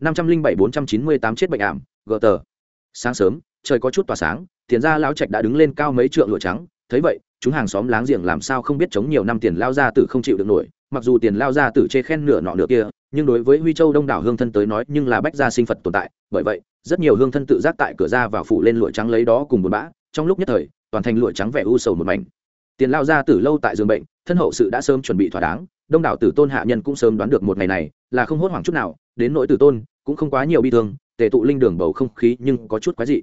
năm trăm linh bảy bốn trăm chín mươi tám chết bệnh ảm, gờ tờ. Sáng sớm, trời có chút tỏa sáng, tiền ra lão trạch đã đứng lên cao mấy trượng lụa trắng. Thấy vậy, chúng hàng xóm láng giềng làm sao không biết chống nhiều năm tiền lao ra tử không chịu được nổi. Mặc dù tiền lao ra tử chê khen nửa nọ nửa kia, nhưng đối với huy châu đông đảo hương thân tới nói, nhưng là bách gia sinh phật tồn tại. Bởi vậy, rất nhiều hương thân tự giác tại cửa ra vào phủ lên lụa trắng lấy đó cùng buồn bã. Trong lúc nhất thời, toàn thành lụa trắng vẻ u sầu một mảnh. Tiền lao ra tử lâu tại giường bệnh, thân hậu sự đã sớm chuẩn bị thỏa đáng. Đông đảo tử tôn hạ nhân cũng sớm đoán được một ngày này là không hốt hoảng chút nào. Đến nỗi tử tôn cũng không quá nhiều bi thương, tề tụ linh đường bầu không khí nhưng có chút quái dị.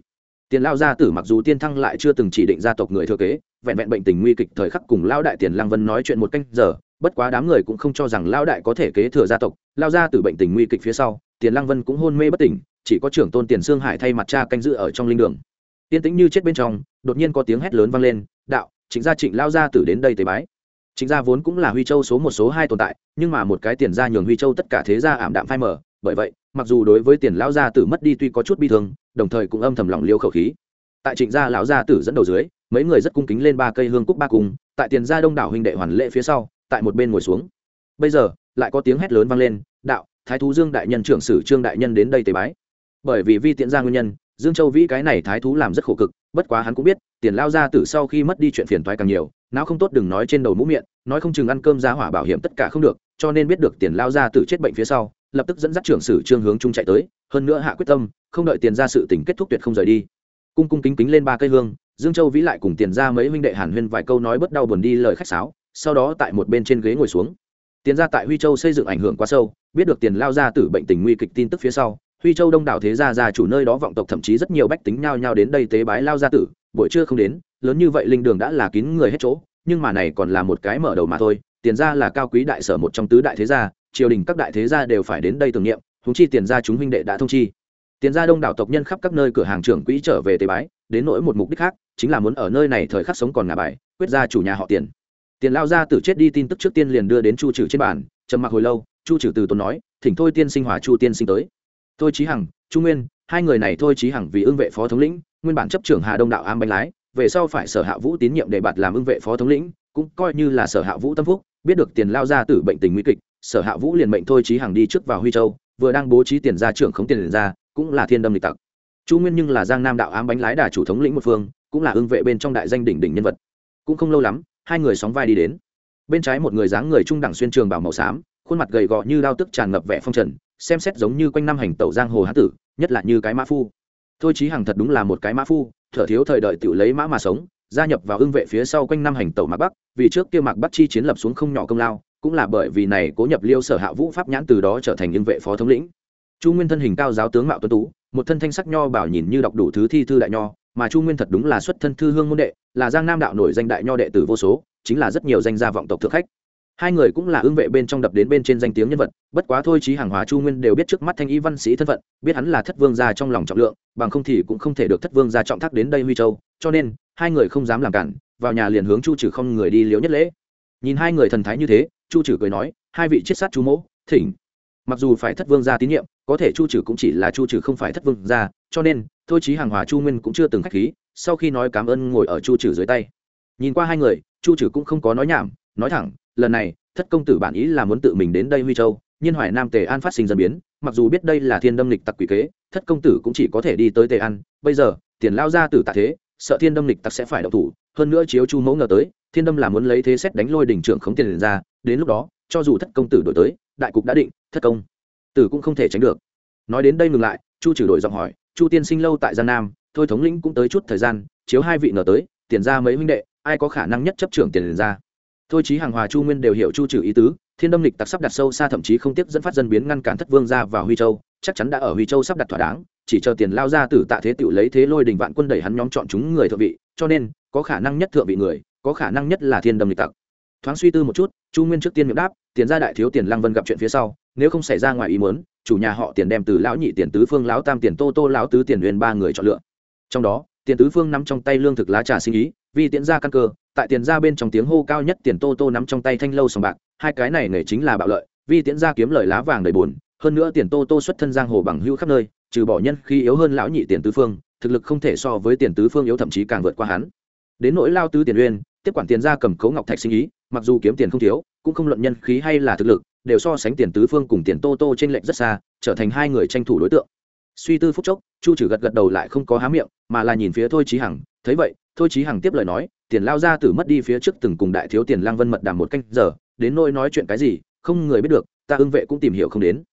Tiền lao gia tử mặc dù tiên thăng lại chưa từng chỉ định gia tộc người thừa kế, vẹn vẹn bệnh tình nguy kịch thời khắc cùng lao đại tiền lang vân nói chuyện một canh giờ, bất quá đám người cũng không cho rằng lao đại có thể kế thừa gia tộc. Lao ra từ bệnh tình nguy kịch phía sau, tiền lang vân cũng hôn mê bất tỉnh, chỉ có trưởng tôn tiền sương hải thay mặt cha canh giữ ở trong linh đường. Tiên tĩnh như chết bên trong, đột nhiên có tiếng hét lớn vang lên, đạo chính gia trịnh lao gia tử đến đây tế bái. Chính gia vốn cũng là huy châu số một số hai tồn tại, nhưng mà một cái tiền gia nhường huy châu tất cả thế gia ảm đạm phai mờ bởi vậy, mặc dù đối với tiền lão gia tử mất đi tuy có chút bi thương, đồng thời cũng âm thầm lòng liêu khẩu khí. Tại trịnh gia lão gia tử dẫn đầu dưới, mấy người rất cung kính lên ba cây hương cúc ba cung tại tiền gia đông đảo huynh đệ hoàn lễ phía sau, tại một bên ngồi xuống. Bây giờ, lại có tiếng hét lớn vang lên, đạo, thái thú dương đại nhân trưởng sử trương đại nhân đến đây tế bái. Bởi vì vi tiện gia nguyên nhân, dương châu vĩ cái này thái thú làm rất khổ cực, bất quá hắn cũng biết, tiền lao gia tử sau khi mất đi chuyện phiền toái càng nhiều não không tốt đừng nói trên đầu mũ miệng, nói không chừng ăn cơm ra hỏa bảo hiểm tất cả không được, cho nên biết được tiền lao gia tử chết bệnh phía sau lập tức dẫn dắt trưởng sử trương hướng trung chạy tới, hơn nữa hạ quyết tâm, không đợi tiền ra sự tình kết thúc tuyệt không rời đi. Cung cung kính kính lên ba cây hương, dương châu vĩ lại cùng tiền ra mấy huynh đệ hàn huyên vài câu nói bất đau buồn đi lời khách sáo, sau đó tại một bên trên ghế ngồi xuống. Tiền ra tại huy châu xây dựng ảnh hưởng quá sâu, biết được tiền lao ra tử bệnh tình nguy kịch tin tức phía sau, huy châu đông đảo thế gia gia chủ nơi đó vọng tộc thậm chí rất nhiều bách tính nhao nhao đến đây tế bái lao gia tử, buổi trưa không đến, lớn như vậy linh đường đã là kín người hết chỗ, nhưng mà này còn là một cái mở đầu mà thôi, tiền ra là cao quý đại sở một trong tứ đại thế gia triều đình các đại thế gia đều phải đến đây tưởng niệm húng chi tiền gia chúng huynh đệ đã thông chi. Tiền gia đông đảo tộc nhân khắp các nơi cửa hàng trưởng quỹ trở về tế bái, đến nỗi một mục đích khác, chính là muốn ở nơi này thời khắc sống còn ngà bài, quyết ra chủ nhà họ tiền. Tiền lao ra tử chết đi tin tức trước tiên liền đưa đến chu trừ trên bàn, trầm mặc hồi lâu, chu trừ từ tốn nói, thỉnh thôi tiên sinh hòa chu tiên sinh tới. Thôi trí hằng, chu nguyên, hai người này thôi trí hằng vì ưng vệ phó thống lĩnh, nguyên bản chấp trưởng hà đông đạo am bánh lái, về sau phải sở hạ vũ tín nhiệm để bạt làm ưng vệ phó thống lĩnh, cũng coi như là sở hạ vũ tâm phúc, biết được tiền lao ra tử bệnh tình nguy kịch sở hạ vũ liền mệnh thôi trí hằng đi trước vào huy châu, vừa đang bố trí tiền ra trưởng khống tiền ra, cũng là thiên đâm lịch tặc. Chu nguyên nhưng là giang nam đạo ám bánh lái đà chủ thống lĩnh một phương, cũng là ưng vệ bên trong đại danh đỉnh đỉnh nhân vật. Cũng không lâu lắm, hai người sóng vai đi đến. Bên trái một người dáng người trung đẳng xuyên trường bảo màu xám, khuôn mặt gầy gò như đao tức tràn ngập vẻ phong trần, xem xét giống như quanh năm hành tẩu giang hồ hán tử, nhất là như cái mã phu. Thôi chí hằng thật đúng là một cái mã phu, thở thiếu thời đợi tự lấy mã mà sống, gia nhập vào ưng vệ phía sau quanh năm hành tẩu mạc bắc, vì trước kia mạc bắc chi chiến lập xuống không nhỏ công lao cũng là bởi vì này cố nhập liêu sở hạ vũ pháp nhãn từ đó trở thành ưng vệ phó thống lĩnh. Chu nguyên thân hình cao giáo tướng mạo tuấn tú, một thân thanh sắc nho bảo nhìn như đọc đủ thứ thi thư đại nho, mà chu nguyên thật đúng là xuất thân thư hương môn đệ, là giang nam đạo nổi danh đại nho đệ tử vô số, chính là rất nhiều danh gia vọng tộc thượng khách. Hai người cũng là ứng vệ bên trong đập đến bên trên danh tiếng nhân vật, bất quá thôi trí hàng hóa chu nguyên đều biết trước mắt thanh y văn sĩ thân phận, biết hắn là thất vương gia trong lòng trọng lượng, bằng không thì cũng không thể được thất vương gia trọng thác đến đây huy châu, cho nên hai người không dám làm cản, vào nhà liền hướng chu trừ không người đi liễu nhất lễ. Nhìn hai người thần thái như thế chu trừ cười nói, hai vị chiết sát chú mỗ, thỉnh. Mặc dù phải thất vương gia tín nhiệm, có thể chu trừ cũng chỉ là chu trừ không phải thất vương gia, cho nên, thôi chí hàng hòa chu nguyên cũng chưa từng khách khí, sau khi nói cảm ơn ngồi ở chu trừ dưới tay. Nhìn qua hai người, chu trừ cũng không có nói nhảm, nói thẳng, lần này, thất công tử bản ý là muốn tự mình đến đây huy châu, nhiên hoài nam tề an phát sinh dân biến, mặc dù biết đây là thiên đâm lịch tặc quỷ kế, thất công tử cũng chỉ có thể đi tới tề an, bây giờ, tiền lao ra tử tạ thế, sợ thiên đâm lịch tặc sẽ phải đậu thủ, hơn nữa chiếu chu mẫu ngờ tới thiên đâm là muốn lấy thế xét đánh lôi đỉnh trưởng khống tiền ra, đến lúc đó, cho dù thất công tử đổi tới, đại cục đã định, thất công. Tử cũng không thể tránh được. Nói đến đây ngừng lại, chu trừ đổi giọng hỏi, chu tiên sinh lâu tại giang nam, thôi thống lĩnh cũng tới chút thời gian, chiếu hai vị ngờ tới, tiền ra mấy huynh đệ, ai có khả năng nhất chấp trưởng tiền ra? Thôi chí hàng hòa chu nguyên đều hiểu chu trừ ý tứ, thiên đâm lịch tặc sắp đặt sâu xa thậm chí không tiếp dẫn phát dân biến ngăn cản thất vương ra vào huy châu, chắc chắn đã ở huy châu sắp đặt thỏa đáng, chỉ chờ tiền lao ra từ tạ thế tự lấy thế lôi đình vạn quân đẩy hắn nhóm chọn chúng người thượng vị, cho nên, có khả năng nhất thượng vị người có khả năng nhất là thiên đâm lịch tặc. Thoáng suy tư một chút, chu nguyên trước tiên miệng đáp, tiền gia đại thiếu tiền lăng vân gặp chuyện phía sau, nếu không xảy ra ngoài ý muốn, chủ nhà họ tiền đem từ lão nhị tiền tứ phương, lão tam tiền tô tô, lão tứ tiền huyền ba người chọn lựa. Trong đó, tiền tứ phương nắm trong tay lương thực lá trà sinh ý, vì tiễn ra căn cơ, tại tiền ra bên trong tiếng hô cao nhất tiền tô tô nắm trong tay thanh lâu sòng bạc, hai cái này nghề chính là bạo lợi, vì tiễn ra kiếm lời lá vàng đầy bùn hơn nữa tiền tô tô xuất thân giang hồ bằng hữu khắp nơi, trừ bỏ nhân khi yếu hơn lão nhị tiền tứ phương, thực lực không thể so với tiền tứ phương yếu thậm chí càng vượt qua hắn đến nỗi lao tứ tiền uyên, tiếp quản tiền ra cầm cấu ngọc thạch sinh ý, mặc dù kiếm tiền không thiếu, cũng không luận nhân khí hay là thực lực, đều so sánh tiền tứ phương cùng tiền tô tô trên lệnh rất xa, trở thành hai người tranh thủ đối tượng. Suy tư phúc chốc, chu trừ gật gật đầu lại không có há miệng, mà là nhìn phía thôi trí hằng, thấy vậy, thôi trí hằng tiếp lời nói, tiền lao ra tử mất đi phía trước từng cùng đại thiếu tiền lang vân mật đàm một canh giờ, đến nỗi nói chuyện cái gì, không người biết được, ta ưng vệ cũng tìm hiểu không đến.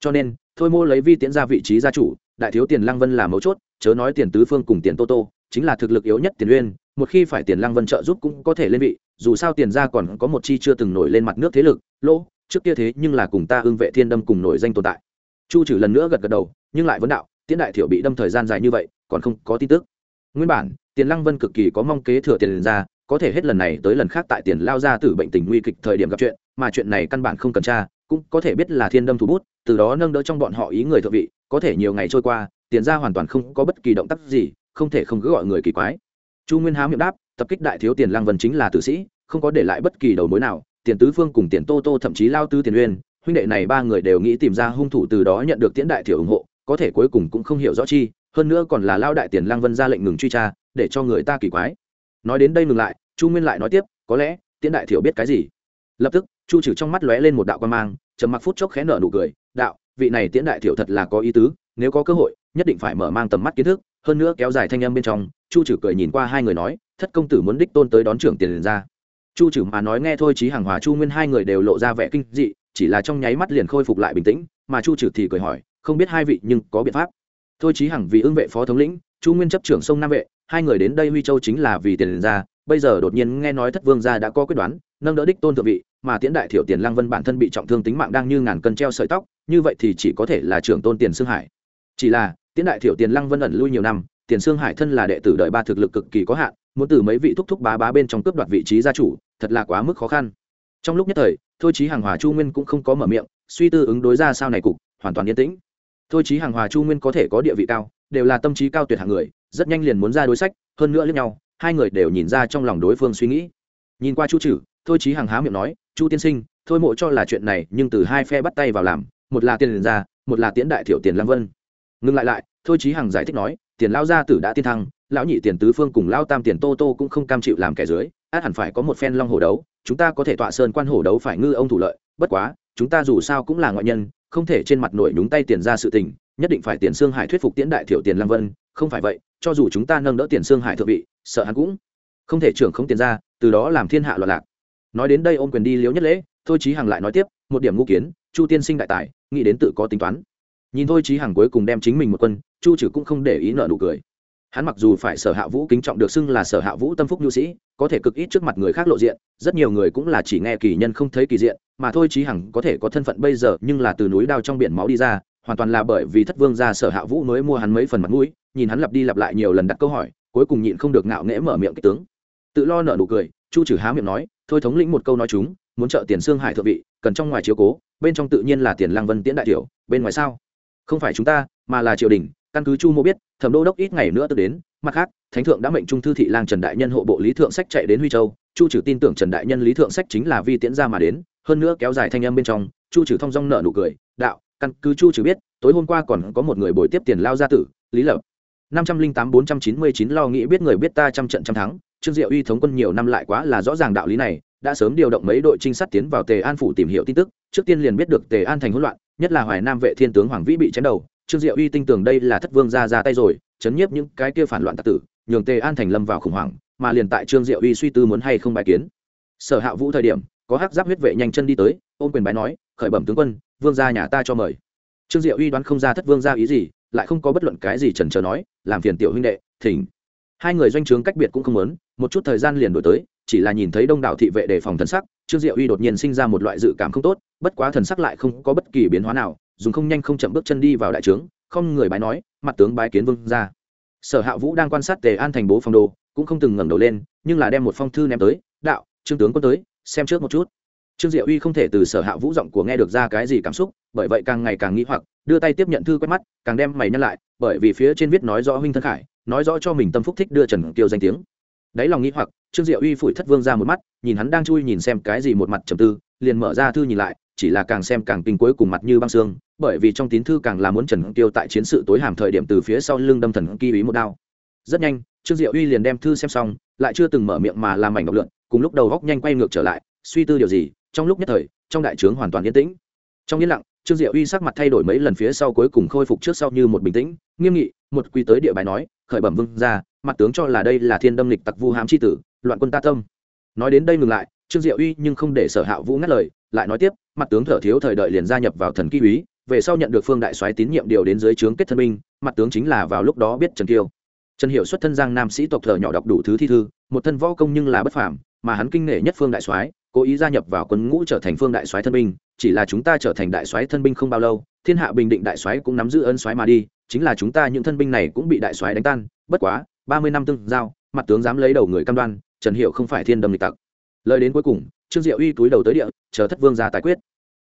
Cho nên, thôi mô lấy vi tiễn ra vị trí gia chủ, đại thiếu tiền lang vân là mấu chốt, chớ nói tiền tứ phương cùng tiền tô tô, chính là thực lực yếu nhất tiền uyên một khi phải tiền lang vân trợ giúp cũng có thể lên vị, dù sao tiền ra còn có một chi chưa từng nổi lên mặt nước thế lực, lỗ, trước kia thế nhưng là cùng ta ưng vệ thiên đâm cùng nổi danh tồn tại. Chu trừ lần nữa gật gật đầu, nhưng lại vấn đạo, tiễn đại thiểu bị đâm thời gian dài như vậy, còn không có tin tức. Nguyên bản, tiền lăng vân cực kỳ có mong kế thừa tiền ra, có thể hết lần này tới lần khác tại tiền lao ra từ bệnh tình nguy kịch thời điểm gặp chuyện, mà chuyện này căn bản không cần tra, cũng có thể biết là thiên đâm thủ bút, từ đó nâng đỡ trong bọn họ ý người thượng vị, có thể nhiều ngày trôi qua, tiền ra hoàn toàn không có bất kỳ động tác gì, không thể không cứ gọi người kỳ quái chu nguyên há miệng đáp, tập kích đại thiếu tiền Lang vân chính là tử sĩ, không có để lại bất kỳ đầu mối nào, tiền tứ phương cùng tiền tô tô thậm chí lao tư tiền uyên, huynh đệ này ba người đều nghĩ tìm ra hung thủ từ đó nhận được tiễn đại thiểu ủng hộ, có thể cuối cùng cũng không hiểu rõ chi, hơn nữa còn là lao đại tiền Lang vân ra lệnh ngừng truy tra, để cho người ta kỳ quái. Nói đến đây ngừng lại, chu nguyên lại nói tiếp, có lẽ, tiễn đại thiểu biết cái gì? Lập tức, chu trừ trong mắt lóe lên một đạo quan mang, trầm mặc phút chốc khẽ nở nụ cười, đạo, vị này tiễn đại thiểu thật là có ý tứ, nếu có cơ hội, nhất định phải mở mang tầm mắt kiến thức hơn nữa kéo dài thanh âm bên trong, chu trừ cười nhìn qua hai người nói, thất công tử muốn đích tôn tới đón trưởng tiền liền ra. Chu trừ mà nói nghe thôi trí hàng hòa chu nguyên hai người đều lộ ra vẻ kinh dị, chỉ là trong nháy mắt liền khôi phục lại bình tĩnh, mà chu trừ thì cười hỏi, không biết hai vị nhưng có biện pháp? Thôi chí hằng vì ưng vệ phó thống lĩnh, chu nguyên chấp trưởng sông nam vệ, hai người đến đây huy châu chính là vì tiền ra, bây giờ đột nhiên nghe nói thất vương gia đã có quyết đoán, nâng đỡ đích tôn thượng vị, mà tiễn đại thiểu tiền lăng vân bản thân bị trọng thương tính mạng đang như ngàn cân treo sợi tóc, như vậy thì chỉ có thể là trưởng tôn tiền xương hải. Chỉ là tiễn đại thiểu tiền lăng vân ẩn lui nhiều năm, tiền sương hải thân là đệ tử đợi ba thực lực cực kỳ có hạn, muốn từ mấy vị thúc thúc bá bá bên trong cướp đoạt vị trí gia chủ, thật là quá mức khó khăn. Trong lúc nhất thời, thôi chí hàng hòa chu nguyên cũng không có mở miệng, suy tư ứng đối ra sao này cục, hoàn toàn yên tĩnh. Thôi chí hàng hòa chu nguyên có thể có địa vị cao, đều là tâm trí cao tuyệt hạng người, rất nhanh liền muốn ra đối sách, hơn nữa lẫn nhau, hai người đều nhìn ra trong lòng đối phương suy nghĩ. Nhìn qua chu trừ thôi chí hàng há miệng nói, chu tiên sinh, thôi mộ cho là chuyện này, nhưng từ hai phe bắt tay vào làm, một là tiền liền ra, một là tiễn đại thiểu tiền lăng vân ngừng lại lại, thôi chí hằng giải thích nói, tiền lao gia tử đã tiên thăng, lão nhị tiền tứ phương cùng lao tam tiền tô tô cũng không cam chịu làm kẻ dưới, át hẳn phải có một phen long hổ đấu, chúng ta có thể tọa sơn quan hổ đấu phải ngư ông thủ lợi, bất quá, chúng ta dù sao cũng là ngoại nhân, không thể trên mặt nổi nhúng tay tiền ra sự tình, nhất định phải tiền xương hải thuyết phục tiễn đại thiểu tiền lăng vân, không phải vậy, cho dù chúng ta nâng đỡ tiền xương hải thượng vị, sợ hắn cũng không thể trưởng không tiền ra, từ đó làm thiên hạ loạn lạc. Nói đến đây ôm quyền đi liếu nhất lễ, thôi chí hằng lại nói tiếp, một điểm ngũ kiến, chu tiên sinh đại tài, nghĩ đến tự có tính toán nhìn thôi chí hằng cuối cùng đem chính mình một quân, chu trừ cũng không để ý nợ nụ cười. Hắn mặc dù phải sở hạ vũ kính trọng được xưng là sở hạ vũ tâm phúc nhu sĩ, có thể cực ít trước mặt người khác lộ diện, rất nhiều người cũng là chỉ nghe kỳ nhân không thấy kỳ diện, mà thôi chí hằng có thể có thân phận bây giờ, nhưng là từ núi đao trong biển máu đi ra, hoàn toàn là bởi vì thất vương gia sở hạ vũ mới mua hắn mấy phần mặt mũi, nhìn hắn lặp đi lặp lại nhiều lần đặt câu hỏi, cuối cùng nhịn không được ngạo nghễ mở miệng kích tướng. Tự lo nợ nụ cười, chu trừ há miệng nói, thôi thống lĩnh một câu nói chúng, muốn trợ tiền xương hải thượng vị, cần trong ngoài chiếu cố, bên trong tự nhiên là tiền lang vân tiễn đại tiểu, bên ngoài sao? Không phải chúng ta, mà là triều đình, căn cứ chu mô biết, thẩm đô đốc ít ngày nữa tự đến, mặt khác, thánh thượng đã mệnh trung thư thị lang trần đại nhân hộ bộ lý thượng sách chạy đến huy châu. Chu trừ tin tưởng trần đại nhân lý thượng sách chính là vi tiễn ra mà đến, hơn nữa kéo dài thanh âm bên trong, chu trừ thong dong nợ nụ cười, đạo, căn cứ chu trừ biết, tối hôm qua còn có một người bồi tiếp tiền lao gia tử, lý lập. Năm trăm linh tám bốn trăm chín mươi chín lo nghĩ biết người biết ta trăm trận trăm thắng, trương diệu uy thống quân nhiều năm lại quá là rõ ràng đạo lý này đã sớm điều động mấy đội trinh sát tiến vào tề an phủ tìm hiểu tin tức, trước tiên liền biết được tề an thành hỗn loạn, nhất là hoài nam vệ thiên tướng hoàng vĩ bị chém đầu, trương diệu uy tin tưởng đây là thất vương ra ra tay rồi, chấn nhiếp những cái kia phản loạn tặc tử, nhường tề an thành lâm vào khủng hoảng, mà liền tại trương diệu uy suy tư muốn hay không bài kiến. Sở hạ vũ thời điểm, có hắc giáp huyết vệ nhanh chân đi tới, ôm quyền bái nói, khởi bẩm tướng quân, vương gia nhà ta cho mời. Trương diệu uy đoán không ra thất vương gia ý gì, lại không có bất luận cái gì trần trờ nói, làm phiền tiểu huynh đệ, thỉnh. Hai người doanh trướng cách biệt cũng không muốn, một chút thời gian liền đổi tới chỉ là nhìn thấy đông đảo thị vệ đề phòng thần sắc, trương diệu uy đột nhiên sinh ra một loại dự cảm không tốt, bất quá thần sắc lại không có bất kỳ biến hóa nào, dùng không nhanh không chậm bước chân đi vào đại trướng, không người bái nói, mặt tướng bái kiến vương ra. Sở hạ vũ đang quan sát tề an thành bố phòng đồ cũng không từng ngẩng đầu lên, nhưng là đem một phong thư ném tới, đạo, trương tướng quân tới, xem trước một chút. Trương diệu uy không thể từ sở hạ vũ giọng của nghe được ra cái gì cảm xúc, bởi vậy càng ngày càng nghĩ hoặc, đưa tay tiếp nhận thư quét mắt, càng đem mày nhăn lại, bởi vì phía trên viết nói rõ huynh thân khải, nói rõ cho mình tâm phúc thích đưa trần kiều danh tiếng đáy lòng nghĩ hoặc, trương diệu uy phủi thất vương ra một mắt, nhìn hắn đang chui nhìn xem cái gì một mặt trầm tư, liền mở ra thư nhìn lại, chỉ là càng xem càng kinh cuối cùng mặt như băng xương, bởi vì trong tín thư càng là muốn trần tiêu tại chiến sự tối hàm thời điểm từ phía sau lưng đâm thần kỳ ý một đao. Rất nhanh, trương diệu uy liền đem thư xem xong, lại chưa từng mở miệng mà làm mảnh ngọc lượn, cùng lúc đầu góc nhanh quay ngược trở lại, suy tư điều gì, trong lúc nhất thời, trong đại trướng hoàn toàn yên tĩnh. Trong yên lặng, trương diệu uy sắc mặt thay đổi mấy lần phía sau cuối cùng khôi phục trước sau như một bình tĩnh, nghiêm nghị, một quy tới địa bài nói, khởi bẩm vương ra mặt tướng cho là đây là thiên đâm lịch tặc vu hám c h i tử, loạn quân ta tâm. Nói đến đây ngừng lại, trương diệu uy nhưng không để sở hạ vũ ngắt lời, lại nói tiếp, mặt tướng thở thiếu thời đợi liền gia nhập vào thần ký úy về sau nhận được phương đại soái tín nhiệm điều đến dưới trướng kết thân binh, mặt tướng chính là vào lúc đó biết trần kiêu. Trần hiệu xuất thân giang nam sĩ tộc thở nhỏ đọc đủ thứ thi thư, một thân võ công nhưng là bất phàm, mà hắn kinh nghệ nhất phương đại soái, cố ý gia nhập vào quân ngũ trở thành phương đại soái thân binh, chỉ là chúng ta trở thành đại soái thân binh không bao lâu, thiên hạ bình định đại soái cũng nắm giữ ân soái mà đi, chính là chúng ta những thân binh này cũng bị đại soái đánh tan, bất quá ba mươi năm tương giao, mặt tướng dám lấy đầu người cam đoan, trần hiệu không phải thiên đâm lịch tặc. Lời đến cuối cùng, trương diệu uy túi đầu tới địa, chờ thất vương ra tài quyết.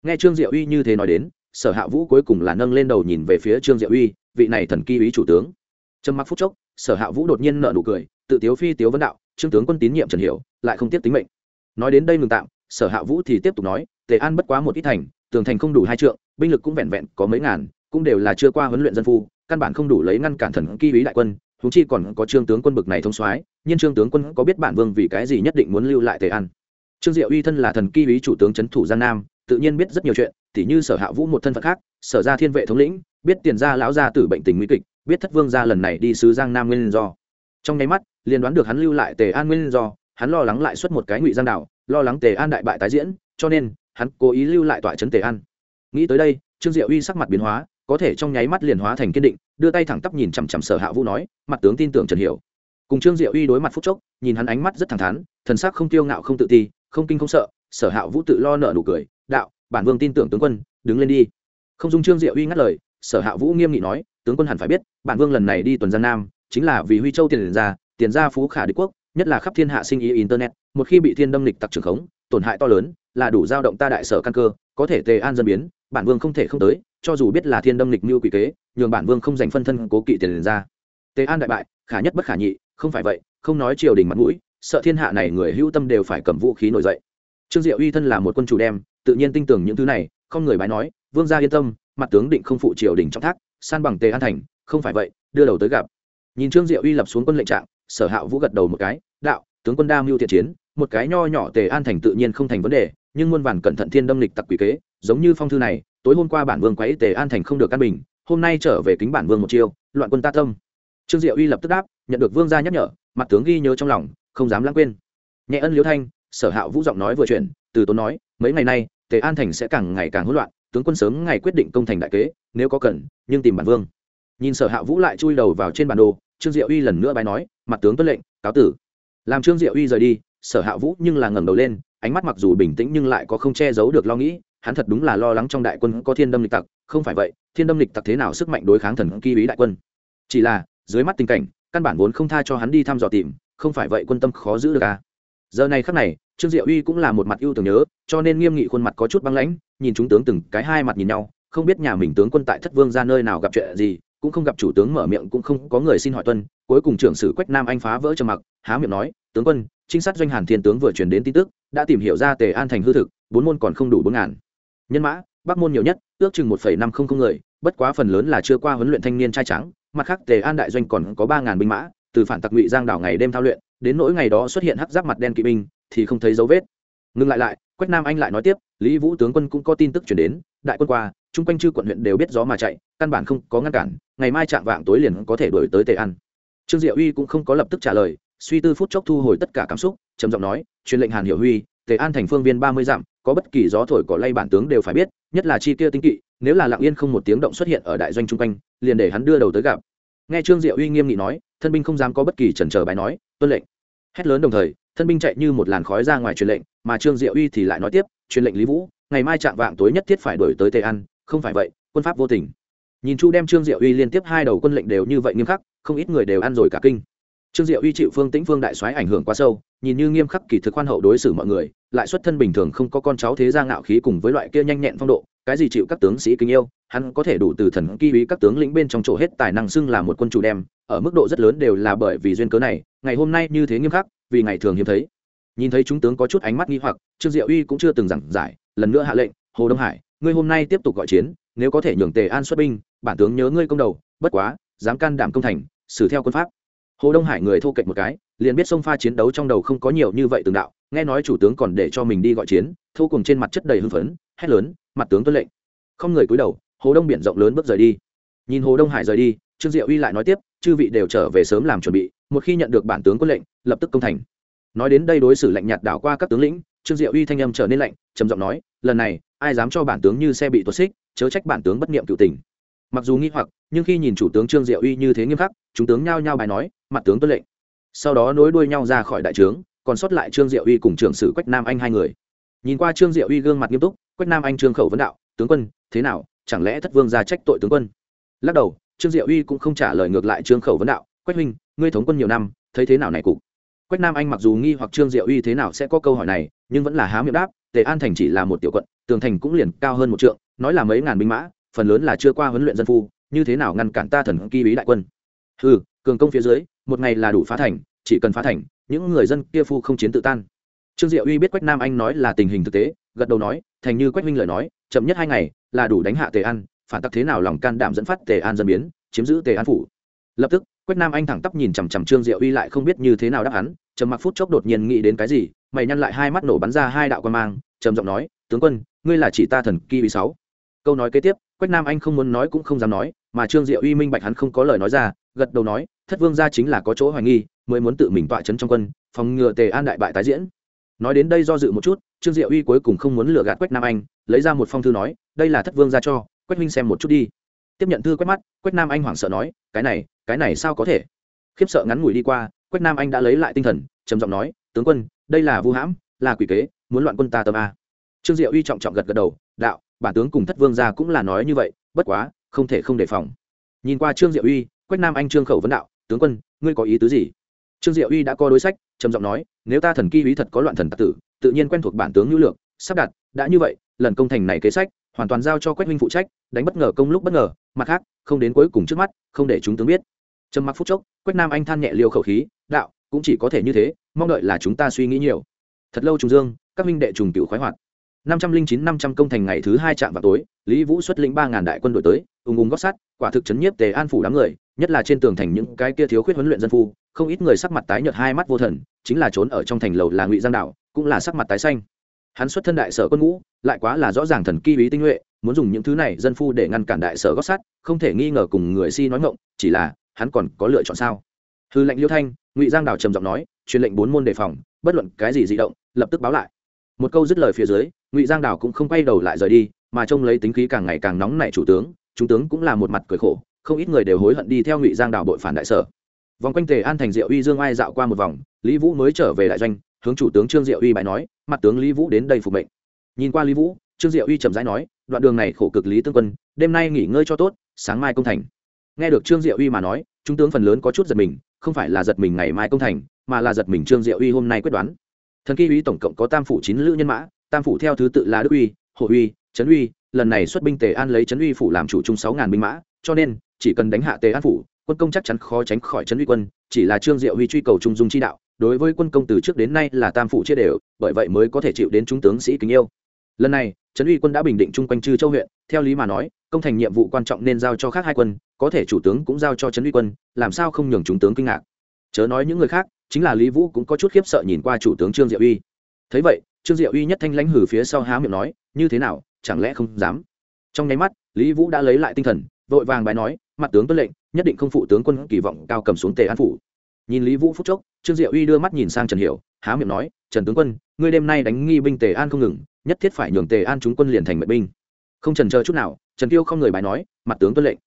Nghe trương diệu uy như thế nói đến, sở hạ vũ cuối cùng là nâng lên đầu nhìn về phía trương diệu uy, vị này thần kỳ ý chủ tướng. Trầm mặc phút chốc, sở hạ vũ đột nhiên nợ nụ cười, tự tiếu phi tiếu vấn đạo, trương tướng quân tín nhiệm trần hiểu, lại không tiếp tính mệnh. Nói đến đây ngừng tạm, sở hạ vũ thì tiếp tục nói, tề an bất quá một ít thành, tường thành không đủ hai trượng, binh lực cũng vẹn vẹn có mấy ngàn, cũng đều là chưa qua huấn luyện dân phu, căn bản không đủ lấy ngăn cản thần kỳ ý đại quân huống chi còn có trương tướng quân bực này thông soái, nhưng trương tướng quân có biết bản vương vì cái gì nhất định muốn lưu lại tề an? Trương diệu uy thân là thần kỳ ý chủ tướng trấn thủ giang nam, tự nhiên biết rất nhiều chuyện, tỉ như sở hạ vũ một thân phận khác, sở ra thiên vệ thống lĩnh, biết tiền gia lão gia tử bệnh tình nguy kịch, biết thất vương gia lần này đi sứ giang nam nguyên do. Trong nháy mắt, liền đoán được hắn lưu lại tề an nguyên do, hắn lo lắng lại xuất một cái ngụy giang đảo, lo lắng tề an đại bại tái diễn, cho nên, hắn cố ý lưu lại tọa trấn tề an. Nghĩ tới đây, trương diệu uy sắc mặt biến hóa có thể trong nháy mắt liền hóa thành kiên định, đưa tay thẳng tắp nhìn chằm chằm sở hạ vũ nói, mặt tướng tin tưởng trần hiểu. Cùng trương diệu uy đối mặt phúc chốc, nhìn hắn ánh mắt rất thẳng thắn, thần sắc không tiêu ngạo không tự ti, không kinh không sợ, sở hạ vũ tự lo nợ nụ cười, đạo, bản vương tin tưởng tướng quân, đứng lên đi. Không dung trương diệu uy ngắt lời, sở hạ vũ nghiêm nghị nói, tướng quân hẳn phải biết, bản vương lần này đi tuần giang nam, chính là vì huy châu tiền ra tiền ra phú khả đế quốc, nhất là khắp thiên hạ sinh ý internet, một khi bị thiên đâm lịch tặc trường khống, tổn hại to lớn, là đủ giao động ta đại sở căn cơ, có thể tề an dân biến, bản vương không thể không tới cho dù biết là thiên đâm lịch mưu quỷ kế, nhường bản vương không dành phân thân cố kỵ tiền ra. Tề an đại bại, khả nhất bất khả nhị, không phải vậy, không nói triều đình mặt mũi, sợ thiên hạ này người hữu tâm đều phải cầm vũ khí nổi dậy. Trương diệu uy thân là một quân chủ đem, tự nhiên tin tưởng những thứ này, không người bái nói, vương gia yên tâm, mặt tướng định không phụ triều đình trong thác, san bằng tề an thành, không phải vậy, đưa đầu tới gặp. Nhìn trương diệu uy lập xuống quân lệnh trạng, sở hạ vũ gật đầu một cái, đạo, tướng quân đa mưu thiện chiến, một cái nho nhỏ tề an thành tự nhiên không thành vấn đề, nhưng muôn vàn cẩn thận thiên đâm lịch tặc quỷ kế, giống như phong thư này tối hôm qua bản vương quấy tề an thành không được căn bình, hôm nay trở về kính bản vương một chiêu, loạn quân ta tâm. Trương diệu uy lập tức đáp, nhận được vương gia nhắc nhở, mặt tướng ghi nhớ trong lòng, không dám lãng quên. Nhẹ ân liễu thanh, sở hạ vũ giọng nói vừa chuyển, từ tốn nói, mấy ngày nay, tề an thành sẽ càng ngày càng hỗn loạn, tướng quân sớm ngày quyết định công thành đại kế, nếu có cần, nhưng tìm bản vương. Nhìn sở hạ vũ lại chui đầu vào trên bản đồ, trương diệu uy lần nữa bài nói, mặt tướng tuân lệnh, cáo tử. Làm trương diệu uy rời đi, sở hạ vũ nhưng là ngẩng đầu lên, ánh mắt mặc dù bình tĩnh nhưng lại có không che giấu được lo nghĩ hắn thật đúng là lo lắng trong đại quân có thiên đâm lịch tặc, không phải vậy, thiên đâm lịch tặc thế nào sức mạnh đối kháng thần kỳ ý đại quân. Chỉ là, dưới mắt tình cảnh, căn bản vốn không tha cho hắn đi thăm dò tìm, không phải vậy quân tâm khó giữ được à. Giờ này khắc này, trương diệu uy cũng là một mặt ưu tưởng nhớ, cho nên nghiêm nghị khuôn mặt có chút băng lãnh, nhìn chúng tướng từng cái hai mặt nhìn nhau, không biết nhà mình tướng quân tại thất vương ra nơi nào gặp chuyện gì, cũng không gặp chủ tướng mở miệng cũng không có người xin hỏi tuân, cuối cùng trưởng sử quách nam anh phá vỡ trầm mặc, há miệng nói, tướng quân, trinh sát doanh hàn thiên tướng vừa truyền đến tin tức, đã tìm hiểu ra tề an thành hư thực, bốn môn còn không đủ bốn ngàn nhân mã, bắc môn nhiều nhất, ước chừng một phẩy năm không không người, bất quá phần lớn là chưa qua huấn luyện thanh niên trai trắng mặt khác tề an đại doanh còn có ba ngàn binh mã, từ phản tặc ngụy giang đảo ngày đêm thao luyện, đến nỗi ngày đó xuất hiện hắc giáp mặt đen kỵ binh, thì không thấy dấu vết ngừng lại lại, quách nam anh lại nói tiếp, lý vũ tướng quân cũng có tin tức chuyển đến, đại quân qua, chung quanh chư quận huyện đều biết gió mà chạy, căn bản không có ngăn cản, ngày mai chạm vạng tối liền có thể đổi tới tề An. trương diệu uy cũng không có lập tức trả lời, suy tư phút chốc thu hồi tất cả cảm xúc, trầm giọng nói, truyền lệnh hàn hiểu huy, tề an thành phương viên ba mươi dặm có bất kỳ gió thổi cỏ lay bản tướng đều phải biết, nhất là chi kia tinh kỵ, nếu là lặng yên không một tiếng động xuất hiện ở đại doanh chung quanh, liền để hắn đưa đầu tới gặp. Nghe trương diệu uy nghiêm nghị nói, thân binh không dám có bất kỳ chần chờ bài nói, tuân lệnh. Hét lớn đồng thời, thân binh chạy như một làn khói ra ngoài truyền lệnh, mà trương diệu uy thì lại nói tiếp, truyền lệnh lý vũ, ngày mai chạm vạng tối nhất thiết phải đổi tới tây an, không phải vậy, quân pháp vô tình. Nhìn chu đem trương diệu uy liên tiếp hai đầu quân lệnh đều như vậy nghiêm khắc, không ít người đều ăn rồi cả kinh trương diệu uy chịu phương tĩnh phương đại soái ảnh hưởng quá sâu, nhìn như nghiêm khắc kỳ thực khoan hậu đối xử mọi người, lại xuất thân bình thường không có con cháu thế gia ngạo khí cùng với loại kia nhanh nhẹn phong độ, cái gì chịu các tướng sĩ kính yêu, hắn có thể đủ từ thần kỳ ý các tướng lĩnh bên trong chỗ hết tài năng xưng là một quân chủ đem, ở mức độ rất lớn đều là bởi vì duyên cớ này, ngày hôm nay như thế nghiêm khắc, vì ngày thường hiếm thấy. Nhìn thấy chúng tướng có chút ánh mắt nghi hoặc, trương diệu uy cũng chưa từng giảng giải, lần nữa hạ lệnh, hồ đông hải, ngươi hôm nay tiếp tục gọi chiến, nếu có thể nhường tề an xuất binh, bản tướng nhớ ngươi công đầu, bất quá, dám can đảm công thành, xử theo quân pháp hồ đông hải người thô kệch một cái, liền biết sông pha chiến đấu trong đầu không có nhiều như vậy từng đạo, nghe nói chủ tướng còn để cho mình đi gọi chiến thu cùng trên mặt chất đầy hưng phấn, hét lớn, mặt tướng tuân lệnh. Không người cúi đầu, hồ đông biển rộng lớn bước rời đi. Nhìn hồ đông hải rời đi, trương diệu uy lại nói tiếp, chư vị đều trở về sớm làm chuẩn bị, một khi nhận được bản tướng quân lệnh, lập tức công thành. Nói đến đây đối xử lạnh nhạt đảo qua các tướng lĩnh, trương diệu uy thanh âm trở nên lạnh, trầm giọng nói, lần này, ai dám cho bản tướng như xe bị tuột xích, chớ trách bản tướng bất niệm cựu tình mặc dù nghi hoặc, nhưng khi nhìn chủ tướng trương diệu uy như thế nghiêm khắc, chúng tướng nhao nhao bài nói, mặt tướng tuân lệnh. Sau đó nối đuôi nhau ra khỏi đại trướng, còn sót lại trương diệu uy cùng trưởng sử quách nam anh hai người. Nhìn qua trương diệu uy gương mặt nghiêm túc, quách nam anh trương khẩu vấn đạo, tướng quân, thế nào? Chẳng lẽ thất vương ra trách tội tướng quân? Lắc đầu, trương diệu uy cũng không trả lời ngược lại trương khẩu vấn đạo, quách huynh, ngươi thống quân nhiều năm, thấy thế nào này cục? Quách nam anh mặc dù nghi hoặc trương diệu uy thế nào sẽ có câu hỏi này, nhưng vẫn là há miệng đáp, tề an thành chỉ là một tiểu quận, tường thành cũng liền cao hơn một trượng, nói là mấy ngàn binh mã phần lớn là chưa qua huấn luyện dân phu, như thế nào ngăn cản ta thần kỳ bí đại quân? Ừ cường công phía dưới, một ngày là đủ phá thành, chỉ cần phá thành, những người dân kia phu không chiến tự tan. Trương diệu uy biết quách nam anh nói là tình hình thực tế, gật đầu nói, thành như quách minh lời nói, chậm nhất hai ngày là đủ đánh hạ tề an, phản tắc thế nào lòng can đảm dẫn phát tề an dân biến, chiếm giữ tề an phủ. Lập tức, quách nam anh thẳng tắp nhìn chằm chằm trương diệu uy lại không biết như thế nào đáp hắn, trầm mặc phút chốc đột nhiên nghĩ đến cái gì, mày nhăn lại hai mắt nổ bắn ra hai đạo quan mang, trầm giọng nói, tướng quân, ngươi là chỉ ta thần kỳ uy sáu. Câu nói kế tiếp quách nam anh không muốn nói cũng không dám nói, mà trương diệu uy minh bạch hắn không có lời nói ra, gật đầu nói, thất vương gia chính là có chỗ hoài nghi, mới muốn tự mình tọa chấn trong quân, phòng ngừa tề an đại bại tái diễn. Nói đến đây do dự một chút, trương diệu uy cuối cùng không muốn lừa gạt quách nam anh, lấy ra một phong thư nói, đây là thất vương gia cho, quách huynh xem một chút đi. Tiếp nhận thư quét mắt, quách nam anh hoảng sợ nói, cái này cái này sao có thể? Khiếp sợ ngắn ngủi đi qua, quách nam anh đã lấy lại tinh thần, trầm giọng nói, tướng quân, đây là vu hãm, là quỷ kế, muốn loạn quân ta tâm a. Trương diệu uy trọng trọng gật gật đầu đạo, bản tướng cùng thất vương gia cũng là nói như vậy, bất quá, không thể không đề phòng. Nhìn qua trương diệu uy, quách nam anh trương khẩu vấn đạo, tướng quân, ngươi có ý tứ gì? Trương diệu uy đã có đối sách, trầm giọng nói, nếu ta thần kỳ uy thật có loạn thần tạc tử, tự nhiên quen thuộc bản tướng nhu lược, sắp đặt, đã như vậy, lần công thành này kế sách, hoàn toàn giao cho quách huynh phụ trách, đánh bất ngờ công lúc bất ngờ, mặt khác, không đến cuối cùng trước mắt, không để chúng tướng biết. Trầm mặc phút chốc, quách nam anh than nhẹ liều khẩu khí, đạo, cũng chỉ có thể như thế, mong đợi là chúng ta suy nghĩ nhiều. Thật lâu trùng dương, các huynh đệ trùng cựu khoái hoạt năm trăm linh chín năm trăm công thành ngày thứ hai trạm vào tối, lý vũ xuất lĩnh ba ngàn đại quân đội tới ùng ùng gót sắt quả thực chấn nhiếp tề an phủ đám người, nhất là trên tường thành những cái kia thiếu khuyết huấn luyện dân phu, không ít người sắc mặt tái nhợt hai mắt vô thần, chính là trốn ở trong thành lầu là ngụy giang đạo, cũng là sắc mặt tái xanh. Hắn xuất thân đại sở quân ngũ, lại quá là rõ ràng thần kỳ ý tinh nhuệ, muốn dùng những thứ này dân phu để ngăn cản đại sở gót sắt không thể nghi ngờ cùng người si nói ngộng chỉ là hắn còn có lựa chọn sao? Hư lệnh liêu thanh, ngụy giang đào trầm giọng nói, truyền lệnh bốn môn đề phòng, bất luận cái gì di động, lập tức báo lại một câu dứt lời phía dưới, ngụy giang đào cũng không quay đầu lại rời đi, mà trông lấy tính khí càng ngày càng nóng nảy chủ tướng trung tướng cũng là một mặt cười khổ, không ít người đều hối hận đi theo ngụy giang đào bội phản đại sở. Vòng quanh tề an thành diệu uy dương ai dạo qua một vòng, lý vũ mới trở về đại doanh, hướng chủ tướng trương diệu uy bài nói, mặt tướng lý vũ đến đây phục mệnh. Nhìn qua lý vũ, trương diệu uy chậm rãi nói, đoạn đường này khổ cực lý tương quân, đêm nay nghỉ ngơi cho tốt, sáng mai công thành. Nghe được trương diệu uy mà nói trung tướng phần lớn có chút giật mình, không phải là giật mình ngày mai công thành, mà là giật mình trương diệu uy hôm nay quyết đoán thần kỳ uy tổng cộng có tam phủ chín lữ nhân mã, tam phủ theo thứ tự là đức uy hồ uy, trấn uy. Lần này xuất binh tề an lấy trấn uy phủ làm chủ chung sáu ngàn binh mã, cho nên chỉ cần đánh hạ tề an phủ, quân công chắc chắn khó tránh khỏi trấn uy quân, chỉ là trương diệu uy truy cầu trung dung chi đạo, đối với quân công từ trước đến nay là tam phủ chia đều, bởi vậy mới có thể chịu đến trung tướng sĩ kính yêu. Lần này, trấn uy quân đã bình định chung quanh chư châu huyện, theo lý mà nói, công thành nhiệm vụ quan trọng nên giao cho khác hai quân, có thể chủ tướng cũng giao cho trấn uy quân, làm sao không nhường chúng tướng kinh ngạc. Chớ nói những người khác chính là lý vũ cũng có chút khiếp sợ nhìn qua chủ tướng trương diệu uy. Thấy vậy, trương diệu uy nhất thanh lãnh hử phía sau há miệng nói, như thế nào, chẳng lẽ không dám? Trong nháy mắt, lý vũ đã lấy lại tinh thần, vội vàng bài nói, mặt tướng tuân lệnh, nhất định không phụ tướng quân kỳ vọng cao cầm xuống tề an phủ. Nhìn lý vũ phúc chốc, trương diệu uy đưa mắt nhìn sang trần hiểu, há miệng nói, trần tướng quân, ngươi đêm nay đánh nghi binh tề an không ngừng, nhất thiết phải nhường tề an chúng quân liền thành mệnh binh. Không trần chờ chút nào, trần tiêu không người bài nói, mặt tướng tuân lệnh.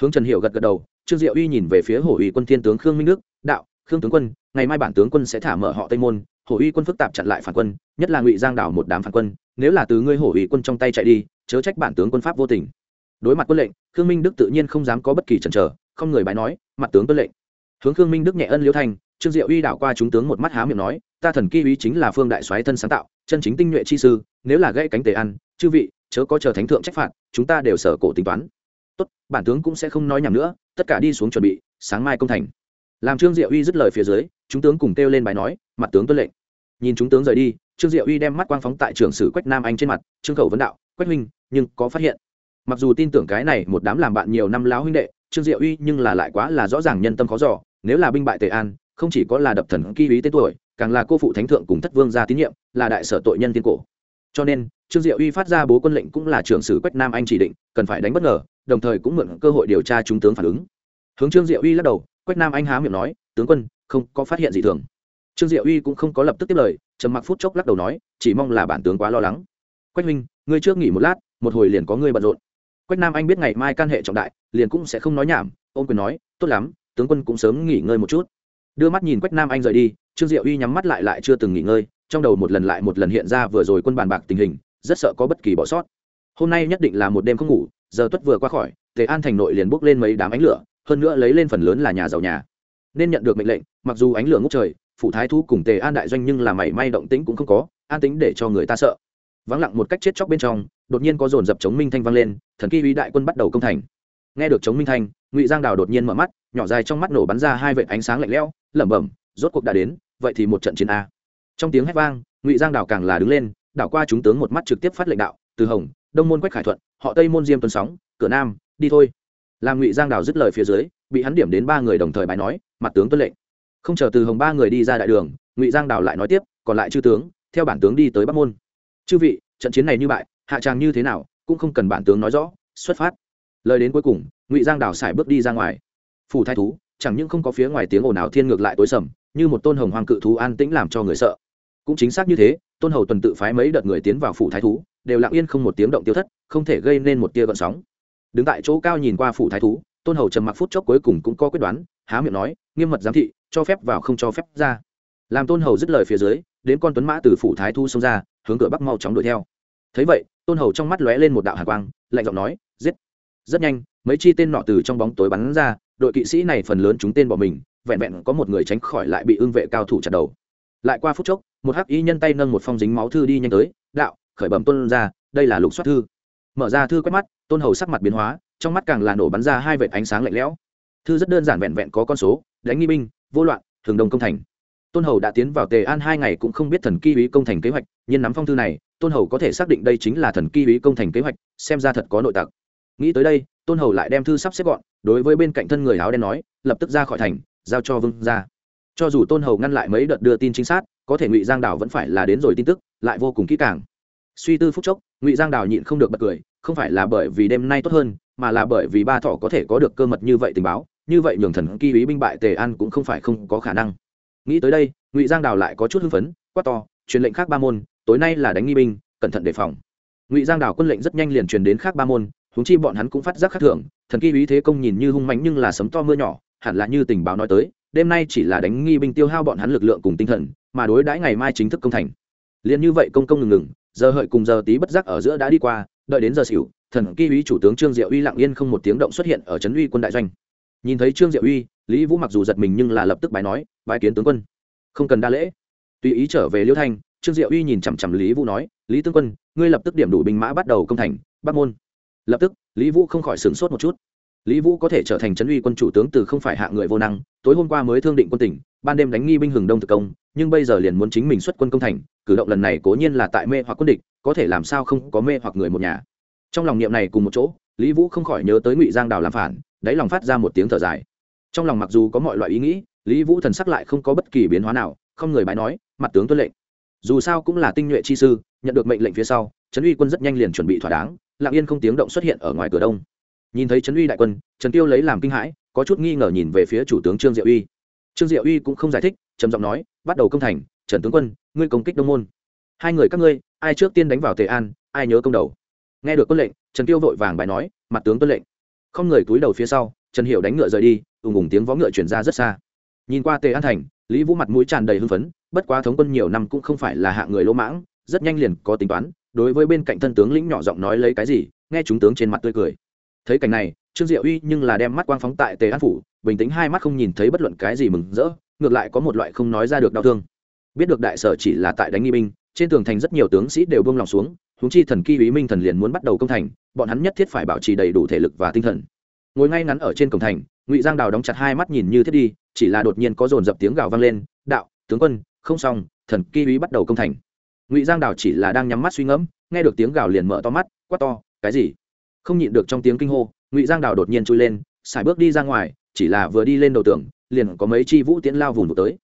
Hướng trần hiểu gật gật đầu, trương diệu uy nhìn về phía hổ uy quân thiên tướng khương minh đức, đạo khương tướng quân, ngày mai bản tướng quân sẽ thả mở họ tây môn, hổ uy quân phức tạp chặn lại phản quân, nhất là ngụy giang đảo một đám phản quân, nếu là từ ngươi hổ uy quân trong tay chạy đi, chớ trách bản tướng quân pháp vô tình. Đối mặt quân lệnh, khương minh đức tự nhiên không dám có bất kỳ chần chờ, không người bái nói, mặt tướng quân lệnh. Hướng khương minh đức nhẹ ân liễu thanh trương diệu uy đảo qua chúng tướng một mắt há miệng nói, ta thần kỳ uy chính là phương đại soái thân sáng tạo, chân chính tinh nhuệ chi sư, nếu là gãy cánh tề ăn, chư vị, chớ có chờ thánh thượng trách phạt, chúng ta đều sở cổ tính toán. Tốt, bản tướng cũng sẽ không nói nhầm nữa, tất cả đi xuống chuẩn bị, sáng mai công thành làm trương diệu uy dứt lời phía dưới, chúng tướng cùng kêu lên bài nói, mặt tướng tuân lệnh. Nhìn chúng tướng rời đi, trương diệu uy đem mắt quang phóng tại trường sử quách nam anh trên mặt, trương khẩu vấn đạo, quách huynh, nhưng có phát hiện. Mặc dù tin tưởng cái này một đám làm bạn nhiều năm láo huynh đệ, trương diệu uy nhưng là lại quá là rõ ràng nhân tâm khó giỏ nếu là binh bại tề an, không chỉ có là đập thần ký ý tên tuổi, càng là cô phụ thánh thượng cùng thất vương gia tín nhiệm, là đại sở tội nhân tiên cổ. Cho nên, trương diệu uy phát ra bố quân lệnh cũng là trưởng sử quách nam anh chỉ định, cần phải đánh bất ngờ, đồng thời cũng mượn cơ hội điều tra trung tướng phản ứng. Hướng trương diệu uy lắc đầu quách nam anh há miệng nói, tướng quân, không có phát hiện gì thường. Trương diệu uy cũng không có lập tức tiếp lời, trầm mặc phút chốc lắc đầu nói, chỉ mong là bản tướng quá lo lắng. Quách minh ngươi trước nghỉ một lát, một hồi liền có ngươi bận rộn. Quách nam anh biết ngày mai can hệ trọng đại, liền cũng sẽ không nói nhảm ôm quyền nói, tốt lắm, tướng quân cũng sớm nghỉ ngơi một chút. Đưa mắt nhìn quách nam anh rời đi, trương diệu uy nhắm mắt lại lại chưa từng nghỉ ngơi, trong đầu một lần lại một lần hiện ra vừa rồi quân bàn bạc tình hình, rất sợ có bất kỳ bỏ sót. Hôm nay nhất định là một đêm không ngủ, giờ tuất vừa qua khỏi, tề an thành nội liền bốc lên mấy đám ánh lửa hơn nữa lấy lên phần lớn là nhà giàu nhà. Nên nhận được mệnh lệnh, mặc dù ánh lửa ngốc trời phụ thái thu cùng tề an đại doanh nhưng là mảy may động tĩnh cũng không có, an tính để cho người ta sợ. Vắng lặng một cách chết chóc bên trong, đột nhiên có dồn dập chống minh thanh vang lên, thần kỳ uy đại quân bắt đầu công thành. Nghe được chống minh thanh, ngụy giang đào đột nhiên mở mắt, nhỏ dài trong mắt nổ bắn ra hai vệt ánh sáng lạnh lẽo, lẩm bẩm, rốt cuộc đã đến, vậy thì một trận chiến a. Trong tiếng hét vang, ngụy giang đào càng là đứng lên, đảo qua chúng tướng một mắt trực tiếp phát lệnh đạo, từ hồng, đông môn quách khải thuận, họ tây môn diêm tuần sóng, cửa nam, đi thôi làm ngụy giang đào dứt lời phía dưới, bị hắn điểm đến ba người đồng thời bài nói, mặt tướng tuân lệnh. Không chờ từ hồng ba người đi ra đại đường, ngụy giang đào lại nói tiếp, còn lại chư tướng, theo bản tướng đi tới bắc môn. Chư vị, trận chiến này như bại, hạ tràng như thế nào, cũng không cần bản tướng nói rõ, xuất phát. Lời đến cuối cùng, ngụy giang đào xài bước đi ra ngoài. Phủ thái thú, chẳng những không có phía ngoài tiếng ồn ào thiên ngược lại tối sầm, như một tôn hồng hoàng cự thú an tĩnh làm cho người sợ. Cũng chính xác như thế, tôn hầu tuần tự phái mấy đợt người tiến vào phủ thái thú, đều lặng yên không một tiếng động tiêu thất, không thể gây nên một tia gợn sóng đứng tại chỗ cao nhìn qua phủ thái thú, tôn hầu trầm mặc phút chốc cuối cùng cũng có quyết đoán, há miệng nói, nghiêm mật giám thị, cho phép vào không cho phép ra. Làm tôn hầu dứt lời phía dưới, đến con tuấn mã từ phủ thái thu xông ra, hướng cửa bắc mau chóng đuổi theo. Thấy vậy, tôn hầu trong mắt lóe lên một đạo hạ quang, lạnh giọng nói, giết! Rất nhanh, mấy chi tên nọ từ trong bóng tối bắn ra, đội kỵ sĩ này phần lớn chúng tên bỏ mình, vẹn vẹn có một người tránh khỏi lại bị ưng vệ cao thủ chặt đầu. Lại qua phút chốc, một hắc y nhân tay nâng một phong dính máu thư đi nhanh tới, đạo, khởi bẩm tôn ra, đây là lục soát thư mở ra thư quét mắt, tôn hầu sắc mặt biến hóa, trong mắt càng là nổ bắn ra hai vệt ánh sáng lạnh lẽo. Thư rất đơn giản vẹn vẹn có con số, đánh nghi binh, vô loạn thường đông công thành. Tôn hầu đã tiến vào tề an hai ngày cũng không biết thần kỳ úy công thành kế hoạch, nhưng nắm phong thư này, tôn hầu có thể xác định đây chính là thần kỳ úy công thành kế hoạch, xem ra thật có nội tặc. Nghĩ tới đây, tôn hầu lại đem thư sắp xếp gọn, đối với bên cạnh thân người áo đen nói, lập tức ra khỏi thành, giao cho vương ra cho dù tôn hầu ngăn lại mấy đợt đưa tin chính xác, có thể ngụy giang đảo vẫn phải là đến rồi tin tức, lại vô cùng kỹ càng. Suy tư phúc chốc ngụy giang Đào nhịn không được bật cười, không phải là bởi vì đêm nay tốt hơn, mà là bởi vì ba thọ có thể có được cơ mật như vậy tình báo, như vậy nhường thần kỳ ý binh bại tề an cũng không phải không có khả năng. Nghĩ tới đây, ngụy giang đào lại có chút hưng phấn, quát to, truyền lệnh khác ba môn, tối nay là đánh nghi binh, cẩn thận đề phòng. Ngụy giang đào quân lệnh rất nhanh liền truyền đến khác ba môn húng chi bọn hắn cũng phát giác khác thường, thần kỳ ý thế công nhìn như hung mạnh nhưng là sấm to mưa nhỏ, hẳn là như tình báo nói tới, đêm nay chỉ là đánh nghi binh tiêu hao bọn hắn lực lượng cùng tinh thần, mà đối đãi ngày mai chính thức công thành. Liền như vậy công công ngừng ngừng giờ hợi cùng giờ tí bất giác ở giữa đã đi qua, đợi đến giờ xỉu, thần kỳ uy chủ tướng trương diệu uy lặng yên không một tiếng động xuất hiện ở trấn uy quân đại doanh. Nhìn thấy trương diệu uy, lý vũ mặc dù giật mình nhưng là lập tức bài nói bài kiến tướng quân. Không cần đa lễ. Tùy ý trở về liêu thanh, trương diệu uy nhìn chằm chằm lý vũ nói, lý tướng quân, ngươi lập tức điểm đủ binh mã bắt đầu công thành bắc môn. Lập tức, lý vũ không khỏi sửng sốt một chút. Lý vũ có thể trở thành trấn uy quân chủ tướng từ không phải hạ người vô năng, tối hôm qua mới thương định quân tỉnh ban đêm đánh nghi binh hừng đông thực công, nhưng bây giờ liền muốn chính mình xuất quân công thành, cử động lần này cố nhiên là tại mê hoặc quân địch, có thể làm sao không có mê hoặc người một nhà. Trong lòng niệm này cùng một chỗ, lý vũ không khỏi nhớ tới ngụy giang đào làm phản, đáy lòng phát ra một tiếng thở dài. Trong lòng mặc dù có mọi loại ý nghĩ, lý vũ thần sắc lại không có bất kỳ biến hóa nào, không người bái nói, mặt tướng tuân lệnh. Dù sao cũng là tinh nhuệ chi sư, nhận được mệnh lệnh phía sau, trấn uy quân rất nhanh liền chuẩn bị thỏa đáng, lặng yên không tiếng động xuất hiện ở ngoài cửa đông. Nhìn thấy trấn uy đại quân, trần tiêu lấy làm kinh hãi, có chút nghi ngờ nhìn về phía chủ tướng trương diệu uy trương diệu uy cũng không giải thích, trầm giọng nói, bắt đầu công thành, trần tướng quân, ngươi công kích đông môn. Hai người các ngươi, ai trước tiên đánh vào tề an, ai nhớ công đầu. Nghe được quân lệnh, trần tiêu vội vàng bài nói, mặt tướng tuân lệnh. Không người túi đầu phía sau, trần hiệu đánh ngựa rời đi, ùng ùng tiếng vó ngựa chuyển ra rất xa. Nhìn qua tề an thành, lý vũ mặt mũi tràn đầy hưng phấn, bất quá thống quân nhiều năm cũng không phải là hạ người lỗ mãng, rất nhanh liền có tính toán, đối với bên cạnh thân tướng lĩnh nhỏ giọng nói lấy cái gì, nghe chúng tướng trên mặt tươi cười. Thấy cảnh này, trương diệu uy nhưng là đem mắt quang phóng tại tề an phủ bình tĩnh hai mắt không nhìn thấy bất luận cái gì mừng rỡ, ngược lại có một loại không nói ra được đau thương. Biết được đại sở chỉ là tại đánh nghi binh, trên tường thành rất nhiều tướng sĩ đều buông lòng xuống húng chi thần kỳ ý minh thần liền muốn bắt đầu công thành, bọn hắn nhất thiết phải bảo trì đầy đủ thể lực và tinh thần. Ngồi ngay ngắn ở trên cổng thành, ngụy giang đào đóng chặt hai mắt nhìn như thiết đi, chỉ là đột nhiên có dồn dập tiếng gào vang lên, đạo, tướng quân, không xong, thần kỳ ý bắt đầu công thành. Ngụy giang đào chỉ là đang nhắm mắt suy ngẫm, nghe được tiếng gào liền mở to mắt, quát to, cái gì? Không nhịn được trong tiếng kinh hô, ngụy giang đào đột nhiên chui lên xài bước đi ra ngoài chỉ là vừa đi lên đầu tường, liền có mấy chi vũ tiễn lao vùng tới.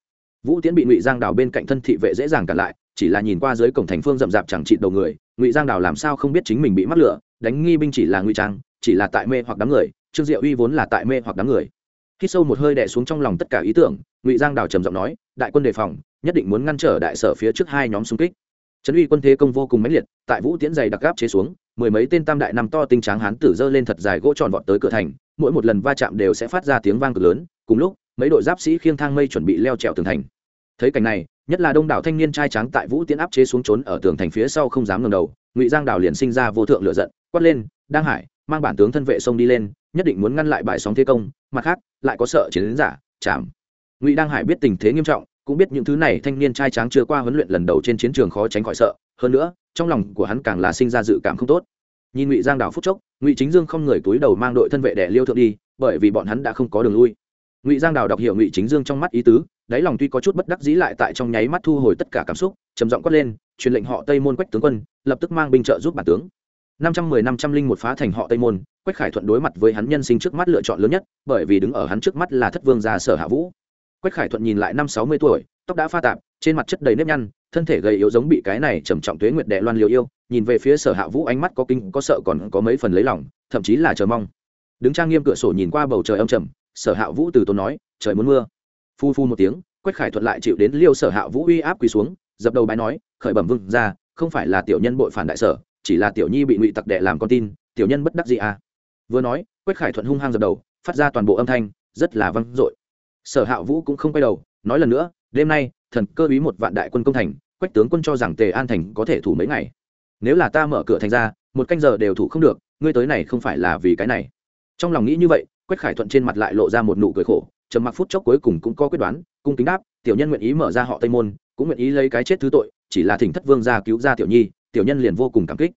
Vũ tiễn bị ngụy giang đào bên cạnh thân thị vệ dễ dàng cản lại, chỉ là nhìn qua dưới cổng thành phương rậm rạp chẳng trị đầu người, ngụy giang đào làm sao không biết chính mình bị mắc lửa, đánh nghi binh chỉ là ngụy trang, chỉ là tại mê hoặc đám người, trương diệu uy vốn là tại mê hoặc đám người. Khi sâu một hơi đẻ xuống trong lòng tất cả ý tưởng, ngụy giang đào trầm giọng nói, đại quân đề phòng, nhất định muốn ngăn trở đại sở phía trước hai nhóm xung kích. Trấn uy quân thế công vô cùng mãnh liệt, tại vũ tiễn dày đặc gáp chế xuống, mười mấy tên tam đại năm to tinh tráng hán tử dơ lên thật dài gỗ tròn vọt tới cửa thành mỗi một lần va chạm đều sẽ phát ra tiếng vang cực lớn, cùng lúc, mấy đội giáp sĩ khiêng thang mây chuẩn bị leo trèo tường thành. Thấy cảnh này, nhất là đông đảo thanh niên trai tráng tại vũ tiễn áp chế xuống trốn ở tường thành phía sau không dám ngẩng đầu, ngụy giang đảo liền sinh ra vô thượng lựa giận, quát lên, đang hải, mang bản tướng thân vệ sông đi lên, nhất định muốn ngăn lại bài sóng thế công, mặt khác, lại có sợ chiến giả, chạm. Ngụy đăng hải biết tình thế nghiêm trọng, cũng biết những thứ này thanh niên trai tráng chưa qua huấn luyện lần đầu trên chiến trường khó tránh khỏi sợ, hơn nữa, trong lòng của hắn càng là sinh ra dự cảm không tốt nhìn ngụy giang đảo phúc chốc, ngụy chính dương không người túi đầu mang đội thân vệ đẻ liêu thượng đi, bởi vì bọn hắn đã không có đường lui. Ngụy giang đào đọc hiểu ngụy chính dương trong mắt ý tứ, đáy lòng tuy có chút bất đắc dĩ lại tại trong nháy mắt thu hồi tất cả cảm xúc, trầm giọng quát lên, truyền lệnh họ tây môn quách tướng quân, lập tức mang binh trợ giúp bản tướng. Năm trăm mười, năm trăm linh một phá thành họ tây môn, quách khải thuận đối mặt với hắn nhân sinh trước mắt lựa chọn lớn nhất, bởi vì đứng ở hắn trước mắt là thất vương gia sở hạ vũ. Quách khải thuận nhìn lại năm sáu mươi tuổi, tóc đã pha tạp trên mặt chất đầy nếp nhăn, thân thể gầy yếu giống bị cái này trầm trọng tuế nguyệt đệ loan liều yêu, nhìn về phía sở hạ vũ ánh mắt có kinh, có sợ còn có mấy phần lấy lòng, thậm chí là chờ mong. Đứng trang nghiêm cửa sổ nhìn qua bầu trời âm trầm, sở hạ vũ từ tốn nói, trời muốn mưa. Phu phu một tiếng, quách khải thuận lại chịu đến liêu sở hạ vũ uy áp quỳ xuống, dập đầu bài nói, khởi bẩm vương ra, không phải là tiểu nhân bội phản đại sở, chỉ là tiểu nhi bị ngụy tặc đệ làm con tin, tiểu nhân bất đắc gì à. Vừa nói, quách khải thuận hung hăng dập đầu, phát ra toàn bộ âm thanh, rất là vang dội. Sở hạ vũ cũng không quay đầu, nói lần nữa, đêm nay thần cơ ý một vạn đại quân công thành, quách tướng quân cho rằng tề an thành có thể thủ mấy ngày. Nếu là ta mở cửa thành ra, một canh giờ đều thủ không được, ngươi tới này không phải là vì cái này. Trong lòng nghĩ như vậy, quách khải thuận trên mặt lại lộ ra một nụ cười khổ, trầm mặc phút chốc cuối cùng cũng có quyết đoán, cung kính đáp, tiểu nhân nguyện ý mở ra họ tây môn, cũng nguyện ý lấy cái chết thứ tội, chỉ là thỉnh thất vương ra cứu ra tiểu nhi, tiểu nhân liền vô cùng cảm kích.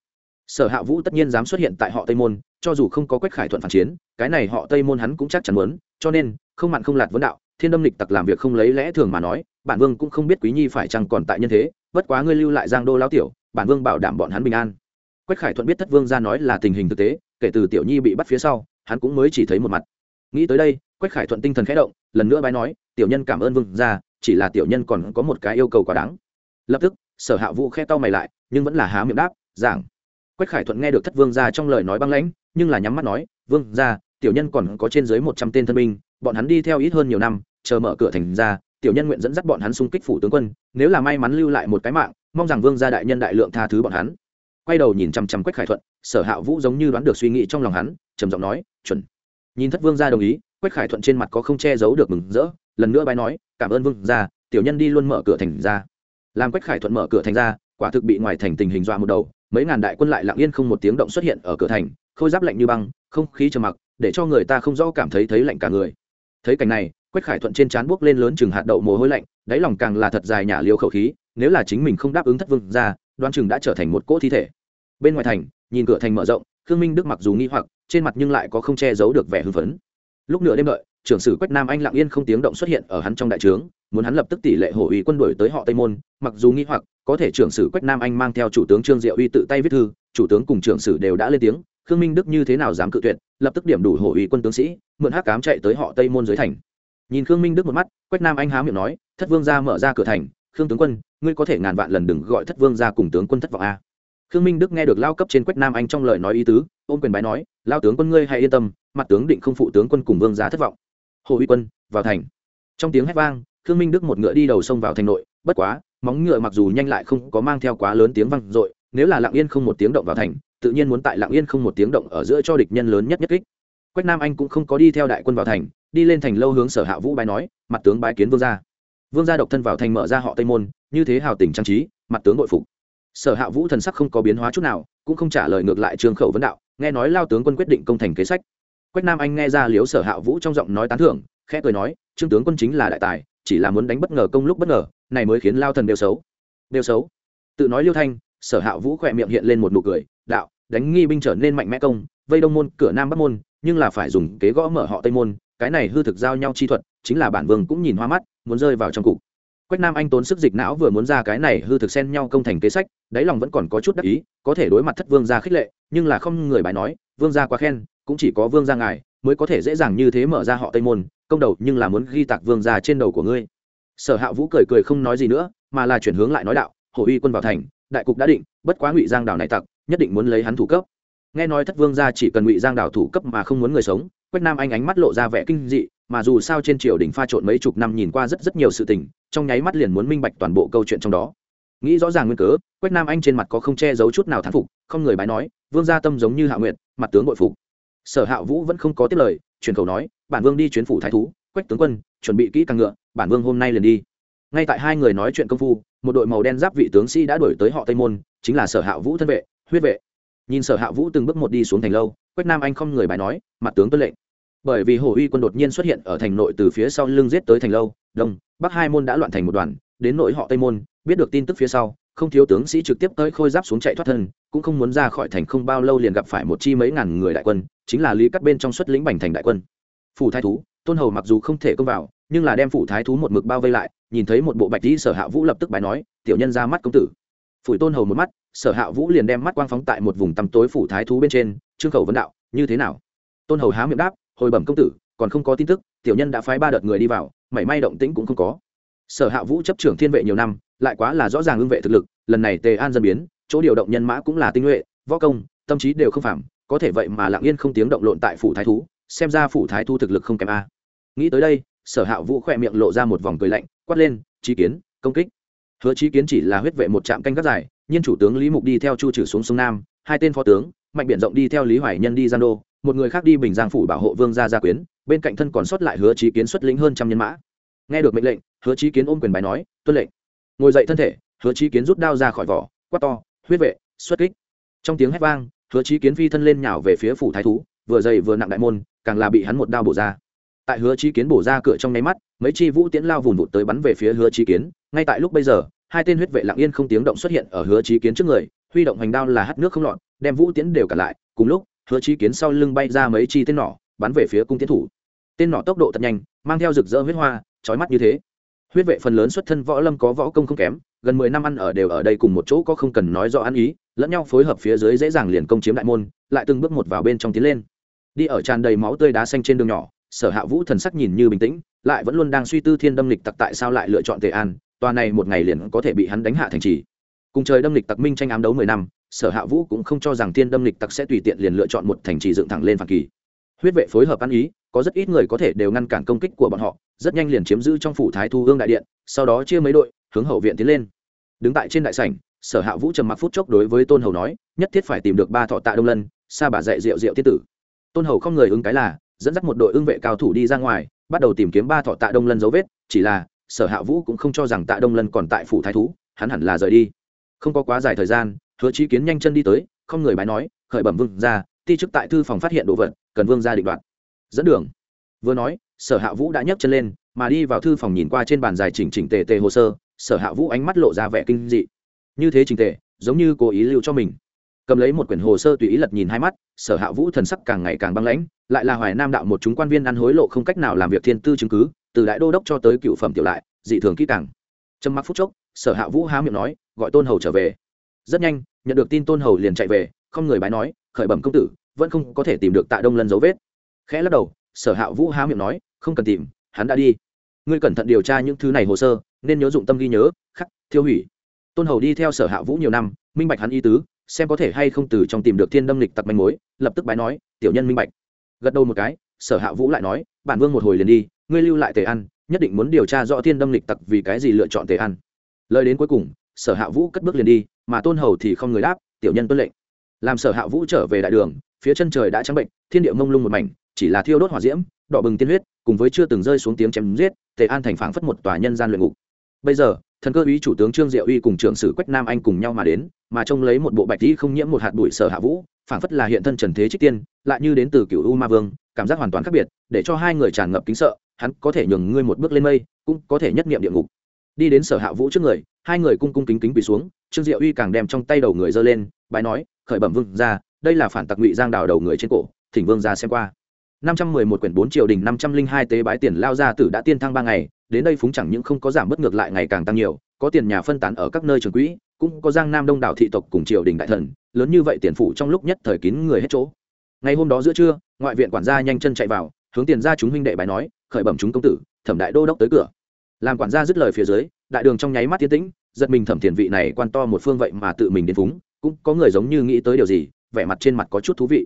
Sở hạ vũ tất nhiên dám xuất hiện tại họ tây môn, cho dù không có quách khải thuận phản chiến, cái này họ tây môn hắn cũng chắc chắn muốn, cho nên, không mặn không lạt vấn đạo, thiên đâm lịch tặc làm việc không lấy lẽ thường mà nói bản vương cũng không biết quý nhi phải chăng còn tại nhân thế, bất quá ngươi lưu lại giang đô lao tiểu, bản vương bảo đảm bọn hắn bình an. Quách khải thuận biết thất vương ra nói là tình hình thực tế, kể từ tiểu nhi bị bắt phía sau, hắn cũng mới chỉ thấy một mặt. Nghĩ tới đây, quách khải thuận tinh thần khẽ động, lần nữa bái nói, tiểu nhân cảm ơn vương ra chỉ là tiểu nhân còn có một cái yêu cầu quá đáng. Lập tức, sở hạ vũ khe tao mày lại, nhưng vẫn là há miệng đáp, giảng. Quách khải thuận nghe được thất vương ra trong lời nói băng lãnh, nhưng là nhắm mắt nói, vương ra tiểu nhân còn có trên dưới một trăm tên thân binh, bọn hắn đi theo ít hơn nhiều năm, chờ mở cửa thành ra tiểu nhân nguyện dẫn dắt bọn hắn xung kích phủ tướng quân, nếu là may mắn lưu lại một cái mạng, mong rằng vương gia đại nhân đại lượng tha thứ bọn hắn. Quay đầu nhìn chằm chằm quách khải thuận, sở hạ vũ giống như đoán được suy nghĩ trong lòng hắn, trầm giọng nói, chuẩn. Nhìn thất vương gia đồng ý, quách khải thuận trên mặt có không che giấu được mừng rỡ, lần nữa bái nói, cảm ơn vương gia, tiểu nhân đi luôn mở cửa thành ra. Làm quách khải thuận mở cửa thành ra, quả thực bị ngoài thành tình hình dọa một đầu, mấy ngàn đại quân lại lặng yên không một tiếng động xuất hiện ở cửa thành, khôi giáp lạnh như băng, không khí trầm mặc, để cho người ta không rõ cảm thấy thấy lạnh cả người. Thấy cảnh này quách khải thuận trên trán buốc lên lớn chừng hạt đậu mồ hôi lạnh, đáy lòng càng là thật dài nhả liều khẩu khí, nếu là chính mình không đáp ứng thất vương ra đoan chừng đã trở thành một cỗ thi thể. Bên ngoài thành, nhìn cửa thành mở rộng, khương minh đức mặc dù nghi hoặc, trên mặt nhưng lại có không che giấu được vẻ hưng phấn. Lúc nửa đêm đợi, trưởng sử quách nam anh lặng yên không tiếng động xuất hiện ở hắn trong đại trướng, muốn hắn lập tức tỷ lệ hổ ủy quân đuổi tới họ tây môn, mặc dù nghi hoặc, có thể trưởng sử quách nam anh mang theo chủ tướng trương diệu uy tự tay viết thư, chủ tướng cùng trưởng sử đều đã lên tiếng, khương minh đức như thế nào dám cự tuyệt, lập tức điểm đủ hổ ủy quân tướng sĩ, mượn hắc cám chạy tới họ tây môn dưới thành nhìn khương minh đức một mắt, quách nam anh há miệng nói, thất vương ra mở ra cửa thành, khương tướng quân, ngươi có thể ngàn vạn lần đừng gọi thất vương ra cùng tướng quân thất vọng a. Khương minh đức nghe được lao cấp trên quách nam anh trong lời nói ý tứ, ôm quyền bái nói, lao tướng quân ngươi hãy yên tâm, mặt tướng định không phụ tướng quân cùng vương gia thất vọng. Hồ uy quân, vào thành. Trong tiếng hét vang, khương minh đức một ngựa đi đầu sông vào thành nội, bất quá, móng ngựa mặc dù nhanh lại không có mang theo quá lớn tiếng vang dội, nếu là lặng yên không một tiếng động vào thành, tự nhiên muốn tại lặng yên không một tiếng động ở giữa cho địch nhân lớn nhất nhất kích. Quách nam anh cũng không có đi theo đại quân vào thành đi lên thành lâu hướng sở hạ vũ bái nói, mặt tướng bái kiến vương gia. Vương gia độc thân vào thành mở ra họ tây môn, như thế hào tình trang trí, mặt tướng nội phục. Sở hạ vũ thần sắc không có biến hóa chút nào, cũng không trả lời ngược lại trương khẩu vấn đạo, nghe nói lao tướng quân quyết định công thành kế sách. Quách nam anh nghe ra liếu sở hạ vũ trong giọng nói tán thưởng, khẽ cười nói, trương tướng quân chính là đại tài, chỉ là muốn đánh bất ngờ công lúc bất ngờ, này mới khiến lao thần đều xấu. Đều xấu? Tự nói liêu thanh, sở hạ vũ khỏe miệng hiện lên một nụ cười, đạo, đánh nghi binh trở nên mạnh mẽ công, vây đông môn, cửa nam bắc môn nhưng là phải dùng kế gõ mở họ tây môn, cái này hư thực giao nhau chi thuật, chính là bản vương cũng nhìn hoa mắt, muốn rơi vào trong cục. Quách nam anh tốn sức dịch não vừa muốn ra cái này hư thực xen nhau công thành kế sách, đáy lòng vẫn còn có chút đắc ý, có thể đối mặt thất vương gia khích lệ, nhưng là không người bài nói, vương gia quá khen, cũng chỉ có vương gia ngài mới có thể dễ dàng như thế mở ra họ tây môn, công đầu nhưng là muốn ghi tạc vương gia trên đầu của ngươi. Sở hạ vũ cười cười không nói gì nữa, mà là chuyển hướng lại nói đạo, hổ uy quân vào thành, đại cục đã định, bất quá ngụy giang đảo này tặc, nhất định muốn lấy hắn thủ cấp nghe nói thất vương gia chỉ cần ngụy giang đảo thủ cấp mà không muốn người sống, quách nam anh ánh mắt lộ ra vẻ kinh dị, mà dù sao trên triều đình pha trộn mấy chục năm nhìn qua rất rất nhiều sự tình, trong nháy mắt liền muốn minh bạch toàn bộ câu chuyện trong đó. Nghĩ rõ ràng nguyên cớ, quách nam anh trên mặt có không che giấu chút nào thán phục, không người bái nói, vương gia tâm giống như hạ nguyện mặt tướng bội phục. Sở hạ vũ vẫn không có tiếp lời truyền khẩu nói, bản vương đi chuyến phủ thái thú, quách tướng quân, chuẩn bị kỹ càng ngựa, bản vương hôm nay liền đi. Ngay tại hai người nói chuyện công phu, một đội màu đen giáp vị tướng sĩ đã đuổi tới họ tây môn, chính là sở hạ vũ thân vệ, huyết vệ nhìn sở hạ vũ từng bước một đi xuống thành lâu, quách nam anh không người bài nói, mặt tướng tuân lệnh. Bởi vì hồ uy quân đột nhiên xuất hiện ở thành nội từ phía sau lưng giết tới thành lâu, đông, bắc hai môn đã loạn thành một đoàn, đến nội họ tây môn, biết được tin tức phía sau, không thiếu tướng sĩ trực tiếp tới khôi giáp xuống chạy thoát thân, cũng không muốn ra khỏi thành không bao lâu liền gặp phải một chi mấy ngàn người đại quân, chính là lý cắt bên trong xuất lĩnh bành thành đại quân. Phủ thái thú, tôn hầu mặc dù không thể công vào, nhưng là đem phủ thái thú một mực bao vây lại, nhìn thấy một bộ bạch dĩ sở hạ vũ lập tức bài nói, tiểu nhân ra mắt công tử. Phủi tôn hầu một mắt sở hạ vũ liền đem mắt quang phóng tại một vùng tăm tối phủ thái thú bên trên, trương khẩu vấn đạo, như thế nào? Tôn hầu há miệng đáp, hồi bẩm công tử, còn không có tin tức, tiểu nhân đã phái ba đợt người đi vào, mảy may động tĩnh cũng không có. Sở hạ vũ chấp trưởng thiên vệ nhiều năm, lại quá là rõ ràng ưng vệ thực lực, lần này tề an dân biến, chỗ điều động nhân mã cũng là tinh nhuệ, võ công, tâm trí đều không phạm có thể vậy mà lặng yên không tiếng động lộn tại phủ thái thú, xem ra phủ thái thu thực lực không kém a. Nghĩ tới đây, sở hạ vũ khỏe miệng lộ ra một vòng cười lạnh, quát lên trí kiến, công kích hứa chí kiến chỉ là huyết vệ một trạm canh gác dài, nhiên chủ tướng lý mục đi theo chu trừ xuống sông nam, hai tên phó tướng, mạnh biện rộng đi theo lý hoài nhân đi gian đô, một người khác đi bình giang phủ bảo hộ vương gia gia quyến, bên cạnh thân còn sót lại hứa chí kiến xuất lĩnh hơn trăm nhân mã. Nghe được mệnh lệnh, hứa chí kiến ôm quyền bài nói, tuân lệnh. Ngồi dậy thân thể, hứa chí kiến rút đao ra khỏi vỏ, quát to, huyết vệ, xuất kích. Trong tiếng hét vang, hứa chí kiến phi thân lên nhào về phía phủ thái thú, vừa dày vừa nặng đại môn, càng là bị hắn một đao bổ ra tại hứa trí kiến bổ ra cửa trong nháy mắt, mấy chi vũ tiễn lao vùn vụt tới bắn về phía hứa trí kiến. Ngay tại lúc bây giờ, hai tên huyết vệ lặng yên không tiếng động xuất hiện ở hứa trí kiến trước người, huy động hành đao là hắt nước không lọt, đem vũ tiễn đều cả lại. Cùng lúc, hứa trí kiến sau lưng bay ra mấy chi tên nỏ, bắn về phía cung tiến thủ. Tên nỏ tốc độ thật nhanh, mang theo rực rỡ huyết hoa, chói mắt như thế. Huyết vệ phần lớn xuất thân võ lâm có võ công không kém, gần mười năm ăn ở đều ở đây cùng một chỗ có không cần nói rõ ăn ý, lẫn nhau phối hợp phía dưới dễ dàng liền công chiếm đại môn, lại từng bước một vào bên trong tiến lên. Đi ở tràn đầy máu tươi đá xanh trên đường nhỏ sở hạ vũ thần sắc nhìn như bình tĩnh, lại vẫn luôn đang suy tư thiên đâm lịch tặc tại sao lại lựa chọn tề an, tòa này một ngày liền có thể bị hắn đánh hạ thành trì. Cùng trời đâm lịch tặc minh tranh ám đấu mười năm, sở hạ vũ cũng không cho rằng thiên đâm lịch tặc sẽ tùy tiện liền lựa chọn một thành trì dựng thẳng lên phản kỳ. Huyết vệ phối hợp ăn ý, có rất ít người có thể đều ngăn cản công kích của bọn họ, rất nhanh liền chiếm giữ trong phủ thái thu hương đại điện, sau đó chia mấy đội, hướng hậu viện tiến lên. Đứng tại trên đại sảnh, sở hạ vũ trầm mặc phút chốc đối với tôn hầu nói, nhất thiết phải tìm được ba thọ tạ đông lân, sa bà dạy rượu rượu tiết tử. Tôn hầu không người ứng cái là dẫn dắt một đội ưng vệ cao thủ đi ra ngoài, bắt đầu tìm kiếm ba thọ tạ đông lân dấu vết, chỉ là, sở hạ vũ cũng không cho rằng tạ đông lân còn tại phủ thái thú, hắn hẳn là rời đi. Không có quá dài thời gian, hứa trí kiến nhanh chân đi tới, không người bái nói, khởi bẩm vương ra ti chức tại thư phòng phát hiện đồ vật, cần vương ra định đoạt. Dẫn đường. Vừa nói, sở hạ vũ đã nhấc chân lên, mà đi vào thư phòng nhìn qua trên bàn dài chỉnh chỉnh tề tề hồ sơ, sở hạ vũ ánh mắt lộ ra vẻ kinh dị. Như thế trình tề, giống như cố ý lưu cho mình cầm lấy một quyển hồ sơ tùy ý lật nhìn hai mắt, sở hạ vũ thần sắc càng ngày càng băng lãnh, lại là hoài nam đạo một chúng quan viên ăn hối lộ không cách nào làm việc thiên tư chứng cứ, từ đại đô đốc cho tới cựu phẩm tiểu lại, dị thường kỹ càng. Trầm mặc phút chốc, sở hạ vũ há miệng nói, gọi tôn hầu trở về. Rất nhanh, nhận được tin tôn hầu liền chạy về, không người bái nói, khởi bẩm công tử, vẫn không có thể tìm được tạ đông lân dấu vết. Khẽ lắc đầu, sở hạ vũ há miệng nói, không cần tìm, hắn đã đi. Ngươi cẩn thận điều tra những thứ này hồ sơ, nên nhớ dụng tâm ghi nhớ, khắc, thiêu hủy. Tôn hầu đi theo sở hạ vũ nhiều năm, minh bạch hắn y tứ xem có thể hay không từ trong tìm được thiên đâm lịch tặc manh mối, lập tức bái nói, tiểu nhân minh bạch. Gật đầu một cái, sở hạ vũ lại nói, bản vương một hồi liền đi, ngươi lưu lại tề ăn, nhất định muốn điều tra rõ thiên đâm lịch tặc vì cái gì lựa chọn tề ăn. Lời đến cuối cùng, sở hạ vũ cất bước liền đi, mà tôn hầu thì không người đáp, tiểu nhân tuân lệnh. Làm sở hạ vũ trở về đại đường, phía chân trời đã trắng bệnh, thiên địa mông lung một mảnh, chỉ là thiêu đốt hỏa diễm, đỏ bừng tiên huyết, cùng với chưa từng rơi xuống tiếng chém giết, tề an thành phảng phất một tòa nhân gian luyện ngục. Bây giờ thần cơ ý chủ tướng trương diệu uy cùng trưởng sử quách nam anh cùng nhau mà đến, mà trông lấy một bộ bạch dĩ không nhiễm một hạt bụi sở hạ vũ, phảng phất là hiện thân trần thế trích tiên, lại như đến từ cựu u ma vương, cảm giác hoàn toàn khác biệt, để cho hai người tràn ngập kính sợ, hắn có thể nhường ngươi một bước lên mây, cũng có thể nhất nghiệm địa ngục. Đi đến sở hạ vũ trước người, hai người cung cung kính kính quỳ xuống, trương diệu uy càng đem trong tay đầu người giơ lên bài nói, khởi bẩm vương ra đây là phản tặc ngụy giang đào đầu người trên cổ, thỉnh vương ra xem qua. năm trăm mười một quyển bốn triều đình năm trăm linh hai tế bái tiền lao ra tử đã tiên thăng ba ngày đến đây phúng chẳng những không có giảm bất ngược lại ngày càng tăng nhiều, có tiền nhà phân tán ở các nơi trường quỹ, cũng có giang nam đông đảo thị tộc cùng triều đình đại thần, lớn như vậy tiền phủ trong lúc nhất thời kín người hết chỗ. Ngày hôm đó giữa trưa, ngoại viện quản gia nhanh chân chạy vào, hướng tiền ra chúng huynh đệ bài nói, khởi bẩm chúng công tử, thẩm đại đô đốc tới cửa. Làm quản gia dứt lời phía dưới, đại đường trong nháy mắt tiến tĩnh, giật mình thẩm thiền vị này quan to một phương vậy mà tự mình đến phúng, cũng có người giống như nghĩ tới điều gì, vẻ mặt trên mặt có chút thú vị.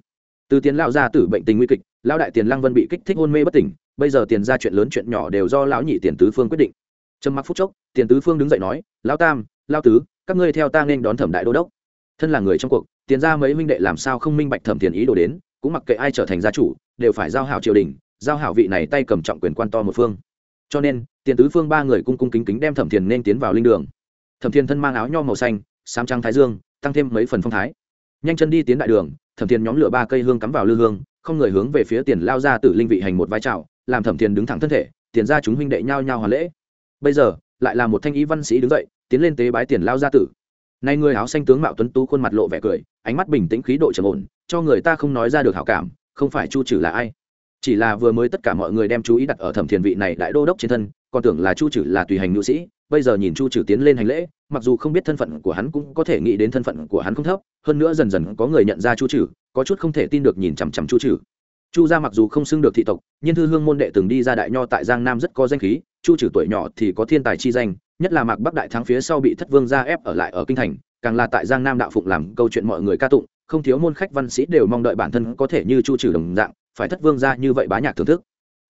Từ tiền lao ra tử bệnh tình nguy kịch lao đại tiền lăng vân bị kích thích hôn mê bất tỉnh bây giờ tiền ra chuyện lớn chuyện nhỏ đều do lão nhị tiền tứ phương quyết định. Trầm mặc phút chốc, tiền tứ phương đứng dậy nói, lão tam lao tứ, các ngươi theo ta nên đón thẩm đại đô đốc. Thân là người trong cuộc, tiền ra mấy minh đệ làm sao không minh bạch thẩm tiền ý đồ đến, cũng mặc kệ ai trở thành gia chủ, đều phải giao hảo triều đình, giao hảo vị này tay cầm trọng quyền quan to một phương. Cho nên, tiền tứ phương ba người cung cung kính kính đem thẩm thiền nên tiến vào linh đường. Thẩm thiền thân mang áo nho màu xanh, sám trăng thái dương, tăng thêm mấy phần phong thái. Nhanh chân đi tiến đại đường, thẩm thiền nhóm lửa ba cây hương cắm vào lư hương, không người hướng về phía tiền lao ra từ linh vị hành một vai trào làm thẩm thiền đứng thẳng thân thể, tiền ra chúng huynh đệ nhao nhao hoàn lễ. Bây giờ, lại là một thanh ý văn sĩ đứng dậy, tiến lên tế bái tiền lao gia tử. Nay người áo xanh tướng mạo tuấn tú khuôn mặt lộ vẻ cười, ánh mắt bình tĩnh khí độ trầm ổn, cho người ta không nói ra được hảo cảm, không phải chu trừ là ai. Chỉ là vừa mới tất cả mọi người đem chú ý đặt ở thẩm thiền vị này đại đô đốc trên thân, còn tưởng là chu trừ là tùy hành nữ sĩ, bây giờ nhìn chu trừ tiến lên hành lễ, mặc dù không biết thân phận của hắn cũng có thể nghĩ đến thân phận của hắn không thấp, hơn nữa dần dần có người nhận ra chu trừ có chút không thể tin được nhìn chằm chằm chu trừ chu gia mặc dù không xưng được thị tộc, nhưng thư hương môn đệ từng đi ra đại nho tại giang nam rất có danh khí, chu trừ tuổi nhỏ thì có thiên tài chi danh, nhất là mạc bắc đại thắng phía sau bị thất vương gia ép ở lại ở kinh thành, càng là tại giang nam đạo phụng làm câu chuyện mọi người ca tụng, không thiếu môn khách văn sĩ đều mong đợi bản thân có thể như chu trừ đồng dạng, phải thất vương gia như vậy bá nhạc thưởng thức.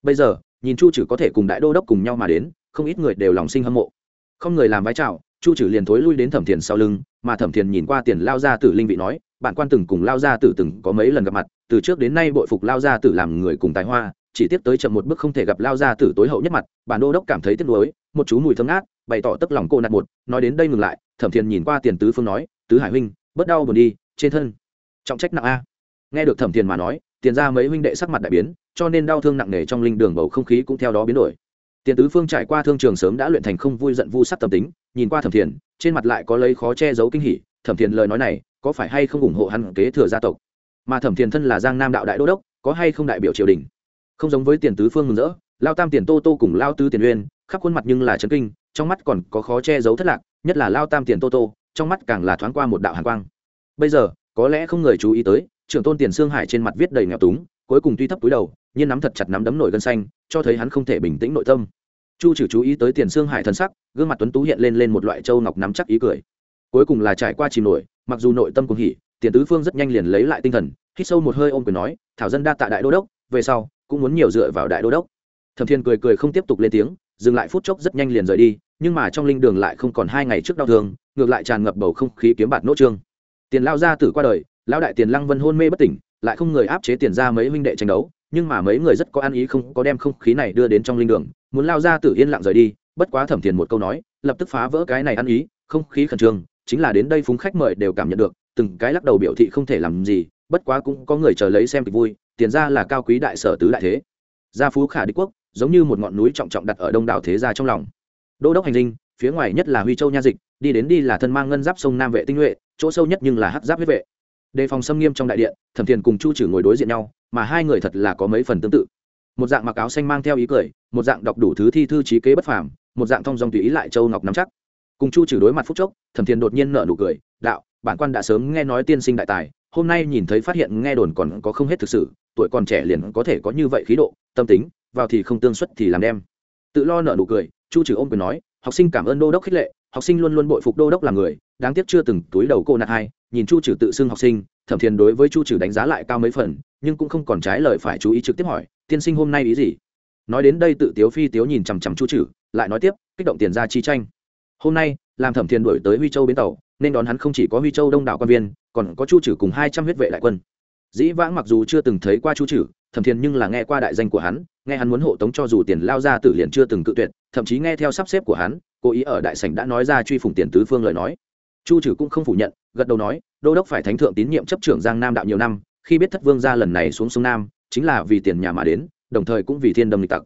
Bây giờ, nhìn chu trừ có thể cùng đại đô đốc cùng nhau mà đến, không ít người đều lòng sinh hâm mộ. Không người làm vái chào, chu trừ liền thối lui đến thẩm thiền sau lưng, mà thẩm thiền nhìn qua tiền lao ra từ linh vị nói bạn quan từng cùng lao gia tử từng có mấy lần gặp mặt, từ trước đến nay bội phục lao gia tử làm người cùng tài hoa, chỉ tiếp tới chậm một bước không thể gặp lao gia tử tối hậu nhất mặt, bản đô đốc cảm thấy tiếc nuối, một chú mùi thơm ngát, bày tỏ tức lòng cô nạt một, nói đến đây ngừng lại, thẩm thiền nhìn qua tiền tứ phương nói, tứ hải huynh, bớt đau buồn đi, trên thân trọng trách nặng a. Nghe được thẩm thiền mà nói, tiền ra mấy huynh đệ sắc mặt đại biến, cho nên đau thương nặng nề trong linh đường bầu không khí cũng theo đó biến đổi. Tiền tứ phương trải qua thương trường sớm đã luyện thành không vui giận vu sắc tâm tính, nhìn qua thẩm thiền, trên mặt lại có lấy khó che giấu kinh hỉ, thẩm thiền lời nói này có phải hay không ủng hộ hắn kế thừa gia tộc? Mà thẩm thiền thân là giang nam đạo đại đô đốc, có hay không đại biểu triều đình? Không giống với tiền tứ phương mừng rỡ, lao tam tiền tô tô cùng lao tứ tiền uyên, khắp khuôn mặt nhưng là trấn kinh, trong mắt còn có khó che giấu thất lạc, nhất là lao tam tiền tô tô, trong mắt càng là thoáng qua một đạo hàn quang. Bây giờ, có lẽ không người chú ý tới, trưởng tôn tiền sương hải trên mặt viết đầy nghèo túng, cuối cùng tuy thấp túi đầu, nhưng nắm thật chặt nắm đấm nổi gân xanh, cho thấy hắn không thể bình tĩnh nội tâm. Chu trừ chú ý tới tiền sương hải thân sắc, gương mặt tuấn tú hiện lên lên một loại châu ngọc nắm chắc ý cười. Cuối cùng là trải qua chìm nổi mặc dù nội tâm cùng hỉ, tiền tứ phương rất nhanh liền lấy lại tinh thần, hít sâu một hơi ôm quyền nói, thảo dân đa tạ đại đô đốc, về sau, cũng muốn nhiều dựa vào đại đô đốc. Thẩm thiên cười cười không tiếp tục lên tiếng, dừng lại phút chốc rất nhanh liền rời đi, nhưng mà trong linh đường lại không còn hai ngày trước đau thương, ngược lại tràn ngập bầu không khí kiếm bạt nỗ trương. Tiền lao gia tử qua đời, lão đại tiền lăng vân hôn mê bất tỉnh, lại không người áp chế tiền ra mấy huynh đệ tranh đấu, nhưng mà mấy người rất có ăn ý không có đem không khí này đưa đến trong linh đường, muốn lao ra tử yên lặng rời đi, bất quá thẩm thiên một câu nói, lập tức phá vỡ cái này ăn ý, không khí khẩn trương chính là đến đây phúng khách mời đều cảm nhận được, từng cái lắc đầu biểu thị không thể làm gì, bất quá cũng có người chờ lấy xem kịch vui, tiền ra là cao quý đại sở tứ đại thế. Gia phú khả đế quốc, giống như một ngọn núi trọng trọng đặt ở đông đảo thế gia trong lòng. Đô đốc hành dinh, phía ngoài nhất là huy châu nha dịch, đi đến đi là thân mang ngân giáp sông nam vệ tinh nhuệ, chỗ sâu nhất nhưng là hắc giáp huyết vệ. Đề phòng xâm nghiêm trong đại điện, thẩm thiền cùng chu trừ ngồi đối diện nhau, mà hai người thật là có mấy phần tương tự. Một dạng mặc áo xanh mang theo ý cười, một dạng đọc đủ thứ thi thư trí kế bất phàm, một dạng thông dòng tùy ý lại châu ngọc nắm chắc cùng chu trừ đối mặt phúc chốc, thẩm thiền đột nhiên nợ nụ cười, đạo, bản quan đã sớm nghe nói tiên sinh đại tài, hôm nay nhìn thấy phát hiện nghe đồn còn có không hết thực sự, tuổi còn trẻ liền có thể có như vậy khí độ, tâm tính, vào thì không tương xuất thì làm đem. Tự lo nợ nụ cười, chu trừ ôm quyền nói, học sinh cảm ơn đô đốc khích lệ, học sinh luôn luôn bội phục đô đốc là người, đáng tiếc chưa từng túi đầu cô nạt hai nhìn chu trừ tự xưng học sinh, thẩm thiền đối với chu trừ đánh giá lại cao mấy phần, nhưng cũng không còn trái lời phải chú ý trực tiếp hỏi, tiên sinh hôm nay ý gì? Nói đến đây tự tiếu phi tiếu nhìn chằm chằm chu trừ, lại nói tiếp, kích động tiền ra chi tranh hôm nay, làm thẩm thiền đổi tới huy châu bến tàu, nên đón hắn không chỉ có huy châu đông đảo quan viên, còn có chu trừ cùng hai trăm huyết vệ đại quân. Dĩ vãng mặc dù chưa từng thấy qua chu trừ thẩm thiền nhưng là nghe qua đại danh của hắn, nghe hắn muốn hộ tống cho dù tiền lao ra tử liền chưa từng cự tuyệt, thậm chí nghe theo sắp xếp của hắn, cố ý ở đại sảnh đã nói ra truy phủng tiền tứ phương lời nói. Chu trừ cũng không phủ nhận, gật đầu nói, đô đốc phải thánh thượng tín nhiệm chấp trưởng giang nam đạo nhiều năm, khi biết thất vương ra lần này xuống sông nam, chính là vì tiền nhà mà đến, đồng thời cũng vì thiên đâm lịch tặc.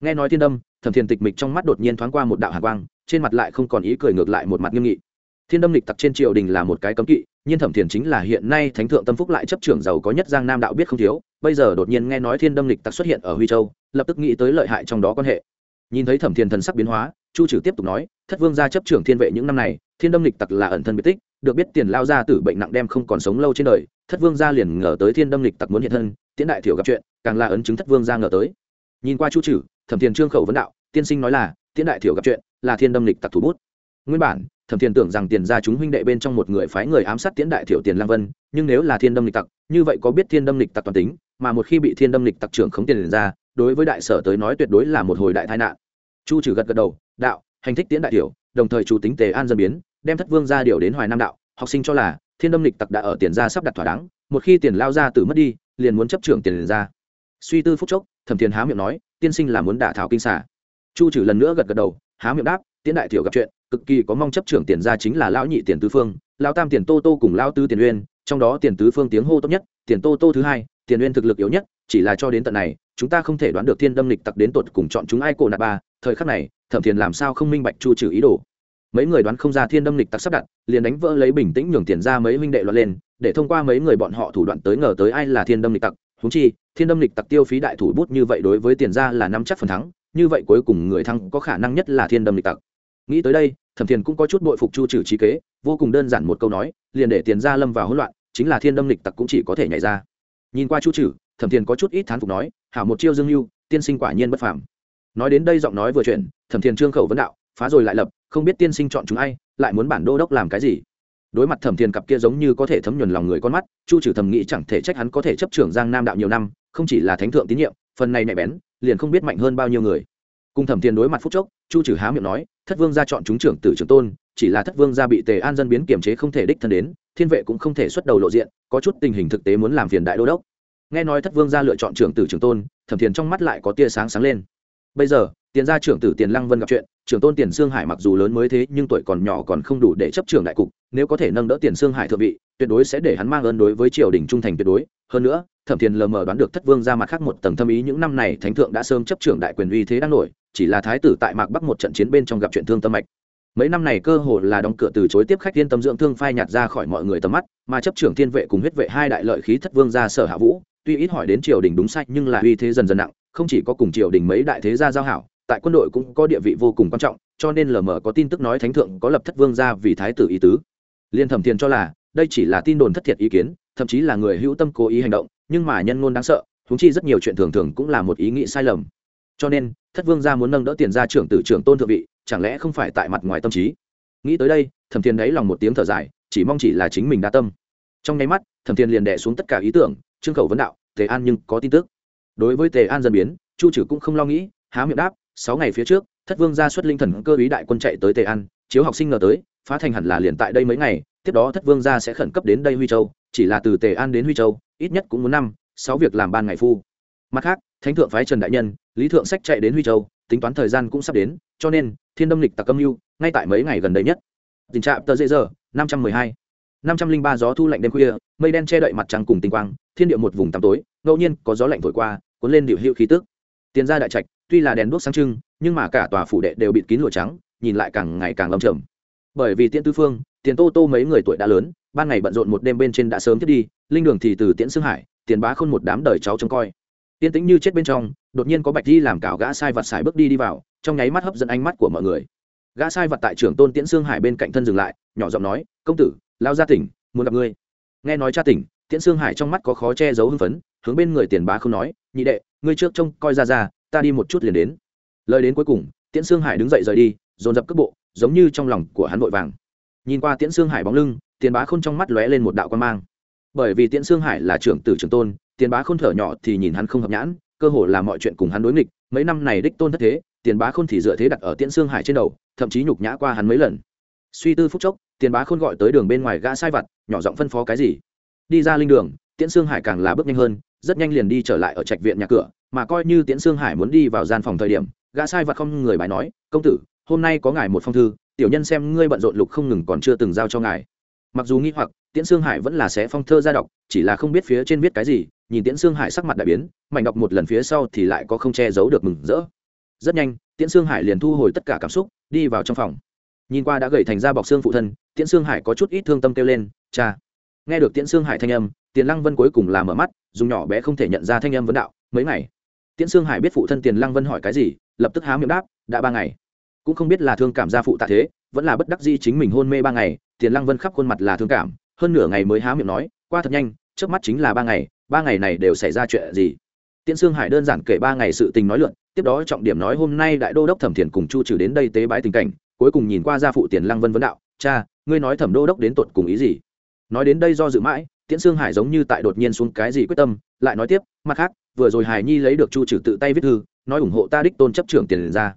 Nghe nói thiên đâm thẩm thiền tịch mịch trong mắt đột nhiên thoáng qua một đạo hạ quang, trên mặt lại không còn ý cười ngược lại một mặt nghiêm nghị. Thiên đâm lịch tặc trên triều đình là một cái cấm kỵ, nhưng thẩm thiền chính là hiện nay thánh thượng tâm phúc lại chấp trưởng giàu có nhất giang nam đạo biết không thiếu, bây giờ đột nhiên nghe nói thiên đâm lịch tặc xuất hiện ở huy châu, lập tức nghĩ tới lợi hại trong đó quan hệ. Nhìn thấy thẩm thiền thần sắc biến hóa, chu trừ tiếp tục nói, thất vương gia chấp trưởng thiên vệ những năm này, thiên đâm lịch tặc là ẩn thân biệt tích, được biết tiền lao ra tử bệnh nặng đem không còn sống lâu trên đời, thất vương gia liền ngờ tới thiên đâm lịch tặc muốn hiện thân, tiễn đại thiểu gặp chuyện, càng là ấn chứng thất vương gia ngờ tới. Nhìn qua chu trừ thẩm thiền trương khẩu vấn đạo, tiên sinh nói là, tiễn đại thiểu gặp chuyện, là thiên đâm lịch tặc thủ bút. Nguyên bản, thẩm thiền tưởng rằng tiền ra chúng huynh đệ bên trong một người phái người ám sát tiễn đại thiểu tiền lang vân, nhưng nếu là thiên đâm lịch tặc, như vậy có biết thiên đâm lịch tặc toàn tính, mà một khi bị thiên đâm lịch tặc trưởng khống tiền ra, đối với đại sở tới nói tuyệt đối là một hồi đại tai nạn. Chu trừ gật gật đầu, đạo, hành thích tiễn đại thiểu, đồng thời chủ tính tề an dân biến, đem thất vương ra điều đến hoài nam đạo, học sinh cho là, thiên đâm lịch tặc đã ở tiền ra sắp đặt thỏa đáng, một khi tiền lao ra từ mất đi, liền muốn chấp trưởng tiền ra suy tư phúc chốc, thẩm thiền há miệng nói, tiên sinh là muốn đả thảo kinh xả chu trừ lần nữa gật gật đầu, há miệng đáp, tiễn đại thiểu gặp chuyện, cực kỳ có mong chấp trưởng tiền ra chính là lão nhị tiền tứ phương, lão tam tiền tô tô cùng lão tư tiền uyên, trong đó tiền tứ phương tiếng hô tốt nhất, tiền tô tô thứ hai, tiền uyên thực lực yếu nhất, chỉ là cho đến tận này, chúng ta không thể đoán được thiên đâm lịch tặc đến tột cùng chọn chúng ai cổ nạp ba. Thời khắc này, thẩm thiền làm sao không minh bạch chu trừ ý đồ. Mấy người đoán không ra thiên đâm lịch tặc sắp đặt, liền đánh vỡ lấy bình tĩnh nhường tiền ra mấy huynh đệ loạn lên, để thông qua mấy người bọn họ thủ đoạn tới ngờ tới ai là thiên đâm lịch tặc húng chi, thiên đâm lịch tặc tiêu phí đại thủ bút như vậy đối với tiền ra là năm chắc phần thắng, như vậy cuối cùng người thắng có khả năng nhất là thiên đâm lịch tặc. Nghĩ tới đây, thẩm thiền cũng có chút bội phục chu trừ trí kế, vô cùng đơn giản một câu nói, liền để tiền ra lâm vào hỗn loạn, chính là thiên đâm lịch tặc cũng chỉ có thể nhảy ra. Nhìn qua chu trừ, thẩm thiền có chút ít thán phục nói, hảo một chiêu dương lưu tiên sinh quả nhiên bất phàm. Nói đến đây giọng nói vừa chuyển, thẩm thiền trương khẩu vấn đạo, phá rồi lại lập, không biết tiên sinh chọn chúng ai, lại muốn bản đô đốc làm cái gì? Đối mặt thẩm thiền cặp kia giống như có thể thấm nhuần lòng người con mắt, chu trừ thầm nghĩ chẳng thể trách hắn có thể chấp trưởng giang nam đạo nhiều năm, không chỉ là thánh thượng tín nhiệm, phần này nhạy bén, liền không biết mạnh hơn bao nhiêu người. Cùng thẩm thiền đối mặt phúc chốc, chu trừ há miệng nói, thất vương ra chọn chúng trưởng tử trưởng tôn, chỉ là thất vương ra bị tề an dân biến kiểm chế không thể đích thân đến, thiên vệ cũng không thể xuất đầu lộ diện, có chút tình hình thực tế muốn làm phiền đại đô đốc. Nghe nói thất vương ra lựa chọn trưởng tử trưởng tôn, thẩm thiền trong mắt lại có tia sáng sáng lên. Bây giờ tiền gia trưởng tử tiền lăng vân gặp chuyện, trưởng tôn tiền sương hải mặc dù lớn mới thế, nhưng tuổi còn nhỏ còn không đủ để chấp trưởng đại cục, nếu có thể nâng đỡ tiền sương hải thượng vị, tuyệt đối sẽ để hắn mang ơn đối với triều đình trung thành tuyệt đối. Hơn nữa, thẩm thiền lờ mờ đoán được thất vương ra mặt khác một tầng thâm ý, những năm này thánh thượng đã sớm chấp trưởng đại quyền uy thế đang nổi, chỉ là thái tử tại mạc bắc một trận chiến bên trong gặp chuyện thương tâm mạch. Mấy năm này cơ hồ là đóng cửa từ chối tiếp khách thiên tâm dưỡng thương phai nhạt ra khỏi mọi người tầm mắt, mà chấp trưởng thiên vệ cùng huyết vệ hai đại lợi khí thất vương ra sở hạ vũ, tuy ít hỏi đến triều đình đúng sai, nhưng là uy thế dần dần nặng, không chỉ có cùng triều đình mấy đại thế gia giao hảo tại quân đội cũng có địa vị vô cùng quan trọng, cho nên lờ mờ có tin tức nói thánh thượng có lập thất vương ra vì thái tử ý tứ. Liên thẩm thiền cho là, đây chỉ là tin đồn thất thiệt ý kiến, thậm chí là người hữu tâm cố ý hành động, nhưng mà nhân ngôn đáng sợ thúng chi rất nhiều chuyện thường thường cũng là một ý nghĩ sai lầm. Cho nên, thất vương gia muốn nâng đỡ tiền ra trưởng tử trưởng tôn thượng vị, chẳng lẽ không phải tại mặt ngoài tâm trí? Nghĩ tới đây, thẩm thiền đáy lòng một tiếng thở dài, chỉ mong chỉ là chính mình đa tâm. Trong nháy mắt, thẩm thiền liền đẻ xuống tất cả ý tưởng, trương khẩu vấn đạo, tề an nhưng có tin tức. Đối với tề an dân biến, chu trừ cũng không lo nghĩ, há miệng đáp sáu ngày phía trước, thất vương gia xuất linh thần cơ ý đại quân chạy tới tề an, chiếu học sinh ngờ tới, phá thành hẳn là liền tại đây mấy ngày, tiếp đó thất vương gia sẽ khẩn cấp đến đây huy châu, chỉ là từ tề an đến huy châu, ít nhất cũng muốn năm, sáu việc làm ban ngày phu. Mặt khác, thánh thượng phái trần đại nhân, lý thượng sách chạy đến huy châu, tính toán thời gian cũng sắp đến, cho nên, thiên đâm lịch tặc âm mưu, ngay tại mấy ngày gần đây nhất. Tình trạng tờ dễ giờ, năm trăm mười hai. Năm trăm linh ba gió thu lạnh đêm khuya, mây đen che đậy mặt trăng cùng tinh quang, thiên địa một vùng tăm tối, ngẫu nhiên có gió lạnh thổi qua, cuốn lên điệu hiệu khí tức. Tiền ra đại trạch tuy là đèn đuốc sáng trưng, nhưng mà cả tòa phủ đệ đều bịt kín lụa trắng, nhìn lại càng ngày càng lâm trầm. Bởi vì tiễn tư phương, tiền tô tô mấy người tuổi đã lớn, ban ngày bận rộn một đêm bên trên đã sớm thiết đi, linh đường thì từ tiễn xương hải, tiền bá khôn một đám đời cháu trông coi. Tiên tĩnh như chết bên trong, đột nhiên có bạch di làm cảo gã sai vật xài bước đi đi vào, trong nháy mắt hấp dẫn ánh mắt của mọi người. Gã sai vật tại trưởng tôn tiễn xương hải bên cạnh thân dừng lại, nhỏ giọng nói, công tử, lao ra tỉnh, muốn gặp ngươi. Nghe nói cha tỉnh, tiễn xương hải trong mắt có khó che giấu hưng phấn, hướng bên người tiền bá không nói, nhị đệ, ngươi trước trông coi ra ra ta đi một chút liền đến. Lời đến cuối cùng, tiễn Sương hải đứng dậy rời đi, dồn dập cước bộ, giống như trong lòng của hắn vội vàng. Nhìn qua tiễn Sương hải bóng lưng, tiền bá khôn trong mắt lóe lên một đạo quan mang. Bởi vì tiễn Sương hải là trưởng tử trưởng tôn, tiền bá khôn thở nhỏ thì nhìn hắn không hợp nhãn, cơ hồ là mọi chuyện cùng hắn đối nghịch, mấy năm này đích tôn thất thế, tiền bá khôn thì dựa thế đặt ở tiễn Sương hải trên đầu, thậm chí nhục nhã qua hắn mấy lần. Suy tư phúc chốc, tiền bá khôn gọi tới đường bên ngoài gã sai vặt, nhỏ giọng phân phó cái gì. Đi ra linh đường, tiễn Sương hải càng là bước nhanh hơn rất nhanh liền đi trở lại ở trạch viện nhà cửa, mà coi như tiễn xương hải muốn đi vào gian phòng thời điểm, gã sai vặt không người bài nói, công tử, hôm nay có ngài một phong thư, tiểu nhân xem ngươi bận rộn lục không ngừng còn chưa từng giao cho ngài. Mặc dù nghi hoặc, tiễn xương hải vẫn là sẽ phong thơ ra đọc, chỉ là không biết phía trên viết cái gì, nhìn tiễn xương hải sắc mặt đại biến mạnh đọc một lần phía sau thì lại có không che giấu được mừng rỡ. Rất nhanh, tiễn xương hải liền thu hồi tất cả cảm xúc, đi vào trong phòng. Nhìn qua đã gầy thành ra bọc xương phụ thân, tiễn xương hải có chút ít thương tâm kêu lên, cha. Nghe được tiễn xương hải thanh âm tiền lăng vân cuối cùng là mở mắt, dùng nhỏ bé không thể nhận ra thanh âm vấn đạo, mấy ngày? Tiễn sương hải biết phụ thân tiền lăng vân hỏi cái gì, lập tức há miệng đáp, đã ba ngày. Cũng không biết là thương cảm gia phụ tạ thế, vẫn là bất đắc di chính mình hôn mê ba ngày, tiền lăng vân khắp khuôn mặt là thương cảm, hơn nửa ngày mới há miệng nói, qua thật nhanh trước mắt chính là ba ngày ba ngày này đều xảy ra chuyện gì? Tiễn sương hải đơn giản kể ba ngày sự tình nói luận tiếp đó trọng điểm nói hôm nay đại đô đốc thẩm thiền cùng chu trừ đến đây tế bái tình cảnh, cuối cùng nhìn qua gia phụ tiền lăng vân vấn đạo, cha, ngươi nói thẩm đô đốc đến tột cùng ý gì? Nói đến đây do dự mãi tiễn sương hải giống như tại đột nhiên xuống cái gì quyết tâm, lại nói tiếp, mặt khác, vừa rồi hải nhi lấy được chu trừ tự tay viết thư, nói ủng hộ ta đích tôn chấp trưởng tiền ra.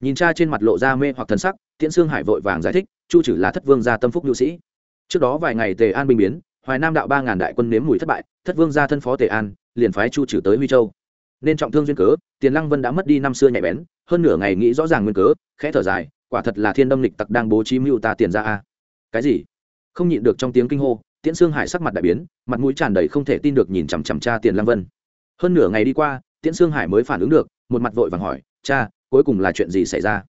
Nhìn cha trên mặt lộ ra mê hoặc thần sắc, tiễn sương hải vội vàng giải thích, chu trừ là thất vương gia tâm phúc nhu sĩ. Trước đó vài ngày tề an binh biến, hoài nam đạo ba ngàn đại quân nếm mùi thất bại, thất vương gia thân phó tề an, liền phái chu trừ tới huy châu. Nên trọng thương duyên cớ, tiền lăng vân đã mất đi năm xưa nhạy bén, hơn nửa ngày nghĩ rõ ràng nguyên cớ, khẽ thở dài, quả thật là thiên đâm lịch tặc đang bố trí mưu ta tiền ra a. Cái gì? Không nhịn được trong tiếng kinh hô tiễn sương hải sắc mặt đại biến, mặt mũi tràn đầy không thể tin được nhìn chằm chằm cha tiền lăng vân. Hơn nửa ngày đi qua, tiễn sương hải mới phản ứng được, một mặt vội vàng hỏi, cha, cuối cùng là chuyện gì xảy ra?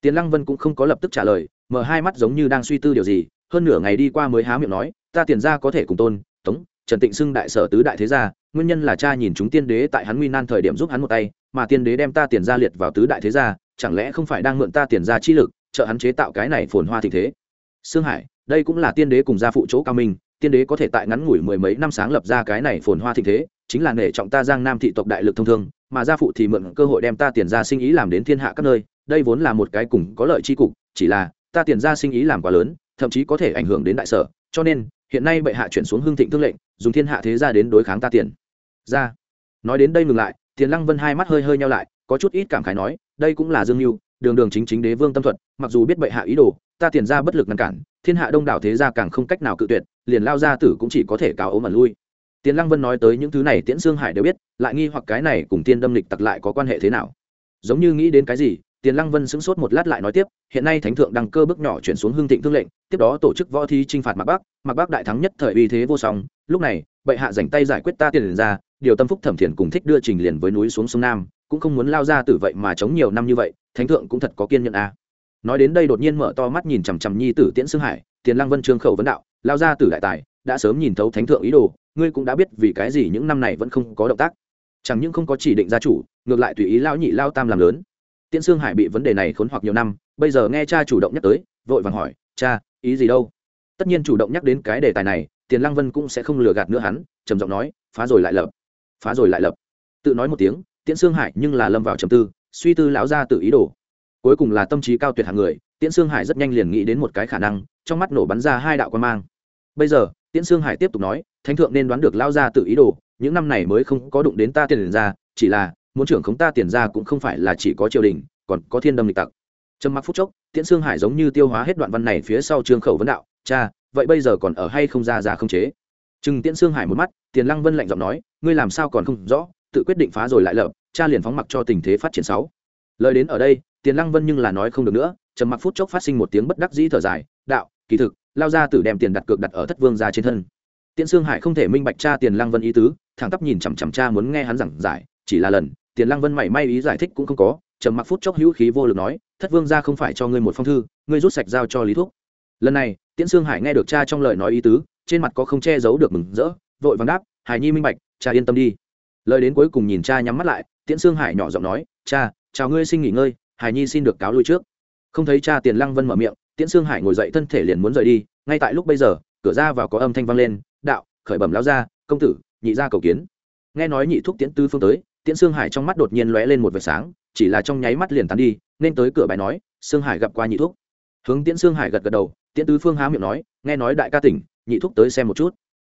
Tiền lăng vân cũng không có lập tức trả lời, mở hai mắt giống như đang suy tư điều gì, hơn nửa ngày đi qua mới há miệng nói, ta tiền ra có thể cùng tôn, tống, trần tịnh xưng đại sở tứ đại thế gia, nguyên nhân là cha nhìn chúng tiên đế tại hắn nguy nan thời điểm giúp hắn một tay, mà tiên đế đem ta tiền ra liệt vào tứ đại thế gia, chẳng lẽ không phải đang mượn ta tiền ra chi lực, trợ hắn chế tạo cái này phồn hoa thịnh thế? Sương hải, đây cũng là tiên đế cùng gia phụ chỗ cao minh tiên đế có thể tại ngắn ngủi mười mấy năm sáng lập ra cái này phồn hoa thịnh thế, chính là nể trọng ta giang nam thị tộc đại lực thông thương, mà gia phụ thì mượn cơ hội đem ta tiền ra sinh ý làm đến thiên hạ các nơi, đây vốn là một cái cùng có lợi chi cục, chỉ là, ta tiền ra sinh ý làm quá lớn, thậm chí có thể ảnh hưởng đến đại sở, cho nên, hiện nay bệ hạ chuyển xuống hương thịnh thương lệnh, dùng thiên hạ thế ra đến đối kháng ta tiền. Ra. Nói đến đây ngừng lại, tiền lăng vân hai mắt hơi hơi nhau lại, có chút ít cảm khái nói, đây cũng là dương mưu đường đường chính chính đế vương tâm thuật, mặc dù biết bệ hạ ý đồ ta tiền ra bất lực ngăn cản, thiên hạ đông đảo thế gia càng không cách nào cự tuyệt, liền lao ra tử cũng chỉ có thể cáo ốm mà lui tiền lăng vân nói tới những thứ này tiễn dương hải đều biết, lại nghi hoặc cái này cùng tiên đâm lịch tặc lại có quan hệ thế nào giống như nghĩ đến cái gì, tiền lăng vân sững sốt một lát lại nói tiếp, hiện nay thánh thượng đăng cơ bước nhỏ chuyển xuống hương thịnh thương lệnh, tiếp đó tổ chức võ thi t r i n h phạt mạc bắc mạc bắc đại thắng nhất thời uy thế vô song, lúc này, bệ hạ dành tay giải quyết ta tiền ra, điều tâm phúc thẩm thiền cùng thích đưa trình liền với núi xuống sông nam, cũng không muốn lao ra từ vậy mà chống nhiều năm như vậy, thánh thượng cũng thật có kiên nhẫn a à nói đến đây đột nhiên mở to mắt nhìn chằm chằm nhi tử tiễn xương hải, tiền lăng vân trương khẩu vấn đạo, lao ra tử đại tài, đã sớm nhìn thấu thánh thượng ý đồ, ngươi cũng đã biết vì cái gì những năm này vẫn không có động tác. Chẳng những không có chỉ định gia chủ, ngược lại tùy ý lao nhị lao tam làm lớn. Tiễn xương hải bị vấn đề này khốn hoặc nhiều năm, bây giờ nghe cha chủ động nhắc tới, vội vàng hỏi, cha, ý gì đâu? Tất nhiên chủ động nhắc đến cái đề tài này, tiền lăng vân cũng sẽ không lừa gạt nữa hắn, trầm giọng nói, phá rồi lại lập, phá rồi lại lập. Tự nói một tiếng, tiễn xương hải nhưng là lâm vào trầm tư, suy tư lão ra tự ý đồ cuối cùng là tâm trí cao tuyệt hạng người, tiễn sương hải rất nhanh liền nghĩ đến một cái khả năng, trong mắt nổ bắn ra hai đạo quan mang. Bây giờ, tiễn sương hải tiếp tục nói, thánh thượng nên đoán được lao ra tự ý đồ, những năm này mới không có đụng đến ta tiền ra, chỉ là, muốn trưởng khống ta tiền ra cũng không phải là chỉ có triều đình, còn có thiên đâm lịch tặc. Trầm mặc phút chốc, tiễn sương hải giống như tiêu hóa hết đoạn văn này phía sau trương khẩu vấn đạo, cha, vậy bây giờ còn ở hay không ra ra không chế? Chừng tiễn sương hải một mắt, tiền lăng vân lạnh giọng nói, ngươi làm sao còn không rõ, tự quyết định phá rồi lại lợp cha liền phóng mặc cho tình thế phát triển sáu lời đến ở đây tiền lăng vân nhưng là nói không được nữa, trầm mặc phút chốc phát sinh một tiếng bất đắc dĩ thở dài, đạo, kỳ thực, lao ra tử đem tiền đặt cược đặt ở thất vương ra trên thân. Tiễn sương hải không thể minh bạch cha tiền lăng vân ý tứ, thẳng tắp nhìn chằm chằm cha muốn nghe hắn giảng giải, chỉ là lần, tiền lăng vân mảy may ý giải thích cũng không có, trầm mặc phút chốc hữu khí vô lực nói, thất vương ra không phải cho ngươi một phong thư, ngươi rút sạch giao cho lý thúc. Lần này, tiễn sương hải nghe được cha trong lời nói ý tứ, trên mặt có không che giấu được mừng rỡ, vội vàng đáp, hải nhi minh bạch, cha yên tâm đi. Lời đến cuối cùng nhìn cha nhắm mắt lại, tiễn sương hải nhỏ giọng nói, cha, chào ngươi xin nghỉ ngơi hải nhi xin được cáo lui trước. Không thấy cha tiền lăng vân mở miệng, tiễn sương hải ngồi dậy thân thể liền muốn rời đi, ngay tại lúc bây giờ, cửa ra vào có âm thanh vang lên, đạo, khởi bẩm lao ra công tử, nhị ra cầu kiến. Nghe nói nhị thúc tiễn tư phương tới, tiễn sương hải trong mắt đột nhiên lóe lên một vệt sáng, chỉ là trong nháy mắt liền tán đi, nên tới cửa bài nói, sương hải gặp qua nhị thúc. Hướng tiễn sương hải gật gật đầu, tiễn tứ phương há miệng nói, nghe nói đại ca tỉnh, nhị thúc tới xem một chút.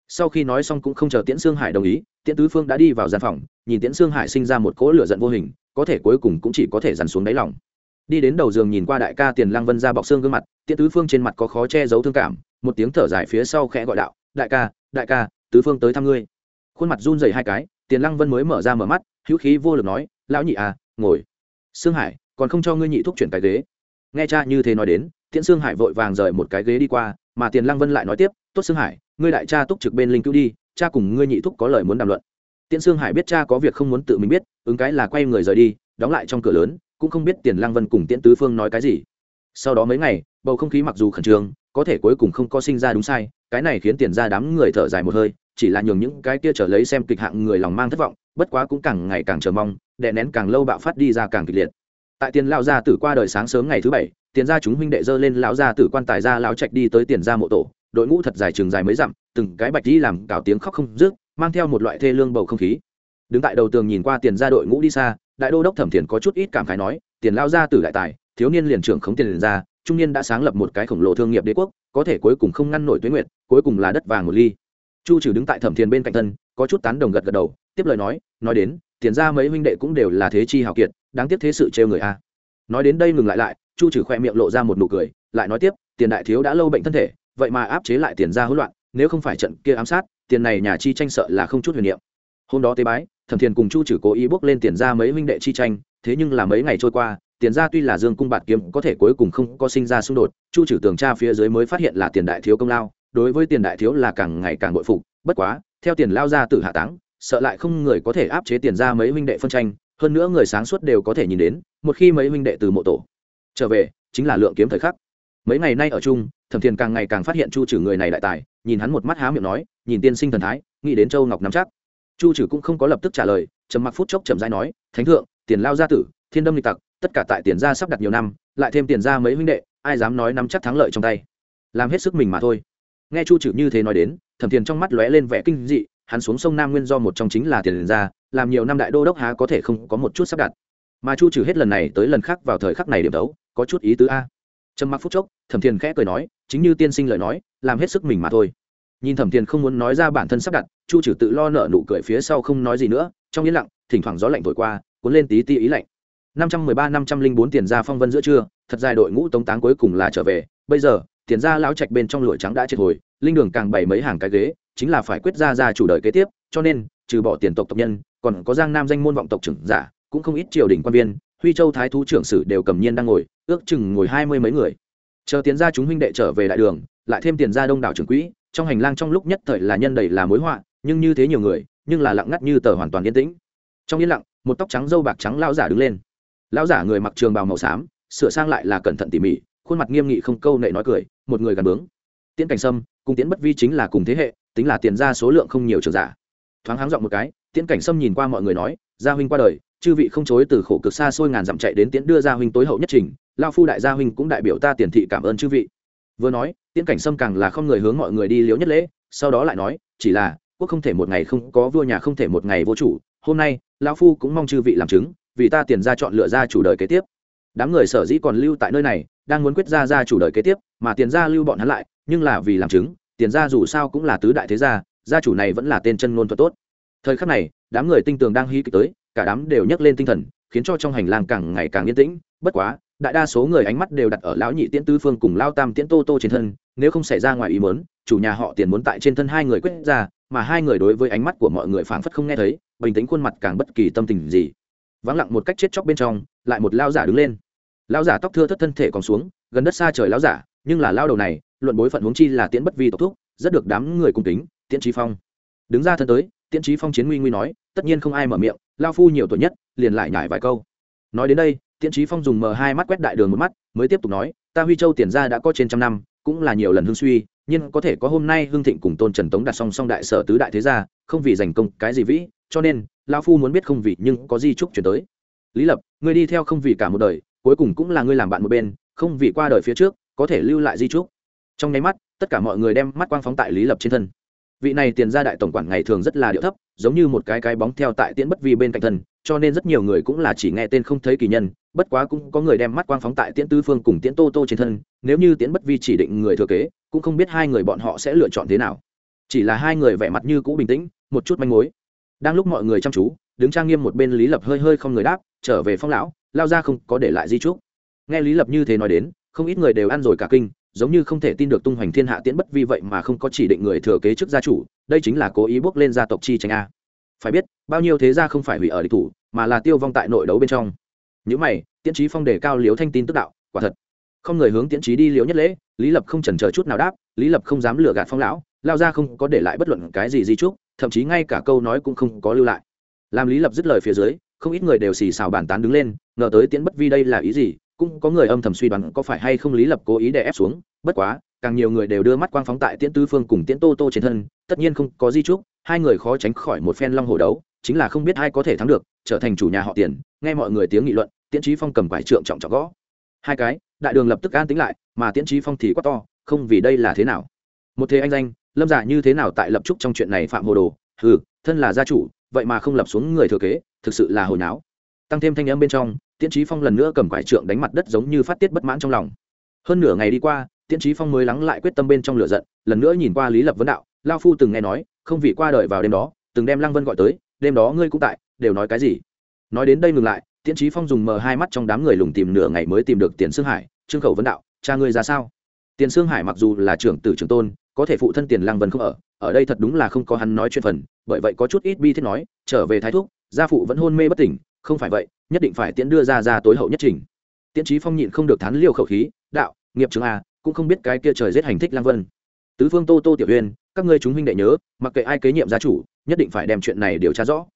Sau khi nói xong cũng không chờ tiễn sương hải đồng ý, tiễn tứ phương đã đi vào gian phòng, nhìn tiễn sương hải sinh ra một cỗ lửa giận vô hình có thể cuối cùng cũng chỉ có thể dằn xuống đáy lòng. Đi đến đầu giường nhìn qua đại ca tiền lăng vân ra bọc xương gương mặt, tiễn tứ phương trên mặt có khó che giấu thương cảm, một tiếng thở dài phía sau khẽ gọi đạo, đại ca đại ca, tứ phương tới thăm ngươi. Khuôn mặt run rẩy hai cái, tiền lăng vân mới mở ra mở mắt, hữu khí vô lực nói, lão nhị à ngồi. Sương hải, còn không cho ngươi nhị thúc chuyển cái ghế. Nghe cha như thế nói đến, tiễn sương hải vội vàng rời một cái ghế đi qua, mà tiền lăng vân lại nói tiếp, tốt sương hải, ngươi đại cha túc trực bên linh cứu đi, cha cùng ngươi nhị thúc có lời muốn đàm luận tiễn sương hải biết cha có việc không muốn tự mình biết, ứng cái là quay người rời đi, đóng lại trong cửa lớn, cũng không biết tiền lăng vân cùng tiễn tứ phương nói cái gì. Sau đó mấy ngày, bầu không khí mặc dù khẩn trương, có thể cuối cùng không có sinh ra đúng sai, cái này khiến tiền ra đám người thở dài một hơi, chỉ là nhường những cái kia trở lấy xem kịch hạng người lòng mang thất vọng, bất quá cũng càng ngày càng chờ mong, đè nén càng lâu bạo phát đi ra càng kịch liệt. Tại tiền Lão gia tử qua đời sáng sớm ngày thứ bảy, tiền gia chúng huynh đệ dơ lên lão gia tử quan tài ra lão trạch đi tới tiền gia mộ tổ, đội ngũ thật dài trường dài mấy dặm, từng cái bạch đi làm cào tiếng khóc không dứt mang theo một loại thê lương bầu không khí. Đứng tại đầu tường nhìn qua tiền ra đội ngũ đi xa, đại đô đốc thẩm thiền có chút ít cảm khái nói, tiền lao ra từ đại tài, thiếu niên liền trưởng khống tiền liền ra trung niên đã sáng lập một cái khổng lồ thương nghiệp đế quốc, có thể cuối cùng không ngăn nổi tuế nguyệt, cuối cùng là đất vàng một ly. Chu trừ đứng tại thẩm thiền bên cạnh thân, có chút tán đồng gật gật đầu, tiếp lời nói nói đến, tiền ra mấy huynh đệ cũng đều là thế chi hào kiệt, đáng tiếc thế sự trêu người a. Nói đến đây ngừng lại lại, chu trừ khoe miệng lộ ra một nụ cười, lại nói tiếp, tiền đại thiếu đã lâu bệnh thân thể, vậy mà áp chế lại tiền ra hỗn loạn, nếu không phải trận kia ám sát tiền này nhà chi tranh sợ là không chút huyền niệm. Hôm đó tế bái, thẩm thiền cùng chu trừ cố ý bước lên tiền ra mấy huynh đệ chi tranh, thế nhưng là mấy ngày trôi qua, tiền ra tuy là dương cung bạt kiếm, có thể cuối cùng không có sinh ra xung đột, chu trừ tường tra phía dưới mới phát hiện là tiền đại thiếu công lao, đối với tiền đại thiếu là càng ngày càng bội phục, bất quá, theo tiền lao ra từ hạ táng, sợ lại không người có thể áp chế tiền ra mấy huynh đệ phân tranh, hơn nữa người sáng suốt đều có thể nhìn đến, một khi mấy huynh đệ từ mộ tổ trở về, chính là lượng kiếm thời khắc. Mấy ngày nay ở chung, thẩm thiền càng ngày càng phát hiện chu trừ người này đại tài nhìn hắn một mắt há miệng nói, nhìn tiên sinh thần thái, nghĩ đến châu ngọc nắm chắc. Chu trừ cũng không có lập tức trả lời, trầm mặc phút chốc chậm dãi nói, thánh thượng, tiền lao gia tử, thiên đâm lịch tặc, tất cả tại tiền gia sắp đặt nhiều năm, lại thêm tiền gia mấy huynh đệ, ai dám nói nắm chắc thắng lợi trong tay? Làm hết sức mình mà thôi. Nghe chu trừ như thế nói đến, thẩm thiền trong mắt lóe lên vẻ kinh dị, hắn xuống sông nam nguyên do một trong chính là tiền gia, làm nhiều năm đại đô đốc há có thể không có một chút sắp đặt. Mà chu trừ hết lần này tới lần khác vào thời khắc này điểm đấu, có chút ý tứ a trầm mặc phút chốc, thẩm thiền khẽ cười nói, chính như tiên sinh lời nói, làm hết sức mình mà thôi. Nhìn thẩm thiền không muốn nói ra bản thân sắp đặt, chu trừ tự lo nợ nụ cười phía sau không nói gì nữa, trong yên lặng, thỉnh thoảng gió lạnh thổi qua, cuốn lên tí ti ý lạnh. năm trăm mười ba, năm trăm linh bốn tiền ra phong vân giữa trưa, thật dài đội ngũ tống táng cuối cùng là trở về. Bây giờ, tiền ra lão trạch bên trong lụa trắng đã chết hồi, linh đường càng bày mấy hàng cái ghế, chính là phải quyết ra ra chủ đời kế tiếp, cho nên, trừ bỏ tiền tộc tộc nhân, còn có giang nam danh môn vọng tộc trưởng giả, cũng không ít triều đình quan viên huy châu thái thú trưởng sử đều cầm nhiên đang ngồi, ước chừng ngồi hai mươi mấy người. Chờ tiến ra chúng huynh đệ trở về đại đường, lại thêm tiền ra đông đảo trưởng quỹ, trong hành lang trong lúc nhất thời là nhân đầy là mối họa, nhưng như thế nhiều người, nhưng là lặng ngắt như tờ hoàn toàn yên tĩnh. Trong yên lặng, một tóc trắng dâu bạc trắng lão giả đứng lên. Lão giả người mặc trường bào màu xám, sửa sang lại là cẩn thận tỉ mỉ, khuôn mặt nghiêm nghị không câu nệ nói cười, một người gần bướng. Tiễn cảnh sâm, cùng tiễn bất vi chính là cùng thế hệ, tính là tiền ra số lượng không nhiều trường giả. Thoáng háng giọng một cái, tiễn cảnh sâm nhìn qua mọi người nói, gia huynh qua đời chư vị không chối từ khổ cực xa xôi ngàn dặm chạy đến tiễn đưa gia huynh tối hậu nhất trình, lao phu đại gia huynh cũng đại biểu ta tiền thị cảm ơn chư vị. Vừa nói, tiễn cảnh sâm càng là không người hướng mọi người đi liếu nhất lễ, sau đó lại nói, chỉ là, quốc không thể một ngày không có vua nhà không thể một ngày vô chủ, hôm nay, lão phu cũng mong chư vị làm chứng, vì ta tiền ra chọn lựa ra chủ đời kế tiếp. Đám người sở dĩ còn lưu tại nơi này, đang muốn quyết ra ra chủ đời kế tiếp, mà tiền ra lưu bọn hắn lại, nhưng là vì làm chứng, tiền ra dù sao cũng là tứ đại thế gia gia chủ này vẫn là tên chân ngôn thuật tốt. Thời khắc này, đám người tinh tường đang hí kịch tới cả đám đều nhấc lên tinh thần, khiến cho trong hành lang càng ngày càng yên tĩnh. Bất quá, đại đa số người ánh mắt đều đặt ở lão nhị tiễn tư phương cùng lao tam tiễn tô tô trên thân, nếu không xảy ra ngoài ý mớn chủ nhà họ tiền muốn tại trên thân hai người quyết ra, mà hai người đối với ánh mắt của mọi người phảng phất không nghe thấy, bình tĩnh khuôn mặt càng bất kỳ tâm tình gì. Vắng lặng một cách chết chóc bên trong, lại một lao giả đứng lên. Lao giả tóc thưa thất thân thể còn xuống, gần đất xa trời lao giả, nhưng là lao đầu này, luận bối phận huống chi là tiễn bất vi tộc thúc, rất được đám người cùng tính tiễn trí phong. Đứng ra thân tới, tiễn trí phong chiến nguy nguy nói, tất nhiên không ai mở miệng lao phu nhiều tuổi nhất, liền lại nhải vài câu. Nói đến đây, tiễn trí phong dùng mờ hai mắt quét đại đường một mắt, mới tiếp tục nói, ta huy châu tiền ra đã có trên trăm năm, cũng là nhiều lần hương suy, nhưng có thể có hôm nay hương thịnh cùng tôn trần tống đặt song song đại sở tứ đại thế gia, không vì giành công cái gì vĩ, cho nên, lao phu muốn biết không vì nhưng có di trúc chuyển tới. Lý lập, ngươi đi theo không vì cả một đời, cuối cùng cũng là ngươi làm bạn một bên, không vì qua đời phía trước, có thể lưu lại di trúc trong nháy mắt, tất cả mọi người đem mắt quang phóng tại lý lập trên thân vị này tiền gia đại tổng quản ngày thường rất là điệu thấp, giống như một cái cái bóng theo tại tiễn bất vi bên cạnh thân, cho nên rất nhiều người cũng là chỉ nghe tên không thấy kỳ nhân, bất quá cũng có người đem mắt quang phóng tại tiễn tư phương cùng tiễn tô tô trên thân, nếu như tiễn bất vi chỉ định người thừa kế, cũng không biết hai người bọn họ sẽ lựa chọn thế nào. Chỉ là hai người vẻ mặt như cũ bình tĩnh, một chút manh mối. Đang lúc mọi người chăm chú, đứng trang nghiêm một bên lý lập hơi hơi không người đáp, trở về phong lão, lao ra không có để lại di trúc nghe lý lập như thế nói đến, không ít người đều ăn rồi cả kinh giống như không thể tin được tung hoành thiên hạ tiễn bất vi vậy mà không có chỉ định người thừa kế chức gia chủ, đây chính là cố ý bước lên gia tộc chi tranh a. Phải biết, bao nhiêu thế gia không phải hủy ở địch thủ, mà là tiêu vong tại nội đấu bên trong. Những mày, tiễn trí phong đề cao liếu thanh tin tức đạo, quả thật. Không người hướng tiễn trí đi liếu nhất lễ, lý lập không chần chờ chút nào đáp, lý lập không dám lừa gạt phong lão, lao ra không có để lại bất luận cái gì di trúc thậm chí ngay cả câu nói cũng không có lưu lại. Làm lý lập dứt lời phía dưới, không ít người đều xì xào bàn tán đứng lên, ngờ tới tiễn bất vi đây là ý gì cũng có người âm thầm suy đoán có phải hay không lý lập cố ý đè ép xuống bất quá càng nhiều người đều đưa mắt quang phóng tại tiễn tư phương cùng tiễn tô tô trên thân tất nhiên không có di trúc hai người khó tránh khỏi một phen long hồ đấu chính là không biết ai có thể thắng được trở thành chủ nhà họ tiền nghe mọi người tiếng nghị luận tiễn trí phong cầm quải trượng trọng trọng gõ. Hai cái đại đường lập tức an tính lại mà tiễn trí phong thì quá to không vì đây là thế nào? Một thế anh danh lâm giả như thế nào tại lập trúc trong chuyện này phạm hồ đồ? Hừ, thân là gia chủ vậy mà không lập xuống người thừa kế thực sự là hồi náo. Tăng thêm thanh âm bên trong tiễn trí phong lần nữa cầm quải trượng đánh mặt đất giống như phát tiết bất mãn trong lòng. Hơn nửa ngày đi qua, tiễn trí phong mới lắng lại quyết tâm bên trong lửa giận, lần nữa nhìn qua lý lập vấn đạo, lao phu từng nghe nói, không vì qua đời vào đêm đó, từng đem lăng vân gọi tới, đêm đó ngươi cũng tại, đều nói cái gì? Nói đến đây ngừng lại, tiễn trí phong dùng mờ hai mắt trong đám người lùng tìm nửa ngày mới tìm được tiền sương hải, trương khẩu vấn đạo, cha ngươi ra sao? Tiền sương hải mặc dù là trưởng tử trưởng tôn, có thể phụ thân tiền lăng vân không ở ở đây thật đúng là không có hắn nói chuyện phần, bởi vậy có chút ít bi thiết nói, trở về thái thúc, gia phụ vẫn hôn mê bất tỉnh không phải vậy, nhất định phải tiễn đưa ra ra tối hậu nhất trình. Tiễn trí phong nhịn không được thán liêu khẩu khí, đạo, nghiệp trường a à, cũng không biết cái kia trời giết hành thích Lang vân. Tứ phương tô tô tiểu huyên các ngươi chúng huynh đệ nhớ, mặc kệ ai kế nhiệm gia chủ, nhất định phải đem chuyện này điều tra rõ.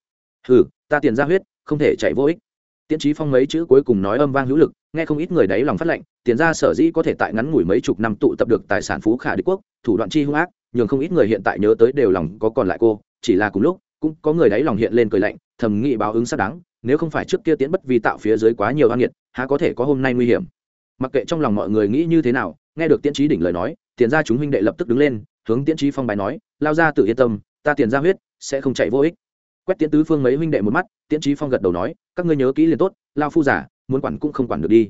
Hừ, ta tiền ra huyết, không thể chạy vô ích. Tiễn trí phong mấy chữ cuối cùng nói âm vang hữu lực, nghe không ít người đáy lòng phát lệnh, tiền ra sở dĩ có thể tại ngắn ngủi mấy chục năm tụ tập được tài sản phú khả đế quốc, thủ đoạn chi hung ác, nhường không ít người hiện tại nhớ tới đều lòng có còn lại cô, chỉ là cùng lúc, cũng có người đáy lòng hiện lên cười lạnh, thầm nghĩ báo ứng xác đáng nếu không phải trước kia tiễn bất vi tạo phía dưới quá nhiều oan nghiệt, há có thể có hôm nay nguy hiểm. Mặc kệ trong lòng mọi người nghĩ như thế nào, nghe được tiễn trí đỉnh lời nói, tiền ra chúng huynh đệ lập tức đứng lên, hướng tiễn trí phong bài nói, lao ra tự yên tâm, ta tiền ra huyết sẽ không chạy vô ích. Quét tiễn tứ phương mấy huynh đệ một mắt, tiễn trí phong gật đầu nói, các ngươi nhớ kỹ liền tốt, lao phu giả muốn quản cũng không quản được đi.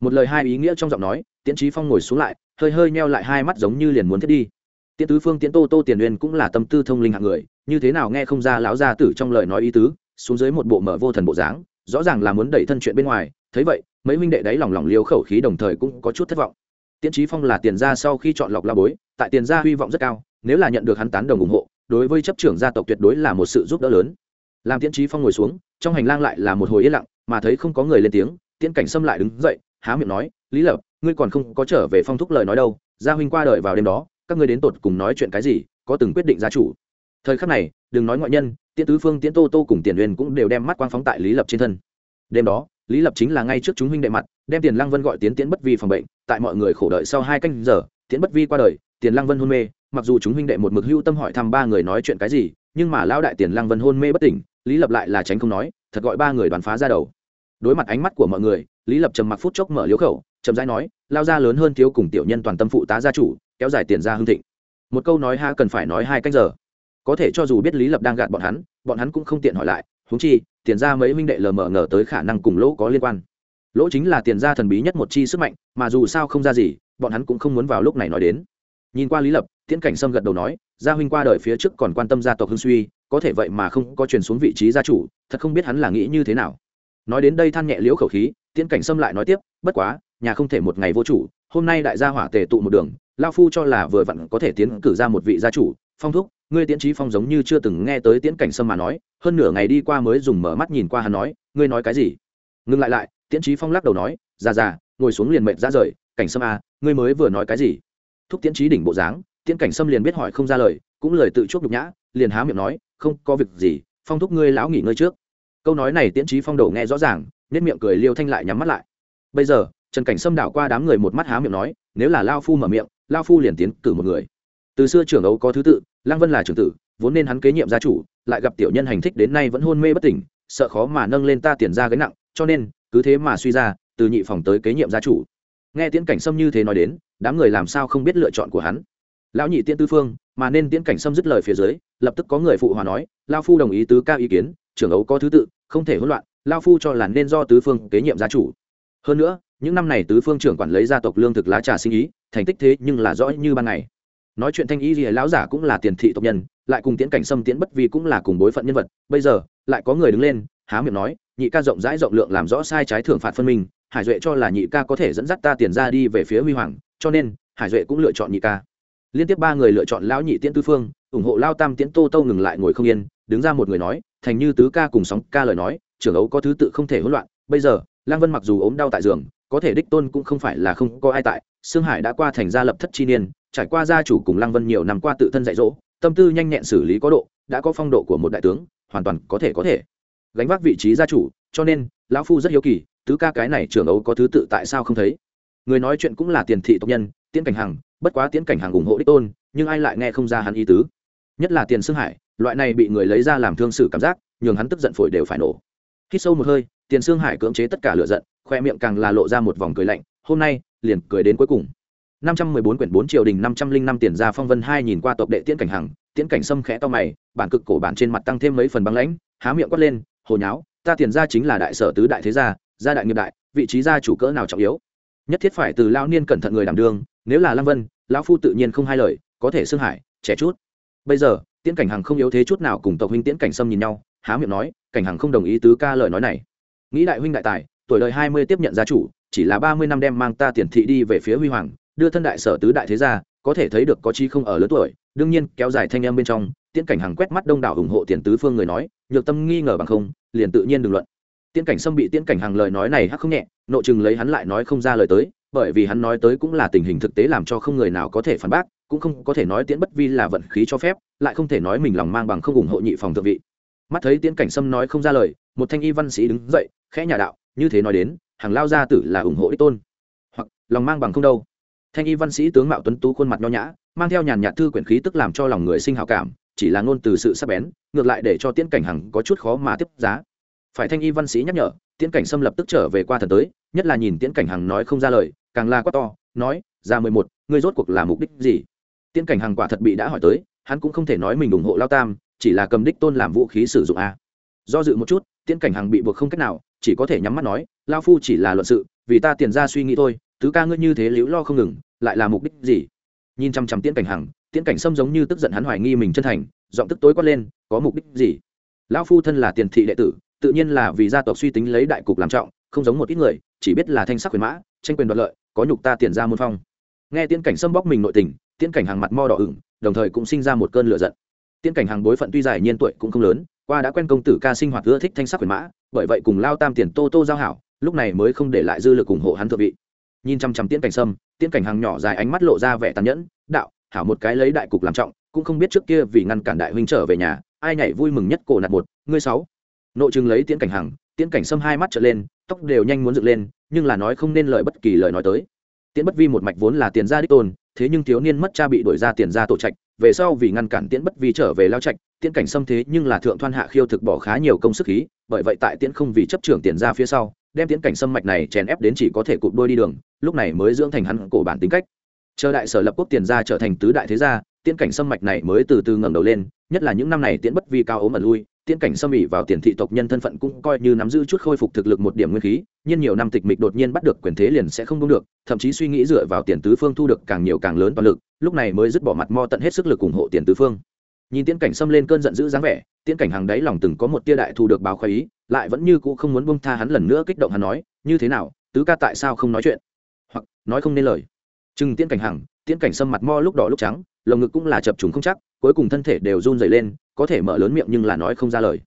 Một lời hai ý nghĩa trong giọng nói, tiễn trí phong ngồi xuống lại, hơi hơi meo lại hai mắt giống như liền muốn thiết đi. Tiễn tứ phương, tiễn tô tô, tiền uyên cũng là tâm tư thông linh hạng người, như thế nào nghe không ra lão gia tử trong lời nói ý tứ xuống dưới một bộ mở vô thần bộ dáng, rõ ràng là muốn đẩy thân chuyện bên ngoài, thấy vậy, mấy huynh đệ đấy lòng lòng liều khẩu khí đồng thời cũng có chút thất vọng. Tiễn trí phong là tiền gia sau khi chọn lọc la bối, tại tiền gia hy vọng rất cao, nếu là nhận được hắn tán đồng ủng hộ, đối với chấp trưởng gia tộc tuyệt đối là một sự giúp đỡ lớn. Làm tiễn trí phong ngồi xuống, trong hành lang lại là một hồi yên lặng, mà thấy không có người lên tiếng, tiễn cảnh xâm lại đứng dậy, há miệng nói, lý lập, ngươi còn không có trở về phong thúc lời nói đâu, gia huynh qua đời vào đêm đó, các ngươi đến tột cùng nói chuyện cái gì, có từng quyết định gia chủ? Thời khắc này, đừng nói ngoại nhân, tiễn tứ phương, tiễn tô tô cùng tiền uyên cũng đều đem mắt quang phóng tại lý lập trên thân. Đêm đó, lý lập chính là ngay trước chúng huynh đệ mặt, đem tiền lăng vân gọi tiến tiễn bất vi phòng bệnh, tại mọi người khổ đợi sau hai canh giờ, tiễn bất vi qua đời, tiền lăng vân hôn mê, mặc dù chúng huynh đệ một mực hưu tâm hỏi thăm ba người nói chuyện cái gì, nhưng mà lão đại tiền lăng vân hôn mê bất tỉnh, lý lập lại là tránh không nói, thật gọi ba người đoàn phá ra đầu. Đối mặt ánh mắt của mọi người, lý lập trầm mặc phút chốc mở liếu khẩu, chậm rãi nói, lao ra lớn hơn thiếu cùng tiểu nhân toàn tâm phụ tá gia chủ, kéo dài tiền ra hương thịnh. Một câu nói ha cần phải nói hai cách giờ có thể cho dù biết lý lập đang gạt bọn hắn bọn hắn cũng không tiện hỏi lại húng chi, tiền ra mấy minh đệ lờ mờ ngờ tới khả năng cùng lỗ có liên quan. Lỗ chính là tiền ra thần bí nhất một chi sức mạnh, mà dù sao không ra gì, bọn hắn cũng không muốn vào lúc này nói đến. Nhìn qua lý lập, tiễn cảnh sâm gật đầu nói, gia huynh qua đời phía trước còn quan tâm gia tộc hưng suy, có thể vậy mà không có truyền xuống vị trí gia chủ, thật không biết hắn là nghĩ như thế nào. Nói đến đây than nhẹ liễu khẩu khí, tiễn cảnh sâm lại nói tiếp, bất quá, nhà không thể một ngày vô chủ, hôm nay đại gia hỏa tề tụ một đường lao phu cho là vừa vặn có thể tiến cử ra một vị gia chủ, phong thúc ngươi tiễn trí phong giống như chưa từng nghe tới tiễn cảnh sâm mà nói, hơn nửa ngày đi qua mới dùng mở mắt nhìn qua hắn nói, ngươi nói cái gì? Ngừng lại lại, tiễn trí phong lắc đầu nói, già già, ngồi xuống liền mệnh ra rời, cảnh sâm à ngươi mới vừa nói cái gì? Thúc tiễn trí đỉnh bộ dáng, tiễn cảnh sâm liền biết hỏi không ra lời, cũng lời tự chuốc nhục nhã, liền há miệng nói, không có việc gì, phong thúc ngươi lão nghỉ ngơi trước. Câu nói này tiễn trí phong đầu nghe rõ ràng nên miệng cười liêu thanh lại nhắm mắt lại. Bây giờ, trần cảnh sâm đảo qua đám người một mắt há miệng nói, nếu là lao phu mở miệng, lao phu liền tiến cử một người. Từ xưa trưởng ấu có thứ tự lăng vân là trưởng tử, vốn nên hắn kế nhiệm gia chủ, lại gặp tiểu nhân hành thích đến nay vẫn hôn mê bất tỉnh, sợ khó mà nâng lên ta tiền ra gánh nặng, cho nên, cứ thế mà suy ra, từ nhị phòng tới kế nhiệm gia chủ. Nghe tiễn cảnh sâm như thế nói đến, đám người làm sao không biết lựa chọn của hắn. Lão nhị tiễn tư phương, mà nên tiễn cảnh sâm dứt lời phía dưới, lập tức có người phụ hòa nói lao phu đồng ý tứ cao ý kiến, trưởng ấu có thứ tự, không thể hỗn loạn lao phu cho là nên do tứ phương kế nhiệm gia chủ. Hơn nữa, những năm này tứ phương trưởng quản lấy gia tộc lương thực lá trà sinh ý, thành tích thế nhưng là rõ như ban ngày nói chuyện thanh y gì lão giả cũng là tiền thị tộc nhân, lại cùng tiễn cảnh sâm tiễn bất vì cũng là cùng bối phận nhân vật. Bây giờ, lại có người đứng lên, há miệng nói, nhị ca rộng rãi rộng lượng làm rõ sai trái thưởng phạt phân minh, hải duệ cho là nhị ca có thể dẫn dắt ta tiền ra đi về phía huy hoàng, cho nên, hải duệ cũng lựa chọn nhị ca. Liên tiếp ba người lựa chọn lão nhị tiễn tư phương, ủng hộ lao tam tiễn tô tô ngừng lại ngồi không yên, đứng ra một người nói, thành như tứ ca cùng sóng ca lời nói, trưởng ấu có thứ tự không thể hỗn loạn, bây giờ lang vân mặc dù ốm đau tại giường, có thể đích tôn cũng không phải là không có ai tại sương hải đã qua thành gia lập thất chi niên, trải qua gia chủ cùng lăng vân nhiều năm qua tự thân dạy dỗ, tâm tư nhanh nhẹn xử lý có độ, đã có phong độ của một đại tướng, hoàn toàn có thể có thể gánh vác vị trí gia chủ, cho nên, lão phu rất hiếu kỳ, tứ ca cái này trưởng ấu có thứ tự tại sao không thấy? Người nói chuyện cũng là tiền thị tộc nhân, tiễn cảnh hằng, bất quá tiễn cảnh hằng ủng hộ đích tôn, nhưng ai lại nghe không ra hắn ý tứ? Nhất là tiền Sương hải, loại này bị người lấy ra làm thương xử cảm giác, nhường hắn tức giận phổi đều phải nổ. Khi sâu một hơi, tiền Sương hải cưỡng chế tất cả lửa giận, khoe miệng càng là lộ ra một vòng cười lạnh hôm nay, liền cười đến cuối cùng. 514 quyển 4 triều đình 505 tiền gia phong vân hai nhìn qua tộc đệ tiễn cảnh hằng, tiễn cảnh sâm khẽ to mày, bản cực cổ bản trên mặt tăng thêm mấy phần băng lãnh, há miệng quát lên, hồ nháo, ta tiền ra chính là đại sở tứ đại thế gia gia đại nghiệp đại, vị trí gia chủ cỡ nào trọng yếu? Nhất thiết phải từ lao niên cẩn thận người đảm đương, nếu là lăng vân, lão phu tự nhiên không hai lời, có thể xưng hải trẻ chút. Bây giờ, tiễn cảnh hằng không yếu thế chút nào cùng tộc huynh tiễn cảnh sâm nhìn nhau, há miệng nói, cảnh hằng không đồng ý tứ ca lời nói này. Nghĩ đại huynh đại tài, tuổi đời hai mươi tiếp nhận gia chủ chỉ là ba mươi năm đem mang ta tiền thị đi về phía huy hoàng, đưa thân đại sở tứ đại thế gia, có thể thấy được có chi không ở lớn tuổi, đương nhiên, kéo dài thanh em bên trong, tiễn cảnh hằng quét mắt đông đảo ủng hộ tiền tứ phương người nói, nhược tâm nghi ngờ bằng không, liền tự nhiên đừng luận. Tiễn cảnh xâm bị tiễn cảnh hằng lời nói này hắc không nhẹ nội chừng lấy hắn lại nói không ra lời tới, bởi vì hắn nói tới cũng là tình hình thực tế làm cho không người nào có thể phản bác, cũng không có thể nói tiễn bất vi là vận khí cho phép, lại không thể nói mình lòng mang bằng không ủng hộ nhị phòng thượng vị. Mắt thấy tiễn cảnh sâm nói không ra lời, một thanh y văn sĩ đứng dậy, khẽ nhà đạo, như thế nói đến hàng lao gia tử là ủng hộ đích tôn. Hoặc, lòng mang bằng không đâu. Thanh y văn sĩ tướng mạo tuấn tú khuôn mặt nho nhã, mang theo nhàn nhạt thư quyển khí tức làm cho lòng người sinh hào cảm, chỉ là ngôn từ sự sắc bén, ngược lại để cho tiễn cảnh hằng có chút khó mà tiếp giá. Phải thanh y văn sĩ nhắc nhở, tiễn cảnh xâm lập tức trở về qua thần tới, nhất là nhìn tiễn cảnh hằng nói không ra lời, càng la quát to, nói, ra mười một, ngươi rốt cuộc là mục đích gì? Tiễn cảnh hằng quả thật bị đã hỏi tới, hắn cũng không thể nói mình ủng hộ lao tam, chỉ là cầm đích tôn làm vũ khí sử dụng a. Do dự một chút, tiễn cảnh hằng bị buộc không cách nào chỉ có thể nhắm mắt nói lao phu chỉ là luận sự, vì ta tiền ra suy nghĩ thôi, tứ ca ngươi như thế liễu lo không ngừng, lại là mục đích gì? Nhìn chăm chăm tiễn cảnh hằng, tiễn cảnh sâm giống như tức giận hắn hoài nghi mình chân thành, giọng tức tối quát lên, có mục đích gì? Lão phu thân là tiền thị đệ tử, tự nhiên là vì gia tộc suy tính lấy đại cục làm trọng, không giống một ít người, chỉ biết là thanh sắc quyền mã, tranh quyền đoạt lợi, có nhục ta tiền ra môn phong. Nghe tiễn cảnh sâm bóc mình nội tình, tiễn cảnh hàng mặt mo đỏ ửng, đồng thời cũng sinh ra một cơn lửa giận. Tiễn cảnh hàng bối phận tuy dài, nhiên tuổi cũng không lớn, qua đã quen công tử ca sinh hoạt ưa thích thanh sắc quyền mã bởi vậy cùng lao tam tiền tô tô giao hảo, lúc này mới không để lại dư lực ủng hộ hắn thượng vị. Nhìn chăm chăm tiễn cảnh sâm, tiễn cảnh hàng nhỏ dài ánh mắt lộ ra vẻ tàn nhẫn, đạo, hảo một cái lấy đại cục làm trọng, cũng không biết trước kia vì ngăn cản đại huynh trở về nhà, ai nhảy vui mừng nhất cổ nạt một, ngươi sáu. Nội chừng lấy tiễn cảnh hằng, tiễn cảnh sâm hai mắt trở lên, tóc đều nhanh muốn dựng lên, nhưng là nói không nên lời bất kỳ lời nói tới. Tiễn bất vi một mạch vốn là tiền gia đích tôn, thế nhưng thiếu niên mất cha bị đổi ra tiền gia tổ trạch, về sau vì ngăn cản tiễn bất vi trở về lao trạch, tiễn cảnh sâm thế nhưng là thượng thoan hạ khiêu thực bỏ khá nhiều công sức khí bởi vậy tại tiễn không vì chấp trưởng tiền gia phía sau, đem tiễn cảnh sâm mạch này chèn ép đến chỉ có thể cụp đôi đi đường, lúc này mới dưỡng thành hắn cổ bản tính cách. Chờ đại sở lập quốc tiền gia trở thành tứ đại thế gia, tiễn cảnh sâm mạch này mới từ từ ngẩng đầu lên, nhất là những năm này tiễn bất vi cao ốm ẩn lui, tiễn cảnh sâm ỉ vào tiền thị tộc nhân thân phận cũng coi như nắm giữ chút khôi phục thực lực một điểm nguyên khí, nhưng nhiều năm tịch mịch đột nhiên bắt được quyền thế liền sẽ không đúng được, thậm chí suy nghĩ dựa vào tiền tứ phương thu được càng nhiều càng lớn toàn lực, lúc này mới dứt bỏ mặt mo tận hết sức lực ủng hộ tiền tứ phương nhìn tiễn cảnh xâm lên cơn giận dữ dáng vẻ, tiễn cảnh hàng đáy lòng từng có một tia đại thù được báo khoái ý, lại vẫn như cũ không muốn bông tha hắn lần nữa kích động hắn nói, như thế nào, tứ ca tại sao không nói chuyện? Hoặc, nói không nên lời. Chừng tiễn cảnh hằng tiễn cảnh xâm mặt mo lúc đỏ lúc trắng, lồng ngực cũng là chập trùng không chắc, cuối cùng thân thể đều run dày lên, có thể mở lớn miệng nhưng là nói không ra lời.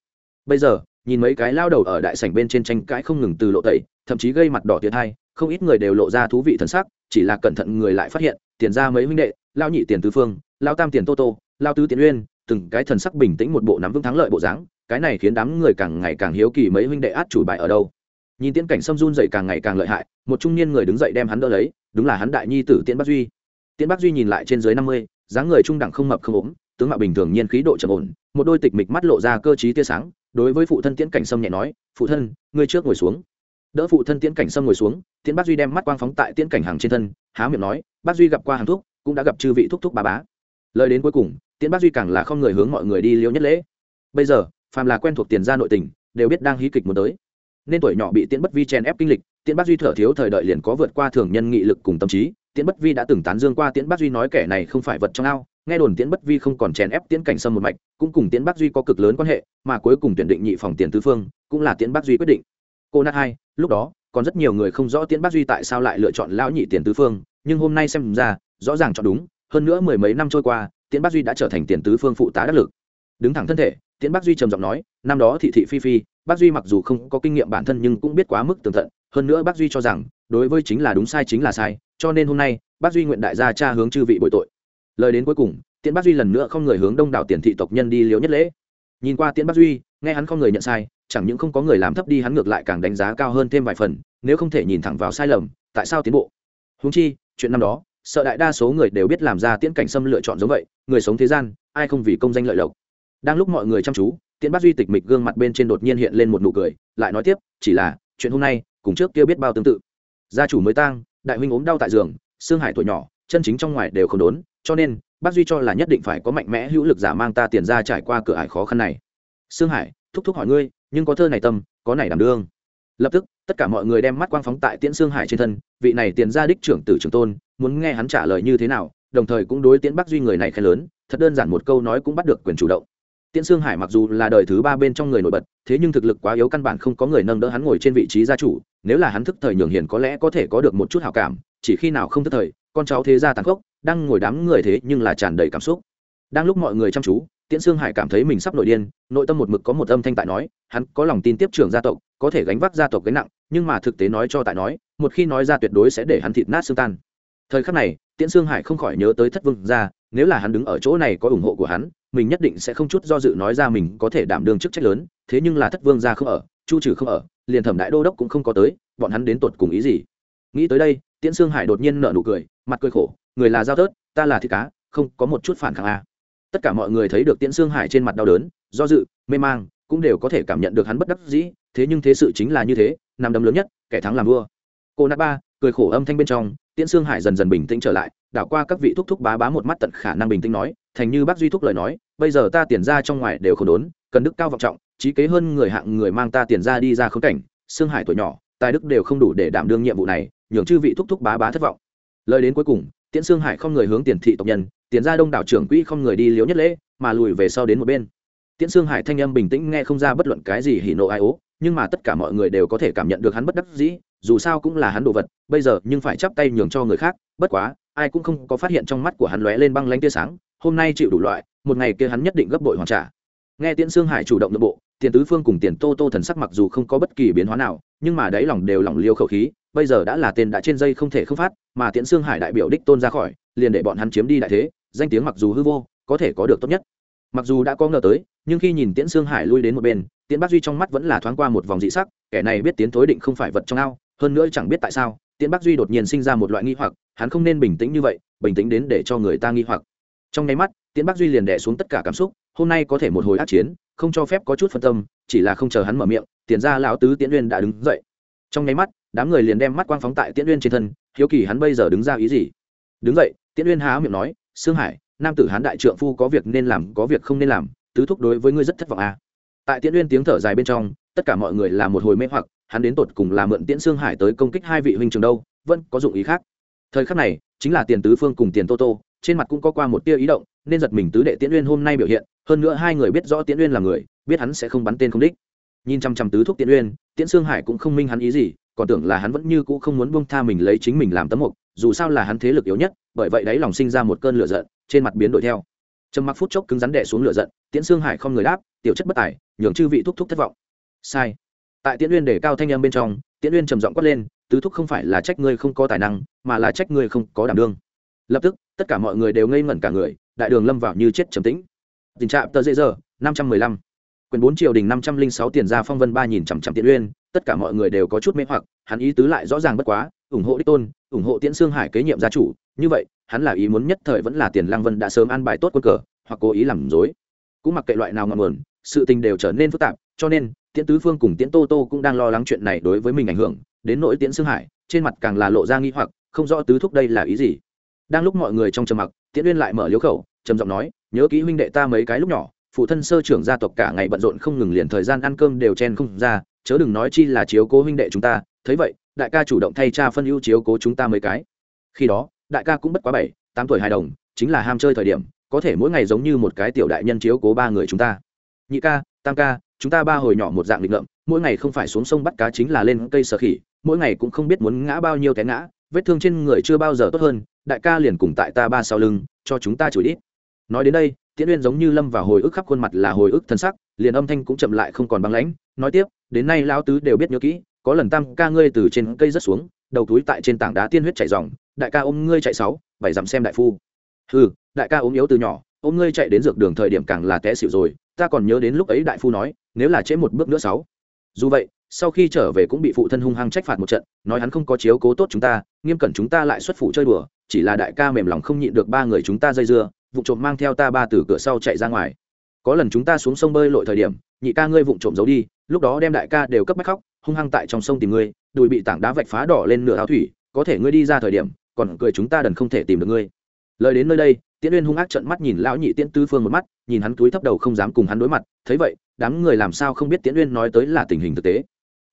Bây giờ, nhìn mấy cái lao đầu ở đại sảnh bên trên tranh cãi không ngừng từ lộ tẩy, thậm chí gây mặt đỏ tiệt hai, không ít người đều lộ ra thú vị thần sắc, chỉ là cẩn thận người lại phát hiện, tiền ra mấy huynh đệ, lao nhị tiền tứ phương, lao tam tiền tô tô, lao tứ tiền uyên từng cái thần sắc bình tĩnh một bộ nắm vững thắng lợi bộ dáng, cái này khiến đám người càng ngày càng hiếu kỳ mấy huynh đệ át chủ bài ở đâu. Nhìn tiến cảnh sâm run dậy càng ngày càng lợi hại, một trung niên người đứng dậy đem hắn đỡ lấy, đúng là hắn đại nhi tử tiễn bắc duy. Tiễn bắc duy nhìn lại trên dưới năm mươi, dáng người trung đẳng không mập không ốm, tướng mạo bình thường nhiên khí độ trầm ổn, một đôi tịch mịch mắt lộ ra cơ trí tia sáng, đối với phụ thân tiễn cảnh sâm nhẹ nói, phụ thân, ngươi trước ngồi xuống. Đỡ phụ thân tiễn cảnh sâm ngồi xuống, tiễn bắc duy đem mắt quang phóng tại tiễn cảnh hàng trên thân, há miệng nói bắc duy gặp qua hàng thuốc cũng đã gặp chư vị thúc thúc bà bá. Lời đến cuối cùng tiễn bác duy càng là không người hướng mọi người đi liễu nhất lễ. Bây giờ, phàm là quen thuộc tiền gia nội tình, đều biết đang hí kịch muốn tới. Nên tuổi nhỏ bị tiễn bất vi chen ép kinh lịch, tiễn bác duy thở thiếu thời đợi liền có vượt qua thường nhân nghị lực cùng tâm trí. Tiễn bất vi đã từng tán dương qua tiễn bác duy nói kẻ này không phải vật trong ao, nghe đồn tiễn bất vi không còn chèn ép tiễn cảnh sâm một mạch, cũng cùng tiễn bác duy có cực lớn quan hệ, mà cuối cùng tuyển định nhị phòng tiền Tư phương, cũng là tiễn bác duy quyết định. Cô nát hai, lúc đó, còn rất nhiều người không rõ tiễn bác duy tại sao lại lựa chọn lão nhị tiền Tư phương, nhưng hôm nay xem ra, rõ ràng chọn đúng, hơn nữa mười mấy năm trôi qua tiễn bắc duy đã trở thành tiền tứ phương phụ tá đắc lực. Đứng thẳng thân thể, tiễn bắc duy trầm giọng nói, năm đó thị thị phi phi bắc duy mặc dù không có kinh nghiệm bản thân nhưng cũng biết quá mức tường tận. Hơn nữa bắc duy cho rằng, đối với chính là đúng sai chính là sai, cho nên hôm nay bắc duy nguyện đại gia cha hướng chư vị bội tội. Lời đến cuối cùng, tiễn bác duy lần nữa không người hướng đông đảo tiền thị tộc nhân đi liễu nhất lễ. Nhìn qua tiễn bác duy, nghe hắn không người nhận sai, chẳng những không có người làm thấp đi hắn ngược lại càng đánh giá cao hơn thêm vài phần, nếu không thể nhìn thẳng vào sai lầm, tại sao tiến bộ? Húng chi, chuyện năm đó sợ đại đa số người đều biết làm ra tiễn cảnh xâm lựa chọn giống vậy, người sống thế gian, ai không vì công danh lợi lộc. Đang lúc mọi người chăm chú, tiễn bác duy tịch mịch gương mặt bên trên đột nhiên hiện lên một nụ cười, lại nói tiếp, chỉ là, chuyện hôm nay, cùng trước kia biết bao tương tự. Gia chủ mới tang, đại huynh ốm đau tại giường, xương hải tuổi nhỏ, chân chính trong ngoài đều không đốn, cho nên, bác duy cho là nhất định phải có mạnh mẽ hữu lực giả mang ta tiền ra trải qua cửa ải khó khăn này. Sương hải, thúc thúc hỏi ngươi, nhưng có thơ này tâm, có này đảm đương lập tức, tất cả mọi người đem mắt quang phóng tại tiễn sương hải trên thân, vị này tiền ra đích trưởng tử trưởng tôn, muốn nghe hắn trả lời như thế nào, đồng thời cũng đối tiễn bắc duy người này khen lớn, thật đơn giản một câu nói cũng bắt được quyền chủ động. Tiễn sương hải mặc dù là đời thứ ba bên trong người nổi bật, thế nhưng thực lực quá yếu căn bản không có người nâng đỡ hắn ngồi trên vị trí gia chủ, nếu là hắn thức thời nhường hiền có lẽ có thể có được một chút hảo cảm, chỉ khi nào không thức thời, con cháu thế gia tàn khốc, đang ngồi đám người thế nhưng là tràn đầy cảm xúc. Đang lúc mọi người chăm chú tiễn sương hải cảm thấy mình sắp nội điên, nội tâm một mực có một âm thanh tại nói, hắn có lòng tin tiếp trưởng gia tộc, có thể gánh vác gia tộc gánh nặng, nhưng mà thực tế nói cho tại nói, một khi nói ra tuyệt đối sẽ để hắn thịt nát xương tan. Thời khắc này, tiễn sương hải không khỏi nhớ tới thất vương gia, nếu là hắn đứng ở chỗ này có ủng hộ của hắn, mình nhất định sẽ không chút do dự nói ra mình có thể đảm đương chức trách lớn, thế nhưng là thất vương gia không ở, chu trừ không ở, liền thẩm đại đô đốc cũng không có tới, bọn hắn đến tột cùng ý gì? Nghĩ tới đây, tiễn sương hải đột nhiên nở nụ cười, mặt cười khổ, người là giao tớt ta là thịt cá, không có một chút phản kháng a tất cả mọi người thấy được tiễn xương hải trên mặt đau đớn, do dự, mê mang, cũng đều có thể cảm nhận được hắn bất đắc dĩ, thế nhưng thế sự chính là như thế, nằm đấm lớn nhất, kẻ thắng làm vua. Cô nát ba, cười khổ âm thanh bên trong, tiễn xương hải dần dần bình tĩnh trở lại, đảo qua các vị thúc thúc bá bá một mắt tận khả năng bình tĩnh nói, thành như bác duy thúc lời nói, bây giờ ta tiền ra trong ngoài đều không đốn, cần đức cao vọng trọng, trí kế hơn người hạng người mang ta tiền ra đi ra khống cảnh xương hải tuổi nhỏ, tài đức đều không đủ để đảm đương nhiệm vụ này, nhường chư vị thúc thúc bá bá thất vọng. Lời đến cuối cùng, tiễn xương hải không người hướng tiền thị tộc nhân tiến ra đông đảo trưởng quỹ không người đi liếu nhất lễ, mà lùi về sau đến một bên. Tiễn sương hải thanh âm bình tĩnh nghe không ra bất luận cái gì hỉ nộ ai ố, nhưng mà tất cả mọi người đều có thể cảm nhận được hắn bất đắc dĩ, dù sao cũng là hắn đồ vật, bây giờ nhưng phải chắp tay nhường cho người khác, bất quá, ai cũng không có phát hiện trong mắt của hắn lóe lên băng lanh tia sáng, hôm nay chịu đủ loại, một ngày kia hắn nhất định gấp bội hoàn trả. Nghe tiễn sương hải chủ động nội bộ, tiền tứ phương cùng tiền tô tô thần sắc mặc dù không có bất kỳ biến hóa nào, nhưng mà đáy lòng đều lòng liêu khẩu khí, bây giờ đã là tên đã trên dây không thể không phát, mà tiễn sương hải đại biểu đích tôn ra khỏi, liền để bọn hắn chiếm đi đại thế danh tiếng mặc dù hư vô, có thể có được tốt nhất. Mặc dù đã có ngờ tới, nhưng khi nhìn tiễn sương hải lui đến một bên, tiễn bắc duy trong mắt vẫn là thoáng qua một vòng dị sắc, kẻ này biết tiến thối định không phải vật trong ao, hơn nữa chẳng biết tại sao, tiễn bắc duy đột nhiên sinh ra một loại nghi hoặc, hắn không nên bình tĩnh như vậy, bình tĩnh đến để cho người ta nghi hoặc. Trong nháy mắt, tiễn bắc duy liền đẻ xuống tất cả cảm xúc, hôm nay có thể một hồi át chiến, không cho phép có chút phân tâm, chỉ là không chờ hắn mở miệng, tiền ra lão tứ tiễn uyên đã đứng dậy. Trong nháy mắt, đám người liền đem mắt quang phóng tại tiễn uyên trên thân, hiếu kỳ hắn bây giờ đứng ra ý gì. Đứng dậy, tiễn uyên há miệng nói sương hải, nam tử hán đại trượng phu có việc nên làm, có việc không nên làm, tứ thúc đối với ngươi rất thất vọng à. tại tiễn uyên tiếng thở dài bên trong, tất cả mọi người là một hồi mê hoặc, hắn đến tột cùng là mượn tiễn sương hải tới công kích hai vị huynh trường đâu, vẫn có dụng ý khác thời khắc này, chính là tiền tứ phương cùng tiền tô tô, trên mặt cũng có qua một tia ý động, nên giật mình tứ đệ tiễn uyên hôm nay biểu hiện, hơn nữa hai người biết rõ tiễn uyên là người, biết hắn sẽ không bắn tên không đích nhìn chăm chăm tứ thúc tiễn uyên, tiễn sương hải cũng không minh hắn ý gì, còn tưởng là hắn vẫn như cũ không muốn buông tha mình lấy chính mình làm tấm mục dù sao là hắn thế lực yếu nhất, bởi vậy đấy lòng sinh ra một cơn lửa giận, trên mặt biến đổi theo. Trầm mặc phút chốc cứng rắn đè xuống lửa giận, tiễn Xương hải không người đáp, tiểu chất bất tài, nhường chư vị thúc thúc thất vọng. Sai. Tại tiễn uyên để cao thanh âm bên trong, tiễn uyên trầm giọng quát lên, tứ thúc không phải là trách ngươi không có tài năng, mà là trách ngươi không có đảm đương. Lập tức, tất cả mọi người đều ngây ngẩn cả người, đại đường lâm vào như chết trầm tĩnh. Tình trạng tờ dễ giờ, năm trăm mười lăm. Quyền bốn triều đình năm trăm linh sáu tiền ra phong vân ba nhìn chằm chằm tiễn uyên, tất cả mọi người đều có chút mê hoặc, hắn ý tứ lại rõ ràng bất quá, ủng hộ đích tôn ủng hộ tiễn sương hải kế nhiệm gia chủ, như vậy, hắn là ý muốn nhất thời vẫn là tiền lăng vân đã sớm an bài tốt quân cờ, hoặc cố ý làm dối cũng mặc kệ loại nào ngọn nguồn, sự tình đều trở nên phức tạp, cho nên, tiễn tứ phương cùng tiễn tô tô cũng đang lo lắng chuyện này đối với mình ảnh hưởng. Đến nỗi tiễn sương hải, trên mặt càng là lộ ra nghi hoặc, không rõ tứ thúc đây là ý gì. Đang lúc mọi người trong trầm mặc, tiễn uyên lại mở liếu khẩu, trầm giọng nói, nhớ kỹ huynh đệ ta mấy cái lúc nhỏ, phụ thân sơ trưởng gia tộc cả ngày bận rộn không ngừng liền thời gian ăn cơm đều chen không ra, chớ đừng nói chi là chiếu cố huynh đệ chúng ta, thấy vậy đại ca chủ động thay cha phân ưu chiếu cố chúng ta mấy cái. Khi đó, đại ca cũng bất quá bảy, tám tuổi hài đồng, chính là ham chơi thời điểm, có thể mỗi ngày giống như một cái tiểu đại nhân chiếu cố ba người chúng ta. Nhị ca, tam ca, chúng ta ba hồi nhỏ một dạng lịch ngợm, mỗi ngày không phải xuống sông bắt cá chính là lên cây sở khỉ, mỗi ngày cũng không biết muốn ngã bao nhiêu té ngã, vết thương trên người chưa bao giờ tốt hơn, đại ca liền cùng tại ta ba sau lưng, cho chúng ta chửi ít nói đến đây, tiễn uyên giống như lâm vào hồi ức khắp khuôn mặt là hồi ức thân sắc, liền âm thanh cũng chậm lại không còn băng lãnh, nói tiếp, đến nay lão tứ đều biết nhớ kỹ có lần tam ca ngươi từ trên cây rất xuống, đầu túi tại trên tảng đá tiên huyết chảy dòng, đại ca ôm ngươi chạy sáu, bảy dặm xem đại phu. Ừ đại ca ốm yếu từ nhỏ, ôm ngươi chạy đến dược đường thời điểm càng là té xỉu rồi, ta còn nhớ đến lúc ấy đại phu nói, nếu là trễ một bước nữa sáu. Dù vậy, sau khi trở về cũng bị phụ thân hung hăng trách phạt một trận, nói hắn không có chiếu cố tốt chúng ta, nghiêm cẩn chúng ta lại xuất phủ chơi đùa, chỉ là đại ca mềm lòng không nhịn được ba người chúng ta dây dưa, vụ trộm mang theo ta ba từ cửa sau chạy ra ngoài. Có lần chúng ta xuống sông bơi lội thời điểm, nhị ca ngươi vụng trộm giấu đi, lúc đó đem đại ca đều cấp bách khóc hung hăng tại trong sông tìm ngươi, đùi bị tảng đá vạch phá đỏ lên nửa áo thủy, có thể ngươi đi ra thời điểm, còn cười chúng ta đần không thể tìm được ngươi. Lời đến nơi đây, tiễn uyên hung ác trận mắt nhìn lão nhị tiễn Tư phương một mắt, nhìn hắn túi thấp đầu không dám cùng hắn đối mặt, thấy vậy, đám người làm sao không biết tiễn uyên nói tới là tình hình thực tế.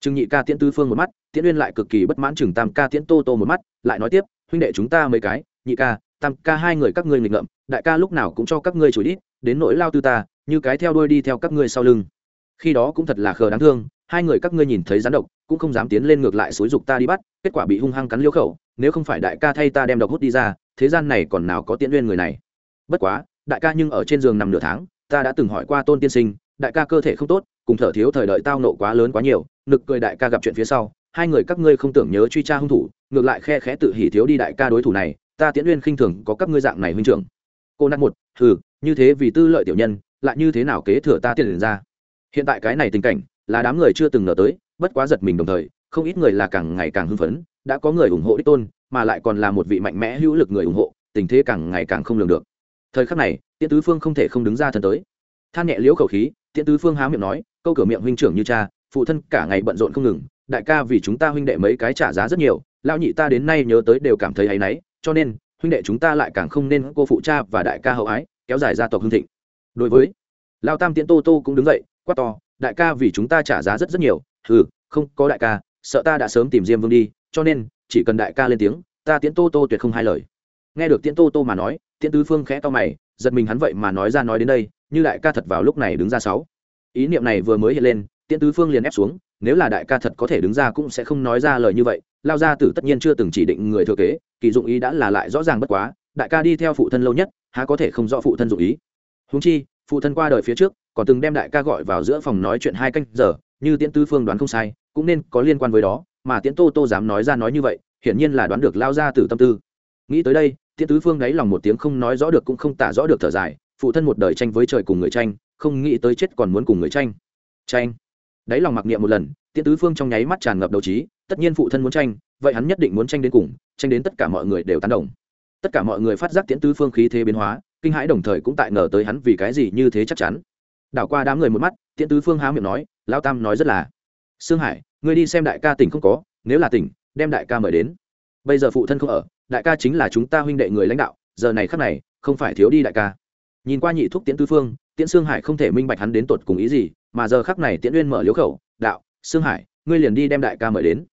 Trương nhị ca tiễn Tư phương một mắt, tiễn uyên lại cực kỳ bất mãn chừng tam ca tiễn tô tô một mắt, lại nói tiếp, huynh đệ chúng ta mấy cái, nhị ca, tam ca hai người các ngươi nghịch ngợm, đại ca lúc nào cũng cho các ngươi chửi đít, đến nỗi lao tư ta, như cái theo đuôi đi theo các ngươi sau lưng. Khi đó cũng thật là khờ đáng thương hai người các ngươi nhìn thấy rắn độc, cũng không dám tiến lên ngược lại xúi dục ta đi bắt, kết quả bị hung hăng cắn liêu khẩu, nếu không phải đại ca thay ta đem độc hút đi ra, thế gian này còn nào có tiễn uyên người này. Bất quá, đại ca nhưng ở trên giường nằm nửa tháng, ta đã từng hỏi qua tôn tiên sinh, đại ca cơ thể không tốt, cùng thở thiếu thời đợi tao nộ quá lớn quá nhiều, nực cười đại ca gặp chuyện phía sau, hai người các ngươi không tưởng nhớ truy tra hung thủ, ngược lại khe khẽ tự hỉ thiếu đi đại ca đối thủ này, ta tiễn uyên khinh thường có các ngươi dạng này huynh trưởng. Cô nát một, hừ, như thế vì tư lợi tiểu nhân, lại như thế nào kế thừa ta tiền ra? Hiện tại cái này tình cảnh là đám người chưa từng ngờ tới, bất quá giật mình đồng thời, không ít người là càng ngày càng hưng phấn, đã có người ủng hộ đích tôn, mà lại còn là một vị mạnh mẽ hữu lực người ủng hộ, tình thế càng ngày càng không lường được. Thời khắc này, tiễn tứ phương không thể không đứng ra thân tới. Than nhẹ liễu khẩu khí, tiễn tứ phương há miệng nói, câu cửa miệng huynh trưởng như cha, phụ thân cả ngày bận rộn không ngừng, đại ca vì chúng ta huynh đệ mấy cái trả giá rất nhiều, lão nhị ta đến nay nhớ tới đều cảm thấy áy náy, cho nên, huynh đệ chúng ta lại càng không nên cô phụ cha và đại ca hậu ái, kéo dài gia tộc hưng thịnh. Đối với lao tam tiễn tô tô cũng đứng dậy, quát to đại ca vì chúng ta trả giá rất rất nhiều. Ừ không, có đại ca, sợ ta đã sớm tìm diêm vương đi, cho nên chỉ cần đại ca lên tiếng, ta tiễn tô tô tuyệt không hai lời. Nghe được tiễn tô tô mà nói, tiễn tứ phương khẽ to mày, giật mình hắn vậy mà nói ra nói đến đây, như đại ca thật vào lúc này đứng ra sáu. Ý niệm này vừa mới hiện lên, tiễn tứ phương liền ép xuống, nếu là đại ca thật có thể đứng ra cũng sẽ không nói ra lời như vậy. Lao gia tử tất nhiên chưa từng chỉ định người thừa kế, kỳ dụng ý đã là lại rõ ràng bất quá, đại ca đi theo phụ thân lâu nhất, há có thể không rõ phụ thân dụng ý. Húng chi phụ thân qua đời phía trước, còn từng đem đại ca gọi vào giữa phòng nói chuyện hai canh giờ, như tiễn tư phương đoán không sai, cũng nên có liên quan với đó, mà tiễn tô tô dám nói ra nói như vậy, hiển nhiên là đoán được lao ra từ tâm tư. Nghĩ tới đây, tiễn tứ phương đáy lòng một tiếng không nói rõ được cũng không tả rõ được thở dài, phụ thân một đời tranh với trời cùng người tranh, không nghĩ tới chết còn muốn cùng người tranh. Tranh. Đáy lòng mặc niệm một lần, tiễn tứ phương trong nháy mắt tràn ngập đầu trí, tất nhiên phụ thân muốn tranh, vậy hắn nhất định muốn tranh đến cùng, tranh đến tất cả mọi người đều tán đồng. Tất cả mọi người phát giác tiễn tứ phương khí thế biến hóa kinh hãi đồng thời cũng tại ngờ tới hắn vì cái gì như thế chắc chắn. Đảo qua đám người một mắt, tiễn tứ phương há miệng nói lao tam nói rất là. Sương hải, ngươi đi xem đại ca tỉnh không có, nếu là tỉnh, đem đại ca mời đến. Bây giờ phụ thân không ở, đại ca chính là chúng ta huynh đệ người lãnh đạo, giờ này khắc này, không phải thiếu đi đại ca. Nhìn qua nhị thúc tiễn tứ phương, tiễn sương hải không thể minh bạch hắn đến tột cùng ý gì, mà giờ khắc này tiễn uyên mở liếu khẩu, đạo, sương hải, ngươi liền đi đem đại ca mời đến.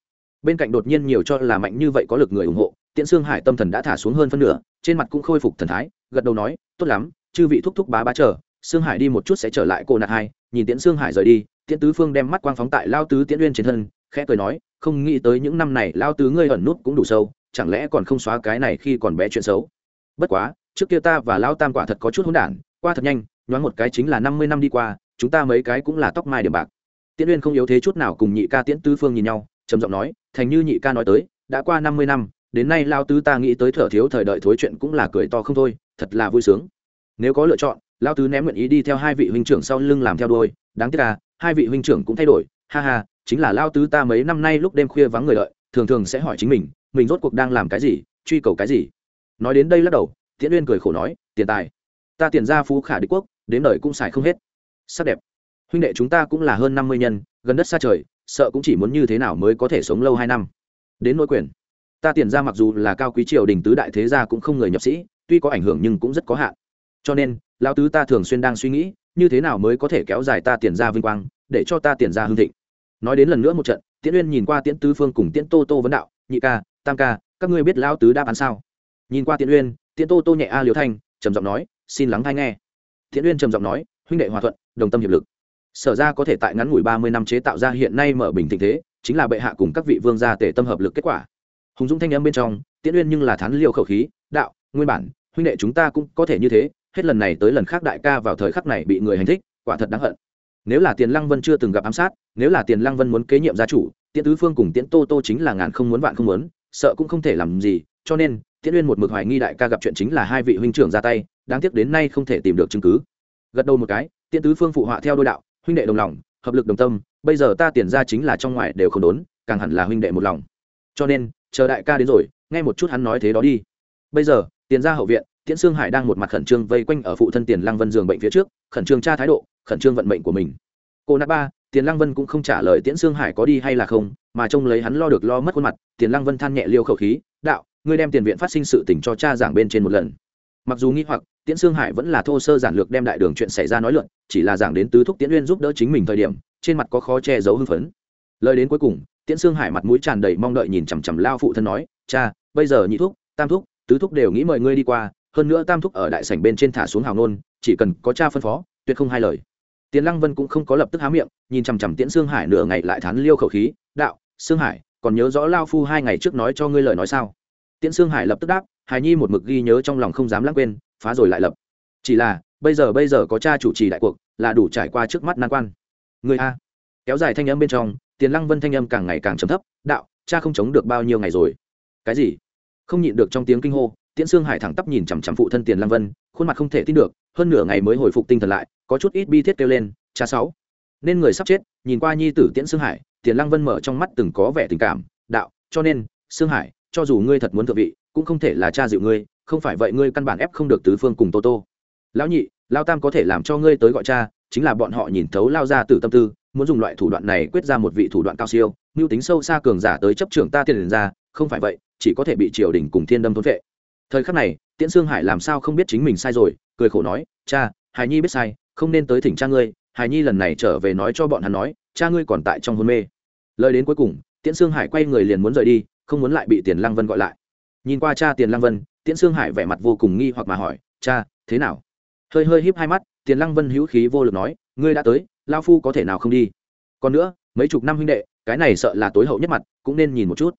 Bên cạnh đột nhiên nhiều cho là mạnh như vậy có lực người ủng hộ, tiễn sương hải tâm thần đã thả xuống hơn phân nửa, trên mặt cũng khôi phục thần thái gật đầu nói, tốt lắm, chư vị thúc thúc bá bá chờ, sương hải đi một chút sẽ trở lại cô nạt hai, nhìn tiễn sương hải rời đi, tiễn tứ phương đem mắt quang phóng tại lao tứ tiễn uyên trên thân, khẽ cười nói, không nghĩ tới những năm này lao tứ ngươi ẩn nút cũng đủ sâu, chẳng lẽ còn không xóa cái này khi còn bé chuyện xấu? Bất quá, trước kia ta và lao tam quả thật có chút hỗn đản, qua thật nhanh, nhoáng một cái chính là năm mươi năm đi qua, chúng ta mấy cái cũng là tóc mai điểm bạc. Tiễn uyên không yếu thế chút nào cùng nhị ca tiễn tứ phương nhìn nhau, trầm giọng nói, thành như nhị ca nói tới, đã qua năm mươi năm đến nay lao tứ ta nghĩ tới thở thiếu thời đợi thối chuyện cũng là cười to không thôi thật là vui sướng. Nếu có lựa chọn lao tứ ném nguyện ý đi theo hai vị huynh trưởng sau lưng làm theo đôi đáng tiếc là hai vị huynh trưởng cũng thay đổi ha ha chính là lao tứ ta mấy năm nay lúc đêm khuya vắng người lợi, thường thường sẽ hỏi chính mình mình rốt cuộc đang làm cái gì truy cầu cái gì. Nói đến đây lắc đầu tiễn uyên cười khổ nói tiền tài ta tiền ra phú khả đế quốc đến đời cũng xài không hết. Sắc đẹp. Huynh đệ chúng ta cũng là hơn năm mươi nhân gần đất xa trời sợ cũng chỉ muốn như thế nào mới có thể sống lâu hai năm. Đến nỗi quyền ta tiền ra mặc dù là cao quý triều đình tứ đại thế gia cũng không người nhập sĩ, tuy có ảnh hưởng nhưng cũng rất có hạn. Cho nên, lão tứ ta thường xuyên đang suy nghĩ, như thế nào mới có thể kéo dài ta tiền ra vinh quang, để cho ta tiền ra hương thịnh. Nói đến lần nữa một trận, tiễn uyên nhìn qua tiễn tứ phương cùng tiễn tô tô vấn đạo, nhị ca, tam ca, các ngươi biết lão tứ đáp án sao? Nhìn qua tiễn uyên, tiễn tô tô nhẹ a liều thanh, trầm giọng nói, xin lắng thai nghe. Tiễn uyên trầm giọng nói, huynh đệ hòa thuận, đồng tâm hiệp lực. Sở ra có thể tại ngắn ngủi ba mươi năm chế tạo ra hiện nay mở bình tình thế, chính là bệ hạ cùng các vị vương gia tể tâm hợp lực kết quả hùng dũng thanh âm bên trong, tiễn uyên nhưng là thán liêu khẩu khí, đạo, nguyên bản, huynh đệ chúng ta cũng có thể như thế, hết lần này tới lần khác đại ca vào thời khắc này bị người hành thích, quả thật đáng hận. Nếu là tiền lăng vân chưa từng gặp ám sát, nếu là tiền lăng vân muốn kế nhiệm gia chủ, tiễn tứ phương cùng tiễn tô tô chính là ngàn không muốn vạn không muốn, sợ cũng không thể làm gì, cho nên, tiễn uyên một mực hoài nghi đại ca gặp chuyện chính là hai vị huynh trưởng ra tay, đáng tiếc đến nay không thể tìm được chứng cứ. Gật đầu một cái, tiễn tứ phương phụ họa theo đôi đạo, huynh đệ đồng lòng, hợp lực đồng tâm, bây giờ ta tiền ra chính là trong ngoài đều không đốn, càng hẳn là huynh đệ một lòng. Cho nên chờ đại ca đến rồi, nghe một chút hắn nói thế đó đi. Bây giờ, tiền ra hậu viện, tiễn sương hải đang một mặt khẩn trương vây quanh ở phụ thân tiền lăng vân giường bệnh phía trước, khẩn trương tra thái độ, khẩn trương vận mệnh của mình. Cô nát ba, tiền lăng vân cũng không trả lời tiễn sương hải có đi hay là không, mà trông lấy hắn lo được lo mất khuôn mặt, tiền lăng vân than nhẹ liêu khẩu khí, đạo, ngươi đem tiền viện phát sinh sự tình cho cha giảng bên trên một lần. Mặc dù nghi hoặc, tiễn sương hải vẫn là thô sơ giản lược đem đại đường chuyện xảy ra nói luận, chỉ là giảng đến tứ thúc tiễn uyên giúp đỡ chính mình thời điểm, trên mặt có khó che giấu hưng phấn. Lời đến cuối cùng tiễn sương hải mặt mũi tràn đầy mong đợi nhìn chằm chằm lao phụ thân nói, cha, bây giờ nhị thúc, tam thúc, tứ thúc đều nghĩ mời ngươi đi qua, hơn nữa tam thúc ở đại sảnh bên trên thả xuống hào nôn chỉ cần có cha phân phó, tuyệt không hai lời. Tiến lăng vân cũng không có lập tức há miệng, nhìn chằm chằm tiễn sương hải nửa ngày lại thán liêu khẩu khí, đạo, sương hải, còn nhớ rõ lao phu hai ngày trước nói cho ngươi lời nói sao? Tiễn sương hải lập tức đáp, hài nhi một mực ghi nhớ trong lòng không dám lãng quên, phá rồi lại lập. Chỉ là, bây giờ bây giờ có cha chủ trì đại cuộc, là đủ trải qua trước mắt nan quan. Người a. Kéo dài thanh âm bên trong tiền lăng vân thanh âm càng ngày càng trầm thấp, đạo, cha không chống được bao nhiêu ngày rồi. Cái gì? Không nhịn được trong tiếng kinh hô, tiễn sương hải thẳng tắp nhìn chằm chằm phụ thân tiền lăng vân, khuôn mặt không thể tin được, hơn nửa ngày mới hồi phục tinh thần lại, có chút ít bi thiết kêu lên, cha sáu. Nên người sắp chết, nhìn qua nhi tử tiễn sương hải, tiền lăng vân mở trong mắt từng có vẻ tình cảm, đạo, cho nên, sương hải, cho dù ngươi thật muốn thượng vị, cũng không thể là cha dịu ngươi, không phải vậy ngươi căn bản ép không được tứ phương cùng tô tô. Lão nhị lao tam có thể làm cho ngươi tới gọi cha, chính là bọn họ nhìn thấu lao ra từ tâm tư muốn dùng loại thủ đoạn này quyết ra một vị thủ đoạn cao siêu, mưu tính sâu xa cường giả tới chấp trưởng ta tiền ra, không phải vậy, chỉ có thể bị triều đình cùng thiên đâm thôn vệ. Thời khắc này, tiễn sương hải làm sao không biết chính mình sai rồi, cười khổ nói, cha hài nhi biết sai, không nên tới thỉnh cha ngươi hài nhi lần này trở về nói cho bọn hắn nói, cha ngươi còn tại trong hôn mê. Lời đến cuối cùng, tiễn sương hải quay người liền muốn rời đi, không muốn lại bị tiền lăng vân gọi lại. Nhìn qua cha tiền lăng vân, tiễn sương hải vẻ mặt vô cùng nghi hoặc mà hỏi, cha, thế nào? Hơi hơi híp hai mắt, tiền lăng vân hữu khí vô lực nói, ngươi đã tới lao phu có thể nào không đi? Còn nữa, mấy chục năm huynh đệ, cái này sợ là tối hậu nhất mặt, cũng nên nhìn một chút.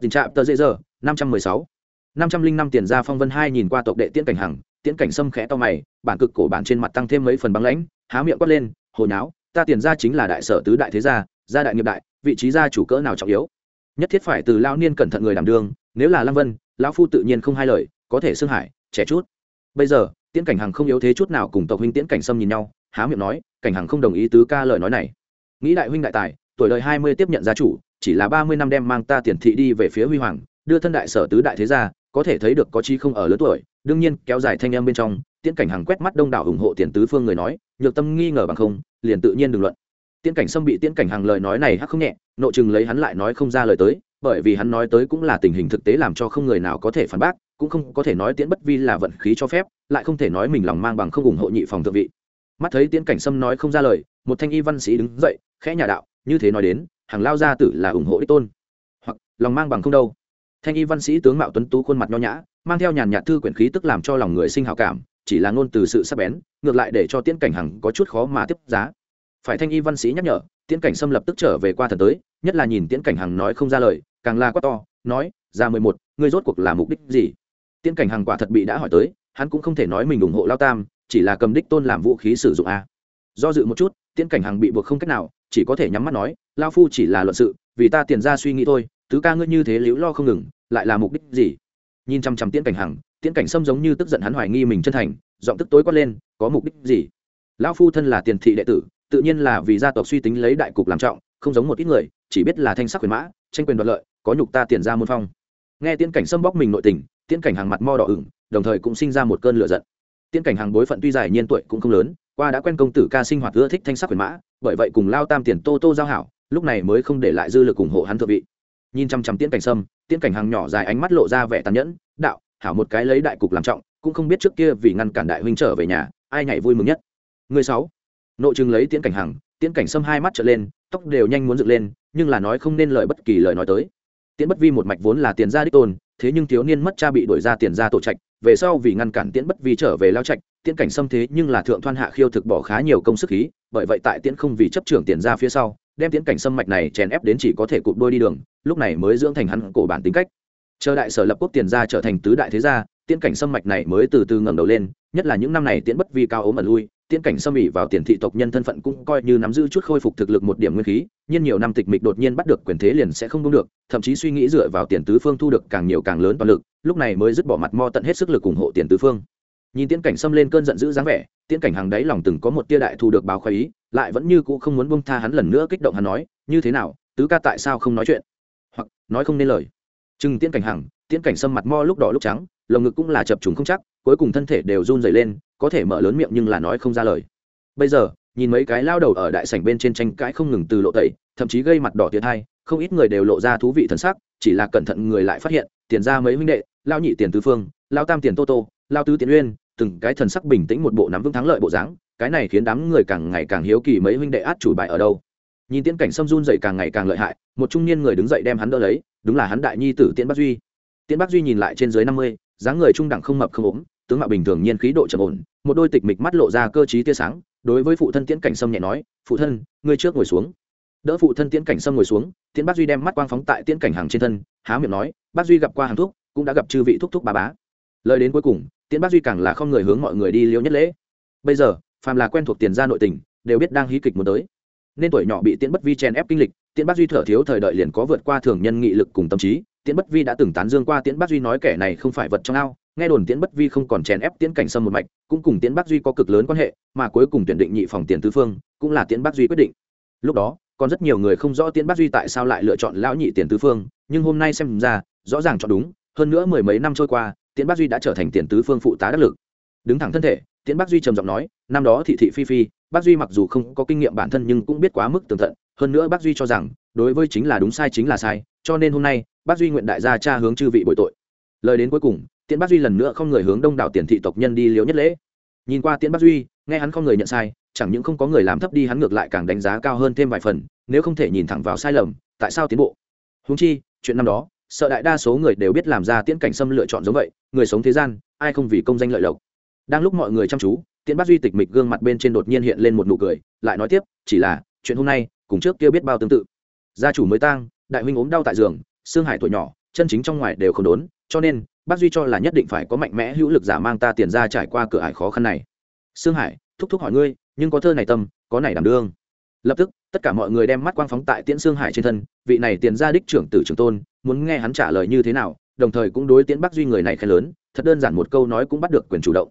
Tình trạng tờ dễ giờ, năm trăm mười sáu. năm trăm linh năm tiền ra phong vân hai nhìn qua tộc đệ tiễn cảnh hằng, tiễn cảnh sâm khẽ to mày, bản cực cổ bản trên mặt tăng thêm mấy phần băng lãnh, há miệng quát lên hồi nháo, ta tiền ra chính là đại sở tứ đại thế gia gia đại nghiệp đại, vị trí gia chủ cỡ nào trọng yếu? Nhất thiết phải từ lao niên cẩn thận người đảm đương, nếu là lăng vân, lão phu tự nhiên không hai lời, có thể xương hải trẻ chút. Bây giờ, tiễn cảnh hằng không yếu thế chút nào cùng tộc huynh tiễn cảnh sâm nhìn nhau, há miệng nói cảnh hằng không đồng ý tứ ca lời nói này. Nghĩ đại huynh đại tài, tuổi đời hai mươi tiếp nhận gia chủ, chỉ là ba mươi năm đem mang ta tiền thị đi về phía huy hoàng, đưa thân đại sở tứ đại thế gia, có thể thấy được có chi không ở lớn tuổi, đương nhiên kéo dài thanh em bên trong, tiễn cảnh hằng quét mắt đông đảo ủng hộ tiền tứ phương người nói, nhược tâm nghi ngờ bằng không, liền tự nhiên đừng luận. Tiễn cảnh sâm bị tiễn cảnh hằng lời nói này hắc không nhẹ nội chừng lấy hắn lại nói không ra lời tới, bởi vì hắn nói tới cũng là tình hình thực tế làm cho không người nào có thể phản bác, cũng không có thể nói tiễn bất vi là vận khí cho phép, lại không thể nói mình lòng mang bằng không ủng hộ nhị phòng thượng vị mắt thấy tiễn cảnh sâm nói không ra lời, một thanh y văn sĩ đứng dậy, khẽ nhà đạo, như thế nói đến, hàng lao gia tử là ủng hộ đích tôn. Hoặc, lòng mang bằng không đâu. Thanh y văn sĩ tướng mạo tuấn tú khuôn mặt nho nhã, mang theo nhàn nhạt thư quyển khí tức làm cho lòng người sinh hào cảm, chỉ là ngôn từ sự sắc bén, ngược lại để cho tiễn cảnh hằng có chút khó mà tiếp giá. Phải thanh y văn sĩ nhắc nhở, tiễn cảnh sâm lập tức trở về qua thần tới, nhất là nhìn tiễn cảnh hằng nói không ra lời, càng la quát to, nói, ra mười một, ngươi rốt cuộc là mục đích gì? Tiễn cảnh hằng quả thật bị đã hỏi tới, hắn cũng không thể nói mình ủng hộ lao tam chỉ là cầm đích tôn làm vũ khí sử dụng a. Do dự một chút, tiễn cảnh hằng bị buộc không cách nào, chỉ có thể nhắm mắt nói, lao phu chỉ là luận sự, vì ta tiền ra suy nghĩ thôi, tứ ca ngươi như thế liễu lo không ngừng, lại là mục đích gì? Nhìn chăm chăm tiễn cảnh hằng, tiễn cảnh sâm giống như tức giận hắn hoài nghi mình chân thành, giọng tức tối quát lên, có mục đích gì? Lão phu thân là tiền thị đệ tử, tự nhiên là vì gia tộc suy tính lấy đại cục làm trọng, không giống một ít người, chỉ biết là thanh sắc quyền mã, tranh quyền đoạt lợi, có nhục ta tiền ra môn phong. Nghe tiễn cảnh sâm bóc mình nội tình, tiễn cảnh hàng mặt mo đỏ ửng, đồng thời cũng sinh ra một cơn lửa giận tiễn cảnh hàng bối phận tuy dài nhiên tuổi cũng không lớn, qua đã quen công tử ca sinh hoạt ưa thích thanh sắc quyền mã, bởi vậy cùng lao tam tiền tô tô giao hảo, lúc này mới không để lại dư lực ủng hộ hắn thượng vị. Nhìn chăm chăm tiễn cảnh sâm, tiễn cảnh hàng nhỏ dài ánh mắt lộ ra vẻ tàn nhẫn, đạo, hảo một cái lấy đại cục làm trọng, cũng không biết trước kia vì ngăn cản đại huynh trở về nhà, ai nhảy vui mừng nhất. Người sáu. Nội chừng lấy tiễn cảnh hằng tiễn cảnh sâm hai mắt trở lên, tóc đều nhanh muốn dựng lên, nhưng là nói không nên lời bất kỳ lời nói tới tiễn bất vi một mạch vốn là tiền gia đích tôn, thế nhưng thiếu niên mất cha bị đuổi ra tiền gia tổ trạch, về sau vì ngăn cản tiễn bất vi trở về lao trạch, tiễn cảnh xâm thế nhưng là thượng thoan hạ khiêu thực bỏ khá nhiều công sức khí, bởi vậy tại tiễn không vì chấp trưởng tiền gia phía sau, đem tiễn cảnh xâm mạch này chèn ép đến chỉ có thể cụp đôi đi đường, lúc này mới dưỡng thành hắn cổ bản tính cách. Chờ đại sở lập quốc tiền gia trở thành tứ đại thế gia, tiễn cảnh xâm mạch này mới từ từ ngẩng đầu lên, nhất là những năm này tiễn bất vi cao ốm ẩn lui tiễn cảnh xâm ỉ vào tiền thị tộc nhân thân phận cũng coi như nắm giữ chút khôi phục thực lực một điểm nguyên khí nhưng nhiều năm tịch mịch đột nhiên bắt được quyền thế liền sẽ không đúng được thậm chí suy nghĩ dựa vào tiền tứ phương thu được càng nhiều càng lớn toàn lực lúc này mới dứt bỏ mặt mo tận hết sức lực ủng hộ tiền tứ phương. Nhìn tiễn cảnh xâm lên cơn giận dữ dáng vẻ tiễn cảnh hàng đáy lòng từng có một tia đại thu được báo khoái ý lại vẫn như cũ không muốn bông tha hắn lần nữa kích động hắn nói như thế nào tứ ca tại sao không nói chuyện? Hoặc nói không nên lời. Chừng tiễn cảnh hằng, tiễn cảnh xâm mặt mo lúc đỏ lúc trắng lồng ngực cũng là chập trùng không chắc cuối cùng thân thể đều run dày lên có thể mở lớn miệng nhưng là nói không ra lời. Bây giờ, nhìn mấy cái lao đầu ở đại sảnh bên trên tranh cãi không ngừng từ lộ tẩy, thậm chí gây mặt đỏ tiệt hai, không ít người đều lộ ra thú vị thần sắc, chỉ là cẩn thận người lại phát hiện, tiền ra mấy huynh đệ, lao nhị tiền tứ phương, lao tam tiền tô tô, lao tứ tiền uyên, từng cái thần sắc bình tĩnh một bộ nắm vững thắng lợi bộ dáng, cái này khiến đám người càng ngày càng hiếu kỳ mấy huynh đệ át chủ bài ở đâu. Nhìn tiễn cảnh xâm run dậy càng ngày càng lợi hại, một trung niên người đứng dậy đem hắn đỡ lấy, đúng là hắn đại nhi tử tiễn bắc duy. Tiễn bắc duy nhìn lại trên dưới năm mươi, dáng người trung đẳng không mập không ốm tướng mạo bình thường nhiên khí độ trầm ổn, một đôi tịch mịch mắt lộ ra cơ t tia sáng, đối với phụ thân tiễn cảnh sâm nhẹ nói, phụ thân, ngươi trước ngồi xuống. Đỡ phụ thân tiễn cảnh sâm ngồi xuống, tiễn bác duy đem mắt quang phóng tại tiễn cảnh hàng trên thân, há miệng nói, bác duy gặp qua hàng thúc, cũng đã gặp chư vị thúc thúc bà bá. Lời đến cuối cùng, tiễn bác duy càng là không người hướng mọi người đi liễu nhất lễ. Bây giờ, phàm là quen thuộc tiền gia nội tình, đều biết đang hí kịch muốn tới. Nên tuổi nhỏ bị tiễn bất vi chen ép kinh lịch, tiễn bác duy thở thiếu thời đợi liền có vượt qua thường nhân nghị lực cùng tâm trí. Tiễn bất vi đã từng tán dương qua tiễn bác duy nói kẻ này không phải vật trong ao nghe đồn tiễn bất vi không còn chèn ép tiễn cảnh sâm một mạch, cũng cùng tiễn bắc duy có cực lớn quan hệ, mà cuối cùng tuyển định nhị phòng tiền tứ phương, cũng là tiễn bắc duy quyết định. Lúc đó, còn rất nhiều người không rõ tiễn bắc duy tại sao lại lựa chọn lão nhị tiền tứ phương, nhưng hôm nay xem ra, rõ ràng chọn đúng, hơn nữa mười mấy năm trôi qua, tiễn bắc duy đã trở thành tiền tứ phương phụ tá đắc lực. Đứng thẳng thân thể, tiễn bắc duy trầm giọng nói, năm đó thị thị phi phi bắc duy mặc dù không có kinh nghiệm bản thân nhưng cũng biết quá mức tường tận, hơn nữa bắc duy cho rằng, đối với chính là đúng sai chính là sai, cho nên hôm nay bắc duy nguyện đại gia cha hướng chư vị bội tội. Lời đến cuối cùng tiễn bác duy lần nữa không người hướng đông đảo tiền thị tộc nhân đi liễu nhất lễ. Nhìn qua tiễn bác duy, nghe hắn không người nhận sai, chẳng những không có người làm thấp đi, hắn ngược lại càng đánh giá cao hơn thêm vài phần, nếu không thể nhìn thẳng vào sai lầm, tại sao tiến bộ? Húng chi, chuyện năm đó, sợ đại đa số người đều biết làm ra tiễn cảnh xâm lựa chọn giống vậy, người sống thế gian, ai không vì công danh lợi lộc. Đang lúc mọi người chăm chú, tiễn bác duy tịch mịch gương mặt bên trên đột nhiên hiện lên một nụ cười, lại nói tiếp, chỉ là, chuyện hôm nay, cùng trước kia biết bao tương tự. Gia chủ mới tang, đại huynh ốm đau tại giường, xương hải tuổi nhỏ, chân chính trong ngoài đều không đốn, cho nên bác duy cho là nhất định phải có mạnh mẽ hữu lực giả mang ta tiền ra trải qua cửa ải khó khăn này. Sương hải, thúc thúc hỏi ngươi, nhưng có thơ này tâm, có này đảm đương. Lập tức, tất cả mọi người đem mắt quang phóng tại tiễn sương hải trên thân, vị này tiền ra đích trưởng tử trưởng tôn, muốn nghe hắn trả lời như thế nào, đồng thời cũng đối tiễn bác duy người này khen lớn, thật đơn giản một câu nói cũng bắt được quyền chủ động.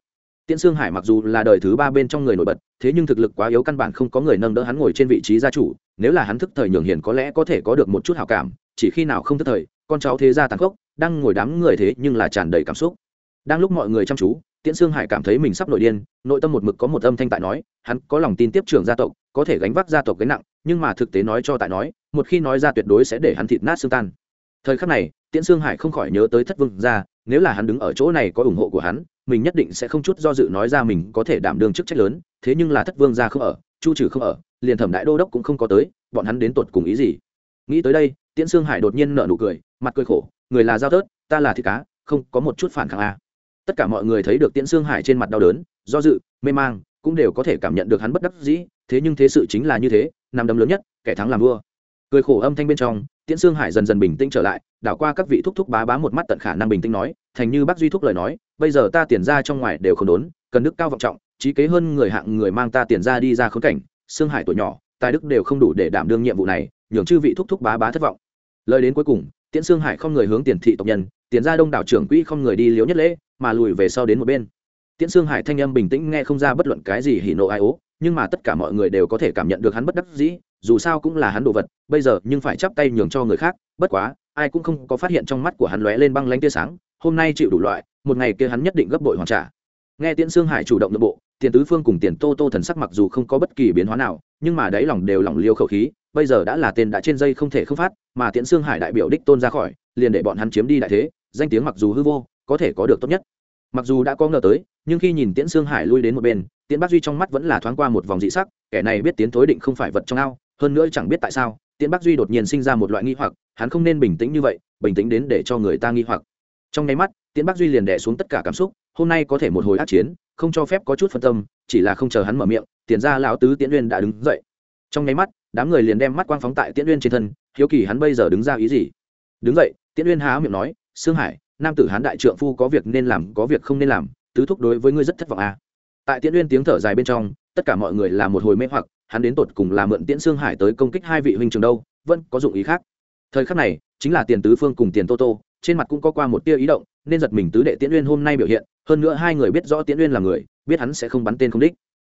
Tiễn sương hải mặc dù là đời thứ ba bên trong người nổi bật, thế nhưng thực lực quá yếu căn bản không có người nâng đỡ hắn ngồi trên vị trí gia chủ, nếu là hắn thức thời nhường hiền có lẽ có thể có được một chút hảo cảm, chỉ khi nào không thức thời, con cháu thế gia tàn khốc đang ngồi đám người thế nhưng là tràn đầy cảm xúc. Đang lúc mọi người chăm chú, tiễn sương hải cảm thấy mình sắp nổi điên, nội tâm một mực có một âm thanh tại nói, hắn có lòng tin tiếp trưởng gia tộc, có thể gánh vác gia tộc gánh nặng, nhưng mà thực tế nói cho tại nói, một khi nói ra tuyệt đối sẽ để hắn thịt nát xương tan. Thời khắc này, tiễn sương hải không khỏi nhớ tới thất vương gia, nếu là hắn đứng ở chỗ này có ủng hộ của hắn, mình nhất định sẽ không chút do dự nói ra mình có thể đảm đương chức trách lớn, thế nhưng là thất vương gia không ở, chu trừ không ở, liền thẩm đại đô đốc cũng không có tới, bọn hắn đến tột cùng ý gì? Nghĩ tới đây, tiễn sương hải đột nhiên nở nụ cười, mặt cười khổ người là dao tớt, ta là thịt cá, không có một chút phản kháng a tất cả mọi người thấy được tiễn Xương hải trên mặt đau đớn, do dự, mê mang, cũng đều có thể cảm nhận được hắn bất đắc dĩ, thế nhưng thế sự chính là như thế, nằm đấm lớn nhất, kẻ thắng làm vua. Cười khổ âm thanh bên trong, tiễn Xương hải dần dần bình tĩnh trở lại, đảo qua các vị thúc thúc bá bá một mắt tận khả năng bình tĩnh nói, thành như bác duy thúc lời nói, bây giờ ta tiền ra trong ngoài đều không đốn, cần đức cao vọng trọng, trí kế hơn người hạng người mang ta tiền ra đi ra khốn cảnh Xương hải tuổi nhỏ, tài đức đều không đủ để đảm đương nhiệm vụ này, nhường chư vị thúc thúc bá bá thất vọng. Lời đến cuối cùng tiễn sương hải không người hướng tiền thị tộc nhân, tiền ra đông đảo trưởng quỹ không người đi liếu nhất lễ, mà lùi về sau đến một bên. Tiễn sương hải thanh âm bình tĩnh nghe không ra bất luận cái gì hỉ nộ ai ố, nhưng mà tất cả mọi người đều có thể cảm nhận được hắn bất đắc dĩ, dù sao cũng là hắn đồ vật, bây giờ nhưng phải chắp tay nhường cho người khác, bất quá, ai cũng không có phát hiện trong mắt của hắn lóe lên băng lanh tia sáng, hôm nay chịu đủ loại, một ngày kia hắn nhất định gấp bội hoàn trả. Nghe tiễn sương hải chủ động nội bộ, tiền tứ phương cùng tiền tô tô thần sắc mặc dù không có bất kỳ biến hóa nào, nhưng mà đáy lòng đều lòng liêu khẩu khí bây giờ đã là tên đã trên dây không thể không phát, mà tiễn sương hải đại biểu đích tôn ra khỏi, liền để bọn hắn chiếm đi đại thế, danh tiếng mặc dù hư vô, có thể có được tốt nhất. Mặc dù đã có ngờ tới, nhưng khi nhìn tiễn sương hải lui đến một bên, tiễn bắc duy trong mắt vẫn là thoáng qua một vòng dị sắc, kẻ này biết tiến thối định không phải vật trong ao, hơn nữa chẳng biết tại sao, tiễn bắc duy đột nhiên sinh ra một loại nghi hoặc, hắn không nên bình tĩnh như vậy, bình tĩnh đến để cho người ta nghi hoặc. Trong nháy mắt, tiễn bắc duy liền đẻ xuống tất cả cảm xúc, hôm nay có thể một hồi ác chiến, không cho phép có chút phân tâm, chỉ là không chờ hắn mở miệng, tiền ra lão tứ tiễn uyên đã đứng dậy. Trong nháy mắt đám người liền đem mắt quang phóng tại tiễn uyên trên thân, hiếu kỳ hắn bây giờ đứng ra ý gì? Đứng dậy, tiễn uyên há miệng nói, sương hải, nam tử hán đại trượng phu có việc nên làm, có việc không nên làm, tứ thúc đối với ngươi rất thất vọng à. tại tiễn uyên tiếng thở dài bên trong, tất cả mọi người là một hồi mê hoặc, hắn đến tột cùng là mượn tiễn sương hải tới công kích hai vị huynh trường đâu, vẫn có dụng ý khác. Thời khắc này, chính là tiền tứ phương cùng tiền tô tô, trên mặt cũng có qua một tia ý động, nên giật mình tứ đệ tiễn uyên hôm nay biểu hiện, hơn nữa hai người biết rõ tiễn uyên là người, biết hắn sẽ không bắn tên không đích.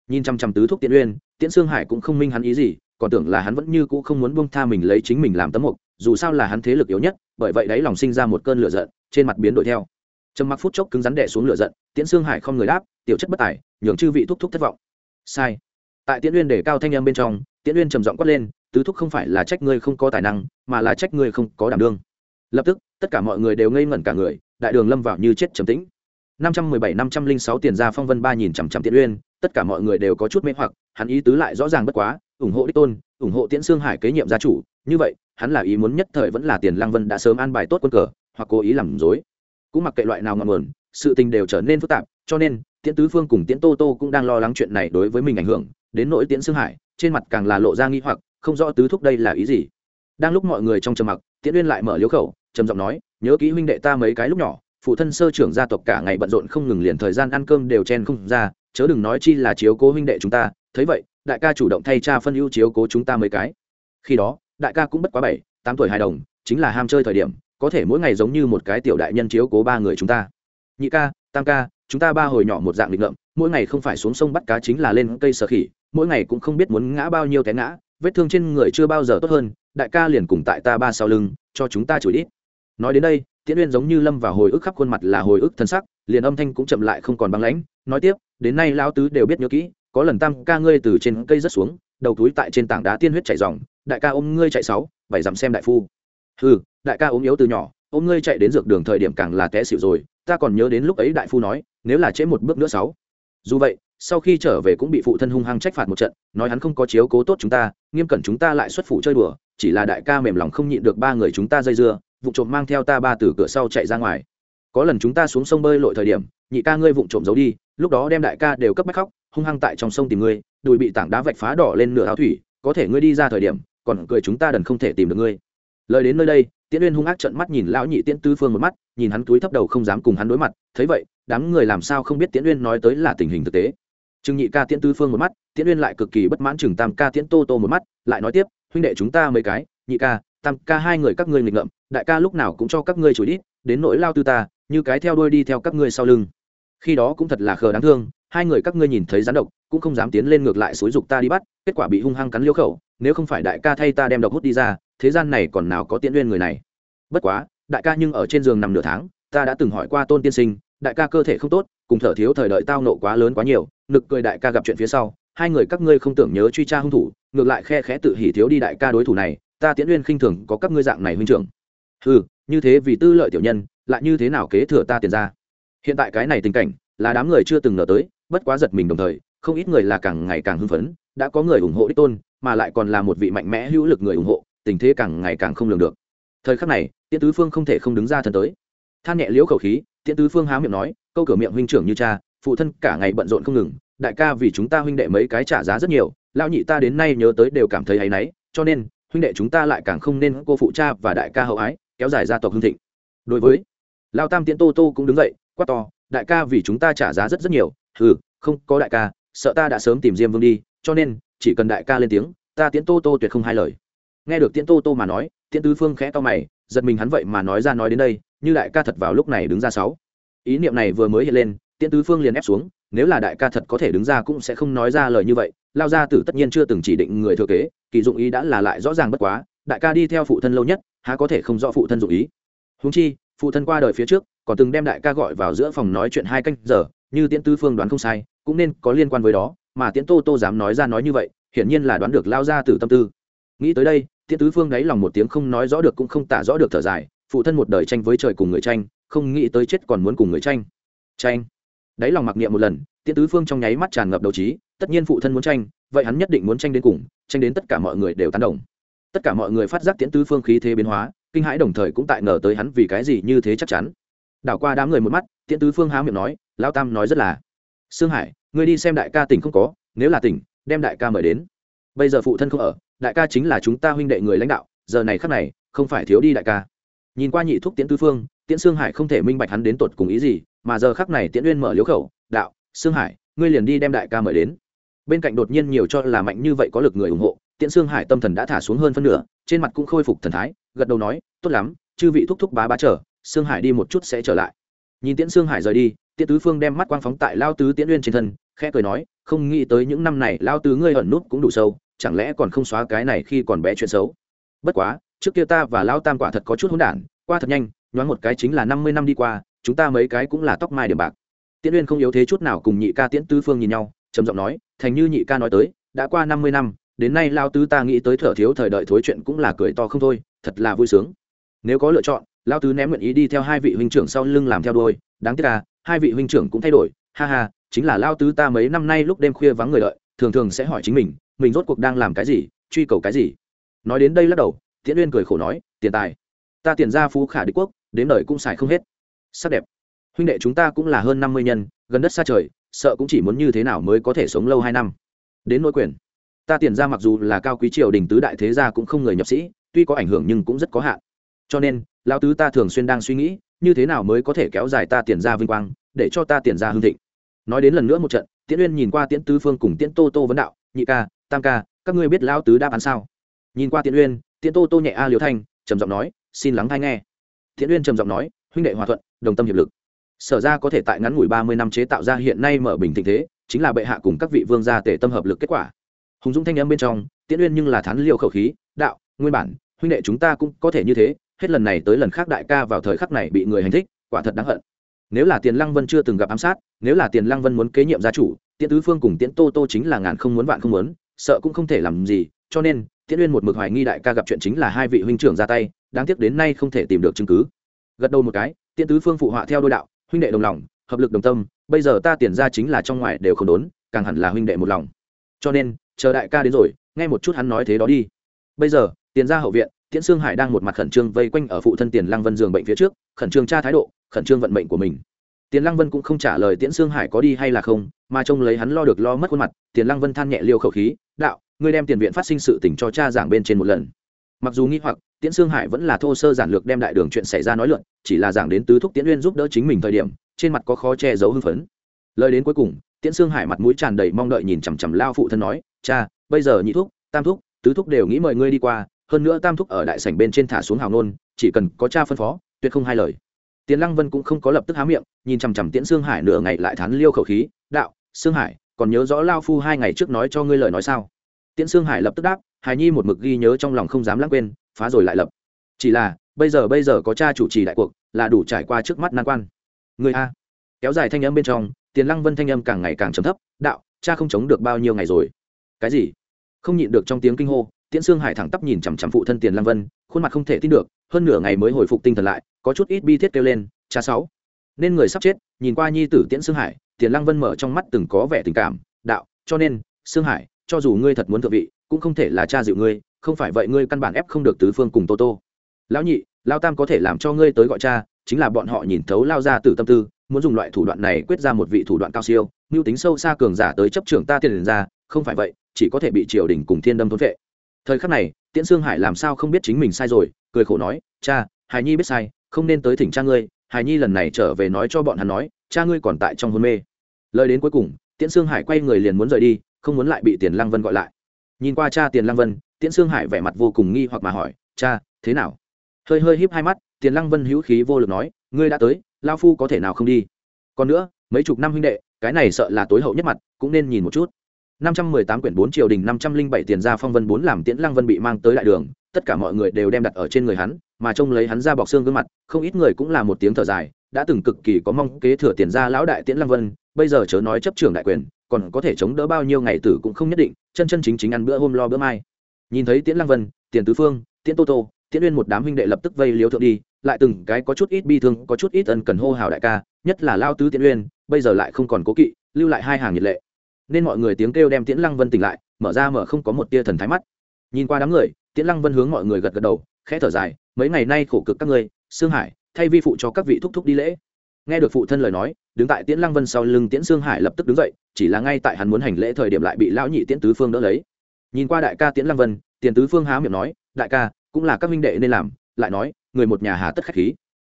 Nhìn chăm chăm tứ thúc tiễn uyên, tiễn sương hải cũng không minh hắn ý gì còn tưởng là hắn vẫn như cũ không muốn buông tha mình lấy chính mình làm tấm mục, dù sao là hắn thế lực yếu nhất, bởi vậy đấy lòng sinh ra một cơn lửa giận, trên mặt biến đổi theo. Trầm mặc phút chốc cứng rắn đẻ xuống lửa giận, tiễn xương hải không người đáp, tiểu chất bất tài, nhường chư vị thúc thúc thất vọng. Sai. Tại tiễn uyên để cao thanh âm bên trong, tiễn uyên trầm giọng quát lên, tứ thúc không phải là trách ngươi không có tài năng, mà là trách ngươi không có đảm đương. Lập tức, tất cả mọi người đều ngây ngẩn cả người, đại đường lâm vào như chết trầm tĩnh. năm trăm mười bảy, năm trăm linh sáu tiền ra phong vân ba nhìn chằm chằm tiễn uyên, tất cả mọi người đều có chút mê hoặc, hắn ý tứ lại rõ ràng bất quá ủng hộ đích tôn, ủng hộ tiễn xương hải kế nhiệm gia chủ. Như vậy, hắn là ý muốn nhất thời vẫn là tiền lăng vân đã sớm an bài tốt quân cờ, hoặc cố ý làm dối cũng mặc kệ loại nào ngọn nguồn, sự tình đều trở nên phức tạp, cho nên, tiễn tứ phương cùng tiễn tô tô cũng đang lo lắng chuyện này đối với mình ảnh hưởng. Đến nỗi tiễn xương hải, trên mặt càng là lộ ra nghi hoặc, không rõ tứ thúc đây là ý gì. Đang lúc mọi người trong trầm mặc, tiễn uyên lại mở liếu khẩu, trầm giọng nói, nhớ kỹ huynh đệ ta mấy cái lúc nhỏ, phụ thân sơ trưởng gia tộc cả ngày bận rộn không ngừng liền thời gian ăn cơm đều chen không ra, chớ đừng nói chi là chiếu cố huynh đệ chúng ta, thấy vậy đại ca chủ động thay cha phân ưu chiếu cố chúng ta mấy cái. Khi đó, đại ca cũng bất quá bảy, tám tuổi hài đồng, chính là ham chơi thời điểm, có thể mỗi ngày giống như một cái tiểu đại nhân chiếu cố ba người chúng ta. Nhị ca, tam ca, chúng ta ba hồi nhỏ một dạng lịch ngợm, mỗi ngày không phải xuống sông bắt cá chính là lên cây sở khỉ, mỗi ngày cũng không biết muốn ngã bao nhiêu té ngã, vết thương trên người chưa bao giờ tốt hơn, đại ca liền cùng tại ta ba sau lưng, cho chúng ta chửi ít. Nói đến đây, tiễn uyên giống như lâm vào hồi ức khắp khuôn mặt là hồi ức thân sắc, liền âm thanh cũng chậm lại không còn băng lãnh, nói tiếp, đến nay lão tứ đều biết nhớ kỹ có lần tam ca ngươi từ trên cây rất xuống, đầu túi tại trên tảng đá tiên huyết chảy dòng đại ca ôm ngươi chạy sáu, bảy dặm xem đại phu. Ừ đại ca ốm yếu từ nhỏ, ôm ngươi chạy đến dược đường thời điểm càng là té xỉu rồi, ta còn nhớ đến lúc ấy đại phu nói, nếu là trễ một bước nữa sáu. Dù vậy, sau khi trở về cũng bị phụ thân hung hăng trách phạt một trận, nói hắn không có chiếu cố tốt chúng ta, nghiêm cẩn chúng ta lại xuất phủ chơi đùa, chỉ là đại ca mềm lòng không nhịn được ba người chúng ta dây dưa, vụ trộm mang theo ta ba từ cửa sau chạy ra ngoài. Có lần chúng ta xuống sông bơi lội thời điểm, nhị ca ngươi vụ trộm giấu đi, lúc đó đem đại ca đều cấp bách khóc hung hăng tại trong sông tìm ngươi, đùi bị tảng đá vạch phá đỏ lên nửa áo thủy, có thể ngươi đi ra thời điểm, còn cười chúng ta đần không thể tìm được ngươi lời đến nơi đây, tiễn uyên hung ác trận mắt nhìn lão nhị tiễn tứ phương một mắt, nhìn hắn túi thấp đầu không dám cùng hắn đối mặt, thấy vậy, đám người làm sao không biết tiễn uyên nói tới là tình hình thực tế Trương nhị ca tiễn tứ phương một mắt, tiễn uyên lại cực kỳ bất mãn chừng tam ca tiễn tô tô một mắt, lại nói tiếp, huynh đệ chúng ta mấy cái, nhị ca, tam ca hai người các ngươi nghịch ngợm, đại ca lúc nào cũng cho các ngươi chửi đít. đến nỗi lao tư ta, như cái theo đuôi đi theo các ngươi sau lưng khi đó cũng thật là khờ đáng thương hai người các ngươi nhìn thấy rắn độc, cũng không dám tiến lên ngược lại xúi dục ta đi bắt, kết quả bị hung hăng cắn liêu khẩu, nếu không phải đại ca thay ta đem độc hút đi ra, thế gian này còn nào có tiễn uyên người này. Bất quá, đại ca nhưng ở trên giường nằm nửa tháng, ta đã từng hỏi qua tôn tiên sinh, đại ca cơ thể không tốt, cùng thở thiếu thời đợi tao nộ quá lớn quá nhiều, nực cười đại ca gặp chuyện phía sau, hai người các ngươi không tưởng nhớ truy tra hung thủ, ngược lại khe khẽ tự hỉ thiếu đi đại ca đối thủ này, ta tiễn uyên khinh thường có các ngươi dạng này huynh trưởng. Ừ như thế vì tư lợi tiểu nhân, lại như thế nào kế thừa ta tiền ra? Hiện tại cái này tình cảnh, là đám người chưa từng ngờ tới bất quá giật mình đồng thời, không ít người là càng ngày càng hưng phấn, đã có người ủng hộ đích tôn, mà lại còn là một vị mạnh mẽ hữu lực người ủng hộ, tình thế càng ngày càng không lường được. Thời khắc này, tiễn tứ phương không thể không đứng ra thân tới. Than nhẹ liễu khẩu khí, tiễn tứ phương há miệng nói, câu cửa miệng huynh trưởng như cha, phụ thân cả ngày bận rộn không ngừng, đại ca vì chúng ta huynh đệ mấy cái trả giá rất nhiều, lão nhị ta đến nay nhớ tới đều cảm thấy hay náy, cho nên, huynh đệ chúng ta lại càng không nên cô phụ cha và đại ca hậu ái, kéo dài gia tộc hương thịnh. Đối với lao tam tiễn tô tô cũng đứng dậy, quát to, đại ca vì chúng ta trả giá rất rất nhiều ừ không, có đại ca, sợ ta đã sớm tìm diêm vương đi, cho nên, chỉ cần đại ca lên tiếng, ta tiễn tô tô tuyệt không hai lời. Nghe được tiễn tô tô mà nói, tiễn tứ phương khẽ to mày, giật mình hắn vậy mà nói ra nói đến đây, như đại ca thật vào lúc này đứng ra sáu. Ý niệm này vừa mới hiện lên, tiễn tứ phương liền ép xuống, nếu là đại ca thật có thể đứng ra cũng sẽ không nói ra lời như vậy, lao gia tử tất nhiên chưa từng chỉ định người thừa kế, kỳ dụng ý đã là lại rõ ràng bất quá, đại ca đi theo phụ thân lâu nhất, há có thể không rõ phụ thân dụng ý. Húng chi, phụ thân qua đời phía trước, còn từng đem đại ca gọi vào giữa phòng nói chuyện hai canh giờ như tiễn tứ phương đoán không sai, cũng nên có liên quan với đó, mà tiễn tô tô dám nói ra nói như vậy, hiển nhiên là đoán được lao ra từ tâm tư. Nghĩ tới đây, tiễn tứ phương đáy lòng một tiếng không nói rõ được cũng không tả rõ được thở dài, phụ thân một đời tranh với trời cùng người tranh, không nghĩ tới chết còn muốn cùng người tranh. Tranh. Đáy lòng mặc niệm một lần, tiễn tứ phương trong nháy mắt tràn ngập đầu trí, tất nhiên phụ thân muốn tranh, vậy hắn nhất định muốn tranh đến cùng, tranh đến tất cả mọi người đều tán đồng. Tất cả mọi người phát giác tiễn tứ phương khí thế biến hóa, kinh hãi đồng thời cũng tại ngờ tới hắn vì cái gì như thế chắc chắn. Đảo qua đám người một mắt, tiễn tứ phương há miệng nói lao tam nói rất là. Sương hải, ngươi đi xem đại ca tỉnh không có, nếu là tỉnh, đem đại ca mời đến. Bây giờ phụ thân không ở, đại ca chính là chúng ta huynh đệ người lãnh đạo, giờ này khắc này, không phải thiếu đi đại ca. Nhìn qua nhị thúc tiễn tư phương, tiễn sương hải không thể minh bạch hắn đến tột cùng ý gì, mà giờ khắc này tiễn uyên mở liếu khẩu, đạo, sương hải, ngươi liền đi đem đại ca mời đến. Bên cạnh đột nhiên nhiều cho là mạnh như vậy có lực người ủng hộ, tiễn sương hải tâm thần đã thả xuống hơn phân nửa, trên mặt cũng khôi phục thần thái, gật đầu nói, tốt lắm, chư vị thúc thúc bá bá trở sương hải đi một chút sẽ trở lại. Nhìn tiễn sương hải rời đi tiễn tứ phương đem mắt quang phóng tại lao tứ tiễn uyên trên thân, khẽ cười nói, không nghĩ tới những năm này lao tứ ngươi ẩn nút cũng đủ sâu, chẳng lẽ còn không xóa cái này khi còn bé chuyện xấu? Bất quá, trước kia ta và lao tam quả thật có chút hỗn đản, qua thật nhanh, nhoáng một cái chính là năm mươi năm đi qua, chúng ta mấy cái cũng là tóc mai điểm bạc. Tiễn uyên không yếu thế chút nào cùng nhị ca tiễn tứ phương nhìn nhau, trầm giọng nói, thành như nhị ca nói tới, đã qua năm mươi năm, đến nay lao tứ ta nghĩ tới thở thiếu thời đợi thối chuyện cũng là cười to không thôi, thật là vui sướng. Nếu có lựa chọn, lao tứ ném nguyện ý đi theo hai vị huynh trưởng sau lưng làm theo đôi đáng tiếc là hai vị huynh trưởng cũng thay đổi, ha ha, chính là lao tứ ta mấy năm nay lúc đêm khuya vắng người đợi, thường thường sẽ hỏi chính mình mình rốt cuộc đang làm cái gì, truy cầu cái gì. Nói đến đây lắc đầu, tiễn uyên cười khổ nói, tiền tài. Ta tiền ra phú khả đế quốc, đến đời cũng xài không hết. Sắc đẹp. Huynh đệ chúng ta cũng là hơn năm mươi nhân, gần đất xa trời, sợ cũng chỉ muốn như thế nào mới có thể sống lâu hai năm. Đến nỗi quyền. Ta tiền ra mặc dù là cao quý triều đình tứ đại thế gia cũng không người nhập sĩ, tuy có ảnh hưởng nhưng cũng rất có hạn. Cho nên lão tứ ta thường xuyên đang suy nghĩ như thế nào mới có thể kéo dài ta tiền ra vinh quang, để cho ta tiền ra hương thịnh? Nói đến lần nữa một trận, tiễn uyên nhìn qua tiễn tứ phương cùng tiễn tô tô vấn đạo, nhị ca, tam ca, các ngươi biết lão tứ đáp án sao? Nhìn qua tiễn uyên, tiễn tô tô nhẹ a liều thanh, trầm giọng nói, xin lắng thai nghe. Tiễn uyên trầm giọng nói, huynh đệ hòa thuận, đồng tâm hiệp lực. Sở ra có thể tại ngắn ngủi ba mươi năm chế tạo ra hiện nay mở bình tình thế, chính là bệ hạ cùng các vị vương gia tể tâm hợp lực kết quả. Hùng dũng thanh âm bên trong, tiễn uyên nhưng là thán liêu khẩu khí, đạo, nguyên bản, huynh đệ chúng ta cũng có thể như thế hết lần này tới lần khác đại ca vào thời khắc này bị người hành thích, quả thật đáng hận. Nếu là tiền lăng vân chưa từng gặp ám sát, nếu là tiền lăng vân muốn kế nhiệm gia chủ, tiễn tứ phương cùng tiễn tô tô chính là ngàn không muốn vạn không muốn, sợ cũng không thể làm gì, cho nên, tiễn uyên một mực hoài nghi đại ca gặp chuyện chính là hai vị huynh trưởng ra tay, đáng tiếc đến nay không thể tìm được chứng cứ. Gật đầu một cái, tiễn tứ phương phụ họa theo đôi đạo, huynh đệ đồng lòng, hợp lực đồng tâm, bây giờ ta tiền ra chính là trong ngoài đều không đốn, càng hẳn là huynh đệ một lòng. Cho nên, chờ đại ca đến rồi, nghe một chút hắn nói thế đó đi. Bây giờ, tiền ra hậu viện tiễn sương hải đang một mặt khẩn trương vây quanh ở phụ thân tiền lăng vân giường bệnh phía trước, khẩn trương tra thái độ, khẩn trương vận mệnh của mình. Tiền lăng vân cũng không trả lời tiễn sương hải có đi hay là không, mà trông lấy hắn lo được lo mất khuôn mặt, tiền lăng vân than nhẹ liêu khẩu khí, đạo, ngươi đem tiền viện phát sinh sự tình cho cha giảng bên trên một lần. Mặc dù nghi hoặc, tiễn sương hải vẫn là thô sơ giản lược đem đại đường chuyện xảy ra nói luận, chỉ là giảng đến tứ thúc tiễn uyên giúp đỡ chính mình thời điểm, trên mặt có khó che giấu hưng phấn. Lời đến cuối cùng, tiễn sương hải mặt mũi tràn đầy mong đợi nhìn chằm chằm lao phụ thân nói, cha, bây giờ nhị thúc, tam thúc, tứ thúc đều nghĩ mời ngươi đi qua hơn nữa tam thúc ở đại sảnh bên trên thả xuống hào nôn, chỉ cần có cha phân phó, tuyệt không hai lời. Tiến lăng vân cũng không có lập tức há miệng, nhìn chằm chằm tiễn sương hải nửa ngày lại thán liêu khẩu khí, đạo, sương hải, còn nhớ rõ lao phu hai ngày trước nói cho ngươi lời nói sao? Tiễn sương hải lập tức đáp, hài nhi một mực ghi nhớ trong lòng không dám lãng quên, phá rồi lại lập. Chỉ là, bây giờ bây giờ có cha chủ trì đại cuộc, là đủ trải qua trước mắt nan quan. Người a. Kéo dài thanh âm bên trong, tiền lăng vân thanh âm càng ngày càng trầm thấp, đạo, cha không chống được bao nhiêu ngày rồi. Cái gì? Không nhịn được trong tiếng kinh hô tiễn sương hải thẳng tắp nhìn chằm chằm phụ thân tiền lăng vân, khuôn mặt không thể tin được, hơn nửa ngày mới hồi phục tinh thần lại, có chút ít bi thiết kêu lên, cha sáu. Nên người sắp chết, nhìn qua nhi tử tiễn sương hải, tiền lăng vân mở trong mắt từng có vẻ tình cảm, đạo, cho nên, sương hải, cho dù ngươi thật muốn thượng vị, cũng không thể là cha dịu ngươi, không phải vậy ngươi căn bản ép không được tứ phương cùng tô tô. Lão nhị, lao tam có thể làm cho ngươi tới gọi cha, chính là bọn họ nhìn thấu lao ra từ tâm tư, muốn dùng loại thủ đoạn này quyết ra một vị thủ đoạn cao siêu, mưu tính sâu xa cường giả tới chấp trưởng ta tiền ra, không phải vậy, chỉ có thể bị triều đình cùng thiên đâm thốn vệ thời khắc này, tiễn sương hải làm sao không biết chính mình sai rồi, cười khổ nói, cha, hải nhi biết sai, không nên tới thỉnh cha ngươi. Hải nhi lần này trở về nói cho bọn hắn nói, cha ngươi còn tại trong hôn mê. Lời đến cuối cùng, tiễn sương hải quay người liền muốn rời đi, không muốn lại bị tiền lăng vân gọi lại. Nhìn qua cha tiền lăng vân, tiễn sương hải vẻ mặt vô cùng nghi hoặc mà hỏi, cha, thế nào? Hơi hơi híp hai mắt, tiền lăng vân hữu khí vô lực nói, ngươi đã tới lao phu có thể nào không đi? Còn nữa, mấy chục năm huynh đệ, cái này sợ là tối hậu nhất mặt, cũng nên nhìn một chút năm trăm mười tám quyển bốn triều đình, năm trăm linh bảy tiền ra phong vân, bốn làm tiễn lăng vân bị mang tới đại đường. Tất cả mọi người đều đem đặt ở trên người hắn, mà trông lấy hắn ra bọc xương gương mặt, không ít người cũng là một tiếng thở dài. Đã từng cực kỳ có mong kế thừa tiền ra lão đại tiễn lăng vân, bây giờ chớ nói chấp trưởng đại quyền, còn có thể chống đỡ bao nhiêu ngày tử cũng không nhất định, chân chân chính chính ăn bữa hôm lo bữa mai. Nhìn thấy tiễn lăng vân, tiền tứ phương, tiễn tô tô, tiễn uyên một đám huynh đệ lập tức vây liếu thượng đi, lại từng cái có chút ít bi thương, có chút ít ân cần hô hào đại ca, nhất là lao tứ tiễn uyên, bây giờ lại không còn cố kỵ, lưu lại hai hàng nhiệt lệ nên mọi người tiếng kêu đem tiễn lăng vân tỉnh lại, mở ra mở không có một tia thần thái mắt. Nhìn qua đám người, tiễn lăng vân hướng mọi người gật gật đầu, khẽ thở dài, mấy ngày nay khổ cực các ngươi, sương hải, thay vi phụ cho các vị thúc thúc đi lễ. Nghe được phụ thân lời nói, đứng tại tiễn lăng vân sau lưng tiễn sương hải lập tức đứng dậy, chỉ là ngay tại hắn muốn hành lễ thời điểm lại bị lão nhị tiễn tứ phương đỡ lấy. Nhìn qua đại ca tiễn lăng vân tiền tứ phương há miệng nói, đại ca, cũng là các minh đệ nên làm. Lại nói, người một nhà hà tất khách khí.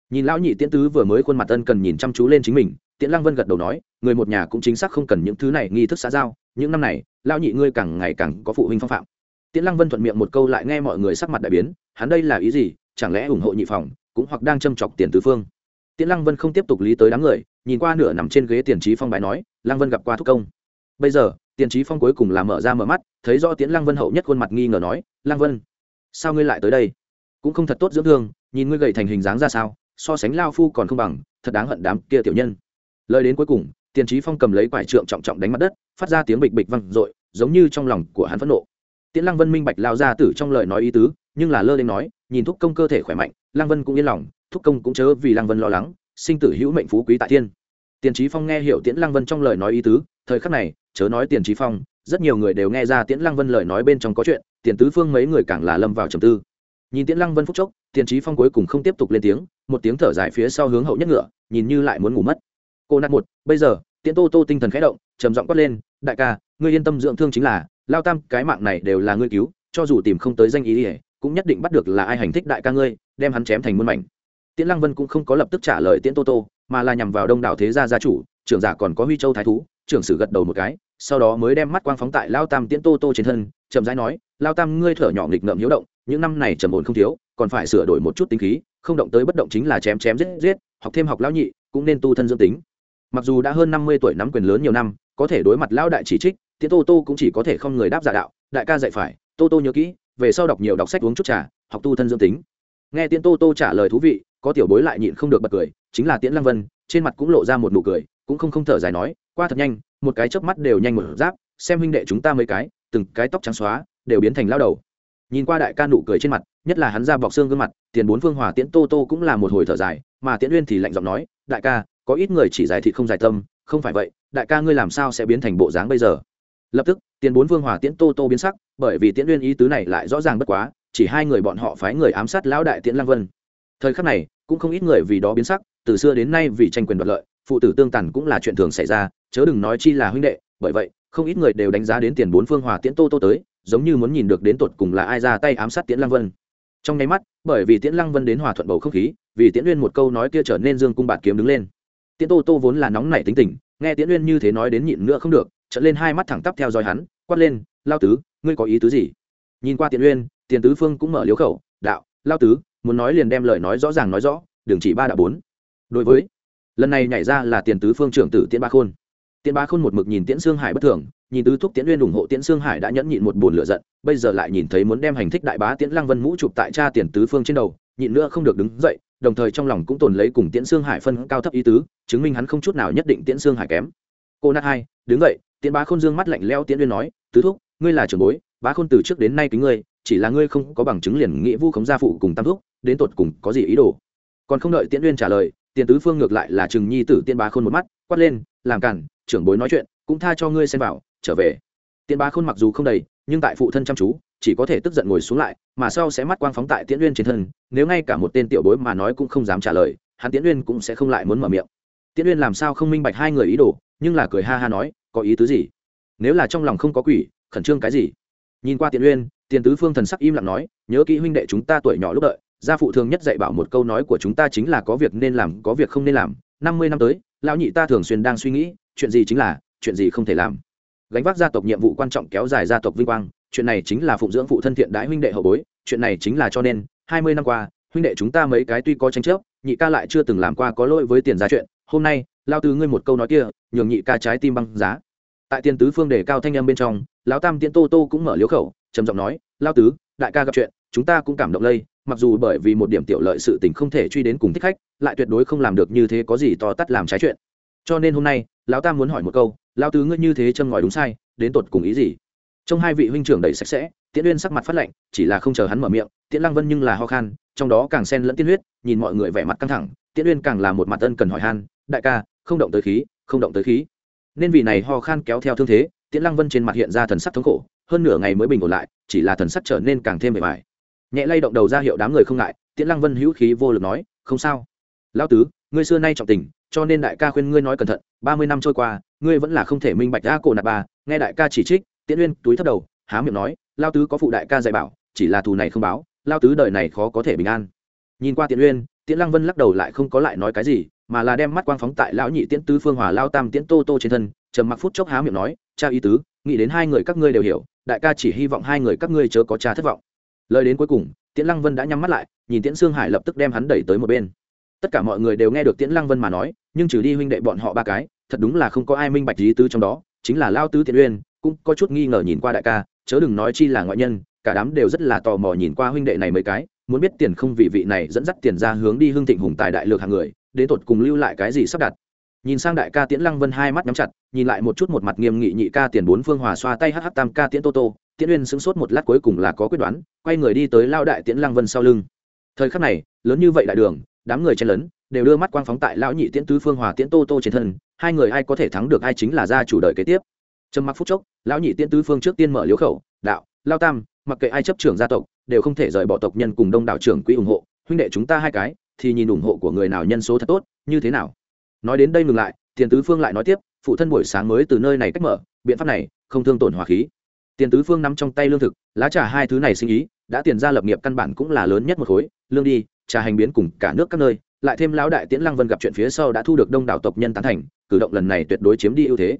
Nhìn lão nhị tiễn tứ vừa mới khuôn mặt ân cần nhìn chăm chú lên chính mình tiễn lăng vân gật đầu nói, người một nhà cũng chính xác không cần những thứ này nghi thức xã giao, những năm này, lão nhị ngươi càng ngày càng có phụ huynh phong phạm. Tiễn lăng vân thuận miệng một câu lại nghe mọi người sắc mặt đại biến, hắn đây là ý gì, chẳng lẽ ủng hộ nhị phòng, cũng hoặc đang châm chọc tiền tứ phương? Tiễn lăng vân không tiếp tục lý tới đám người, nhìn qua nửa nằm trên ghế tiền trí phong bài nói, lăng vân gặp qua thúc công. Bây giờ, tiền trí phong cuối cùng là mở ra mở mắt, thấy rõ tiễn lăng vân hậu nhất khuôn mặt nghi ngờ nói, lăng vân, sao ngươi lại tới đây? Cũng không thật tốt dưỡng thương, nhìn ngươi gầy thành hình dáng ra sao, so sánh lao phu còn không bằng, thật đáng hận đám kia tiểu nhân lời đến cuối cùng, tiền trí phong cầm lấy quải trượng trọng trọng đánh mặt đất, phát ra tiếng bịch bịch văng r ộ i giống như trong lòng của hắn phẫn nộ. Tiễn lăng vân minh bạch lao ra tử trong lời nói ý tứ, nhưng là lơ lên nói, nhìn thúc công cơ thể khỏe mạnh, lăng vân cũng yên lòng, thúc công cũng chớ vì lăng vân lo lắng, sinh tử hữu mệnh phú quý tại thiên. Tiền trí phong nghe hiểu tiễn lăng vân trong lời nói ý tứ, thời khắc này, chớ nói tiền trí phong, rất nhiều người đều nghe ra tiễn lăng vân lời nói bên trong có chuyện, tiền tứ phương mấy người càng là lâm vào trầm tư. Nhìn tiễn lăng vân phúc chốc, tiền trí phong cuối cùng không tiếp tục lên tiếng, một tiếng thở dài phía sau hướng hậu nhất ngựa, nhìn như lại muốn ngủ mất cô nạt một bây giờ, tiễn tô tô tinh thần khẽ động, trầm giọng quát lên, đại ca, ngươi yên tâm dưỡng thương chính là, lao tam, cái mạng này đều là ngươi cứu, cho dù tìm không tới danh ý ỉa cũng nhất định bắt được là ai hành thích đại ca ngươi, đem hắn chém thành muôn mảnh. Tiễn lăng vân cũng không có lập tức trả lời tiễn tô tô, mà là nhằm vào đông đảo thế gia gia chủ, trưởng giả còn có huy châu thái thú, trưởng sử gật đầu một cái, sau đó mới đem mắt quang phóng tại lao tam tiễn tô tô trên thân, chậm rãi nói, lao tam, ngươi thở nhỏ nghịch ngợm hiếu động, những năm này trầm ổn không thiếu, còn phải sửa đổi một chút tính khí, không động tới bất động chính là chém chém giết giết, học thêm học lão nhị, cũng nên tu thân dưỡng tính mặc dù đã hơn năm mươi tuổi nắm quyền lớn nhiều năm, có thể đối mặt lão đại chỉ trích, tiễn tô tô cũng chỉ có thể không người đáp giả đạo, đại ca dạy phải, tô tô nhớ kỹ, về sau đọc nhiều đọc sách uống chút trà, học tu thân dưỡng tính. Nghe tiễn tô tô trả lời thú vị, có tiểu bối lại nhịn không được bật cười, chính là tiễn lăng vân, trên mặt cũng lộ ra một nụ cười, cũng không không thở dài nói, qua thật nhanh, một cái chớp mắt đều nhanh một giáp, xem huynh đệ chúng ta mấy cái, từng cái tóc trắng xóa, đều biến thành lao đầu. Nhìn qua đại ca nụ cười trên mặt, nhất là hắn ra bọc xương gương mặt, tiền bốn phương hòa tiễn tô tô cũng là một hồi thở dài, mà tiễn uyên thì lạnh giọng nói, đại ca có ít người chỉ giải thị không giải tâm, không phải vậy, đại ca ngươi làm sao sẽ biến thành bộ dáng bây giờ? Lập tức, tiền bốn vương hòa tiễn tô tô biến sắc, bởi vì tiễn uyên ý tứ này lại rõ ràng bất quá, chỉ hai người bọn họ phái người ám sát lão đại tiễn lăng vân. Thời khắc này, cũng không ít người vì đó biến sắc, từ xưa đến nay vì tranh quyền đoạt lợi, phụ tử tương tàn cũng là chuyện thường xảy ra, chớ đừng nói chi là huynh đệ, bởi vậy, không ít người đều đánh giá đến tiền bốn phương hòa tiễn tô tô tới, giống như muốn nhìn được đến tột cùng là ai ra tay ám sát tiễn lăng vân. Trong nháy mắt, bởi vì tiễn lăng vân đến hòa thuận bầu không khí, vì tiễn uyên một câu nói kia trở nên dương cung bạt kiếm đứng lên tiễn tô tô vốn là nóng nảy tính tình, nghe tiễn uyên như thế nói đến nhịn nữa không được, trợn lên hai mắt thẳng tắp theo dõi hắn, quát lên, lao tứ, ngươi có ý tứ gì? Nhìn qua tiễn uyên, tiền tứ phương cũng mở liếu khẩu, đạo, lao tứ, muốn nói liền đem lời nói rõ ràng nói rõ, đừng chỉ ba đạo bốn. Đối với, lần này nhảy ra là tiền tứ phương trưởng tử tiễn ba khôn. Tiễn ba khôn một mực nhìn tiễn sương hải bất thường, nhìn tứ thúc tiễn uyên ủng hộ tiễn sương hải đã nhẫn nhịn một buồn lửa giận, bây giờ lại nhìn thấy muốn đem hành thích đại bá tiễn lăng vân mũ chụp tại cha tiền tứ phương trên đầu, nhịn nữa không được đứng dậy đồng thời trong lòng cũng tồn lấy cùng tiễn xương hải phân cao thấp ý tứ, chứng minh hắn không chút nào nhất định tiễn xương hải kém. Cô nát hai, đứng dậy, tiễn bá khôn dương mắt lạnh leo tiễn uyên nói, tứ thúc, ngươi là trưởng bối, bá khôn từ trước đến nay kính ngươi, chỉ là ngươi không có bằng chứng liền nghĩa vu khống gia phụ cùng tam thúc, đến tột cùng có gì ý đồ? Còn không đợi tiễn uyên trả lời, tiền tứ phương ngược lại là trừng nhi tử tiên bá khôn một mắt, quát lên, làm cản, trưởng bối nói chuyện, cũng tha cho ngươi xem vào, trở về. Tiên bá khôn mặc dù không đầy, nhưng tại phụ thân chăm chú chỉ có thể tức giận ngồi xuống lại, mà sau sẽ mắt quang phóng tại tiễn uyên trên thân, nếu ngay cả một tên tiểu bối mà nói cũng không dám trả lời, hắn tiễn uyên cũng sẽ không lại muốn mở miệng. Tiễn uyên làm sao không minh bạch hai người ý đồ, nhưng là cười ha ha nói, có ý tứ gì? Nếu là trong lòng không có quỷ, khẩn trương cái gì? Nhìn qua tiễn uyên, tiền tứ phương thần sắc im lặng nói, nhớ kỹ huynh đệ chúng ta tuổi nhỏ lúc đợi, gia phụ thường nhất dạy bảo một câu nói của chúng ta chính là có việc nên làm, có việc không nên làm. Năm mươi năm tới, lão nhị ta thường xuyên đang suy nghĩ, chuyện gì chính là, chuyện gì không thể làm. Gánh vác gia tộc nhiệm vụ quan trọng kéo dài gia tộc vinh quang chuyện này chính là phụng dưỡng phụ thân thiện đãi huynh đệ hậu bối, chuyện này chính là cho nên, hai mươi năm qua, huynh đệ chúng ta mấy cái tuy có tranh chấp, nhị ca lại chưa từng làm qua có lỗi với tiền giá chuyện, hôm nay, lao tứ ngươi một câu nói kia, nhường nhị ca trái tim băng giá. Tại tiền tứ phương đề cao thanh âm bên trong, lão tam tiễn tô tô cũng mở liếu khẩu, trầm giọng nói, lao tứ, đại ca gặp chuyện, chúng ta cũng cảm động lây, mặc dù bởi vì một điểm tiểu lợi sự tình không thể truy đến cùng thích khách, lại tuyệt đối không làm được như thế có gì to tắt làm trái chuyện. Cho nên hôm nay, lão tam muốn hỏi một câu lão tứ ngươi như thế châm ngòi đúng sai, đến tột cùng ý gì? Trong hai vị huynh trưởng đầy sạch sẽ, tiễn uyên sắc mặt phát lạnh, chỉ là không chờ hắn mở miệng, tiễn lăng vân nhưng là ho khan, trong đó càng xen lẫn tiên huyết, nhìn mọi người vẻ mặt căng thẳng, tiễn uyên càng là một mặt ân cần hỏi han, đại ca, không động tới khí, không động tới khí. Nên vì này ho khan kéo theo thương thế, tiễn lăng vân trên mặt hiện ra thần sắc thống khổ, hơn nửa ngày mới bình ổn lại, chỉ là thần sắc trở nên càng thêm bề bài. Nhẹ lay động đầu ra hiệu đám người không ngại, tiễn lăng vân hữu khí vô lực nói, không sao. Lão tứ, ngươi xưa nay trọng tình, cho nên đại ca khuyên ngươi nói cẩn thận, ba mươi năm trôi qua, ngươi vẫn là không thể minh bạch ra cổ nạp bà nghe đại ca chỉ trích tiễn uyên túi thấp đầu, há miệng nói, lao tứ có phụ đại ca dạy bảo, chỉ là thù này không báo, lao tứ đời này khó có thể bình an. Nhìn qua tiễn uyên, tiễn lăng vân lắc đầu lại không có lại nói cái gì, mà là đem mắt quang phóng tại lão nhị tiễn tứ phương hòa lao tam tiễn tô tô trên thân, trầm mặc phút chốc há miệng nói, cha ý tứ, nghĩ đến hai người các ngươi đều hiểu, đại ca chỉ hy vọng hai người các ngươi chớ có cha thất vọng. Lời đến cuối cùng, tiễn lăng vân đã nhắm mắt lại, nhìn tiễn sương hải lập tức đem hắn đẩy tới một bên. Tất cả mọi người đều nghe được tiễn lăng vân mà nói, nhưng trừ đi huynh đệ bọn họ ba cái, thật đúng là không có ai minh bạch lý tứ trong đó, chính là lao tứ tiễn uyên cũng có chút nghi ngờ nhìn qua đại ca, chớ đừng nói chi là ngoại nhân, cả đám đều rất là tò mò nhìn qua huynh đệ này mấy cái, muốn biết tiền không vị vị này dẫn dắt tiền ra hướng đi hương thịnh hùng tài đại lược hàng người, đến tột cùng lưu lại cái gì sắp đặt. Nhìn sang đại ca tiễn lăng vân hai mắt nhắm chặt, nhìn lại một chút một mặt nghiêm nghị nhị ca tiền bốn phương hòa xoa tay hh tam ca tiễn tô tô, tiễn uyên sững sốt một lát cuối cùng là có quyết đoán, quay người đi tới lao đại tiễn lăng vân sau lưng. Thời khắc này, lớn như vậy đại đường, đám người chen lấn, đều đưa mắt quang phóng tại lão nhị tiễn tứ phương hòa tiễn tô tô trên thân, hai người ai có thể thắng được ai chính là gia chủ đời kế tiếp trầm mặc phút chốc, lão nhị tiễn tứ phương trước tiên mở liếu khẩu, đạo, lao tam, mặc kệ ai chấp trưởng gia tộc, đều không thể rời bỏ tộc nhân cùng đông đảo trưởng quỹ ủng hộ. Huynh đệ chúng ta hai cái, thì nhìn ủng hộ của người nào nhân số thật tốt, như thế nào? Nói đến đây ngừng lại, tiền tứ phương lại nói tiếp, phụ thân buổi sáng mới từ nơi này cách mở, biện pháp này, không thương tổn hòa khí. Tiền tứ phương nắm trong tay lương thực, lá trà hai thứ này sinh ý, đã tiền ra lập nghiệp căn bản cũng là lớn nhất một khối, lương đi, trà hành biến cùng cả nước các nơi, lại thêm lão đại tiễn lăng vân gặp chuyện phía sau đã thu được đông đảo tộc nhân tán thành, cử động lần này tuyệt đối chiếm đi ưu thế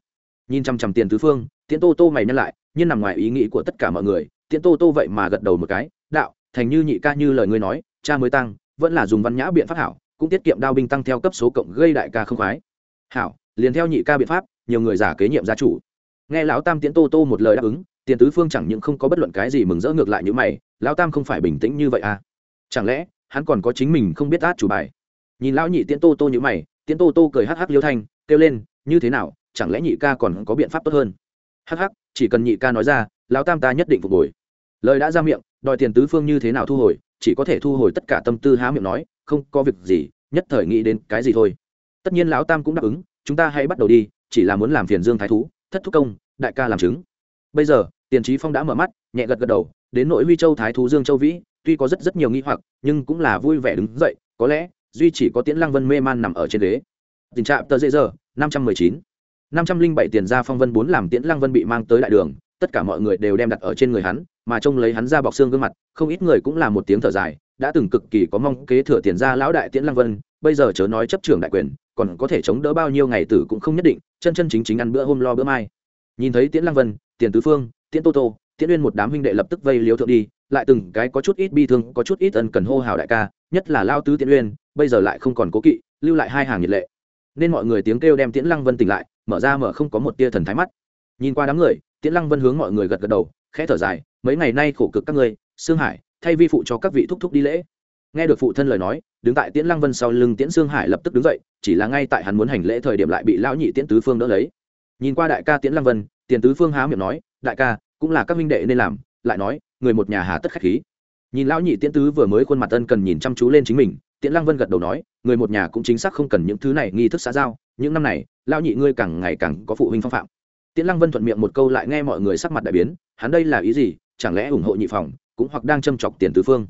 nhìn chằm chằm tiền tứ phương, tiễn tô tô mày nhân lại, nhưng nằm ngoài ý nghĩ của tất cả mọi người, tiễn tô tô vậy mà gật đầu một cái, đạo, thành như nhị ca như lời ngươi nói, cha mới tăng, vẫn là dùng văn nhã biện pháp hảo, cũng tiết kiệm đao binh tăng theo cấp số cộng gây đại ca không khoái. Hảo, liền theo nhị ca biện pháp, nhiều người giả kế nhiệm gia chủ. Nghe lão tam tiễn tô tô một lời đáp ứng, tiền tứ phương chẳng những không có bất luận cái gì mừng rỡ ngược lại như mày, lão tam không phải bình tĩnh như vậy à? Chẳng lẽ, hắn còn có chính mình không biết át chủ bài? Nhìn lão nhị tiễn tô tô như mày, tiễn tô tô cười hắc hắc liêu thanh, kêu lên, như thế nào chẳng lẽ nhị ca còn có biện pháp tốt hơn? Hắc hắc, chỉ cần nhị ca nói ra, lão tam ta nhất định phục hồi. Lời đã ra miệng, đòi tiền tứ phương như thế nào thu hồi, chỉ có thể thu hồi tất cả tâm tư há miệng nói, không có việc gì, nhất thời nghĩ đến cái gì thôi. Tất nhiên lão tam cũng đáp ứng, chúng ta hãy bắt đầu đi, chỉ là muốn làm phiền dương thái thú, thất thúc công, đại ca làm chứng. Bây giờ, tiền trí phong đã mở mắt, nhẹ gật gật đầu, đến nội huy châu thái thú dương châu vĩ, tuy có rất rất nhiều nghi hoặc, nhưng cũng là vui vẻ đứng dậy, có lẽ, duy chỉ có tiễn lăng vân mê man nằm ở trên ghế. Tình trạng tờ dễ giờ, năm trăm mười chín năm trăm linh bảy tiền ra phong vân bốn làm tiễn lăng vân bị mang tới đại đường, tất cả mọi người đều đem đặt ở trên người hắn, mà trông lấy hắn ra bọc xương gương mặt, không ít người cũng là một tiếng thở dài, đã từng cực kỳ có mong kế thừa tiền ra lão đại tiễn lăng vân, bây giờ chớ nói chấp trưởng đại quyền, còn có thể chống đỡ bao nhiêu ngày tử cũng không nhất định, chân chân chính chính ăn bữa hôm lo bữa mai. Nhìn thấy tiễn lăng vân, tiền tứ phương, tiễn tô tô, tiễn uyên một đám huynh đệ lập tức vây liếu thượng đi, lại từng cái có chút ít bi thương, có chút ít ân cần hô hào đại ca, nhất là lao tứ tiễn uyên, bây giờ lại không còn cố kỵ, lưu lại hai hàng nhiệt lệ nên mọi người tiếng kêu đem tiễn lăng vân tỉnh lại, mở ra mở không có một tia thần thái mắt. Nhìn qua đám người, tiễn lăng vân hướng mọi người gật gật đầu, khẽ thở dài, mấy ngày nay khổ cực các ngươi, sương hải, thay vi phụ cho các vị thúc thúc đi lễ. Nghe được phụ thân lời nói, đứng tại tiễn lăng vân sau lưng tiễn sương hải lập tức đứng dậy, chỉ là ngay tại hắn muốn hành lễ thời điểm lại bị lão nhị tiễn tứ phương đỡ lấy. Nhìn qua đại ca tiễn lăng vân tiền tứ phương há miệng nói, đại ca, cũng là các minh đệ nên làm. Lại nói, người một nhà hà tất khách khí. Nhìn lão nhị tiễn tứ vừa mới khuôn mặt ân cần nhìn chăm chú lên chính mình tiễn lăng vân gật đầu nói, người một nhà cũng chính xác không cần những thứ này nghi thức xã giao, những năm này, lão nhị ngươi càng ngày càng có phụ huynh phong phạm. Tiễn lăng vân thuận miệng một câu lại nghe mọi người sắc mặt đại biến, hắn đây là ý gì, chẳng lẽ ủng hộ nhị phòng, cũng hoặc đang châm chọc tiền tứ phương?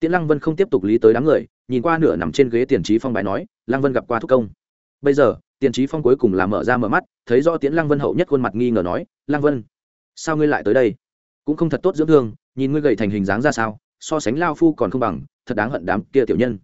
Tiễn lăng vân không tiếp tục lý tới đám người, nhìn qua nửa nằm trên ghế tiền trí phong bài nói, lăng vân gặp qua thúc công. Bây giờ, tiền trí phong cuối cùng là mở ra mở mắt, thấy do tiễn lăng vân hậu nhất khuôn mặt nghi ngờ nói, lăng vân, sao ngươi lại tới đây? Cũng không thật tốt dưỡng thương, nhìn ngươi gầy thành hình dáng ra sao, so sánh lao phu còn không bằng, thật đáng hận đám kia tiểu nhân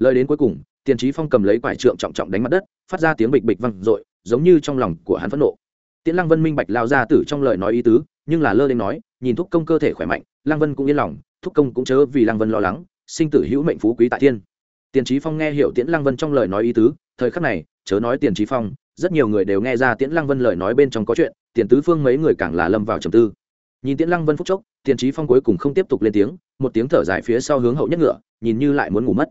lời đến cuối cùng, tiền trí phong cầm lấy quải trượng trọng trọng đánh mặt đất, phát ra tiếng bịch bịch văng r ộ i giống như trong lòng của hắn phẫn nộ. Tiễn lăng vân minh bạch lao ra tử trong lời nói ý tứ, nhưng là lơ lên nói, nhìn thúc công cơ thể khỏe mạnh, lăng vân cũng yên lòng, thúc công cũng chớ vì lăng vân lo lắng, sinh tử hữu mệnh phú quý tại thiên. Tiền trí phong nghe hiểu tiễn lăng vân trong lời nói ý tứ, thời khắc này, chớ nói tiền trí phong, rất nhiều người đều nghe ra tiễn lăng vân lời nói bên trong có chuyện, tiền tứ phương mấy người càng là lâm vào trầm tư. Nhìn tiễn lăng vân phúc chốc, tiền trí phong cuối cùng không tiếp tục lên tiếng, một tiếng thở dài phía sau hướng hậu nhất ngựa, nhìn như lại muốn ngủ mất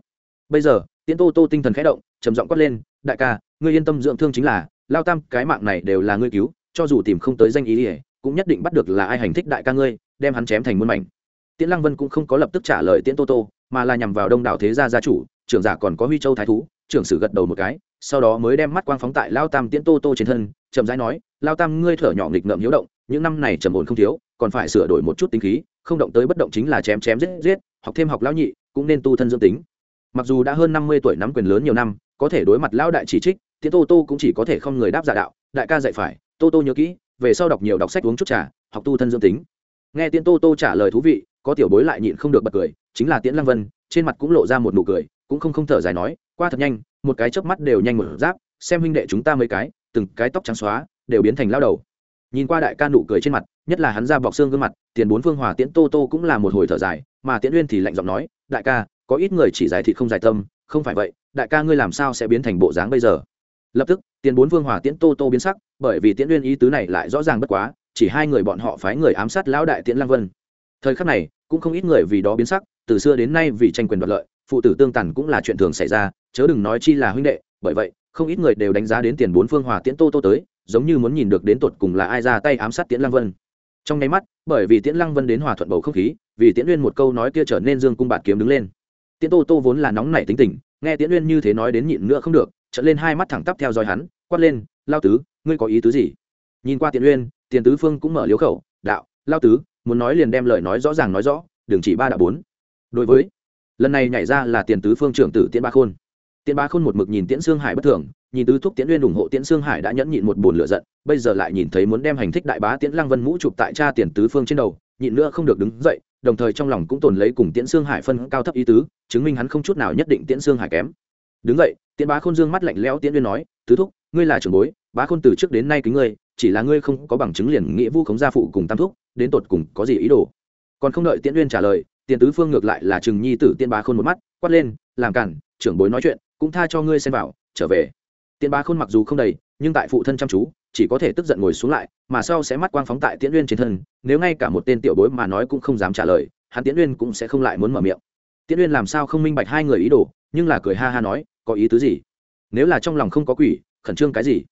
bây giờ, tiễn tô tô tinh thần khẽ động, trầm giọng quát lên, đại ca, ngươi yên tâm dưỡng thương chính là, lao tam, cái mạng này đều là ngươi cứu, cho dù tìm không tới danh ý ỉa cũng nhất định bắt được là ai hành thích đại ca ngươi, đem hắn chém thành muôn mảnh. Tiễn lăng vân cũng không có lập tức trả lời tiễn tô tô, mà là nhằm vào đông đảo thế gia gia chủ, trưởng giả còn có huy châu thái thú, trưởng sử gật đầu một cái, sau đó mới đem mắt quang phóng tại lao tam tiễn tô tô trên thân, chậm rãi nói, lao tam, ngươi thở nhỏ nghịch ngợm hiếu động, những năm này trầm ổn không thiếu, còn phải sửa đổi một chút tính khí, không động tới bất động chính là chém chém giết giết, học thêm học lão nhị, cũng nên tu thân dương tính mặc dù đã hơn năm mươi tuổi nắm quyền lớn nhiều năm, có thể đối mặt lão đại chỉ trích tiến tô tô cũng chỉ có thể không người đáp giả đạo, đại ca dạy phải, tô tô nhớ kỹ, về sau đọc nhiều đọc sách uống chút trà, học tu thân dương tính. Nghe tiến tô tô trả lời thú vị, có tiểu bối lại nhịn không được bật cười, chính là tiễn lăng vân, trên mặt cũng lộ ra một nụ cười, cũng không không thở dài nói, qua thật nhanh, một cái chớp mắt đều nhanh một giáp, xem huynh đệ chúng ta mấy cái, từng cái tóc trắng xóa, đều biến thành lao đầu. Nhìn qua đại ca nụ cười trên mặt, nhất là hắn ra bọc xương gương mặt, tiền bốn phương hòa tiễn tô tô cũng là một hồi thở dài, mà tiễn uyên thì lạnh giọng nói, đại ca có ít người chỉ giải thị không giải tâm, không phải vậy, đại ca ngươi làm sao sẽ biến thành bộ dáng bây giờ? Lập tức, tiền bốn vương hòa tiễn tô tô biến sắc, bởi vì tiễn uyên ý tứ này lại rõ ràng bất quá, chỉ hai người bọn họ phái người ám sát lão đại tiễn lang vân. Thời khắc này, cũng không ít người vì đó biến sắc, từ xưa đến nay vì tranh quyền đoạt lợi, phụ tử tương tàn cũng là chuyện thường xảy ra, chớ đừng nói chi là huynh đệ, bởi vậy, không ít người đều đánh giá đến tiền bốn phương hòa tiễn tô tô tới, giống như muốn nhìn được đến tột cùng là ai ra tay ám sát tiễn lăng vân. Trong nháy mắt, bởi vì tiễn lăng vân đến hòa thuận bầu không khí, vì tiễn uyên một câu nói kia trở nên dương cung bạt kiếm đứng lên tiễn tô tô vốn là nóng nảy tính tình, nghe tiễn uyên như thế nói đến nhịn nữa không được trận lên hai mắt thẳng tắp theo dõi hắn, quát lên, lao tứ, ngươi có ý tứ gì? Nhìn qua tiễn uyên, tiền tứ phương cũng mở liếu khẩu, đạo, lao tứ, muốn nói liền đem lời nói rõ ràng nói rõ đường chỉ ba đã bốn. Đối với, lần này nhảy ra là tiền tứ phương trưởng tử tiễn ba khôn. Tiễn ba khôn một mực nhìn tiễn sương hải bất thường, nhìn tứ thúc tiễn uyên ủng hộ tiễn sương hải đã nhẫn nhịn một bồn lửa giận, bây giờ lại nhìn thấy muốn đem hành thích đại bá tiễn lăng vân mũ chụp tại cha tiền tứ phương trên đầu, nhịn nữa không được đứng dậy đồng thời trong lòng cũng tồn lấy cùng tiễn sương hải phân cao thấp ý tứ, chứng minh hắn không chút nào nhất định tiễn sương hải kém. Đứng dậy tiễn bá khôn dương mắt lạnh lẽo tiễn uyên nói, tứ thúc, ngươi là trưởng bối, bá khôn từ trước đến nay kính ngươi, chỉ là ngươi không có bằng chứng liền nghĩa vu khống gia phụ cùng tam thúc, đến tột cùng có gì ý đồ? Còn không đợi tiễn uyên trả lời tiền tứ phương ngược lại là trừng nhi tử tiên bá khôn một mắt, quát lên, làm cản, trưởng bối nói chuyện, cũng tha cho ngươi xem vào, trở về. Tiên bá khôn mặc dù không đầy, nhưng tại phụ thân chăm chú chỉ có thể tức giận ngồi xuống lại, mà sau sẽ mắt quang phóng tại tiễn uyên trên thân, nếu ngay cả một tên tiểu bối mà nói cũng không dám trả lời, hắn tiễn uyên cũng sẽ không lại muốn mở miệng. Tiễn uyên làm sao không minh bạch hai người ý đồ, nhưng là cười ha ha nói, có ý tứ gì? Nếu là trong lòng không có quỷ, khẩn trương cái gì?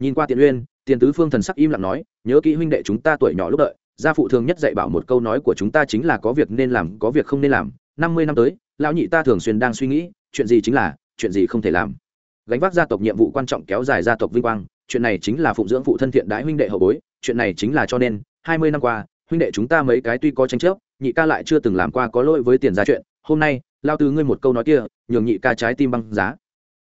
Nhìn qua tiễn uyên, tiền tứ phương thần sắc im lặng nói, nhớ kỹ huynh đệ chúng ta tuổi nhỏ lúc đợi, gia phụ thường nhất dạy bảo một câu nói của chúng ta chính là có việc nên làm, có việc không nên làm. Năm mươi năm tới, lão nhị ta thường xuyên đang suy nghĩ, chuyện gì chính là, chuyện gì không thể làm. Gánh vác gia tộc nhiệm vụ quan trọng kéo dài gia tộc vinh quang chuyện này chính là phụng dưỡng phụ thân thiện đái huynh đệ hậu bối, chuyện này chính là cho nên, hai mươi năm qua, huynh đệ chúng ta mấy cái tuy có tranh chấp, nhị ca lại chưa từng làm qua có lỗi với tiền ra chuyện, hôm nay, lao tứ ngươi một câu nói kia, nhường nhị ca trái tim băng giá.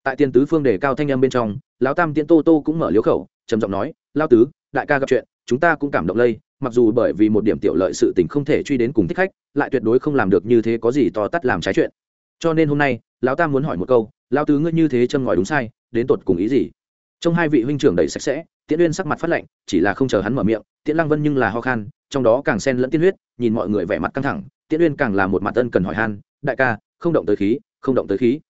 Tại tiền tứ phương đề cao thanh âm bên trong, lão tam tiễn tô tô cũng mở liếu khẩu, trầm giọng nói, lao tứ, đại ca gặp chuyện, chúng ta cũng cảm động lây, mặc dù bởi vì một điểm tiểu lợi sự tình không thể truy đến cùng thích khách, lại tuyệt đối không làm được như thế có gì to tắt làm trái chuyện. Cho nên hôm nay, lão tam muốn hỏi một câu lão tứ ngươi như thế châm ngòi đúng sai, đến tột cùng ý gì? Trong hai vị huynh trưởng đầy sạch sẽ, tiễn uyên sắc mặt phát lạnh, chỉ là không chờ hắn mở miệng, tiễn lăng vân nhưng là ho khan, trong đó càng xen lẫn tiên huyết, nhìn mọi người vẻ mặt căng thẳng, tiễn uyên càng là một mặt ân cần hỏi han, đại ca, không động tới khí, không động tới khí.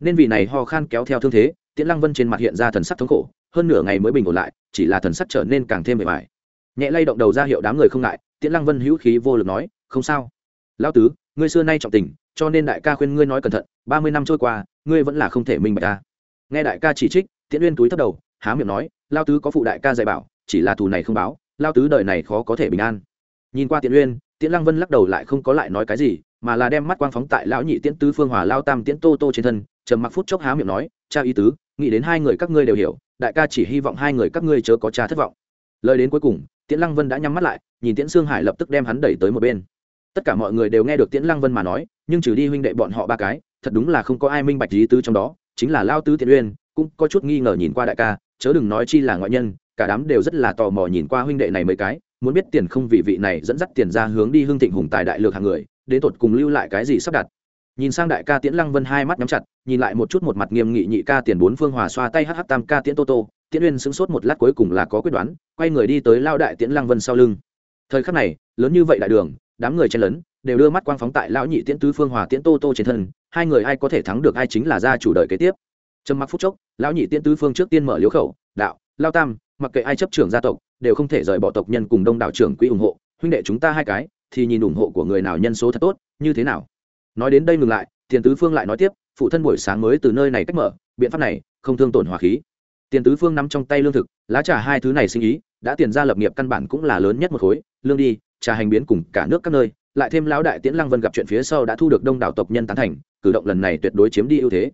Nên vì này ho khan kéo theo thương thế, tiễn lăng vân trên mặt hiện ra thần sắc thống khổ, hơn nửa ngày mới bình ổn lại, chỉ là thần sắc trở nên càng thêm bề bài nhẹ lay động đầu ra hiệu đám người không ngại, tiễn lăng vân hữu khí vô lực nói, không sao. Lão tứ, ngươi xưa nay trọng tình, cho nên đại ca khuyên ngươi nói cẩn thận, ba mươi năm trôi qua, ngươi vẫn là không thể minh bạch ta. Nghe đại ca chỉ trích tiễn uyên túi thấp đầu, há miệng nói, lao tứ có phụ đại ca dạy bảo, chỉ là thù này không báo, lao tứ đời này khó có thể bình an. Nhìn qua tiễn uyên, tiễn lăng vân lắc đầu lại không có lại nói cái gì, mà là đem mắt quang phóng tại lão nhị tiễn tứ phương hòa lao tam tiễn tô tô trên thân, trầm mặc phút chốc há miệng nói, cha ý tứ, nghĩ đến hai người các ngươi đều hiểu, đại ca chỉ hy vọng hai người các ngươi chớ có cha thất vọng. Lời đến cuối cùng, tiễn lăng vân đã nhắm mắt lại, nhìn tiễn sương hải lập tức đem hắn đẩy tới một bên. Tất cả mọi người đều nghe được tiễn lăng vân mà nói, nhưng trừ đi huynh đệ bọn họ ba cái, thật đúng là không có ai minh bạch lý tứ trong đó, chính là lao tứ tiễn uyên cũng có chút nghi ngờ nhìn qua đại ca, chớ đừng nói chi là ngoại nhân, cả đám đều rất là tò mò nhìn qua huynh đệ này mấy cái, muốn biết tiền không vị vị này dẫn dắt tiền ra hướng đi hương thịnh hùng tài đại lược hàng người, đến tột cùng lưu lại cái gì sắp đặt. Nhìn sang đại ca tiễn lăng vân hai mắt nhắm chặt, nhìn lại một chút một mặt nghiêm nghị nhị ca tiền bốn phương hòa xoa tay hh tam ca tiễn tô tô, tiễn uyên sững sốt một lát cuối cùng là có quyết đoán, quay người đi tới lao đại tiễn lăng vân sau lưng. Thời khắc này, lớn như vậy đại đường, đám người chen lấn, đều đưa mắt quang phóng tại lão nhị tiễn tứ phương hòa tiễn tô tô trên thân, hai người ai có thể thắng được ai chính là gia chủ đời kế tiếp trầm mặc phút chốc, lão nhị tiên tứ phương trước tiên mở liếu khẩu, đạo, lao tam, mặc kệ ai chấp trưởng gia tộc, đều không thể rời bỏ tộc nhân cùng đông đảo trưởng quỹ ủng hộ. Huynh đệ chúng ta hai cái, thì nhìn ủng hộ của người nào nhân số thật tốt, như thế nào? Nói đến đây ngừng lại, tiền tứ phương lại nói tiếp, phụ thân buổi sáng mới từ nơi này cách mở, biện pháp này, không thương tổn hòa khí. Tiền tứ phương nắm trong tay lương thực, lá trà hai thứ này sinh ý, đã tiền ra lập nghiệp căn bản cũng là lớn nhất một khối, lương đi, trà hành biến cùng cả nước các nơi, lại thêm lão đại tiễn lăng vân gặp chuyện phía sau đã thu được đông đảo tộc nhân tán thành, cử động lần này tuyệt đối chiếm đi ưu thế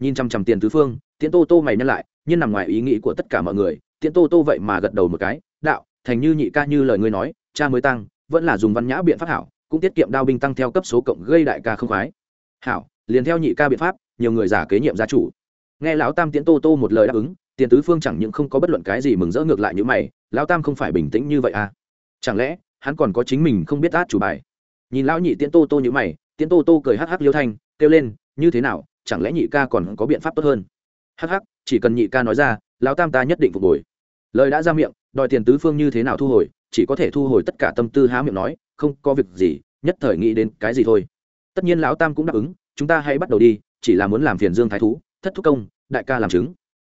nhìn chằm chằm tiền tứ phương, tiễn tô tô mày nhân lại, nhưng nằm ngoài ý nghĩ của tất cả mọi người, tiễn tô tô vậy mà gật đầu một cái, đạo, thành như nhị ca như lời ngươi nói, cha mới tăng, vẫn là dùng văn nhã biện pháp hảo, cũng tiết kiệm đao binh tăng theo cấp số cộng gây đại ca không khoái. Hảo, liền theo nhị ca biện pháp, nhiều người giả kế nhiệm gia chủ. Nghe lão tam tiễn tô tô một lời đáp ứng, tiền tứ phương chẳng những không có bất luận cái gì mừng rỡ ngược lại như mày, lão tam không phải bình tĩnh như vậy à? Chẳng lẽ, hắn còn có chính mình không biết át chủ bài? Nhìn lão nhị tiễn tô tô như mày, tiễn tô tô cười hắc hắc liêu thanh, kêu lên, như thế nào chẳng lẽ nhị ca còn có biện pháp tốt hơn? Hắc hắc, chỉ cần nhị ca nói ra, lão tam ta nhất định phục hồi. Lời đã ra miệng, đòi tiền tứ phương như thế nào thu hồi, chỉ có thể thu hồi tất cả tâm tư há miệng nói, không có việc gì, nhất thời nghĩ đến cái gì thôi. Tất nhiên lão tam cũng đáp ứng, chúng ta hãy bắt đầu đi, chỉ là muốn làm phiền dương thái thú, thất thúc công, đại ca làm chứng.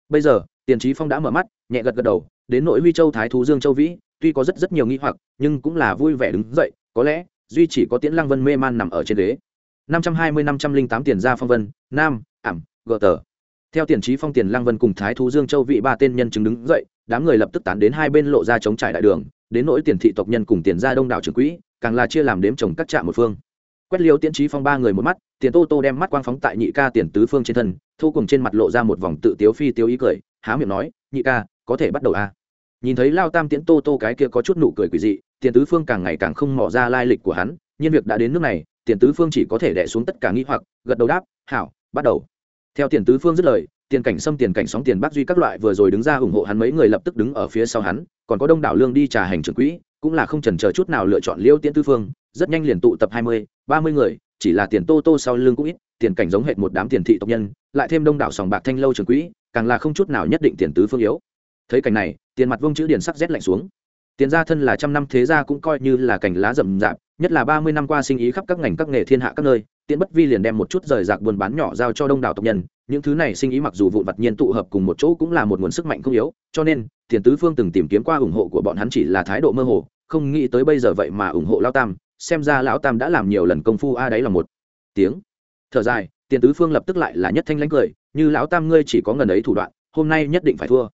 Bây giờ, tiền trí phong đã mở mắt, nhẹ gật gật đầu, đến nội huy châu thái thú dương châu vĩ, tuy có rất rất nhiều nghi hoặc, nhưng cũng là vui vẻ đứng dậy, có lẽ duy chỉ có tiễn lăng vân mê man nằm ở trên ghế năm trăm hai mươi năm trăm linh tám tiền gia phong vân, nam, ảm, gờ tờ theo tiền trí phong tiền lăng vân cùng thái thú dương châu vị ba tên nhân chứng đứng dậy, đám người lập tức tán đến hai bên lộ ra chống trải đại đường, đến nỗi tiền thị tộc nhân cùng tiền gia đông đảo trưởng quỹ, càng là chia làm đếm chồng các trạm một phương quét liêu tiễn trí phong ba người một mắt, tiền tô tô đem mắt quang phóng tại nhị ca tiền tứ phương trên thân, thu cùng trên mặt lộ ra một vòng tự tiếu phi tiếu ý cười, há miệng nói, nhị ca, có thể bắt đầu a à? nhìn thấy lao tam tiễn tô tô cái kia có chút nụ cười quỷ dị, tiền tứ phương càng ngày càng không mỏ ra lai lịch của hắn, nhiên việc đã đến nước này tiền tứ phương chỉ có thể đẻ xuống tất cả nghĩ hoặc, gật đầu đáp, hảo, bắt đầu. Theo tiền tứ phương dứt lời, tiền cảnh xâm tiền cảnh sóng, tiền bác duy các loại vừa rồi đứng ra ủng hộ hắn mấy người lập tức đứng ở phía sau hắn, còn có đông đảo lương đi trà hành trưởng quỹ, cũng là không trần chờ chút nào lựa chọn liêu tiễn tứ phương, rất nhanh liền tụ tập hai mươi, ba mươi người, chỉ là tiền tô tô sau lưng cũng ít, tiền cảnh giống hệt một đám tiền thị tộc nhân, lại thêm đông đảo sòng bạc thanh lâu trưởng quỹ, càng là không chút nào nhất định tiền tứ phương yếu. Thấy cảnh này, tiền mặt vông chữ điển sắc rét lạnh xuống. Tiền gia thân là trăm năm thế gia cũng coi như là cành lá rậm rạp nhất là ba mươi năm qua sinh ý khắp các ngành các nghề thiên hạ các nơi, tiễn bất vi liền đem một chút rời rạc buôn bán nhỏ giao cho đông đảo tộc nhân, những thứ này sinh ý mặc dù vụn vặt nhiên tụ hợp cùng một chỗ cũng là một nguồn sức mạnh không yếu, cho nên tiền tứ phương từng tìm kiếm qua ủng hộ của bọn hắn chỉ là thái độ mơ hồ, không nghĩ tới bây giờ vậy mà ủng hộ lao tam, xem ra lão tam đã làm nhiều lần công phu a à đấy là một tiếng. Thở dài tiền tứ phương lập tức lại là nhất thanh lãnh cười, như lão tam ngươi chỉ có ngần ấy thủ đoạn, hôm nay nhất định phải thua.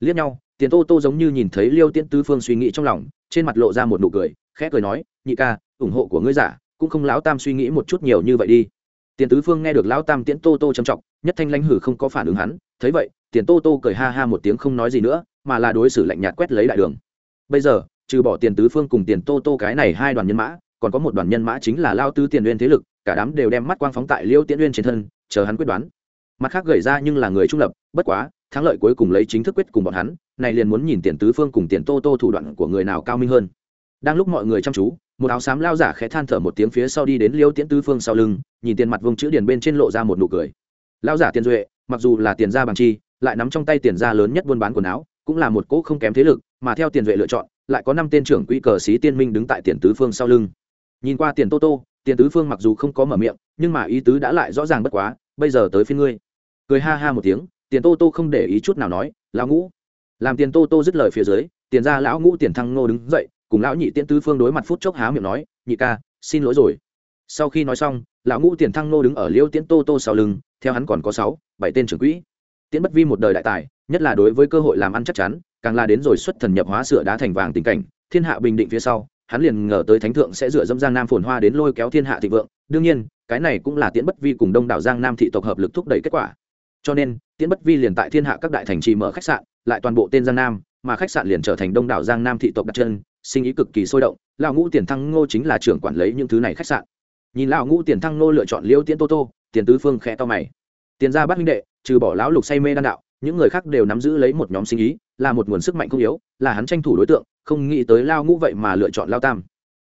Liếc nhau tiền tô tô giống như nhìn thấy liêu tiễn tứ phương suy nghĩ trong lòng, trên mặt lộ ra một nụ cười, khẽ cười nói, nhị ca ủng hộ của ngươi giả, cũng không lão tam suy nghĩ một chút nhiều như vậy đi. Tiền tứ phương nghe được lão tam tiễn tô tô trầm trọng, nhất thanh lãnh hử không có phản ứng hắn, thấy vậy, tiền tô tô cười ha ha một tiếng không nói gì nữa, mà là đối xử lạnh nhạt quét lấy đại đường. Bây giờ, trừ bỏ tiền tứ phương cùng tiền tô tô cái này hai đoàn nhân mã, còn có một đoàn nhân mã chính là lao tứ tiền uyên thế lực, cả đám đều đem mắt quang phóng tại liêu tiễn uyên trên thân, chờ hắn quyết đoán. Mặt khác gầy ra nhưng là người trung lập, bất quá, thắng lợi cuối cùng lấy chính thức quyết cùng bọn hắn, này liền muốn nhìn tiền tứ phương cùng tiền tô tô thủ đoạn của người nào cao minh hơn đang lúc mọi người chăm chú, một áo xám lao giả khẽ than thở một tiếng phía sau đi đến liêu tiễn tứ phương sau lưng, nhìn tiền mặt vùng chữ điền bên trên lộ ra một nụ cười. Lao giả tiền duệ, mặc dù là tiền gia bằng chi, lại nắm trong tay tiền gia lớn nhất buôn bán quần áo, cũng là một cỗ không kém thế lực, mà theo tiền duệ lựa chọn, lại có năm tên trưởng quỹ cờ sĩ tiên minh đứng tại tiền tứ phương sau lưng. Nhìn qua tiền tô tô, tiền tứ phương mặc dù không có mở miệng, nhưng mà ý tứ đã lại rõ ràng bất quá, bây giờ tới phiên ngươi. Cười ha ha một tiếng, tiền tô tô không để ý chút nào nói, lão ngũ. Làm tiền tô tô dứt lời phía dưới, tiền ra lão ngũ tiền thăng ngô đứng dậy cùng lão nhị tiễn tứ phương đối mặt phút chốc há miệng nói, nhị ca, xin lỗi rồi. Sau khi nói xong, lão ngũ tiền thăng nô đứng ở liêu tiễn tô tô sau lưng, theo hắn còn có sáu, bảy tên trưởng quỹ. Tiễn bất vi một đời đại tài, nhất là đối với cơ hội làm ăn chắc chắn, càng là đến rồi xuất thần nhập hóa sửa đá thành vàng tình cảnh, thiên hạ bình định phía sau, hắn liền ngờ tới thánh thượng sẽ dựa dâm giang nam phồn hoa đến lôi kéo thiên hạ thịnh vượng. Đương nhiên, cái này cũng là tiễn bất vi cùng đông đảo giang nam thị tộc hợp lực thúc đẩy kết quả. Cho nên, tiễn bất vi liền tại thiên hạ các đại thành trì mở khách sạn, lại toàn bộ tên giang nam, mà khách sạn liền trở thành đông đảo giang nam thị tộc đặt chân sinh ý cực kỳ sôi động, lão ngũ tiền thăng ngô chính là trưởng quản lấy những thứ này khách sạn. Nhìn lão ngũ tiền thăng ngô lựa chọn liêu tiễn tô tô, tiền tứ phương khẽ to mày. Tiền ra bắt minh đệ, trừ bỏ lão lục say mê đan đạo, những người khác đều nắm giữ lấy một nhóm sinh ý, là một nguồn sức mạnh không yếu, là hắn tranh thủ đối tượng, không nghĩ tới lao ngũ vậy mà lựa chọn lao tam.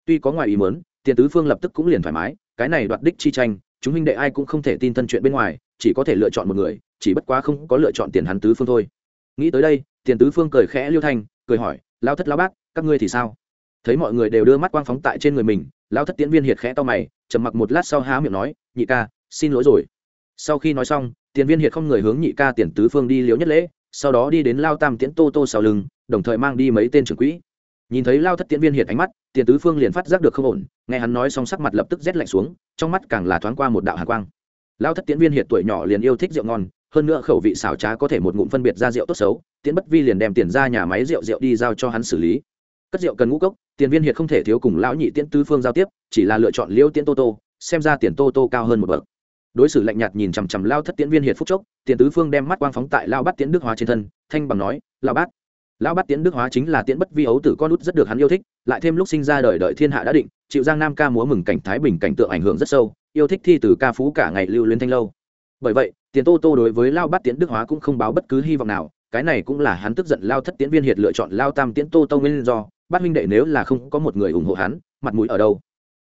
Tuy có ngoài ý mớn tiền tứ phương lập tức cũng liền thoải mái, cái này đoạt đích chi tranh, chúng huynh đệ ai cũng không thể tin thân chuyện bên ngoài, chỉ có thể lựa chọn một người, chỉ bất quá không có lựa chọn tiền hắn tứ phương thôi. Nghĩ tới đây, tiền tứ phương cười khẽ liêu thanh, cười hỏi lao thất lao bác, các ngươi thì sao? Thấy mọi người đều đưa mắt quang phóng tại trên người mình, lao thất tiễn viên hiệt khẽ to mày, trầm mặc một lát sau há miệng nói, nhị ca, xin lỗi rồi. Sau khi nói xong tiền viên hiệt không người hướng nhị ca tiền tứ phương đi liễu nhất lễ, sau đó đi đến lao tam tiễn tô tô sau lưng, đồng thời mang đi mấy tên trưởng quỹ. Nhìn thấy lao thất tiễn viên hiệt ánh mắt, tiền tứ phương liền phát giác được không ổn, nghe hắn nói xong sắc mặt lập tức rét lạnh xuống, trong mắt càng là thoáng qua một đạo hạ quang. Lao thất tiễn viên hiệt tuổi nhỏ liền yêu thích rượu ngon hơn nữa khẩu vị xảo trá có thể một ngụm phân biệt ra rượu tốt xấu, tiễn bất vi liền đem tiền ra nhà máy rượu rượu đi giao cho hắn xử lý. Cất rượu cần ngũ cốc, tiền viên hiệt không thể thiếu cùng lão nhị tiễn tứ phương giao tiếp, chỉ là lựa chọn liêu tiễn tô tô, xem ra tiền tô tô cao hơn một bậc. Đối xử lạnh nhạt nhìn chằm chằm lao thất tiễn viên hiệt phúc chốc, tiền tứ phương đem mắt quang phóng tại lao bắt tiễn đức hóa trên thân, thanh bằng nói lao bát, lão bát tiễn đức hóa chính là tiễn bất vi ấu tử con út rất được hắn yêu thích, lại thêm lúc sinh ra đời đợi thiên hạ đã định, chịu giang nam ca múa mừng cảnh thái bình cảnh tượng ảnh hưởng rất sâu, yêu thích thi từ ca phú cả ngày lưu liên thanh lâu. Bởi vậy tiền tô tô đối với lao bát tiễn đức hóa cũng không báo bất cứ hy vọng nào, cái này cũng là hắn tức giận lao thất tiễn viên hiệt lựa chọn lao tam tiễn tô tô nguyên do, bát Minh đệ nếu là không có một người ủng hộ hắn, mặt mũi ở đâu?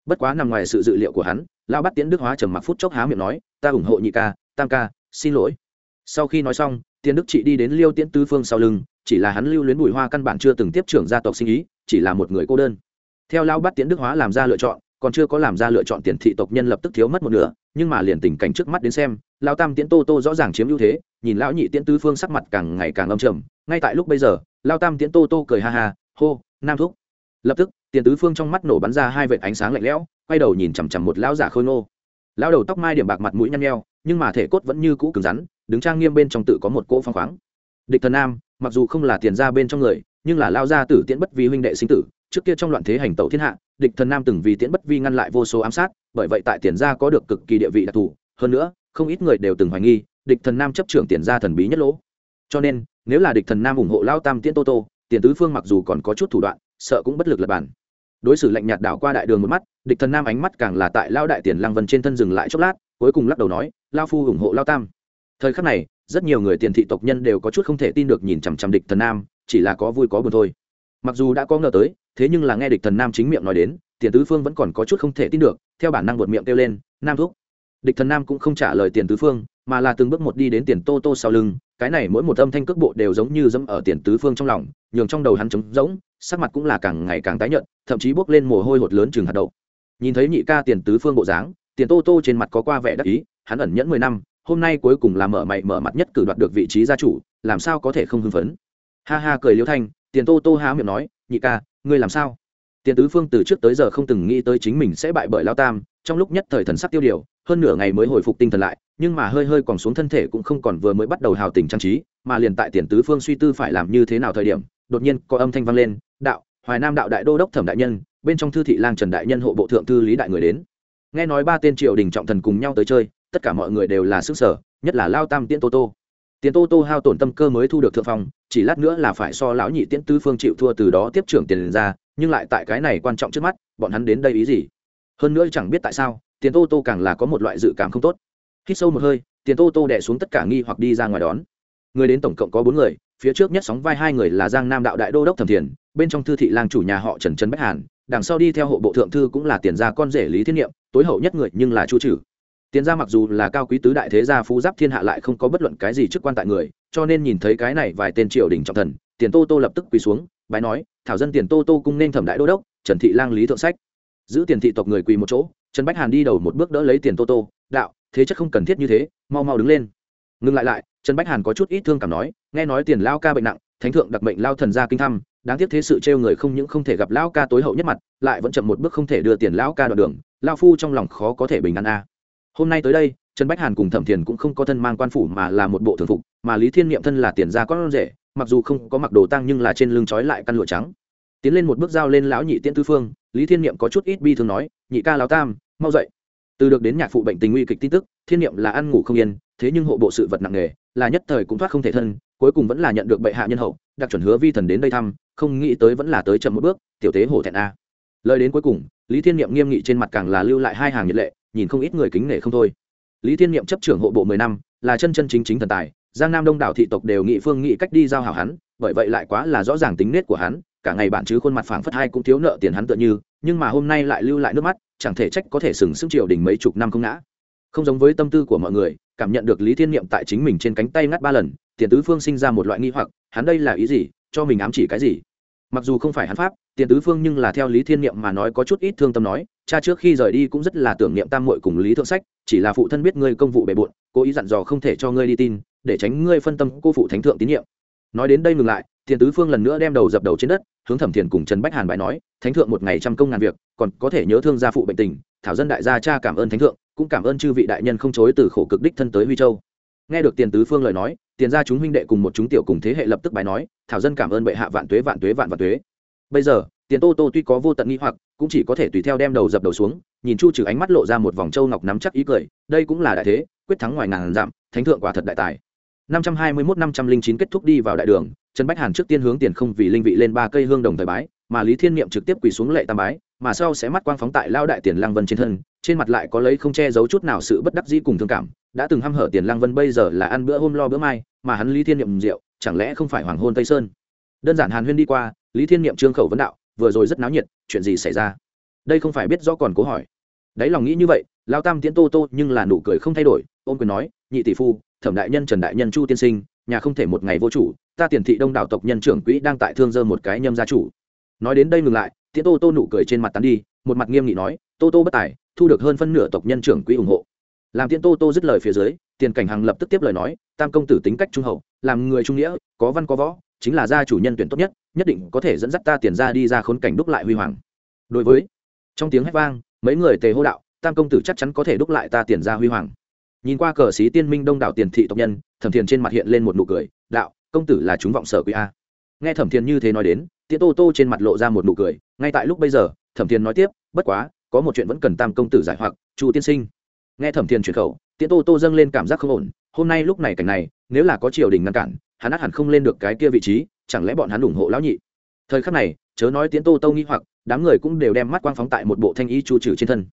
Bất quá nằm ngoài sự dự liệu của hắn, lao bát tiễn đức hóa trầm mặc phút chốc há miệng nói, ta ủng hộ nhị ca, tam ca, xin lỗi. Sau khi nói xong, tiền đức trị đi đến liêu tiễn tứ phương sau lưng, chỉ là hắn lưu luyến bùi hoa căn bản chưa từng tiếp trưởng gia tộc sinh ý, chỉ là một người cô đơn. Theo lao bát tiễn đức hóa làm ra lựa chọn còn chưa có làm ra lựa chọn tiền thị tộc nhân lập tức thiếu mất một nửa, nhưng mà liền tình cảnh trước mắt đến xem lao tam tiễn tô tô rõ ràng chiếm ưu thế, nhìn lão nhị tiễn tứ phương sắc mặt càng ngày càng âm trầm, ngay tại lúc bây giờ lao tam tiễn tô tô cười ha ha, hô, nam thúc. Lập tức, tiền tứ phương trong mắt nổ bắn ra hai vệt ánh sáng lạnh lẽo, quay đầu nhìn chằm chằm một lão giả khôi ngô. Lão đầu tóc mai điểm bạc mặt mũi nhăn nheo, nhưng mà thể cốt vẫn như cũ cứng rắn, đứng trang nghiêm bên trong tự có một cỗ phong khoáng. Địch thần nam, mặc dù không là tiền ra bên trong người, nhưng là lao gia tử tiễn bất vi huynh đệ sinh tử trước kia trong loạn thế hành tẩu thiên hạ, địch thần nam từng vì tiễn bất vi ngăn lại vô số ám sát, bởi vậy tại tiền gia có được cực kỳ địa vị đặc thù. Hơn nữa, không ít người đều từng hoài nghi, địch thần nam chấp trưởng tiền gia thần bí nhất lỗ. Cho nên, nếu là địch thần nam ủng hộ lao tam tiễn tô tô, tiền tứ phương mặc dù còn có chút thủ đoạn, sợ cũng bất lực lập bản đối xử lạnh nhạt đảo qua đại đường một mắt, địch thần nam ánh mắt càng là tại lao đại tiền lăng vân trên thân dừng lại chốc lát, cuối cùng lắc đầu nói, lao phu ủng hộ lao tam. Thời khắc này, rất nhiều người tiền thị tộc nhân đều có chút không thể tin được nhìn chằm chằm địch thần nam, chỉ là có vui có buồn thôi. Mặc dù đã có ngờ tới thế nhưng là nghe địch thần nam chính miệng nói đến, tiền tứ phương vẫn còn có chút không thể tin được, theo bản năng buột miệng kêu lên, nam thúc. Địch thần nam cũng không trả lời tiền tứ phương, mà là từng bước một đi đến tiền tô tô sau lưng, cái này mỗi một âm thanh cước bộ đều giống như dẫm ở tiền tứ phương trong lòng, nhường trong đầu hắn trống rỗng, sắc mặt cũng là càng ngày càng tái nhợt, thậm chí bốc lên mồ hôi hột lớn chừng hạt đậu. Nhìn thấy nhị ca tiền tứ phương bộ dáng, tiền tô tô trên mặt có qua vẻ đắc ý, hắn ẩn nhẫn mười năm, hôm nay cuối cùng là mở mày mở mặt nhất cử đoạt được vị trí gia chủ, làm sao có thể không hưng phấn. Ha ha cười liêu thanh, tiền tô tô há miệng nói, nhị ca ngươi làm sao? Tiền tứ phương từ trước tới giờ không từng nghĩ tới chính mình sẽ bại bởi lao tam, trong lúc nhất thời thần sắc tiêu điều, hơn nửa ngày mới hồi phục tinh thần lại, nhưng mà hơi hơi còn xuống thân thể cũng không còn vừa mới bắt đầu hào tình trang trí, mà liền tại tiền tứ phương suy tư phải làm như thế nào thời điểm, đột nhiên có âm thanh vang lên, đạo, hoài nam đạo đại đô đốc thẩm đại nhân, bên trong thư thị lang trần đại nhân hộ bộ thượng thư lý đại người đến. Nghe nói ba tên triều đình trọng thần cùng nhau tới chơi, tất cả mọi người đều là sức sở nhất là lao tam tiễn tô tô. Tiền tô tô hao tổn tâm cơ mới thu được thượng phong chỉ lát nữa là phải so lão nhị tiễn tứ phương chịu thua từ đó tiếp trưởng tiền ra, nhưng lại tại cái này quan trọng trước mắt, bọn hắn đến đây ý gì? Hơn nữa chẳng biết tại sao, tiền tô tô càng là có một loại dự cảm không tốt. Khi sâu một hơi, tiền tô tô đẻ xuống tất cả nghi hoặc đi ra ngoài đón. Người đến tổng cộng có bốn người, phía trước nhất sóng vai hai người là giang nam đạo đại đô đốc thẩm thiền, bên trong thư thị lang chủ nhà họ trần trần bách hàn, đằng sau đi theo hộ bộ thượng thư cũng là tiền gia con rể lý thiên niệm, tối hậu nhất người nhưng là chu trừ tiền gia mặc dù là cao quý tứ đại thế gia phú giáp thiên hạ lại không có bất luận cái gì chức quan tại người cho nên nhìn thấy cái này vài tên triều đình trọng thần, tiền tô tô lập tức quỳ xuống, bái nói, thảo dân tiền tô tô cung nên thẩm đại đô đốc, trần thị lang lý thượng sách. Giữ tiền thị tộc người quỳ một chỗ, trần bách hàn đi đầu một bước đỡ lấy tiền tô tô, đạo, thế chất không cần thiết như thế, mau mau đứng lên. Ngừng lại lại, trần bách hàn có chút ít thương cảm nói, nghe nói tiền lao ca bệnh nặng, thánh thượng đặc mệnh lao thần ra kinh thăm, đáng tiếc thế sự trêu người không những không thể gặp lao ca tối hậu nhất mặt, lại vẫn chậm một bước không thể đưa tiền lao ca đoạn đường, lao phu trong lòng khó có thể bình an a. Hôm nay tới đây trần bách hàn cùng thẩm thiền cũng không có thân mang quan phủ mà là một bộ thường phục, mà lý thiên niệm thân là tiền gia con rể, mặc dù không có mặc đồ tăng nhưng là trên lưng trói lại căn lụa trắng. Tiến lên một bước dao lên lão nhị tiễn tư phương, lý thiên niệm có chút ít bi thường nói, nhị ca lao tam, mau dậy. Từ được đến nhạc phụ bệnh tình nguy kịch tin tức, thiên niệm là ăn ngủ không yên, thế nhưng hộ bộ sự vật nặng nề, là nhất thời cũng thoát không thể thân, cuối cùng vẫn là nhận được bệ hạ nhân hậu, đặc chuẩn hứa vi thần đến đây thăm, không nghĩ tới vẫn là tới chậm một bước, tiểu tế hổ thẹn a. Lời đến cuối cùng, lý thiên niệm nghiêm nghị trên mặt càng là lưu lại hai hàng nhiệt lệ, nhìn không ít người kính nể không thôi lý thiên niệm chấp trưởng hộ bộ mười năm, là chân chân chính chính thần tài, giang nam đông đảo thị tộc đều nghị phương nghị cách đi giao hảo hắn, bởi vậy lại quá là rõ ràng tính nết của hắn, cả ngày bạn chứ khuôn mặt phảng phất hai cũng thiếu nợ tiền hắn tựa như, nhưng mà hôm nay lại lưu lại nước mắt, chẳng thể trách có thể sừng sững triều đình mấy chục năm không ngã. Không giống với tâm tư của mọi người, cảm nhận được lý thiên niệm tại chính mình trên cánh tay ngắt ba lần, tiền tứ phương sinh ra một loại nghi hoặc, hắn đây là ý gì, cho mình ám chỉ cái gì? Mặc dù không phải hắn pháp, tiền tứ phương nhưng là theo lý thiên niệm mà nói có chút ít thương tâm nói, cha trước khi rời đi cũng rất là tưởng niệm tam muội cùng lý thượng sách, chỉ là phụ thân biết ngươi công vụ bề bộn, cố ý dặn dò không thể cho ngươi đi tin, để tránh ngươi phân tâm cô phụ thánh thượng tín nhiệm nói đến đây ngừng lại, tiền tứ phương lần nữa đem đầu dập đầu trên đất, hướng thẩm thiền cùng trần bách hàn bài nói, thánh thượng một ngày trăm công ngàn việc, còn có thể nhớ thương gia phụ bệnh tình, thảo dân đại gia cha cảm ơn thánh thượng, cũng cảm ơn chư vị đại nhân không chối từ khổ cực đích thân tới huy châu nghe được tiền tứ phương lời nói, tiền gia chúng huynh đệ cùng một chúng tiểu cùng thế hệ lập tức bài nói, thảo dân cảm ơn bệ hạ vạn tuế vạn tuế, vạn vạn tuế. Bây giờ, tiền tô tô tuy có vô tận nghi hoặc, cũng chỉ có thể tùy theo đem đầu dập đầu xuống, nhìn chu trừ ánh mắt lộ ra một vòng châu ngọc nắm chắc ý cười, đây cũng là đại thế, quyết thắng ngoài ngàn dặm, thánh thượng quả thật đại tài. Năm trăm hai mươi 521 509 kết thúc đi vào đại đường, trần bách hàn trước tiên hướng tiền không vì linh vị lên ba cây hương đồng thời bái, mà lý thiên niệm trực tiếp quỳ xuống lệ tam bái, mà sau sẽ mắt quang phóng tại lao đại tiền lăng vân trên thân trên mặt lại có lấy không che giấu chút nào sự bất đắc dĩ cùng thương cảm, đã từng hăm hở tiền lăng vân bây giờ là ăn bữa hôm lo bữa mai, mà hắn lý thiên niệm rượu, chẳng lẽ không phải hoàng hôn tây sơn? Đơn giản hàn huyên đi qua, lý thiên niệm trương khẩu vấn đạo, vừa rồi rất náo nhiệt, chuyện gì xảy ra? Đây không phải biết rõ còn cố hỏi. Đáy lòng nghĩ như vậy, lao tam tiễn tô tô nhưng là nụ cười không thay đổi, ôm quyền nói, nhị tỷ phu, thẩm đại nhân trần đại nhân chu tiên sinh, nhà không thể một ngày vô chủ, ta tiền thị đông đảo tộc nhân trưởng quỹ đang tại thương dơ một cái nhâm gia chủ. Nói đến đây ngừng lại, tiễn tô tô nụ cười trên mặt tán đi, một mặt nghiêm nghị nói tô tô bất tài, thu được hơn phân nửa tộc nhân trưởng quỹ ủng hộ. Làm tiễn tô tô dứt lời phía dưới, tiền cảnh hằng lập tức tiếp lời nói, tam công tử tính cách trung hậu, làm người trung nghĩa, có văn có võ, chính là gia chủ nhân tuyển tốt nhất nhất định có thể dẫn dắt ta tiền ra đi ra khốn cảnh đúc lại huy hoàng. Đối với, trong tiếng hét vang, mấy người tề hô đạo, tam công tử chắc chắn có thể đúc lại ta tiền ra huy hoàng. Nhìn qua cờ sĩ tiên minh đông đảo tiền thị tộc nhân, thẩm thiền trên mặt hiện lên một nụ cười, đạo, công tử là chúng vọng sở quý a. Nghe thẩm thiền như thế nói đến, tiễn tô tô trên mặt lộ ra một nụ cười, ngay tại lúc bây giờ, thẩm thiền nói tiếp, bất quá có một chuyện vẫn cần tam công tử giải hoặc, chu tiên sinh. Nghe thẩm thiền chuyển khẩu, tiễn tô tô dâng lên cảm giác không ổn, hôm nay lúc này cảnh này, nếu là có triều đình ngăn cản, hắn át hẳn không lên được cái kia vị trí, chẳng lẽ bọn hắn ủng hộ lão nhị? Thời khắc này, chớ nói tiễn tô tô nghi hoặc, đám người cũng đều đem mắt quang phóng tại một bộ thanh y chu trừ trên thân.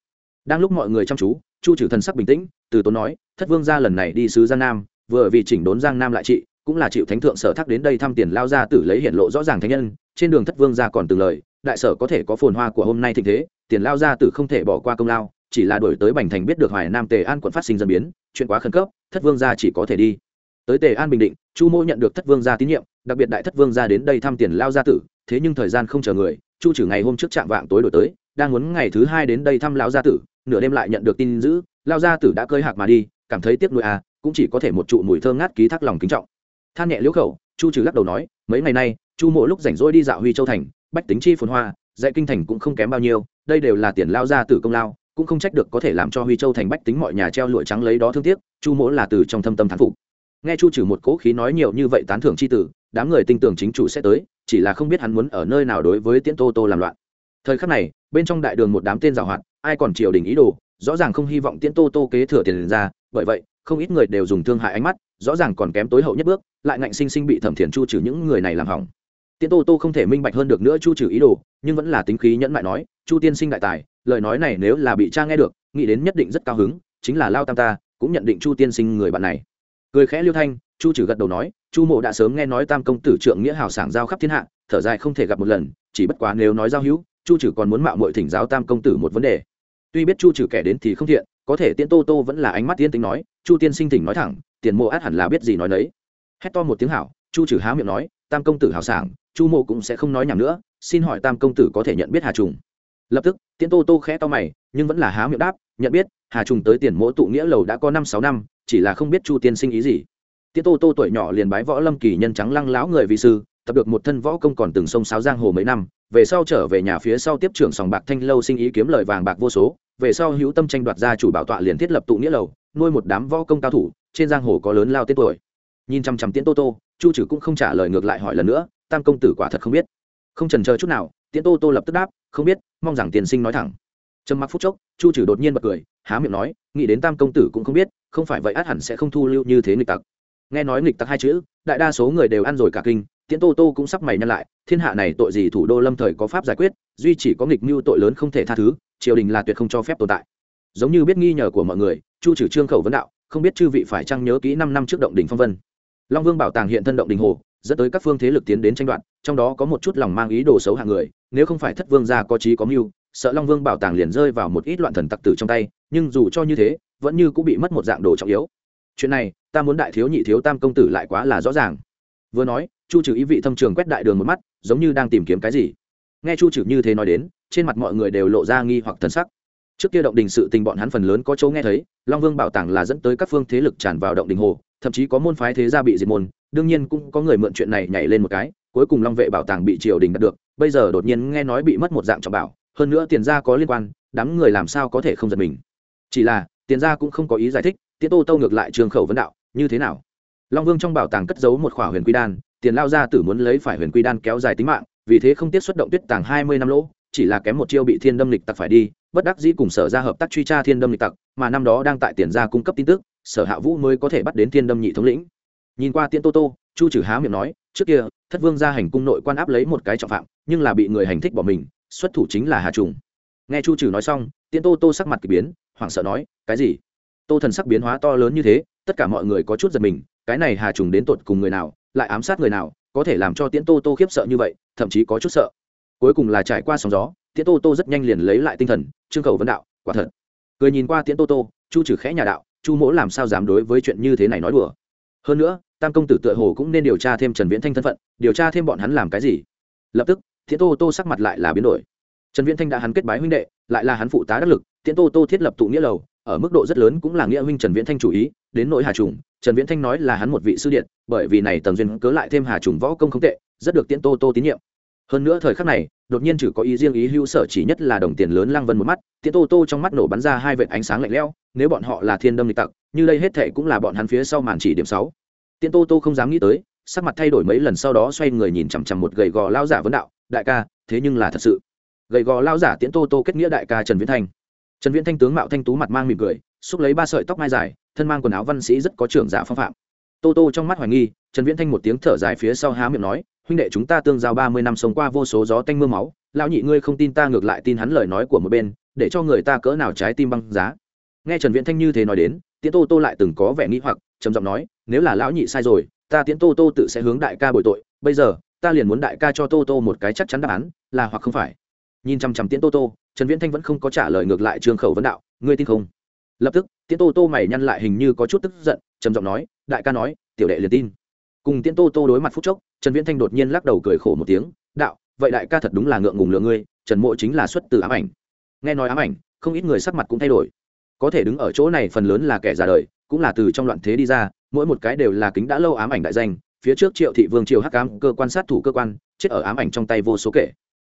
Đang lúc mọi người chăm chú, chu trừ thần sắc bình tĩnh, từ tốn nói, thất vương gia lần này đi sứ giang nam, vừa vì chỉnh đốn giang nam lại trị, cũng là chịu thánh thượng sở thác đến đây thăm tiền lao ra tử lấy hiện lộ rõ ràng thánh nhân, trên đường thất vương gia còn từng lời đại sở có thể có phồn hoa của hôm nay thịnh thế, tiền lao ra tử không thể bỏ qua công lao, chỉ là đổi tới bành thành biết được hoài nam tề an quận phát sinh dân biến, chuyện quá khẩn cấp, thất vương gia chỉ có thể đi. Tới tề an bình định, chu mô nhận được thất vương gia tín nhiệm, đặc biệt đại thất vương gia đến đây thăm tiền lao gia tử, thế nhưng thời gian không chờ người, chu trừ ngày hôm trước trạm vạng tối đổi tới, đang muốn ngày thứ hai đến đây thăm lão gia tử, nửa đêm lại nhận được tin dữ lao gia tử đã cơi hạc mà đi, cảm thấy tiếc nuôi à cũng chỉ có thể một trụ mùi thơm ngát ký thác lòng kính trọng. Than nhẹ liễu khẩu, chu trừ lắc đầu nói, mấy ngày nay, chu Mỗ lúc rảnh rỗi đi dạo huy châu thành bách tính chi phồn hoa, dạy kinh thành cũng không kém bao nhiêu, đây đều là tiền lao ra từ công lao, cũng không trách được có thể làm cho huy châu thành bách tính mọi nhà treo lụa trắng lấy đó thương tiếc, chu mỗ là từ trong thâm tâm thán phục. Nghe chu trừ một cỗ khí nói nhiều như vậy tán thưởng c h i tử, đám người tin tưởng chính chủ sẽ tới, chỉ là không biết hắn muốn ở nơi nào đối với tiễn tô tô làm loạn. Thời khắc này, bên trong đại đường một đám tên giảo hoạt, ai còn triều đình ý đồ, rõ ràng không hy vọng tiễn tô tô kế thừa tiền ra, bởi vậy, không ít người đều dùng thương hại ánh mắt, rõ ràng còn kém tối hậu nhất bước, lại ngạnh sinh sinh bị thẩm thiền chu trừ những người này làm hỏng tiễn tô tô không thể minh bạch hơn được nữa chu trừ ý đồ, nhưng vẫn là tính khí nhẫn mại nói, chu tiên sinh đại tài, lời nói này nếu là bị cha nghe được, nghĩ đến nhất định rất cao hứng, chính là lao tam ta, cũng nhận định chu tiên sinh người bạn này. Cười khẽ liêu thanh, chu trừ gật đầu nói, chu mộ đã sớm nghe nói tam công tử trượng nghĩa hào sảng giao khắp thiên hạ, thở dài không thể gặp một lần, chỉ bất quá nếu nói giao hữu, chu trừ còn muốn mạo mội thỉnh giáo tam công tử một vấn đề. Tuy biết chu trừ kẻ đến thì không thiện, có thể tiễn tô tô vẫn là ánh mắt tiên tính nói, chu tiên sinh thỉnh nói thẳng, tiền mộ át hẳn là biết gì nói nấy. Hét to một tiếng hảo, chu trừ há miệng nói, tam công tử hào sảng chu mộ cũng sẽ không nói nhảm nữa, xin hỏi tam công tử có thể nhận biết hà trùng? Lập tức, tiễn tô tô khẽ to mày, nhưng vẫn là há miệng đáp, nhận biết, hà trùng tới tiền mỗ tụ nghĩa lầu đã có năm sáu năm, chỉ là không biết chu tiên sinh ý gì. Tiễn tô tô tuổi nhỏ liền bái võ lâm kỳ nhân trắng lăng lão người vị sư, tập được một thân võ công còn từng sông sáo giang hồ mấy năm, về sau trở về nhà phía sau tiếp trưởng sòng bạc thanh lâu sinh ý kiếm lời vàng bạc vô số, về sau hữu tâm tranh đoạt gia chủ bảo tọa liền thiết lập tụ nghĩa lầu, nuôi một đám võ công cao thủ, trên giang hồ có lớn lao tên tuổi. Nhìn chăm chăm tiễn tô tô, chu trừ cũng không trả lời ngược lại hỏi lần nữa tam công tử quả thật không biết. Không trần chờ chút nào, tiễn tô tô lập tức đáp, không biết, mong rằng tiền sinh nói thẳng. Trầm mặc phút chốc, chu trừ đột nhiên bật cười, há miệng nói, nghĩ đến tam công tử cũng không biết, không phải vậy át hẳn sẽ không thu lưu như thế nghịch tặc. Nghe nói nghịch tặc hai chữ, đại đa số người đều ăn rồi cả kinh, tiễn tô tô cũng sắp mày nhăn lại, thiên hạ này tội gì thủ đô lâm thời có pháp giải quyết, duy chỉ có nghịch mưu tội lớn không thể tha thứ, triều đình là tuyệt không cho phép tồn tại. Giống như biết nghi nhờ của mọi người, chu trừ trương khẩu vấn đạo, không biết chư vị phải chăng nhớ kỹ năm năm trước động đình phong vân. Long vương bảo tàng hiện thân động đình hồ dẫn tới các phương thế lực tiến đến tranh đoạt, trong đó có một chút lòng mang ý đồ xấu hạng người, nếu không phải thất vương gia có trí có mưu, sợ long vương bảo tàng liền rơi vào một ít loạn thần tặc tử trong tay, nhưng dù cho như thế, vẫn như cũng bị mất một dạng đồ trọng yếu. Chuyện này, ta muốn đại thiếu nhị thiếu tam công tử lại quá là rõ ràng. Vừa nói, chu trừ ý vị thâm trường quét đại đường một mắt, giống như đang tìm kiếm cái gì. Nghe chu trừ như thế nói đến, trên mặt mọi người đều lộ ra nghi hoặc thần sắc. Trước kia động đình sự tình bọn hắn phần lớn có chỗ nghe thấy, long vương bảo tàng là dẫn tới các phương thế lực tràn vào động đình hồ, thậm chí có môn phái thế gia bị diệt môn đương nhiên cũng có người mượn chuyện này nhảy lên một cái, cuối cùng long vệ bảo tàng bị triều đình đạt được, bây giờ đột nhiên nghe nói bị mất một dạng trọng bảo, hơn nữa tiền gia có liên quan, đám người làm sao có thể không giật mình. Chỉ là, tiền gia cũng không có ý giải thích tiết tô tâu ngược lại trường khẩu vấn đạo, như thế nào? Long vương trong bảo tàng cất giấu một khỏa huyền quy đan, tiền lao ra tử muốn lấy phải huyền quy đan kéo dài tính mạng, vì thế không tiết xuất động tuyết tàng hai mươi năm lỗ, chỉ là kém một chiêu bị thiên đâm lịch tặc phải đi, bất đắc dĩ cùng sở ra hợp tác truy tra thiên đâm lịch tặc, mà năm đó đang tại tiền gia cung cấp tin tức, sở hạ vũ mới có thể bắt đến thiên đâm nhị thống lĩnh nhìn qua tiên tô tô, chu trừ há miệng nói, trước kia, thất vương ra hành cung nội quan áp lấy một cái trọng phạm, nhưng là bị người hành thích bỏ mình, xuất thủ chính là hà trùng. Nghe chu trừ nói xong tiên tô tô sắc mặt k ỳ biến, hoảng sợ nói, cái gì? Tô thần sắc biến hóa to lớn như thế, tất cả mọi người có chút giật mình, cái này hà trùng đến tột cùng người nào, lại ám sát người nào, có thể làm cho tiễn tô tô khiếp sợ như vậy, thậm chí có chút sợ. Cuối cùng là trải qua sóng gió, tiễn tô tô rất nhanh liền lấy lại tinh thần, trương cầu vấn đạo, quả thật. Cười nhìn qua tiễn tô tô, chu trừ khẽ nhà đạo, chu mỗ làm sao dám đối với chuyện như thế này nói đùa? Hơn nữa, tam công tử tựa hồ cũng nên điều tra thêm trần viễn thanh thân phận, điều tra thêm bọn hắn làm cái gì. Lập tức, thiện tô tô sắc mặt lại là biến đổi. Trần viễn thanh đã hắn kết bái huynh đệ, lại là hắn phụ tá đắc lực, thiện tô tô thiết lập tụ nghĩa lầu, ở mức độ rất lớn cũng là nghĩa huynh trần viễn thanh chủ ý, đến nội hà trùng, trần viễn thanh nói là hắn một vị sư điện, bởi vì này tầm duyên cớ lại thêm hà trùng võ công không tệ, rất được tiễn tô tô tín nhiệm hơn nữa thời khắc này, đột nhiên chỉ có ý riêng ý hữu sở chỉ nhất là đồng tiền lớn lăng vân một mắt, tiễn tô tô trong mắt nổ bắn ra hai vệt ánh sáng lạnh lẽo, nếu bọn họ là thiên đâm lịch tặc, như đây hết thệ cũng là bọn hắn phía sau màn chỉ điểm sáu. Tiễn tô tô không dám nghĩ tới, sắc mặt thay đổi mấy lần sau đó xoay người nhìn chằm chằm một gầy gò lao giả vấn đạo, đại ca, thế nhưng là thật sự. Gầy gò lao giả tiễn tô tô kết nghĩa đại ca trần viễn thanh. Trần viễn thanh tướng mạo thanh tú mặt mang mỉm cười, xúc lấy ba sợi tóc mai dài, thân mang quần áo văn sĩ rất có trưởng giả phong phạm. Tô tô trong mắt hoài nghi, trần viễn thanh một tiếng thở dài phía sau há miệng nói huynh đệ chúng ta tương giao ba mươi năm sống qua vô số gió tanh mưa máu, lão nhị ngươi không tin ta ngược lại tin hắn lời nói của một bên, để cho người ta cỡ nào trái tim băng giá. Nghe trần viễn thanh như thế nói đến, tiễn tô tô lại từng có vẻ nghĩ hoặc, trầm giọng nói, nếu là lão nhị sai rồi, ta tiễn tô tô tự sẽ hướng đại ca bồi tội, bây giờ, ta liền muốn đại ca cho tô tô một cái chắc chắn đáp án, là hoặc không phải. Nhìn chăm chăm tiễn tô tô, trần viễn thanh vẫn không có trả lời ngược lại trương khẩu vấn đạo, ngươi tin không? Lập tức, tiễn tô tô mày nhăn lại hình như có chút tức giận, trầm giọng nói, đại ca nói, tiểu đệ liền tin cùng tiễn tô tô đối mặt phút chốc, trần viễn thanh đột nhiên lắc đầu cười khổ một tiếng, đạo, vậy đại ca thật đúng là ngượng ngùng lượng ngươi, trần mộ chính là xuất từ ám ảnh. Nghe nói ám ảnh, không ít người sắc mặt cũng thay đổi. Có thể đứng ở chỗ này phần lớn là kẻ già đời, cũng là từ trong loạn thế đi ra, mỗi một cái đều là kính đã lâu ám ảnh đại danh, phía trước triệu thị vương, triều hắc ám, cơ quan sát thủ cơ quan, chết ở ám ảnh trong tay vô số kể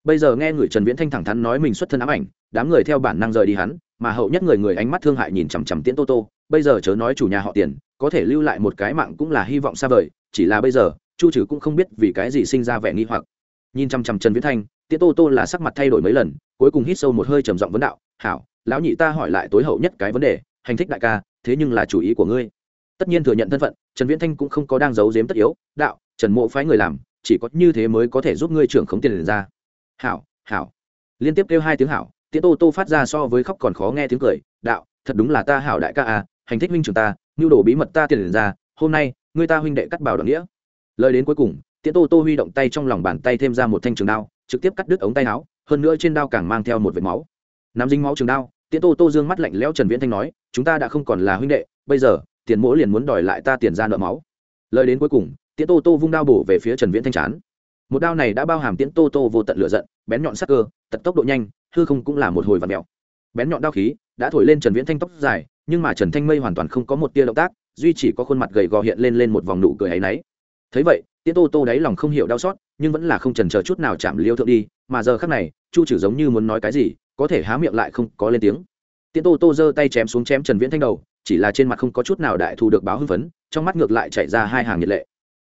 bây giờ nghe người trần viễn thanh thẳng thắn nói mình xuất thân ám ảnh, đám người theo bản năng rời đi hắn mà hậu nhất người người ánh mắt thương hại nhìn chằm chằm tiễn tô tô. Bây giờ chớ nói chủ nhà họ tiền, có thể lưu lại một cái mạng cũng là hy vọng xa vời, chỉ là bây giờ, chu trừ cũng không biết vì cái gì sinh ra vẻ nghi hoặc. Nhìn chằm chằm trần viễn thanh, tiễn tô tô là sắc mặt thay đổi mấy lần, cuối cùng hít sâu một hơi trầm giọng vấn đạo, hảo, lão nhị ta hỏi lại tối hậu nhất cái vấn đề, hành thích đại ca, thế nhưng là chủ ý của ngươi. Tất nhiên thừa nhận thân phận, trần viễn thanh cũng không có đang giấu giếm tất yếu, đạo, trần mộ phái người làm, chỉ có như thế mới có thể giúp ngươi trưởng khống tiền ra. Hảo hảo. Liên tiếp kêu hai tiếng hảo tiễn tô tô phát ra so với khóc còn khó nghe tiếng cười, đạo, thật đúng là ta hảo đại ca à hành thích huynh trưởng ta, nhu đồ bí mật ta tiền ra, hôm nay người ta huynh đệ cắt bảo đoạn nghĩa. Lời đến cuối cùng, tiễn tô tô huy động tay trong lòng bàn tay thêm ra một thanh trường đao, trực tiếp cắt đứt ống tay áo, hơn nữa trên đao càng mang theo một vệt máu. Nắm dính máu trường đao, tiễn tô tô dương mắt lạnh lẽo trần viễn thanh nói, chúng ta đã không còn là huynh đệ, bây giờ, tiền mỗ liền muốn đòi lại ta tiền ra nợ máu. Lời đến cuối cùng, tiễn tô tô vung đao bổ về phía trần viễn thanh chán. Một đao này đã bao hàm tiễn tô tô vô tận lửa giận, bén nhọn sắc cơ, tật tốc độ nhanh hư không cũng là một hồi vặn mèo. Bén nhọn đao khí đã thổi lên trần viễn thanh tóc dài, nhưng mà trần thanh mây hoàn toàn không có một tia động tác, duy chỉ có khuôn mặt gầy gò hiện lên lên một vòng nụ cười áy náy. Thấy vậy, tiễn tô tô đáy lòng không hiểu đau xót, nhưng vẫn là không trần chờ chút nào chạm liêu thượng đi, mà giờ khác này, chu trừ giống như muốn nói cái gì, có thể há miệng lại không có lên tiếng. Tiễn tô tô giơ tay chém xuống chém trần viễn thanh đầu, chỉ là trên mặt không có chút nào đại thù được báo hưng phấn, trong mắt ngược lại chạy ra hai hàng nhiệt lệ.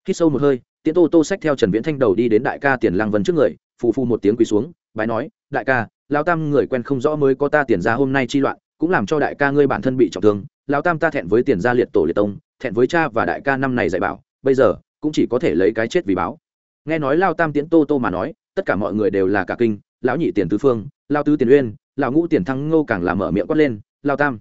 Hít sâu một hơi, tiễn tô tô xách theo trần viễn thanh đầu đi đến đại ca tiền lăng vân trước người, phù phu một tiếng quỳ xuống, bái nói, đại ca lao tam người quen không rõ mới có ta tiền ra hôm nay chi loạn, cũng làm cho đại ca ngươi bản thân bị trọng thương. Lao tam ta thẹn với tiền gia liệt tổ liệt tông, thẹn với cha và đại ca năm này dạy bảo, bây giờ cũng chỉ có thể lấy cái chết vì báo. Nghe nói lao tam tiễn tô tô mà nói, tất cả mọi người đều là cả kinh, lão nhị tiền tứ phương lao tứ tiền uyên, lão ngũ tiền thăng ngô càng làm mở miệng quát lên lao tam,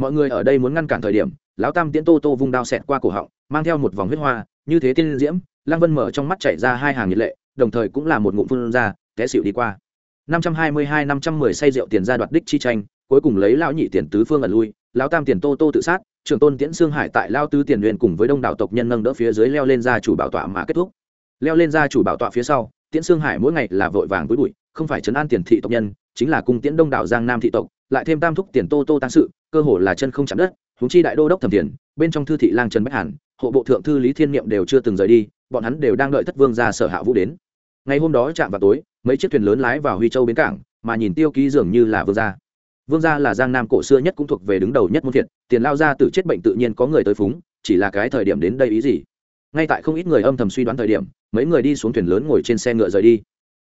mọi người ở đây muốn ngăn cản thời điểm, lão tam tiễn tô tô vung đao xẹt qua cổ họng, mang theo một vòng huyết hoa, như thế tiên diễm. Lang vân mở trong mắt chảy ra hai hàng nhiệt lệ, đồng thời cũng là một ngụm phun ra, té xịu đi qua năm trăm hai mươi hai, năm trăm mười say rượu tiền ra đoạt đích chi tranh, cuối cùng lấy lão nhị tiền tứ phương ẩn lui, lão tam tiền tô tô tự sát, trưởng tôn tiễn xương hải tại lão tứ tiền luyện cùng với đông đảo tộc nhân nâng đỡ phía dưới leo lên ra chủ bảo tọa mà kết thúc. Leo lên ra chủ bảo tọa phía sau, tiễn xương hải mỗi ngày là vội vàng với bụi, không phải trấn an tiền thị tộc nhân, chính là cung tiễn đông đảo giang nam thị tộc, lại thêm tam thúc tiền tô tô tăng sự, cơ hồ là chân không chạm đất, huống chi đại đô đốc thẩm tiền, bên trong thư thị lang trần bách hàn, hộ bộ thượng thư lý thiên niệm đều chưa từng rời đi, bọn hắn đều đang đợi thất vương gia sở hạ vũ đến. Ngày hôm đó chạm vào tối mấy chiếc thuyền lớn lái vào huy châu bến cảng mà nhìn tiêu ký dường như là vương gia vương gia là giang nam cổ xưa nhất cũng thuộc về đứng đầu nhất môn thiệt tiền lao ra từ chết bệnh tự nhiên có người tới phúng chỉ là cái thời điểm đến đây ý gì ngay tại không ít người âm thầm suy đoán thời điểm mấy người đi xuống thuyền lớn ngồi trên xe ngựa rời đi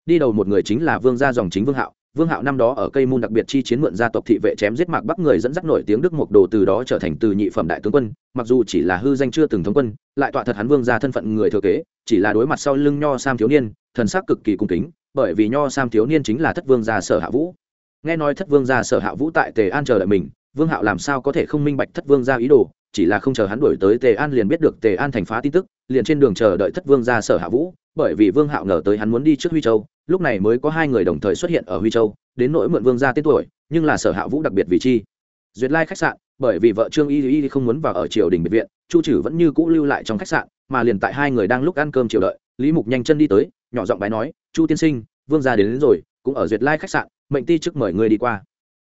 đi đầu một người chính là vương gia dòng chính vương hạo vương hạo năm đó ở cây môn đặc biệt chi chiến mượn gia tộc thị vệ chém giết mạc bắc người dẫn dắt nổi tiếng đức mộc đồ từ đó trở thành từ nhị phẩm đại tướng quân, mặc dù chỉ là hư danh chưa từng thống quân, lại tọa thật hắn vương gia thân phận người thừa kế, chỉ là đối mặt sau lưng nho sam thiếu niên, thần sắc cực kỳ cung kính, bởi vì nho sam thiếu niên chính là thất vương gia sở hạ vũ. Nghe nói thất vương gia sở hạ vũ tại tề an chờ đợi mình, vương hạo làm sao có thể không minh bạch thất vương gia ý đồ, chỉ là không chờ hắn đuổi tới tề an liền biết được tề an thành phá tin tức, liền trên đường chờ đợi thất vương gia sở hạ vũ bởi vì vương hạo ngờ tới hắn muốn đi trước huy châu lúc này mới có hai người đồng thời xuất hiện ở huy châu đến nỗi mượn vương gia tên tuổi nhưng là sở hạ vũ đặc biệt vì chi. Duyệt lai khách sạn bởi vì vợ trương y y không muốn vào ở triều đình biệt viện chu trừ vẫn như cũ lưu lại trong khách sạn mà liền tại hai người đang lúc ăn cơm chiều đợi lý mục nhanh chân đi tới nhỏ giọng bái nói chu tiên sinh vương gia đến, đến rồi cũng ở duyệt lai khách sạn mệnh ti chức mời người đi qua.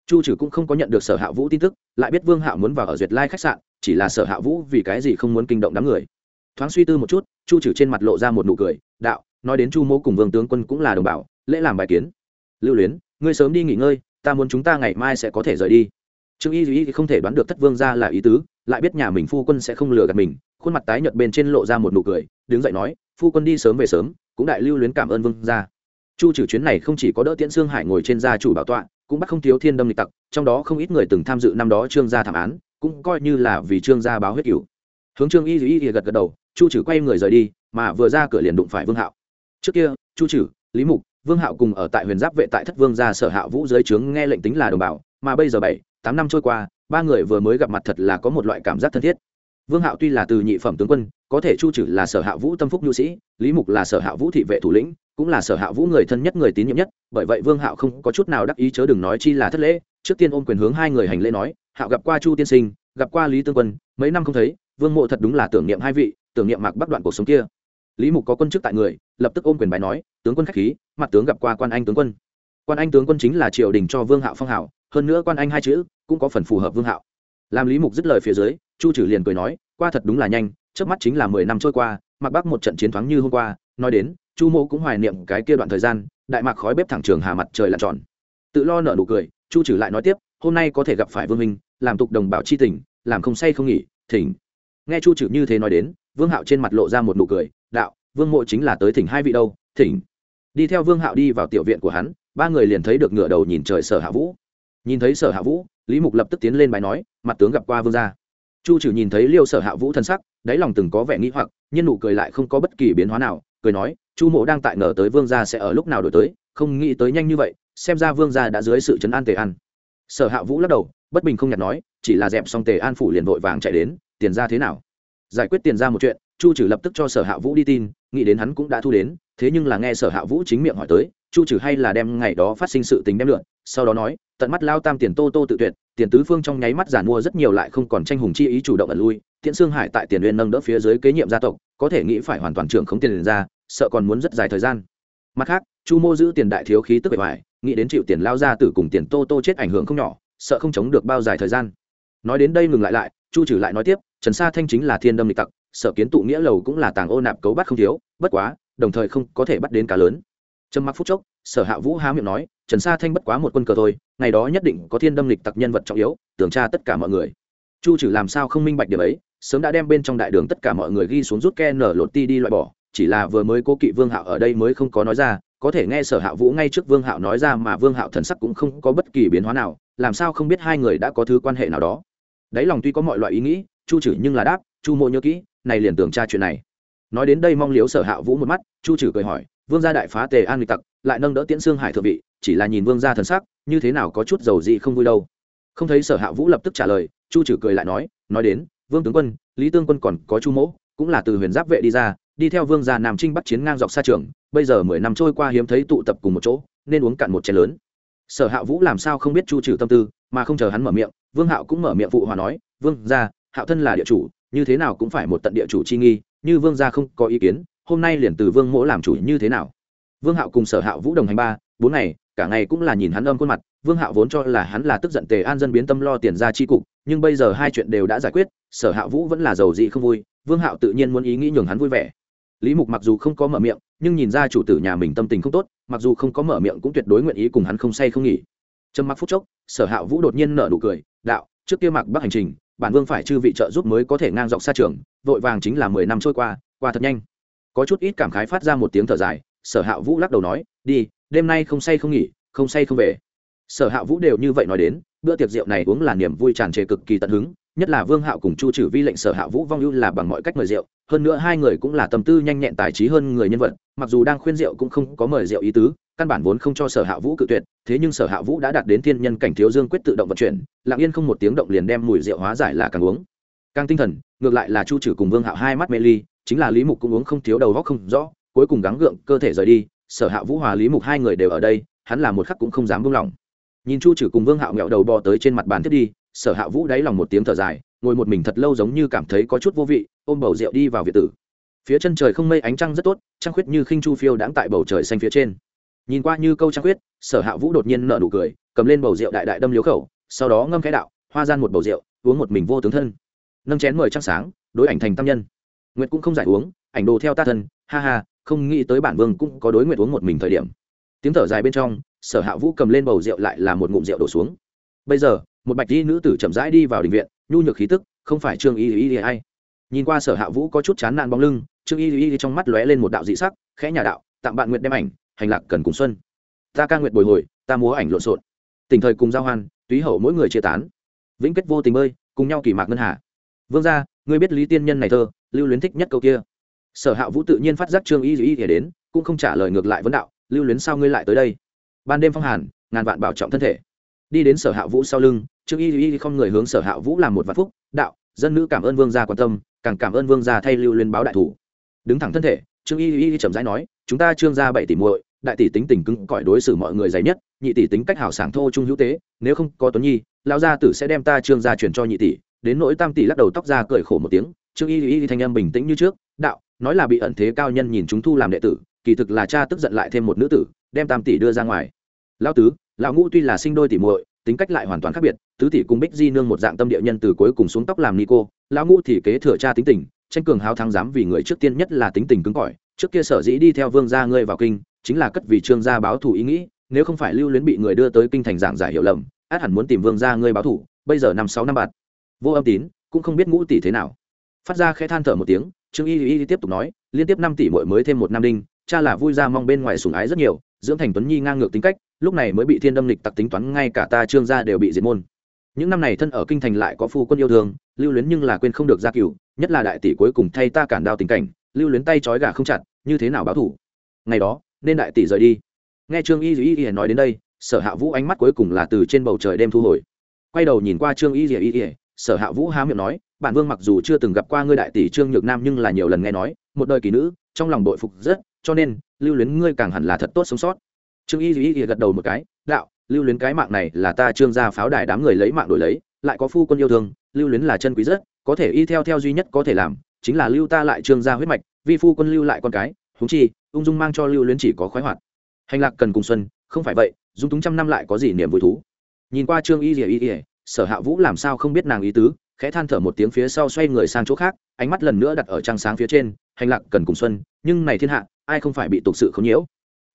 Chu trừ cũng không có nhận được sở hạ vũ tin tức lại biết vương hạo muốn vào ở duyệt lai khách sạn chỉ là sở hạ vũ vì cái gì không muốn kinh động đám người thoáng suy tư một chút, chu trừ trên mặt lộ ra một nụ cười, đạo, nói đến chu mô cùng vương tướng quân cũng là đồng bào, lễ làm bài kiến. Lưu luyến, ngươi sớm đi nghỉ ngơi, ta muốn chúng ta ngày mai sẽ có thể rời đi. Trương y duy không thể đoán được thất vương ra là ý tứ, lại biết nhà mình phu quân sẽ không lừa gạt mình, khuôn mặt tái nhợt bên trên lộ ra một nụ cười, đứng dậy nói, phu quân đi sớm về sớm, cũng đại lưu luyến cảm ơn vương ra chu trừ chuyến này không chỉ có đỡ tiễn xương hải ngồi trên gia chủ bảo tọa, cũng bắt không thiếu thiên đâm lịch tặc, trong đó không ít người từng tham dự năm đó trương gia thảm án, cũng coi như là vì trương gia báo huyết cửu. Hướng trương y y y gật gật đầu chu trừ quay người rời đi, mà vừa ra cửa liền đụng phải vương hạo. Trước kia, chu trừ lý mục, vương hạo cùng ở tại huyền giáp vệ tại thất vương gia sở hạ vũ dưới trướng nghe lệnh tính là đồng bào, mà bây giờ bảy, tám năm trôi qua, ba người vừa mới gặp mặt thật là có một loại cảm giác thân thiết. Vương hạo tuy là từ nhị phẩm tướng quân, có thể chu trừ là sở hạ vũ tâm phúc nhu sĩ, lý mục là sở hạ vũ thị vệ thủ lĩnh, cũng là sở hạ vũ người thân nhất người tín nhiệm nhất, bởi vậy vương hạo không có chút nào đắc ý chớ đừng nói chi là thất lễ. Trước tiên ôm quyền hướng hai người hành lễ nói, hạo gặp qua chu tiên sinh, gặp qua lý tương quân, mấy năm không thấy vương mộ thật đúng là tưởng niệm hai vị, tưởng niệm mặc bắc đoạn cuộc sống kia. Lý mục có quân chức tại người, lập tức ôm quyền bài nói, tướng quân khách khí, mặt tướng gặp qua quan anh tướng quân. Quan anh tướng quân chính là triều đình cho vương hạo phong hảo hơn nữa quan anh hai chữ, cũng có phần phù hợp vương hạo. Làm lý mục dứt lời phía dưới, chu trừ liền cười nói, qua thật đúng là nhanh trước mắt chính là mười năm trôi qua mặc bắc một trận chiến thắng như hôm qua. Nói đến, chu mô cũng hoài niệm cái kia đoạn thời gian, đại mạc khói bếp thẳng trường hà mặt trời lặn tròn. Tự lo nở nụ cười, chu trừ lại nói tiếp, hôm nay có thể gặp phải vương minh làm tục đồng bào chi tình, làm không say không nghỉ, thỉnh nghe chu trừ như thế nói đến, vương hạo trên mặt lộ ra một nụ cười, đạo, vương mộ chính là tới thỉnh hai vị đâu, thỉnh. Đi theo vương hạo đi vào tiểu viện của hắn, ba người liền thấy được ngựa đầu nhìn trời sở hạ vũ. Nhìn thấy sở hạ vũ, lý mục lập tức tiến lên bài nói, mặt tướng gặp qua vương gia. Chu trừ nhìn thấy liêu sở hạ vũ thân sắc, đáy lòng từng có vẻ nghĩ hoặc, nhưng nụ cười lại không có bất kỳ biến hóa nào, cười nói, chu mộ đang tại ngờ tới vương gia sẽ ở lúc nào đổi tới, không nghĩ tới nhanh như vậy, xem ra vương gia đã dưới sự chấn an tề an. Sở hạ vũ lắc đầu, bất bình không nhặt nói, chỉ là dẹp xong tề an phủ liền vội vàng chạy đến tiền ra thế nào? Giải quyết tiền ra một chuyện, chu trừ lập tức cho sở hạ vũ đi tin, nghĩ đến hắn cũng đã thu đến, thế nhưng là nghe sở hạ vũ chính miệng hỏi tới, chu trừ hay là đem ngày đó phát sinh sự tình đem lượn, sau đó nói, tận mắt lao tam tiền tô tô tự tuyệt, tiền tứ phương trong nháy mắt giản mua rất nhiều lại không còn tranh hùng chi ý chủ động ẩn lui, tiễn xương hải tại tiền uyên nâng đỡ phía dưới kế nhiệm gia tộc, có thể nghĩ phải hoàn toàn trưởng không tiền ra, sợ còn muốn rất dài thời gian. Mặt khác, chu mô giữ tiền đại thiếu khí tức bề ngoài, nghĩ đến chịu tiền lao ra từ cùng tiền tô tô chết ảnh hưởng không nhỏ, sợ không chống được bao dài thời gian. Nói đến đây ngừng lại lại chu trừ lại nói tiếp, trần sa thanh chính là thiên đâm lịch tặc, sở kiến tụ nghĩa lầu cũng là tàng ô nạp cấu bắt không thiếu, bất quá, đồng thời không có thể bắt đến cá lớn. Trầm mặc phút chốc, sở hạ vũ há miệng nói, trần sa thanh bất quá một quân cờ thôi, ngày đó nhất định có thiên đâm lịch tặc nhân vật trọng yếu, tưởng tra tất cả mọi người. Chu trừ làm sao không minh bạch điểm ấy, sớm đã đem bên trong đại đường tất cả mọi người ghi xuống rút ke nở lột ti đi loại bỏ, chỉ là vừa mới cố kỵ vương hạo ở đây mới không có nói ra, có thể nghe sở hạ vũ ngay trước vương hạo nói ra mà vương hạo thần sắc cũng không có bất kỳ biến hóa nào, làm sao không biết hai người đã có thứ quan hệ nào đó đáy lòng tuy có mọi loại ý nghĩ, chu chử nhưng là đáp, chu mộ nhớ kỹ, này liền tưởng tra chuyện này. Nói đến đây mong liếu sở hạ vũ một mắt, chu chử cười hỏi, vương gia đại phá tề an lịch tặc, lại nâng đỡ tiễn xương hải thượng vị, chỉ là nhìn vương gia thần sắc, như thế nào có chút dầu gì không vui đâu. Không thấy sở hạ vũ lập tức trả lời, chu chử cười lại nói nói đến, vương tướng quân, lý tương quân còn có chu mỗ, cũng là từ huyền giáp vệ đi ra, đi theo vương gia nam trinh bắt chiến ngang dọc xa trường, bây giờ mười năm trôi qua hiếm thấy tụ tập cùng một chỗ, nên uống cạn một chén lớn. Sở hạ vũ làm sao không biết chu trừ tâm tư, mà không chờ hắn mở miệng vương hạo cũng mở miệng phụ hòa nói, vương gia, hạo thân là địa chủ, như thế nào cũng phải một tận địa chủ chi nghi, như vương gia không có ý kiến, hôm nay liền từ vương mỗ làm chủ như thế nào? Vương hạo cùng sở hạo vũ đồng hành ba, bốn ngày, cả ngày cũng là nhìn hắn âm khuôn mặt, vương hạo vốn cho là hắn là tức giận tề an dân biến tâm lo tiền ra chi cục, nhưng bây giờ hai chuyện đều đã giải quyết, sở hạo vũ vẫn là giàu dị không vui, vương hạo tự nhiên muốn ý nghĩ nhường hắn vui vẻ. Lý mục mặc dù không có mở miệng, nhưng nhìn ra chủ tử nhà mình tâm tình không tốt, mặc dù không có mở miệng cũng tuyệt đối nguyện ý cùng hắn không say không nghỉ. Trầm mặc phút chốc, sở hạo vũ đột nhiên nở nụ cười đạo, trước kia mạc bắc hành trình, bản vương phải chư vị trợ giúp mới có thể ngang dọc xa trường, vội vàng chính là mười năm trôi qua qua thật nhanh. Có chút ít cảm khái phát ra một tiếng thở dài, sở hạ vũ lắc đầu nói, đi, đêm nay không say không nghỉ, không say không về. Sở hạ vũ đều như vậy nói đến, bữa tiệc rượu này uống là niềm vui tràn trề cực kỳ tận hứng, nhất là vương hạo cùng chu trừ vi lệnh sở hạ vũ vong ưu là bằng mọi cách mời rượu, hơn nữa hai người cũng là tâm tư nhanh nhẹn tài trí hơn người nhân vật, mặc dù đang khuyên rượu cũng không có mời rượu ý tứ, căn bản vốn không cho sở hạ vũ cự tuyệt thế nhưng sở hạ vũ đã đạt đến thiên nhân cảnh thiếu dương quyết tự động vận chuyển, lặng yên không một tiếng động liền đem mùi rượu hóa giải là càng uống. Càng tinh thần, ngược lại là chu trừ cùng vương hạo hai mắt mê ly, chính là lý mục cũng uống không thiếu đầu góc không rõ, cuối cùng gắng gượng cơ thể rời đi, sở hạ vũ hòa lý mục hai người đều ở đây, hắn là một khắc cũng không dám buông lỏng. Nhìn chu trừ cùng vương hạo nghẹo đầu bò tới trên mặt bàn thiết đi, sở hạ vũ đáy lòng một tiếng thở dài, ngồi một mình thật lâu giống như cảm thấy có chút vô vị, ôm bầu rượu đi vào việt tử. Phía chân trời không mây ánh trăng rất tốt, trăng khuyết như khinh chu phiêu đãng tại bầu trời xanh phía trên nhìn qua như câu trăng khuyết, sở hạ vũ đột nhiên nở nụ cười, cầm lên bầu rượu đại đại đâm liếu khẩu, sau đó ngâm khẽ đạo, hoa gian một bầu rượu, uống một mình vô tướng thân. Nâng chén mời trăng sáng, đối ảnh thành tam nhân. Nguyệt cũng không giải uống, ảnh đồ theo ta thân, ha ha, không nghĩ tới bản vương cũng có đối nguyệt uống một mình thời điểm. Tiếng thở dài bên trong, sở hạ vũ cầm lên bầu rượu lại là một ngụm rượu đổ xuống. Bây giờ, một bạch y nữ tử chậm rãi đi vào đình viện, nhu nhược khí tức, không phải trương y y y ai. Nhìn qua sở hạ vũ có chút chán nản bóng lưng, trương y y trong mắt lóe lên một đạo dị sắc, khẽ nhà đạo, tặng bạn nguyệt đem ảnh hành lạc cần cùng xuân. Ta ca nguyện bồi hồi, ta múa ảnh lộn xộn. Tình thời cùng giao hoan, túy hậu mỗi người chia tán. Vĩnh kết vô tình ơi cùng nhau kỳ mạc ngân hà. Vương gia, ngươi biết lý tiên nhân này thơ, lưu luyến thích nhất câu kia. Sở hạ vũ tự nhiên phát giác trương y y y đến, cũng không trả lời ngược lại vấn đạo, lưu luyến sao ngươi lại tới đây? Ban đêm phong hàn, ngàn vạn bảo trọng thân thể. Đi đến sở hạ vũ sau lưng, trương y y không người hướng sở hạ vũ làm một vạn phúc, đạo, dân nữ cảm ơn vương gia quan tâm, càng cảm ơn vương gia thay lưu luyến báo đại thủ. Đứng thẳng thân thể, trương y y chậm rãi nói, chúng ta trương gia bảy tỷ muội đại tỷ tính tình cứng cỏi đối xử mọi người dày nhất, nhị tỷ tính cách hảo sảng thô trung hữu tế, nếu không có tuấn nhi, lão gia tử sẽ đem ta trương gia chuyển cho nhị tỷ. Đến nỗi tam tỷ lắc đầu tóc ra cười khổ một tiếng, trương y y thanh âm bình tĩnh như trước, đạo, nói là bị ẩn thế cao nhân nhìn chúng thu làm đệ tử, kỳ thực là cha tức giận lại thêm một nữ tử, đem tam tỷ đưa ra ngoài. Lão tứ, lão ngũ tuy là sinh đôi tỷ muội, tính cách lại hoàn toàn khác biệt, tứ tỷ cùng bích di nương một dạng tâm địa nhân từ cuối cùng xuống tóc làm ni cô, lão ngũ thì kế thừa cha tính tình, tranh cường hào thắng dám vì người trước tiên nhất là tính tình cứng cỏi trước kia sở dĩ đi theo vương gia ngươi vào kinh, chính là cất vì trương gia báo thù ý nghĩ, nếu không phải lưu luyến bị người đưa tới kinh thành giảng giải hiểu lầm, át hẳn muốn tìm vương gia ngươi báo thù, bây giờ năm sáu năm bạt. Vô âm tín, cũng không biết ngũ tỷ thế nào. Phát ra khẽ than thở một tiếng, trương y y tiếp tục nói, liên tiếp năm tỷ mỗi mới thêm một năm đinh, cha là vui ra mong bên ngoài sủng ái rất nhiều, dưỡng thành tuấn nhi ngang ngược tính cách, lúc này mới bị thiên đâm lịch tặc tính toán ngay cả ta trương gia đều bị diệt môn. Những năm này thân ở kinh thành lại có phu quân yêu thương, lưu luyến nhưng là quên không được gia cửu, nhất là đại tỷ cuối cùng thay ta cản đao tình cảnh lưu luyến tay trói gà không chặt, như thế nào báo thủ? Ngày đó, nên đại tỷ rời đi. Nghe trương y y y nói đến đây, sở hạ vũ ánh mắt cuối cùng là từ trên bầu trời đêm thu hồi. Quay đầu nhìn qua trương y y y, sở hạ vũ há miệng nói, bản vương mặc dù chưa từng gặp qua ngươi đại tỷ trương nhược nam nhưng là nhiều lần nghe nói, một đời kỳ nữ, trong lòng đội phục rất, cho nên, lưu luyến ngươi càng hẳn là thật tốt sống sót. Trương y y gật đầu một cái, đạo, lưu luyến cái mạng này là ta trương gia pháo đài đám người lấy mạng đổi lấy, lại có phu quân yêu thương, lưu luyến là chân quý rất, có thể y theo theo duy nhất có thể làm chính là lưu ta lại trương gia huyết mạch vi phu quân lưu lại con cái húng chi ung dung mang cho lưu luyến chỉ có khoái hoạt. Hành lạc cần cùng xuân không phải vậy dung túng trăm năm lại có gì niềm vui thú. Nhìn qua trương y y ỉa sở hạ vũ làm sao không biết nàng ý tứ khẽ than thở một tiếng phía sau xoay người sang chỗ khác ánh mắt lần nữa đặt ở trăng sáng phía trên hành lạc cần cùng xuân nhưng này thiên hạ ai không phải bị tục sự không nhiễu?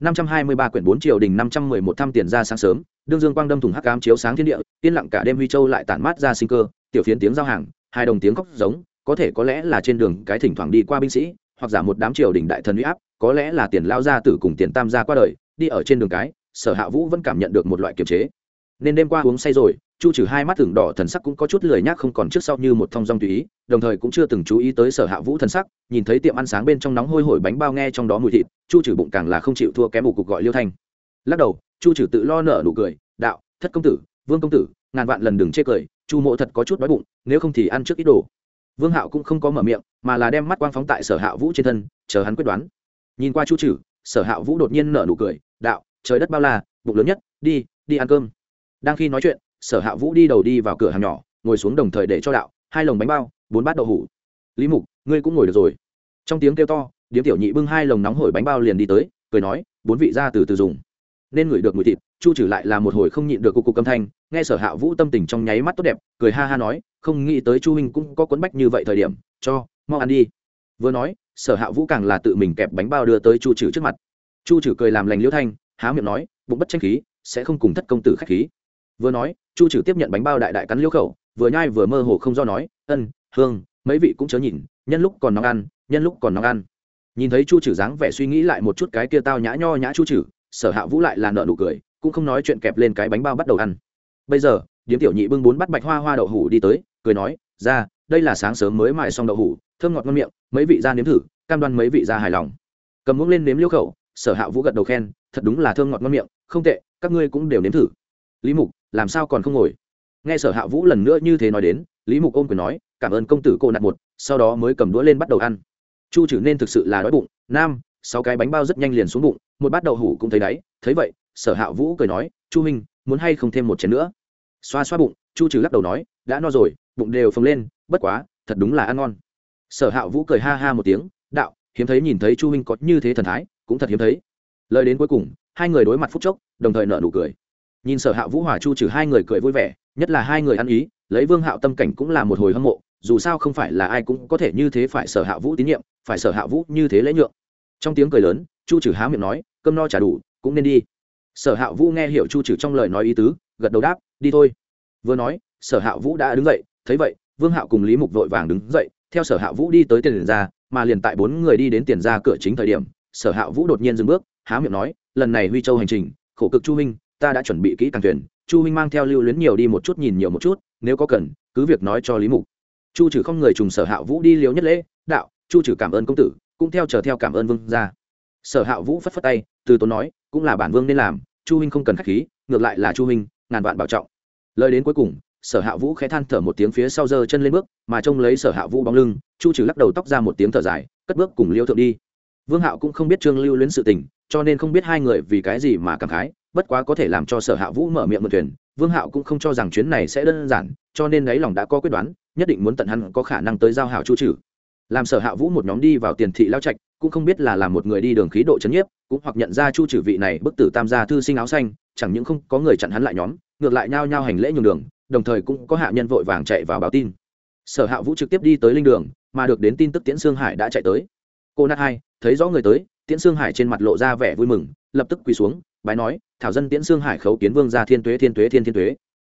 523 quyển 4 triều đình 511 thăm tiền ra sáng sớm, đương dương quang đâm thùng hắc ám chiếu sáng thiên địa, yên lặng cả đêm huy châu lại tản mát ra sinh cơ, tiểu phiến tiếng giao hàng, hai đồng tiếng khóc giống, có thể có lẽ là trên đường cái thỉnh thoảng đi qua binh sĩ, hoặc giả một đám triều đình đại thần uy áp, có lẽ là tiền lao gia tử cùng tiền tam gia qua đời, đi ở trên đường cái, Sở Hạ Vũ vẫn cảm nhận được một loại kiềm chế. Nên đêm qua uống say rồi, chu trừ hai mắt tưởng đỏ thần sắc cũng có chút lười nhác không còn trước sau như một thong dong tùy ý đồng thời cũng chưa từng chú ý tới sở hạ vũ thần sắc nhìn thấy tiệm ăn sáng bên trong nóng hôi hổi bánh bao nghe trong đó mùi thịt chu trừ bụng càng là không chịu thua kém một cục gọi liêu thanh lắc đầu chu trừ tự lo nở nụ cười đạo thất công tử vương công tử ngàn vạn lần đừng chê cười chu mộ thật có chút đói bụng nếu không thì ăn trước ít đồ vương hạo cũng không có mở miệng, mà là đem mắt quang phóng tại sở hạ vũ trên thân, chờ hắn quyết đoán. Nhìn qua chu trừ sở hạ vũ đột nhiên nở nụ cười, đạo, trời đất bao la, bụng lớn nhất, đi đi ăn cơm. Đang khi nói chuyện, sở hạ vũ đi đầu đi vào cửa hàng nhỏ, ngồi xuống đồng thời để cho đạo, hai lồng bánh bao, bốn bát đậu hủ. Lý mục, ngươi cũng ngồi được rồi. Trong tiếng kêu to, điếm tiểu nhị bưng hai lồng nóng hổi bánh bao liền đi tới, cười nói, bốn vị ra từ từ dùng, nên ngửi được mùi thịt chu trừ lại là một hồi không nhịn được cục cục âm thanh, nghe sở hạ vũ tâm tình trong nháy mắt tốt đẹp, cười ha ha nói, không nghĩ tới chu huynh cũng có quấn bách như vậy thời điểm, cho, mau ăn đi. Vừa nói, sở hạ vũ càng là tự mình kẹp bánh bao đưa tới chu trừ trước mặt. Chu trừ cười làm lành liễu thanh, há miệng nói, bụng bất tranh khí, sẽ không cùng thất công tử khách khí. Vừa nói, chu trừ tiếp nhận bánh bao đại đại cắn liêu khẩu, vừa nhai vừa mơ hồ không do nói, ân, hương, mấy vị cũng chớ nhìn, nhân lúc còn nóng ăn, nhân lúc còn nóng ăn. Nhìn thấy chu trừ dáng vẻ suy nghĩ lại một chút cái kia tao nhã nho nhã chu trừ sở hạ vũ lại là nợ nụ cười cũng không nói chuyện kẹp lên cái bánh bao bắt đầu ăn. Bây giờ, điếm tiểu nhị bưng bốn bắt bạch hoa hoa đậu hủ đi tới, cười nói, ra, đây là sáng sớm mới mài xong đậu hủ, thơm ngọt ngon miệng, mấy vị ra nếm thử, cam đoan mấy vị ra hài lòng. Cầm muỗng lên nếm liêu khẩu, sở hạ vũ gật đầu khen, thật đúng là thơm ngọt ngon miệng, không tệ, các ngươi cũng đều nếm thử. Lý mục, làm sao còn không ngồi? Nghe sở hạ vũ lần nữa như thế nói đến, lý mục ôm quyền nói, cảm ơn công tử cô nạt một, sau đó mới cầm đũa lên bắt đầu ăn. Chu trừ nên thực sự là đói bụng, nam, sáu cái bánh bao rất nhanh liền xuống bụng, một bát đậu hủ cũng thấy đáy, thấy vậy sở hạ vũ cười nói, chu minh muốn hay không thêm một chén nữa? Xoa xoa bụng, chu trừ lắc đầu nói, đã no rồi, bụng đều phồng lên, bất quá, thật đúng là ăn ngon. Sở hạ vũ cười ha ha một tiếng, đạo, hiếm thấy nhìn thấy chu minh có như thế thần thái, cũng thật hiếm thấy. Lời đến cuối cùng, hai người đối mặt phút chốc, đồng thời nợ nụ cười. Nhìn sở hạ vũ hòa chu trừ hai người cười vui vẻ, nhất là hai người ăn ý, lấy vương hạo tâm cảnh cũng là một hồi hâm mộ, dù sao không phải là ai cũng có thể như thế phải sở hạ vũ tín nhiệm, phải sở hạ vũ như thế lễ nhượng. Trong tiếng cười lớn, chu trừ há miệng nói, cơm no trả đủ, cũng nên đi sở hạ vũ nghe hiểu chu trừ trong lời nói ý tứ, gật đầu đáp, đi thôi. Vừa nói, sở hạ vũ đã đứng dậy, thấy vậy, vương hạo cùng lý mục vội vàng đứng dậy, theo sở hạ vũ đi tới tiền ra mà liền tại bốn người đi đến tiền ra cửa chính thời điểm, sở hạ vũ đột nhiên dừng bước, há miệng nói, lần này huy châu hành trình, khổ cực chu minh ta đã chuẩn bị kỹ càng thuyền, chu huynh mang theo lưu luyến nhiều đi một chút nhìn nhiều một chút, nếu có cần, cứ việc nói cho lý mục. Chu trừ không người trùng sở hạ vũ đi liếu nhất lễ, đạo, chu trừ cảm ơn công tử, cũng theo chờ theo cảm ơn vương ra sở hạ vũ phất phất tay, từ tốn nói cũng là bản vương nên làm, chu huynh không cần k h á c h khí, ngược lại là chu huynh, ngàn vạn bảo trọng. Lời đến cuối cùng, sở hạ vũ khẽ than thở một tiếng phía sau giơ chân lên bước, mà trông lấy sở hạ vũ bóng lưng, chu trừ lắc đầu tóc ra một tiếng thở dài, cất bước cùng liêu thượng đi. Vương hạo cũng không biết trương lưu luyến sự tình, cho nên không biết hai người vì cái gì mà cảm khái, bất quá có thể làm cho sở hạ vũ mở miệng một thuyền, vương hạo cũng không cho rằng chuyến này sẽ đơn giản, cho nên đáy lòng đã có quyết đoán, nhất định muốn tận hắn có khả năng tới giao hảo chu trừ. Làm sở hạ vũ một nhóm đi vào tiền thị lao trạch cũng không biết là làm một người đi đường khí độ chấn nhiếp, cũng hoặc nhận ra chu trừ vị này bức tử tam gia thư sinh áo xanh, chẳng những không có người chặn hắn lại nhóm, ngược lại nhao nhao hành lễ nhường đường, đồng thời cũng có hạ nhân vội vàng chạy vào báo tin. Sở hạ vũ trực tiếp đi tới linh đường, mà được đến tin tức tiễn sương hải đã chạy tới. Cô nát hai, thấy rõ người tới, tiễn sương hải trên mặt lộ ra vẻ vui mừng, lập tức quỳ xuống, bái nói, thảo dân tiễn sương hải khấu kiến vương gia thiên tuế thiên tuế, thiên thiên tuế.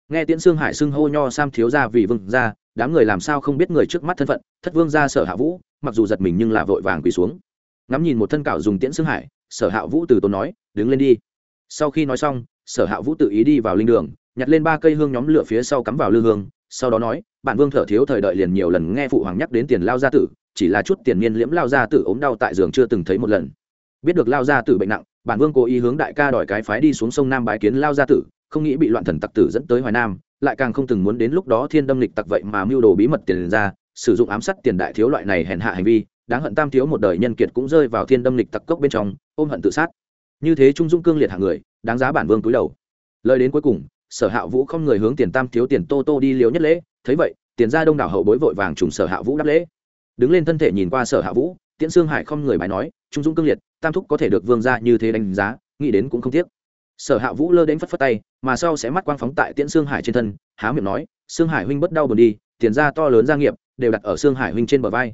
Nghe tiễn sương hải xưng hô nho sam thiếu gia vì vương gia, đám người làm sao không biết người trước mắt thân phận, thất vương gia sở hạ vũ, mặc dù giật mình nhưng là vội vàng quỳ xuống ngắm nhìn một thân cảo dùng tiễn xương hải, sở hạ vũ từ tốn nói, đứng lên đi. Sau khi nói xong, sở hạ vũ tự ý đi vào linh đường, nhặt lên ba cây hương nhóm lửa phía sau cắm vào lư hương, sau đó nói, bạn vương thở thiếu thời đợi liền nhiều lần nghe phụ hoàng nhắc đến tiền lao gia tử, chỉ là chút tiền niên liễm lao gia tử ốm đau tại giường chưa từng thấy một lần. Biết được lao gia tử bệnh nặng bản vương cố ý hướng đại ca đòi cái phái đi xuống sông nam bái kiến lao gia tử, không nghĩ bị loạn thần tặc tử dẫn tới hoài nam, lại càng không từng muốn đến lúc đó thiên đâm lịch tặc vậy mà mưu đồ bí mật tiền ra, sử dụng ám sát tiền đại thiếu loại này hèn hạ hành vi đáng hận tam thiếu một đời nhân kiệt cũng rơi vào thiên đâm lịch tặc cốc bên trong, ôm hận tự sát. Như thế trung dung cương liệt hạng người, đáng giá bản vương túi đầu. Lời đến cuối cùng, sở hạ vũ không người hướng tiền tam thiếu tiền tô tô đi liều nhất lễ, thấy vậy, tiền ra đông đảo hậu bối vội vàng trùng sở hạ vũ đáp lễ. Đứng lên thân thể nhìn qua sở hạ vũ, tiễn xương hải không người bài nói, trung dung cương liệt, tam thúc có thể được vương ra như thế đánh giá, nghĩ đến cũng không tiếc. Sở hạ vũ lơ đến phất phất tay, mà sau sẽ mắt quang phóng tại tiễn xương hải trên thân, há miệng nói xương hải huynh bất đau buồn đi, tiền ra to lớn gia nghiệp, đều đặt ở xương hải huynh trên bờ vai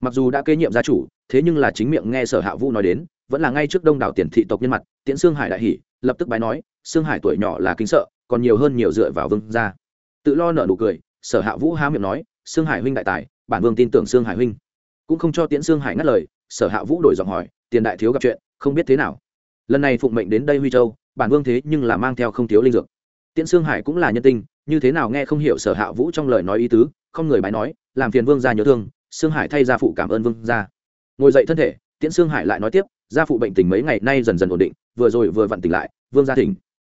mặc dù đã kế nhiệm gia chủ, thế nhưng là chính miệng nghe sở hạ vũ nói đến, vẫn là ngay trước đông đảo tiền thị tộc nhân mặt, tiễn xương hải đại hỉ, lập tức bái nói xương hải tuổi nhỏ là kính sợ, còn nhiều hơn nhiều dựa vào vương gia. Tự lo nợ nụ cười, sở hạ vũ há miệng nói xương hải huynh đại tài, bản vương tin tưởng xương hải huynh. Cũng không cho tiễn xương hải ngắt lời, sở hạ vũ đổi giọng hỏi, tiền đại thiếu gặp chuyện, không biết thế nào? Lần này phụng mệnh đến đây huy châu, bản vương thế nhưng là mang theo không thiếu linh dược. Tiễn sương hải cũng là nhân tinh, như thế nào nghe không hiểu sở hạ vũ trong lời nói ý tứ, không người bái nói, làm phiền vương gia nhớ thương sương hải thay gia phụ cảm ơn vương gia. Ngồi dậy thân thể, tiễn sương hải lại nói tiếp, gia phụ bệnh tình mấy ngày nay dần dần ổn định, vừa rồi vừa vặn tỉnh lại, vương gia thỉnh.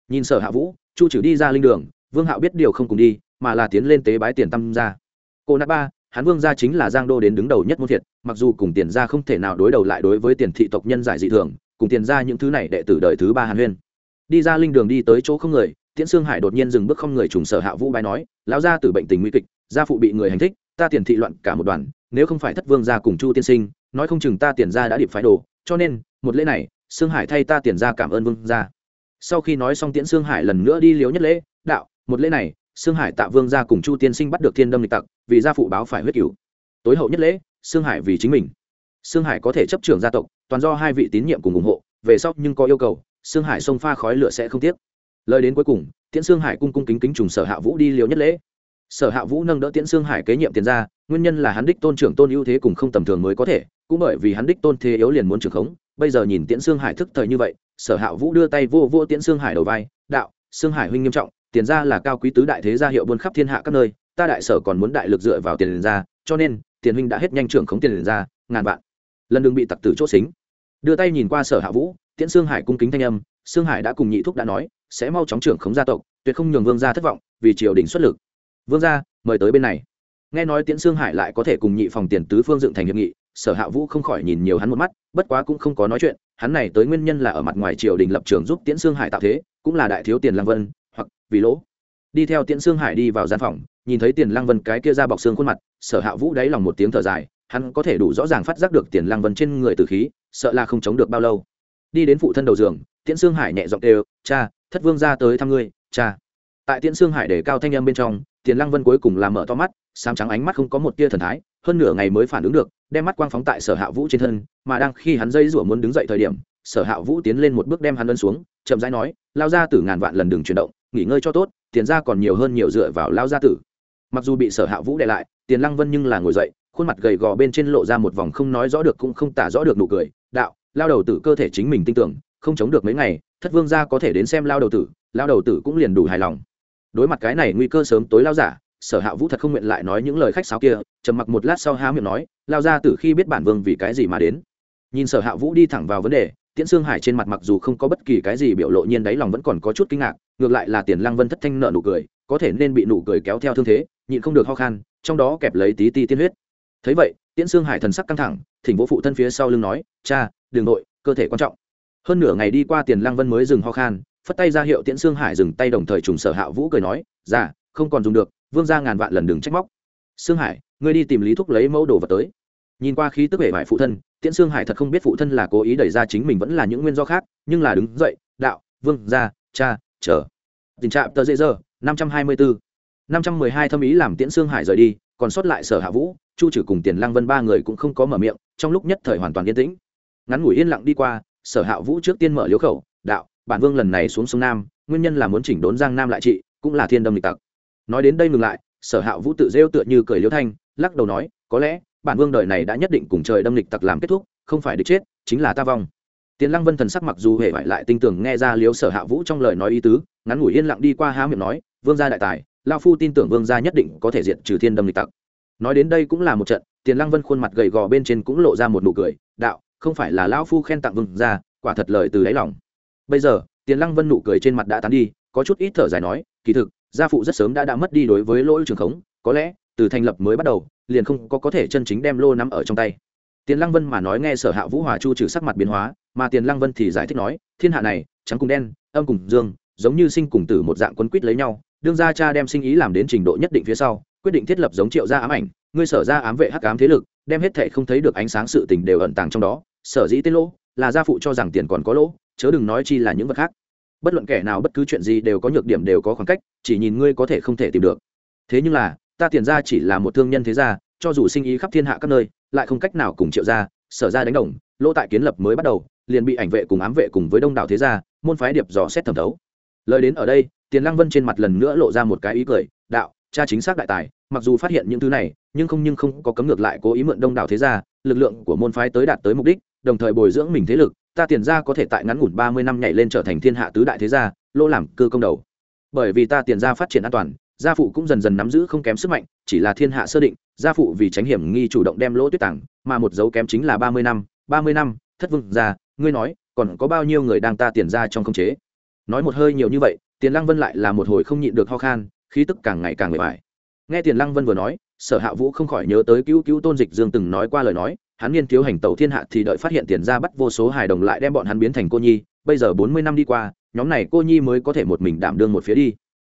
Nhìn sở hạ vũ, chu trừ đi ra linh đường, vương hạo biết điều không cùng đi, mà là tiến lên tế bái tiền tâm gia. Cô nát ba, hắn vương gia chính là giang đô đến đứng đầu nhất môn thiệt, mặc dù cùng tiền gia không thể nào đối đầu lại đối với tiền thị tộc nhân giải dị thường, cùng tiền gia những thứ này đệ tử đời thứ ba hàn huyên. Đi ra linh đường đi tới chỗ không người, tiễn sương hải đột nhiên dừng bước không người trùng sở hạ vũ bái nói, lão gia tử bệnh tình nguy kịch, gia phụ bị người hành thích, ta tiền thị loạn cả một đoàn nếu không phải thất vương gia cùng chu tiên sinh, nói không chừng ta tiền gia đã điệp phái đồ, cho nên, một lễ này, sương hải thay ta tiền gia cảm ơn vương gia. Sau khi nói xong tiễn sương hải lần nữa đi liếu nhất lễ, đạo, một lễ này, sương hải tạ vương gia cùng chu tiên sinh bắt được thiên đâm lịch tặc, vì gia phụ báo phải huyết cửu. Tối hậu nhất lễ, sương hải vì chính mình. Sương hải có thể chấp trưởng gia tộc, toàn do hai vị tín nhiệm cùng ủng hộ, về sau nhưng có yêu cầu, sương hải xông pha khói lửa sẽ không tiếc. Lời đến cuối cùng, tiễn sương hải cung cung kính kính trùng sở hạ vũ đi liều nhất lễ sở hạ vũ nâng đỡ tiễn sương hải kế nhiệm tiền ra, nguyên nhân là hắn đích tôn trưởng tôn ưu thế cùng không tầm thường mới có thể, cũng bởi vì hắn đích tôn thế yếu liền muốn trưởng khống, bây giờ nhìn tiễn sương hải thức thời như vậy, sở hạ vũ đưa tay vô vô tiễn sương hải đầu vai, đạo sương hải huynh nghiêm trọng, tiền ra là cao quý tứ đại thế gia hiệu buôn khắp thiên hạ các nơi, ta đại sở còn muốn đại lực dựa vào tiền ra, cho nên, tiền huynh đã hết nhanh trưởng khống tiền ra, ngàn vạn. Lần đừng bị tặc tử chốt xính. Đưa tay nhìn qua sở hạ vũ, tiễn sương hải cung kính thanh âm sương hải đã cùng nhị thúc đã nói, sẽ mau chóng trưởng khống gia tộc, tuyệt không nhường vương gia thất vọng, vì triều đình xuất lực vương gia, mời tới bên này. Nghe nói tiễn sương hải lại có thể cùng nhị phòng tiền tứ phương dựng thành hiệp nghị, sở hạ vũ không khỏi nhìn nhiều hắn một mắt, bất quá cũng không có nói chuyện, hắn này tới nguyên nhân là ở mặt ngoài triều đình lập trường giúp tiễn sương hải tạo thế, cũng là đại thiếu tiền lang vân, hoặc vì lỗ. Đi theo tiễn sương hải đi vào gian phòng, nhìn thấy tiền lang vân cái kia ra bọc xương khuôn mặt, sở hạ vũ đáy lòng một tiếng thở dài, hắn có thể đủ rõ ràng phát giác được tiền lang vân trên người từ khí, sợ là không chống được bao lâu. Đi đến phụ thân đầu giường, tiễn sương hải nhẹ giọng đều cha, thất vương ra tới thăm ngươi, cha. Tại tiễn sương hải để cao thanh âm bên trong tiền lăng vân cuối cùng làm mở to mắt sám trắng ánh mắt không có một tia thần thái, hơn nửa ngày mới phản ứng được, đem mắt quang phóng tại sở hạ vũ trên thân, mà đang khi hắn dây rủa muốn đứng dậy thời điểm, sở hạ vũ tiến lên một bước đem hắn ân xuống, chậm rãi nói, lao ra tử ngàn vạn lần đừng chuyển động, nghỉ ngơi cho tốt, tiền ra còn nhiều hơn nhiều dựa vào lao gia tử. Mặc dù bị sở hạ vũ đè lại, tiền lăng vân nhưng là ngồi dậy, khuôn mặt gầy gò bên trên lộ ra một vòng không nói rõ được cũng không tả rõ được nụ cười, đạo, lao đầu tử cơ thể chính mình tin tưởng, không chống được mấy ngày, thất vương gia có thể đến xem lao đầu tử, lao đầu tử cũng liền đủ hài lòng đối mặt cái này nguy cơ sớm tối lao giả, sở hạ vũ thật không nguyện lại nói những lời khách sáo kia, trầm mặc một lát sau há miệng nói, lao ra từ khi biết bản vương vì cái gì mà đến. Nhìn sở hạ vũ đi thẳng vào vấn đề, tiễn sương hải trên mặt mặc dù không có bất kỳ cái gì biểu lộ nhiên đáy lòng vẫn còn có chút kinh ngạc, ngược lại là tiền lăng vân thất thanh nợ nụ cười, có thể nên bị nụ cười kéo theo thương thế, nhịn không được ho khan, trong đó kẹp lấy tí ti tiên huyết. Thấy vậy, tiễn sương hải thần sắc căng thẳng, thỉnh vỗ phụ thân phía sau lưng nói, cha đường nội cơ thể quan trọng. Hơn nửa ngày đi qua tiền lăng vân mới dừng ho khan phất tay ra hiệu tiễn xương hải dừng tay đồng thời trùng sở hạ vũ cười nói già không còn dùng được, vương ra ngàn vạn lần đừng trách móc. Xương hải, ngươi đi tìm lý thúc lấy mẫu đồ vật tới. Nhìn qua khí tức vẻ vải phụ thân, tiễn xương hải thật không biết phụ thân là cố ý đẩy ra chính mình vẫn là những nguyên do khác, nhưng là đứng dậy, đạo, vương ra cha, chờ. Tình trạng tờ dễ dơ năm trăm hai mươi bốn năm trăm mười hai thâm ý làm tiễn xương hải rời đi, còn sót lại sở hạ vũ, chu trừ cùng tiền lăng vân ba người cũng không có mở miệng, trong lúc nhất thời hoàn toàn yên tĩnh. Ngắn ngủi yên lặng đi qua, sở hạ vũ trước tiên mở liếu khẩu, đạo bản vương lần này xuống sông nam, nguyên nhân là muốn chỉnh đốn giang nam lại trị, cũng là thiên đâm lịch tặc. Nói đến đây ngừng lại, sở hạ vũ tự rêu tựa như cười liêu thanh, lắc đầu nói, có lẽ, bản vương đời này đã nhất định cùng trời đâm lịch tặc làm kết thúc, không phải được chết, chính là ta vong. Tiền lăng vân thần sắc mặc dù hề vải lại tinh tường nghe ra liếu sở hạ vũ trong lời nói ý tứ, ngắn ngủi yên lặng đi qua há miệng nói, vương gia đại tài lao phu tin tưởng vương gia nhất định có thể diện trừ thiên đâm lịch tặc. Nói đến đây cũng là một trận tiền lăng vân khuôn mặt gầy gò bên trên cũng lộ ra một nụ cười, đạo, không phải là lão phu khen tặng vương gia, quả thật lời từ đáy lòng bây giờ, tiền lăng vân nụ cười trên mặt đã tán đi, có chút ít thở dài nói, kỳ thực, gia phụ rất sớm đã đã mất đi đối với lỗ trường khống, có lẽ, từ thành lập mới bắt đầu, liền không có có thể chân chính đem lô nắm ở trong tay. Tiền lăng vân mà nói nghe sở hạ vũ hòa chu trừ sắc mặt biến hóa, mà tiền lăng vân thì giải thích nói, thiên hạ này, trắng cùng đen, âm cùng dương, giống như sinh cùng tử một dạng quấn quýt lấy nhau, đương gia cha đem sinh ý làm đến trình độ nhất định phía sau, quyết định thiết lập giống triệu gia ám ảnh, ngươi sở ra ám vệ hắc ám thế lực, đem hết thệ không thấy được ánh sáng sự tình đều ẩn tàng trong đó, sở dĩ tên lỗ, là gia phụ cho rằng tiền còn có lỗ chớ đừng nói chi là những vật khác. Bất luận kẻ nào bất cứ chuyện gì đều có nhược điểm đều có khoảng cách, chỉ nhìn ngươi có thể không thể tìm được. Thế nhưng là, ta tiền ra chỉ là một thương nhân thế gia, cho dù sinh ý khắp thiên hạ các nơi, lại không cách nào cùng triệu gia, sở ra đánh đồng, lỗ tại kiến lập mới bắt đầu, liền bị ảnh vệ cùng ám vệ cùng với đông đảo thế gia, môn phái điệp dò xét thẩm thấu. Lời đến ở đây, tiền lăng vân trên mặt lần nữa lộ ra một cái ý cười, đạo, cha chính xác đại tài, mặc dù phát hiện những thứ này, nhưng không nhưng không có cấm ngược lại cố ý mượn đông đảo thế gia, lực lượng của môn phái tới đạt tới mục đích, đồng thời bồi dưỡng mình thế lực ta tiền ra có thể tại ngắn ngủn ba mươi năm nhảy lên trở thành thiên hạ tứ đại thế gia lô làm cơ công đầu. Bởi vì ta tiền ra phát triển an toàn, gia phụ cũng dần dần nắm giữ không kém sức mạnh, chỉ là thiên hạ sơ định, gia phụ vì tránh hiểm nghi chủ động đem lỗ tuyết tảng mà một dấu kém chính là ba mươi năm, ba mươi năm, thất vương gia, ngươi nói, còn có bao nhiêu người đang ta tiền ra trong không chế? Nói một hơi nhiều như vậy, tiền lăng vân lại là một hồi không nhịn được ho khan, khí tức càng ngày càng bề bài nghe tiền lăng vân vừa nói, sở hạ vũ không khỏi nhớ tới cứu cứu tôn dịch dương từng nói qua lời nói hắn nghiên thiếu hành tẩu thiên hạ thì đợi phát hiện tiền ra bắt vô số hài đồng lại đem bọn hắn biến thành cô nhi, bây giờ bốn mươi năm đi qua, nhóm này cô nhi mới có thể một mình đảm đương một phía đi.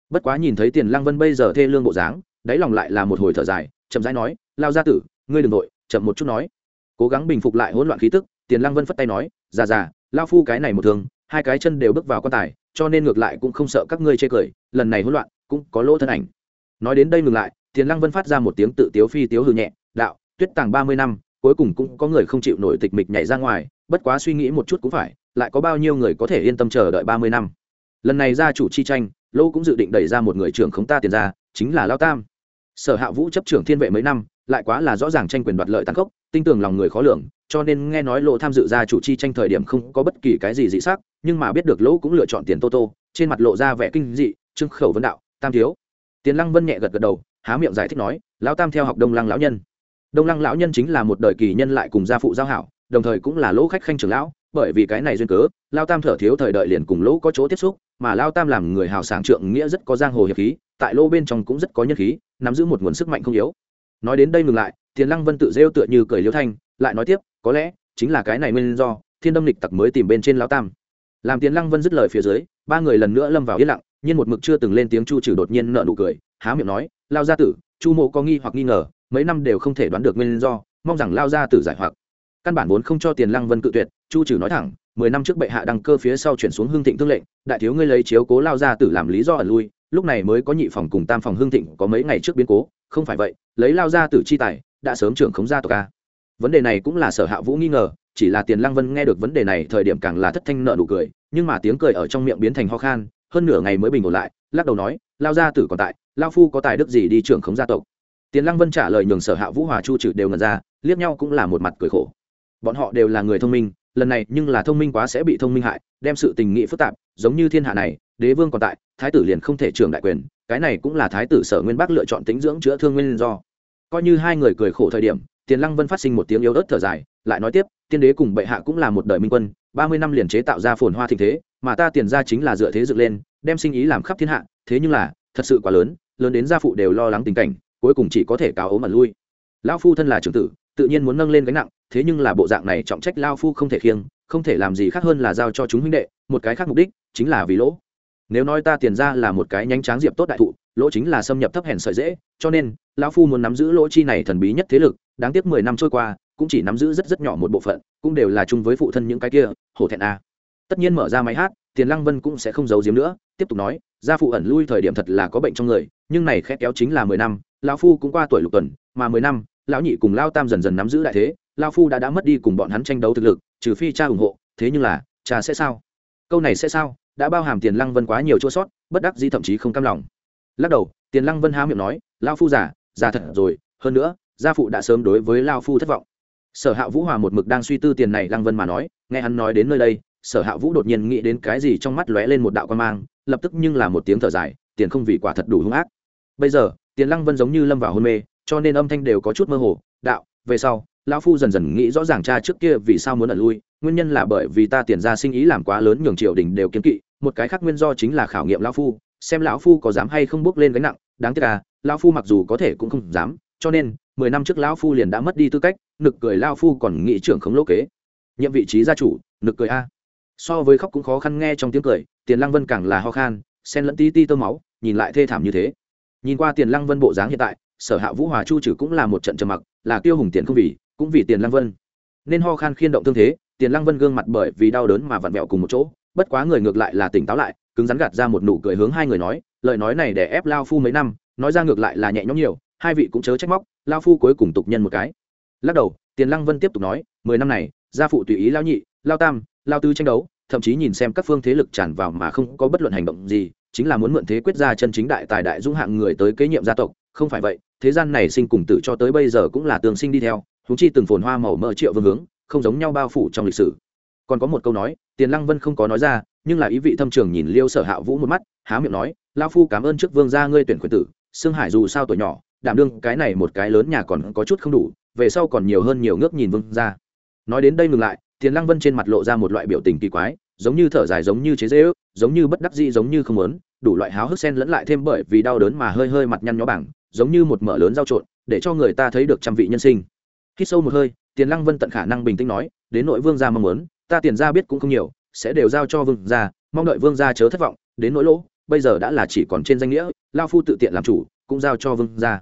Bất quá nhìn thấy tiền lăng vân bây giờ thê lương bộ dáng, đáy lòng lại là một hồi thở dài, chậm rãi nói, lao gia tử, ngươi đừng nội chậm một chút nói. Cố gắng bình phục lại hỗn loạn khí tức, tiền lăng vân phất tay nói, già già, lao phu cái này một thường hai cái chân đều bước vào quan tài, cho nên ngược lại cũng không sợ các ngươi chê cười, lần này hỗn loạn cũng có lỗ thân ảnh. Nói đến đây ngừng lại, tiền lăng vân phát ra một tiếng tự tiếu phi tiếu hư nhẹ, đạo, tuyết tàng ba mươi năm cuối cùng cũng có người không chịu nổi tịch mịch nhảy ra ngoài, bất quá suy nghĩ một chút cũng phải, lại có bao nhiêu người có thể yên tâm chờ đợi ba mươi năm. Lần này gia chủ chi tranh, lô cũng dự định đẩy ra một người trưởng khống ta tiền ra, chính là lao tam. Sở hạ vũ chấp trưởng thiên vệ mấy năm, lại quá là rõ ràng tranh quyền đoạt lợi tăng cốc tin tưởng lòng người khó lường, cho nên nghe nói lỗ tham dự gia chủ chi tranh thời điểm không có bất kỳ cái gì dị sắc, nhưng mà biết được lỗ cũng lựa chọn tiền tô tô, trên mặt lộ ra vẻ kinh dị trưng khẩu vấn đạo, tam thiếu. Tiền lăng vân nhẹ gật gật đầu, há miệng giải thích nói, lão tam theo học đông lăng lão nhân đông lăng lão nhân chính là một đời kỳ nhân lại cùng gia phụ giao hảo, đồng thời cũng là lỗ khách khanh trưởng lão, bởi vì cái này duyên cớ, lao tam thở thiếu thời đợi liền cùng lỗ có chỗ tiếp xúc, mà lao tam làm người hào sảng trượng nghĩa rất có giang hồ hiệp khí, tại lô bên trong cũng rất có nhân khí, nắm giữ một nguồn sức mạnh không yếu. Nói đến đây ngừng lại, tiền lăng vân tự rêu tựa như cười liêu thanh, lại nói tiếp, có lẽ chính là cái này nguyên do, thiên đâm lịch tặc mới tìm bên trên lao tam. Làm tiền lăng vân dứt lời phía dưới, ba người lần nữa lâm vào yên lặng, nhưng một mực chưa từng lên tiếng chu trừ đột nhiên nợ nụ cười, há miệng nói, lao gia tử, chu mộ có nghi hoặc nghi ngờ mấy năm đều không thể đoán được nguyên do, mong rằng lao gia tử giải hoặc. Căn bản vốn không cho tiền lăng vân cự tuyệt, chu trừ nói thẳng, mười năm trước bệ hạ đăng cơ phía sau chuyển xuống hương thịnh thương lệnh, đại thiếu ngươi lấy chiếu cố lao gia tử làm lý do ẩn lui, lúc này mới có nhị phòng cùng tam phòng hương thịnh có mấy ngày trước biến cố, không phải vậy, lấy lao gia tử chi tài, đã sớm trưởng khống gia tộc ca vấn đề này cũng là sở hạ vũ nghi ngờ, chỉ là tiền lăng vân nghe được vấn đề này thời điểm càng là thất thanh nợ nụ cười, nhưng mà tiếng cười ở trong miệng biến thành ho khan, hơn nửa ngày mới bình ổn lại, lắc đầu nói, lao gia tử còn tại, lao phu có tài đức gì đi trưởng khống gia tộc tiền lăng vân trả lời nhường sở hạ vũ hòa chu trừ đều ngần ra, liếc nhau cũng là một mặt cười khổ. Bọn họ đều là người thông minh, lần này nhưng là thông minh quá sẽ bị thông minh hại, đem sự tình nghị phức tạp, giống như thiên hạ này, đế vương còn tại, thái tử liền không thể trưởng đại quyền, cái này cũng là thái tử sở nguyên bắc lựa chọn tính dưỡng chữa thương nguyên do. Coi như hai người cười khổ thời điểm, tiền lăng vân phát sinh một tiếng yếu ớt thở dài, lại nói tiếp, tiên đế cùng bệ hạ cũng là một đời minh quân, ba mươi năm liền chế tạo ra phồn hoa thịnh thế, mà ta tiền ra chính là dựa thế dựng lên, đem sinh ý làm khắp thiên hạ, thế nhưng là, thật sự quá lớn lớn đến gia phụ đều lo lắng tình cảnh cuối cùng chỉ có thể cáo ốm ẩn lui. Lão phu thân là trưởng tử, tự nhiên muốn nâng lên gánh nặng, thế nhưng là bộ dạng này trọng trách lao phu không thể khiêng, không thể làm gì khác hơn là giao cho chúng huynh đệ, một cái khác mục đích chính là vì lỗ. Nếu nói ta tiền ra là một cái nhánh tráng diệp tốt đại thụ, lỗ chính là xâm nhập thấp hèn sợi dễ, cho nên, lão phu muốn nắm giữ lỗ chi này thần bí nhất thế lực, đáng tiếc mười năm trôi qua, cũng chỉ nắm giữ rất rất nhỏ một bộ phận, cũng đều là chung với phụ thân những cái kia, hổ thẹn a. Tất nhiên mở ra máy hát, tiền lăng vân cũng sẽ không giấu giếm nữa, tiếp tục nói, gia phụ ẩn lui thời điểm thật là có bệnh trong người, nhưng này khẽ kéo chính là mười năm lão phu cũng qua tuổi lục tuần, mà mười năm, lão nhị cùng lao tam dần dần nắm giữ đại thế lao phu đã đã mất đi cùng bọn hắn tranh đấu thực lực, trừ phi cha ủng hộ, thế nhưng là, cha sẽ sao? Câu này sẽ sao? Đã bao hàm tiền lăng vân quá nhiều chỗ sót, bất đắc dĩ thậm chí không cam lòng. Lắc đầu, tiền lăng vân há miệng nói lao phu già già thật rồi, hơn nữa, gia phụ đã sớm đối với lao phu thất vọng. Sở hạ vũ hòa một mực đang suy tư tiền này lăng vân mà nói, nghe hắn nói đến nơi đây, sở hạ vũ đột nhiên nghĩ đến cái gì trong mắt lóe lên một đạo quan mang, lập tức nhưng là một tiếng thở dài, tiền không vì quả thật đủ hung ác. Bây giờ tiền lăng vân giống như lâm vào hôn mê, cho nên âm thanh đều có chút mơ hồ. Đạo, về sau, lão phu dần dần nghĩ rõ ràng cha trước kia vì sao muốn ẩn lui, nguyên nhân là bởi vì ta tiền ra sinh ý làm quá lớn, nhường triều đình đều kiếm kỵ. Một cái khác nguyên do chính là khảo nghiệm lão phu, xem lão phu có dám hay không bước lên gánh nặng. Đáng tiếc là lão phu mặc dù có thể cũng không dám, cho nên mười năm trước lão phu liền đã mất đi tư cách, nực cười lão phu còn nghĩ trưởng khống lỗ kế. Nhiệm vị trí gia chủ, nực cười a. So với khóc cũng khó khăn nghe trong tiếng cười, tiền lăng vân càng là ho khan sen lẫn ti ti tơ máu, nhìn lại thê thảm như thế nhìn qua tiền lăng vân bộ dáng hiện tại, sở hạ vũ hòa chu trừ cũng là một trận trầm mặc, là tiêu hùng tiền không vì, cũng vì tiền lăng vân. Nên ho khan khiên động thương thế, tiền lăng vân gương mặt bởi vì đau đớn mà vặn vẹo cùng một chỗ, bất quá người ngược lại là tỉnh táo lại, cứng rắn gạt ra một nụ cười hướng hai người nói, lời nói này để ép lao phu mấy năm, nói ra ngược lại là nhẹ nhõm nhiều, hai vị cũng chớ trách móc, lao phu cuối cùng tục nhân một cái. Lắc đầu, tiền lăng vân tiếp tục nói, mười năm này, gia phụ tùy ý lao nhị, lao tam, lao tư tranh đấu, thậm chí nhìn xem các phương thế lực tràn vào mà không có bất luận hành động gì chính là muốn mượn thế quyết ra chân chính đại tài đại dũng hạng người tới kế nhiệm gia tộc, không phải vậy, thế gian này sinh cùng tử cho tới bây giờ cũng là tường sinh đi theo húng chi từng phồn hoa màu mỡ triệu vương hướng, không giống nhau bao phủ trong lịch sử. Còn có một câu nói, tiền lăng vân không có nói ra, nhưng là ý vị thâm trường nhìn liêu sở hạ vũ một mắt, há miệng nói lao phu cảm ơn trước vương gia ngươi tuyển quyền tử xương hải dù sao tuổi nhỏ, đảm đương cái này một cái lớn nhà còn có chút không đủ, về sau còn nhiều hơn nhiều ngước nhìn vương gia. Nói đến đây ngừng lại, tiền lăng vân trên mặt lộ ra một loại biểu tình kỳ quái giống như thở dài, giống như chế dễ ước giống như bất đắc dĩ, giống như không muốn, đủ loại háo hức sen lẫn lại thêm bởi vì đau đớn mà hơi hơi mặt nhăn nhó bảng, giống như một mở lớn dao trộn, để cho người ta thấy được trăm vị nhân sinh. Khi sâu một hơi, tiền lăng vân tận khả năng bình tĩnh nói, đến nội vương gia mong muốn, ta tiền gia biết cũng không nhiều, sẽ đều giao cho vương gia, mong đợi vương gia chớ thất vọng, đến nỗi lỗ, bây giờ đã là chỉ còn trên danh nghĩa lao phu tự tiện làm chủ, cũng giao cho vương gia.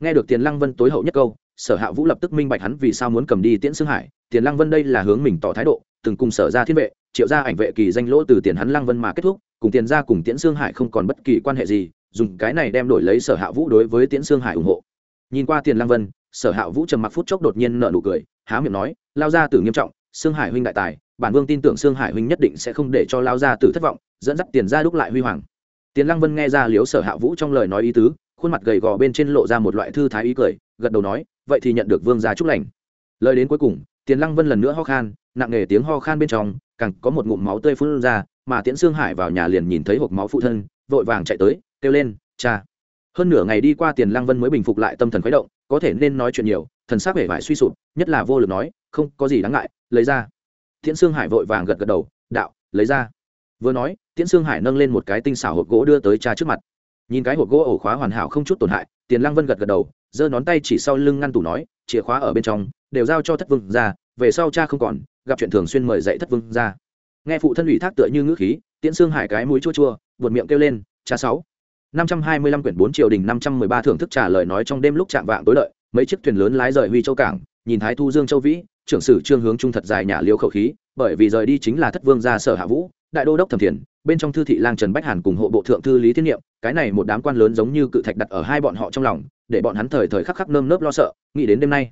Nghe được tiền lăng vân tối hậu nhất câu, sở hạ vũ lập tức minh bạch hắn vì sao muốn cầm đi tiễn xương hải. Tiền lăng vân đây là hướng mình tỏ thái độ, từng cùng sở ra thiên vệ triệu gia ảnh vệ kỳ danh lỗ từ tiền hắn lăng vân mà kết thúc, cùng tiền ra cùng tiễn Sương hải không còn bất kỳ quan hệ gì, dùng cái này đem đổi lấy sở hạ vũ đối với tiễn Sương hải ủng hộ. Nhìn qua tiền lăng vân, sở hạ vũ trầm mặc phút chốc đột nhiên nợ nụ cười, há miệng nói, lao ra tử nghiêm trọng, Sương hải huynh đại tài, bản vương tin tưởng Sương hải huynh nhất định sẽ không để cho lao ra tử thất vọng, dẫn dắt tiền ra đúc lại huy hoàng. Tiền lăng vân nghe ra liếu sở hạ vũ trong lời nói ý tứ, khuôn mặt gầy gò bên trên lộ ra một loại thư thái ý cười, gật đầu nói, vậy thì nhận được vương gia chúc lành. Lời đến cuối cùng, tiền lăng vân lần nữa ho khan, nặng nề tiếng ho khan bên trong càng có một ngụm máu tươi phun ra, mà tiễn xương hải vào nhà liền nhìn thấy hộp máu phụ thân, vội vàng chạy tới, kêu lên, cha. Hơn nửa ngày đi qua tiền lăng vân mới bình phục lại tâm thần khuấy động, có thể nên nói chuyện nhiều, thần sắc vẻ vải suy sụp, nhất là vô lực nói, không có gì đáng ngại, lấy ra. Tiễn xương hải vội vàng gật gật đầu, đạo, lấy ra. Vừa nói, tiễn xương hải nâng lên một cái tinh xảo hộp gỗ đưa tới cha trước mặt. Nhìn cái hộp gỗ ổ khóa hoàn hảo không chút tổn hại, tiền lăng vân gật gật đầu, giơ ngón tay chỉ sau lưng ngăn tủ nói, chìa khóa ở bên trong, đều giao cho thất vương ra, về sau cha không còn gặp chuyện thường xuyên mời dạy thất vương ra. Nghe phụ thân ủy thác tựa như ngữ khí, tiễn xương hải cái mũi chua chua, buột miệng kêu lên cha sáu. năm trăm hai mươi lăm quyển bốn triều đình năm trăm mười ba thưởng thức trả lời nói trong đêm lúc chạm vạng tối lợi, mấy chiếc thuyền lớn lái rời huy châu cảng, nhìn thái thu dương châu vĩ, trưởng sử trương hướng trung thật dài nhà liêu khẩu khí, bởi vì rời đi chính là thất vương gia sở hạ vũ, đại đô đốc thẩm thiền, bên trong thư thị lang trần bách hàn cùng hộ bộ thượng thư lý thiên niệm, cái này một đám quan lớn giống như cự thạch đặt ở hai bọn họ trong lòng, để bọn hắn thời thời khắc khắc nơm nớp lo sợ, nghĩ đến đêm nay,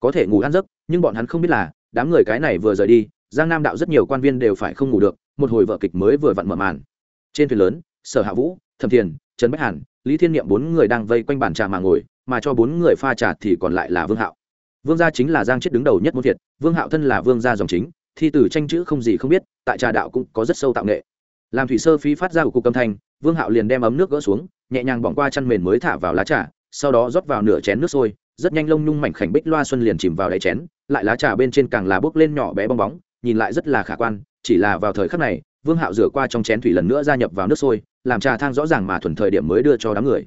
có thể ngủ ăn giấc, nhưng bọn hắn không biết là đám người cái này vừa rời đi, giang nam đạo rất nhiều quan viên đều phải không ngủ được, một hồi vợ kịch mới vừa vặn mở màn. Trên thuyền lớn, sở hạ vũ, thẩm thiền, trần bách hàn, lý thiên nhiệm bốn người đang vây quanh bàn trà mà ngồi, mà cho bốn người pha trà thì còn lại là vương hạo. Vương gia chính là giang chết đứng đầu nhất môn việt vương hạo thân là vương gia dòng chính, thi tử tranh chữ không gì không biết, tại trà đạo cũng có rất sâu tạo nghệ. Làm thủy sơ phí phát ra của cục âm thanh, vương hạo liền đem ấm nước gỡ xuống, nhẹ nhàng bỏng qua chăn mền mới thả vào lá trà, sau đó rót vào nửa chén nước sôi, rất nhanh lông nhung mảnh khảnh bích loa xuân liền chìm vào đáy chén lại lá trà bên trên càng là bốc lên nhỏ bé bong bóng, nhìn lại rất là khả quan, chỉ là vào thời khắc này, vương hạo rửa qua trong chén thủy lần nữa gia nhập vào nước sôi, làm trà thang rõ ràng mà thuần thời điểm mới đưa cho đám người.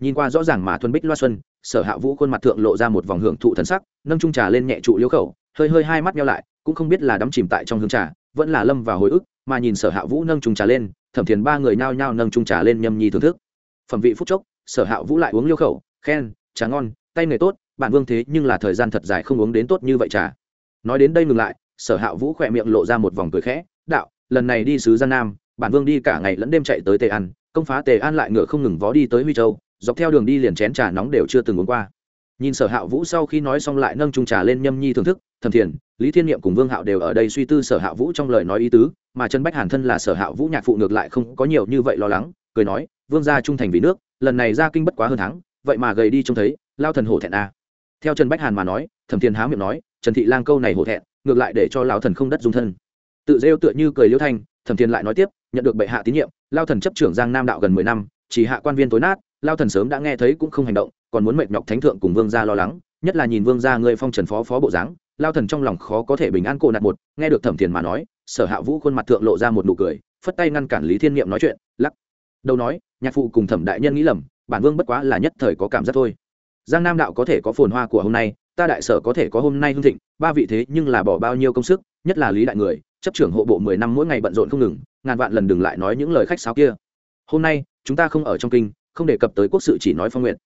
Nhìn qua rõ ràng mà thuần bích loa xuân, sở hạ vũ khuôn mặt thượng lộ ra một vòng hưởng thụ thần sắc, nâng trung trà lên nhẹ trụ liễu khẩu, hơi hơi hai mắt nhau lại, cũng không biết là đắm chìm tại trong hương trà, vẫn là lâm vào hồi ức, mà nhìn sở hạ vũ nâng trung trà lên, thẩm thiền ba người nhao nhao nâng trung trà lên nhâm nhi thưởng thức. Phẩm vị phúc chốc, sở hạ vũ lại uống liêu khẩu, khen, trà ngon, tay nghề tốt bản vương thế nhưng là thời gian thật dài không uống đến tốt như vậy trà nói đến đây ngừng lại, sở hạ vũ khỏe miệng lộ ra một vòng cười khẽ, đạo, lần này đi sứ gian nam, bản vương đi cả ngày lẫn đêm chạy tới tề an, công phá tề an lại ngựa không ngừng vó đi tới huy châu, dọc theo đường đi liền chén trà nóng đều chưa từng uống qua nhìn sở hạ vũ sau khi nói xong lại nâng trung trà lên nhâm nhi thưởng thức thầm thiền, lý thiên niệm cùng vương hạo đều ở đây suy tư sở hạ vũ trong lời nói ý tứ, mà trần bách hàn thân là sở hạ vũ nhạc phụ ngược lại không có nhiều như vậy lo lắng, cười nói, vương gia trung thành vì nước, lần này ra kinh bất quá hơn tháng, vậy mà gầy đi trông thấy, lao thần hổ thẹn a à theo trần bách hàn mà nói, thẩm thiền há miệng nói, trần thị lang câu này hổ thẹn, ngược lại để cho lao thần không đất dung thân. Tự rêu tựa như cười liễu thanh, thẩm thiền lại nói tiếp, nhận được bệ hạ tín nhiệm lao thần chấp trưởng giang nam đạo gần mười năm, chỉ hạ quan viên tối nát lao thần sớm đã nghe thấy cũng không hành động, còn muốn mệt nhọc thánh thượng cùng vương gia lo lắng, nhất là nhìn vương gia ngươi phong trần phó phó bộ dáng lao thần trong lòng khó có thể bình an cô nạt một. Nghe được thẩm thiền mà nói, sở hạ vũ khuôn mặt thượng lộ ra một nụ cười, phất tay ngăn cản lý thiên niệm nói chuyện, lắc đầu nói, nhạc phụ cùng thẩm đại nhân nghĩ lầm, bản vương bất quá là nhất thời có cảm giác thôi giang nam đạo có thể có phồn hoa của hôm nay, ta đại sở có thể có hôm nay hưng thịnh, ba vị thế nhưng là bỏ bao nhiêu công sức, nhất là lý đại người, chấp trưởng hộ bộ mười năm mỗi ngày bận rộn không ngừng, ngàn vạn lần đừng lại nói những lời khách sáo kia. Hôm nay, chúng ta không ở trong kinh, không đề cập tới quốc sự chỉ nói phong nguyện.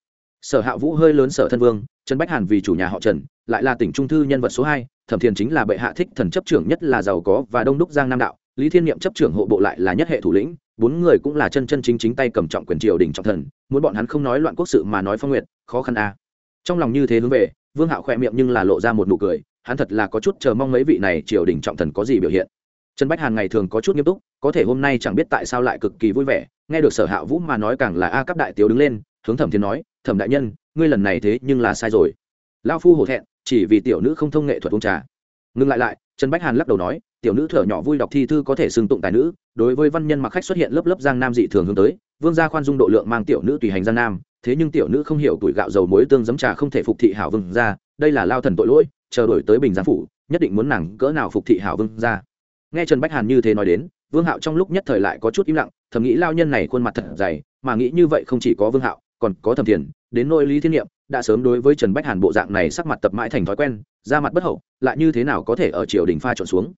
Sở hạ vũ hơi lớn sở thân vương, trần bách hàn vì chủ nhà họ trần, lại là tỉnh trung thư nhân vật số hai, thẩm thiền chính là bệ hạ thích thần chấp trưởng nhất là giàu có và đông đúc giang nam đạo, lý thiên niệm chấp trưởng hộ bộ lại là nhất hệ thủ lĩnh, bốn người cũng là chân chân chính chính tay cầm trọng quyền triều đình trọng thần, muốn bọn hắn không nói loạn quốc sự mà nói phong nguyện khó khăn a à. trong lòng như thế hướng về, vương hạo khỏe miệng nhưng là lộ ra một nụ cười, hắn thật là có chút chờ mong mấy vị này triều đình trọng thần có gì biểu hiện. Trần bách hàn ngày thường có chút nghiêm túc, có thể hôm nay chẳng biết tại sao lại cực kỳ vui vẻ, nghe được sở hạ vũ mà nói càng là a cấp đại tiểu đứng lên, hướng thẩm thiên nói, thẩm đại nhân, ngươi lần này thế nhưng là sai rồi. Lao phu hổ thẹn, chỉ vì tiểu nữ không thông nghệ thuật uống trà. Ngừng lại lại, trần bách hàn lắc đầu nói tiểu nữ thở nhỏ vui đọc thi thư có thể xưng tụng tài nữ, đối với văn nhân mặc khách xuất hiện lớp lớp giang nam dị thường hướng tới, vương gia khoan dung độ lượng mang tiểu nữ tùy hành giang nam, thế nhưng tiểu nữ không hiểu tuổi gạo dầu muối tương giấm trà không thể phục thị hảo vương gia, đây là lao thần tội lỗi, chờ đổi tới bình giang phủ, nhất định muốn nàng cỡ nào phục thị hảo vương gia. Nghe trần bách hàn như thế nói đến, vương hạo trong lúc nhất thời lại có chút im lặng, thầm nghĩ lao nhân này khuôn mặt thật dày, mà nghĩ như vậy không chỉ có vương hạo, còn có thầm thiền, đến nỗi lý thiên niệm, đã sớm đối với trần bách hàn bộ dạng này sắc mặt tập mãi thành thói quen ra mặt bất hậu, lại như thế nào có thể ở triều đình pha trộn xuống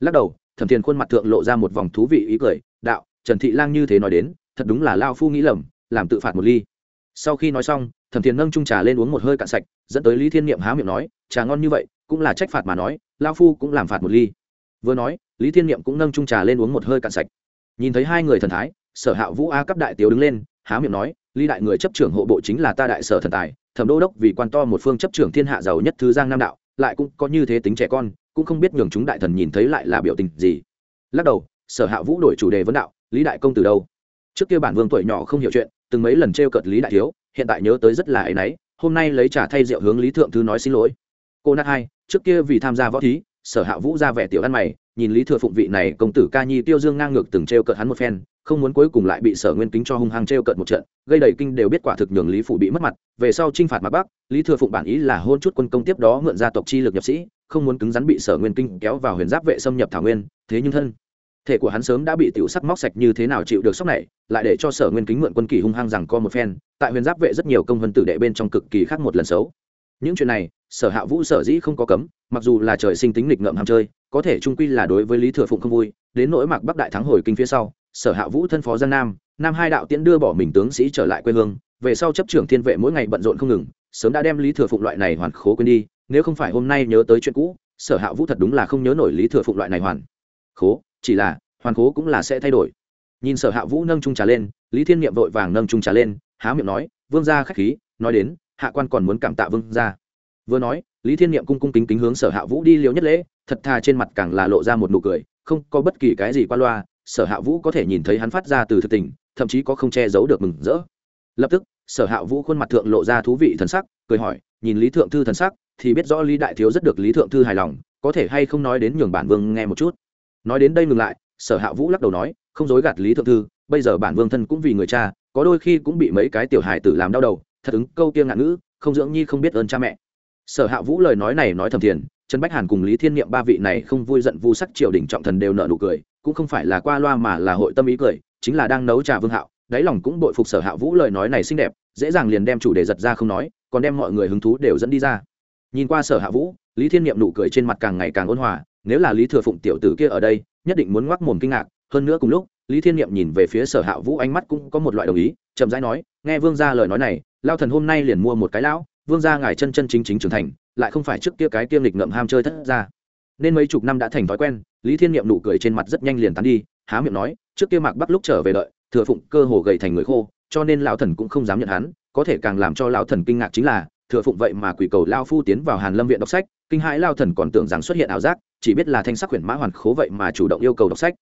lắc đầu, thẩm thiền khuôn mặt thượng lộ ra một vòng thú vị ý cười, đạo, trần thị lang như thế nói đến, thật đúng là lao phu nghĩ lầm, làm tự phạt một ly. Sau khi nói xong, thẩm thiền nâng trung trà lên uống một hơi cạn sạch, dẫn tới lý thiên niệm há miệng nói, trà ngon như vậy, cũng là trách phạt mà nói, lao phu cũng làm phạt một ly. Vừa nói, lý thiên niệm cũng nâng trung trà lên uống một hơi cạn sạch. Nhìn thấy hai người thần thái, sở hạ vũ a cấp đại tiếu đứng lên, há miệng nói, lý đại người chấp trưởng hộ bộ chính là ta đại sở thần tài, thẩm đô đốc vì quan to một phương chấp trưởng thiên hạ giàu nhất thứ giang nam đạo, lại cũng có như thế tính trẻ con cũng không biết nhường chúng đại thần nhìn thấy lại là biểu tình gì. Lắc đầu, sở hạ vũ đổi chủ đề vấn đạo, lý đại công từ đâu? Trước kia bản vương tuổi nhỏ không hiểu chuyện, từng mấy lần t r e o cợt lý đại thiếu, hiện tại nhớ tới rất là áy náy, hôm nay lấy trả thay rượu hướng lý thượng thư nói xin lỗi. Cô nát hai, trước kia vì tham gia võ thí, sở hạ vũ ra vẻ tiểu ăn mày, nhìn lý thừa phụng vị này công tử ca nhi tiêu dương ngang ngược từng t r e o cợt hắn một phen, không muốn cuối cùng lại bị sở nguyên kính cho hung hăng t r e o cợt một trận, gây đầy kinh đều biết quả thực nhường lý phủ bị mất mặt, về sau t r i n h phạt mặt bắc lý thừa phụng bản ý là hôn chút quân công tiếp đó mượn gia tộc chi lực nhập sĩ không muốn cứng rắn bị sở nguyên kinh kéo vào huyền giáp vệ xâm nhập thảo nguyên, thế nhưng thân thể của hắn sớm đã bị tiểu sắc móc sạch như thế nào chịu được sốc này, lại để cho sở nguyên kính mượn quân kỳ hung hăng rằng co một phen, tại huyền giáp vệ rất nhiều công vân tử đệ bên trong cực kỳ khác một lần xấu. Những chuyện này, sở hạ vũ sở dĩ không có cấm, mặc dù là trời sinh tính lịch ngợm ham chơi, có thể trung quy là đối với lý thừa phụng không vui, đến nỗi mặc bắc đại thắng hồi kinh phía sau, sở hạ vũ thân phó giang nam nam hai đạo tiễn đưa bỏ mình tướng sĩ trở lại quê hương, về sau chấp trưởng thiên vệ mỗi ngày bận rộn không ngừng sớm đã đem lý thừa phụng loại này hoàn khố quên đi, nếu không phải hôm nay nhớ tới chuyện cũ, sở hạ vũ thật đúng là không nhớ nổi lý thừa phụng loại này hoàn khố, chỉ là, hoàn khố cũng là sẽ thay đổi. Nhìn sở hạ vũ nâng trung trà lên, lý thiên niệm vội vàng nâng trung trà lên, há miệng nói, vương gia khách khí, nói đến, hạ quan còn muốn cảm tạ vương gia. Vừa nói, lý thiên niệm cung cung kính kính hướng sở hạ vũ đi liều nhất lễ, thật thà trên mặt càng là lộ ra một nụ cười, không có bất kỳ cái gì qua loa, sở hạ vũ có thể nhìn thấy hắn phát ra từ thực tình, thậm chí có không che giấu được mừng rỡ lập tức, sở hạ vũ khuôn mặt thượng lộ ra thú vị thần sắc, cười hỏi, nhìn lý thượng thư thần sắc, thì biết rõ lý đại thiếu rất được lý thượng thư hài lòng, có thể hay không nói đến nhường bản vương nghe một chút? Nói đến đây ngừng lại, sở hạ vũ lắc đầu nói, không dối gạt lý thượng thư, bây giờ bản vương thân cũng vì người cha, có đôi khi cũng bị mấy cái tiểu hài tử làm đau đầu, thật ứng câu kia ngạn ngữ, không dưỡng nhi không biết ơn cha mẹ. Sở hạ vũ lời nói này nói thầm thiền, trần bách hàn cùng lý thiên niệm ba vị này không vui giận vu sắc triều đình trọng thần đều nợ nụ cười, cũng không phải là qua loa mà là hội tâm ý cười, chính là đang nấu trà vương hạo đáy lòng cũng bội phục sở hạ vũ lời nói này xinh đẹp, dễ dàng liền đem chủ đề giật ra không nói, còn đem mọi người hứng thú đều dẫn đi ra. Nhìn qua sở hạ vũ, lý thiên niệm nụ cười trên mặt càng ngày càng ôn hòa, nếu là lý thừa phụng tiểu tử kia ở đây, nhất định muốn ngoắc mồm kinh ngạc. Hơn nữa cùng lúc, lý thiên niệm nhìn về phía sở hạ vũ ánh mắt cũng có một loại đồng ý, chậm rãi nói, nghe vương gia lời nói này, lao thần hôm nay liền mua một cái lão, vương gia ngài chân chân chính chính trưởng thành, lại không phải trước kia cái kiêm lịch ngậm ham chơi thất ra nên mấy chục năm đã thành thói quen, lý thiên niệm nụ cười trên mặt rất nhanh liền tán đi, há miệng nói, trước kia mạc bắc lúc trở về đợi thừa phụng cơ hồ gầy thành người khô, cho nên lão thần cũng không dám nhận hắn, có thể càng làm cho lão thần kinh ngạc chính là, thừa phụng vậy mà quỷ cầu lao phu tiến vào hàn lâm viện đọc sách, kinh hãi lao thần còn tưởng rằng xuất hiện ảo giác, chỉ biết là thanh sắc quyển mã hoàn khố vậy mà chủ động yêu cầu đọc sách.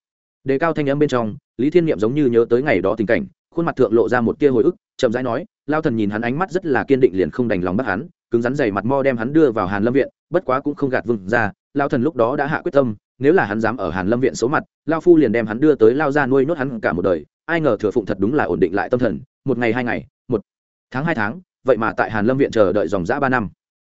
Đề cao thanh âm bên trong, lý thiên niệm giống như nhớ tới ngày đó tình cảnh, khuôn mặt thượng lộ ra một tia hồi ức, chậm rãi nói lao thần nhìn hắn ánh mắt rất là kiên định liền không đành lòng bắt hắn, cứng rắn dày mặt mo đem hắn đưa vào hàn lâm viện, bất quá cũng không gạt vừng ra lao thần lúc đó đã hạ quyết tâm nếu là hắn dám ở hàn lâm viện xấu mặt, lao phu liền đem hắn đưa tới lao ra nuôi nốt hắn cả một đời. Ai ngờ thừa phụng thật đúng là ổn định lại tâm thần, một ngày hai ngày, một tháng hai tháng, vậy mà tại hàn lâm viện chờ đợi dòng dã ba năm.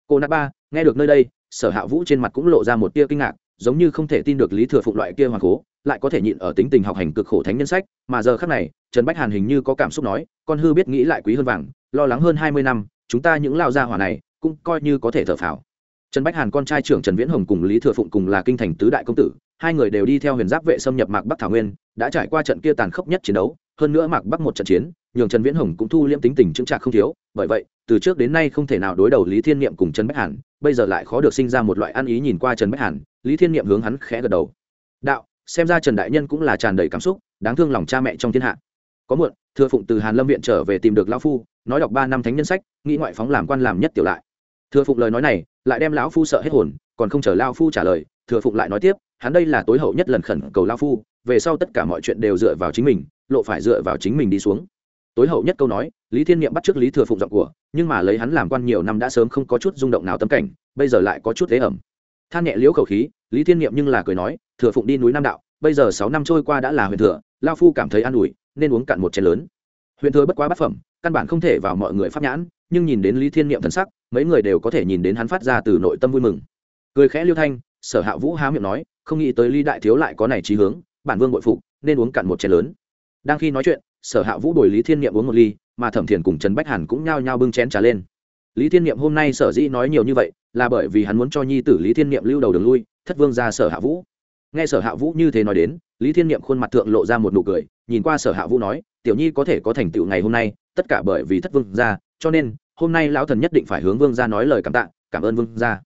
Cô nát ba, nghe được nơi đây, sở hạ vũ trên mặt cũng lộ ra một tia kinh ngạc, giống như không thể tin được lý thừa phụng loại kia hoàng cố, lại có thể nhịn ở tính tình học hành cực khổ thánh nhân sách, mà giờ khác này, trần bách hàn hình như có cảm xúc nói, con hư biết nghĩ lại quý hơn vàng, lo lắng hơn hai mươi năm, chúng ta những lao gia hỏa này, cũng coi như có thể thở phào trần bách hàn con trai trưởng trần viễn hồng cùng lý thừa phụng cùng là kinh thành tứ đại công tử, hai người đều đi theo huyền giáp vệ xâm nhập mạc bắc thảo nguyên, đã trải qua trận kia tàn khốc nhất chiến đấu, hơn nữa mạc bắc một trận chiến, nhường trần viễn hồng cũng thu liễm tính tình chững chạc không thiếu. Bởi vậy, từ trước đến nay không thể nào đối đầu lý thiên niệm cùng trần bách hàn, bây giờ lại khó được sinh ra một loại ăn ý nhìn qua trần bách hàn, lý thiên niệm hướng hắn khẽ gật đầu. Đạo, xem ra trần đại nhân cũng là tràn đầy cảm xúc, đáng thương lòng cha mẹ trong thiên hạ. Có muộn, thừa phụng từ hàn lâm viện trở về tìm được lão phu, nói đọc ba năm thánh nhân sách, nghĩ ngoại phóng làm quan làm nhất tiểu lại thừa phụng lời nói này lại đem lão phu sợ hết hồn, còn không chờ lao phu trả lời, thừa phụng lại nói tiếp, hắn đây là tối hậu nhất lần khẩn cầu lao phu, về sau tất cả mọi chuyện đều dựa vào chính mình, lộ phải dựa vào chính mình đi xuống. Tối hậu nhất câu nói, lý thiên niệm bắt trước lý thừa phụng giọng của, nhưng mà lấy hắn làm quan nhiều năm đã sớm không có chút rung động nào tâm cảnh, bây giờ lại có chút thế ẩm. Than nhẹ liễu khẩu khí, lý thiên niệm nhưng là cười nói, thừa phụng đi núi nam đạo, bây giờ sáu năm trôi qua đã là huyền thừa lao phu cảm thấy an ủi, nên uống cạn một chén lớn. Huyền thừa bất quá bát phẩm căn bản không thể vào mọi người pháp nhãn, nhưng nhìn đến lý thiên niệm thần sắc, mấy người đều có thể nhìn đến hắn phát ra từ nội tâm vui mừng. Cười khẽ liêu thanh, sở hạ vũ há miệng nói, không nghĩ tới lý đại thiếu lại có này trí hướng, bản vương bội phục, nên uống cạn một chén lớn. Đang khi nói chuyện, sở hạ vũ đổi lý thiên niệm uống một ly, mà thẩm thiền cùng trần bách hàn cũng nhao nhao bưng chén trà lên. Lý thiên niệm hôm nay sở dĩ nói nhiều như vậy, là bởi vì hắn muốn cho nhi tử lý thiên niệm lưu đầu đường lui, thất vương ra sở hạ vũ. Nghe sở hạ vũ như thế nói đến, lý thiên niệm khuôn mặt thượng lộ ra một nụ cười, nhìn qua sở hạ vũ nói, tiểu nhi có thể có thành tựu ngày hôm nay tất cả bởi vì thất vương gia, cho nên, hôm nay lão thần nhất định phải hướng vương gia nói lời cảm tạ, cảm ơn vương gia.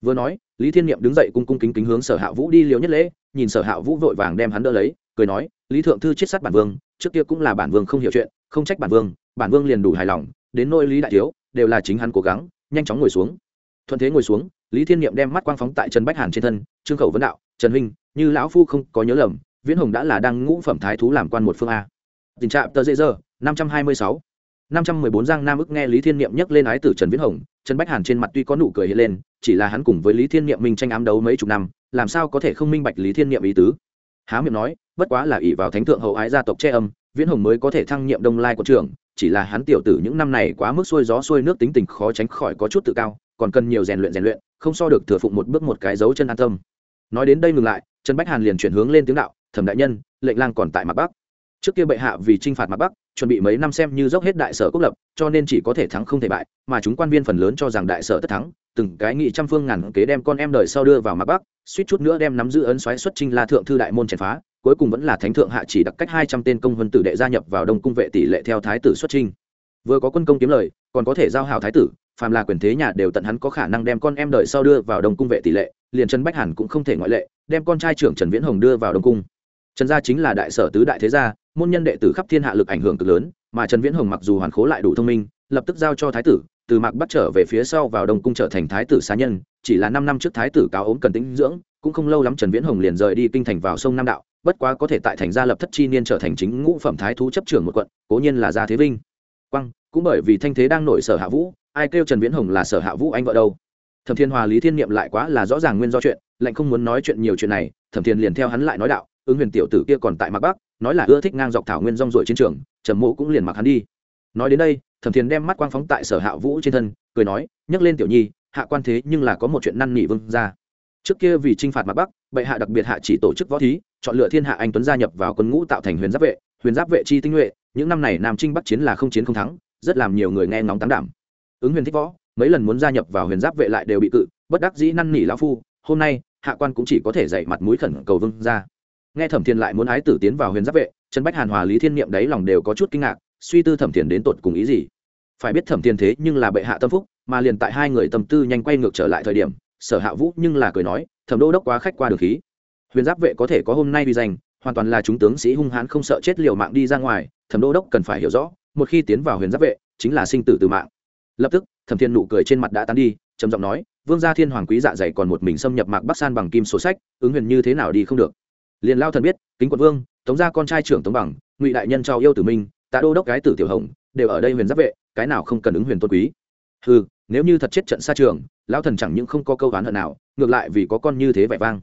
Vừa nói, lý thiên niệm đứng dậy cung cung kính kính hướng sở hạ vũ đi liều nhất lễ, nhìn sở hạ vũ vội vàng đem hắn đỡ lấy, cười nói, lý thượng thư chết sát bản vương, trước kia cũng là bản vương không hiểu chuyện, không trách bản vương bản vương liền đủ hài lòng, đến nôi lý đại thiếu, đều là chính hắn cố gắng, nhanh chóng ngồi xuống. Thuận thế ngồi xuống, lý thiên niệm đem mắt quang phóng tại trần bách hàn trên thân, trương khẩu vấn đạo, trần huynh, như lão phu không có nhớ lầm, viễn hồng đã là đang ngũ phẩm thái thú làm quan một phương a. Tình trạng tờ dễ dơ năm trăm hai mươi sáu năm trăm mười bốn giang nam ức nghe lý thiên niệm nhắc lên ái tử trần viễn hồng, trần bách hàn trên mặt tuy có nụ cười hiện lên, chỉ là hắn cùng với lý thiên niệm mình tranh ám đấu mấy chục năm, làm sao có thể không minh bạch lý thiên niệm ý tứ há miệng nói, bất quá là ỷ vào thánh thượng hậu ái gia tộc che âm, viễn hồng mới có thể thăng nhiệm đông lai của trưởng. chỉ là hắn tiểu tử những năm này quá mức xuôi gió xuôi nước tính tình khó tránh khỏi có chút tự cao, còn cần nhiều rèn luyện rèn luyện, không so được thừa phụng một bước một cái dấu chân an tâm nói đến đây ngừng lại, trần bách hàn liền chuyển hướng lên tiếng đạo, thẩm đại nhân, lệnh lang còn tại mặt bắc trước kia bệ hạ vì trinh phạt mặt bắc chuẩn bị mấy năm xem như dốc hết đại sở quốc lập, cho nên chỉ có thể thắng không thể bại, mà chúng quan viên phần lớn cho rằng đại sở tất thắng, từng cái nghị trăm phương ngàn kế đem con em đời sau đưa vào mặt bắc, suýt chút nữa đem nắm giữ ấn xoáy xuất trinh la thượng thư đại môn chèn phá, cuối cùng vẫn là thánh thượng hạ chỉ đặc cách hai trăm tên công vân tử đệ gia nhập vào đông cung vệ tỷ lệ theo thái tử xuất trinh vừa có quân công kiếm lời, còn có thể giao hảo thái tử, phàm là quyền thế nhà đều tận hắn có khả năng đem con em đời sau đưa vào đông cung vệ tỷ lệ, liền trần bách hàn cũng không thể ngoại lệ, đem con trai trưởng trần viễn hồng đưa vào đông cung. Trần gia chính là đại sở tứ đại thế gia môn nhân đệ tử khắp thiên hạ lực ảnh hưởng cực lớn, mà trần viễn hồng mặc dù hoàn khố lại đủ thông minh, lập tức giao cho thái tử, từ mạc bắt trở về phía sau vào đông cung trở thành thái tử xá nhân, chỉ là năm năm trước thái tử cáo ốm cần tĩnh dưỡng, cũng không lâu lắm trần viễn hồng liền rời đi kinh thành vào sông nam đạo, bất quá có thể tại thành gia lập thất chi niên trở thành chính ngũ phẩm thái thú chấp trưởng một quận, cố nhiên là gia thế vinh. Quăng cũng bởi vì thanh thế đang nổi sở hạ vũ, ai kêu trần viễn hồng là sở hạ vũ anh vợ đâu? Thẩm thiên hòa lý thiên niệm lại quá là rõ ràng nguyên do chuyện, lạnh không muốn nói chuyện nhiều chuyện này, thẩm thiên liền theo hắn lại nói đạo, ứng huyền tiểu tử kia còn tại mặc bắc nói là ưa thích ngang dọc thảo nguyên rong ruổi chiến trường, trầm mộ cũng liền mặc hắn đi. Nói đến đây, thẩm thiên đem mắt quang phóng tại sở hạ vũ trên thân, cười nói, nhắc lên tiểu nhi, hạ quan thế nhưng là có một chuyện năn nỉ vương ra trước kia vì t r i n h phạt mặt bắc, bệ hạ đặc biệt hạ chỉ tổ chức võ thí, chọn lựa thiên hạ anh tuấn gia nhập vào quân ngũ tạo thành huyền giáp vệ, huyền giáp vệ chi tinh nhuệ, những năm này nam trinh bắc chiến là không chiến không thắng, rất làm nhiều người nghe ngóng tán đảm. Ứng huyền thích võ, mấy lần muốn gia nhập vào huyền giáp vệ lại đều bị cự, bất đắc dĩ năn nỉ lão phu, hôm nay, hạ quan cũng chỉ có thể dạy mặt mũi khẩn cầu vương ra nghe thẩm thiền lại muốn ái tử tiến vào huyền giáp vệ, trần bách hàn hòa lý thiên niệm đấy lòng đều có chút kinh ngạc, suy tư thẩm thiền đến tột cùng ý gì. Phải biết thẩm thiền thế nhưng là bệ hạ tâm phúc, mà liền tại hai người tâm tư nhanh quay ngược trở lại thời điểm, sở hạ vũ nhưng là cười nói, thẩm đô đốc quá khách qua đường khí. Huyền giáp vệ có thể có hôm nay vì danh, hoàn toàn là chúng tướng sĩ hung hãn không sợ chết liều mạng đi ra ngoài, thẩm đô đốc cần phải hiểu rõ, một khi tiến vào huyền giáp vệ, chính là sinh tử từ mạng. Lập tức, thẩm thiên nụ cười trên mặt đã tan đi, trầm giọng nói, vương gia thiên hoàng quý dạ dày còn một mình xâm nhập mạc bắc san bằng kim sổ sách, ứng huyền như thế nào đi không được liền lao thần biết, kính quận vương, tống gia con trai trưởng tống bằng, ngụy đại nhân trao yêu tử minh, tạ đô đốc cái tử tiểu hồng, đều ở đây huyền giáp vệ, cái nào không cần ứng huyền tôn quý. Ừ nếu như thật chết trận xa trường, lão thần chẳng những không có câu oán hận nào, ngược lại vì có con như thế vẻ vang.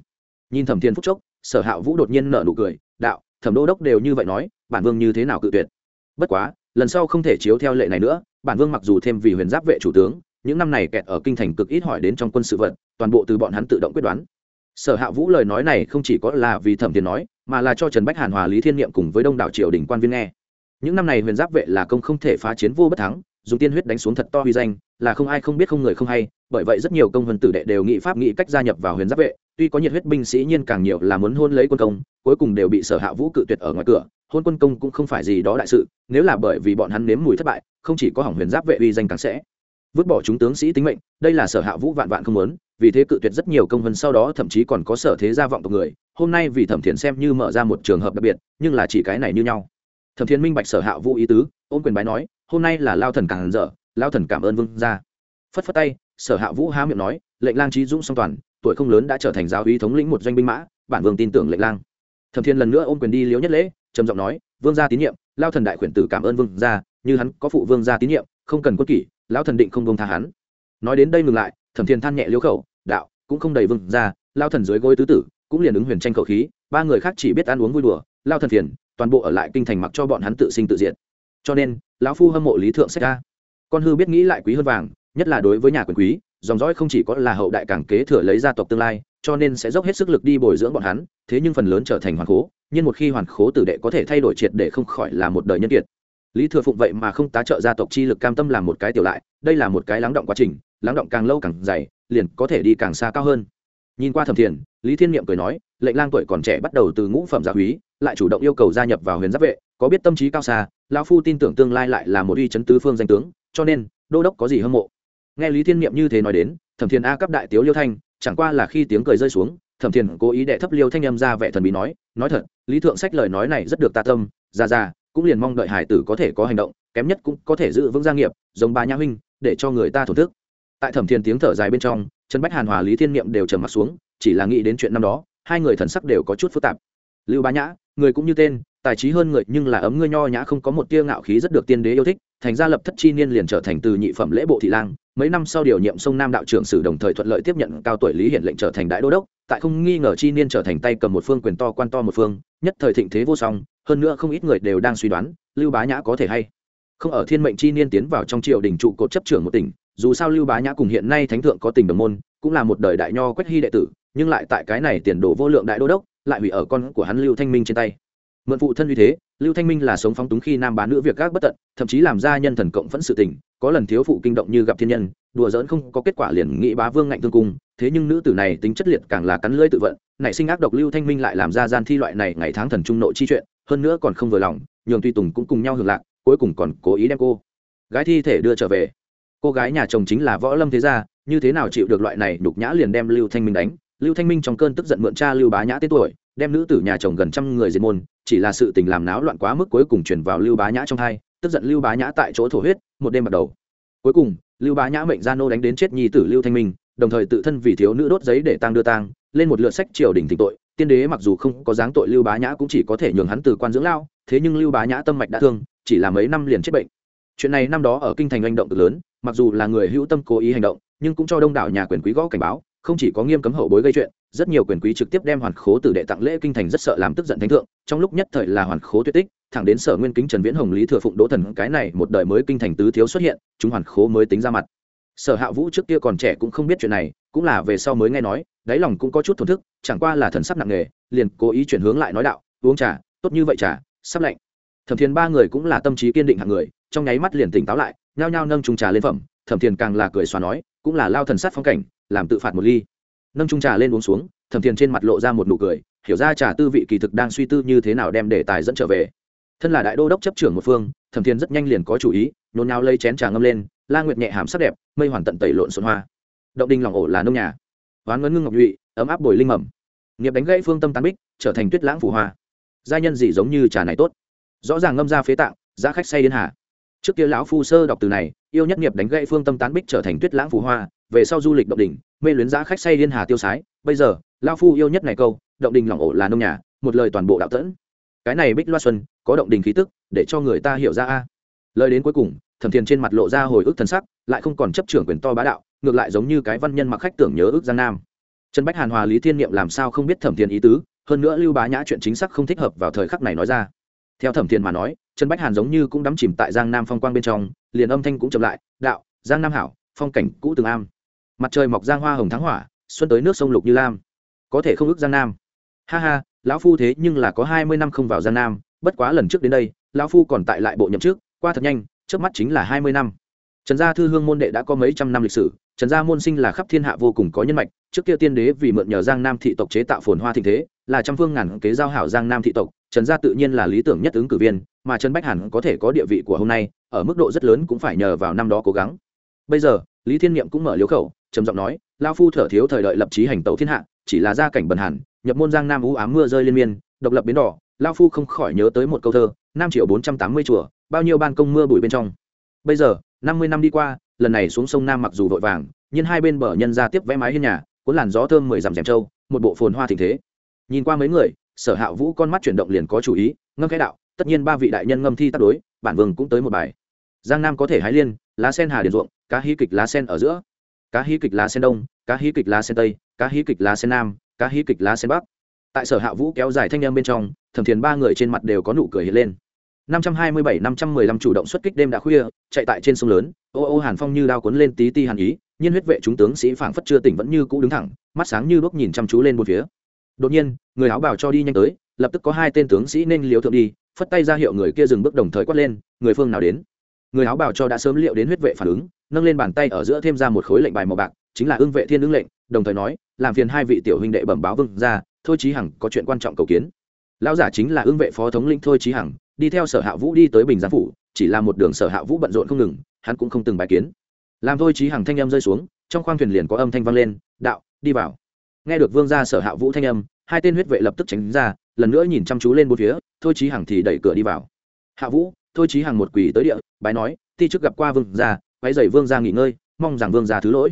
Nhìn thẩm thiên phúc chốc, sở hạ vũ đột nhiên nở nụ cười, đạo, thẩm đô đốc đều như vậy nói, bản vương như thế nào cự tuyệt? Bất quá, lần sau không thể chiếu theo lệ này nữa, bản vương mặc dù thêm vì huyền giáp vệ chủ tướng, những năm này kẹt ở kinh thành cực ít hỏi đến trong quân sự vật, toàn bộ từ bọn hắn tự động quyết đoán sở hạ vũ lời nói này không chỉ có là vì thẩm thiền nói, mà là cho trần bách hàn hòa lý thiên niệm cùng với đông đảo triều đình quan viên nghe. Những năm này huyền giáp vệ là công không thể phá chiến vô bất thắng, dùng tiên huyết đánh xuống thật to huy danh, là không ai không biết không người không hay, bởi vậy rất nhiều công vân tử đệ đều nghị pháp nghị cách gia nhập vào huyền giáp vệ, tuy có nhiệt huyết binh sĩ nhiên càng nhiều là muốn hôn lấy quân công, cuối cùng đều bị sở hạ vũ cự tuyệt ở ngoài cửa, hôn quân công cũng không phải gì đó đại sự, nếu là bởi vì bọn hắn nếm mùi thất bại, không chỉ có hỏng huyền giáp vệ uy danh càng sẽ. Vứt bỏ chúng tướng sĩ tính mệnh, đây là sở hạ vũ vạn vạn không muốn vì thế cự tuyệt rất nhiều công vân sau đó thậm chí còn có sở thế gia vọng tộc người, hôm nay vì thẩm thiền xem như mở ra một trường hợp đặc biệt, nhưng là chỉ cái này như nhau. Thẩm thiền minh bạch sở hạ vũ ý tứ ôm quyền bái nói, hôm nay là lao thần càng dở, lao thần cảm ơn vương gia. Phất phất tay, sở hạ vũ há miệng nói, lệnh lang trí dũng song toàn, tuổi không lớn đã trở thành giáo úy thống lĩnh một doanh binh mã, bản vương tin tưởng lệnh lang. Thẩm thiên lần nữa ôm quyền đi liếu nhất lễ, trầm giọng nói, vương gia tín nhiệm, lao thần đại khuyển tử cảm ơn vương gia, như hắn có phụ vương gia tín nhiệm, không cần quân kỷ lão thần định không bông tha hắn. Nói đến đây ngừng lại thẩm thiên than nhẹ liêu khẩu đạo cũng không đầy vừng ra, lao thần dưới gối tứ tử cũng liền ứng huyền tranh khẩu khí ba người khác chỉ biết ăn uống vui đùa lao thần thiền toàn bộ ở lại kinh thành mặc cho bọn hắn tự sinh tự diệt. Cho nên lão phu hâm mộ lý thượng sách ca con hư biết nghĩ lại quý hơn vàng nhất là đối với nhà quyền quý dòng dõi không chỉ có là hậu đại càng kế thừa lấy gia tộc tương lai cho nên sẽ dốc hết sức lực đi bồi dưỡng bọn hắn thế nhưng phần lớn trở thành hoàn khố nhưng một khi hoàn khố tử đệ có thể thay đổi triệt để không khỏi là một đời nhân kiệt. Lý thừa phụng vậy mà không tá trợ gia tộc chi lực cam tâm làm một cái tiểu lại đây là một cái lắng động quá trình, lắng động càng lâu càng dày, liền có thể đi càng xa cao hơn. Nhìn qua thẩm thiền, lý thiên niệm cười nói, lệnh lang tuổi còn trẻ bắt đầu từ ngũ phẩm gia quý, lại chủ động yêu cầu gia nhập vào huyền giáp vệ, có biết tâm trí cao xa, lão phu tin tưởng tương lai lại là một uy chấn tứ phương danh tướng, cho nên, đô đốc có gì hâm mộ. Nghe lý thiên niệm như thế nói đến, thẩm thiền a cấp đại tiếu liêu thanh, chẳng qua là khi tiếng cười rơi xuống, thẩm thiền cố ý đệ thấp liêu thanh âm ra vẻ thần bí nói nói thật, lý thượng sách lời nói này rất được ta tâm ra ra cũng liền mong đợi hải tử có thể có hành động, kém nhất cũng có thể giữ vững gia nghiệp, giống bà nhã huynh để cho người ta thổn thức. Tại thẩm thiền tiếng thở dài bên trong trần bách hàn hòa lý thiên niệm đều trầm mặt xuống, chỉ là nghĩ đến chuyện năm đó, hai người thần sắc đều có chút phức tạp. Lưu bá nhã, người cũng như tên, tài trí hơn người, nhưng là ấm ngươi nho nhã không có một tia ngạo khí rất được tiên đế yêu thích, thành ra lập thất chi niên liền trở thành từ nhị phẩm lễ bộ thị lang, mấy năm sau điều nhiệm sông nam đạo trưởng sử đồng thời thuận lợi tiếp nhận cao tuổi lý hiển lệnh trở thành đại đô đốc, tại không nghi ngờ chi niên trở thành tay cầm một phương quyền to quan to một phương, nhất thời thịnh thế vô song, hơn nữa không ít người đều đang suy đoán, lưu bá nhã có thể hay không ở thiên mệnh chi niên tiến vào trong triều đình trụ cột chấp trưởng một tỉnh, dù sao lưu bá nhã cùng hiện nay thánh thượng có tình đồng môn, cũng là một đời đại nho quách hy đệ tử, nhưng lại tại cái này tiền đồ vô lượng đại đô đốc, lại hủy ở con của hắn lưu thanh minh trên tay. Mượn phụ thân uy thế, lưu thanh minh là sống phóng túng khi nam bán nữ việc gác bất tận, thậm chí làm ra nhân thần cộng phẫn sự tình, có lần thiếu phụ kinh động như gặp thiên nhân, đùa giỡn không có kết quả liền nghĩ bá vương ngạnh thương cung, thế nhưng nữ tử này tính chất liệt càng là cắn lưỡi tự vận, nảy sinh ác độc lưu thanh minh lại làm ra gian thi loại này ngày tháng thần trung nội chi chuyện, hơn nữa còn không vừa lòng, nhường tuy tùng cũng cùng nhau hưởng lạc cuối cùng còn cố ý đem cô gái thi thể đưa trở về. Cô gái nhà chồng chính là võ lâm thế gia, như thế nào chịu được loại này đục nhã liền đem lưu thanh minh đánh. Lưu thanh minh trong cơn tức giận mượn cha lưu bá nhã tên tuổi, đem nữ tử nhà chồng gần trăm người diệt môn, chỉ là sự tình làm náo loạn quá mức cuối cùng chuyển vào lưu bá nhã trong hai, tức giận lưu bá nhã tại chỗ thổ huyết, một đêm bắt đầu. Cuối cùng, lưu bá nhã mệnh gia nô đánh đến chết nhi tử lưu thanh minh, đồng thời tự thân vì thiếu nữ đốt giấy để tang đưa tang, lên một lượt sách triều đình tịnh tội. Tiên đế mặc dù không có dáng tội lưu bá nhã cũng chỉ có thể nhường hắn từ quan dưỡng lao, thế nhưng lưu bá nhã tâm mạch đã thương chỉ là mấy năm liền chết bệnh. Chuyện này năm đó ở kinh thành hành động cực lớn, mặc dù là người hữu tâm cố ý hành động, nhưng cũng cho đông đảo nhà quyền quý gõ cảnh báo, không chỉ có nghiêm cấm hậu bối gây chuyện, rất nhiều quyền quý trực tiếp đem hoàn khố tử đệ tặng lễ kinh thành rất sợ làm tức giận thánh thượng, trong lúc nhất thời là hoàn khố tuyệt tích, thẳng đến sở nguyên kính trần viễn hồng lý thừa phụng đỗ thần cái này một đời mới kinh thành tứ thiếu xuất hiện, chúng hoàn khố mới tính ra mặt. Sở hạ vũ trước kia còn trẻ cũng không biết chuyện này, cũng là về sau mới nghe nói, đáy lòng cũng có chút thổn thức, chẳng qua là thần sắp nặng nghề liền cố ý chuyển hướng lại nói đạo, uống trà, tốt như vậy trà, sắp lạnh thẩm thiền ba người cũng là tâm trí kiên định hạng người, trong nháy mắt liền tỉnh táo lại, nhao nhao nâng trung trà lên phẩm. Thẩm thiền càng là cười xóa nói, cũng là lao thần sát phong cảnh, làm tự phạt một ly. Nâng trung trà lên uống xuống, thẩm thiền trên mặt lộ ra một nụ cười, hiểu ra trà tư vị kỳ thực đang suy tư như thế nào đem đề tài dẫn trở về. Thân là đại đô đốc chấp trưởng một phương, thẩm thiền rất nhanh liền có chủ ý, nhốn nháo lây chén trà ngâm lên, la nguyệt nhẹ hàm sắc đẹp, mây hoàn tận tẩy lộn xuân hoa. Động đình lòng ổ là nông nhà. Hoán ngấn ngưng ngọc nhụy, ấm áp bồi linh mầm. Nghiệp đánh gãy phương tâm tán bích, trở thành tuyết lãng phủ hoa. Gia nhân gì giống như trà này tốt rõ ràng ngâm ra phế tạng, giá khách say đến hà. Trước kia lão phu sơ đọc từ này, yêu nhất nghiệp đánh gãy phương tâm tán bích trở thành tuyết lãng phù hoa, về sau du lịch động đình mê luyến giá khách say liên hà tiêu sái, bây giờ, lão phu yêu nhất này câu, động đình lòng ổ là nông nhà, một lời toàn bộ đạo tẫn. Cái này bích loa xuân, có động đình khí tức, để cho người ta hiểu ra a. Lời đến cuối cùng, thẩm thiền trên mặt lộ ra hồi ức thân sắc, lại không còn chấp trưởng quyền to bá đạo, ngược lại giống như cái văn nhân mặc khách tưởng nhớ ước giang nam. Trần bách hàn hòa lý thiên niệm làm sao không biết thẩm thiền ý tứ, hơn nữa lưu bá nhã chuyện chính xác không thích hợp vào thời khắc này nói ra theo thẩm thiền mà nói, trần bách hàn giống như cũng đắm chìm tại giang nam phong quang bên trong, liền âm thanh cũng chậm lại, đạo, giang nam hảo, phong cảnh cũ từng am. Mặt trời mọc giang hoa hồng thắng hỏa, xuân tới nước sông lục như lam. Có thể không ước giang nam. Ha ha, lão phu thế nhưng là có hai mươi năm không vào giang nam, bất quá lần trước đến đây, lão phu còn tại lại bộ nhậm trước qua thật nhanh, trước mắt chính là hai mươi năm trần gia thư hương môn đệ đã có mấy trăm năm lịch sử, trần gia môn sinh là khắp thiên hạ vô cùng có nhân mạch, trước kia tiên đế vì mượn nhờ giang nam thị tộc chế tạo phồn hoa thịnh thế, là trăm phương ngàn kế giao hảo giang nam thị tộc, trần gia tự nhiên là lý tưởng nhất ứng cử viên, mà trần bách hẳn có thể có địa vị của hôm nay, ở mức độ rất lớn cũng phải nhờ vào năm đó cố gắng. Bây giờ, lý thiên niệm cũng mở liếu khẩu, trầm giọng nói lao phu thở thiếu thời đợi lập trí hành tẩu thiên hạ, chỉ là gia cảnh bần hẳn, nhập môn giang nam ú ám mưa rơi liên miên, độc lập biến đỏ lao phu không khỏi nhớ tới một câu thơ, Nam triệu bốn trăm tám mươi chùa, bao nhiêu ban công mưa bụi bên trong. Bây giờ năm mươi năm đi qua, lần này xuống sông nam mặc dù vội vàng, nhưng hai bên bờ nhân ra tiếp vẽ mái hiên nhà, cuốn làn gió thơm mười dặm rèm trâu, một bộ phồn hoa thịnh thế. Nhìn qua mấy người, sở hạ vũ con mắt chuyển động liền có chủ ý, ngâm cái đạo, tất nhiên ba vị đại nhân ngâm thi tác đối, bản vương cũng tới một bài. Giang nam có thể hái liên, lá sen hà điền ruộng, cá hí kịch lá sen ở giữa. Cá hí kịch lá sen đông, cá hí kịch lá sen tây, cá hí kịch lá sen nam, cá hí kịch lá sen bắc. Tại sở hạ vũ kéo dài thanh â bên trong, thẩm thiền ba người trên mặt đều có nụ cười hiện lên. 527 515 chủ động xuất kích đêm đã khuya, chạy tại trên sông lớn, ô ô hàn phong như đao cuốn lên tí tí hàn ý, nhiên huyết vệ chúng tướng sĩ phảng phất chưa tỉnh vẫn như cũ đứng thẳng, mắt sáng như đuốc nhìn chăm chú lên bốn phía. Đột nhiên, người áo bào cho đi nhanh tới, lập tức có hai tên tướng sĩ nên liếu thượng đi, phất tay ra hiệu người kia dừng bước đồng thời quát lên, người phương nào đến? Người áo bào cho đã sớm liệu đến huyết vệ phản ứng, nâng lên bàn tay ở giữa thêm ra một khối lệnh bài màu bạc, chính là ưng vệ thiên ứng lệnh, đồng thời nói, làm phiền hai vị tiểu huynh đệ bẩm báo vương gia, thôi chí hằng có chuyện quan trọng cầu kiến. Lão giả chính là ương vệ phó thống lĩnh thôi chí hằng, đi theo sở hạ vũ đi tới bình giang phủ, chỉ là một đường sở hạ vũ bận rộn không ngừng, hắn cũng không từng bài kiến. Làm thôi trí hàng thanh âm rơi xuống, trong khoang thuyền liền có âm thanh vang lên, đạo, đi vào. Nghe được vương gia sở hạ vũ thanh âm, hai tên huyết vệ lập tức tránh ra, lần nữa nhìn chăm chú lên bốn phía, thôi trí hằng thì đẩy cửa đi vào. Hạ vũ, thôi trí hằng một quỳ tới địa, bái nói, ti trước gặp qua vương gia quái dày vương gia nghỉ ngơi, mong rằng vương gia thứ lỗi.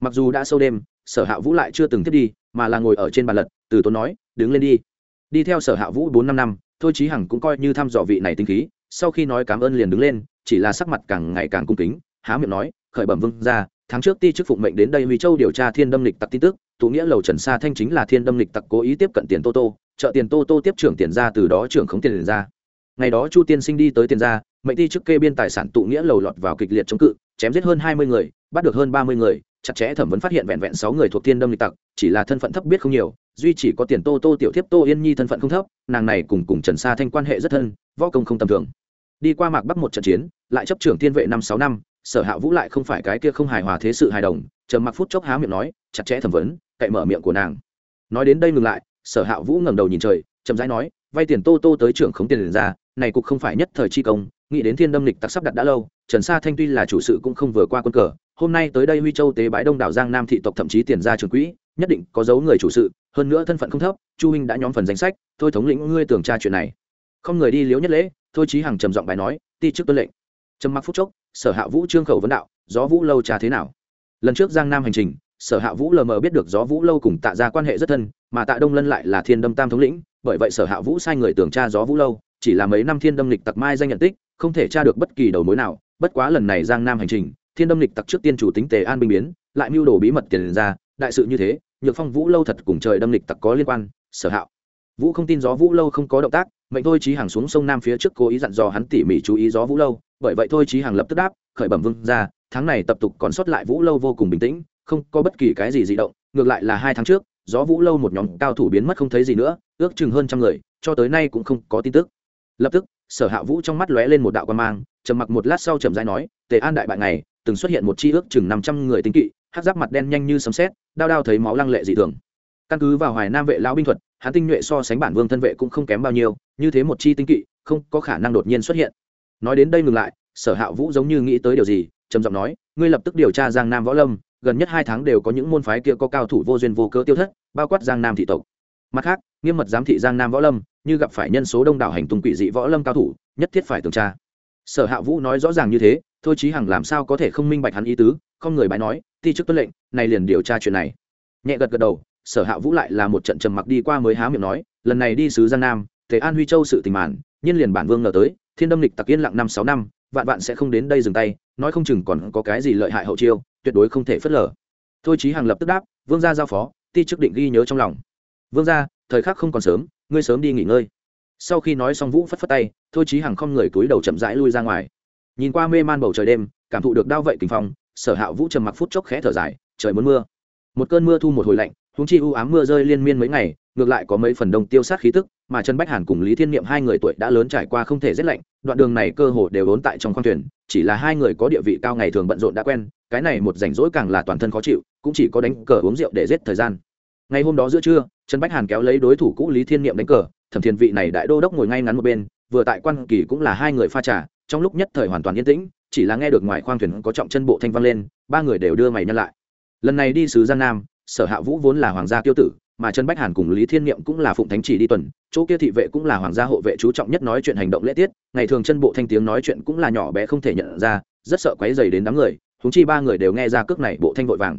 Mặc dù đã sâu đêm, sở hạ vũ lại chưa từng thiết đi, mà là ngồi ở trên bàn lật, từ tốn nói, đứng lên đi. Đi theo sở hạ vũ bốn năm năm thôi chí hằng cũng coi như thăm dò vị này tinh khí, sau khi nói cảm ơn liền đứng lên, chỉ là sắc mặt càng ngày càng cung kính, há miệng nói, khởi bẩm vương ra tháng trước ti chức phụng mệnh đến đây huy châu điều tra thiên đâm lịch tặc tin tức, tụ nghĩa lầu trần sa thanh chính là thiên đâm lịch tặc cố ý tiếp cận tiền tô tô, trợ tiền tô tô tiếp trưởng tiền ra từ đó trưởng khống tiền ra ngày đó chu tiên sinh đi tới tiền ra mệnh ti chức kê biên tài sản tụ nghĩa lầu lọt vào kịch liệt chống cự, chém giết hơn hai mươi người, bắt được hơn ba mươi người chặt chẽ thẩm vấn phát hiện vẹn vẹn sáu người thuộc thiên đâm lịch tặc, chỉ là thân phận thấp biết không nhiều, duy chỉ có tiền tô tô, tiểu thiếp tô, yên nhi thân phận không thấp, nàng này cùng cùng trần sa thanh quan hệ rất thân, võ công không tầm thường. Đi qua mạc bắc một trận chiến, lại chấp trưởng thiên vệ năm sáu năm, sở hạ vũ lại không phải cái kia không hài hòa thế sự hài đồng, chờ mặc phút chốc há miệng nói, chặt chẽ thẩm vấn, cậy mở miệng của nàng. Nói đến đây ngừng lại, sở hạ vũ ngẩng đầu nhìn trời, chậm rãi nói, vay tiền tô tô tới trưởng khống tiền liền ra, này cục không phải nhất thời chi công, nghĩ đến thiên đâm lịch tặc sắp đặt đã lâu, trần sa thanh tuy là chủ sự cũng không vừa qua quân cờ hôm nay tới đây huy châu tế bãi đông đảo giang nam thị tộc thậm chí tiền ra trường quỹ, nhất định có dấu người chủ sự, hơn nữa thân phận không thấp, chu huynh đã nhóm phần danh sách, thôi thống lĩnh ngươi tưởng tra chuyện này. Không người đi liếu nhất lễ, thôi chí hằng trầm giọng bài nói, ti chức tuân lệnh. Trầm mặc phúc chốc, sở hạ vũ trương khẩu vấn đạo, gió vũ lâu trà thế nào? Lần trước giang nam hành trình, sở hạ vũ lờ mờ biết được gió vũ lâu cùng tạ ra quan hệ rất thân, mà tạ đông lân lại là thiên đâm tam thống lĩnh, bởi vậy sở hạ vũ sai người tưởng tra gió vũ lâu, chỉ là mấy năm thiên đâm lịch tặc mai danh nhận tích, không thể tra được bất kỳ đầu mối nào, bất quá lần này giang nam hành trình thiên đâm lịch tặc trước tiên chủ tính tề an binh biến, lại mưu đồ bí mật tiền ra, đại sự như thế, nhược phong vũ lâu thật cùng trời đâm lịch tặc có liên quan, sở hạo. Vũ không tin gió vũ lâu không có động tác, mệnh thôi trí hàng xuống sông nam phía trước cố ý dặn dò hắn tỉ mỉ chú ý gió vũ lâu, bởi vậy thôi trí hàng lập tức đáp, khởi bẩm vương ra tháng này tập tục còn sót lại vũ lâu vô cùng bình tĩnh, không có bất kỳ cái gì di động, ngược lại là hai tháng trước, gió vũ lâu một nhóm cao thủ biến mất không thấy gì nữa, ước chừng hơn trăm người, cho tới nay cũng không có tin tức. Lập tức, sở hạ vũ trong mắt lóe lên một đạo quan mang, trầm mặc một lát sau trầm dai nói, tề an đại bại này từng xuất hiện một chi ước chừng năm trăm người tinh kỵ, hát giáp mặt đen nhanh như sấm xét đao đao thấy máu lăng lệ dị thường. Căn cứ vào hoài nam vệ lão binh thuật, hắn tinh nhuệ so sánh bản vương thân vệ cũng không kém bao nhiêu, như thế một chi tinh kỵ, không có khả năng đột nhiên xuất hiện. Nói đến đây ngừng lại, sở hạ vũ giống như nghĩ tới điều gì, trầm giọng nói, ngươi lập tức điều tra giang nam võ lâm, gần nhất hai tháng đều có những môn phái kia có cao thủ vô duyên vô cớ tiêu thất, bao quát giang nam thị tộc. Mặt khác, nghiêm mật giám thị giang nam võ lâm, như gặp phải nhân số đông đảo hành tung quỷ dị võ lâm cao thủ, nhất thiết phải tường tra. Sở hạ vũ nói rõ ràng như thế thôi chí hằng làm sao có thể không minh bạch hắn ý tứ, không người bái nói, ti chức tuân lệnh, này liền điều tra chuyện này. Nhẹ gật gật đầu, sở hạ vũ lại là một trận trầm mặc đi qua mới há miệng nói, lần này đi sứ giang nam thế an huy châu sự tình màn, nhiên liền bản vương ngờ tới, thiên đâm lịch tặc yên lặng năm sáu năm, vạn vạn sẽ không đến đây dừng tay, nói không chừng còn có cái gì lợi hại hậu chiêu, tuyệt đối không thể phớt lờ. Thôi chí hằng lập tức đáp, vương gia giao phó, ti chức định ghi nhớ trong lòng. Vương gia, thời khắc không còn sớm, ngươi sớm đi nghỉ ngơi. Sau khi nói xong vũ phất phất tay, thôi chí hằng không người túi đầu chậm rãi lui ra ngoài nhìn qua mê man bầu trời đêm, cảm thụ được đau vậy kinh phong, sở hạ vũ trầm mặc phút chốc khẽ thở dài, trời muốn mưa. Một cơn mưa thu một hồi lạnh húng chi u ám mưa rơi liên miên mấy ngày, ngược lại có mấy phần đông tiêu sát khí tức, mà trần bách hàn cùng lý thiên niệm hai người tuổi đã lớn trải qua không thể rét lạnh, đoạn đường này cơ hồ đều ốn tại trong khoang thuyền, chỉ là hai người có địa vị cao ngày thường bận rộn đã quen, cái này một rảnh rỗi càng là toàn thân khó chịu, cũng chỉ có đánh cờ uống rượu để giết thời gian. Ngày hôm đó giữa trưa, trần bách hàn kéo lấy đối thủ cũ lý thiên niệm đánh cờ, thẩm thiền vị này đại đô đốc ngồi ngay ngắn một bên, vừa tại quan kỳ cũng là hai người pha trà trong lúc nhất thời hoàn toàn yên tĩnh, chỉ là nghe được ngoài khoang thuyền có trọng chân bộ thanh vang lên, ba người đều đưa mày nhân lại. Lần này đi sứ giang nam, sở hạ vũ vốn là hoàng gia tiêu tử, mà trần bách hàn cùng lý thiên niệm cũng là phụng thánh chỉ đi tuần, chỗ kia thị vệ cũng là hoàng gia hộ vệ chú trọng nhất nói chuyện hành động lễ tiết, ngày thường chân bộ thanh tiếng nói chuyện cũng là nhỏ bé không thể nhận ra, rất sợ quấy dày đến đám người húng chi ba người đều nghe ra cước này bộ thanh vội vàng.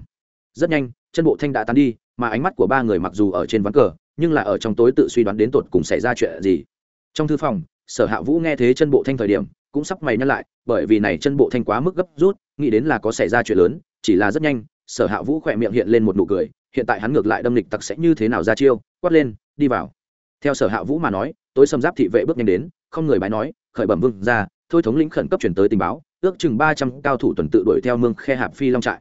Rất nhanh, chân bộ thanh đã tán đi, mà ánh mắt của ba người mặc dù ở trên ván cờ, nhưng là ở trong tối tự suy đoán đến tột cùng xảy ra chuyện gì. Trong thư phòng, sở hạ vũ nghe thế chân bộ thanh thời điểm cũng sắp mày nhắc lại, bởi vì này chân bộ thanh quá mức gấp rút, nghĩ đến là có xảy ra chuyện lớn, chỉ là rất nhanh, sở hạ vũ khỏe miệng hiện lên một nụ cười, hiện tại hắn ngược lại đâm lịch tặc sẽ như thế nào ra chiêu, quát lên, đi vào. Theo sở hạ vũ mà nói, tối xâm giáp thị vệ bước nhanh đến, không người bái nói, khởi bẩm vương ra thôi thống lĩnh khẩn cấp chuyển tới tình báo, ước chừng ba trăm cao thủ tuần tự đuổi theo mương khe hạp phi long trại.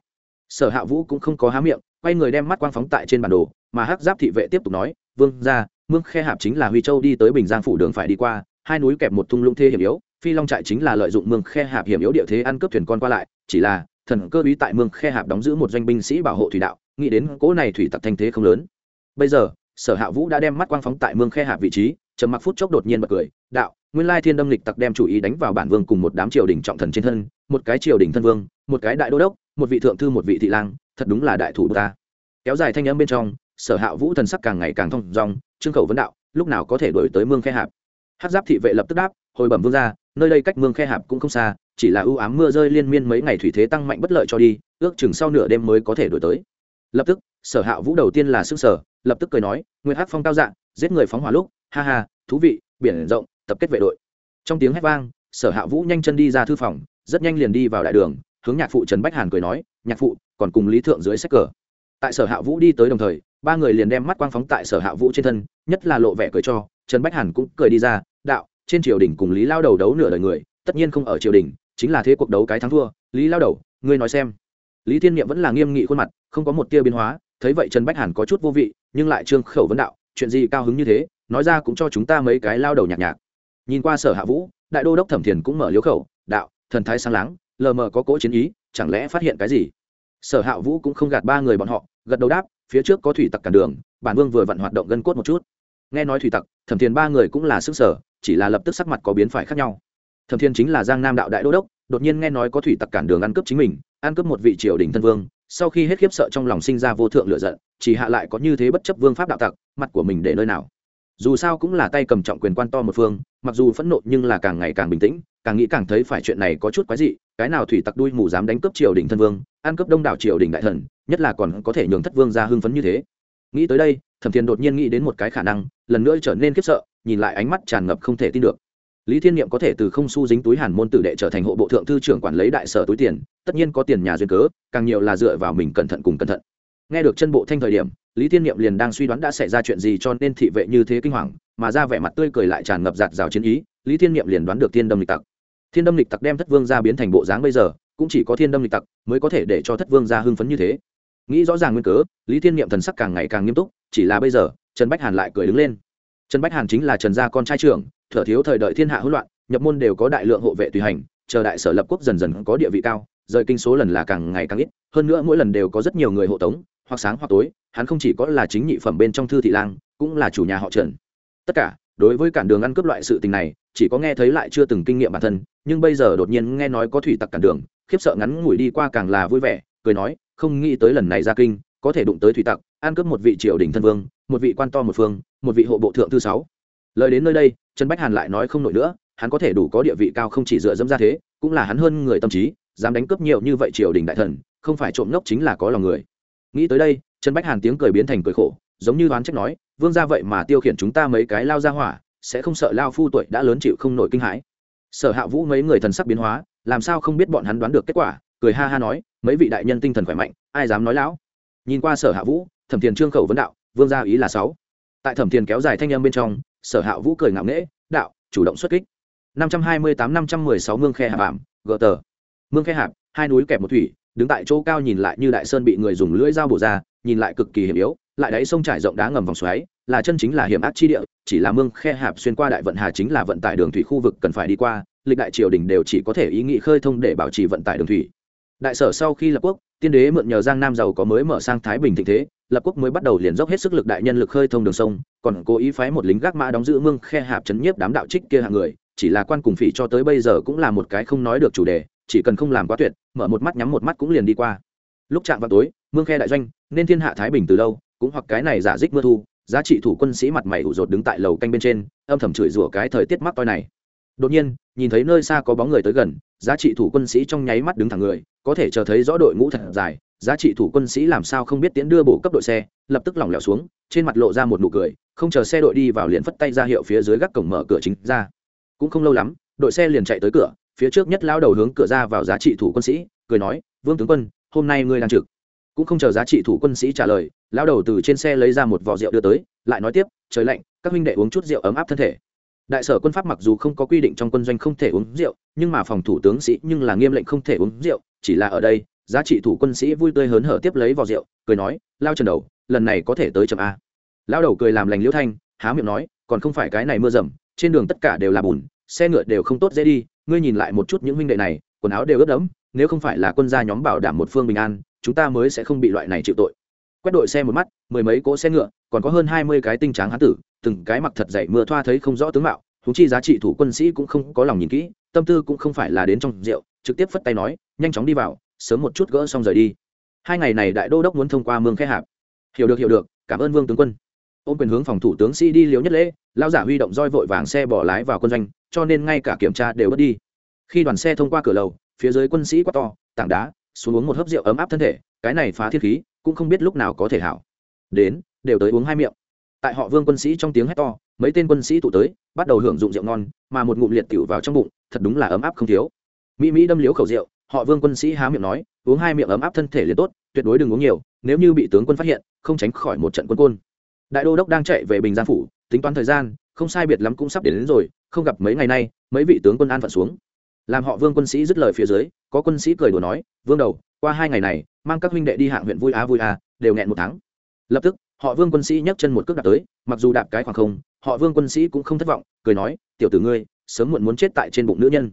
Sở hạ vũ cũng không có há miệng, quay người đem mắt quang phóng tại trên bản đồ, mà hắc giáp thị vệ tiếp tục nói, vương ra mương khe hạp chính là huy châu đi tới bình giang phủ đường phải đi qua, hai núi kẹp một thung lũng thê hiểm yếu phi long trại chính là lợi dụng mương khe hạp hiểm yếu địa thế ăn cướp thuyền con qua lại, chỉ là, thần cơ bí tại mương khe hạp đóng giữ một doanh binh sĩ bảo hộ thủy đạo, nghĩ đến cỗ này thủy tặc thanh thế không lớn. Bây giờ, sở hạ vũ đã đem mắt quang phóng tại mương khe hạp vị trí, trầm mặc phút chốc đột nhiên bật cười, đạo, nguyên lai thiên đâm lịch tặc đem chủ ý đánh vào bản vương cùng một đám triều đình trọng thần trên thân, một cái triều đình thân vương, một cái đại đô đốc, một vị thượng thư một vị thị lang, thật đúng là đại thủ ta. Kéo dài thanh âm bên trong, sở hạ vũ thần sắc càng ngày càng thông dong, trương khẩu vấn đạo, lúc nào có thể đổi tới mương khe hạp? Hát giáp thị vệ lập tức đáp, hồi bẩm vương ra nơi đây cách mương khe hạp cũng không xa, chỉ là ưu ám mưa rơi liên miên mấy ngày thủy thế tăng mạnh bất lợi cho đi, ước chừng sau nửa đêm mới có thể đổi tới. Lập tức, sở hạ vũ đầu tiên là sức sở lập tức cười nói nguyên hát phong cao dạng giết người phóng hỏa lúc, ha ha, thú vị, biển rộng, tập kết vệ đội. Trong tiếng hét vang, sở hạ vũ nhanh chân đi ra thư phòng, rất nhanh liền đi vào đại đường, hướng nhạc phụ trần bách hàn cười nói, nhạc phụ, còn cùng lý thượng dưới sách cờ. Tại sở hạ vũ đi tới đồng thời, ba người liền đem mắt quang phóng tại sở hạ vũ trên thân, nhất là lộ vẻ cười cho, trần bách hàn cũng cười đi ra đạo, trên triều đình cùng lý lao đầu đấu nửa đời người, tất nhiên không ở triều đình, chính là thế cuộc đấu cái thắng thua. Lý lao đầu, ngươi nói xem. Lý thiên niệm vẫn là nghiêm nghị khuôn mặt, không có một tia biến hóa, thấy vậy trần bách hàn có chút vô vị, nhưng lại trương khẩu vấn đạo, chuyện gì cao hứng như thế, nói ra cũng cho chúng ta mấy cái lao đầu nhạc nhạc. Nhìn qua sở hạ vũ, đại đô đốc thẩm thiền cũng mở liếu khẩu, đạo, thần thái sáng láng, lờ mờ có cỗ chiến ý, chẳng lẽ phát hiện cái gì? Sở hạ vũ cũng không gạt ba người bọn họ, gật đầu đáp, phía trước có thủy tặc cản đường, bản vương vừa vặn hoạt động gân cốt một chút. Nghe nói thủy tặc, thẩm thiền ba người cũng là sức sở chỉ là lập tức sắc mặt có biến phải khác nhau. Thẩm thiên chính là giang nam đạo đại đô đốc, đột nhiên nghe nói có thủy tặc cản đường ăn cướp chính mình, ăn cướp một vị triều đình thân vương, sau khi hết khiếp sợ trong lòng sinh ra vô thượng lựa giận, chỉ hạ lại có như thế bất chấp vương pháp đạo tặc, mặt của mình để nơi nào. Dù sao cũng là tay cầm trọng quyền quan to một phương, mặc dù phẫn nộ nhưng là càng ngày càng bình tĩnh, càng nghĩ càng thấy phải chuyện này có chút quái dị, cái nào thủy tặc đuôi mù dám đánh cướp triều đình thân vương, ăn cướp đông đảo triều đình đại thần, nhất là còn có thể nhường thất vương ra hưng phấn như thế. Nghĩ tới đây, thẩm thiền đột nhiên nghĩ đến một cái khả năng, lần nữa trở nên khiếp sợ nhìn lại ánh mắt tràn ngập không thể tin được. Lý thiên niệm có thể từ không su dính túi hàn môn tử đệ trở thành hộ bộ thượng thư trưởng quản lý đại sở túi tiền, tất nhiên có tiền nhà duyên cớ, càng nhiều là dựa vào mình cẩn thận cùng cẩn thận. Nghe được chân bộ thanh thời điểm, lý thiên niệm liền đang suy đoán đã xảy ra chuyện gì cho nên thị vệ như thế kinh hoàng, mà ra vẻ mặt tươi cười lại tràn ngập giạt rào chiến ý, lý thiên niệm liền đoán được thiên đâm lịch tặc. Thiên đâm lịch tặc đem thất vương ra biến thành bộ dáng bây giờ, cũng chỉ có thiên đâm lịch tặc mới có thể để cho thất vương ra hưng phấn như thế. Nghĩ rõ ràng nguyên cớ, lý thiên niệm thần sắc càng ngày càng nghiêm túc, chỉ là bây giờ, trần bách hàn lại cười đứng lên trần bách hàn chính là trần gia con trai trưởng, thở thiếu thời đợi thiên hạ hỗn loạn, nhập môn đều có đại lượng hộ vệ tùy hành, chờ đại sở lập quốc dần dần có địa vị cao, rời kinh số lần là càng ngày càng ít, hơn nữa mỗi lần đều có rất nhiều người hộ tống, hoặc sáng hoặc tối, hắn không chỉ có là chính nhị phẩm bên trong thư thị lang, cũng là chủ nhà họ trần. Tất cả, đối với cản đường ăn cướp loại sự tình này, chỉ có nghe thấy lại chưa từng kinh nghiệm bản thân, nhưng bây giờ đột nhiên nghe nói có thủy tặc cản đường, khiếp sợ ngắn ngủi đi qua càng là vui vẻ, cười nói, không nghĩ tới lần này ra kinh, có thể đụng tới thủy tặc, ăn cướp một vị triều đình thân vương một vị quan to một phương, một vị hộ bộ thượng thư sáu. Lời đến nơi đây, trần bách hàn lại nói không nổi nữa, hắn có thể đủ có địa vị cao không chỉ dựa dẫm ra thế, cũng là hắn hơn người tâm trí, dám đánh cướp nhiều như vậy triều đình đại thần, không phải trộm ngốc chính là có lòng người. Nghĩ tới đây, trần bách hàn tiếng cười biến thành cười khổ, giống như đoán trách nói, vương ra vậy mà tiêu khiển chúng ta mấy cái lao ra hỏa, sẽ không sợ lao phu tuổi đã lớn chịu không nổi kinh hãi. Sở hạ vũ mấy người thần sắc biến hóa, làm sao không biết bọn hắn đoán được kết quả, cười ha ha nói, mấy vị đại nhân tinh thần khỏe mạnh, ai dám nói lão? Nhìn qua sở hạ vũ, thẩm thiền trương khẩu vấn đạo vương gia ý là sáu. Tại thẩm thiền kéo dài thanh âm bên trong, sở hạ vũ cười ngạo nghễ, đạo, chủ động xuất kích. năm trăm hai mươi tám, năm trăm mười sáu, mương khe hạp ảm, gờ tờ. Mương khe hạp, hai núi kẹp một thủy, đứng tại chỗ cao nhìn lại như đại sơn bị người dùng lưỡi dao bổ ra, nhìn lại cực kỳ hiểm yếu, lại đáy sông trải rộng đá ngầm vòng xoáy, là chân chính là hiểm ác chi địa, chỉ là mương khe hạp xuyên qua đại vận hà chính là vận tải đường thủy khu vực cần phải đi qua, lịch đại triều đình đều chỉ có thể ý nghị khơi thông để bảo trì vận tải đường thủy đại sở sau khi lập quốc, tiên đế mượn nhờ giang nam giàu có mới mở sang thái bình thịnh thế, lập quốc mới bắt đầu liền dốc hết sức lực đại nhân lực khơi thông đường sông, còn cố ý phái một lính gác mã đóng giữ mương khe hạp chấn nhiếp đám đạo trích kia hạng người, chỉ là quan cùng phỉ cho tới bây giờ cũng là một cái không nói được chủ đề, chỉ cần không làm quá tuyệt, mở một mắt nhắm một mắt cũng liền đi qua. Lúc chạm vào tối, mương khe đại doanh, nên thiên hạ thái bình từ lâu, cũng hoặc cái này giả dích mưa thu, giá trị thủ quân sĩ mặt mày ủ rột đứng tại lầu canh bên trên, âm thầm chửi rủa cái thời tiết mắc toi này. Đột nhiên, nhìn thấy nơi xa có bóng người tới gần, giá trị thủ quân sĩ trong nháy mắt đứng thẳng người có thể chờ thấy rõ đội ngũ thật dài, giá trị thủ quân sĩ làm sao không biết tiến đưa bổ cấp đội xe, lập tức lỏng lẻo xuống, trên mặt lộ ra một nụ cười, không chờ xe đội đi vào liền phất tay ra hiệu phía dưới gác cổng mở cửa chính ra. Cũng không lâu lắm, đội xe liền chạy tới cửa, phía trước nhất lao đầu hướng cửa ra vào giá trị thủ quân sĩ, cười nói, vương tướng quân, hôm nay ngươi đang trực. Cũng không chờ giá trị thủ quân sĩ trả lời lao đầu từ trên xe lấy ra một vỏ rượu đưa tới, lại nói tiếp, trời lạnh, các huynh đệ uống chút rượu ấm áp thân thể đại sở quân pháp mặc dù không có quy định trong quân doanh không thể uống rượu, nhưng mà phòng thủ tướng sĩ nhưng là nghiêm lệnh không thể uống rượu, chỉ là ở đây, giá trị thủ quân sĩ vui tươi hớn hở tiếp lấy vào rượu, cười nói, lao trần đầu, lần này có thể tới chậm a. Lao đầu cười làm lành liễu thanh, há miệng nói, còn không phải cái này mưa rầm, trên đường tất cả đều là bùn, xe ngựa đều không tốt dễ đi, ngươi nhìn lại một chút những huynh đệ này, quần áo đều ướt đẫm, nếu không phải là quân gia nhóm bảo đảm một phương bình an, chúng ta mới sẽ không bị loại này chịu tội. Quét đội xe một mắt, mười mấy cỗ xe ngựa, còn có hơn hai mươi cái tinh tráng hán tử từng cái mặc thật dậy mưa thoa thấy không rõ tướng mạo thúng chi giá trị thủ quân sĩ cũng không có lòng nhìn kỹ, tâm tư cũng không phải là đến trong rượu, trực tiếp phất tay nói, nhanh chóng đi vào, sớm một chút gỡ xong rời đi. Hai ngày này đại đô đốc muốn thông qua mương khe hạp. Hiểu được hiểu được, cảm ơn vương tướng quân. Ôm quyền hướng phòng thủ tướng sĩ đi liếu nhất lễ lao giả huy động roi vội vàng xe bỏ lái vào quân doanh, cho nên ngay cả kiểm tra đều bất đi. Khi đoàn xe thông qua cửa lầu, phía dưới quân sĩ quát to, tảng đá, xuống uống một hớp rượu ấm áp thân thể, cái này phá thiên khí, cũng không biết lúc nào có thể hảo. Đến, đều tới uống hai miệng tại họ vương quân sĩ trong tiếng hét to mấy tên quân sĩ tụ tới bắt đầu hưởng dụng rượu ngon mà một ngụm liệt tiểu vào trong bụng thật đúng là ấm áp không thiếu. Mỹ mỹ đâm liếu khẩu rượu họ vương quân sĩ há miệng nói uống hai miệng ấm áp thân thể liền tốt tuyệt đối đừng uống nhiều nếu như bị tướng quân phát hiện không tránh khỏi một trận quân côn. Đại đô đốc đang chạy về bình giang phủ tính toán thời gian không sai biệt lắm cũng sắp đến, đến rồi không gặp mấy ngày nay mấy vị tướng quân an phận xuống. Làm họ vương quân sĩ dứt lời phía dưới có quân sĩ cười đùa nói vương đầu qua hai ngày này mang các huynh đệ đi hạng huyện vui á vui à, đều nghẹn một tháng. Lập tức họ vương quân sĩ nhấc chân một cước đạp tới, mặc dù đạp cái khoảng không, họ vương quân sĩ cũng không thất vọng, cười nói, tiểu tử ngươi, sớm muộn muốn chết tại trên bụng nữ nhân.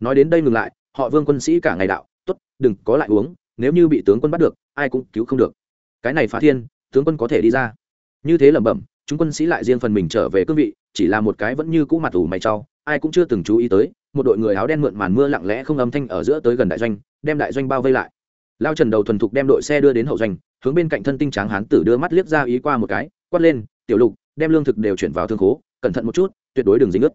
Nói đến đây ngừng lại, họ vương quân sĩ cả ngày đạo t ố t đừng có lại uống, nếu như bị tướng quân bắt được, ai cũng cứu không được. Cái này phá thiên, tướng quân có thể đi ra. Như thế lẩm bẩm, chúng quân sĩ lại riêng phần mình trở về cương vị, chỉ là một cái vẫn như cũ mặt ủ mày trau ai cũng chưa từng chú ý tới, một đội người áo đen mượn màn mưa lặng lẽ không âm thanh ở giữa tới gần đại doanh, đem đại doanh bao vây lại. Lao trần đầu thuần thục đem đội xe đưa đến hậu doanh hướng bên cạnh thân tinh tráng hán tử đưa mắt liếc ra ý qua một cái, quát lên, tiểu lục, đem lương thực đều chuyển vào thương khố, cẩn thận một chút, tuyệt đối đừng dính ướt.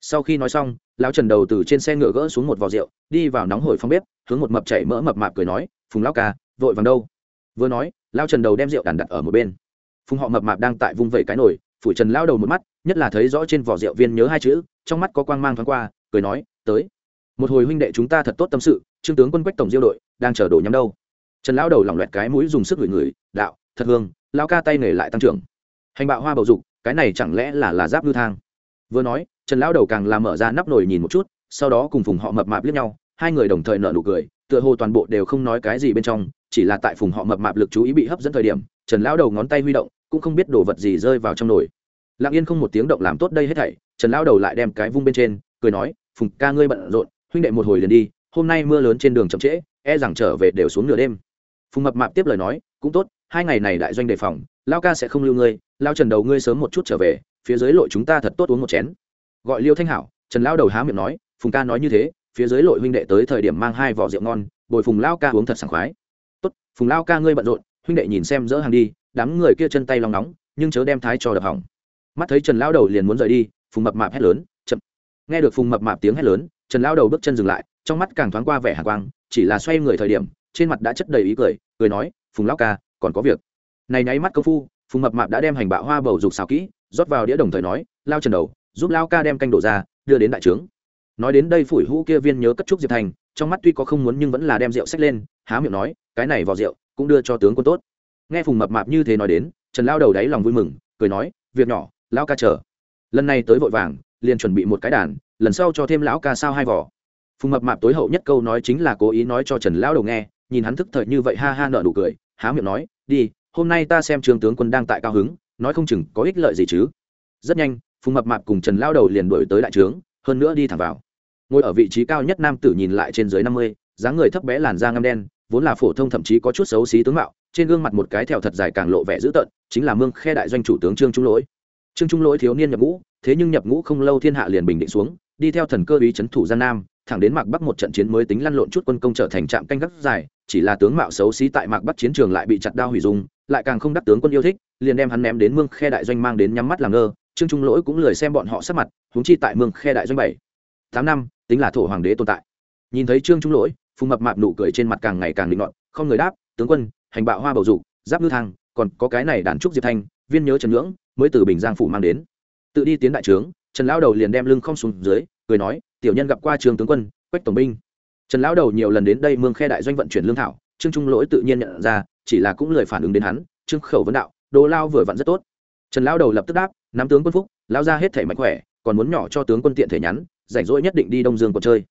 Sau khi nói xong, lão trần đầu từ trên xe ngựa gỡ xuống một vò rượu, đi vào nóng hổi phong bếp, hướng một mập chảy mỡ mập mạp cười nói, phùng lão ca, vội vàng đâu? Vừa nói, lão trần đầu đem rượu đàn đặt ở một bên. Phùng họ mập mạp đang tại vung vẩy cái nồi phủ trần lao đầu một mắt, nhất là thấy rõ trên vỏ rượu viên nhớ hai chữ, trong mắt có quang mang thoáng qua, cười nói, tới, một hồi huynh đệ chúng ta thật tốt tâm sự, trương tướng quân quách tổng diêu đội, đang chờ đổ nhắm đâu? Trần lão đầu lỏng loẹt cái mũi dùng sức ngửi ngửi, đạo, thật hương lao ca tay nghề lại tăng trưởng. Hành bạo hoa bầu dục, cái này chẳng lẽ là là giáp ngư thang? Vừa nói, trần lão đầu càng làm mở ra nắp nồi nhìn một chút, sau đó cùng phùng họ mập mạp liếc nhau, hai người đồng thời nở nụ cười, tựa hồ toàn bộ đều không nói cái gì bên trong, chỉ là tại phùng họ mập mạp lực chú ý bị hấp dẫn thời điểm, trần lão đầu ngón tay huy động, cũng không biết đồ vật gì rơi vào trong nồi. Lặng yên không một tiếng động làm tốt đây hết thảy, trần lão đầu lại đem cái vung bên trên, cười nói, phùng ca ngươi bận rộn, huynh đệ một hồi liền đi, hôm nay mưa lớn trên đường chậm trễ e rằng trở về đều xuống nửa đêm phùng mập mạp tiếp lời nói, cũng tốt, hai ngày này đại doanh đề phòng, lao ca sẽ không lưu ngươi, lao trần đầu ngươi sớm một chút trở về, phía dưới lội chúng ta thật tốt uống một chén. Gọi liêu thanh hảo, trần lao đầu há miệng nói, phùng ca nói như thế, phía dưới lội huynh đệ tới thời điểm mang hai vỏ rượu ngon, bồi phùng lao ca uống thật sảng khoái. Tốt, phùng lao ca ngươi bận rộn, huynh đệ nhìn xem dỡ hàng đi, đám người kia chân tay lòng nóng, nhưng chớ đem thái cho đập hỏng. Mắt thấy trần lao đầu liền muốn rời đi, phùng mập mạp hét lớn, chậm. Nghe được phùng mập mạp tiếng hét lớn, trần lao đầu bước chân dừng lại, trong mắt càng thoáng qua vẻ hạ quang, chỉ là xoay người thời điểm trên mặt đã chất đầy ý cười cười nói, phùng lao ca, còn có việc. Này nháy mắt công phu, phùng mập mạp đã đem hành bạo hoa bầu dục xào kỹ, rót vào đĩa đồng thời nói, lao trần đầu, giúp lao ca đem canh đổ ra, đưa đến đại trướng. Nói đến đây phủi hũ kia viên nhớ cất trúc diệp thành, trong mắt tuy có không muốn nhưng vẫn là đem rượu xách lên, há miệng nói, cái này vào rượu, cũng đưa cho tướng quân tốt. Nghe phùng mập mạp như thế nói đến, trần lao đầu đáy lòng vui mừng, cười nói, việc nhỏ lao ca chờ. Lần này tới vội vàng, liền chuẩn bị một cái đàn, lần sau cho thêm lão ca sao hai vỏ phùng mập mạp tối hậu nhất câu nói chính là cố ý nói cho trần lao đầu nghe nhìn hắn thức thời như vậy ha ha nợ nụ cười, há miệng nói, đi, hôm nay ta xem trường tướng quân đang tại cao hứng, nói không chừng có ích lợi gì chứ. Rất nhanh, phùng mập mạp cùng trần lao đầu liền đổi tới đại trướng, hơn nữa đi thẳng vào. Ngồi ở vị trí cao nhất nam tử nhìn lại trên dưới năm mươi, dáng người thấp bé làn da ngăm đen, vốn là phổ thông thậm chí có chút xấu xí tướng mạo, trên gương mặt một cái thẹo thật dài càng lộ vẻ dữ tợn, chính là mương khe đại doanh chủ tướng trương trung lỗi. Trương trung lỗi thiếu niên nhập ngũ, thế nhưng nhập ngũ không lâu thiên hạ liền bình định xuống, đi theo thần cơ ý c thủ gian nam, thẳng đến mạc bắc một trận chiến mới tính lăn lộn chút quân công trở thành trạm canh gác dài chỉ là tướng mạo xấu xí tại mạc bắc chiến trường lại bị chặt đao hủy dung, lại càng không đắc tướng quân yêu thích, liền đem hắn ném đến mương khe đại doanh mang đến nhắm mắt làm ngơ, trương trung lỗi cũng lười xem bọn họ sắp mặt húng chi tại mương khe đại doanh bảy, tám năm, tính là thổ hoàng đế tồn tại. Nhìn thấy trương trung lỗi, phùng mập mạp nụ cười trên mặt càng ngày càng định luận không người đáp, tướng quân, hành bạo hoa bầu dục, giáp ngư thang, còn có cái này đàn trúc diệp thanh, viên nhớ trần ngưỡng, mới từ bình giang phủ mang đến. Tự đi tiến đại trướng, trần lão đầu liền đem lưng không xuống dưới, cười nói, tiểu nhân gặp qua trường tướng quân, quách tổng binh trần lão đầu nhiều lần đến đây mương khe đại doanh vận chuyển lương thảo, trương trung lỗi tự nhiên nhận ra, chỉ là cũng lời phản ứng đến hắn, trương khẩu vấn đạo, đồ lao vừa vặn rất tốt. Trần lão đầu lập tức đáp, nắm tướng quân phúc lao ra hết thể mạnh khỏe, còn muốn nhỏ cho tướng quân tiện thể nhắn, rảnh rỗi nhất định đi đông dương quận chơi.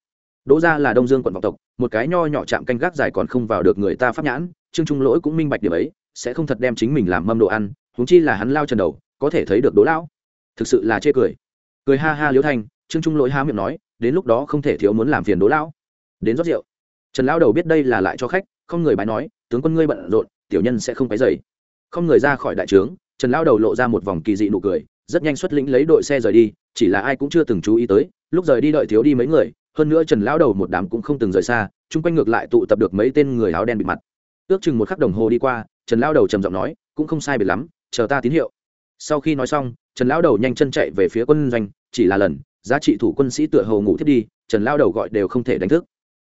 Đỗ ra là đông dương quận vọng tộc, một cái nho nhỏ chạm canh gác dài còn không vào được người ta pháp nhãn, trương trung lỗi cũng minh bạch điểm ấy, sẽ không thật đem chính mình làm mâm đồ ăn, huống chi là hắn lao trần đầu, có thể thấy được đỗ lão. Thực sự là chê cười. Cười ha ha liễu thanh, trương trung lỗi há miệng nói, đến lúc đó không thể thiếu muốn làm phiền đỗ lão đến rót rượu. Trần lão đầu biết đây là lại cho khách, không người bái nói, tướng quân ngươi bận rộn, tiểu nhân sẽ không cái dày không người ra khỏi đại trướng, trần lão đầu lộ ra một vòng kỳ dị nụ cười, rất nhanh xuất lĩnh lấy đội xe rời đi, chỉ là ai cũng chưa từng chú ý tới, lúc rời đi đợi thiếu đi mấy người, hơn nữa trần lão đầu một đám cũng không từng rời xa, chung quanh ngược lại tụ tập được mấy tên người áo đen bị mặt. Ước chừng một khắc đồng hồ đi qua, trần lão đầu trầm giọng nói, cũng không sai biệt lắm, chờ ta tín hiệu. Sau khi nói xong, trần lão đầu nhanh chân chạy về phía quân doanh, chỉ là lần, giá trị thủ quân sĩ tựa hầu ngủ thiết đi, trần lão đầu gọi đều không thể đánh thức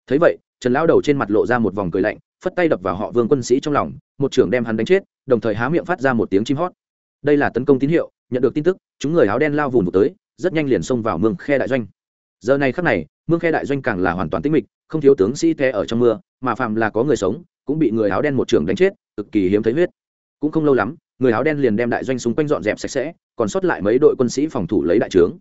thấy vậy, trần lão đầu trên mặt lộ ra một vòng cười lạnh, phất tay đập vào họ vương quân sĩ trong lòng, một trưởng đem hắn đánh chết, đồng thời há miệng phát ra một tiếng chim hót. Đây là tấn công tín hiệu, nhận được tin tức, chúng người áo đen lao vùng một tới, rất nhanh liền xông vào mương khe đại doanh. Giờ này khắc này, mương khe đại doanh càng là hoàn toàn tĩnh mịch, không thiếu tướng sĩ the ở trong mưa, mà phạm là có người sống, cũng bị người áo đen một trưởng đánh chết, cực kỳ hiếm thấy huyết. Cũng không lâu lắm, người áo đen liền đem đại doanh xung quanh dọn dẹp sạch sẽ, còn sót lại mấy đội quân sĩ phòng thủ lấy đại trướng.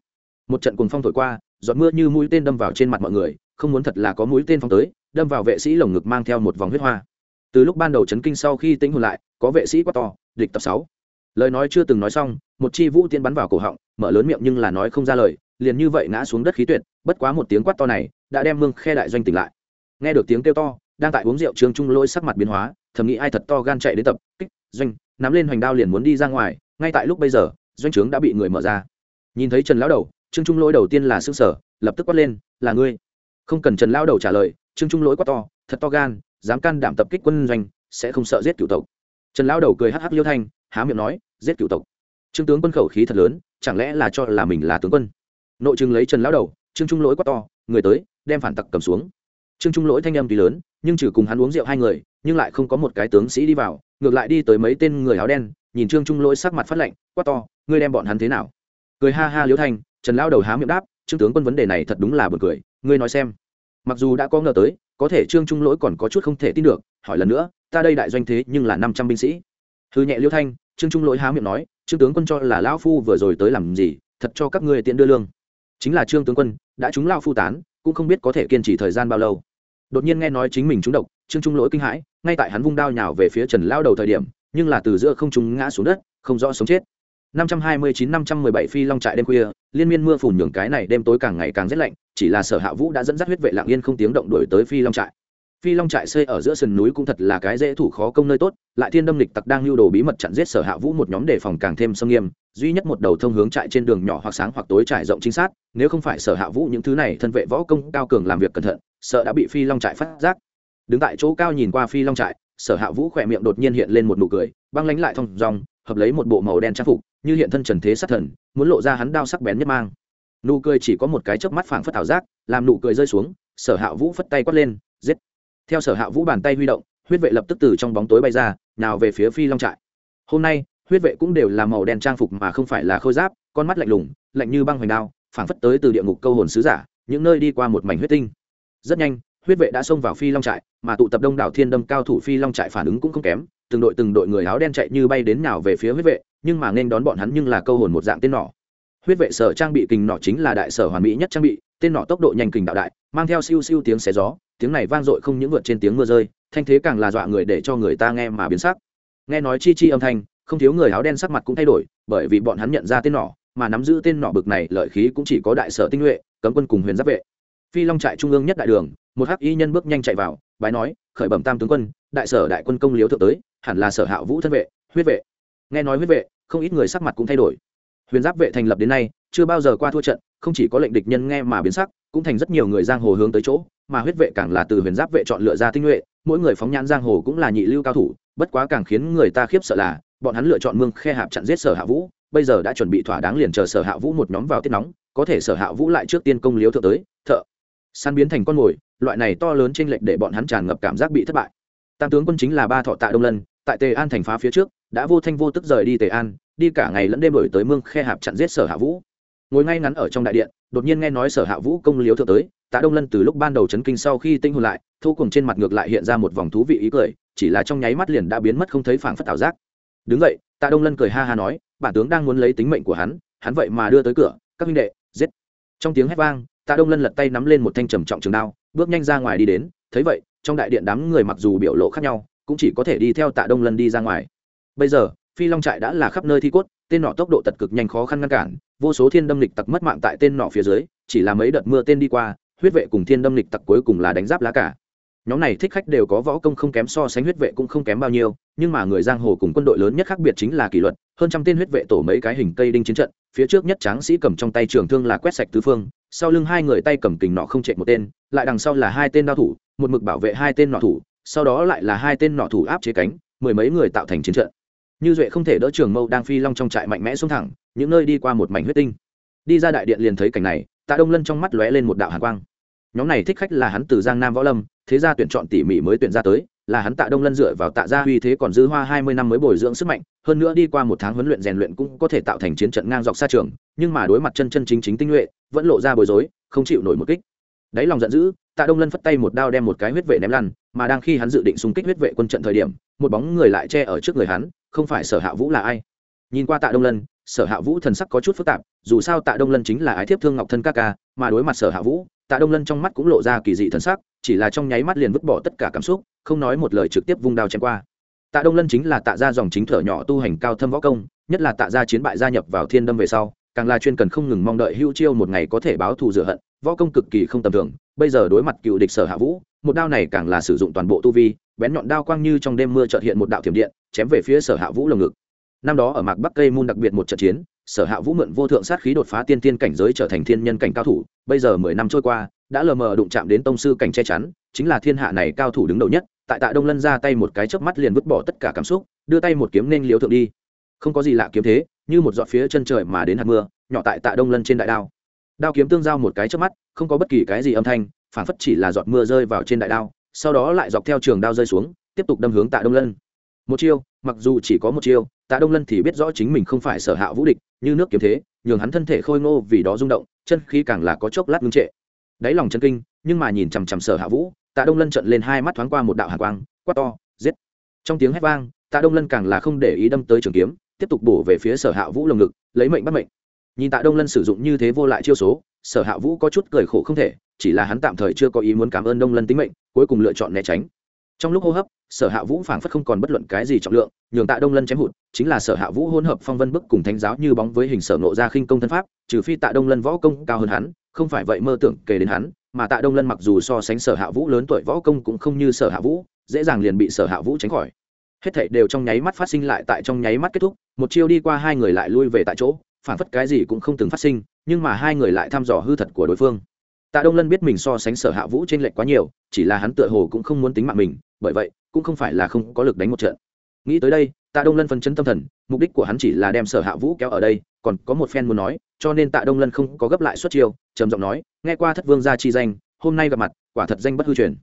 Một trận cuồng phong thổi qua, giọt mưa như mũi tên đâm vào trên mặt mọi người không muốn thật là có mũi tên phong tới, đâm vào vệ sĩ lồng ngực mang theo một vòng huyết hoa. Từ lúc ban đầu chấn kinh sau khi tính hồn lại, có vệ sĩ quá to, địch tập sáu. Lời nói chưa từng nói xong, một chi vũ tiên bắn vào cổ họng, mở lớn miệng nhưng là nói không ra lời, liền như vậy ngã xuống đất khí tuyệt, bất quá một tiếng quát to này đã đem mương khe đại doanh tỉnh lại. Nghe được tiếng kêu to, đang tại uống rượu trương trung lôi sắc mặt biến hóa, thầm nghĩ ai thật to gan chạy đến tập, kích, doanh, nắm lên hoành đao liền muốn đi ra ngoài, ngay tại lúc bây giờ, doanh trướng đã bị người mở ra. Nhìn thấy trần lão đầu, trương trung lỗi đầu tiên là s sở lập tức quát lên, là ngươi không cần trần lão đầu trả lời, trương trung lỗi quá to, thật to gan, dám can đảm tập kích quân doanh, sẽ không sợ giết cựu tộc. Trần lão đầu cười hắc hắc liêu thanh, há miệng nói, giết cựu tộc. Trương tướng quân khẩu khí thật lớn, chẳng lẽ là cho là mình là tướng quân? Nội trừng lấy trần lão đầu, trương trung lỗi quá to, người tới, đem phản tặc cầm xuống. Trương trung lỗi thanh âm tuy lớn, nhưng trừ cùng hắn uống rượu hai người, nhưng lại không có một cái tướng sĩ đi vào, ngược lại đi tới mấy tên người áo đen, nhìn trương trung lỗi sắc mặt phát lạnh quát to, ngươi đem bọn hắn thế nào? Cười ha ha liễu thanh, trần lao đầu há miệng đáp, trương tướng quân vấn đề này thật đúng là buồn cười ngươi nói xem. Mặc dù đã có ngờ tới, có thể trương trung lỗi còn có chút không thể tin được, hỏi lần nữa, ta đây đại doanh thế nhưng là năm trăm binh sĩ. Hư nhẹ liêu thanh, trương trung lỗi há miệng nói, trương tướng quân cho là lão phu vừa rồi tới làm gì, thật cho các ngươi tiện đưa lương. Chính là trương tướng quân, đã chúng lao phu tán, cũng không biết có thể kiên trì thời gian bao lâu. Đột nhiên nghe nói chính mình trúng độc, trương trung lỗi kinh hãi, ngay tại hắn vung đao nhào về phía trần lao đầu thời điểm, nhưng là từ giữa không trung ngã xuống đất, không rõ sống chết. 529-517 phi long trại đêm khuya, liên miên mưa phùn nhường cái này đêm tối càng ngày càng rét lạnh, chỉ là sở hạ vũ đã dẫn dắt huyết vệ lặng yên không tiếng động đuổi tới phi long trại. Phi long trại xây ở giữa sườn núi cũng thật là cái dễ thủ khó công nơi tốt, lại thiên đâm lịch tặc đang lưu đồ bí mật chặn giết sở hạ vũ một nhóm đề phòng càng thêm sâm nghiêm, duy nhất một đầu thông hướng trại trên đường nhỏ hoặc sáng hoặc tối trải rộng chính xác nếu không phải sở hạ vũ những thứ này thân vệ võ công cao cường làm việc cẩn thận, sợ đã bị phi long trại phát giác. Đứng tại chỗ cao nhìn qua phi long trại, sở hạ vũ khỏe miệng đột nhiên hiện lên một nụ cười, băng lánh lại thông dòng hợp lấy một bộ màu đen trang phục như hiện thân trần thế sát thần, muốn lộ ra hắn đao sắc bén nhất mang. Nụ cười chỉ có một cái chớp mắt phảng phất ảo giác, làm nụ cười rơi xuống, sở hạ vũ phất tay quát lên, giết. Theo sở hạ vũ bàn tay huy động, huyết vệ lập tức từ trong bóng tối bay ra, nào về phía phi long trại. Hôm nay, huyết vệ cũng đều là màu đen trang phục mà không phải là khôi giáp, con mắt lạnh lùng, lạnh như băng hoành đao, phảng phất tới từ địa ngục câu hồn sứ giả, những nơi đi qua một mảnh huyết tinh. Rất nhanh, huyết vệ đã xông vào phi long trại, mà tụ tập đông đảo thiên đâm cao thủ phi long trại phản ứng cũng không kém từng đội từng đội người áo đen chạy như bay đến nào về phía huyết vệ, nhưng mà nên đón bọn hắn nhưng là câu hồn một dạng tên nỏ. Huyết vệ sở trang bị kình nỏ chính là đại sở hoàn mỹ nhất trang bị, tên nỏ tốc độ nhanh kình đạo đại, mang theo siêu siêu tiếng xé gió, tiếng này vang dội không những vượt trên tiếng mưa rơi, thanh thế càng là dọa người để cho người ta nghe mà biến sắc. Nghe nói chi chi âm thanh, không thiếu người áo đen sắc mặt cũng thay đổi, bởi vì bọn hắn nhận ra tên nỏ, mà nắm giữ tên nỏ bực này lợi khí cũng chỉ có đại sở tinh nhuệ, cấm quân cùng huyền giáp vệ. Phi long trại trung ương nhất đại đường, một hắc y nhân bước nhanh chạy vào, bái nói, khởi bẩm tam tướng quân, đại sở đại quân công liếu thượng tới hẳn là sở hạ vũ thân vệ, huyết vệ. Nghe nói huyết vệ, không ít người sắc mặt cũng thay đổi. Huyền giáp vệ thành lập đến nay, chưa bao giờ qua thua trận, không chỉ có lệnh địch nhân nghe mà biến sắc, cũng thành rất nhiều người giang hồ hướng tới chỗ, mà huyết vệ càng là từ huyền giáp vệ chọn lựa ra tinh nhuệ, mỗi người phóng nhãn giang hồ cũng là nhị lưu cao thủ, bất quá càng khiến người ta khiếp sợ là, bọn hắn lựa chọn mương khe hạp chặn giết sở hạ vũ, bây giờ đã chuẩn bị thỏa đáng liền chờ sở hạ vũ một nhóm vào tiết nóng, có thể sở hạ vũ lại trước tiên công liếu thượng tới, thợ. Săn biến thành con mồi, loại này to lớn trên lệnh để bọn hắn tràn ngập cảm giác bị thất bại. Tam tướng quân chính là ba thọ tạ đông lân tại tề an thành phá phía trước, đã vô thanh vô tức rời đi tề an, đi cả ngày lẫn đêm đổi tới mương khe hạp chặn giết sở hạ vũ. Ngồi ngay ngắn ở trong đại điện, đột nhiên nghe nói sở hạ vũ công liếu thượng tới, tạ đông lân từ lúc ban đầu chấn kinh sau khi tinh hồn lại, thu cùng trên mặt ngược lại hiện ra một vòng thú vị ý cười, chỉ là trong nháy mắt liền đã biến mất không thấy phảng phất ảo giác. Đứng vậy tạ đông lân cười ha ha nói, bản tướng đang muốn lấy tính mệnh của hắn hắn vậy mà đưa tới cửa, các huynh đệ, giết. Trong tiếng hét vang, tạ đông lân lật tay nắm lên một thanh trầm trọng trường đao, bước nhanh ra ngoài đi đến, thấy vậy, trong đại điện đám người mặc dù biểu lộ khác nhau cũng chỉ có thể đi theo tạ đông lân đi ra ngoài. Bây giờ, phi long trại đã là khắp nơi thi cốt, tên nọ tốc độ tật cực nhanh khó khăn ngăn cản, vô số thiên đâm lịch tặc mất mạng tại tên nọ phía dưới, chỉ là mấy đợt mưa tên đi qua, huyết vệ cùng thiên đâm lịch tặc cuối cùng là đánh giáp lá cả. Nhóm này thích khách đều có võ công không kém so sánh huyết vệ cũng không kém bao nhiêu, nhưng mà người giang hồ cùng quân đội lớn nhất khác biệt chính là kỷ luật, hơn trăm tên huyết vệ tổ mấy cái hình cây đinh chiến trận, phía trước nhất tráng sĩ cầm trong tay trường thương là quét sạch tứ phương, sau lưng hai người tay cầm kình nọ không chạy một tên, lại đằng sau là hai tên đao thủ, một mực bảo vệ hai tên nọ thủ sau đó lại là hai tên nọ thủ áp chế cánh, mười mấy người tạo thành chiến trận. Như duệ không thể đỡ trường mâu đang phi long trong trại mạnh mẽ xuống thẳng, những nơi đi qua một mảnh huyết tinh. Đi ra đại điện liền thấy cảnh này, tạ đông lân trong mắt lóe lên một đạo hàn quang. Nhóm này thích khách là hắn từ giang nam võ lâm, thế ra tuyển chọn tỉ mỉ mới tuyển ra tới, là hắn tạ đông lân dựa vào tạ gia uy thế còn dư hoa hai mươi năm mới bồi dưỡng sức mạnh, hơn nữa đi qua một tháng huấn luyện rèn luyện cũng có thể tạo thành chiến trận ngang dọc xa trường, nhưng mà đối mặt chân chân chính chính tinh nhuệ, vẫn lộ ra bối rối, không chịu nổi một kích đáy lòng giận dữ, tạ đông lân phất tay một đao đem một cái huyết vệ ném lăn, mà đang khi hắn dự định xung kích huyết vệ quân trận thời điểm, một bóng người lại che ở trước người hắn, không phải sở hạ vũ là ai? Nhìn qua tạ đông lân, sở hạ vũ thần sắc có chút phức tạp, dù sao tạ đông lân chính là ái thiếp thương ngọc thân ca ca, mà đối mặt sở hạ vũ, tạ đông lân trong mắt cũng lộ ra kỳ dị thần sắc, chỉ là trong nháy mắt liền vứt bỏ tất cả cảm xúc, không nói một lời trực tiếp vung đao chém qua. Tạ đông lân chính là tạ gia dòng chính thở nhỏ tu hành cao thâm võ công, nhất là tạ gia chiến bại gia nhập vào thiên đâm về sau càng là chuyên cần không ngừng mong đợi hưu chiêu một ngày có thể báo thù rửa hận, võ công cực kỳ không tầm thường, bây giờ đối mặt cựu địch sở hạ vũ, một đao này càng là sử dụng toàn bộ tu vi, bén nhọn đao quang như trong đêm mưa trợt hiện một đạo thiểm điện, chém về phía sở hạ vũ lồng ngực. Năm đó ở mạc bắc cây môn đặc biệt một trận chiến, sở hạ vũ mượn vô thượng sát khí đột phá tiên tiên cảnh giới trở thành thiên nhân cảnh cao thủ, bây giờ mười năm trôi qua, đã lờ mờ đụng chạm đến tông sư cảnh che chắn, chính là thiên hạ này cao thủ đứng đầu nhất, tại tạ đông lân ra tay một cái chớp mắt liền vứt bỏ tất cả cảm xúc, đưa tay một kiếm nên liếu thượng đi. Không có gì lạ kiếm thế như một giọt phía chân trời mà đến hạt mưa, nhỏ tại tạ đông lân trên đại đao. Đao kiếm tương giao một cái chớp mắt, không có bất kỳ cái gì âm thanh, phản phất chỉ là giọt mưa rơi vào trên đại đao, sau đó lại dọc theo trường đao rơi xuống, tiếp tục đâm hướng tạ đông lân. Một chiêu, mặc dù chỉ có một chiêu, tạ đông lân thì biết rõ chính mình không phải sở hạ vũ địch, như nước kiếm thế, nhường hắn thân thể khôi ngô vì đó rung động, chân khí càng là có chốc lát ngưng trệ. Đáy lòng chân kinh, nhưng mà nhìn chằm chằm sở hạ vũ, tạ đông lân trận lên hai mắt thoáng qua một đạo hạ quang, quát to, giết. Trong tiếng hét vang, tạ đông lân càng là không để ý đâm tới trường kiếm tiếp tục bổ về phía sở hạ vũ lồng ngực, lấy mệnh bắt mệnh. Nhìn tạ đông lân sử dụng như thế vô lại chiêu số, sở hạ vũ có chút cười khổ không thể, chỉ là hắn tạm thời chưa có ý muốn cảm ơn đông lân tính mệnh, cuối cùng lựa chọn né tránh. Trong lúc hô hấp, sở hạ vũ phảng phất không còn bất luận cái gì trọng lượng, nhường tạ đông lân chém hụt, chính là sở hạ vũ hôn hợp phong vân bức cùng thánh giáo như bóng với hình sở nộ ra khinh công thân pháp, trừ phi tạ đông lân võ công cao hơn hắn, không phải vậy mơ tưởng kể đến hắn, mà tạ đông lân mặc dù so sánh sở hạ vũ lớn tuổi võ công cũng không như sở hạ vũ, dễ dàng liền bị sở hạ vũ tránh khỏi hết thảy đều trong nháy mắt phát sinh lại tại trong nháy mắt kết thúc, một chiêu đi qua hai người lại lui về tại chỗ, phản phất cái gì cũng không từng phát sinh, nhưng mà hai người lại thăm dò hư thật của đối phương. Tạ đông lân biết mình so sánh sở hạ vũ t r ê n lệch quá nhiều, chỉ là hắn tựa hồ cũng không muốn tính mạng mình, bởi vậy, cũng không phải là không có lực đánh một trận. Nghĩ tới đây, tạ đông lân phân chấn tâm thần, mục đích của hắn chỉ là đem sở hạ vũ kéo ở đây, còn có một phen muốn nói, cho nên tạ đông lân không có gấp lại suất chiêu, trầm giọng nói, nghe qua thất vương gia chi danh, hôm nay gặp mặt, quả thật danh bất hư truyền.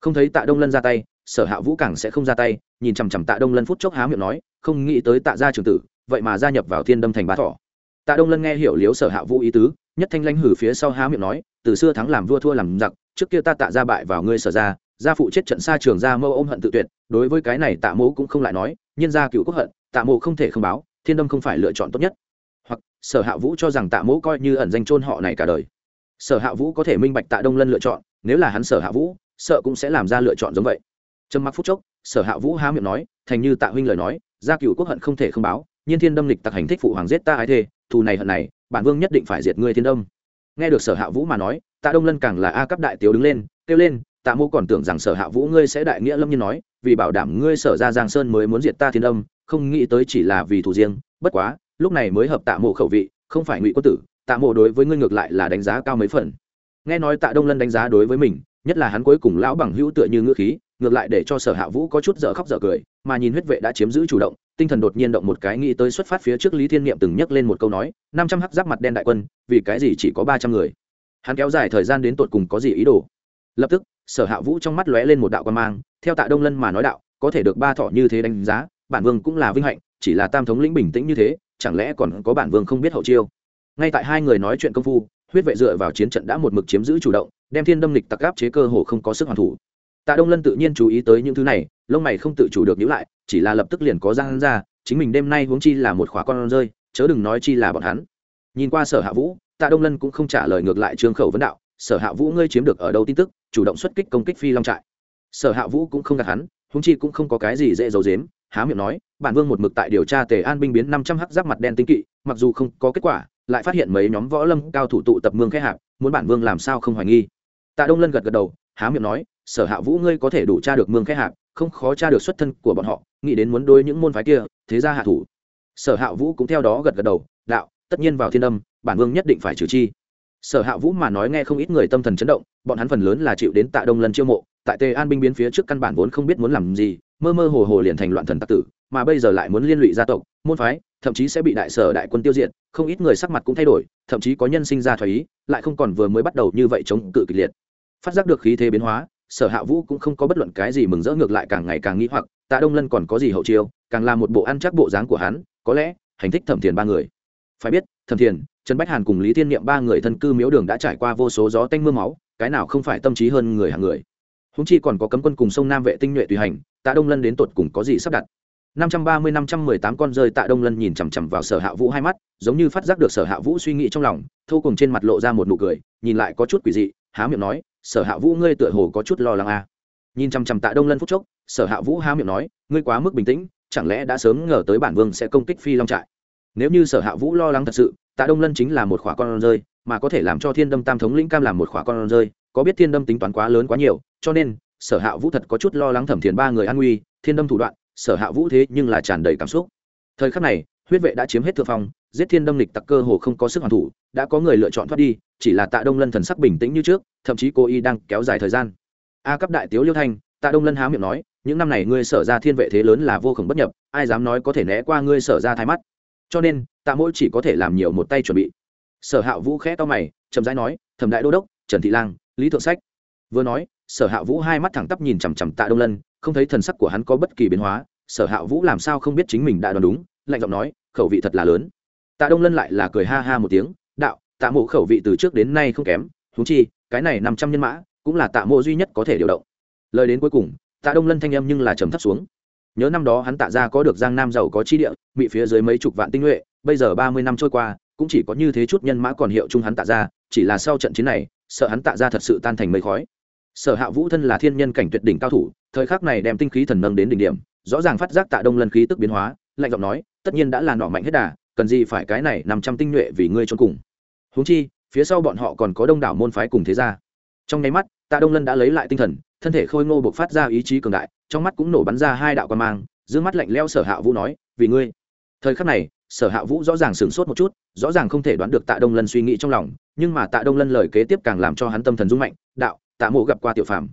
Không thấy tạ đông lân ra tay sở hạ vũ càng sẽ không ra tay, nhìn chằm chằm tạ đông lân phút chốc há miệng nói, không nghĩ tới tạ gia trường tử, vậy mà gia nhập vào thiên đâm thành bá thỏ tạ đông lân nghe hiểu liếu sở hạ vũ ý tứ, nhất thanh lãnh hử phía sau há miệng nói, từ xưa thắng làm vua thua làm giặc, trước kia ta tạ gia bại vào ngươi sở ra gia phụ chết trận xa trường gia mâu ôm hận tự tuyệt, đối với cái này tạ mỗ cũng không lại nói, nhân gia cựu quốc hận, tạ mỗ không thể không báo, thiên đâm không phải lựa chọn tốt nhất. Hoặc, sở hạ vũ cho rằng tạ mỗ coi như ẩn danh chôn họ này cả đời. Sở hạ vũ có thể minh bạch tạ đông lân lựa chọn, nếu là hắn sở hạ vũ, sợ cũng sẽ làm ra lựa chọn giống vậy trầm mặc phút chốc, sở hạ vũ há miệng nói, thành như tạ huynh lời nói, gia cựu quốc hận không thể không báo, nhiên thiên đâm lịch tặc hành thích phụ hoàng giết ta ái thê, thù này hận này, bản vương nhất định phải diệt ngươi thiên đông nghe được sở hạ vũ mà nói, tạ đông lân càng là a cấp đại tiếu đứng lên, kêu lên, tạ mô còn tưởng rằng sở hạ vũ ngươi sẽ đại nghĩa lâm nhiên nói, vì bảo đảm ngươi sở ra giang sơn mới muốn diệt ta thiên đông không nghĩ tới chỉ là vì thù riêng, bất quá, lúc này mới hợp tạ mộ khẩu vị, không phải ngụy quân tử, tạ mộ đối với ngươi ngược lại là đánh giá cao mấy phần. Nghe nói tạ đông lân đánh giá đối với mình, nhất là hắn cuối cùng lão bằng hữu tựa như ngữ khí ngược lại để cho sở hạ vũ có chút dở khóc dở cười, mà nhìn huyết vệ đã chiếm giữ chủ động, tinh thần đột nhiên động một cái nghĩ tới xuất phát phía trước lý thiên niệm từng nhắc lên một câu nói, năm trăm hắc giáp mặt đen đại quân, vì cái gì chỉ có ba trăm người? Hắn kéo dài thời gian đến tột cùng có gì ý đồ? Lập tức, sở hạ vũ trong mắt lóe lên một đạo quan mang, theo tạ đông lân mà nói đạo, có thể được ba thọ như thế đánh giá, bản vương cũng là vinh hạnh, chỉ là tam thống lĩnh bình tĩnh như thế, chẳng lẽ còn có bản vương không biết hậu chiêu? Ngay tại hai người nói chuyện công phu, huyết vệ dựa vào chiến trận đã một mực chiếm giữ chủ động, đem thiên đâm lịch tặc gáp chế cơ hồ không có sức hoàn thủ tạ đông lân tự nhiên chú ý tới những thứ này, lông mày không tự chủ được nhữ lại, chỉ là lập tức liền có răng ra, chính mình đêm nay huống chi là một khóa con rơi, chớ đừng nói chi là bọn hắn. Nhìn qua sở hạ vũ, tạ đông lân cũng không trả lời ngược lại trương khẩu vấn đạo, sở hạ vũ ngươi chiếm được ở đâu tin tức, chủ động xuất kích công kích phi long trại? Sở hạ vũ cũng không gạt hắn, huống chi cũng không có cái gì dễ giấu dếm há miệng nói, bản vương một mực tại điều tra tề an binh biến năm trăm hắc giáp mặt đen tinh kỵ, mặc dù không có kết quả, lại phát hiện mấy nhóm võ lâm cao thủ tụ tập mương khế hạp, muốn bản vương làm sao không hoài nghi? Tạ đông lân gật gật đầu, há miệng nói sở hạ vũ ngươi có thể đủ tra được mương khẽ hạc, không khó tra được xuất thân của bọn họ, nghĩ đến muốn đối những môn phái kia, thế ra hạ thủ. Sở hạ vũ cũng theo đó gật gật đầu, đạo, tất nhiên vào thiên âm, bản vương nhất định phải trừ chi. Sở hạ vũ mà nói nghe không ít người tâm thần chấn động, bọn hắn phần lớn là chịu đến tạ đông lần chiêu mộ, tại tề an binh biến phía trước căn bản vốn không biết muốn làm gì, mơ mơ hồ hồ liền thành loạn thần tặc tử, mà bây giờ lại muốn liên lụy gia tộc, môn phái, thậm chí sẽ bị đại sở đại quân tiêu diệt, không ít người sắc mặt cũng thay đổi, thậm chí có nhân sinh ra thoái ý, lại không còn vừa mới bắt đầu như vậy chống cự kịch liệt. Phát giác được khí thế biến hóa sở hạ vũ cũng không có bất luận cái gì mừng rỡ ngược lại càng ngày càng nghĩ hoặc, tạ đông lân còn có gì hậu chiêu, càng là một bộ ăn chắc bộ dáng của hắn, có lẽ, hành thích thẩm thiền ba người. Phải biết, thẩm thiền, trần bách hàn cùng lý thiên niệm ba người thân cư miếu đường đã trải qua vô số gió tanh m ư a máu, cái nào không phải tâm trí hơn người hàng người. Húng chi còn có cấm quân cùng sông nam vệ tinh nhuệ tùy hành, tạ đông lân đến tột cùng có gì sắp đặt? năm trăm ba mươi, năm trăm mười tám con rơi tạ đông lân nhìn chằm chằm vào sở hạ vũ hai mắt, giống như phát giác được sở hạ vũ suy nghĩ trong lòng thô cùng trên mặt lộ ra một nụ cười, nhìn lại có chút quỷ dị, há miệng nói sở hạ vũ ngươi tựa hồ có chút lo lắng à. nhìn chằm chằm tạ đông lân phút chốc, sở hạ vũ há miệng nói, ngươi quá mức bình tĩnh, chẳng lẽ đã sớm ngờ tới bản vương sẽ công kích phi long trại nếu như sở hạ vũ lo lắng thật sự, tạ đông lân chính là một khỏa con rơi, mà có thể làm cho thiên đâm tam thống lĩnh cam làm một khỏa con rơi, có biết thiên đâm tính toán quá lớn quá nhiều, cho nên, sở hạ vũ thật có chút lo lắng thẩm thiền ba người an nguy, thiên đâm thủ đoạn, sở hạ vũ thế nhưng là tràn đầy cảm xúc thời khắc này, huyết vệ đã chiếm hết thượng phong giết thiên đâm lịch tặc cơ hồ không có sức hoàn thủ, đã có người lựa chọn thoát đi, chỉ là tạ đông lân thần sắc bình tĩnh như trước, thậm chí cô y đang kéo dài thời gian. A cấp đại tiếu liêu thanh, tạ đông lân há miệng nói, những năm này ngươi sở ra thiên vệ thế lớn là vô khổng bất nhập, ai dám nói có thể né qua ngươi sở ra thái mắt? Cho nên, tạ mỗi chỉ có thể làm nhiều một tay chuẩn bị. Sở hạ vũ khẽ to mày, chậm rãi nói, thẩm đại đô đốc, trần thị lang, lý thượng sách. Vừa nói, sở hạ vũ hai mắt thẳng tắp nhìn chằm chằm tạ đông lân, không thấy thần sắc của hắn có bất kỳ biến hóa. Sở hạ vũ làm sao không biết chính mình đã đoán đúng, lạnh giọng nói, khẩu vị thật là lớn tạ đông lân lại là cười ha ha một tiếng, đạo, tạ mộ khẩu vị từ trước đến nay không kém thú chi, cái này năm trăm nhân mã, cũng là tạ mộ duy nhất có thể điều động. Lời đến cuối cùng, tạ đông lân thanh âm nhưng là trầm thấp xuống. Nhớ năm đó hắn tạ ra có được giang nam giàu có chi địa bị phía dưới mấy chục vạn tinh nhuệ, bây giờ ba mươi năm trôi qua, cũng chỉ có như thế chút nhân mã còn hiệu chung hắn tạ ra, chỉ là sau trận chiến này, sợ hắn tạ ra thật sự tan thành mây khói. Sở hạ vũ thân là thiên nhân cảnh tuyệt đỉnh cao thủ, thời khắc này đem tinh khí thần nâng đến đỉnh điểm, rõ ràng phát giác tạ đông lân khí tức biến hóa, lạnh giọng nói, tất nhiên đã là nọ mạnh hết đà cần gì phải cái này nằm trăm tinh nhuệ vì ngươi trốn cùng. Huống chi, phía sau bọn họ còn có đông đảo môn phái cùng thế gia. Trong nháy mắt, tạ đông lân đã lấy lại tinh thần, thân thể khôi ngô buộc phát ra ý chí cường đại, trong mắt cũng nổ bắn ra hai đạo quan mang d mắt lạnh leo sở hạ vũ nói, vì ngươi. Thời khắc này, sở hạ vũ rõ ràng sửng sốt một chút, rõ ràng không thể đoán được tạ đông lân suy nghĩ trong lòng, nhưng mà tạ đông lân lời kế tiếp càng làm cho hắn tâm thần rung mạnh, đạo, tạ mộ gặp qua tiểu phàm.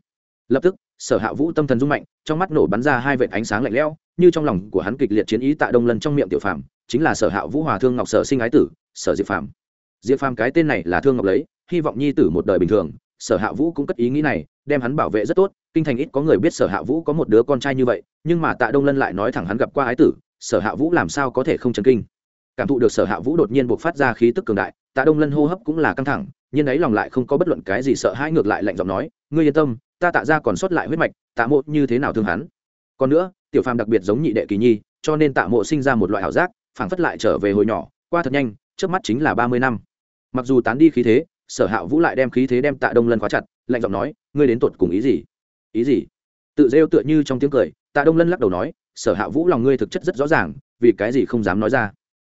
Lập tức, sở hạ vũ tâm thần rung mạnh, trong mắt nổ bắn ra hai vệt ánh sáng lạnh lẽo, như trong lòng của hắn kịch liệt chiến ý tạ đông lân trong miệng tiểu phàm chính là sở hạ vũ hòa thương ngọc sở sinh ái tử, sở diệp phàm. Diệp phàm cái tên này là thương ngọc lấy, hy vọng nhi tử một đời bình thường, sở hạ vũ cũng cất ý nghĩ này, đem hắn bảo vệ rất tốt, kinh thành ít có người biết sở hạ vũ có một đứa con trai như vậy, nhưng mà tạ đông lân lại nói thẳng hắn gặp qua ái tử, sở hạ vũ làm sao có thể không chấn kinh. Cảm thụ được sở hạ vũ đột nhiên buộc phát ra khí tức cường đại, tạ đông lân hô hấp cũng là căng thẳng, nhưng ấy lòng lại không có bất luận cái gì sợ hãi, ngược lại lạnh giọng nói, ngươi yên tâm, ta tạ ra còn sót lại huyết mạch, tạ mộ như thế nào thương hắn? Còn nữa, tiểu phàm đặc biệt giống nhị đệ kỳ nhi, cho nên tạ mộ sinh ra một loại ảo giác phảng phất lại trở về hồi nhỏ, qua thật nhanh, trước mắt chính là ba mươi năm. Mặc dù tán đi khí thế, sở hạ vũ lại đem khí thế đem tạ đông lân khóa chặt, lạnh giọng nói, ngươi đến tột cùng ý gì? Ý gì? Tự rêu tựa như trong tiếng cười, tạ đông lân lắc đầu nói, sở hạ vũ lòng ngươi thực chất rất rõ ràng, vì cái gì không dám nói ra?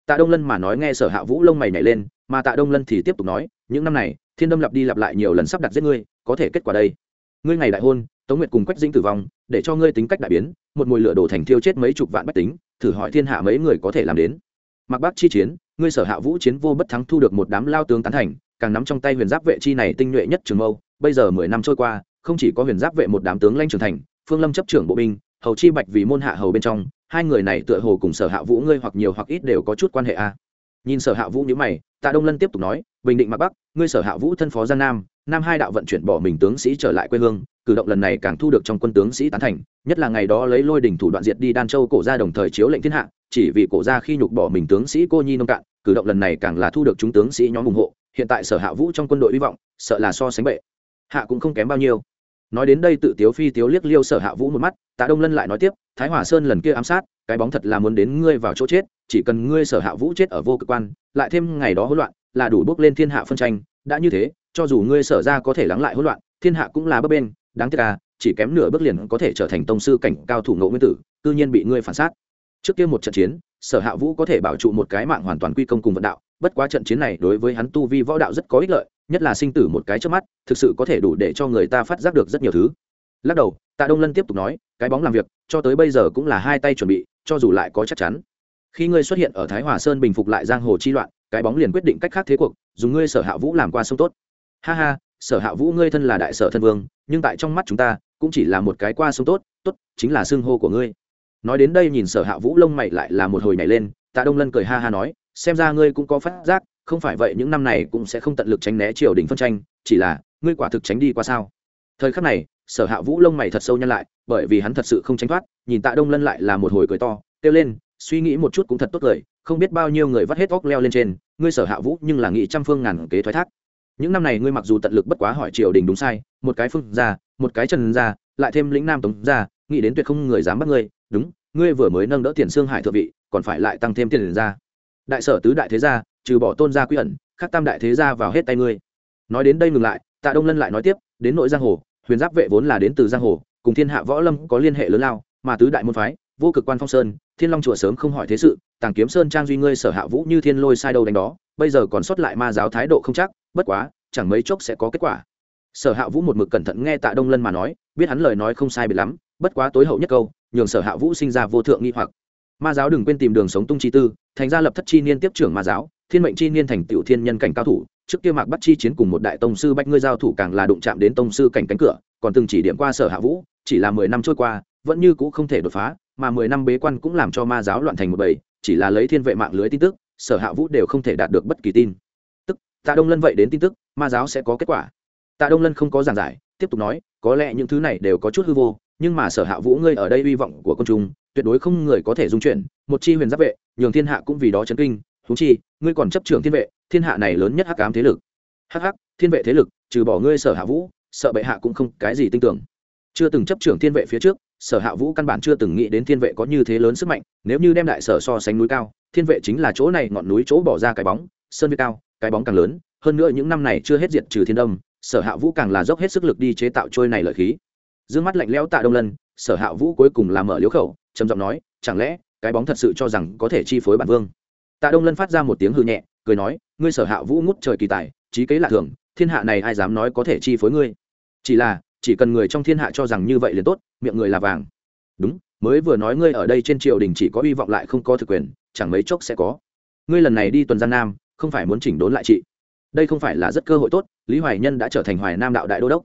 Tạ đông lân mà nói nghe sở hạ vũ lông mày nhảy lên, mà tạ đông lân thì tiếp tục nói, những năm này, thiên đâm lặp đi lặp lại nhiều lần sắp đặt giết ngươi, có thể kết quả đây. Ngươi ngày đại hôn, tống nguyệt cùng quách dinh tử vong, để cho ngươi tính cách đại biến, một mùi lửa đổ thành thiêu chết mấy chục vạn bách tính thử hỏi thiên hạ mấy người có thể làm đến mặc bác chi chiến, ngươi sở hạ vũ chiến vô bất thắng thu được một đám lao tướng tán thành, càng nắm trong tay huyền giáp vệ chi này tinh nhuệ nhất trường mâu, bây giờ mười năm trôi qua, không chỉ có huyền giáp vệ một đám tướng lanh trưởng thành, phương lâm chấp trưởng bộ binh, hầu chi bạch vì môn hạ hầu bên trong, hai người này tựa hồ cùng sở hạ vũ ngươi hoặc nhiều hoặc ít đều có chút quan hệ a à. nhìn sở hạ vũ nhữ mày, tạ đông lân tiếp tục nói, bình định mặc bắc, ngươi sở hạ vũ thân phó giang nam nam hai đạo vận chuyển bỏ mình tướng sĩ trở lại quê hương, cử động lần này càng thu được trong quân tướng sĩ tán thành, nhất là ngày đó lấy lôi đỉnh thủ đoạn diệt đi đan châu cổ ra đồng thời chiếu lệnh thiên hạ, chỉ vì cổ ra khi nhục bỏ mình tướng sĩ cô nhi nông cạn, cử động lần này càng là thu được chúng tướng sĩ nhóm ủng hộ, hiện tại sở hạ vũ trong quân đội hy vọng, sợ là so sánh bệ. Hạ cũng không kém bao nhiêu. Nói đến đây tự tiếu phi tiếu liếc liêu sở hạ vũ một mắt, tạ đông lân lại nói tiếp, thái hòa sơn lần kia ám sát, cái bóng thật là muốn đến ngươi vào chỗ chết, chỉ cần ngươi sở hạ vũ chết ở vô cực quan, lại thêm ngày đó hỗn loạn, là đủ bước lên thiên hạ phân tranh, đã như thế cho dù ngươi sở ra có thể lắng lại hỗn loạn, thiên hạ cũng là bấp bên đáng tiếc à chỉ kém nửa bước liền có thể trở thành tông sư cảnh cao thủ ngộ nguyên tử tự nhiên bị ngươi phản sát. Trước kia một trận chiến, sở hạ vũ có thể bảo trụ một cái mạng hoàn toàn quy công cùng vận đạo, bất quá trận chiến này đối với hắn tu vi võ đạo rất có ích lợi, nhất là sinh tử một cái trước mắt, thực sự có thể đủ để cho người ta phát giác được rất nhiều thứ. Lắc đầu, tạ đông lân tiếp tục nói, cái bóng làm việc, cho tới bây giờ cũng là hai tay chuẩn bị, cho dù lại có chắc chắn. Khi ngươi xuất hiện ở thái hòa sơn bình phục lại giang hồ chi loạn, cái bóng liền quyết định cách khác thế cuộc, dùng ngươi sở hạ vũ làm qua sông tốt ha ha, sở hạ vũ ngươi thân là đại sở thân vương, nhưng tại trong mắt chúng ta, cũng chỉ là một cái qua sông tốt tốt, chính là xương hô của ngươi. Nói đến đây nhìn sở hạ vũ lông mày lại là một hồi nhảy lên, tạ đông lân cười ha ha nói, xem ra ngươi cũng có phát giác, không phải vậy những năm này cũng sẽ không tận lực tránh né triều đình phân tranh, chỉ là, ngươi quả thực tránh đi qua sao. Thời khắc này, sở hạ vũ lông mày thật sâu nhăn lại, bởi vì hắn thật sự không tránh thoát, nhìn tạ đông lân lại là một hồi cười to, kêu lên, suy nghĩ một chút cũng thật tốt cười không biết bao nhiêu người vắt hết óc leo lên trên, ngươi sở hạ vũ nhưng là nghĩ trăm phương ngàn kế thoái thác những năm này ngươi mặc dù tận lực bất quá hỏi triều đình đúng sai, một cái phương ra một cái trần ra lại thêm lĩnh nam tống ra nghĩ đến tuyệt không người dám bắt ngươi, đúng, ngươi vừa mới nâng đỡ tiền xương hải thượng vị, còn phải lại tăng thêm tiền ra đại sở tứ đại thế gia, trừ bỏ tôn gia quy ẩn, khắc tam đại thế gia vào hết tay ngươi. Nói đến đây ngừng lại, tạ đông lân lại nói tiếp, đến nội giang hồ, huyền giáp vệ vốn là đến từ giang hồ, cùng thiên hạ võ lâm có liên hệ lớn lao, mà tứ đại môn phái, vô cực quan phong sơn, thiên long chùa sớm không hỏi thế sự, tàng kiếm sơn trang duy ngươi sở hạ vũ như thiên lôi sai đâu đánh đó bây giờ còn sót lại ma giáo thái độ không chắc, bất quá, chẳng mấy chốc sẽ có kết quả. Sở hạ vũ một mực cẩn thận nghe tạ đông lân mà nói, biết hắn lời nói không sai bị lắm, bất quá tối hậu nhất câu, nhường sở hạ vũ sinh ra vô thượng nghi hoặc. Ma giáo đừng quên tìm đường sống tung chi tư, thành ra lập thất chi niên tiếp trưởng ma giáo, thiên mệnh chi niên thành tiểu thiên nhân cảnh cao thủ, trước kia mạc bắt chi chiến cùng một đại tông sư bách ngươi giao thủ càng là đụng chạm đến tông sư cảnh cánh cửa, còn từng chỉ điểm qua sở hạ vũ, chỉ là mười năm trôi qua, vẫn như cũ không thể đột phá, mà mười năm bế quan cũng làm cho ma giáo loạn thành một bầy, chỉ là lấy thiên vệ mạng lưới tin tức sở hạ vũ đều không thể đạt được bất kỳ tin. Tức, tạ đông lân vậy đến tin tức, ma giáo sẽ có kết quả. Tạ đông lân không có giảng giải, tiếp tục nói, có lẽ những thứ này đều có chút hư vô, nhưng mà sở hạ vũ ngươi ở đây hy vọng của công chúng, tuyệt đối không người có thể dung chuyển, một chi huyền giáp vệ, nhường thiên hạ cũng vì đó chấn kinh thú chi, ngươi còn chấp trưởng thiên vệ, thiên hạ này lớn nhất hắc ám thế lực. Hắc hắc, thiên vệ thế lực, trừ bỏ ngươi sở hạ vũ, sợ bệ hạ cũng không cái gì tin tưởng. Chưa từng chấp trưởng thiên vệ phía trước sở hạ vũ căn bản chưa từng nghĩ đến thiên vệ có như thế lớn sức mạnh, nếu như đem đại sở so sánh núi cao, thiên vệ chính là chỗ này ngọn núi chỗ bỏ ra cái bóng, sơn vi cao, cái bóng càng lớn, hơn nữa những năm này chưa hết diệt trừ thiên đông, sở hạ vũ càng là dốc hết sức lực đi chế tạo trôi này lợi khí. D ư ơ n g mắt lạnh lẽo tạ đông lân, sở hạ vũ cuối cùng làm mở liếu khẩu, trầm giọng nói, chẳng lẽ cái bóng thật sự cho rằng có thể chi phối bản vương? Tạ đông lân phát ra một tiếng hư nhẹ, cười nói, ngươi sở hạ vũ ngút trời kỳ tài, trí kế lạ thường, thiên hạ này ai dám nói có thể chi phối ngươi? Chỉ là, chỉ cần người trong thiên hạ cho rằng như vậy liền tốt miệng người là vàng. Đúng, mới vừa nói ngươi ở đây trên triều đình chỉ có hy vọng lại không có thực quyền, chẳng mấy chốc sẽ có. Ngươi lần này đi tuần gian nam, không phải muốn chỉnh đốn lại chị. Đây không phải là rất cơ hội tốt, lý hoài nhân đã trở thành hoài nam đạo đại đô đốc.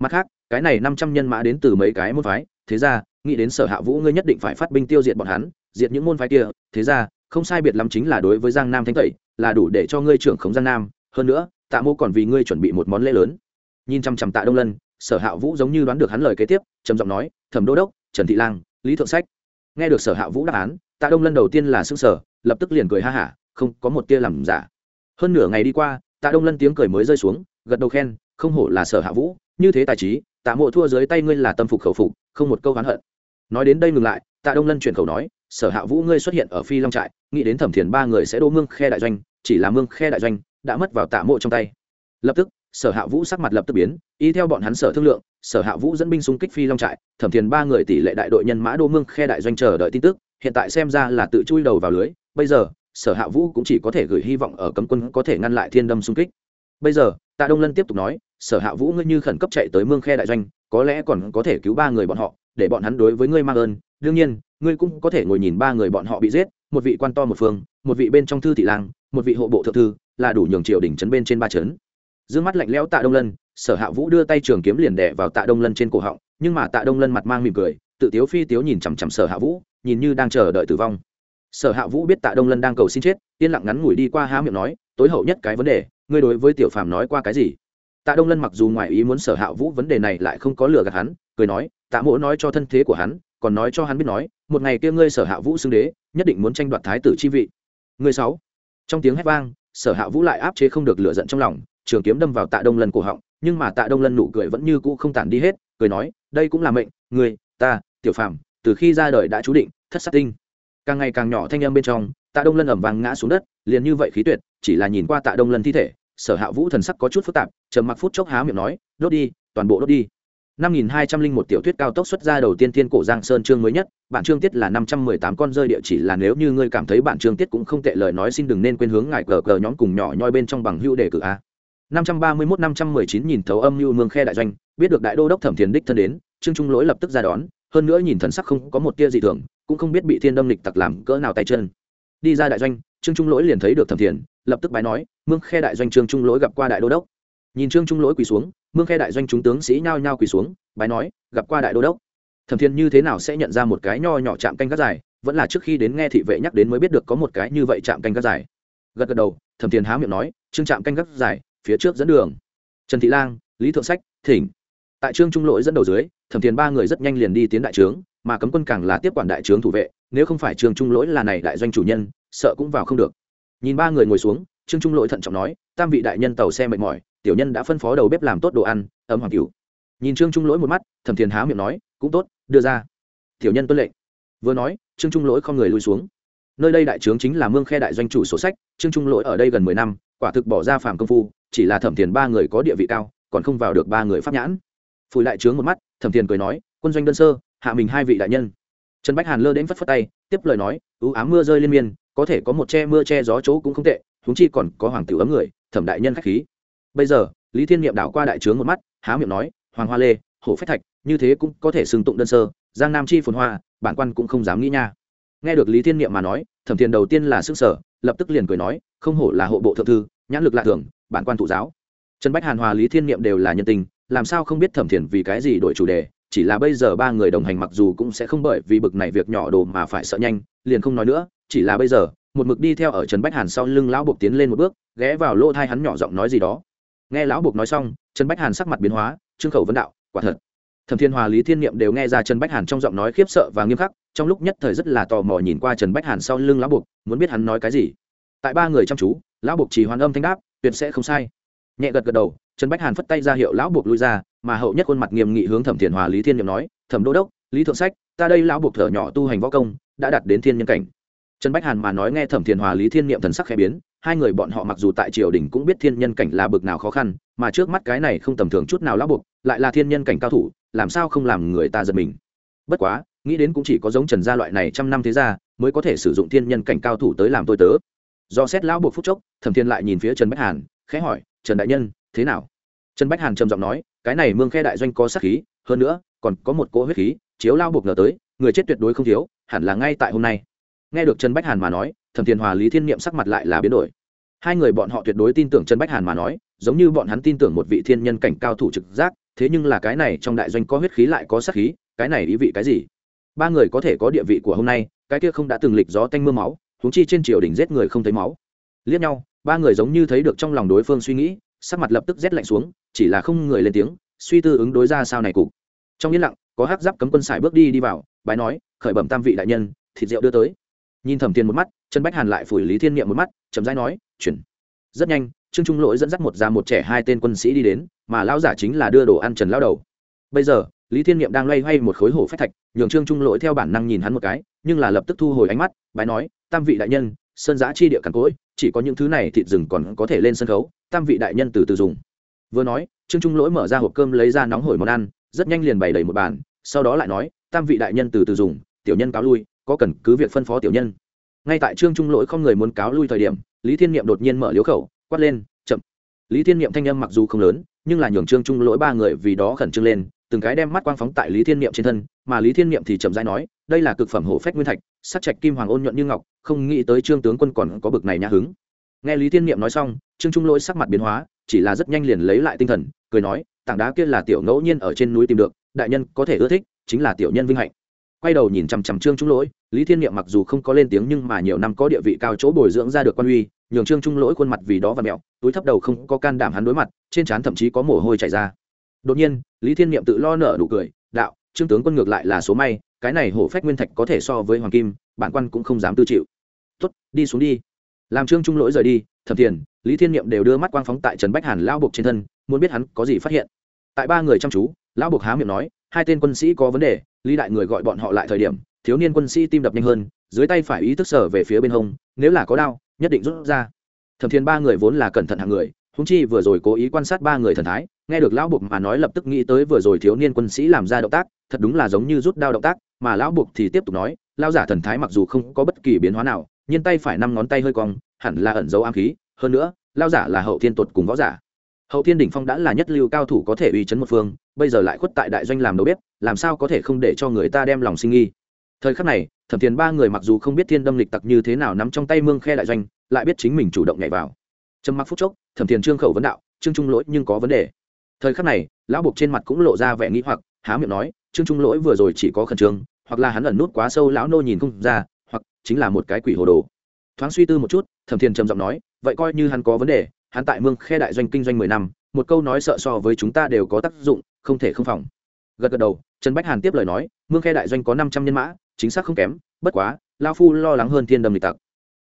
Mặt khác, cái này năm trăm nhân mã đến từ mấy cái môn phái, thế ra, nghĩ đến sở hạ vũ ngươi nhất định phải phát binh tiêu diệt bọn hắn, diệt những môn phái kia, thế ra, không sai biệt lắm chính là đối với giang nam thánh tẩy, là đủ để cho ngươi trưởng khống giang nam. Hơn nữa, tạ mô còn vì ngươi chuẩn bị một món lễ lớn. Nhìn chăm chăm tạ đông lân sở hạ vũ giống như đoán được hắn lời kế tiếp, trầm giọng nói, thẩm đô đốc, trần thị lang, lý thượng sách. Nghe được sở hạ vũ đáp án, tạ đông lân đầu tiên là xương sở lập tức liền cười ha hả, không có một tia làm giả. Hơn nửa ngày đi qua, tạ đông lân tiếng cười mới rơi xuống, gật đầu khen, không hổ là sở hạ vũ, như thế tài trí, tạ mộ thua dưới tay ngươi là tâm phục khẩu phục, không một câu oán hận. Nói đến đây ngừng lại, tạ đông lân chuyển khẩu nói, sở hạ vũ ngươi xuất hiện ở phi long trại, nghĩ đến thẩm thiền ba người sẽ đỗ mương khe đại doanh, chỉ là mương khe đại doanh, đã mất vào tạ mộ trong tay. Lập tức sở hạ vũ sắc mặt lập tức biến, y theo bọn hắn sở thương lượng, sở hạ vũ dẫn binh xung kích phi long trại, thẩm thiền ba người tỷ lệ đại đội nhân mã đô mương khe đại doanh chờ đợi tin tức, hiện tại xem ra là tự chui đầu vào lưới, bây giờ, sở hạ vũ cũng chỉ có thể gửi hy vọng ở cấm quân có thể ngăn lại thiên đâm xung kích. Bây giờ, tạ đông lân tiếp tục nói, sở hạ vũ ngươi như khẩn cấp chạy tới mương khe đại doanh, có lẽ còn có thể cứu ba người bọn họ, để bọn hắn đối với ngươi mang ơn, đương nhiên, ngươi cũng có thể ngồi nhìn ba người bọn họ bị giết, một vị quan to một phương, một vị bên trong thư thị lang, một vị hộ bộ thượng thư, là đủ nhường triều đỉnh trấn bên trên ba trấn d mắt lạnh lẽo tạ đông lân, sở hạ vũ đưa tay trường kiếm liền đẻ vào tạ đông lân trên cổ họng, nhưng mà tạ đông lân mặt mang mỉm cười, tự tiếu phi tiếu nhìn chằm chằm sở hạ vũ, nhìn như đang chờ đợi tử vong. Sở hạ vũ biết tạ đông lân đang cầu xin chết, yên lặng ngắn ngủi đi qua há miệng nói, tối hậu nhất cái vấn đề, ngươi đối với tiểu phàm nói qua cái gì? Tạ đông lân mặc dù ngoài ý muốn sở hạ vũ vấn đề này lại không có lừa gạt hắn, cười nói, tạ mỗ nói cho thân thế của hắn, còn nói cho hắn biết nói, một ngày kia ngươi sở hạ vũ xưng đế, nhất định muốn tranh đoạt thái tử chi vị. Người sáu. Trong tiếng hét vang, sở hạ vũ lại áp chế không được lửa giận trong lòng trường kiếm đâm vào tạ đông lân cổ họng, nhưng mà tạ đông lân nụ cười vẫn như cũ không tản đi hết, cười nói, đây cũng là mệnh người ta, tiểu phàm, từ khi ra đời đã chú định, thất sát tinh. Càng ngày càng nhỏ thanh âm bên trong, tạ đông lân ẩm vàng ngã xuống đất, liền như vậy khí tuyệt, chỉ là nhìn qua tạ đông lân thi thể, sở hạ vũ thần sắc có chút phức tạp, trầm mặc phút chốc há miệng nói, đốt đi, toàn bộ đốt đi. Năm nghìn hai trăm linh một tiểu thuyết cao tốc xuất ra đầu tiên thiên cổ giang sơn chương mới nhất, bản chương tiết là năm trăm mười tám con rơi địa chỉ là nếu như ngươi cảm thấy bản chương tiết cũng không tệ lời nói xin đừng nên quên hướng ngài cờ cờ nhóm cùng nhỏ nhoi bên trong bằng hữu đề cử a năm trăm ba mươi mốt năm trăm mười chín nhìn thấu âm mưu mương khe đại doanh, biết được đại đô đốc thẩm thiền đích thân đến, trương trung lỗi lập tức ra đón, hơn nữa nhìn thần sắc không có một tia gì thường, cũng không biết bị thiên đâm lịch tặc làm cỡ nào tay chân. Đi ra đại doanh, trương trung lỗi liền thấy được thẩm thiền, lập tức bái nói, mương khe đại doanh trương trung lỗi gặp qua đại đô đốc. Nhìn trương trung lỗi quỳ xuống, mương khe đại doanh chúng tướng sĩ nhao nhao quỳ xuống, bái nói, gặp qua đại đô đốc. Thẩm thiền như thế nào sẽ nhận ra một cái nho nhỏ chạm canh gác dài, vẫn là trước khi đến nghe thị vệ nhắc đến mới biết được có một cái như vậy chạm canh gác dài. Gật gật đầu, thẩm thiền há miệng nói, trương chạm canh gác dài phía trước dẫn đường. Trần thị lang, lý thượng sách, thỉnh. Tại trương trung lỗi dẫn đầu dưới, thẩm thiền ba người rất nhanh liền đi tiến đại trướng, mà cấm quân càng là tiếp quản đại trướng thủ vệ, nếu không phải trương trung lỗi là này đại doanh chủ nhân, sợ cũng vào không được. Nhìn ba người ngồi xuống, trương trung lỗi thận trọng nói, tam vị đại nhân tàu xe mệt mỏi, tiểu nhân đã phân phó đầu bếp làm tốt đồ ăn, ấm hoàng cửu. Nhìn trương trung lỗi một mắt, thẩm thiền há miệng nói, cũng tốt, đưa ra. Tiểu nhân tuân lệnh. Vừa nói, trương trung lỗi không người lui xuống. Nơi đây đại trướng chính là mương khe đại doanh chủ sổ sách, trương trung lỗi ở đây gần mười năm quả thực bỏ ra phàm công phu, chỉ là thẩm thiền ba người có địa vị cao, còn không vào được ba người pháp nhãn. Phủi đại trướng một mắt, thẩm thiền cười nói, quân doanh đơn sơ, hạ mình hai vị đại nhân. Trần bách hàn lơ đến phất phất tay, tiếp lời nói ưu ám mưa rơi liên miên, có thể có một che mưa che gió chỗ cũng không tệ húng chi còn có hoàng tử ấm người, thẩm đại nhân khách khí. Bây giờ, lý thiên niệm đảo qua đại trướng một mắt, há miệng nói, hoàng hoa lê, hổ phách thạch, như thế cũng có thể xưng tụng đơn sơ, giang nam chi phồn hoa, bản quan cũng không dám nghĩ nha nghe được lý thiên niệm mà nói, thẩm thiền đầu tiên là sức sở lập tức liền cười nói, không hổ là hộ bộ thượng thư, nhãn lực lạ thường, bản quan thụ giáo. Trần bách hàn hòa, lý thiên niệm đều là nhân tình, làm sao không biết thẩm thiền vì cái gì đổi chủ đề, chỉ là bây giờ ba người đồng hành mặc dù cũng sẽ không bởi vì bực này việc nhỏ đồ mà phải sợ nhanh, liền không nói nữa, chỉ là bây giờ, một mực đi theo ở trần bách hàn sau lưng lão buộc tiến lên một bước, ghé vào lỗ thai hắn nhỏ giọng nói gì đó. Nghe lão buộc nói xong, trần bách hàn sắc mặt biến hóa, trương khẩu vấn đạo, quả thật. Thẩm thiên hòa, lý thiên niệm đều nghe ra trần bách hàn trong giọng nói khiếp sợ và nghiêm khắc trong lúc nhất thời rất là tò mò nhìn qua trần bách hàn sau lưng lão buộc muốn biết hắn nói cái gì. Tại ba người chăm chú, lão buộc chỉ hoàn âm thanh đáp, tuyệt sẽ không sai. Nhẹ gật gật đầu, trần bách hàn phất tay ra hiệu lão buộc lui ra, mà hậu nhất khuôn mặt nghiêm nghị hướng thẩm thiền hòa lý thiên nhiệm nói, thẩm đô đốc, lý thượng sách, ta đây lão buộc thở nhỏ tu hành võ công, đã đạt đến thiên nhân cảnh. Trần bách hàn mà nói nghe thẩm thiền hòa lý thiên niệm thần sắc khẽ biến, hai người bọn họ mặc dù tại triều đình cũng biết thiên nhân cảnh là bực nào khó khăn, mà trước mắt cái này không tầm thường chút nào lão buộc lại là thiên nhân cảnh cao thủ, làm sao không làm người ta giật mình. Bất quá nghĩ đến cũng chỉ có giống trần gia loại này trăm năm thế gia, mới có thể sử dụng thiên nhân cảnh cao thủ tới làm tôi tớ. Do xét lão buộc phúc chốc, thẩm thiên lại nhìn phía trần bách hàn, khẽ hỏi, trần đại nhân, thế nào? Trần bách hàn trầm giọng nói, cái này mương khe đại doanh có sát khí, hơn nữa, còn có một cỗ huyết khí, chiếu lao buộc ngờ tới, người chết tuyệt đối không thiếu, hẳn là ngay tại hôm nay. Nghe được trần bách hàn mà nói, thẩm thiên hòa lý thiên niệm sắc mặt lại là biến đổi. Hai người bọn họ tuyệt đối tin tưởng trần bách hàn mà nói, giống như bọn hắn tin tưởng một vị thiên nhân cảnh cao thủ trực giác, thế nhưng là cái này trong đại doanh có huyết khí lại có sát khí, cái này ý vị cái gì? Ba người có thể có địa vị của hôm nay, cái kia không đã từng lịch gió tanh mưa máu húng chi trên triều đình giết người không thấy máu. Liếc nhau, ba người giống như thấy được trong lòng đối phương suy nghĩ, sắc mặt lập tức rét lạnh xuống, chỉ là không người lên tiếng, suy tư ứng đối ra sao này cục. Trong yên lặng, có hắc giáp cấm quân sải bước đi đi vào, bái nói, khởi bẩm tam vị đại nhân, thịt rượu đưa tới. Nhìn thẩm tiền một mắt chân bách hàn lại phủi lý thiên niệm một mắt chấm dãi nói, chuyển. Rất nhanh, trương trung lỗi dẫn dắt một già một trẻ hai tên quân sĩ đi đến, mà lão giả chính là đưa đồ ăn trần lao đầu. Bây giờ, lý thiên niệm đang loay hoay một khối hổ phách thạch nhường trương trung lỗi theo bản năng nhìn hắn một cái, nhưng là lập tức thu hồi ánh mắt, bái nói, tam vị đại nhân, sơn giã chi địa càn cỗi, chỉ có những thứ này thịt rừng còn có thể lên sân khấu, tam vị đại nhân từ từ dùng. Vừa nói, trương trung lỗi mở ra hộp cơm lấy ra nóng hổi món ăn, rất nhanh liền bày đầy một bàn, sau đó lại nói, tam vị đại nhân từ từ dùng, tiểu nhân cáo lui, có cần cứ việc phân phó tiểu nhân. Ngay tại trương trung lỗi không người muốn cáo lui thời điểm, lý thiên niệm đột nhiên mở liếu khẩu, quát lên, chậm. Lý thiên niệm thanh âm mặc dù không lớn, nhưng là nhường trương trung lỗi ba người vì đó khẩn trương lên từng cái đem mắt quang phóng tại lý thiên niệm trên thân, mà lý thiên niệm thì chậm rãi nói, đây là cực phẩm hổ phách nguyên thạch, sắc trạch kim hoàng ôn nhuận như ngọc, không nghĩ tới trương tướng quân còn có bực này nhã hứng. Nghe lý thiên niệm nói xong, trương trung lỗi sắc mặt biến hóa, chỉ là rất nhanh liền lấy lại tinh thần, cười nói, tảng đá kia là tiểu ngẫu nhiên ở trên núi tìm được, đại nhân có thể ưa thích, chính là tiểu nhân vinh hạnh. Quay đầu nhìn chằm chằm trương trung lỗi, lý thiên niệm mặc dù không có lên tiếng nhưng mà nhiều năm có địa vị cao chỗ bồi dưỡng ra được quan uy, nhường trương trung lỗi khuôn mặt vì đó và mẹo, túi thấp đầu không có can đảm hắn đối mặt, trên trán thậm chí có mồ hôi chảy ra đột nhiên, lý thiên niệm tự lo nở nụ cười, đạo, trương tướng quân ngược lại là số may, cái này hổ phách nguyên thạch có thể so với hoàng kim, bản quan cũng không dám tư chịu. Tuất đi xuống đi. Làm trương trung lỗi rời đi, thẩm thiền, lý thiên niệm đều đưa mắt quang phóng tại trần bách hàn lão buộc trên thân, muốn biết hắn có gì phát hiện. Tại ba người chăm chú, lão buộc há miệng nói, hai tên quân sĩ có vấn đề, lý đại người gọi bọn họ lại thời điểm, thiếu niên quân sĩ tim đập nhanh hơn, dưới tay phải ý thức sở về phía bên hông, nếu là có đau, nhất định rút ra. Thẩm thiền ba người vốn là cẩn thận hàng người húng chi vừa rồi cố ý quan sát ba người thần thái, nghe được lão buộc mà nói lập tức nghĩ tới vừa rồi thiếu niên quân sĩ làm ra động tác, thật đúng là giống như rút đao động tác, mà lão buộc thì tiếp tục nói lao giả thần thái mặc dù không có bất kỳ biến hóa nào, nhưng tay phải năm ngón tay hơi cong, hẳn là ẩn dấu am khí, hơn nữa lao giả là hậu thiên tuột cùng võ giả. Hậu thiên đỉnh phong đã là nhất lưu cao thủ có thể uy chấn một phương, bây giờ lại khuất tại đại doanh làm đầu bếp, làm sao có thể không để cho người ta đem lòng sinh nghi. Thời khắc này, thẩm thiền ba người mặc dù không biết thiên đâm lịch tặc như thế nào nắm trong tay mương khe đại doanh, lại biết chính mình chủ động nhảy vào. Trầm mặc phút chốc thẩm thiền trương khẩu vấn đạo, trương trung lỗi, nhưng có vấn đề. Thời khắc này, lão buộc trên mặt cũng lộ ra vẻ nghĩ hoặc, há miệng nói, trương trung lỗi vừa rồi chỉ có khẩn trương, hoặc là hắn ẩn nút quá sâu lão nô nhìn không ra, hoặc chính là một cái quỷ hồ đồ. Thoáng suy tư một chút, thẩm thiền trầm giọng nói, vậy coi như hắn có vấn đề, hắn tại mương khe đại doanh kinh doanh mười năm, một câu nói sợ so với chúng ta đều có tác dụng, không thể không phòng. Gật gật đầu, trần bách hàn tiếp lời nói, mương khe đại doanh có năm trăm nhân mã, chính xác không kém, bất quá lao phu lo lắng hơn thiên Đầm lịch tặc.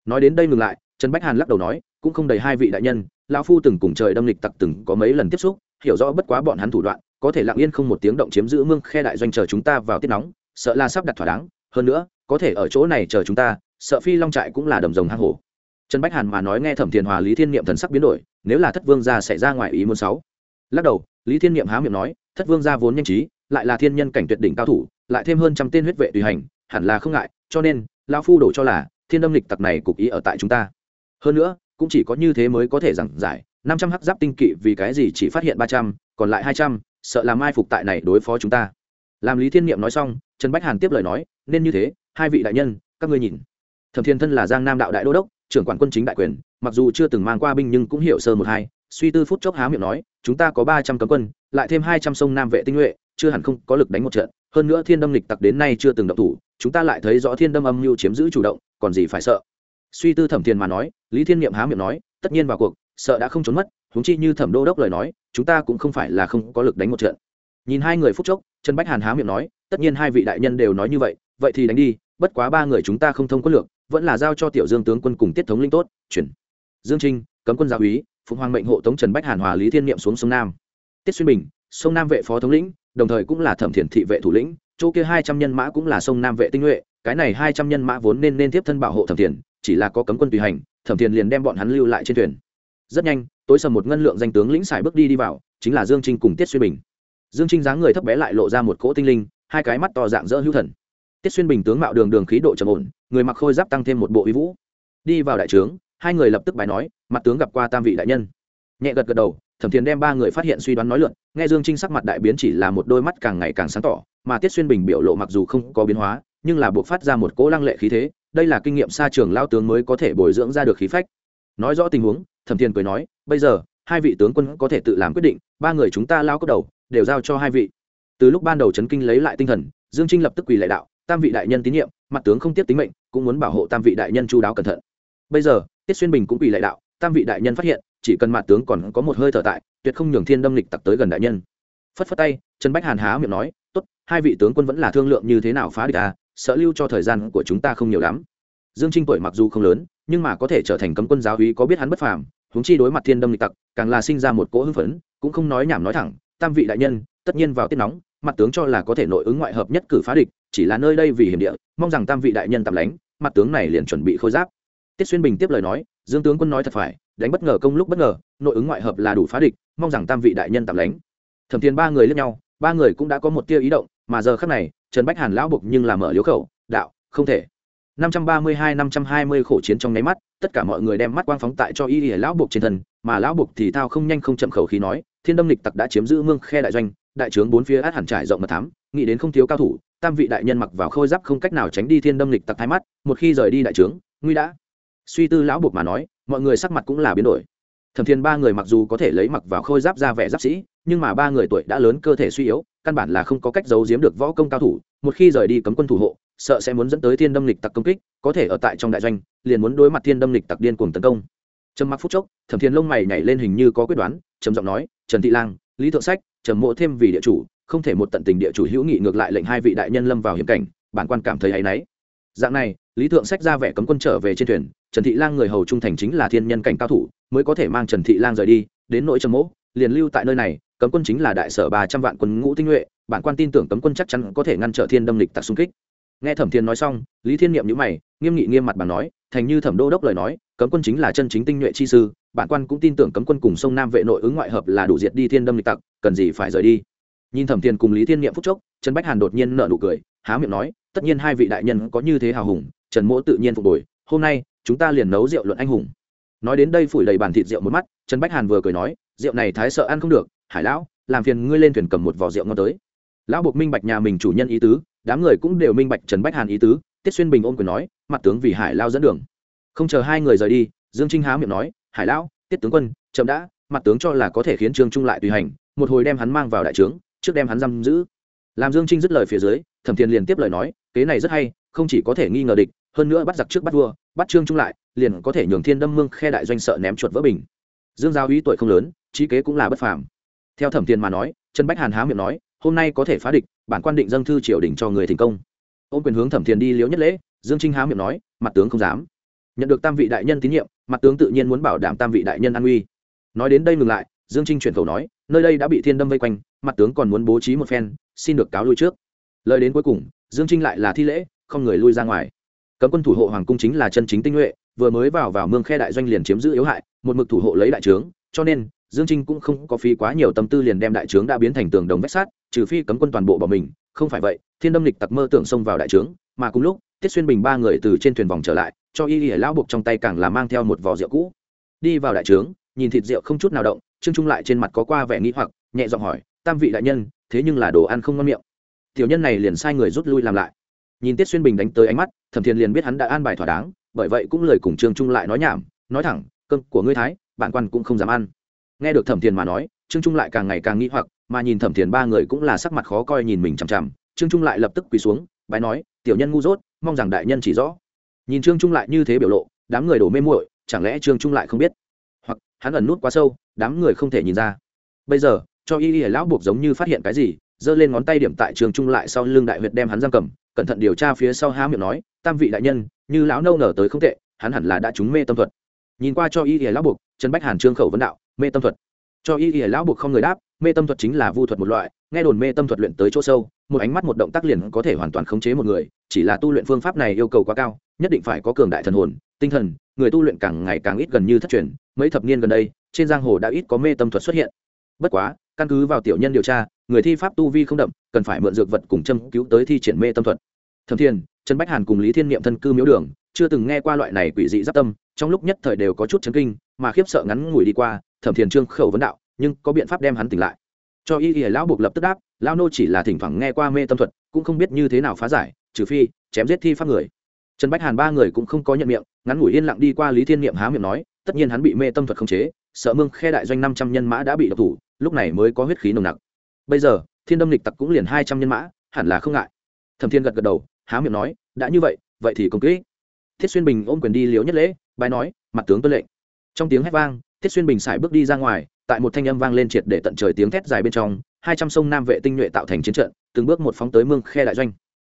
Nói đến đây ngừng lại, trần bách hàn lắc đầu nói cũng không đầy hai vị đại nhân, lão phu từng cùng trời đâm lịch tặc từng có mấy lần tiếp xúc, hiểu rõ bất quá bọn hắn thủ đoạn, có thể lặng yên không một tiếng động chiếm giữ mương khe đại doanh chờ chúng ta vào tiết nóng, sợ là sắp đặt thỏa đáng, hơn nữa, có thể ở chỗ này chờ chúng ta, sợ phi long trại cũng là đầm rồng hang hổ. Trần bách hàn mà nói nghe thẩm thiền hòa lý thiên niệm thần sắc biến đổi, nếu là thất vương gia xảy ra ngoài ý muốn sáu. Lắc đầu, lý thiên niệm há miệng nói, thất vương gia vốn nhanh trí, lại là thiên nhân cảnh tuyệt đỉnh cao thủ, lại thêm hơn trăm tên huyết vệ tùy hành, hẳn là không ngại, cho nên, lão phu đổ cho là thiên đâm lịch tặc này cục ý ở tại chúng ta. Hơn nữa cũng chỉ có như thế mới có thể giảng giải. Năm trăm hắc giáp tinh kỵ vì cái gì chỉ phát hiện ba trăm, còn lại hai trăm, sợ làm ai phục tại này đối phó chúng ta. Làm lý thiên niệm nói xong, trần bách hàn tiếp lời nói, nên như thế, hai vị đại nhân, các ngươi nhìn. Thẩm thiên thân là giang nam đạo đại đô đốc, trưởng quản quân chính đại quyền, mặc dù chưa từng mang qua binh nhưng cũng hiểu sơ một hai, suy tư phút chốc há miệng nói, chúng ta có ba trăm cấm quân, lại thêm hai trăm sông nam vệ tinh nhuệ, chưa hẳn không có lực đánh một trận. Hơn nữa thiên đâm lịch tặc đến nay chưa từng động thủ, chúng ta lại thấy rõ thiên đâm âm mưu chiếm giữ chủ động, còn gì phải sợ suy tư thẩm thiền mà nói, lý thiên niệm há miệng nói, tất nhiên vào cuộc, sợ đã không trốn mất húng chi như thẩm đô đốc lời nói, chúng ta cũng không phải là không có lực đánh một trận. Nhìn hai người phút chốc, trần bách hàn há miệng nói, tất nhiên hai vị đại nhân đều nói như vậy vậy thì đánh đi, bất quá ba người chúng ta không thông quân lược, vẫn là giao cho tiểu dương tướng quân cùng tiết thống linh tốt, chuyển. Dương trinh, cấm quân gia úy, phụng hoàng mệnh hộ tống trần bách hàn hòa lý thiên niệm xuống sông nam. Tiết xuyên bình, sông nam vệ phó thống lĩnh, đồng thời cũng là thẩm thiền thị vệ thủ lĩnh, chỗ kia hai trăm nhân mã cũng là sông nam vệ tinh nhuệ, cái này hai trăm nhân mã vốn nên nên tiếp thân bảo hộ thẩm thiền chỉ là có cấm quân tùy hành, thẩm thiền liền đem bọn hắn lưu lại trên thuyền. Rất nhanh, tối sầm một ngân lượng danh tướng lĩnh xài bước đi đi vào, chính là dương trinh cùng tiết xuyên bình. Dương trinh dáng người thấp bé lại lộ ra một cỗ tinh linh, hai cái mắt to dạng dỡ hữu thần. Tiết xuyên bình tướng mạo đường đường khí độ trầm ổn, người mặc khôi giáp tăng thêm một bộ uy vũ. Đi vào đại trướng, hai người lập tức bài nói, mặt tướng gặp qua tam vị đại nhân. Nhẹ gật gật đầu, thẩm thiền đem ba người phát hiện suy đoán nói luận nghe dương trinh sắc mặt đại biến chỉ là một đôi mắt càng ngày càng sáng tỏ, mà tiết xuyên bình biểu lộ mặc dù không có biến hóa, nhưng là buộc phát ra một cỗ lăng lệ khí thế đây là kinh nghiệm xa trường lao tướng mới có thể bồi dưỡng ra được khí phách. Nói rõ tình huống, thẩm Thiên cười nói, bây giờ, hai vị tướng quân có thể tự làm quyết định, ba người chúng ta lao cốc đầu, đều giao cho hai vị. Từ lúc ban đầu trấn kinh lấy lại tinh thần, dương trinh lập tức quỳ lại đạo, tam vị đại nhân tín nhiệm, mặt tướng không tiếp tính mệnh, cũng muốn bảo hộ tam vị đại nhân chú đáo cẩn thận. Bây giờ, tiết xuyên bình cũng quỳ lại đạo, tam vị đại nhân phát hiện, chỉ cần mặt tướng còn có một hơi thở tại, tuyệt không nhường thiên đâm lịch tặc tới gần đại nhân. Phất phất tay, trần bách hàn há miệng nói, tốt, hai vị tướng quân vẫn là thương lượng như thế nào phá địch à sợ lưu cho thời gian của chúng ta không nhiều lắm. Dương trinh tuổi mặc dù không lớn, nhưng mà có thể trở thành cấm quân giáo hí có biết hắn bất phàm, huống chi đối mặt thiên đâm lịch tặc, càng là sinh ra một cỗ hưng phấn, cũng không nói nhảm nói thẳng, tam vị đại nhân, tất nhiên vào tiết nóng, mặt tướng cho là có thể nội ứng ngoại hợp nhất cử phá địch, chỉ là nơi đây vì hiểm địa, mong rằng tam vị đại nhân tạm lánh, mặt tướng này liền chuẩn bị khôi giáp. Tiết xuyên bình tiếp lời nói, dương tướng quân nói thật phải, đánh bất ngờ công lúc bất ngờ, nội ứng ngoại hợp là đủ phá địch, mong rằng tam vị đại nhân tạm lánh. Thẩm thiên ba người lẫn nhau, ba người cũng đã có một tia ý động, mà giờ khắc này trần bách hàn lão buộc nhưng làm mở liếu khẩu đạo không thể 532 520 khổ chiến trong nháy mắt, tất cả mọi người đem mắt quang phóng tại cho y lão buộc trên thân, mà lão buộc thì thao không nhanh không chậm khẩu khí nói, Thiên Đâm lịch tặc đã chiếm giữ mương khe đại doanh, đại trướng bốn phía át hẳn trải rộng mật thám, nghĩ đến không thiếu cao thủ, tam vị đại nhân mặc vào khôi giáp không cách nào tránh đi Thiên Đâm lịch tặc thái mắt, một khi rời đi đại trướng, nguy đã. Suy tư lão buộc mà nói, mọi người sắc mặt cũng là biến đổi. Thẩm Thiên ba người mặc dù có thể lấy mặc vào khôi giáp ra vẻ giáp sĩ, nhưng mà ba người tuổi đã lớn cơ thể suy yếu, căn bản là không có cách giấu giếm được võ công cao thủ, một khi rời đi cấm quân thủ hộ, sợ sẽ muốn dẫn tới thiên đâm lịch tặc công kích có thể ở tại trong đại doanh liền muốn đối mặt thiên đâm lịch tặc điên cuồng tấn công. Trầm mặc phút chốc thẩm thiên lông mày nhảy lên hình như có quyết đoán trầm giọng nói trần thị lang lý thượng sách trầm mộ thêm vì địa chủ không thể một tận tình địa chủ hữu nghị ngược lại lệnh hai vị đại nhân lâm vào hiểm cảnh bản quan cảm thấy áy náy. Dạng này lý thượng sách ra vẻ cấm quân trở về trên thuyền trần thị lang người hầu trung thành chính là thiên nhân cảnh cao thủ mới có thể mang trần thị lang rời đi đến nỗi trầm mộ liền lưu tại nơi này, cấm quân chính là đại sở ba trăm vạn quân ngũ tinh nhuệ, bản quan tin tưởng cấm quân chắc chắn có thể ngăn trở thiên đâm lịch tặc xung kích. Nghe thẩm thiên nói xong, lý thiên niệm nhữ mày, nghiêm nghị nghiêm mặt bàn nói, thành như thẩm đô đốc lời nói, cấm quân chính là chân chính tinh nhuệ chi sư, bản quan cũng tin tưởng cấm quân cùng sông nam vệ nội ứng ngoại hợp là đủ diệt đi thiên đâm lịch tặc, cần gì phải rời đi. Nhìn thẩm thiên cùng lý thiên niệm phúc chốc, trần bách hàn đột nhiên nợ nụ cười, há miệng nói, tất nhiên hai vị đại nhân có như thế hào hùng, trần mỗ tự nhiên phục hồi, hôm nay, chúng ta liền nấu rượu luận anh hùng. Nói đến đây phủi đầy bàn thịt rượu một mắt, trần bách hàn vừa cười nói rượu này thái sợ ăn không được, hải lão, làm phiền ngươi lên thuyền cầm một vỏ rượu ngon tới. Lão buộc minh bạch nhà mình chủ nhân ý tứ, đám người cũng đều minh bạch trần bách hàn ý tứ, tiết xuyên bình ôm quyền nói, mặt tướng vì hải lao dẫn đường. Không chờ hai người rời đi, dương trinh há miệng nói, hải lão, tiết tướng quân, chậm đã, mặt tướng cho là có thể khiến trương trung lại tùy hành, một hồi đem hắn mang vào đại trướng, trước đem hắn giam giữ. Làm dương trinh dứt lời phía dưới, thẩm thiền liền tiếp lời nói, kế này rất hay, không chỉ có thể nghi ngờ địch, hơn nữa bắt giặc trước bắt vua, bắt trương trung lại, liền có thể nhường thiên đâm mương khe đại doanh sợ ném chuột vỡ bình. Dương giao ý tuổi không lớn trí kế cũng là bất phàm. Theo thẩm tiền mà nói, trần bách hàn há miệng nói, hôm nay có thể phá địch, bản quan định dâng thư triều đình cho người thành công. Ôm quyền hướng thẩm thiền đi liễu nhất lễ, dương trinh há miệng nói, mặt tướng không dám. Nhận được tam vị đại nhân tín nhiệm, mặt tướng tự nhiên muốn bảo đảm tam vị đại nhân an uy. Nói đến đây ngừng lại, dương trinh chuyển khẩu nói, nơi đây đã bị thiên đâm vây quanh, mặt tướng còn muốn bố trí một phen, xin được cáo lui trước. Lời đến cuối cùng, dương trinh lại là thi lễ, không người lui ra ngoài. Cấm quân thủ hộ hoàng cung chính là chân chính tinh nhuệ, vừa mới vào vào mương khe đại doanh liền chiếm giữ yếu hại, một mực thủ hộ lấy đại trướng, cho nên dương trinh cũng không có phí quá nhiều tâm tư liền đem đại trướng đã biến thành tường đồng vách sát trừ phi cấm quân toàn bộ bỏ mình, không phải vậy, thiên đâm lịch tặc mơ tưởng xông vào đại trướng, mà cùng lúc, tiết xuyên bình ba người từ trên thuyền vòng trở lại, cho y y lão buộc trong tay càng là mang theo một vò rượu cũ. Đi vào đại trướng, nhìn thịt rượu không chút nào động, trương trung lại trên mặt có qua vẻ nghĩ hoặc, nhẹ giọng hỏi, tam vị đại nhân, thế nhưng là đồ ăn không ngon miệng. Tiểu nhân này liền sai người rút lui làm lại. Nhìn tiết xuyên bình đánh tới ánh mắt, thẩm thiền liền biết hắn đã an bài thỏa đáng, bởi vậy cũng lời cùng trương trung lại nói nhảm, nói thẳng, cơm của ngươi thái, bản quan cũng không dám ăn nghe được thẩm thiền mà nói, trương trung lại càng ngày càng nghĩ hoặc, mà nhìn thẩm thiền ba người cũng là sắc mặt khó coi nhìn mình chằm chằm, trương trung lại lập tức quỳ xuống, bái nói, tiểu nhân ngu dốt, mong rằng đại nhân chỉ rõ. Nhìn trương trung lại như thế biểu lộ, đám người đổ mê muội, chẳng lẽ trương trung lại không biết? Hoặc, hắn ẩn nút quá sâu, đám người không thể nhìn ra. Bây giờ, cho y y lão buộc giống như phát hiện cái gì, giơ lên ngón tay điểm tại trường trung lại sau lưng đại huyệt đem hắn giam cầm, cẩn thận điều tra phía sau há miệng nói, tam vị đại nhân, như lão nâu nở tới không tệ, hắn hẳn là đã trúng mê tâm thuật. Nhìn qua cho y y lão buộc, trần bách hàn trương khẩu vấn đạo mê tâm thuật. Cho y y lão buộc không người đáp, mê tâm thuật chính là vu thuật một loại, nghe đồn mê tâm thuật luyện tới chỗ sâu, một ánh mắt một động tác liền có thể hoàn toàn khống chế một người, chỉ là tu luyện phương pháp này yêu cầu quá cao, nhất định phải có cường đại thần hồn, tinh thần, người tu luyện càng ngày càng ít gần như thất truyền, mấy thập niên gần đây, trên giang hồ đã ít có mê tâm thuật xuất hiện. Bất quá, căn cứ vào tiểu nhân điều tra, người thi pháp tu vi không đậm, cần phải mượn dược vật cùng châm cứu tới thi triển mê tâm thuật. Thẩm thiên, trần bách hàn cùng lý thiên niệm thân cư miếu đường, chưa từng nghe qua loại này quỷ dị giáp tâm, trong lúc nhất thời đều có chút chấn kinh, mà khiếp sợ ngắn ngủi đi qua thẩm thiền trương khẩu vấn đạo, nhưng có biện pháp đem hắn tỉnh lại. Cho y y lão buộc lập tức đáp, lão nô chỉ là thỉnh thoảng nghe qua mê tâm thuật, cũng không biết như thế nào phá giải, trừ phi chém giết thi pháp người. Trần bách hàn ba người cũng không có nhận miệng, ngắn ngủi yên lặng đi qua lý thiên niệm há miệng nói, tất nhiên hắn bị mê tâm thuật khống chế, sợ mương khe đại doanh năm trăm nhân mã đã bị độc thủ, lúc này mới có huyết khí nồng nặc. Bây giờ, thiên đâm lịch tặc cũng liền hai trăm nhân mã, hẳn là không ngại. Thẩm thiên gật gật đầu, há miệng nói, đã như vậy vậy thì công kỹ thiết xuyên bình ôm quyền đi liếu nhất lễ bài nói, mặt tướng tuân lệnh. Trong tiếng hét vang thiết xuyên bình xài bước đi ra ngoài, tại một thanh âm vang lên triệt để tận trời tiếng thét dài bên trong, hai trăm sông nam vệ tinh nhuệ tạo thành chiến trận, từng bước một phóng tới mương khe đại doanh.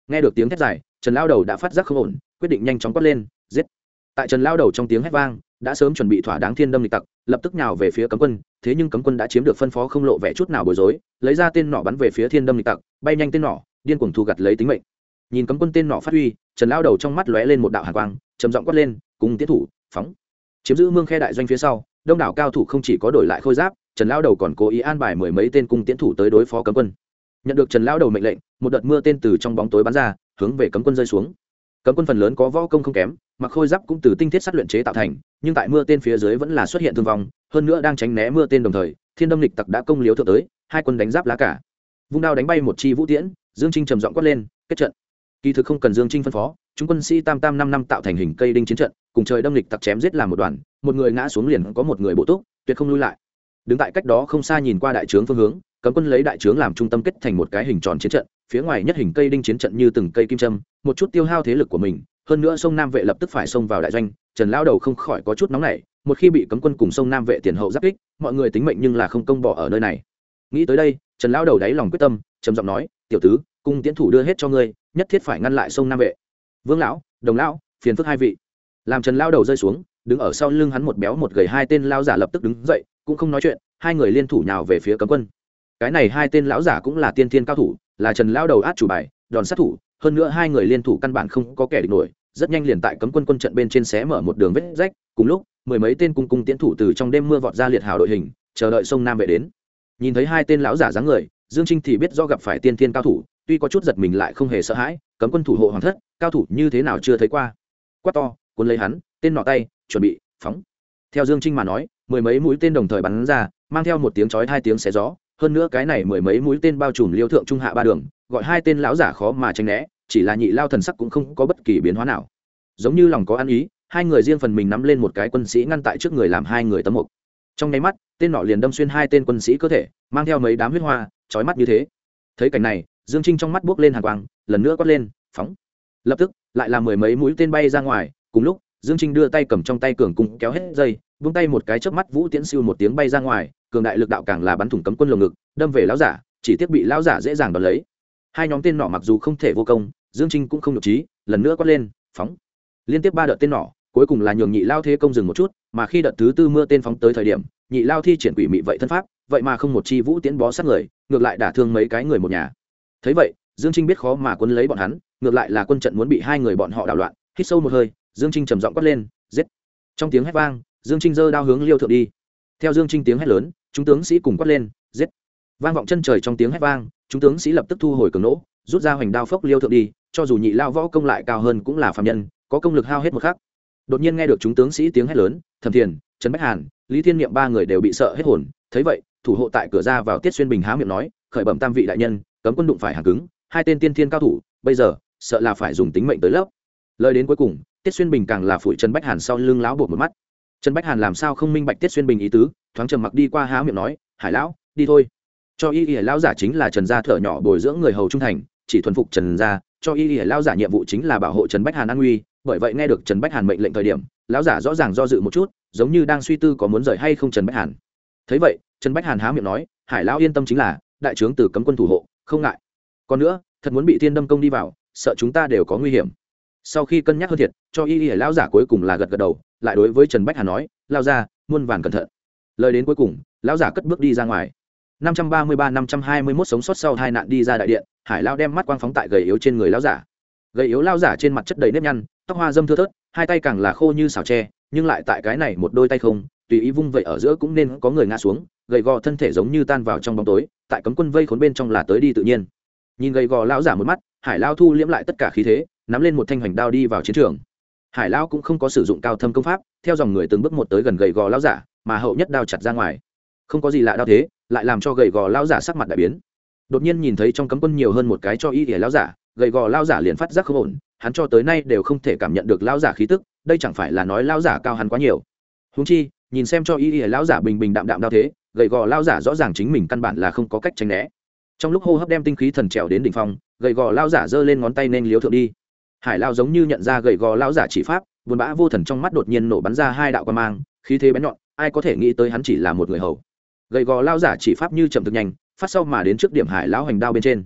Nghe được tiếng thét dài, trần lao đầu đã phát giác không ổn, quyết định nhanh chóng quát lên, giết. Tại trần lao đầu trong tiếng hét vang, đã sớm chuẩn bị thỏa đáng thiên đâm lịch tặc, lập tức nhào về phía cấm quân, thế nhưng cấm quân đã chiếm được phân phó không lộ vẻ chút nào bối rối, lấy ra tên nỏ bắn về phía thiên đâm lịch tặc, bay nhanh tên nỏ, điên cuồng thu gặt lấy tính mệnh. Nhìn cấm quân tên nỏ phát huy, trần lao đầu trong mắt lóe lên một đạo hàn quang, trầm giọng quát lên, cùng tiến thủ, phóng. Chiếm giữ mương khe đại doanh phía sau đông đảo cao thủ không chỉ có đổi lại khôi giáp, trần lao đầu còn cố ý an bài mười mấy tên cung tiến thủ tới đối phó cấm quân. Nhận được trần lao đầu mệnh lệnh, một đợt mưa tên từ trong bóng tối bắn ra, hướng về cấm quân rơi xuống. Cấm quân phần lớn có võ công không kém, mặc khôi giáp cũng từ tinh thiết sắt luyện chế tạo thành, nhưng tại mưa tên phía dưới vẫn là xuất hiện thương vong, hơn nữa đang tránh né mưa tên đồng thời, thiên đâm lịch tặc đã công liếu thượng tới, hai quân đánh giáp lá cả. Vung đao đánh bay một chi vũ tiễn, dương trinh trầm giọng quát lên, kết trận. Kỳ thực không cần dương trinh phân phó, chúng quân sĩ tam tam năm năm tạo thành hình cây đinh chiến trận, cùng trời đâm lịch tặc chém giết làm một đoàn một người ngã xuống liền có một người bổ túc, tuyệt không lui lại. Đứng tại cách đó không xa nhìn qua đại trướng phương hướng, cấm quân lấy đại trướng làm trung tâm kết thành một cái hình tròn chiến trận, phía ngoài nhất hình cây đinh chiến trận như từng cây kim châm, một chút tiêu hao thế lực của mình, hơn nữa sông nam vệ lập tức phải xông vào đại doanh, trần lao đầu không khỏi có chút nóng nảy, một khi bị cấm quân cùng sông nam vệ tiền hậu giáp kích, mọi người tính mệnh nhưng là không công bỏ ở nơi này. Nghĩ tới đây, trần lao đầu đáy lòng quyết tâm, trầm giọng nói, tiểu tứ, cung tiến thủ đưa hết cho ngươi, nhất thiết phải ngăn lại sông nam vệ. Vương lão, đồng lão, phiền phức hai vị. Làm trần lao đầu rơi xuống đứng ở sau lưng hắn một béo một gầy hai tên lao giả lập tức đứng dậy, cũng không nói chuyện, hai người liên thủ nhào về phía cấm quân. Cái này hai tên lão giả cũng là tiên thiên cao thủ, là trần lao đầu át chủ bài, đòn sát thủ, hơn nữa hai người liên thủ căn bản không có kẻ địch nổi, rất nhanh liền tại cấm quân quân trận bên trên xé mở một đường vết rách, cùng lúc, mười mấy tên cung cung tiến thủ từ trong đêm mưa vọt ra liệt hào đội hình, chờ đợi sông nam vệ đến. Nhìn thấy hai tên lão giả dáng người, dương trinh thì biết do gặp phải tiên thiên cao thủ, tuy có chút giật mình lại không hề sợ hãi, cấm quân thủ hộ hoàng thất, cao thủ như thế nào chưa thấy qua. Quát to cuốn lấy hắn, tên nọ tay, chuẩn bị, phóng. Theo dương trinh mà nói, mười mấy mũi tên đồng thời bắn ra, mang theo một tiếng chói hai tiếng xé gió, hơn nữa cái này mười mấy mũi tên bao trùm liêu thượng trung hạ ba đường, gọi hai tên lão giả khó mà tránh né, chỉ là nhị lao thần sắc cũng không có bất kỳ biến hóa nào. Giống như lòng có ăn ý, hai người riêng phần mình nắm lên một cái quân sĩ ngăn tại trước người làm hai người tấm mục. Trong nháy mắt, tên nọ liền đâm xuyên hai tên quân sĩ cơ thể, mang theo mấy đám huyết hoa trói mắt như thế. Thấy cảnh này, dương trinh trong mắt buốc lên hàng quang, lần nữa quát lên, phóng! Lập tức, lại là mười mấy mũi tên bay ra ngoài cùng lúc dương trinh đưa tay cầm trong tay cường cung kéo hết dây vung tay một cái chớp mắt vũ tiễn siêu một tiếng bay ra ngoài cường đại lực đạo càng là bắn thủng cấm quân lồng ngực đâm về lão giả chỉ tiếc bị lão giả dễ dàng đón lấy. Hai nhóm tên nỏ mặc dù không thể vô công dương trinh cũng không nhục trí lần nữa quát lên phóng! Liên tiếp ba đợt tên nỏ, cuối cùng là nhường nhị lao thế công dừng một chút mà khi đợt thứ tư mưa tên phóng tới thời điểm nhị lao thi triển quỷ mị vậy thân pháp vậy mà không một chi vũ tiễn bó sát người ngược lại đả thương mấy cái người một nhà. Thấy vậy dương trinh biết khó mà quân lấy bọn hắn ngược lại là quân trận muốn bị hai người bọn họ đảo loạn hít sâu một hơi dương trinh trầm giọng quát lên, giết! Trong tiếng hét vang, dương trinh giơ đao hướng liêu thượng đi. Theo dương trinh tiếng hét lớn, chúng tướng sĩ cùng quát lên, giết! Vang vọng chân trời trong tiếng hét vang, chúng tướng sĩ lập tức thu hồi cường nỗ, rút ra hoành đao phốc liêu thượng đi, cho dù nhị lao võ công lại cao hơn cũng là phạm nhân, có công lực hao hết một khắc. Đột nhiên nghe được chúng tướng sĩ tiếng hét lớn, thẩm thiền, trần bách hàn, lý thiên niệm ba người đều bị sợ hết hồn. Thấy vậy, thủ hộ tại cửa ra vào tiết xuyên bình há miệng nói, khởi bẩm tam vị đại nhân, cấm quân đụng phải hàng cứng, hai tên tiên thiên cao thủ, bây giờ sợ là phải dùng tính mệnh tới lớp. Lời đến cuối cùng tiết xuyên bình càng là phủi trần bách hàn sau lưng lão bột một mắt. Trần bách hàn làm sao không minh bạch tiết xuyên bình ý tứ, thoáng trầm mặc đi qua há miệng nói, hải lão, đi thôi. Cho y y lão giả chính là trần gia thợ nhỏ bồi dưỡng người hầu trung thành, chỉ thuần phục trần gia, cho y y lão giả nhiệm vụ chính là bảo hộ trần bách hàn an nguy, bởi vậy nghe được trần bách hàn mệnh lệnh thời điểm, lão giả rõ ràng do dự một chút, giống như đang suy tư có muốn rời hay không trần bách hàn. Thấy vậy, trần bách hàn há miệng nói, hải lão yên tâm chính là, đại trướng từ cấm quân thủ hộ, không ngại. Còn nữa, thật muốn bị thiên đâm công đi vào, sợ chúng ta đều có nguy hiểm sau khi cân nhắc hơn thiệt, cho y y lão giả cuối cùng là gật gật đầu, lại đối với trần bách hà nói lao ra muôn vàn cẩn thận. Lời đến cuối cùng, lão giả cất bước đi ra ngoài. năm trăm ba mươi ba, năm trăm hai mươi 533 sống sót sau hai nạn đi ra đại điện, hải lao đem mắt quang phóng tại gầy yếu trên người lão giả. Gầy yếu lao giả trên mặt chất đầy nếp nhăn, tóc hoa dâm thưa thớt, hai tay càng là khô như xào tre, nhưng lại tại cái này một đôi tay không, tùy ý vung vậy ở giữa cũng nên có người ngã xuống, gầy gò thân thể giống như tan vào trong bóng tối, tại cấm quân vây khốn bên trong là tới đi tự nhiên. Nhìn gầy gò lão giả một mắt, hải lao thu liễm lại tất cả khí thế nắm lên một thanh hoành đao đi vào chiến trường. Hải Lão cũng không có sử dụng cao thâm công pháp, theo dòng người từng bước một tới gần gầy gò lão giả, mà hậu nhất đao chặt ra ngoài. Không có gì lạ đao thế, lại làm cho gầy gò lão giả sắc mặt đại biến. Đột nhiên nhìn thấy trong cấm quân nhiều hơn một cái cho y ỉa lão giả, gầy gò lão giả liền phát giác không ổn, hắn cho tới nay đều không thể cảm nhận được lão giả khí tức, đây chẳng phải là nói lão giả cao hắn quá nhiều. Húng chi, nhìn xem cho y ỉa lão giả bình bình đạm đạm đao thế, gầy gò lão giả rõ ràng chính mình căn bản là không có cách tránh né. Trong lúc hô hấp đem tinh khí thần trèo đến đỉnh phong, gầy gò lão giả giơ lên ngón tay nên liếu thượng đi hải lao giống như nhận ra gầy gò lão giả chỉ pháp, buồn bã vô thần trong mắt đột nhiên nổ bắn ra hai đạo quan mang, khí thế bén nhọn, ai có thể nghĩ tới hắn chỉ là một người hầu. Gầy gò lao giả chỉ pháp như chậm thực nhanh, phát sau mà đến trước điểm hải lão hành đao bên trên.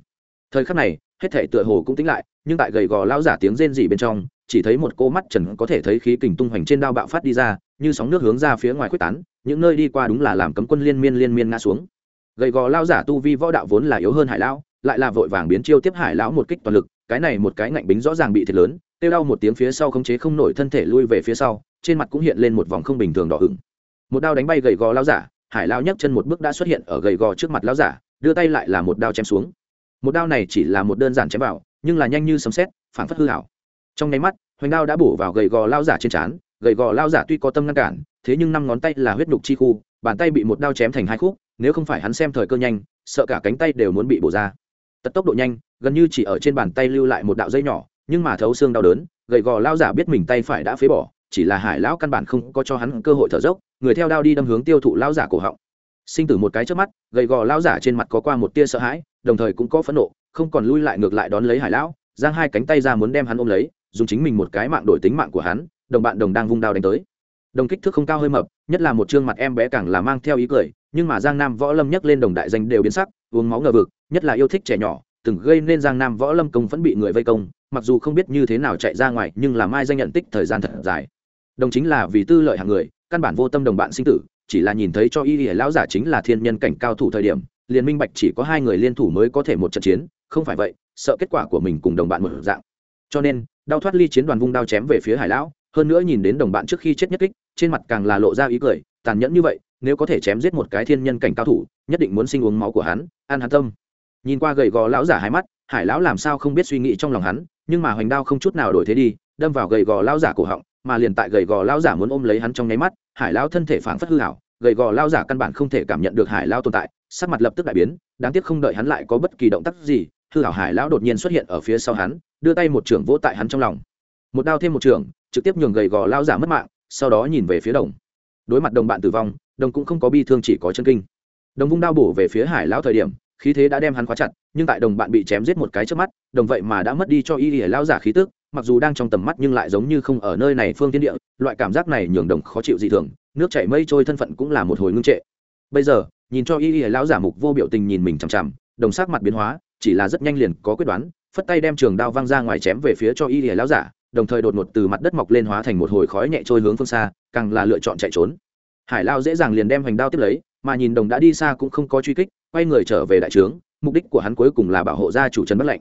Thời khắc này, hết thể tựa hồ cũng tính lại, nhưng tại gầy gò lao giả tiếng rên rỉ bên trong, chỉ thấy một cô mắt trần có thể thấy khí kình tung hoành trên đao bạo phát đi ra, như sóng nước hướng ra phía ngoài quyết tán, những nơi đi qua đúng là làm cấm quân liên miên liên miên ngã xuống. Gầy gò lao giả tu vi võ đạo vốn là yếu hơn hải lão lại là vội vàng biến chiêu tiếp hải lão một kích toàn lực cái này một cái ngạnh bính rõ ràng bị thiệt lớn, tiêu đau một tiếng phía sau khống chế không nổi thân thể lui về phía sau, trên mặt cũng hiện lên một vòng không bình thường đỏ hửng một đao đánh bay gầy gò lao giả, hải lao nhấc chân một bước đã xuất hiện ở gầy gò trước mặt lao giả, đưa tay lại là một đao chém xuống. Một đao này chỉ là một đơn giản chém vào, nhưng là nhanh như sấm xét phản phất hư hảo trong nháy mắt, hoành đao đã bổ vào gầy gò lao giả trên trán, gầy gò lao giả tuy có tâm ngăn cản, thế nhưng năm ngón tay là huyết nhục chi khu, bàn tay bị một đao chém thành hai khúc, nếu không phải hắn xem thời cơ nhanh, sợ cả cánh tay đều muốn bị bổ ra tật tốc độ nhanh, gần như chỉ ở trên bàn tay lưu lại một đạo dây nhỏ, nhưng mà thấu xương đau đớn, gầy gò lao giả biết mình tay phải đã phế bỏ, chỉ là hải lão căn bản không có cho hắn cơ hội thở dốc, người theo đao đi đâm hướng tiêu thụ lao giả cổ họng. Sinh tử một cái trước mắt, gầy gò lao giả trên mặt có qua một tia sợ hãi, đồng thời cũng có phẫn nộ, không còn lui lại ngược lại đón lấy hải lão, giang hai cánh tay ra muốn đem hắn ôm lấy, dùng chính mình một cái mạng đổi tính mạng của hắn, đồng bạn đồng đang vung đao đánh tới. Đồng kích thước không cao hơi mập, nhất là một chương mặt em bé càng là mang theo ý cười, nhưng mà giang nam võ lâm nhấc lên đồng đại danh đều biến sắc, uống máu ngờ vực nhất là yêu thích trẻ nhỏ, từng gây nên giang nam võ lâm công vẫn bị người vây công, mặc dù không biết như thế nào chạy ra ngoài, nhưng làm ai danh nhận tích thời gian thật dài. Đồng chính là vì tư lợi hàng người, căn bản vô tâm đồng bạn sinh tử, chỉ là nhìn thấy cho y y lão giả chính là thiên nhân cảnh cao thủ thời điểm, liền minh bạch chỉ có hai người liên thủ mới có thể một trận chiến, không phải vậy, sợ kết quả của mình cùng đồng bạn một dạng. Cho nên đau thoát ly chiến đoàn vung đao chém về phía hải lão, hơn nữa nhìn đến đồng bạn trước khi chết nhất kích, trên mặt càng là lộ ra ý cười, tàn nhẫn như vậy, nếu có thể chém giết một cái thiên nhân cảnh cao thủ, nhất định muốn sinh uống máu của hắn, an hắn tâm nhìn qua gầy gò lão giả hai mắt, hải lão làm sao không biết suy nghĩ trong lòng hắn, nhưng mà hoành đao không chút nào đổi thế đi, đâm vào gầy gò lão giả cổ họng, mà liền tại gầy gò lão giả muốn ôm lấy hắn trong nháy mắt, hải lão thân thể phảng phất hư hảo gầy gò lão giả căn bản không thể cảm nhận được hải lão tồn tại, sắc mặt lập tức đại biến, đáng tiếc không đợi hắn lại có bất kỳ động tác gì, hư hảo hải lão đột nhiên xuất hiện ở phía sau hắn, đưa tay một trưởng vỗ tại hắn trong lòng. Một đao thêm một trưởng, trực tiếp nhường gầy gò lão giả mất mạng, sau đó nhìn về phía đồng. Đối mặt đồng bạn tử vong, đồng cũng không có bi thương chỉ có chân kinh. Đồng vung đao bổ về phía hải lão thời điểm khí thế đã đem hắn khóa chặt, nhưng tại đồng bạn bị chém giết một cái trước mắt, đồng vậy mà đã mất đi cho y ỉa lao giả khí tức, mặc dù đang trong tầm mắt nhưng lại giống như không ở nơi này phương tiên địa, loại cảm giác này nhường đồng khó chịu dị thường, nước chảy mây trôi thân phận cũng là một hồi ngưng trệ. Bây giờ, nhìn cho y ỉa lao giả mục vô biểu tình nhìn mình chằm chằm, đồng sắc mặt biến hóa, chỉ là rất nhanh liền có quyết đoán, phất tay đem trường đao văng ra ngoài chém về phía cho y ỉa lao giả, đồng thời đột ngột từ mặt đất mọc lên hóa thành một hồi khói nhẹ trôi hướng phương xa, càng là lựa chọn chạy trốn. Hải lao dễ dàng liền đem hoành đao tiếp lấy, mà nhìn đồng đã đi xa cũng không có truy kích quay người trở về đại trướng, mục đích của hắn cuối cùng là bảo hộ gia chủ trần bất lạnh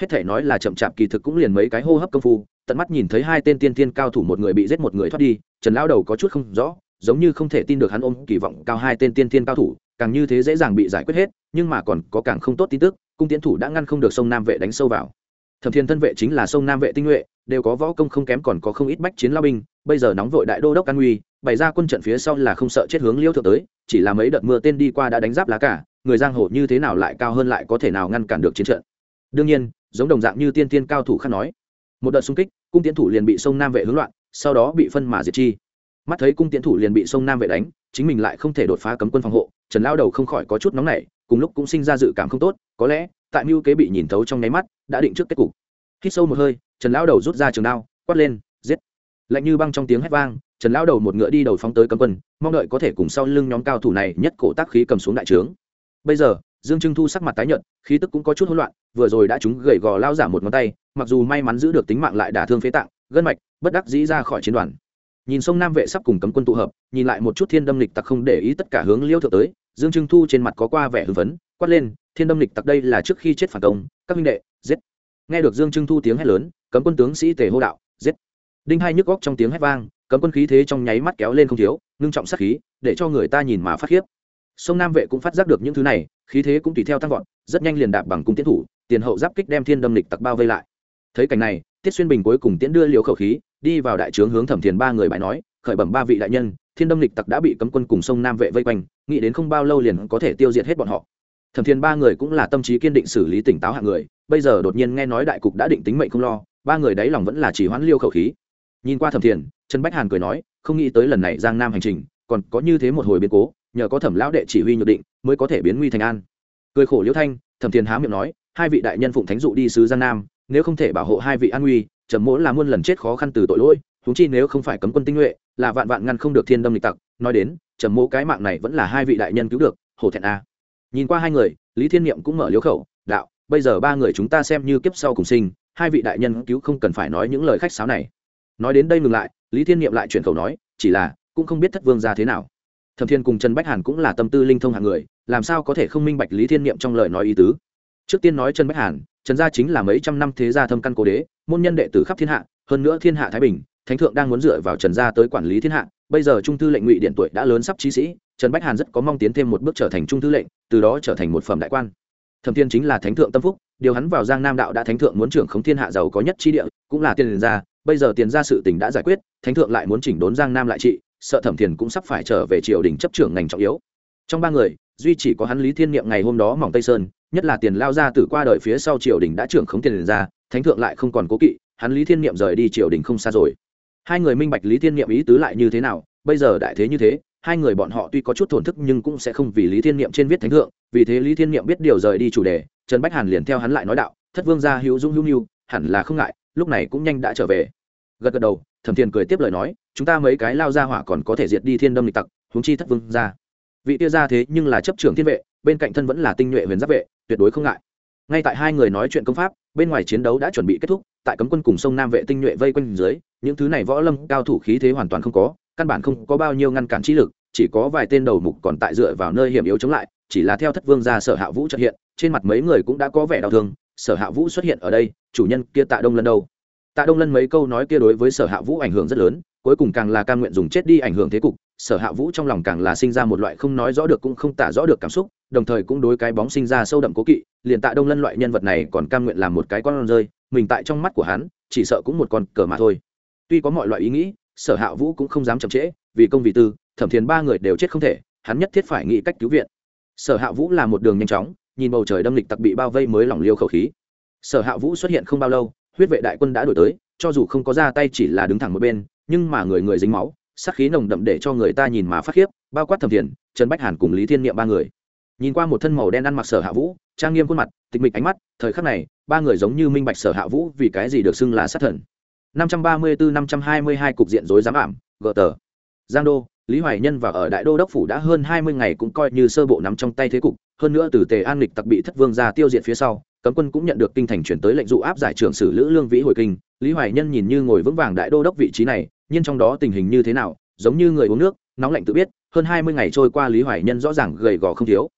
hết thể nói là chậm chạp kỳ thực cũng liền mấy cái hô hấp công phu, tận mắt nhìn thấy hai tên tiên tiên cao thủ một người bị giết một người thoát đi, trần lao đầu có chút không rõ, giống như không thể tin được hắn ôm kỳ vọng cao hai tên tiên tiên cao thủ, càng như thế dễ dàng bị giải quyết hết, nhưng mà còn có càng không tốt tin tức, cung tiến thủ đã ngăn không được sông nam vệ đánh sâu vào. Thẩm thiên thân vệ chính là sông nam vệ tinh nhuệ, đều có võ công không kém còn có không ít bách chiến lao binh, bây giờ nóng vội đại đô đốc an uy bày ra quân trận phía sau là không sợ chết hướng liêu thượng tới, chỉ là mấy đợt mưa tên đi qua đã đánh giáp lá cả người giang hồ như thế nào lại cao hơn lại có thể nào ngăn cản được chiến trận? Đương nhiên, giống đồng dạng như tiên tiên cao thủ khác nói, một đợt xung kích, cung tiến thủ liền bị sông nam vệ hướng loạn, sau đó bị phân mà diệt chi. Mắt thấy cung tiến thủ liền bị sông nam vệ đánh, chính mình lại không thể đột phá cấm quân phòng hộ, trần lao đầu không khỏi có chút nóng nảy, cùng lúc cũng sinh ra dự cảm không tốt, có lẽ, tại mưu kế bị nhìn thấu trong nháy mắt, đã định trước kết cục. Hít sâu một hơi, trần lao đầu rút ra trường đao, quát lên, giết. Lạnh như băng trong tiếng hét vang, trần lao đầu một ngựa đi đầu phóng tới cấm quân, mong đợi có thể cùng sau lưng nhóm cao thủ này nhất cổ tác khí cầm xuống đại trướng bây giờ, dương trưng thu sắc mặt tái nhợt, khí tức cũng có chút hỗn loạn, vừa rồi đã chúng gầy gò lao giả một ngón tay, mặc dù may mắn giữ được tính mạng lại đả thương phế tạng, gân mạch, bất đắc dĩ ra khỏi chiến đoàn. Nhìn sông nam vệ sắp cùng cấm quân tụ hợp, nhìn lại một chút thiên đâm lịch tặc không để ý tất cả hướng liêu thượng tới, dương trưng thu trên mặt có qua vẻ hưng phấn, quát lên, thiên đâm lịch tặc đây là trước khi chết phản công, các minh đệ, giết. Nghe được dương trưng thu tiếng hét lớn, cấm quân tướng sĩ tề hô đạo, giết. Đinh hai nhức góc trong tiếng hét vang, cấm quân khí thế trong nháy mắt kéo lên không thiếu, ngưng trọng sát khí, để cho người ta nhìn mà phát khiếp sông nam vệ cũng phát giác được những thứ này, khí thế cũng tùy theo tăng vọt, rất nhanh liền đạp bằng cung tiến thủ, tiền hậu giáp kích đem thiên đâm lịch tặc bao vây lại. Thấy cảnh này, tiết xuyên bình cuối cùng tiễn đưa liều khẩu khí, đi vào đại trướng hướng thẩm thiền ba người bài nói, khởi bẩm ba vị đại nhân, thiên đâm lịch tặc đã bị cấm quân cùng sông nam vệ vây quanh, nghĩ đến không bao lâu liền có thể tiêu diệt hết bọn họ. Thẩm thiền ba người cũng là tâm trí kiên định xử lý tỉnh táo hạng người, bây giờ đột nhiên nghe nói đại cục đã định tính mệnh không lo, ba người đáy lòng vẫn là chỉ hoãn liêu khẩu khí. Nhìn qua thẩm thiền, trần bách hàn cười nói, không nghĩ tới lần này giang nam hành trình, còn có như thế một hồi biến cố nhờ có thẩm lão đệ chỉ huy nhược định, mới có thể biến nguy thành an. Cười khổ liễu thanh, thẩm thiền há miệng nói, hai vị đại nhân phụng thánh dụ đi sứ giang nam, nếu không thể bảo hộ hai vị an nguy trầm mỗ là muôn lần chết khó khăn từ tội lỗi thúng chi nếu không phải cấm quân tinh nhuệ, là vạn vạn ngăn không được thiên đâm lịch tặc. Nói đến trầm mỗ cái mạng này vẫn là hai vị đại nhân cứu được, hổ thẹn a. Nhìn qua hai người, lý thiên niệm cũng mở liễu khẩu, đạo, bây giờ ba người chúng ta xem như kiếp sau cùng sinh, hai vị đại nhân cứu không cần phải nói những lời khách sáo này. Nói đến đây ngừng lại, lý thiên niệm lại chuyển khẩu nói, chỉ là, cũng không biết thất vương ra thế nào thẩm thiên cùng trần bách hàn cũng là tâm tư linh thông hạng người, làm sao có thể không minh bạch lý thiên niệm trong lời nói ý tứ? Trước tiên nói trần bách hàn, trần gia chính là mấy trăm năm thế gia thâm căn cố đế, môn nhân đệ tử khắp thiên hạ, hơn nữa thiên hạ thái bình, thánh thượng đang muốn dựa vào trần gia tới quản lý thiên hạ, bây giờ trung thư lệnh ngụy điện tuổi đã lớn sắp trí sĩ, trần bách hàn rất có mong tiến thêm một bước trở thành trung thư lệnh, từ đó trở thành một phẩm đại quan. Thẩm thiên chính là thánh thượng tâm phúc, điều hắn vào giang nam đạo đã thánh thượng muốn trưởng khống thiên hạ giàu có nhất chi địa, cũng là tiền gia, bây giờ tiền gia sự tình đã giải quyết, thánh thượng lại muốn chỉnh đốn giang nam lại trị sợ thẩm thiền cũng sắp phải trở về triều đình chấp trưởng ngành trọng yếu. Trong ba người, duy chỉ có hắn lý thiên niệm ngày hôm đó mỏng tây sơn, nhất là tiền lao ra từ qua đời phía sau triều đình đã trưởng khống tiền ra, thánh thượng lại không còn cố kỵ, hắn lý thiên niệm rời đi triều đình không xa rồi. Hai người minh bạch lý thiên niệm ý tứ lại như thế nào, bây giờ đại thế như thế, hai người bọn họ tuy có chút thổn thức nhưng cũng sẽ không vì lý thiên niệm trên viết thánh thượng, vì thế lý thiên niệm biết điều rời đi chủ đề, trần bách hàn liền theo hắn lại nói đạo, thất vương gia hữu dung hữu nhu hẳn là không ngại, lúc này cũng nhanh đã trở về. Gật gật đầu, thẩm thiền cười tiếp lời nói chúng ta mấy cái lao ra hỏa còn có thể diệt đi thiên đâm lịch tặc, huống chi thất vương ra vị tia ra thế nhưng là chấp trưởng thiên vệ, bên cạnh thân vẫn là tinh nhuệ huyền giáp vệ, tuyệt đối không ngại. Ngay tại hai người nói chuyện công pháp, bên ngoài chiến đấu đã chuẩn bị kết thúc, tại cấm quân cùng sông nam vệ tinh nhuệ vây quanh dưới, những thứ này võ lâm cao thủ khí thế hoàn toàn không có, căn bản không có bao nhiêu ngăn cản trí lực, chỉ có vài tên đầu mục còn tại dựa vào nơi hiểm yếu chống lại, chỉ là theo thất vương ra sở hạ vũ trợ hiện, trên mặt mấy người cũng đã có vẻ đau thương, sở hạ vũ xuất hiện ở đây, chủ nhân kia tạ đông lân đâu? Tạ đông lân mấy câu nói kia đối với sở hạ vũ ảnh hưởng rất lớn cuối cùng càng là cam nguyện dùng chết đi ảnh hưởng thế cục, sở hạ vũ trong lòng càng là sinh ra một loại không nói rõ được cũng không tả rõ được cảm xúc, đồng thời cũng đối cái bóng sinh ra sâu đậm cố kỵ, liền tạ đông lân loại nhân vật này còn cam nguyện làm một cái con rơi, mình tại trong mắt của hắn, chỉ sợ cũng một con cờ mà thôi. Tuy có mọi loại ý nghĩ, sở hạ vũ cũng không dám chậm trễ, vì công vì tư, thẩm thiền ba người đều chết không thể, hắn nhất thiết phải nghĩ cách cứu viện. Sở hạ vũ là một đường nhanh chóng, nhìn bầu trời đâm lịch tặc bị bao vây mới lỏng liêu khẩu khí. Sở hạ vũ xuất hiện không bao lâu, huyết vệ đại quân đã đổi tới, cho dù không có ra tay chỉ là đứng thẳng một bên nhưng mà người người dính máu, sát khí nồng đậm để cho người ta nhìn mà phát khiếp, bao quát thẩm thiền, trần bách hàn cùng lý thiên niệm ba người. Nhìn qua một thân màu đen ăn mặc sở hạ vũ, trang nghiêm khuôn mặt, tịch mịch ánh mắt, thời khắc này, ba người giống như minh bạch sở hạ vũ vì cái gì được xưng là sát thần. năm trăm ba mươi bốn năm trăm hai mươi hai cục diện rối giám ảm, gờ tờ. Giang đô, lý hoài nhân và ở đại đô đốc phủ đã hơn hai mươi ngày cũng coi như sơ bộ nắm trong tay thế cục, hơn nữa từ tề an lịch tặc bị thất vương ra tiêu diệt phía sau, cấm quân cũng nhận được kinh thành chuyển tới lệnh dụ áp giải trưởng sử lữ lương vĩ hồi kinh lý hoài nhân nhìn như ngồi vững vàng đại đô đốc vị trí này, nhưng trong đó tình hình như thế nào, giống như người uống nước, nóng lạnh tự biết, hơn hai mươi ngày trôi qua lý hoài nhân rõ ràng gầy gò không thiếu.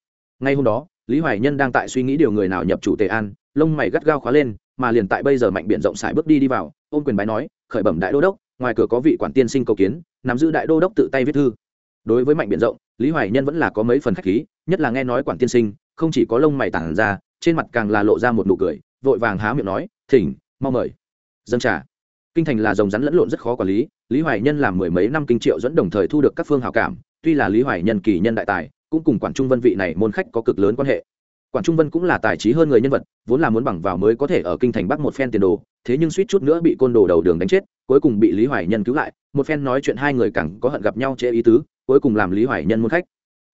Ngay hôm đó, lý hoài nhân đang tại suy nghĩ điều người nào nhập chủ tề an, lông mày gắt gao khóa lên, mà liền tại bây giờ mạnh biện rộng sải bước đi đi vào, ôm quyền bái nói, khởi bẩm đại đô đốc, ngoài cửa có vị quản tiên sinh cầu kiến, nắm giữ đại đô đốc tự tay viết thư. Đối với mạnh biện rộng, lý hoài nhân vẫn là có mấy phần khách khí, nhất là nghe nói quản tiên sinh, không chỉ có lông mày tản ra, trên mặt càng là lộ ra một nụ cười, vội vàng há miệng nói, thỉnh, mau mời dân trà. Kinh thành là dòng rắn lẫn lộn rất khó quản lý lý hoài nhân làm mười mấy năm kinh triệu dẫn đồng thời thu được các phương hào cảm, tuy là lý hoài nhân kỳ nhân đại tài, cũng cùng quản trung vân vị này môn khách có cực lớn quan hệ. Quản trung vân cũng là tài trí hơn người nhân vật, vốn là muốn bằng vào mới có thể ở kinh thành bắt một phen tiền đồ, thế nhưng suýt chút nữa bị côn đồ đầu đường đánh chết, cuối cùng bị lý hoài nhân cứu lại, một phen nói chuyện hai người càng có hận gặp nhau trễ ý tứ, cuối cùng làm lý hoài nhân môn khách.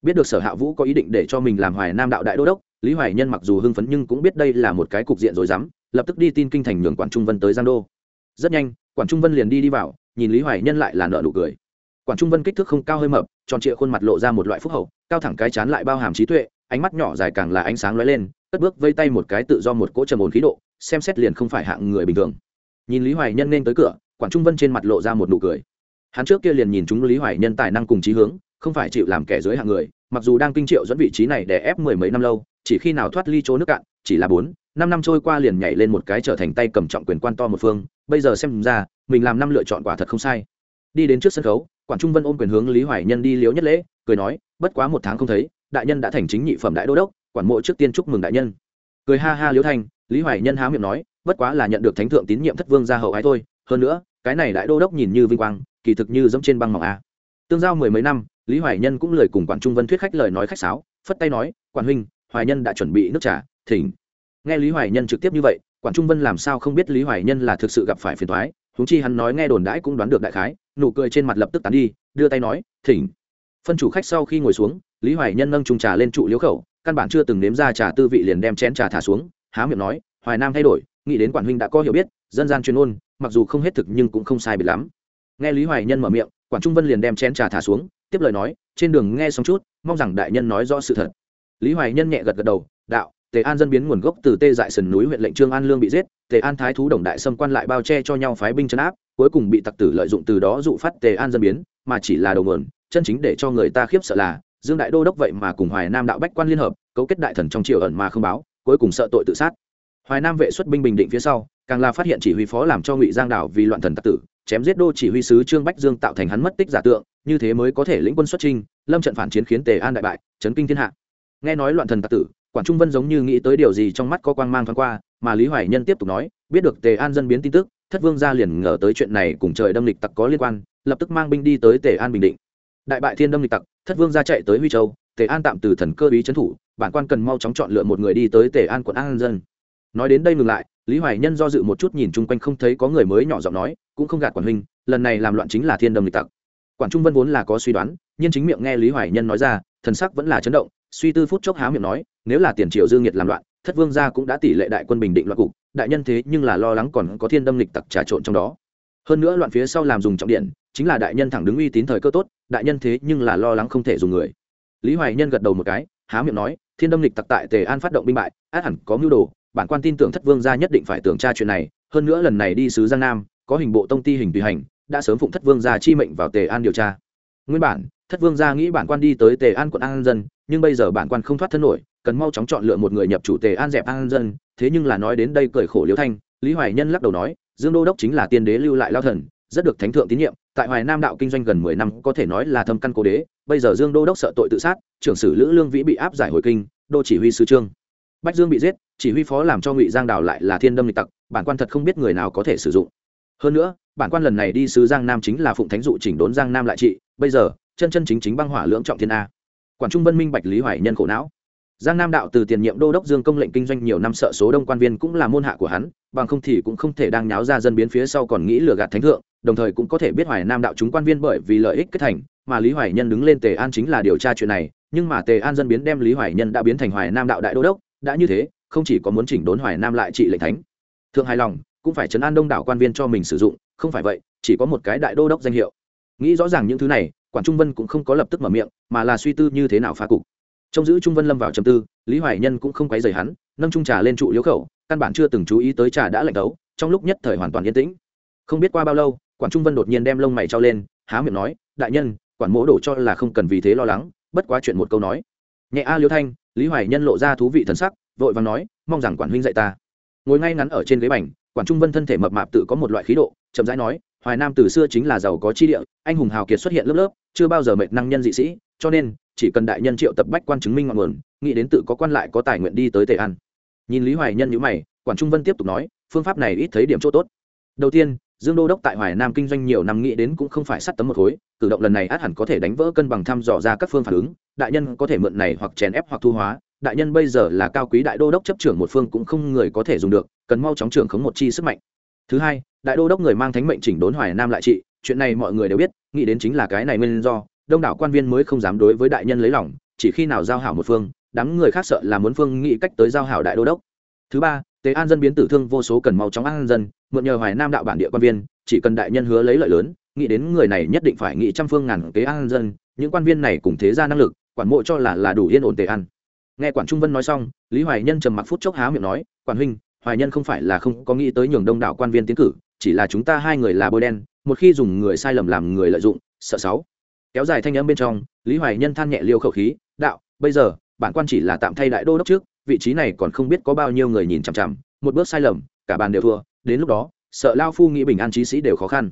Biết được sở hạ vũ có ý định để cho mình làm hoài nam đạo đại đô đốc, lý hoài nhân mặc dù hưng phấn nhưng cũng biết đây là một cái cục diện rồi dám lập tức đi tin kinh thành nhường quản trung vân tới giang đô. Rất nhanh, quản trung vân liền đi đi vào, nhìn lý hoài nhân lại là nợ nụ cười. Quản trung vân kích thước không cao hơi mập, tròn trịa khuôn mặt lộ ra một loại phúc hậu, cao thẳng cái chán lại bao hàm trí tuệ, ánh mắt nhỏ dài càng là ánh sáng lóe lên, cất bước vây tay một cái tự do một cỗ trầm ổn khí độ, xem xét liền không phải hạng người bình thường. Nhìn lý hoài nhân nên tới cửa, quản trung vân trên mặt lộ ra một nụ cười. Hắn trước kia liền nhìn chúng lý hoài nhân tài năng cùng trí hướng, không phải chịu làm kẻ dưới hạng người, mặc dù đang kinh triệu dẫn vị trí này để ép mười mấy năm lâu, chỉ khi nào thoát ly chỗ nước cạn, chỉ là bốn năm năm trôi qua liền nhảy lên một cái trở thành tay cầm trọng quyền quan to một phương, bây giờ xem ra, mình làm năm lựa chọn quả thật không sai. Đi đến trước sân khấu quản trung vân ôm quyền hướng lý hoài nhân đi liếu nhất lễ, cười nói, bất quá một tháng không thấy, đại nhân đã thành chính nhị phẩm đại đô đốc, quản mộ trước tiên chúc mừng đại nhân. Cười ha ha liếu thanh lý hoài nhân há miệng nói, bất quá là nhận được thánh thượng tín nhiệm thất vương gia hậu ái thôi, hơn nữa, cái này đại đô đốc nhìn như vinh quang, kỳ thực như dẫm trên băng mỏng a. Tương giao mười mấy năm, lý hoài nhân cũng lời cùng quản trung vân thuyết khách lời nói khách sáo, phất tay nói, quản huynh, hoài nhân đã chuẩn bị nước trà, thỉnh nghe lý hoài nhân trực tiếp như vậy, quản trung vân làm sao không biết lý hoài nhân là thực sự gặp phải phiền thoái húng chi hắn nói nghe đồn đãi cũng đoán được đại khái, nụ cười trên mặt lập tức tán đi, đưa tay nói, thỉnh. Phân chủ khách sau khi ngồi xuống, lý hoài nhân nâng trùng trà lên trụ liếu khẩu, căn bản chưa từng nếm ra trà tư vị liền đem chén trà thả xuống, há miệng nói, hoài nam thay đổi, nghĩ đến quản huynh đã có hiểu biết, dân gian chuyên ôn mặc dù không hết thực nhưng cũng không sai biệt lắm. Nghe lý hoài nhân mở miệng, quản trung vân liền đem chén trà thả xuống, tiếp lời nói, trên đường nghe xong chút, mong rằng đại nhân nói rõ sự thật. Lý hoài nhân nhẹ gật gật đầu, đạo tề an dân biến nguồn gốc từ tê dại sườn núi huyện lệnh trương an lương bị giết, tề an thái thú đồng đại xâm quan lại bao che cho nhau phái binh chấn áp, cuối cùng bị tặc tử lợi dụng từ đó dụ phát tề an dân biến, mà chỉ là đầu nguồn, chân chính để cho người ta khiếp sợ là, dương đại đô đốc vậy mà cùng hoài nam đạo bách quan liên hợp, cấu kết đại thần trong triều ẩn mà không báo, cuối cùng sợ tội tự sát. Hoài nam vệ xuất binh bình định phía sau, càng là phát hiện chỉ huy phó làm cho ngụy giang đảo vì loạn thần tặc tử, chém giết đô chỉ huy sứ trương bách dương tạo thành hắn mất tích giả tượng, như thế mới có thể lĩnh quân xuất trinh lâm trận phản chiến khiến tề an đại bại, chấn kinh thiên hạ. Nghe nói loạn thần tặc tử quản trung vân giống như nghĩ tới điều gì trong mắt có quang mang thoáng qua, mà lý hoài nhân tiếp tục nói, biết được tề an dân biến tin tức, thất vương gia liền ngờ tới chuyện này cùng trời đâm lịch tặc có liên quan, lập tức mang binh đi tới tề an bình định. Đại bại thiên đâm lịch tặc, thất vương gia chạy tới huy châu, tề an tạm từ thần cơ ý trấn thủ, bản quan cần mau chóng chọn lựa một người đi tới tề an quận an dân. Nói đến đây ngừng lại, lý hoài nhân do dự một chút nhìn chung quanh không thấy có người mới nhỏ giọng nói, cũng không gạt quản huynh, lần này làm loạn chính là thiên đâm lịch tặc. Quản trung vân vốn là có suy đoán, nhưng chính miệng nghe lý hoài nhân nói ra, thần sắc vẫn là chấn động, suy tư phút chốc há miệng nói nếu là tiền triều dương nhiệt làm loạn, thất vương gia cũng đã tỷ lệ đại quân bình định loạn cục, đại nhân thế nhưng là lo lắng còn có thiên đâm lịch tặc trà trộn trong đó. Hơn nữa loạn phía sau làm dùng trọng điện, chính là đại nhân thẳng đứng uy tín thời cơ tốt, đại nhân thế nhưng là lo lắng không thể dùng người. Lý hoài nhân gật đầu một cái, há miệng nói, thiên đâm lịch tặc tại tề an phát động binh bại, át hẳn có mưu đồ, bản quan tin tưởng thất vương gia nhất định phải tưởng tra chuyện này, hơn nữa lần này đi sứ giang nam, có hình bộ tông ti hình tùy hành, đã sớm phụng thất vương gia chi mệnh vào tề an điều tra. Nguyên bản, thất vương gia nghĩ bản quan đi tới tề an quận an dân, nhưng bây giờ bản quan không thoát thân nổi cần mau chóng chọn lựa một người nhập chủ tề an dẹp an dân, thế nhưng là nói đến đây cười khổ liễu thanh, lý hoài nhân lắc đầu nói, dương đô đốc chính là tiên đế lưu lại lao thần, rất được thánh thượng tín nhiệm, tại hoài nam đạo kinh doanh gần mười năm, có thể nói là thâm căn cố đế, bây giờ dương đô đốc sợ tội tự sát, trưởng sử lữ lương vĩ bị áp giải hồi kinh, đô chỉ huy sứ trương. Bách dương bị giết, chỉ huy phó làm cho ngụy giang đào lại là thiên đâm lịch tặc, bản quan thật không biết người nào có thể sử dụng. Hơn nữa, bản quan lần này đi sứ giang nam chính là phụng thánh dụ chỉnh đốn giang nam lại trị, bây giờ, chân chân chính chính băng hỏa lưỡng trọng thiên a. Quản trung vân minh bạch lý hoài nhân khổ não giang nam đạo từ tiền nhiệm đô đốc dương công lệnh kinh doanh nhiều năm sợ số đông quan viên cũng là môn hạ của hắn, bằng không thì cũng không thể đang nháo ra dân biến phía sau còn nghĩ lừa gạt thánh thượng, đồng thời cũng có thể biết hoài nam đạo chúng quan viên bởi vì lợi ích kết thành, mà lý hoài nhân đứng lên tề an chính là điều tra chuyện này, nhưng mà tề an dân biến đem lý hoài nhân đã biến thành hoài nam đạo đại đô đốc, đã như thế, không chỉ có muốn chỉnh đốn hoài nam lại trị lệnh thánh. Thượng hài lòng, cũng phải chấn an đông đảo quan viên cho mình sử dụng, không phải vậy, chỉ có một cái đại đô đốc danh hiệu. Nghĩ rõ ràng những thứ này, quản trung vân cũng không có lập tức mở miệng, mà là suy tư như thế nào phá cục trong giữ trung vân lâm vào trầm tư, lý hoài nhân cũng không quấy rầy hắn, nâng trung trà lên trụ liếu khẩu, căn bản chưa từng chú ý tới trà đã lạnh đấu trong lúc nhất thời hoàn toàn yên tĩnh. Không biết qua bao lâu, quản trung vân đột nhiên đem lông mày trao lên, há miệng nói, đại nhân, quản mỗ đổ cho là không cần vì thế lo lắng, bất quá chuyện một câu nói. Nhẹ a liễu thanh, lý hoài nhân lộ ra thú vị thần sắc, vội vàng nói, mong rằng quản huynh dạy ta. Ngồi ngay ngắn ở trên ghế bành, quản trung vân thân thể mập mạp tự có một loại khí độ, chậm rãi nói, hoài nam từ xưa chính là giàu có chi địa, anh hùng hào kiệt xuất hiện lớp lớp, chưa bao giờ mệt năng nhân dị sĩ, cho nên chỉ cần đại nhân triệu tập bách quan chứng minh ngọn nguồn, nghĩ đến tự có quan lại có tài nguyện đi tới tề an. Nhìn lý hoài nhân nhữ mày, quản trung vân tiếp tục nói, phương pháp này ít thấy điểm chỗ tốt. Đầu tiên, dương đô đốc tại hoài nam kinh doanh nhiều năm nghĩ đến cũng không phải sắt tấm một khối, cử động lần này át hẳn có thể đánh vỡ cân bằng thăm dò ra các phương phản ứng, đại nhân có thể mượn này hoặc chèn ép hoặc thu hóa, đại nhân bây giờ là cao quý đại đô đốc chấp trưởng một phương cũng không người có thể dùng được, cần mau chóng trưởng khống một chi sức mạnh. Thứ hai, đại đô đốc người mang thánh mệnh chỉnh đốn hoài nam lại trị, chuyện này mọi người đều biết, nghĩ đến chính là cái này nguyên do đông đảo quan viên mới không dám đối với đại nhân lấy lòng, chỉ khi nào giao hảo một phương, đám người khác sợ là muốn phương nghĩ cách tới giao hảo đại đô đốc. Thứ ba tế an dân biến tử thương vô số cần mau chóng an dân, mượn nhờ hoài nam đạo bản địa quan viên, chỉ cần đại nhân hứa lấy lợi lớn, nghĩ đến người này nhất định phải nghĩ trăm phương ngàn kế an dân, những quan viên này cùng thế ra năng lực, quản mộ cho là là đủ yên ổn tề an. Nghe quản trung vân nói xong, lý hoài nhân trầm mặc phút chốc há miệng nói, quản huynh, hoài nhân không phải là không có nghĩ tới nhường đông đảo quan viên tiến cử, chỉ là chúng ta hai người là bôi đen, một khi dùng người sai lầm làm người lợi dụng, sợ sáu kéo dài thanh âm bên trong, lý hoài nhân than nhẹ liêu khẩu khí, đạo, bây giờ, bản quan chỉ là tạm thay đại đô đốc trước, vị trí này còn không biết có bao nhiêu người nhìn chằm chằm, một bước sai lầm, cả bàn đều thua, đến lúc đó, sợ lao phu nghĩ bình an trí sĩ đều khó khăn.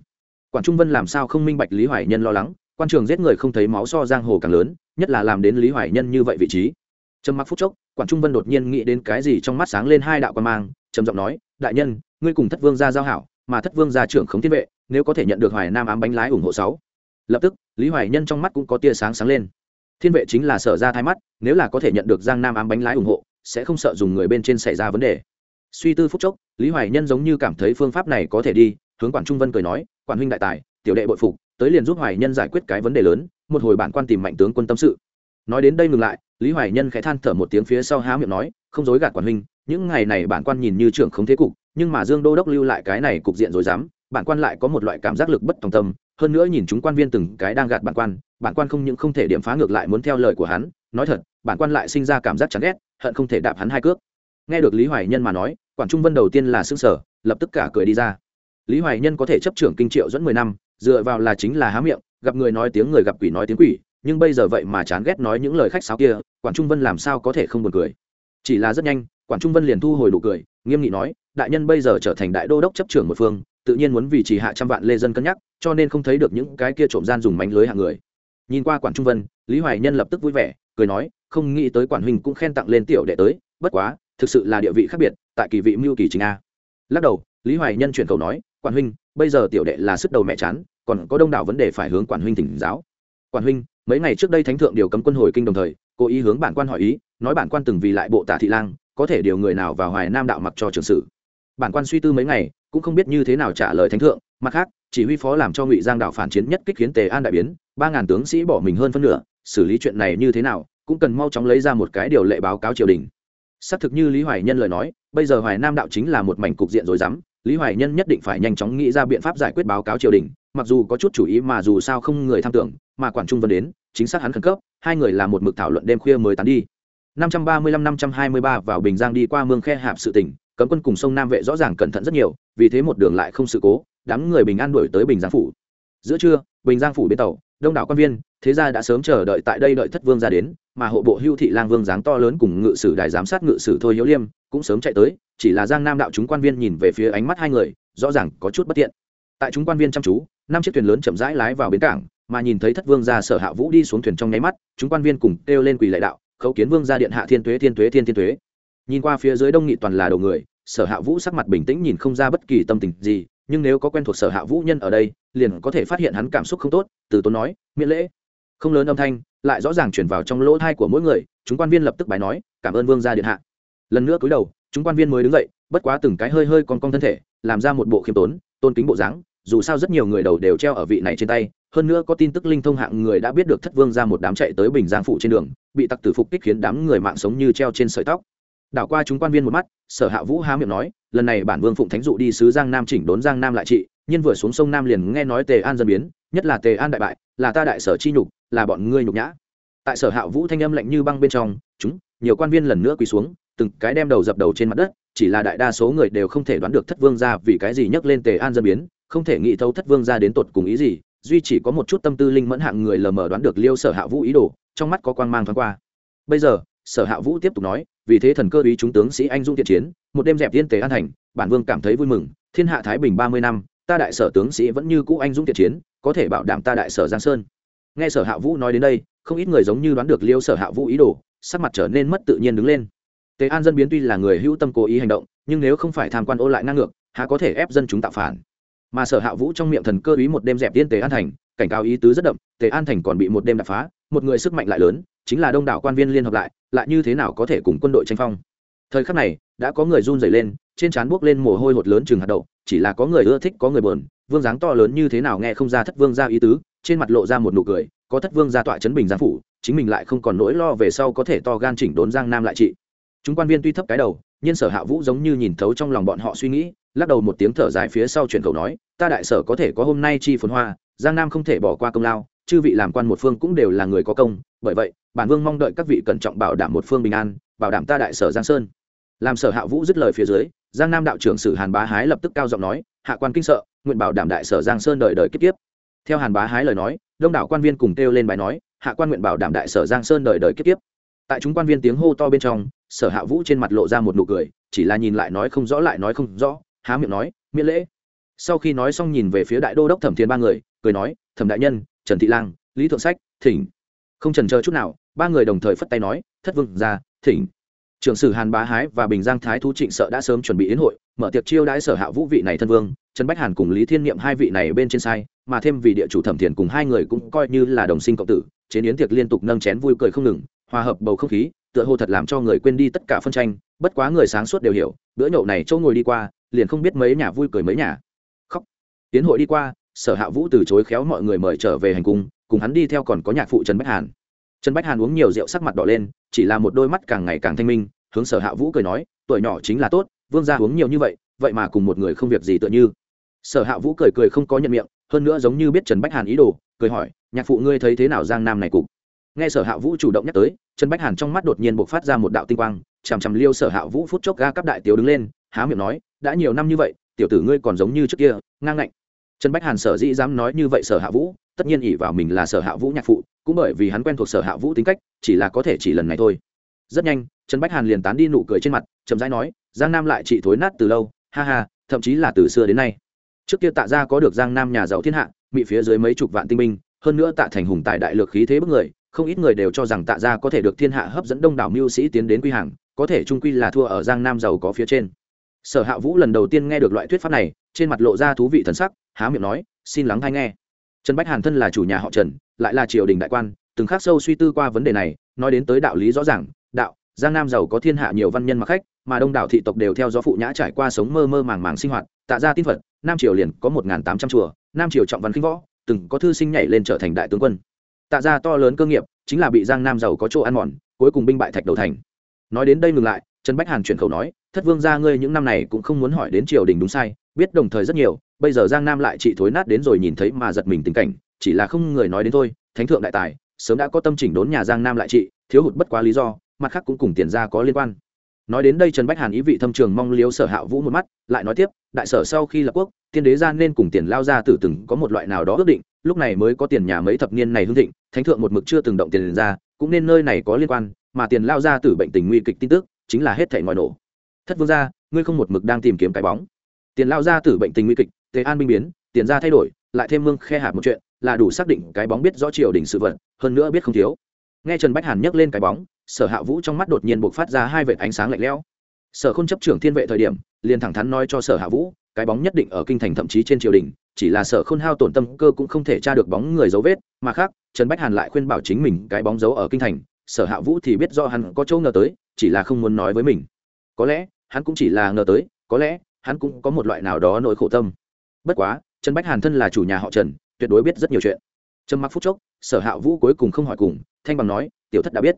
Quản trung vân làm sao không minh bạch lý hoài nhân lo lắng, quan trường giết người không thấy máu so giang hồ càng lớn, nhất là làm đến lý hoài nhân như vậy vị trí. Trầm mặc phút chốc, quản trung vân đột nhiên nghĩ đến cái gì trong mắt sáng lên hai đạo quan mang, trầm giọng nói, đại nhân, ngươi cùng thất vương gia giao hảo, mà thất vương gia trưởng khống thiên vệ, nếu có thể nhận được hoài nam ám bánh lái ủng hộ sáu lập tức, lý hoài nhân trong mắt cũng có tia sáng sáng lên. Thiên vệ chính là sở ra thái mắt, nếu là có thể nhận được giang nam ám bánh lái ủng hộ, sẽ không sợ dùng người bên trên xảy ra vấn đề. Suy tư phút chốc, lý hoài nhân giống như cảm thấy phương pháp này có thể đi, hướng quản trung vân cười nói, quản huynh đại tài, tiểu đệ bội phục, tới liền giúp hoài nhân giải quyết cái vấn đề lớn, một hồi bản quan tìm mạnh tướng quân tâm sự. Nói đến đây ngừng lại, lý hoài nhân khẽ than thở một tiếng phía sau há miệng nói, không dối gạt quản huynh, những ngày này bản quan nhìn như trưởng không thế cục, nhưng mà dương đô đốc lưu lại cái này cục diện rồi dám, bản quan lại có một loại cảm giác lực bất tòng tâm hơn nữa nhìn chúng quan viên từng cái đang gạt bản quan bản quan không những không thể điểm phá ngược lại muốn theo lời của hắn, nói thật, bản quan lại sinh ra cảm giác chán ghét, hận không thể đạp hắn hai cước. Nghe được lý hoài nhân mà nói, quản trung vân đầu tiên là xương sở lập tức cả cười đi ra. Lý hoài nhân có thể chấp trưởng kinh triệu dẫn mười năm, dựa vào là chính là há miệng, gặp người nói tiếng người gặp quỷ nói tiếng quỷ, nhưng bây giờ vậy mà chán ghét nói những lời khách sáo kia, quản trung vân làm sao có thể không buồn cười? Chỉ là rất nhanh, quản trung vân liền thu hồi nụ cười, nghiêm nghị nói đại nhân bây giờ trở thành đại đô đốc chấp trưởng một phương, tự nhiên muốn vì chỉ hạ trăm vạn lê dân cân nhắc, cho nên không thấy được những cái kia trộm gian dùng mánh lưới hạng người. Nhìn qua quản trung vân, lý hoài nhân lập tức vui vẻ, cười nói, không nghĩ tới quản huynh cũng khen tặng lên tiểu đệ tới, bất quá, thực sự là địa vị khác biệt, tại kỳ vị mưu kỳ chính a. Lắc đầu, lý hoài nhân chuyển cầu nói, quản huynh, bây giờ tiểu đệ là sức đầu mẹ chán, còn có đông đảo vấn đề phải hướng quản huynh thỉnh giáo. Quản huynh, mấy ngày trước đây thánh thượng điều cấm quân hồi kinh đồng thời, cố ý hướng bản quan hỏi ý, nói bản quan từng vì lại bộ tả thị lang, có thể điều người nào vào hoài nam đạo mặc cho trường sử bản quan suy tư mấy ngày cũng không biết như thế nào trả lời thánh thượng mặt khác chỉ huy phó làm cho ngụy giang đạo phản chiến nhất kích khiến tề an đại biến ba ngàn tướng sĩ bỏ mình hơn phân nửa xử lý chuyện này như thế nào cũng cần mau chóng lấy ra một cái điều lệ báo cáo triều đình. Xác thực như lý hoài nhân lời nói bây giờ hoài nam đạo chính là một mảnh cục diện rồi dám lý hoài nhân nhất định phải nhanh chóng nghĩ ra biện pháp giải quyết báo cáo triều đình mặc dù có chút chủ ý mà dù sao không người tham tưởng mà quản trung vân đến chính xác hắn khẩn cấp hai người làm một mực thảo luận đêm khuya mới tán đi. 535-523 vào Bình Giang đi qua mương khe hạp sự tỉnh, cấm quân cùng sông Nam vệ rõ ràng cẩn thận rất nhiều, vì thế một đường lại không sự cố, đám người bình an đuổi tới Bình Giang phủ. Giữa trưa, Bình Giang phủ bên tàu, đông đảo quan viên, thế gia đã sớm chờ đợi tại đây đợi thất vương ra đến, mà hộ bộ Hưu thị lang vương dáng to lớn cùng ngự sử đài giám sát ngự sử thôi Hiếu Liêm cũng sớm chạy tới, chỉ là Giang Nam đạo chúng quan viên nhìn về phía ánh mắt hai người, rõ ràng có chút bất tiện. Tại chúng quan viên chăm chú, năm chiếc thuyền lớn chậm rãi lái vào bến cảng, mà nhìn thấy thất vương gia sở hạ vũ đi xuống thuyền trong nháy mắt chúng quan viên cùng kêu lên quỳ lạy đạo khấu kiến vương gia điện hạ thiên tuế thiên tuế thiên thiên tuế nhìn qua phía dưới đông nghị toàn là đầu người, sở hạ vũ sắc mặt bình tĩnh nhìn không ra bất kỳ tâm tình gì, nhưng nếu có quen thuộc sở hạ vũ nhân ở đây, liền có thể phát hiện hắn cảm xúc không tốt, từ tốn nói, miễn lễ. Không lớn âm thanh, lại rõ ràng chuyển vào trong lỗ thai của mỗi người, chúng quan viên lập tức bài nói, cảm ơn vương gia điện hạ. Lần nữa cúi đầu, chúng quan viên mới đứng dậy, bất quá từng cái hơi hơi con cong thân thể, làm ra một bộ khiêm tốn, tôn kính bộ dáng, dù sao rất nhiều người đầu đều treo ở vị này trên tay, hơn nữa có tin tức linh thông hạng người đã biết được thất vương ra một đám chạy tới bình giang phụ trên đường, bị tặc tử phục kích khiến đám người mạng sống như treo trên sợi tóc đảo qua chúng quan viên một mắt, sở hạ vũ há miệng nói, lần này bản vương phụng thánh dụ đi sứ giang nam chỉnh đốn giang nam lại trị nhân vừa xuống sông nam liền nghe nói tề an dân biến, nhất là tề an đại bại, là ta đại sở chi nhục, là bọn ngươi nhục nhã. Tại sở hạ vũ thanh âm lạnh như băng bên trong, chúng, nhiều quan viên lần nữa quỳ xuống, từng cái đem đầu dập đầu trên mặt đất, chỉ là đại đa số người đều không thể đoán được thất vương ra vì cái gì nhắc lên tề an dân biến, không thể nghĩ thấu thất vương ra đến tột cùng ý gì, duy chỉ có một chút tâm tư linh mẫn hạng người lờ mờ đoán được liêu sở hạ vũ ý đồ, trong mắt có quan mang thoáng qua. Bây giờ, sở hạ vũ tiếp tục nói vì thế thần cơ ý chúng tướng sĩ anh dung thiện chiến, một đêm dẹp tiên tế an thành bản vương cảm thấy vui mừng, thiên hạ thái bình ba mươi năm, ta đại sở tướng sĩ vẫn như cũ anh dung thiện chiến, có thể bảo đảm ta đại sở giang sơn. Nghe sở hạ vũ nói đến đây, không ít người giống như đoán được liêu sở hạ vũ ý đồ, sắc mặt trở nên mất tự nhiên đứng lên. Tế an dân biến tuy là người hữu tâm cố ý hành động, nhưng nếu không phải tham quan ô lại ngang ngược, há có thể ép dân chúng tạo phản? Mà sở hạ vũ trong miệng thần cơ ý một đêm dẹp tiên tế an thành cảnh cáo ý tứ rất đậm tế an thành còn bị một đêm đập phá, một người sức mạnh lại lớn chính là đông đảo quan viên liên hợp lại lại như thế nào có thể cùng quân đội tranh phong? Thời khắc này, đã có người run rẩy lên, trên trán buốc lên mồ hôi hột lớn chừng hạt đậu, chỉ là có người ưa thích, có người buồn, vương dáng to lớn như thế nào nghe không ra thất vương ra ý tứ, trên mặt lộ ra một nụ cười, có thất vương ra tọa chấn bình giang phủ, chính mình lại không còn nỗi lo về sau có thể to gan chỉnh đốn giang nam lại trị. Chúng quan viên tuy thấp cái đầu, nhưng sở hạ vũ giống như nhìn thấu trong lòng bọn họ suy nghĩ, lắc đầu một tiếng thở dài phía sau chuyển cầu nói, ta đại sở có thể có hôm nay chi phồn hoa, giang nam không thể bỏ qua công lao, chư vị làm quan một phương cũng đều là người có công bởi vậy, bản vương mong đợi các vị cẩn trọng bảo đảm một phương bình an, bảo đảm ta đại sở giang sơn. Làm sở hạ vũ dứt lời phía dưới, giang nam đạo trưởng sử hàn bá hái lập tức cao giọng nói, hạ quan kinh sợ, nguyện bảo đảm đại sở giang sơn đời đời kiếp kiếp. Theo hàn bá hái lời nói, đông đảo quan viên cùng kêu lên bài nói, hạ quan nguyện bảo đảm đại sở giang sơn đời đời kiếp kiếp. Tại chúng quan viên tiếng hô to bên trong, sở hạ vũ trên mặt lộ ra một nụ cười, chỉ là nhìn lại nói không rõ lại nói không rõ, há miệng nói, miễn lễ. Sau khi nói xong nhìn về phía đại đô đốc thẩm thiên ba người, cười nói, thẩm đại nhân, trần thị lang, lý thượng sách, thỉnh không trần chờ chút nào, ba người đồng thời phất tay nói, thất vương ra thỉnh. Trưởng sử hàn bá hái và bình giang thái thú trịnh sợ đã sớm chuẩn bị yến hội, mở tiệc chiêu đãi sở hạ vũ vị này thân vương, trần bách hàn cùng lý thiên niệm hai vị này bên trên sai, mà thêm vì địa chủ thẩm thiền cùng hai người cũng coi như là đồng sinh cộng tử chế yến tiệc liên tục nâng chén vui cười không ngừng, hòa hợp bầu không khí, tựa hồ thật làm cho người quên đi tất cả phân tranh, bất quá người sáng suốt đều hiểu, bữa nhậu này chỗ ngồi đi qua, liền không biết mấy nhà vui cười mấy nhà. Khóc. Yến hội đi qua, sở hạ vũ từ chối khéo mọi người mời trở về hành cung cùng hắn đi theo còn có nhạc phụ trần bách hàn. Trần bách hàn uống nhiều rượu sắc mặt đỏ lên, chỉ là một đôi mắt càng ngày càng thanh minh, hướng sở hạ vũ cười nói, tuổi nhỏ chính là tốt, vương gia uống nhiều như vậy vậy mà cùng một người không việc gì tựa như. Sở hạ vũ cười cười không có nhận miệng, hơn nữa giống như biết trần bách hàn ý đồ, cười hỏi, nhạc phụ ngươi thấy thế nào giang nam này cục? Nghe sở hạ vũ chủ động nhắc tới, trần bách hàn trong mắt đột nhiên b ộ c phát ra một đạo tinh quang, chằm chằm liêu sở hạ vũ phút chốc ga cắp đại tiểu đứng lên, há miệng nói, đã nhiều năm như vậy, tiểu tử ngươi còn giống như trước kia, ngang ngạnh. Trần bách hàn sở dĩ dám nói như vậy sở hạ vũ tất nhiên ỉ vào mình là sở hạ vũ nhạc phụ, cũng bởi vì hắn quen thuộc sở hạ vũ tính cách, chỉ là có thể chỉ lần này thôi. Rất nhanh, trần bách hàn liền tán đi nụ cười trên mặt, chậm rãi nói, giang nam lại trị thối nát từ lâu, ha ha, thậm chí là từ xưa đến nay. Trước kia tạ ra có được giang nam nhà giàu thiên hạ bị phía dưới mấy chục vạn tinh binh, hơn nữa tạ thành hùng tài đại lược khí thế bức người, không ít người đều cho rằng tạ gia có thể được thiên hạ hấp dẫn đông đảo mưu sĩ tiến đến quy hàng, có thể trung quy là thua ở giang nam giàu có phía trên. Sở hạ vũ lần đầu tiên nghe được loại thuyết pháp này, trên mặt lộ ra thú vị thần sắc, há miệng nói, xin lắng hay nghe trần bách hàn thân là chủ nhà họ trần, lại là triều đình đại quan, từng khắc sâu suy tư qua vấn đề này, nói đến tới đạo lý rõ ràng, đạo, giang nam giàu có thiên hạ nhiều văn nhân mặc khách, mà đông đảo thị tộc đều theo gió phụ nhã trải qua sống mơ mơ màng màng sinh hoạt, tạ ra tin phật, nam triều liền có một tám trăm chùa, nam triều trọng văn khinh võ, từng có thư sinh nhảy lên trở thành đại tướng quân. Tạ ra to lớn cơ nghiệp, chính là bị giang nam giàu có chỗ ăn mòn, cuối cùng binh bại thạch đầu thành. Nói đến đây ngừng lại, trần bách hàn chuyển khẩu nói, thất vương gia ngươi những năm này cũng không muốn hỏi đến triều đình đúng sai, biết đồng thời rất nhiều bây giờ giang nam lại trị thối nát đến rồi nhìn thấy mà giật mình tình cảnh, chỉ là không người nói đến thôi, thánh thượng đại tài, sớm đã có tâm chỉnh đốn nhà giang nam lại trị, thiếu hụt bất quá lý do, mặt khác cũng cùng tiền ra có liên quan. Nói đến đây trần bách hàn ý vị thâm trường mong liếu sở hạ vũ một mắt, lại nói tiếp, đại sở sau khi lập quốc, tiên đế ra nên cùng tiền lao ra tử từng có một loại nào đó ước định, lúc này mới có tiền nhà mấy thập niên này hưng thịnh, thánh thượng một mực chưa từng động tiền ra, cũng nên nơi này có liên quan, mà tiền lao ra tử bệnh tình nguy kịch tin tức, chính là hết thể ngoài nổ. Thất vương gia, ngươi không một mực đang tìm kiếm cái bóng. Tiền lao ra tử bệnh tình nguy kịch tề an binh biến, tiền ra thay đổi, lại thêm mương khe hạt một chuyện, là đủ xác định cái bóng biết rõ triều đình sự vận hơn nữa biết không thiếu. Nghe trần bách hàn nhắc lên cái bóng, sở hạ vũ trong mắt đột nhiên bộc phát ra hai vệt ánh sáng lạnh lẽo. Sở k h ô n chấp trưởng thiên vệ thời điểm, liền thẳng thắn nói cho sở hạ vũ, cái bóng nhất định ở kinh thành thậm chí trên triều đình, chỉ là sở khôn hao tổn tâm cơ cũng không thể tra được bóng người dấu vết, mà khác, trần bách hàn lại khuyên bảo chính mình cái bóng dấu ở kinh thành, sở hạ vũ thì biết do hắn có chỗ ngờ tới, chỉ là không muốn nói với mình. Có lẽ, hắn cũng chỉ là ngờ tới, có lẽ, hắn cũng có một loại nào đó nỗi khổ tâm bất quá, trần bách hàn thân là chủ nhà họ trần, tuyệt đối biết rất nhiều chuyện. Trầm mặc phút chốc, sở hạ vũ cuối cùng không hỏi cùng, thanh bằng nói, tiểu thất đã biết.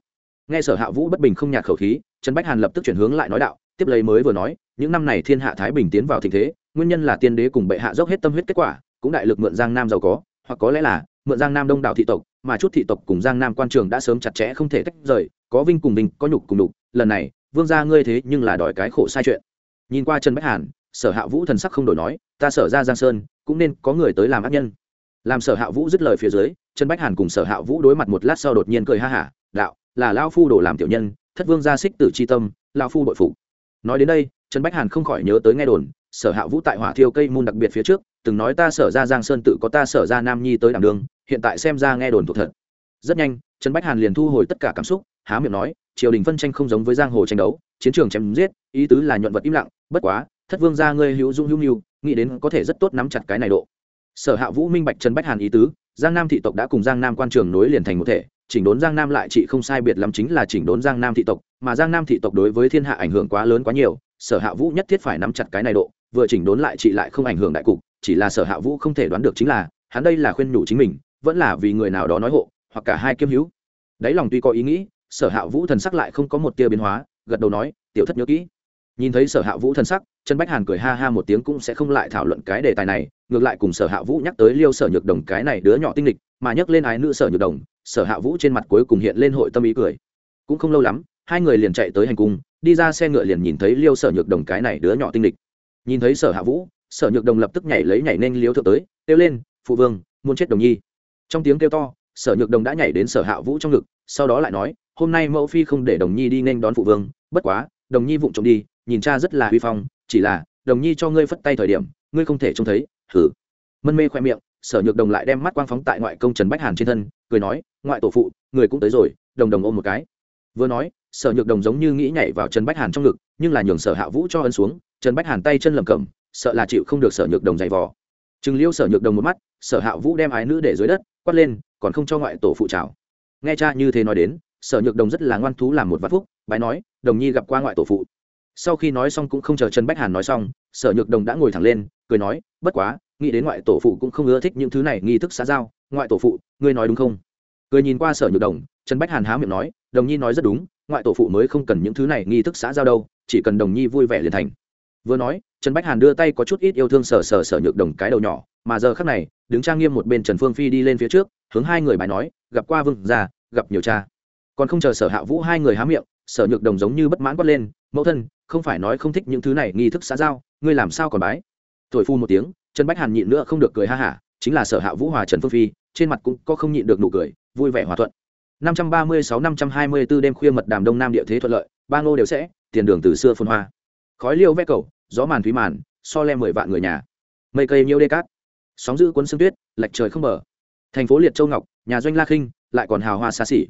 Nghe sở hạ vũ bất bình không nhạt khẩu khí, trần bách hàn lập tức chuyển hướng lại nói đạo, tiếp lấy mới vừa nói, những năm này thiên hạ thái bình tiến vào tình thế, nguyên nhân là tiên đế cùng bệ hạ dốc hết tâm huyết kết quả, cũng đại lực mượn giang nam giàu có, hoặc có lẽ là mượn giang nam đông đảo thị tộc, mà chút thị tộc cùng giang nam quan trường đã sớm chặt chẽ không thể tách rời, có vinh cùng vinh, có nhục cùng đục lần này, vương gia ngươi thế nhưng là đòi cái khổ sai chuyện. Nhìn qua trần bách hàn, sở hạ vũ thần sắc không đổi nói ta sở ra giang sơn, cũng nên có người tới làm ác nhân. Làm sở hạ vũ dứt lời phía dưới, trần bách hàn cùng sở hạ vũ đối mặt một lát sau đột nhiên cười ha hả, đạo, là lao phu đổ làm tiểu nhân, thất vương gia xích tử c h i tâm lao phu bội phụ. Nói đến đây, trần bách hàn không khỏi nhớ tới nghe đồn, sở hạ vũ tại hỏa thiêu cây môn đặc biệt phía trước, từng nói ta sở ra giang sơn tự có ta sở ra nam nhi tới đảm đường hiện tại xem ra nghe đồn thuộc thật. Rất nhanh, trần bách hàn liền thu hồi tất cả cảm xúc, há miệng nói, triều đình phân tranh không giống với giang hồ tranh đấu, chiến trường chém giết, ý tứ là nhuận vật im lặng, bất quá, thất vương gia ngươi hữu dung hữu mưu nghĩ đến có thể rất tốt nắm chặt cái này độ. Sở hạ vũ minh bạch trần bách hàn ý tứ, giang nam thị tộc đã cùng giang nam quan trường nối liền thành một thể, chỉnh đốn giang nam lại chị không sai biệt lắm chính là chỉnh đốn giang nam thị tộc, mà giang nam thị tộc đối với thiên hạ ảnh hưởng quá lớn quá nhiều, sở hạ vũ nhất thiết phải nắm chặt cái này độ, vừa chỉnh đốn lại chị lại không ảnh hưởng đại cục, chỉ là sở hạ vũ không thể đoán được chính là, hắn đây là khuyên nhủ chính mình, vẫn là vì người nào đó nói hộ, hoặc cả hai kiêm hữu. Đáy lòng tuy có ý nghĩ, sở hạ vũ thần sắc lại không có một tia biến hóa, gật đầu nói, tiểu thất nhớ kỹ nhìn thấy sở hạ vũ thần sắc, trần bách hàn cười ha ha một tiếng cũng sẽ không lại thảo luận cái đề tài này, ngược lại cùng sở hạ vũ nhắc tới liêu sở nhược đồng cái này đứa nhỏ tinh lịch, mà nhắc lên ái nữ sở nhược đồng, sở hạ vũ trên mặt cuối cùng hiện lên hội tâm ý cười. Cũng không lâu lắm, hai người liền chạy tới hành cung, đi ra xe ngựa liền nhìn thấy liêu sở nhược đồng cái này đứa nhỏ tinh lịch. Nhìn thấy sở hạ vũ, sở nhược đồng lập tức nhảy lấy nhảy nên liêu thượng tới, kêu lên, phụ vương, muốn chết đồng nhi. Trong tiếng kêu to, sở nhược đồng đã nhảy đến sở hạ vũ trong ngực, sau đó lại nói, hôm nay mẫu phi không để đồng nhi đi nên đón phụ vương, bất quá, đồng nhi vụng trộm đi nhìn cha rất là huy phong, chỉ là, đồng nhi cho ngươi phất tay thời điểm, ngươi không thể trông thấy thử mân mê khoe miệng, sở nhược đồng lại đem mắt quang phóng tại ngoại công trần bách hàn trên thân, cười nói, ngoại tổ phụ, người cũng tới rồi, đồng đồng ôm một cái. Vừa nói, sở nhược đồng giống như nghĩ nhảy vào trần bách hàn trong ngực, nhưng là nhường sở hạ vũ cho ân xuống, trần bách hàn tay chân lầm cầm sợ là chịu không được sở nhược đồng dày vò. Chừng liêu sở nhược đồng một mắt, sở hạ vũ đem ái nữ để dưới đất, quát lên, còn không cho ngoại tổ phụ trào nghe cha như thế nói đến, sở nhược đồng rất là ngoan thú làm một vắt phúc, bái nói, đồng nhi gặp qua ngoại tổ phụ sau khi nói xong cũng không chờ trần bách hàn nói xong, sở nhược đồng đã ngồi thẳng lên, cười nói, bất quá, nghĩ đến ngoại tổ phụ cũng không ưa thích những thứ này nghi thức xã giao, ngoại tổ phụ, ngươi nói đúng không? Cười nhìn qua sở nhược đồng, trần bách hàn há miệng nói, đồng nhi nói rất đúng, ngoại tổ phụ mới không cần những thứ này nghi thức xã giao đâu, chỉ cần đồng nhi vui vẻ liền thành. Vừa nói, trần bách hàn đưa tay có chút ít yêu thương sở sở sở nhược đồng cái đầu nhỏ, mà giờ khác này, đứng trang nghiêm một bên trần phương phi đi lên phía trước, hướng hai người bài nói, gặp qua vương già gặp nhiều cha. Còn không chờ sở hạ vũ hai người há miệng sở nhược đồng giống như bất mãn quát lên, mẫu thân, không phải nói không thích những thứ này nghi thức xã giao, ngươi làm sao còn bái? Thổi phu một tiếng, trần bách hàn nhịn nữa không được cười ha hả, chính là sở hạ vũ hòa trần phương phi, trên mặt cũng có không nhịn được nụ cười, vui vẻ hòa thuận. năm trăm ba mươi sáu, năm trăm hai mươi bốn đêm khuya mật đàm đông nam địa thế thuận lợi, ba ngô đều sẽ, tiền đường từ xưa phun hoa. Khói liêu vẽ cầu, gió màn thúy màn, so le mười vạn người nhà. Mây cây nhiêu đê cát. Sóng giữ cuốn sương tuyết lạch trời không bờ thành phố liệt châu ngọc, nhà doanh la khinh, lại còn hào hoa xa xỉ.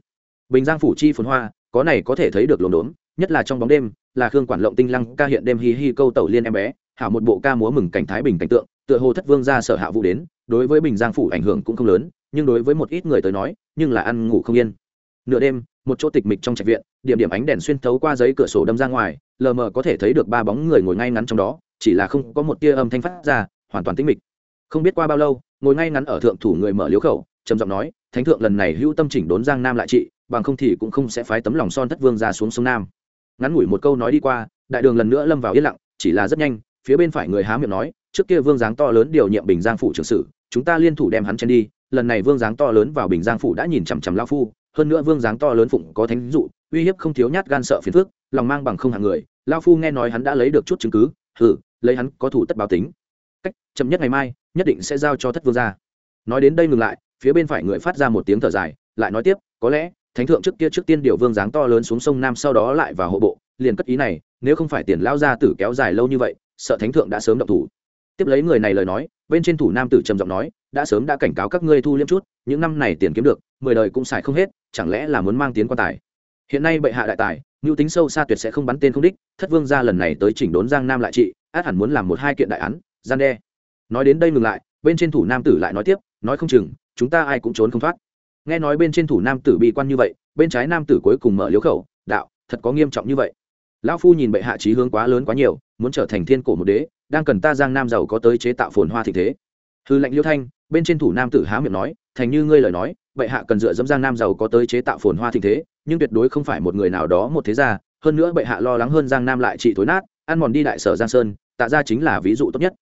Bình giang phủ chi phồn hoa có này có thể thấy được lồn đốn, nhất là trong bóng đêm, là khương quản lộng tinh lăng ca hiện đêm hi hi câu tẩu liên em bé, hảo một bộ ca múa mừng cảnh thái bình cảnh tượng, tựa hồ thất vương ra sở hạ vũ đến, đối với bình giang phủ ảnh hưởng cũng không lớn, nhưng đối với một ít người tới nói, nhưng là ăn ngủ không yên. Nửa đêm, một chỗ tịch mịch trong trạch viện, điểm điểm ánh đèn xuyên thấu qua giấy cửa sổ đâm ra ngoài, lờ mờ có thể thấy được ba bóng người ngồi ngay ngắn trong đó, chỉ là không có một tia âm thanh phát ra, hoàn toàn tĩnh mịch. Không biết qua bao lâu, ngồi ngay ngắn ở thượng thủ người mở liếu khẩu, trầm giọng nói thánh thượng lần này hữu tâm chỉnh đốn giang nam lại trị, bằng không thì cũng không sẽ phái tấm lòng son thất vương ra xuống sông nam. Ngắn ngủi một câu nói đi qua, đại đường lần nữa lâm vào yên lặng, chỉ là rất nhanh, phía bên phải người há miệng nói, trước kia vương giáng to lớn điều nhiệm bình giang phủ trưởng sử, chúng ta liên thủ đem hắn chen đi, lần này vương giáng to lớn vào bình giang phủ đã nhìn chằm chằm lao phu, hơn nữa vương giáng to lớn phụng có thánh dụ, uy hiếp không thiếu nhát gan sợ phiền phước lòng mang bằng không hạng người, lao phu nghe nói hắn đã lấy được chút chứng cứ, hừ, lấy hắn có thủ tất báo tính. Cách chậm nhất ngày mai, nhất định sẽ giao cho thất vương gia. Nói đến đây ngừng lại phía bên phải người phát ra một tiếng thở dài, lại nói tiếp, có lẽ, thánh thượng trước kia trước tiên điều vương dáng to lớn xuống sông nam sau đó lại vào hộ bộ, liền cất ý này, nếu không phải tiền lao ra tử kéo dài lâu như vậy, sợ thánh thượng đã sớm động thủ. Tiếp lấy người này lời nói, bên trên thủ nam tử trầm giọng nói, đã sớm đã cảnh cáo các ngươi thu liêm chút, những năm này tiền kiếm được, mười đời cũng xài không hết, chẳng lẽ là muốn mang tiến quan tài? Hiện nay bệ hạ đại tài mưu tính sâu xa tuyệt sẽ không bắn tên không đích, thất vương ra lần này tới chỉnh đốn giang nam lại trị, át hẳn muốn làm một hai kiện đại án, gian đe. Nói đến đây ngừng lại, bên trên thủ nam tử lại nói tiếp, nói không chừng chúng ta ai cũng trốn không thoát. Nghe nói bên trên thủ nam tử bị quan như vậy, bên trái nam tử cuối cùng mở liếu khẩu, đạo, thật có nghiêm trọng như vậy. Lão phu nhìn bệ hạ trí hướng quá lớn quá nhiều, muốn trở thành thiên cổ một đế, đang cần ta giang nam giàu có tới chế tạo phồn hoa thị thế. Hư lệnh liêu thanh, bên trên thủ nam tử há miệng nói, thành như ngươi lời nói, bệ hạ cần dựa dẫm giang nam giàu có tới chế tạo phồn hoa thị thế, nhưng tuyệt đối không phải một người nào đó một thế gia, hơn nữa bệ hạ lo lắng hơn giang nam lại trị thối nát, ăn mòn đi đại sở giang sơn, tạ ra chính là ví dụ tốt nhất.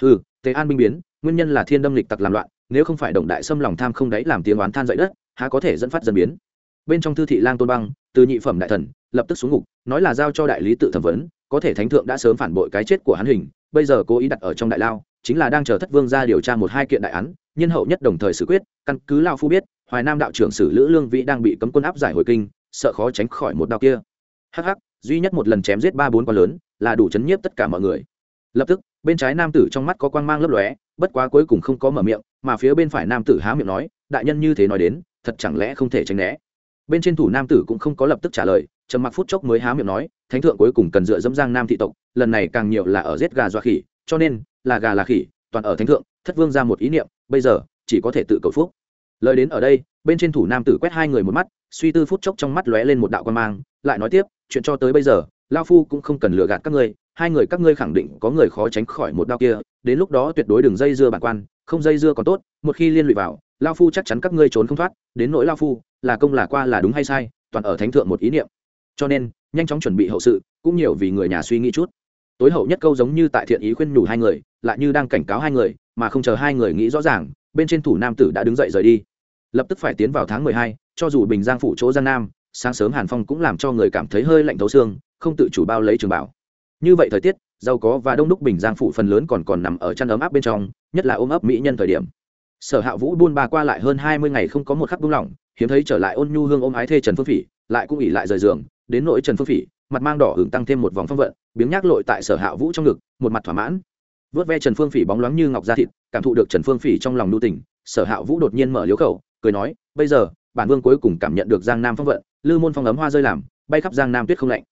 Hừ thế an binh biến, nguyên nhân là thiên đâm lịch tặc làm loạn nếu không phải đồng đại xâm lòng tham không đáy làm tiếng oán than dậy đất, há có thể dẫn phát dân biến. Bên trong thư thị lang tôn băng, từ nhị phẩm đại thần, lập tức xuống ngục, nói là giao cho đại lý tự thẩm vấn, có thể thánh thượng đã sớm phản bội cái chết của hắn hình, bây giờ cố ý đặt ở trong đại lao, chính là đang chờ thất vương ra điều tra một hai kiện đại án, nhân hậu nhất đồng thời xử quyết, căn cứ lao phu biết, hoài nam đạo trưởng sử lữ lương vĩ đang bị cấm quân áp giải hồi kinh, sợ khó tránh khỏi một đao kia. Hắc hắc, duy nhất một lần chém giết ba bốn con lớn, là đủ chấn nhiếp tất cả mọi người. Lập tức, bên trái nam tử trong mắt có quang mang lấp lóe bất quá cuối cùng không có mở miệng, mà phía bên phải nam tử há miệng nói, đại nhân như thế nói đến, thật chẳng lẽ không thể tránh né? Bên trên thủ nam tử cũng không có lập tức trả lời, trầm mặc phút chốc mới há miệng nói, thánh thượng cuối cùng cần dựa dẫm giang nam thị tộc, lần này càng nhiều là ở giết gà doa khỉ, cho nên, là gà là khỉ, toàn ở thánh thượng, thất vương ra một ý niệm, bây giờ, chỉ có thể tự cầu phúc. Lời đến ở đây, bên trên thủ nam tử quét hai người một mắt, suy tư phút chốc trong mắt lóe lên một đạo quan mang, lại nói tiếp, chuyện cho tới bây giờ lao phu cũng không cần lừa gạt các ngươi, hai người các ngươi khẳng định có người khó tránh khỏi một đao kia đến lúc đó tuyệt đối đừng dây dưa bản quan, không dây dưa còn tốt, một khi liên lụy vào, lao phu chắc chắn các ngươi trốn không thoát, đến nỗi lao phu, là công là qua là đúng hay sai, toàn ở thánh thượng một ý niệm. Cho nên, nhanh chóng chuẩn bị hậu sự, cũng nhiều vì người nhà suy nghĩ chút. Tối hậu nhất câu giống như tại thiện ý khuyên nhủ hai người, lại như đang cảnh cáo hai người, mà không chờ hai người nghĩ rõ ràng, bên trên thủ nam tử đã đứng dậy rời đi. Lập tức phải tiến vào tháng mười hai, cho dù bình giang phủ chỗ giang nam, sáng sớm hàn phong cũng làm cho người cảm thấy hơi lạnh thấu xương, không tự chủ bao lấy trường bảo. Như vậy thời tiết giàu có và đông đúc bình giang phủ phần lớn còn còn nằm ở chăn ấm áp bên trong, nhất là ôm ấp mỹ nhân thời điểm. Sở hạ vũ buôn ba qua lại hơn hai mươi ngày không có một khắc buông lỏng, hiếm thấy trở lại ôn nhu hương ôm ái thê trần phương phỉ, lại cũng ỉ lại rời giường, đến nỗi trần phương phỉ, mặt mang đỏ hưởng tăng thêm một vòng phong vận, biếng nhác lội tại sở hạ vũ trong ngực, một mặt thỏa mãn. Vớt ve trần phương phỉ bóng loáng như ngọc da thịt, cảm thụ được trần phương phỉ trong lòng nu tình, sở hạ vũ đột nhiên mở liếu khẩu, cười nói, bây giờ, bản vương cuối cùng cảm nhận được giang nam phong vận, lư môn phong ấm hoa rơi làm, bay khắp giang nam tuyết không lạnh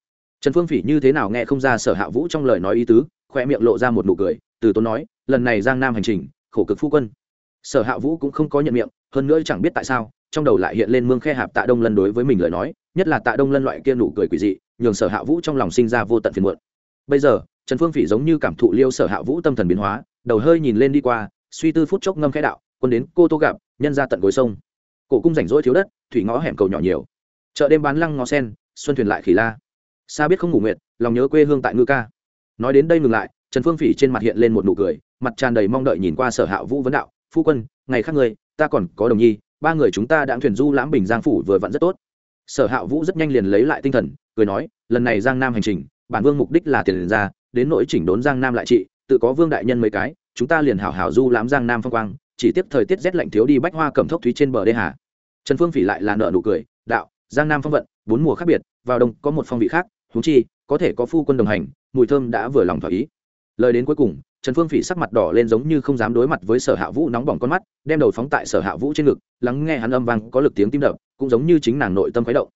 trần phương phỉ như thế nào nghe không ra sở hạ vũ trong lời nói ý tứ khoe miệng lộ ra một nụ cười, từ tốn nói, lần này giang nam hành trình, khổ cực phu quân. Sở hạ vũ cũng không có nhận miệng, hơn nữa chẳng biết tại sao, trong đầu lại hiện lên mương khe hạp tạ đông lân đối với mình lời nói, nhất là tạ đông lân loại kia nụ cười quỷ dị, nhường sở hạ vũ trong lòng sinh ra vô tận phiền muộn. Bây giờ, trần phương phỉ giống như cảm thụ liêu sở hạ vũ tâm thần biến hóa, đầu hơi nhìn lên đi qua, suy tư phút chốc ngâm khẽ đạo, quân đến, cô tô gặp, nhân ra tận gối sông. Cổ cung rảnh rỗi thiếu đất, thủy ngõ hẻm cầu nhỏ nhiều. Chợ đêm bán lăng ngó sen, xuân thuyền lại khỉ la xa biết không ngủ nguyệt, lòng nhớ quê hương tại ngư ca. Nói đến đây ngừng lại, trần phương phỉ trên mặt hiện lên một nụ cười, mặt tràn đầy mong đợi nhìn qua sở hạ vũ vấn đạo, phu quân, ngày khác người ta còn có đồng nhi, ba người chúng ta đã thuyền du lãm bình giang phủ vừa vặn rất tốt. Sở hạ vũ rất nhanh liền lấy lại tinh thần, cười nói, lần này giang nam hành trình, bản vương mục đích là tiền ra, đến nỗi chỉnh đốn giang nam lại trị, tự có vương đại nhân mấy cái, chúng ta liền hảo hảo du lãm giang nam phong quang, chỉ tiếp thời tiết rét lạnh thiếu đi bách hoa cẩm thốc thúy trên bờ đê hà. Trần phương phỉ lại là nợ nụ cười, đạo, giang nam phong vận, bốn mùa khác biệt, vào đông có một phong vị khác húng chi, có thể có phu quân đồng hành, mùi thơm đã vừa lòng thỏa ý. Lời đến cuối cùng, trần phương phỉ sắc mặt đỏ lên giống như không dám đối mặt với sở hạ vũ nóng bỏng con mắt, đem đầu phóng tại sở hạ vũ trên ngực, lắng nghe hắn âm vang có lực tiếng tim đập, cũng giống như chính nàng nội tâm khuấy động.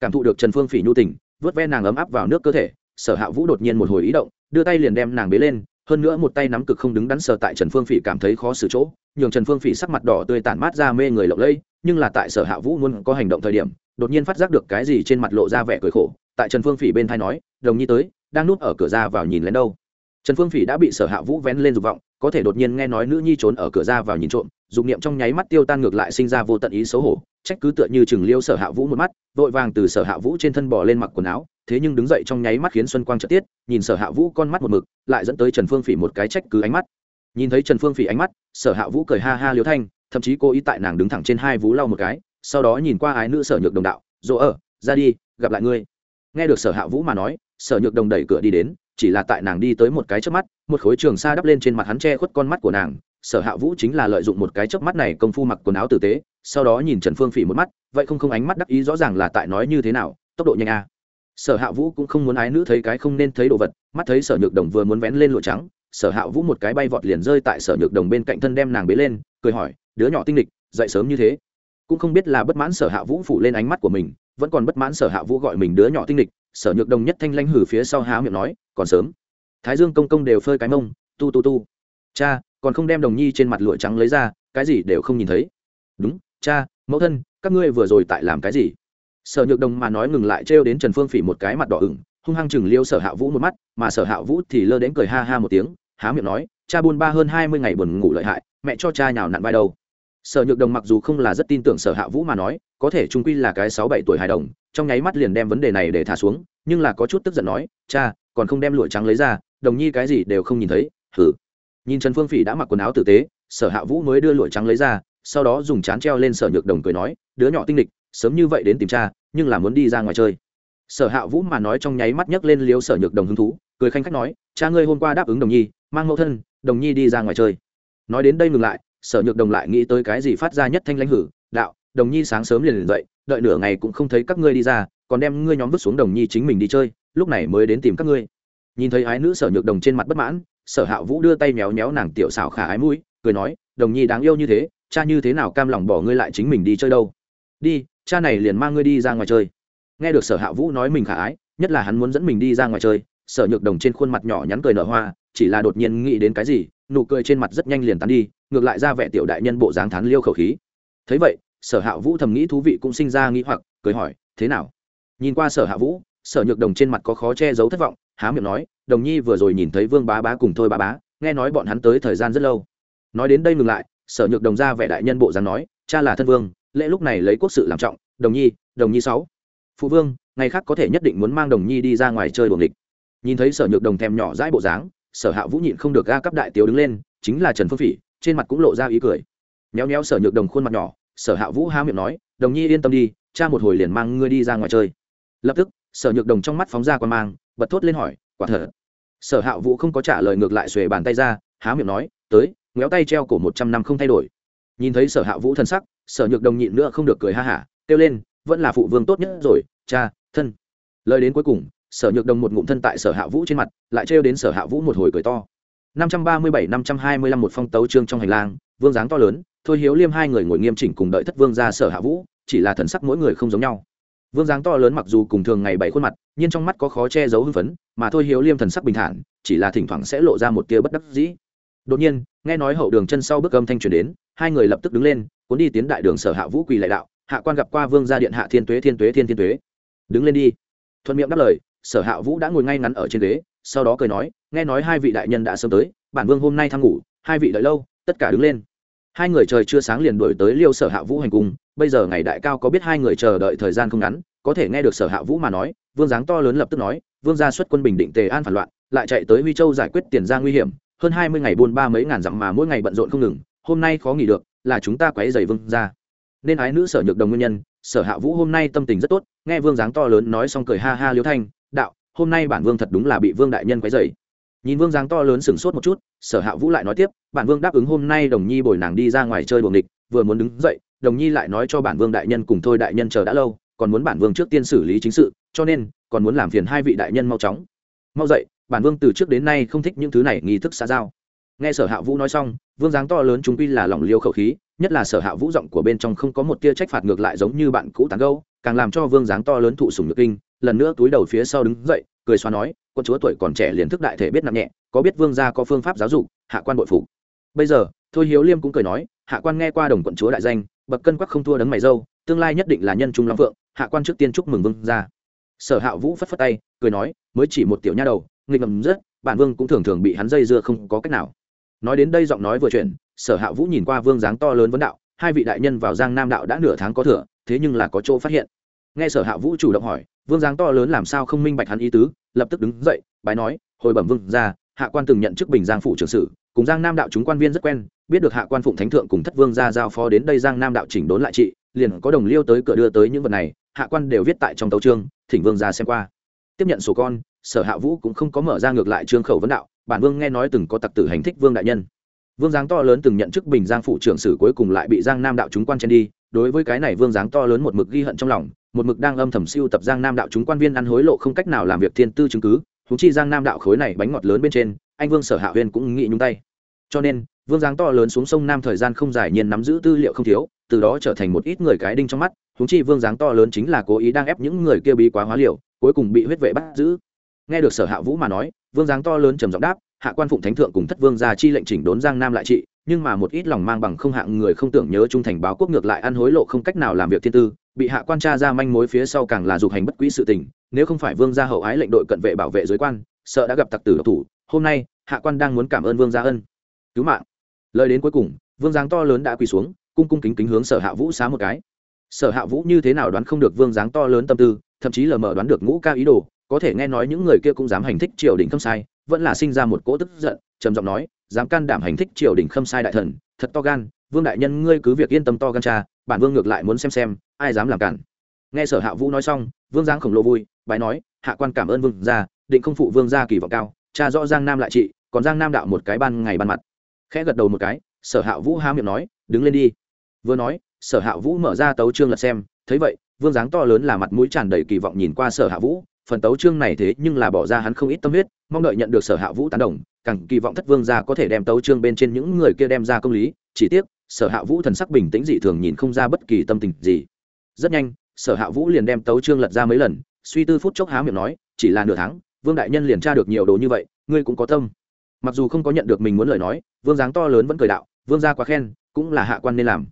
Cảm thụ được trần phương phỉ nhu tình vớt ve nàng ấm áp vào nước cơ thể, sở hạ vũ đột nhiên một hồi ý động, đưa tay liền đem nàng bế lên, hơn nữa một tay nắm cực không đứng đắn sờ tại trần phương phỉ cảm thấy khó xử chỗ, nhường trần phương phỉ sắc mặt đỏ tươi tản mát ra mê người lộng lẫy, nhưng là tại sở hạ vũ muốn có hành động thời điểm, đột nhiên phát giác được cái gì trên mặt lộ ra vẻ cười khổ tại trần phương phỉ bên thai nói, đồng nhi tới, đang núp ở cửa ra vào nhìn lên đâu. Trần phương phỉ đã bị sở hạ vũ vén lên dục vọng, có thể đột nhiên nghe nói nữ nhi trốn ở cửa ra vào nhìn trộm, dục niệm trong nháy mắt tiêu tan ngược lại sinh ra vô tận ý xấu hổ, trách cứ tựa như chừng liêu sở hạ vũ một mắt, vội vàng từ sở hạ vũ trên thân bỏ lên mặc quần áo, thế nhưng đứng dậy trong nháy mắt khiến xuân quang trợ tiết nhìn sở hạ vũ con mắt một mực, lại dẫn tới trần phương phỉ một cái trách cứ ánh mắt. Nhìn thấy trần phương phỉ ánh mắt, sở hạ vũ cười ha ha liêu thanh, thậm chí cô ý tại nàng đứng thẳng trên hai vú lau một cái, sau đó nhìn qua ái nữ sở nhược đồng đạo, dỗ ở, ra đi, gặp lại ngươi nghe được sở hạ vũ mà nói, sở nhược đồng đẩy cửa đi đến, chỉ là tại nàng đi tới một cái chớp mắt, một khối trường sa đắp lên trên mặt hắn che khuất con mắt của nàng. Sở hạ vũ chính là lợi dụng một cái chớp mắt này công phu mặc quần áo tử tế, sau đó nhìn trần phương phỉ một mắt, vậy không không ánh mắt đắc ý rõ ràng là tại nói như thế nào, tốc độ nhanh a. Sở hạ vũ cũng không muốn ái nữ thấy cái không nên thấy đồ vật, mắt thấy sở nhược đồng vừa muốn vén lên lụa trắng, sở hạ vũ một cái bay vọt liền rơi tại sở nhược đồng bên cạnh thân đem nàng bế lên, cười hỏi, đứa nhỏ tinh lịch, dậy sớm như thế? Cũng không biết là bất mãn sở hạ vũ phủ lên ánh mắt của mình vẫn còn bất mãn sở hạ vũ gọi mình đứa nhỏ tinh địch sở nhược đồng nhất thanh lanh hử phía sau há miệng nói, còn sớm. Thái dương công công đều phơi cái mông, tu tu tu. Cha, còn không đem đồng nhi trên mặt lụa trắng lấy ra, cái gì đều không nhìn thấy. Đúng, cha, mẫu thân, các ngươi vừa rồi tại làm cái gì? Sở nhược đồng mà nói ngừng lại trêu đến trần phương phỉ một cái mặt đỏ ửng, hung hăng chừng liêu sở hạ vũ một mắt, mà sở hạ vũ thì lơ đến cười ha ha một tiếng, há miệng nói, cha buôn ba hơn hai mươi ngày buồn ngủ lợi hại, mẹ cho cha nhào nặn vai đầu sở nhược đồng mặc dù không là rất tin tưởng sở hạ vũ mà nói, có thể trung quy là cái sáu bảy tuổi hài đồng, trong nháy mắt liền đem vấn đề này để thả xuống, nhưng là có chút tức giận nói, cha, còn không đem lụa trắng lấy ra, đồng nhi cái gì đều không nhìn thấy, hử? Nhìn trần phương phỉ đã mặc quần áo tử tế, sở hạ vũ mới đưa lụa trắng lấy ra, sau đó dùng chán treo lên sở nhược đồng cười nói, đứa nhỏ tinh địch sớm như vậy đến tìm cha, nhưng là muốn đi ra ngoài chơi. Sở hạ vũ mà nói trong nháy mắt nhấc lên liếu sở nhược đồng hứng thú, cười khanh khách nói, cha ngươi hôm qua đáp ứng đồng nhi, mang mẫu thân, đồng nhi đi ra ngoài chơi. Nói đến đây ngừng lại sở nhược đồng lại nghĩ tới cái gì phát ra nhất thanh lãnh hử, đạo, đồng nhi sáng sớm liền liền dậy, đợi nửa ngày cũng không thấy các ngươi đi ra, còn đem ngươi nhóm vứt xuống đồng nhi chính mình đi chơi, lúc này mới đến tìm các ngươi. Nhìn thấy ái nữ sở nhược đồng trên mặt bất mãn, sở hạ vũ đưa tay méo méo nàng tiểu xảo khả ái mũi, cười nói, đồng nhi đáng yêu như thế, cha như thế nào cam lòng bỏ ngươi lại chính mình đi chơi đâu? Đi, cha này liền mang ngươi đi ra ngoài chơi. Nghe được sở hạ vũ nói mình khả ái, nhất là hắn muốn dẫn mình đi ra ngoài chơi, sở nhược đồng trên khuôn mặt nhỏ nhắn cười nở hoa, chỉ là đột nhiên nghĩ đến cái gì, nụ cười trên mặt rất nhanh liền tán đi ngược lại ra vẻ tiểu đại nhân bộ dáng thán liêu khẩu khí. Thấy vậy, sở hạ vũ thầm nghĩ thú vị cũng sinh ra nghĩ hoặc, cười hỏi, thế nào? Nhìn qua sở hạ vũ, sở nhược đồng trên mặt có khó che giấu thất vọng, há miệng nói, đồng nhi vừa rồi nhìn thấy vương bá bá cùng thôi bá bá, nghe nói bọn hắn tới thời gian rất lâu. Nói đến đây ngừng lại, sở nhược đồng ra vẻ đại nhân bộ dáng nói, cha là thân vương, lễ lúc này lấy quốc sự làm trọng, đồng nhi đồng nhi sáu, phụ vương, ngày khác có thể nhất định muốn mang đồng nhi đi ra ngoài chơi buồng địch nhìn thấy sở nhược đồng thèm nhỏ dãi bộ dáng, sở hạ vũ nhịn không được ga cấp đại tiếu đứng lên, chính là trần phương phỉ trên mặt cũng lộ ra ý cười. Méo méo sở nhược đồng khuôn mặt nhỏ, sở hạ vũ há miệng nói, đồng nhi yên tâm đi, cha một hồi liền mang ngươi đi ra ngoài chơi. Lập tức, sở nhược đồng trong mắt phóng ra quan mang, bật thốt lên hỏi, quả thật? Sở hạ vũ không có trả lời ngược lại xuề bàn tay ra, há miệng nói, tới ngéo tay treo cổ một trăm năm không thay đổi. Nhìn thấy sở hạ vũ thân sắc, sở nhược đồng nhịn nữa không được cười ha hả, kêu lên, vẫn là phụ vương tốt nhất rồi, cha, thân. Lời đến cuối cùng, sở nhược đồng một ngụm thân tại sở hạ vũ trên mặt, lại trêu đến sở hạ vũ một hồi cười to năm trăm ba mươi bảy, năm trăm hai mươi lăm một phong tấu trương trong hành lang, vương dáng to lớn, thôi hiếu liêm hai người ngồi nghiêm chỉnh cùng đợi thất vương ra sở hạ vũ, chỉ là thần sắc mỗi người không giống nhau. Vương dáng to lớn mặc dù cùng thường ngày bảy khuôn mặt, nhưng trong mắt có khó che giấu hưng phấn, mà thôi hiếu liêm thần sắc bình thản, chỉ là thỉnh thoảng sẽ lộ ra một tia bất đắc dĩ. Đột nhiên, nghe nói hậu đường chân sau bước âm thanh truyền đến, hai người lập tức đứng lên, cuốn đi tiến đại đường sở hạ vũ quỳ lại đạo, hạ quan gặp qua vương gia điện hạ thiên tuế thiên tuế, thiên thiên tuế. Đứng lên đi. Thuận miệng đáp lời, sở hạ vũ đã ngồi ngay ngắn ở trên ghế, sau đó cười nói nghe nói hai vị đại nhân đã sớm tới, bản vương hôm nay thăng ngủ, hai vị đợi lâu, tất cả đứng lên. Hai người trời chưa sáng liền đổi tới liêu sở hạ vũ hành cung, bây giờ ngày đại cao có biết hai người chờ đợi thời gian không ngắn, có thể nghe được sở hạ vũ mà nói, vương dáng to lớn lập tức nói, vương gia xuất quân bình định tề an phản loạn, lại chạy tới huy châu giải quyết tiền ra nguy hiểm, hơn hai mươi ngày buôn ba mấy ngàn dặm mà mỗi ngày bận rộn không ngừng, hôm nay khó nghỉ được, là chúng ta quấy dày vương gia. Nên ái nữ sở nhược đồng nguyên nhân, sở hạ vũ hôm nay tâm tình rất tốt, nghe vương dáng to lớn nói xong cười ha ha liêu thanh, đạo, hôm nay bản vương thật đúng là bị vương đại nhân quấy dày nhìn vương dáng to lớn sửng sốt một chút, sở hạ vũ lại nói tiếp, bản vương đáp ứng hôm nay đồng nhi bồi nàng đi ra ngoài chơi buồng địch vừa muốn đứng dậy, đồng nhi lại nói cho bản vương đại nhân cùng thôi đại nhân chờ đã lâu, còn muốn bản vương trước tiên xử lý chính sự, cho nên, còn muốn làm phiền hai vị đại nhân mau chóng. Mau dậy, bản vương từ trước đến nay không thích những thứ này, nghi thức xa giao. Nghe sở hạ vũ nói xong, vương dáng to lớn chúng quy là lòng liêu khẩu khí, nhất là sở hạ vũ giọng của bên trong không có một tia trách phạt ngược lại giống như bạn cũ tán gâu càng làm cho vương dáng to lớn thụ sùng nhược kinh, lần nữa túi đầu phía sau đứng dậy, cười xoa nói con chúa tuổi còn trẻ liền thức đại thể biết nặng nhẹ, có biết vương gia có phương pháp giáo dục, hạ quan bội phục. Bây giờ, thôi hiếu liêm cũng cười nói, hạ quan nghe qua đồng quận chúa đại danh, bậc cân quắc không thua đấng mày dâu, tương lai nhất định là nhân trung long phượng, hạ quan trước tiên chúc mừng vương gia. Sở hạ vũ phất phất tay, cười nói, mới chỉ một tiểu nha đầu, nghịch ngầm rất, bản vương cũng thường thường bị hắn dây dưa không có cách nào. Nói đến đây giọng nói vừa chuyển, sở hạ vũ nhìn qua vương dáng to lớn vấn đạo, hai vị đại nhân vào giang nam đạo đã nửa tháng có thừa, thế nhưng là có chỗ phát hiện nghe sở hạ vũ chủ động hỏi, vương giáng to lớn làm sao không minh bạch hắn ý tứ, lập tức đứng dậy, bái nói, hồi bẩm vương ra hạ quan từng nhận chức bình giang phủ trưởng sử cùng giang nam đạo chúng quan viên rất quen, biết được hạ quan phụng thánh thượng cùng thất vương ra giao phó đến đây giang nam đạo chỉnh đốn lại trị, liền có đồng liêu tới cửa đưa tới những vật này, hạ quan đều viết tại trong tấu trương thỉnh vương ra xem qua. Tiếp nhận sổ con, sở hạ vũ cũng không có mở ra ngược lại trương khẩu vấn đạo, bản vương nghe nói từng có tặc tử hành thích vương đại nhân. Vương giáng to lớn từng nhận chức bình giang phụ trưởng sử cuối cùng lại bị giang nam đạo chúng quan chen đi, đối với cái này vương giáng to lớn một mực ghi hận trong lòng một mực đang âm thầm siêu tập giang nam đạo chúng quan viên ăn hối lộ không cách nào làm việc thiên tư chứng cứ húng chi giang nam đạo khối này bánh ngọt lớn bên trên, anh vương sở hạ huyên cũng nghĩ nhúng tay. Cho nên, vương giáng to lớn xuống sông nam thời gian không dài nhiên nắm giữ tư liệu không thiếu, từ đó trở thành một ít người cái đinh trong mắt húng chi vương giáng to lớn chính là cố ý đang ép những người kia bí quá hóa liều, cuối cùng bị huyết vệ bắt giữ. Nghe được sở hạ vũ mà nói, vương giáng to lớn trầm giọng đáp, hạ quan phụng thánh thượng cùng thất vương ra chi lệnh chỉnh đốn giang nam lại trị, nhưng mà một ít lòng mang bằng không hạng người không tưởng nhớ trung thành báo quốc ngược lại ăn hối lộ không cách nào làm việc thiên tư bị hạ quan tra ra manh mối phía sau càng là dục hành bất quỹ sự tình, nếu không phải vương gia hậu ái lệnh đội cận vệ bảo vệ giới quan, sợ đã gặp tặc tử độc thủ, hôm nay, hạ quan đang muốn cảm ơn vương gia ân. Cứu mạng. Lời đến cuối cùng, vương giáng to lớn đã quỳ xuống, cung cung kính kính hướng sở hạ vũ xá một cái. Sở hạ vũ như thế nào đoán không được vương giáng to lớn tâm tư, thậm chí lờ mờ đoán được ngũ ca ý đồ, có thể nghe nói những người kia cũng dám hành thích triều đình không sai, vẫn là sinh ra một cỗ tức giận, trầm giọng nói, dám can đảm hành thích triều đình khâm sai đại thần, thật to gan, vương đại nhân ngươi cứ việc yên tâm to gan cha bản vương ngược lại muốn xem xem, ai dám làm cản. Nghe sở hạ vũ nói xong, vương giáng khổng lồ vui bài nói, hạ quan cảm ơn vương gia, định không phụ vương gia kỳ vọng cao, cha rõ giang nam lại trị, còn giang nam đạo một cái ban ngày ban mặt. Khẽ gật đầu một cái, sở hạ vũ há miệng nói, đứng lên đi. Vừa nói, sở hạ vũ mở ra tấu trương lật xem, thấy vậy, vương dáng to lớn là mặt mũi tràn đầy kỳ vọng nhìn qua sở hạ vũ, phần tấu chương này thế nhưng là bỏ ra hắn không ít tâm huyết, mong đợi nhận được sở hạ vũ tán đồng, càng kỳ vọng thất vương gia có thể đem tấu chương bên trên những người kia đem ra công lý, chỉ tiếc sở hạ vũ thần sắc bình tĩnh dị thường nhìn không ra bất kỳ tâm tình gì. Rất nhanh, sở hạ vũ liền đem tấu chương lật ra mấy lần, suy tư phút chốc há miệng nói, chỉ là nửa tháng, vương đại nhân liền tra được nhiều đồ như vậy, ngươi cũng có tâm. Mặc dù không có nhận được mình muốn lời nói, vương giáng to lớn vẫn cười đạo, vương gia quá khen, cũng là hạ quan nên làm.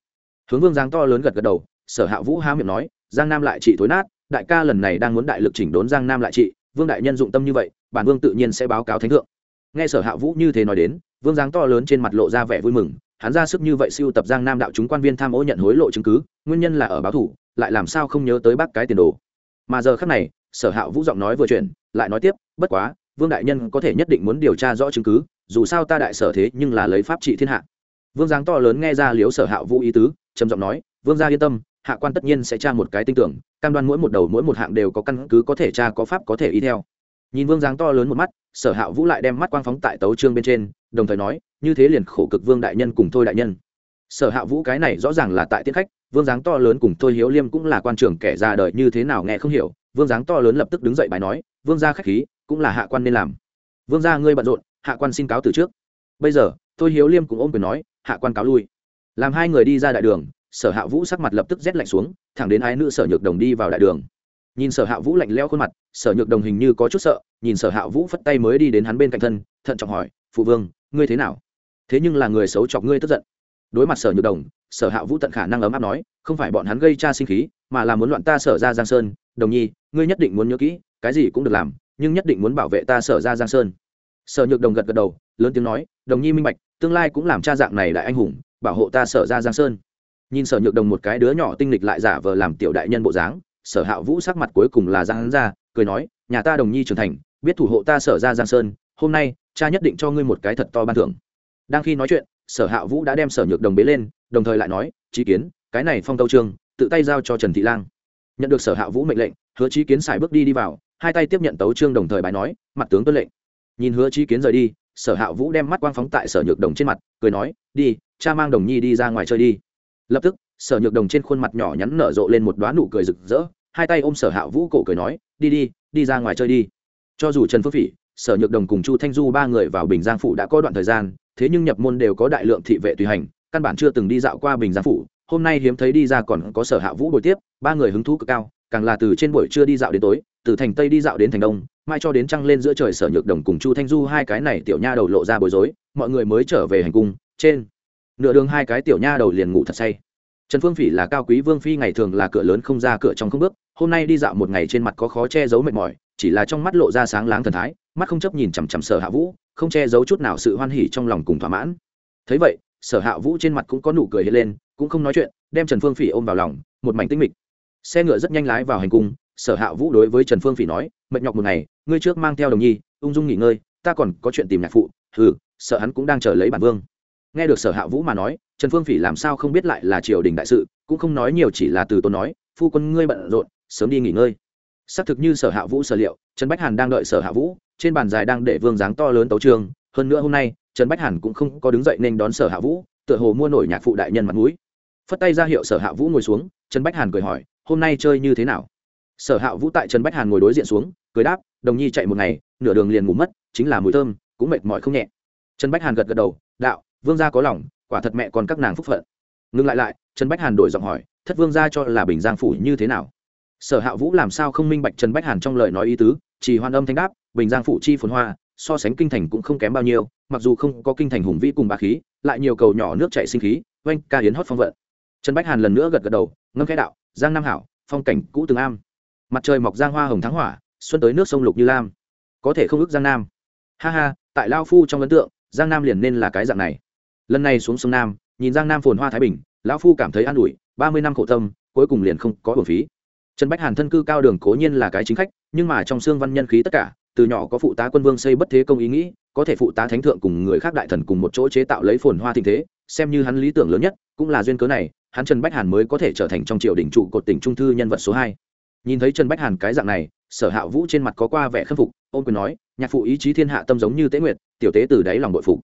Hướng vương giáng to lớn gật gật đầu, sở hạ vũ há miệng nói, giang nam lại trị thối nát, đại ca lần này đang muốn đại lực chỉnh đốn giang nam lại trị vương đại nhân dụng tâm như vậy, bản vương tự nhiên sẽ báo cáo thánh thượng. Nghe sở hạ vũ như thế nói đến, vương giáng to lớn trên mặt lộ ra vẻ vui mừng hắn ra sức như vậy siêu tập giang nam đạo chúng quan viên tham ô nhận hối lộ chứng cứ, nguyên nhân là ở báo thủ, lại làm sao không nhớ tới bác cái tiền đồ. Mà giờ khắc này, sở hạ vũ giọng nói vừa chuyển, lại nói tiếp, bất quá, vương đại nhân có thể nhất định muốn điều tra rõ chứng cứ, dù sao ta đại sở thế nhưng là lấy pháp trị thiên hạ. Vương giáng to lớn nghe ra liếu sở hạ vũ ý tứ, trầm giọng nói, vương gia yên tâm, hạ quan tất nhiên sẽ tra một cái tinh tưởng, cam đoan mỗi một đầu mỗi một hạng đều có căn cứ có thể tra có pháp có thể y theo. Nhìn vương giáng to lớn một mắt, sở hạ vũ lại đem mắt quang phóng tại tấu trương bên trên đồng thời nói, như thế liền khổ cực vương đại nhân cùng thôi đại nhân. Sở hạ vũ cái này rõ ràng là tại tiết khách, vương dáng to lớn cùng thôi hiếu liêm cũng là quan trưởng kẻ ra đời như thế nào nghe không hiểu, vương dáng to lớn lập tức đứng dậy bài nói, vương gia khách khí, cũng là hạ quan nên làm. Vương gia ngươi bận rộn, hạ quan xin cáo từ trước. Bây giờ, thôi hiếu liêm cũng ôm quyền nói, hạ quan cáo lui. Làm hai người đi ra đại đường, sở hạ vũ sắc mặt lập tức rét lạnh xuống, thẳng đến ái nữ sở nhược đồng đi vào đại đường. Nhìn sở hạ vũ lạnh leo khuôn mặt, sở nhược đồng hình như có chút sợ, nhìn sở hạ vũ phất tay mới đi đến hắn bên cạnh thân, thận trọng hỏi phụ vương, ngươi thế nào? Thế nhưng là người xấu chọc ngươi tức giận. Đối mặt sở nhược đồng, sở hạ vũ tận khả năng ấm áp nói, không phải bọn hắn gây cha sinh khí, mà là muốn loạn ta sở ra giang sơn. Đồng nhi, ngươi nhất định muốn nhớ kỹ, cái gì cũng được làm, nhưng nhất định muốn bảo vệ ta sở ra giang sơn. Sở nhược đồng gật gật đầu, lớn tiếng nói, đồng nhi minh bạch, tương lai cũng làm cha dạng này đại anh hùng, bảo hộ ta sở ra giang sơn. Nhìn sở nhược đồng một cái đứa nhỏ tinh lịch lại giả vờ làm tiểu đại nhân bộ dáng, sở hạ vũ sắc mặt cuối cùng là giang hắn ra, cười nói, nhà ta đồng nhi trưởng thành, biết thủ hộ ta sở ra giang sơn, hôm nay cha nhất định cho ngươi một cái thật to ban thưởng. Đang khi nói chuyện, sở hạ vũ đã đem sở nhược đồng bế lên, đồng thời lại nói trí kiến, cái này phong tâu trương tự tay giao cho trần thị lang. Nhận được sở hạ vũ mệnh lệnh, hứa trí kiến xài bước đi đi vào, hai tay tiếp nhận tấu trương đồng thời bài nói, mặt tướng tuân lệnh. Nhìn hứa trí kiến rời đi, sở hạ vũ đem mắt quang phóng tại sở nhược đồng trên mặt, cười nói, đi, cha mang đồng nhi đi ra ngoài chơi đi. Lập tức, sở nhược đồng trên khuôn mặt nhỏ nhắn nở rộ lên một đoá nụ cười rực rỡ, hai tay ôm sở hạ vũ cổ cười nói, đi đi đi ra ngoài chơi đi. Cho dù trần phước phỉ sở nhược đồng cùng chu thanh du ba người vào bình giang phủ đã có đoạn thời gian, thế nhưng nhập môn đều có đại lượng thị vệ tùy hành, căn bản chưa từng đi dạo qua bình giang phủ. Hôm nay hiếm thấy đi ra còn có sở hạ vũ buổi tiếp, ba người hứng thú cực cao, càng là từ trên buổi trưa đi dạo đến tối, từ thành tây đi dạo đến thành đông, mai cho đến trăng lên giữa trời sở nhược đồng cùng chu thanh du hai cái này tiểu nha đầu lộ ra bối rối, mọi người mới trở về hành cung, trên nửa đường hai cái tiểu nha đầu liền ngủ thật say. Trần phương phỉ là cao quý vương phi, ngày thường là cửa lớn không ra cửa trong không bước, hôm nay đi dạo một ngày trên mặt có khó che giấu mệt mỏi chỉ là trong mắt lộ ra sáng láng thần thái, mắt không chấp nhìn chằm chằm sở hạ vũ, không che giấu chút nào sự hoan hỉ trong lòng cùng thỏa mãn. Thấy vậy, sở hạ vũ trên mặt cũng có nụ cười hiện lên, cũng không nói chuyện, đem trần phương phỉ ôm vào lòng, một mảnh tinh mịch. Xe ngựa rất nhanh lái vào hành cung, sở hạ vũ đối với trần phương phỉ nói, mệt nhọc một ngày, ngươi trước mang theo đồng nhi, ung dung nghỉ ngơi, ta còn có chuyện tìm nhạc phụ ừ sợ hắn cũng đang chờ lấy bản vương. Nghe được sở hạ vũ mà nói, trần phương phỉ làm sao không biết lại là triều đình đại sự, cũng không nói nhiều chỉ là từ tôi nói, phu quân ngươi bận rộn, sớm đi nghỉ ngơi xác thực như sở hạ vũ sở liệu, trần bách hàn đang đợi sở hạ vũ, trên bàn dài đang để vương dáng to lớn tấu trường. Hơn nữa hôm nay, trần bách hàn cũng không có đứng dậy nên đón sở hạ vũ, tựa hồ mua nổi nhạc phụ đại nhân mặt mũi. Phất tay ra hiệu sở hạ vũ ngồi xuống, trần bách hàn cười hỏi, hôm nay chơi như thế nào? Sở hạ vũ tại trần bách hàn ngồi đối diện xuống, cười đáp, đồng nhi chạy một ngày, nửa đường liền ngủ mất, chính là mùi thơm, cũng mệt mỏi không nhẹ. Trần bách hàn gật gật đầu, đạo, vương gia có lòng, quả thật mẹ còn các nàng phúc phận. Ngừng lại lại, trần bách hàn đổi giọng hỏi, thất vương gia cho là bình giang phủ như thế nào? Sở hạ vũ làm sao không minh bạch trần bách hàn trong lời nói ý tứ, chỉ hoan âm thanh đáp, bình giang phụ chi phồn hoa, so sánh kinh thành cũng không kém bao nhiêu, mặc dù không có kinh thành hùng vĩ cùng bà khí, lại nhiều cầu nhỏ nước chạy sinh khí, oanh, ca hiến hót phong vận. Trần bách hàn lần nữa gật gật đầu, ngâm khẽ đạo, giang nam hảo, phong cảnh cũ từng am. Mặt trời mọc giang hoa hồng thắng hỏa, xuân tới nước sông lục như lam. Có thể không ước giang nam. Ha ha, tại lao phu trong ấn tượng, giang nam liền nên là cái dạng này. Lần này xuống sông nam, nhìn giang nam phồn hoa thái bình lão phu cảm thấy an ủi, ba mươi năm khổ tâm, cuối cùng liền không có hồn phí trần bách hàn thân cư cao đường cố nhiên là cái chính khách, nhưng mà trong xương văn nhân khí tất cả, từ nhỏ có phụ tá quân vương xây bất thế công ý nghĩ, có thể phụ tá thánh thượng cùng người khác đại thần cùng một chỗ chế tạo lấy phồn hoa tình thế, xem như hắn lý tưởng lớn nhất, cũng là duyên cớ này, hắn trần bách hàn mới có thể trở thành trong triều đình trụ cột tỉnh trung thư nhân vật số hai nhìn thấy trần bách hàn cái dạng này, sở hạ vũ trên mặt có qua vẻ khâm phục, ôn quyền nói, nhạc phụ ý chí thiên hạ tâm giống như tế nguyệt, tiểu tế từ đáy lòng nội phục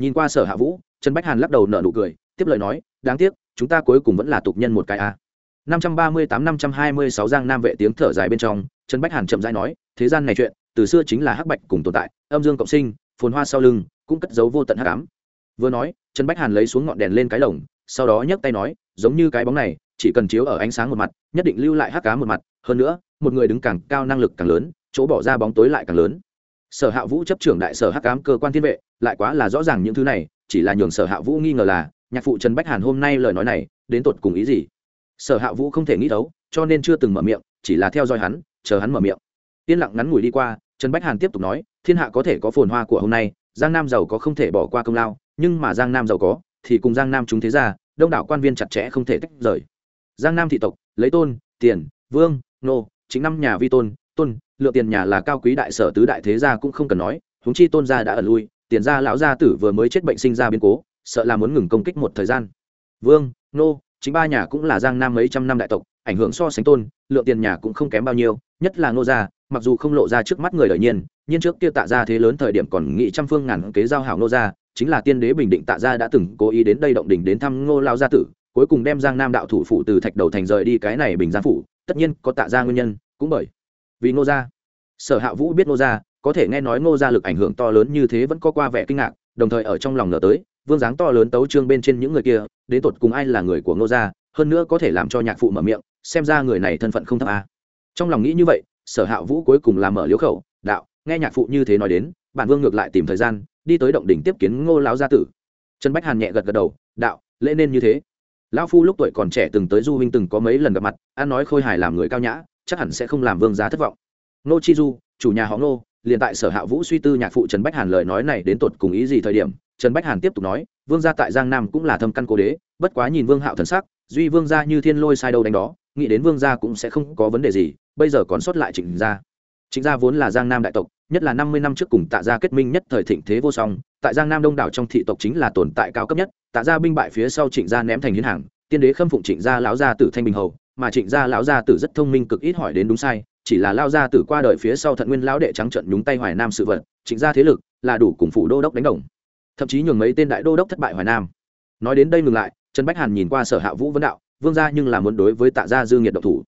nhìn qua sở hạ vũ, trần bách hàn lắc đầu nở nụ cười, tiếp lời nói, đáng tiếc, chúng ta cuối cùng vẫn là tục nhân một cái a à. 538 526 Giang Nam vệ tiếng thở dài bên trong, Trần Bách Hàn chậm rãi nói, thế gian này chuyện, từ xưa chính là hắc bạch cùng tồn tại, âm dương cộng sinh, phồn hoa sau lưng, cũng cất giấu vô tận hắc ám. Vừa nói, Trần Bách Hàn lấy xuống ngọn đèn lên cái lồng, sau đó nhấc tay nói, giống như cái bóng này, chỉ cần chiếu ở ánh sáng một mặt, nhất định lưu lại hắc ám một mặt, hơn nữa, một người đứng càng cao năng lực càng lớn, chỗ bỏ ra bóng tối lại càng lớn. Sở Hạ Vũ chấp trưởng đại sở hắc ám cơ quan thiên vệ, lại quá là rõ ràng những thứ này, chỉ là nhường Sở Hạ Vũ nghi ngờ là, nhạc phụ Trần Bách Hàn hôm nay lời nói này, đến tột cùng ý gì? Sở hạ vũ không thể nghĩ đấu, cho nên chưa từng mở miệng, chỉ là theo dõi hắn, chờ hắn mở miệng. Yên lặng ngắn ngủi đi qua, trần bách hàn tiếp tục nói, thiên hạ có thể có phồn hoa của hôm nay, giang nam giàu có không thể bỏ qua công lao, nhưng mà giang nam giàu có, thì cùng giang nam chúng thế ra đông đảo quan viên chặt chẽ không thể tách rời. Giang nam thị tộc, lấy tôn, tiền, vương, nô, chính năm nhà vi tôn tôn, lựa tiền nhà là cao quý đại sở tứ đại thế gia cũng không cần nói, huống chi tôn gia đã ẩn lui, tiền gia lão gia tử vừa mới chết bệnh sinh ra biến cố, sợ là muốn ngừng công kích một thời gian. Vương, nô chính ba nhà cũng là giang nam mấy trăm năm đại tộc, ảnh hưởng so sánh tôn, lượng tiền nhà cũng không kém bao nhiêu, nhất là ngô gia, mặc dù không lộ ra trước mắt người đời nhiên, nhưng trước kia tạ ra thế lớn thời điểm còn nghị trăm phương ngàn kế giao hảo ngô gia, chính là tiên đế bình định tạ gia đã từng cố ý đến đây động đình đến thăm ngô lao gia tử, cuối cùng đem giang nam đạo thủ phủ từ thạch đầu thành rời đi cái này bình giang phủ, tất nhiên có tạ gia nguyên nhân, cũng bởi vì ngô gia. Sở hạ vũ biết ngô gia, có thể nghe nói ngô gia lực ảnh hưởng to lớn như thế vẫn có qua vẻ kinh ngạc, đồng thời ở trong lòng nở tới vương dáng to lớn tấu trương bên trên những người kia, đến tột cùng ai là người của ngô gia, hơn nữa có thể làm cho nhạc phụ mở miệng, xem ra người này thân phận không thấp a trong lòng nghĩ như vậy, sở hạ vũ cuối cùng làm mở liếu khẩu, đạo, nghe nhạc phụ như thế nói đến bản vương ngược lại tìm thời gian, đi tới động đỉnh tiếp kiến ngô lão gia tử. Trần bách hàn nhẹ gật gật đầu, đạo, lễ nên như thế. Lão phu lúc tuổi còn trẻ từng tới du huynh từng có mấy lần gặp mặt, ăn nói khôi hài làm người cao nhã, chắc hẳn sẽ không làm vương gia thất vọng. Nô chi du, chủ nhà họ ngô, liền tại sở hạ vũ suy tư nhạc phụ trần bách hàn lời nói này đến tột cùng ý gì thời điểm trần bách hàn tiếp tục nói, vương gia tại giang nam cũng là thâm căn cố đế, bất quá nhìn vương hạo thần sắc, duy vương gia như thiên lôi sai đâu đánh đó, nghĩ đến vương gia cũng sẽ không có vấn đề gì, bây giờ còn sót lại trịnh gia. Trịnh gia vốn là giang nam đại tộc, nhất là năm mươi năm trước cùng tạ gia kết minh nhất thời thịnh thế vô song, tại giang nam đông đảo trong thị tộc chính là tồn tại cao cấp nhất, tạ gia binh bại phía sau trịnh gia ném thành hiến hàng, tiên đế khâm phụng trịnh gia lão gia tử thanh bình hầu, mà trịnh gia lão gia tử rất thông minh cực ít hỏi đến đúng sai, chỉ là lao gia tử qua đời phía sau thận nguyên lão đệ trắng trận nhúng tay hoài nam sự vật, trịnh gia thế lực là đủ cùng phủ đô đốc đánh đồng thậm chí nhường mấy tên đại đô đốc thất bại hoài nam. Nói đến đây ngừng lại, trần bách hàn nhìn qua sở hạ vũ vấn đạo, vương gia nhưng là muốn đối với tạ gia dương nhiệt độc thủ.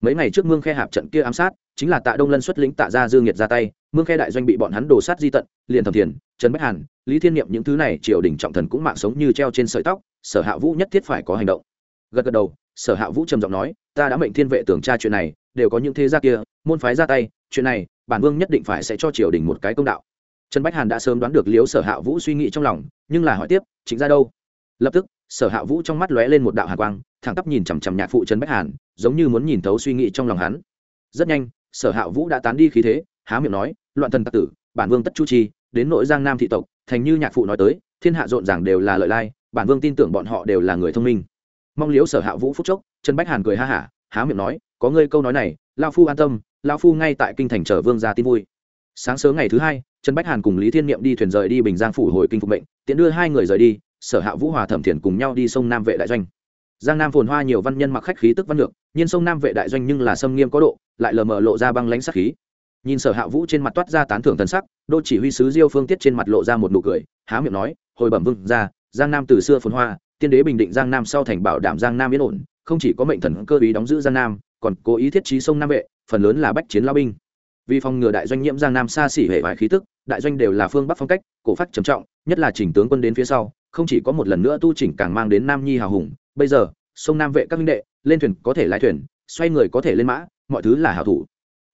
Mấy ngày trước mương khe hạp trận kia ám sát, chính là tạ đông lân xuất lĩnh tạ gia dương nhiệt ra tay, mương khe đại doanh bị bọn hắn đổ sát di tận, liền thầm thiền, trần bách hàn, lý thiên niệm những thứ này triều đình trọng thần cũng mạng sống như treo trên sợi tóc, sở hạ vũ nhất thiết phải có hành động. Gật gật đầu, sở hạ vũ trầm giọng nói, ta đã mệnh thiên vệ tưởng tra chuyện này, đều có những thế gia kia, môn phái ra tay, chuyện này, bản vương nhất định phải sẽ cho triều đình một cái công đạo trần bách hàn đã sớm đoán được liếu sở hạ vũ suy nghĩ trong lòng, nhưng là hỏi tiếp, chính ra đâu? Lập tức, sở hạ vũ trong mắt lóe lên một đạo hạ quang, thẳng tắp nhìn chằm chằm nhạc phụ trần bách hàn, giống như muốn nhìn thấu suy nghĩ trong lòng hắn. Rất nhanh, sở hạ vũ đã tán đi khí thế, há miệng nói, loạn thần tặc tử, bản vương tất chu chi, đến nội giang nam thị tộc, thành như nhạc phụ nói tới, thiên hạ rộn ràng đều là lợi lai, bản vương tin tưởng bọn họ đều là người thông minh. Mong liếu sở hạ vũ phúc chốc, trần bách hàn cười ha hả, há miệng nói, có ngươi câu nói này lao phu an tâm lao phu ngay tại kinh thành chờ vương ra tin vui. Sáng sớm ngày thứ hai trần bách hàn cùng lý thiên niệm đi thuyền rời đi bình giang phủ hồi kinh phục mệnh, tiện đưa hai người rời đi, sở hạ vũ hòa thẩm thiền cùng nhau đi sông nam vệ đại doanh. Giang nam phồn hoa nhiều văn nhân mặc khách khí tức văn lược, nhưng sông nam vệ đại doanh nhưng là xâm nghiêm có độ, lại lờ mờ lộ ra băng lánh sắc khí. Nhìn sở hạ vũ trên mặt toát ra tán thưởng thần sắc, đô chỉ huy sứ diêu phương tiết trên mặt lộ ra một nụ cười, há miệng nói, hồi bẩm vương ra giang nam từ xưa phồn hoa, tiên đế bình định giang nam sau thành bảo đảm giang nam yên ổn, không chỉ có mệnh thần cơ ý đóng giữ giang nam, còn cố ý thiết trí sông nam vệ, phần lớn là bách chiến lao binh vì phòng ngừa đại doanh nhiễm giang nam xa xỉ hệ vài khí tức, đại doanh đều là phương bắc phong cách, cổ phát trầm trọng, nhất là chỉnh tướng quân đến phía sau, không chỉ có một lần nữa tu chỉnh càng mang đến nam nhi hào hùng. Bây giờ, sông nam vệ các minh đệ, lên thuyền có thể lái thuyền, xoay người có thể lên mã, mọi thứ là hảo thủ.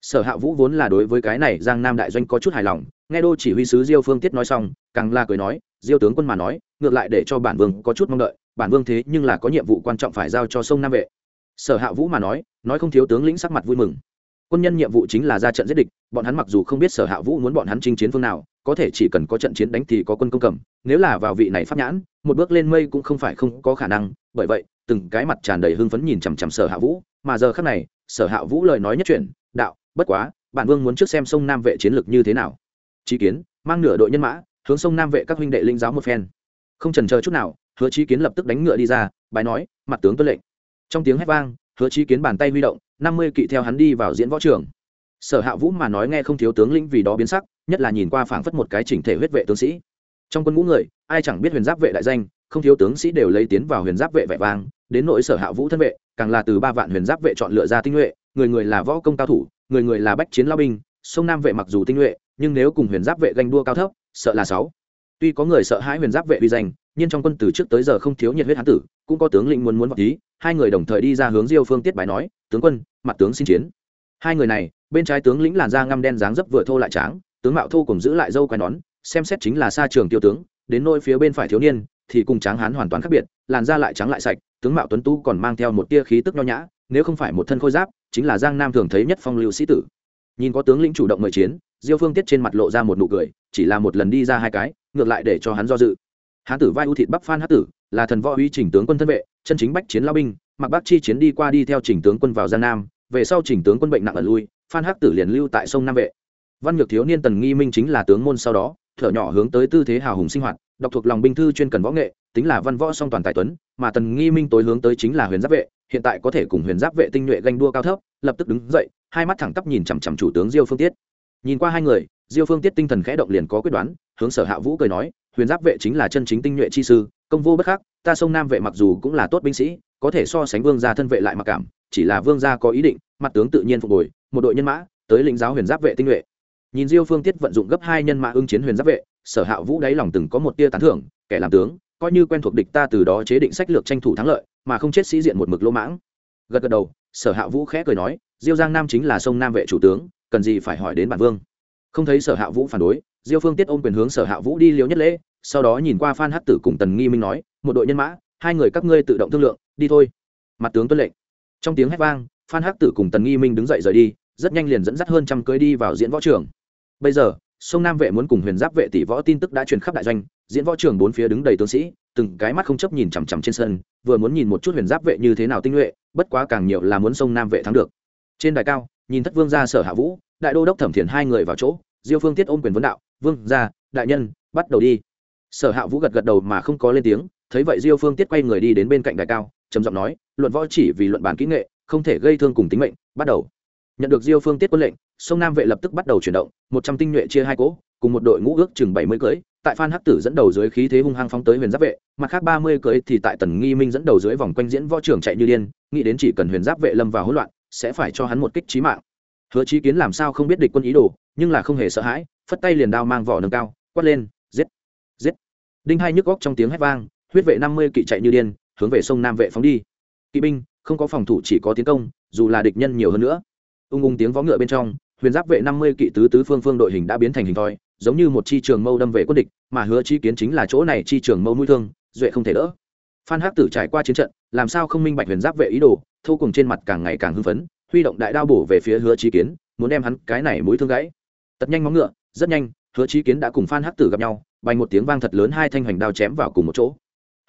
Sở hạ vũ vốn là đối với cái này giang nam đại doanh có chút hài lòng, nghe đô chỉ huy sứ diêu phương tiết nói xong, càng la cười nói, diêu tướng quân mà nói, ngược lại để cho bản vương có chút mong đợi, bản vương thế nhưng là có nhiệm vụ quan trọng phải giao cho sông nam vệ. Sở hạ vũ mà nói nói không thiếu tướng lĩnh sắc mặt vui mừng quân nhân nhiệm vụ chính là ra trận giết địch, bọn hắn mặc dù không biết sở hạ vũ muốn bọn hắn chinh chiến phương nào, có thể chỉ cần có trận chiến đánh thì có quân công cầm, nếu là vào vị này pháp nhãn, một bước lên mây cũng không phải không có khả năng, bởi vậy, từng cái mặt tràn đầy hưng phấn nhìn chằm chằm sở hạ vũ, mà giờ khác này, sở hạ vũ lời nói nhất chuyển đạo, bất quá, bản vương muốn trước xem sông nam vệ chiến lược như thế nào. Chí kiến, mang nửa đội nhân mã, hướng sông nam vệ các huynh đệ linh giáo một phen. Không trần chờ chút nào, hứa chí kiến lập tức đánh ngựa đi ra bài nói, mặt tướng tuân lệnh. Trong tiếng hét vang hứa chí kiến bàn tay huy động, năm mươi kỵ theo hắn đi vào diễn võ trường. Sở hạ vũ mà nói nghe không thiếu tướng lĩnh vì đó biến sắc, nhất là nhìn qua phảng phất một cái chỉnh thể huyết vệ tướng sĩ. Trong quân ngũ người, ai chẳng biết huyền giáp vệ đại danh, không thiếu tướng sĩ đều lấy tiến vào huyền giáp vệ vẻ vang, đến nội sở hạ vũ thân vệ, càng là từ ba vạn huyền giáp vệ chọn lựa ra tinh nhuệ, người người là võ công cao thủ, người người là bách chiến lao binh, sông nam vệ mặc dù tinh nhuệ, nhưng nếu cùng huyền giáp vệ ganh đua cao thấp, sợ là sáu. Tuy có người sợ hãi huyền giáp vệ uy danh, nhưng trong quân từ trước tới giờ không thiếu nhiệt huyết hán tử, cũng có tướng lĩnh muốn muốn vào tí hai người đồng thời đi ra hướng diêu phương tiết bài nói, tướng quân, mặt tướng xin chiến. Hai người này, bên trái tướng lĩnh làn da ngăm đen dáng dấp vừa thô lại tráng, tướng mạo thô cùng giữ lại dâu quai nón, xem xét chính là xa trường tiêu tướng, đến nôi phía bên phải thiếu niên thì cùng tráng hán hoàn toàn khác biệt, làn da lại trắng lại sạch, tướng mạo tuấn tu còn mang theo một tia khí tức nho nhã, nếu không phải một thân khôi giáp, chính là giang nam thường thấy nhất phong lưu sĩ tử. Nhìn có tướng lĩnh chủ động mời chiến, diêu phương tiết trên mặt lộ ra một nụ cười, chỉ là một lần đi ra hai cái, ngược lại để cho hắn do dự. Hán tử vai ưu thịt bắp phan hát tử là thần võ uy chỉnh tướng quân thân vệ chân chính bách chiến lao binh mặc bác chi chiến đi qua đi theo chỉnh tướng quân vào giang nam, về sau chỉnh tướng quân bệnh nặng ở lui, phan hắc tử liền lưu tại sông nam vệ. Văn nhược thiếu niên tần nghi minh chính là tướng môn sau đó, thở nhỏ hướng tới tư thế hào hùng sinh hoạt, đọc thuộc lòng binh thư chuyên cần võ nghệ, tính là văn võ song toàn tài tuấn, mà tần nghi minh tối hướng tới chính là huyền giáp vệ, hiện tại có thể cùng huyền giáp vệ tinh nhuệ ganh đua cao thấp, lập tức đứng dậy, hai mắt thẳng tắp nhìn chằm chằm chủ tướng diêu phương tiết. Nhìn qua hai người, diêu phương tiết tinh thần khẽ động liền có quyết đoán, hướng sở hạ vũ cười nói, huyền giáp vệ chính là chân chính tinh nhuệ chi sư, công vô bất khắc ta sông nam vệ mặc dù cũng là tốt binh sĩ, có thể so sánh vương gia thân vệ lại mặc cảm, chỉ là vương gia có ý định, mặt tướng tự nhiên phục hồi, một đội nhân mã, tới lĩnh giáo huyền giáp vệ tinh nhuệ. Nhìn diêu phương tiết vận dụng gấp hai nhân mã ứng chiến huyền giáp vệ, sở hạ vũ đáy lòng từng có một tia tán thưởng, kẻ làm tướng, coi như quen thuộc địch ta từ đó chế định sách lược tranh thủ thắng lợi, mà không chết sĩ diện một mực lỗ mãng. Gật gật đầu, sở hạ vũ khẽ cười nói, diêu giang nam chính là sông nam vệ chủ tướng, cần gì phải hỏi đến bản vương. Không thấy sở hạ vũ phản đối, diêu phương tiết ôm quyền hướng sở hạ vũ đi liếu nhất lễ, sau đó nhìn qua phan hắc tử cùng tần nghi minh nói một đội nhân mã, hai người các ngươi tự động thương lượng, đi thôi. Mặt tướng tuân lệnh. Trong tiếng hét vang, phan hắc tử cùng tần nghi minh đứng dậy rời đi, rất nhanh liền dẫn dắt hơn trăm cưới đi vào diễn võ trường. Bây giờ, sông nam vệ muốn cùng huyền giáp vệ tỷ võ tin tức đã truyền khắp đại doanh, diễn võ trường bốn phía đứng đầy tướng sĩ, từng cái mắt không chấp nhìn chằm chằm trên sân, vừa muốn nhìn một chút huyền giáp vệ như thế nào tinh nhuệ, bất quá càng nhiều là muốn sông nam vệ thắng được. Trên đài cao, nhìn thất vương gia sở hạ vũ, đại đô đốc thẩm thiền hai người vào chỗ, diêu phương tiết ôm quyền vấn đạo, vương gia, đại nhân, bắt đầu đi. Sở hạ vũ gật gật đầu mà không có lên tiếng thấy vậy diêu phương tiết quay người đi đến bên cạnh đài cao, trầm giọng nói, luận võ chỉ vì luận bản kỹ nghệ, không thể gây thương cùng tính mệnh, bắt đầu. Nhận được diêu phương tiết quân lệnh, sông nam vệ lập tức bắt đầu chuyển động, một trăm tinh nhuệ chia hai cỗ, cùng một đội ngũ ước chừng bảy mươi cưỡi, tại phan hắc tử dẫn đầu dưới khí thế hung hăng phóng tới huyền giáp vệ, mặt khác ba mươi cưỡi thì tại tần nghi minh dẫn đầu dưới vòng quanh diễn võ trường chạy như điên, nghĩ đến chỉ cần huyền giáp vệ lâm vào hỗn loạn, sẽ phải cho hắn một kích trí mạng. Hứa chí kiến làm sao không biết địch quân ý đồ, nhưng là không hề sợ hãi, phất tay liền đao mang vỏ nâng cao, quát lên, giết giết! Đinh hai nhức góc trong tiếng hét vang huyết vệ năm mươi kỵ chạy như điên, hướng về sông nam vệ phóng đi. Kỵ binh, không có phòng thủ chỉ có tiến công, dù là địch nhân nhiều hơn nữa. Ung ung tiếng vó ngựa bên trong, huyền giáp vệ năm mươi kỵ tứ tứ phương phương đội hình đã biến thành hình thoi, giống như một chi trường mâu đâm về quân địch, mà hứa chi kiến chính là chỗ này chi trường mâu mũi thương, duệ không thể đỡ. Phan hắc tử trải qua chiến trận, làm sao không minh bạch huyền giáp vệ ý đồ thu cùng trên mặt càng ngày càng hưng phấn, huy động đại đao bổ về phía hứa chi kiến, muốn đem hắn cái này mũi thương gãy. Tật nhanh móng ngựa, rất nhanh, hứa chi kiến đã cùng phan hắc tử gặp nhau bành một tiếng vang thật lớn hai thanh hoành đao chém vào cùng một chỗ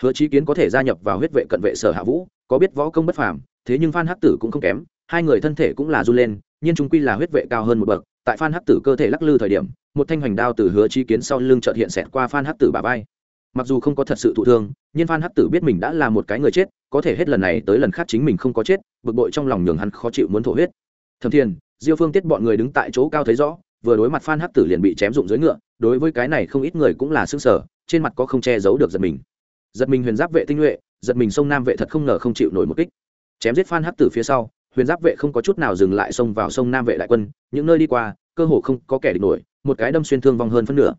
hứa chi kiến có thể gia nhập vào huyết vệ cận vệ sở hạ vũ, có biết võ công bất phàm, thế nhưng phan hắc tử cũng không kém, hai người thân thể cũng là run lên, nhưng chúng quy là huyết vệ cao hơn một bậc. Tại phan hắc tử cơ thể lắc lư thời điểm, một thanh hoành đao từ hứa chi kiến sau lưng chợt hiện xẹt qua phan hắc tử bà vai. Mặc dù không có thật sự thụ thương, nhưng phan hắc tử biết mình đã là một cái người chết, có thể hết lần này tới lần khác chính mình không có chết, bực bội trong lòng nhường hắn khó chịu muốn thổ huyết. Thầm thiền, diêu phương tiết bọn người đứng tại chỗ cao thấy rõ, vừa đối mặt phan hắc tử liền bị chém rụng dưới ngựa, đối với cái này không ít người cũng là xương sở trên mặt có không che giấu được giật mình giật mình huyền giáp vệ tinh nhuệ, giật mình sông nam vệ thật không ngờ không chịu nổi một kích. Chém giết phan hắc tử phía sau, huyền giáp vệ không có chút nào dừng lại xông vào sông nam vệ đại quân, những nơi đi qua, cơ hồ không có kẻ địch nổi, một cái đâm xuyên thương vong hơn phân nửa.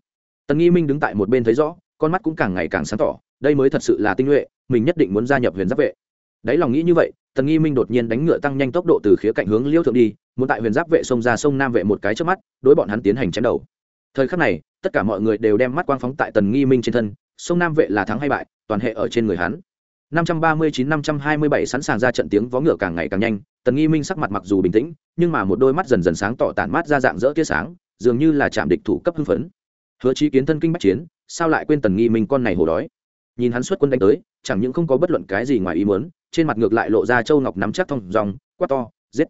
Tần nghi minh đứng tại một bên thấy rõ, con mắt cũng càng ngày càng sáng tỏ, đây mới thật sự là tinh nhuệ, mình nhất định muốn gia nhập huyền giáp vệ. Đáy lòng nghĩ như vậy, tần nghi minh đột nhiên đánh ngựa tăng nhanh tốc độ từ khía cạnh hướng liêu thượng đi, muốn tại huyền giáp vệ xông ra sông nam vệ một cái trước mắt, đối bọn hắn tiến hành chém đầu. Thời khắc này, tất cả mọi người đều đem mắt quang phóng tại tần nghi minh trên thân sông nam vệ là thắng hay bại toàn hệ ở trên người hắn 539-527 sẵn sàng ra trận tiếng vó ngựa càng ngày càng nhanh, Tần Nghi Minh sắc mặt mặc dù bình tĩnh, nhưng mà một đôi mắt dần dần sáng tỏ tản mát ra dạng dỡ tia sáng, dường như là chạm địch thủ cấp hưng phấn. Hứa Chí Kiến thân kinh bách chiến, sao lại quên Tần Nghi Minh con này hổ đói. Nhìn hắn xuất quân đánh tới, chẳng những không có bất luận cái gì ngoài ý muốn, trên mặt ngược lại lộ ra châu ngọc nắm chắc thông dòng, quát to, giết.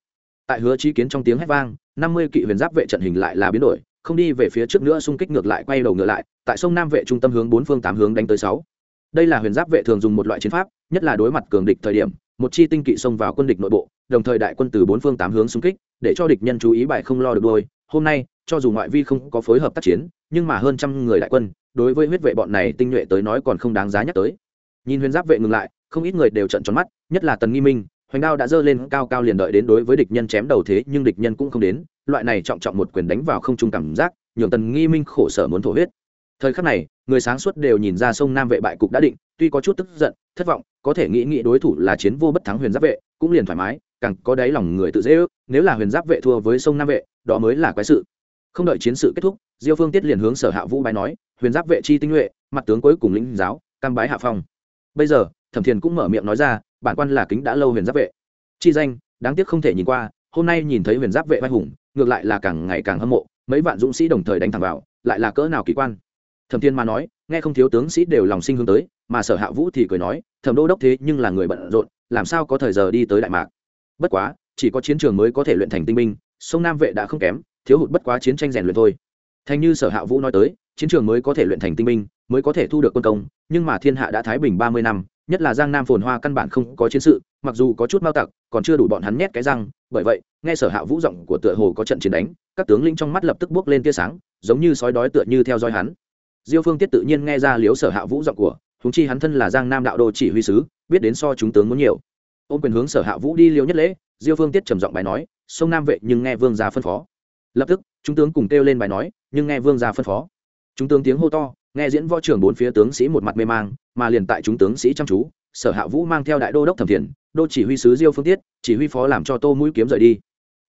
Tại Hứa Chí Kiến trong tiếng hét vang, 50 kỵ huyền giáp vệ trận hình lại là biến đổi, không đi về phía trước nữa xung kích ngược lại quay đầu ngựa lại, tại sông Nam vệ trung tâm hướng bốn phương tám hướng đánh tới sáu. Đây là huyền giáp vệ thường dùng một loại chiến pháp nhất là đối mặt cường địch thời điểm một chi tinh kỵ xông vào quân địch nội bộ đồng thời đại quân từ bốn phương tám hướng xung kích để cho địch nhân chú ý bài không lo được đôi. Hôm nay cho dù ngoại vi không có phối hợp tác chiến nhưng mà hơn trăm người đại quân đối với huyết vệ bọn này tinh nhuệ tới nói còn không đáng giá nhắc tới. Nhìn huyền giáp vệ ngừng lại không ít người đều trận tròn mắt nhất là tần nghi minh hoành đao đã dơ lên cao cao liền đợi đến đối với địch nhân chém đầu thế nhưng địch nhân cũng không đến loại này trọng trọng một quyền đánh vào không trung cảm giác, nhường tần nghi minh khổ sở muốn thổ huyết. Thời khắc này, người sáng suốt đều nhìn ra sông nam vệ bại cục đã định, tuy có chút tức giận, thất vọng, có thể nghĩ nghĩ đối thủ là chiến vô bất thắng huyền giáp vệ, cũng liền thoải mái, càng có đáy lòng người tự dễ ước, nếu là huyền giáp vệ thua với sông nam vệ, đó mới là quái sự. Không đợi chiến sự kết thúc, diêu phương tiết liền hướng sở hạ vũ bái nói, huyền giáp vệ chi tinh nhuệ, mặt tướng cuối cùng lĩnh giáo, cam bái hạ phong. Bây giờ, thẩm thiền cũng mở miệng nói ra, bản quan là kính đã lâu huyền giáp vệ. Chi danh, đáng tiếc không thể nhìn qua, hôm nay nhìn thấy huyền giáp vệ vai hùng ngược lại là càng ngày càng hâm mộ, mấy vạn dũng sĩ đồng thời đánh thẳng vào, lại là cỡ nào kỳ quan. Thẩm thiên mà nói, nghe không thiếu tướng sĩ đều lòng sinh hướng tới, mà sở hạ vũ thì cười nói, thẩm đô đốc thế nhưng là người bận rộn, làm sao có thời giờ đi tới đại mạc? Bất quá, chỉ có chiến trường mới có thể luyện thành tinh minh sông nam vệ đã không kém, thiếu hụt bất quá chiến tranh rèn luyện thôi. Thành như sở hạ vũ nói tới, chiến trường mới có thể luyện thành tinh binh, mới có thể thu được quân công, nhưng mà thiên hạ đã thái bình ba mươi năm, nhất là giang nam phồn hoa căn bản không có chiến sự mặc dù có chút mao tặc, còn chưa đủ bọn hắn nhét cái răng, bởi vậy, nghe sở hạ vũ giọng của tựa hồ có trận chiến đánh, các tướng linh trong mắt lập tức bước lên tia sáng, giống như sói đói tựa như theo dõi hắn. Diêu phương tiết tự nhiên nghe ra liếu sở hạ vũ giọng của húng chi hắn thân là giang nam đạo đô chỉ huy sứ, biết đến so chúng tướng muốn nhiều. Ôm quyền hướng sở hạ vũ đi liêu nhất lễ, diêu phương tiết trầm giọng bài nói, sông nam vệ nhưng nghe vương gia phân phó. Lập tức, chúng tướng cùng kêu lên bài nói, nhưng nghe vương gia phân phó. Chúng tướng tiếng hô to, nghe diễn võ trưởng bốn phía tướng sĩ một mặt mê mang, mà liền tại chúng tướng sĩ chăm chú, sở hạ vũ mang theo đại đô đốc thẩm thiền đô chỉ huy sứ diêu phương tiết, chỉ huy phó làm cho tô mũi kiếm rời đi.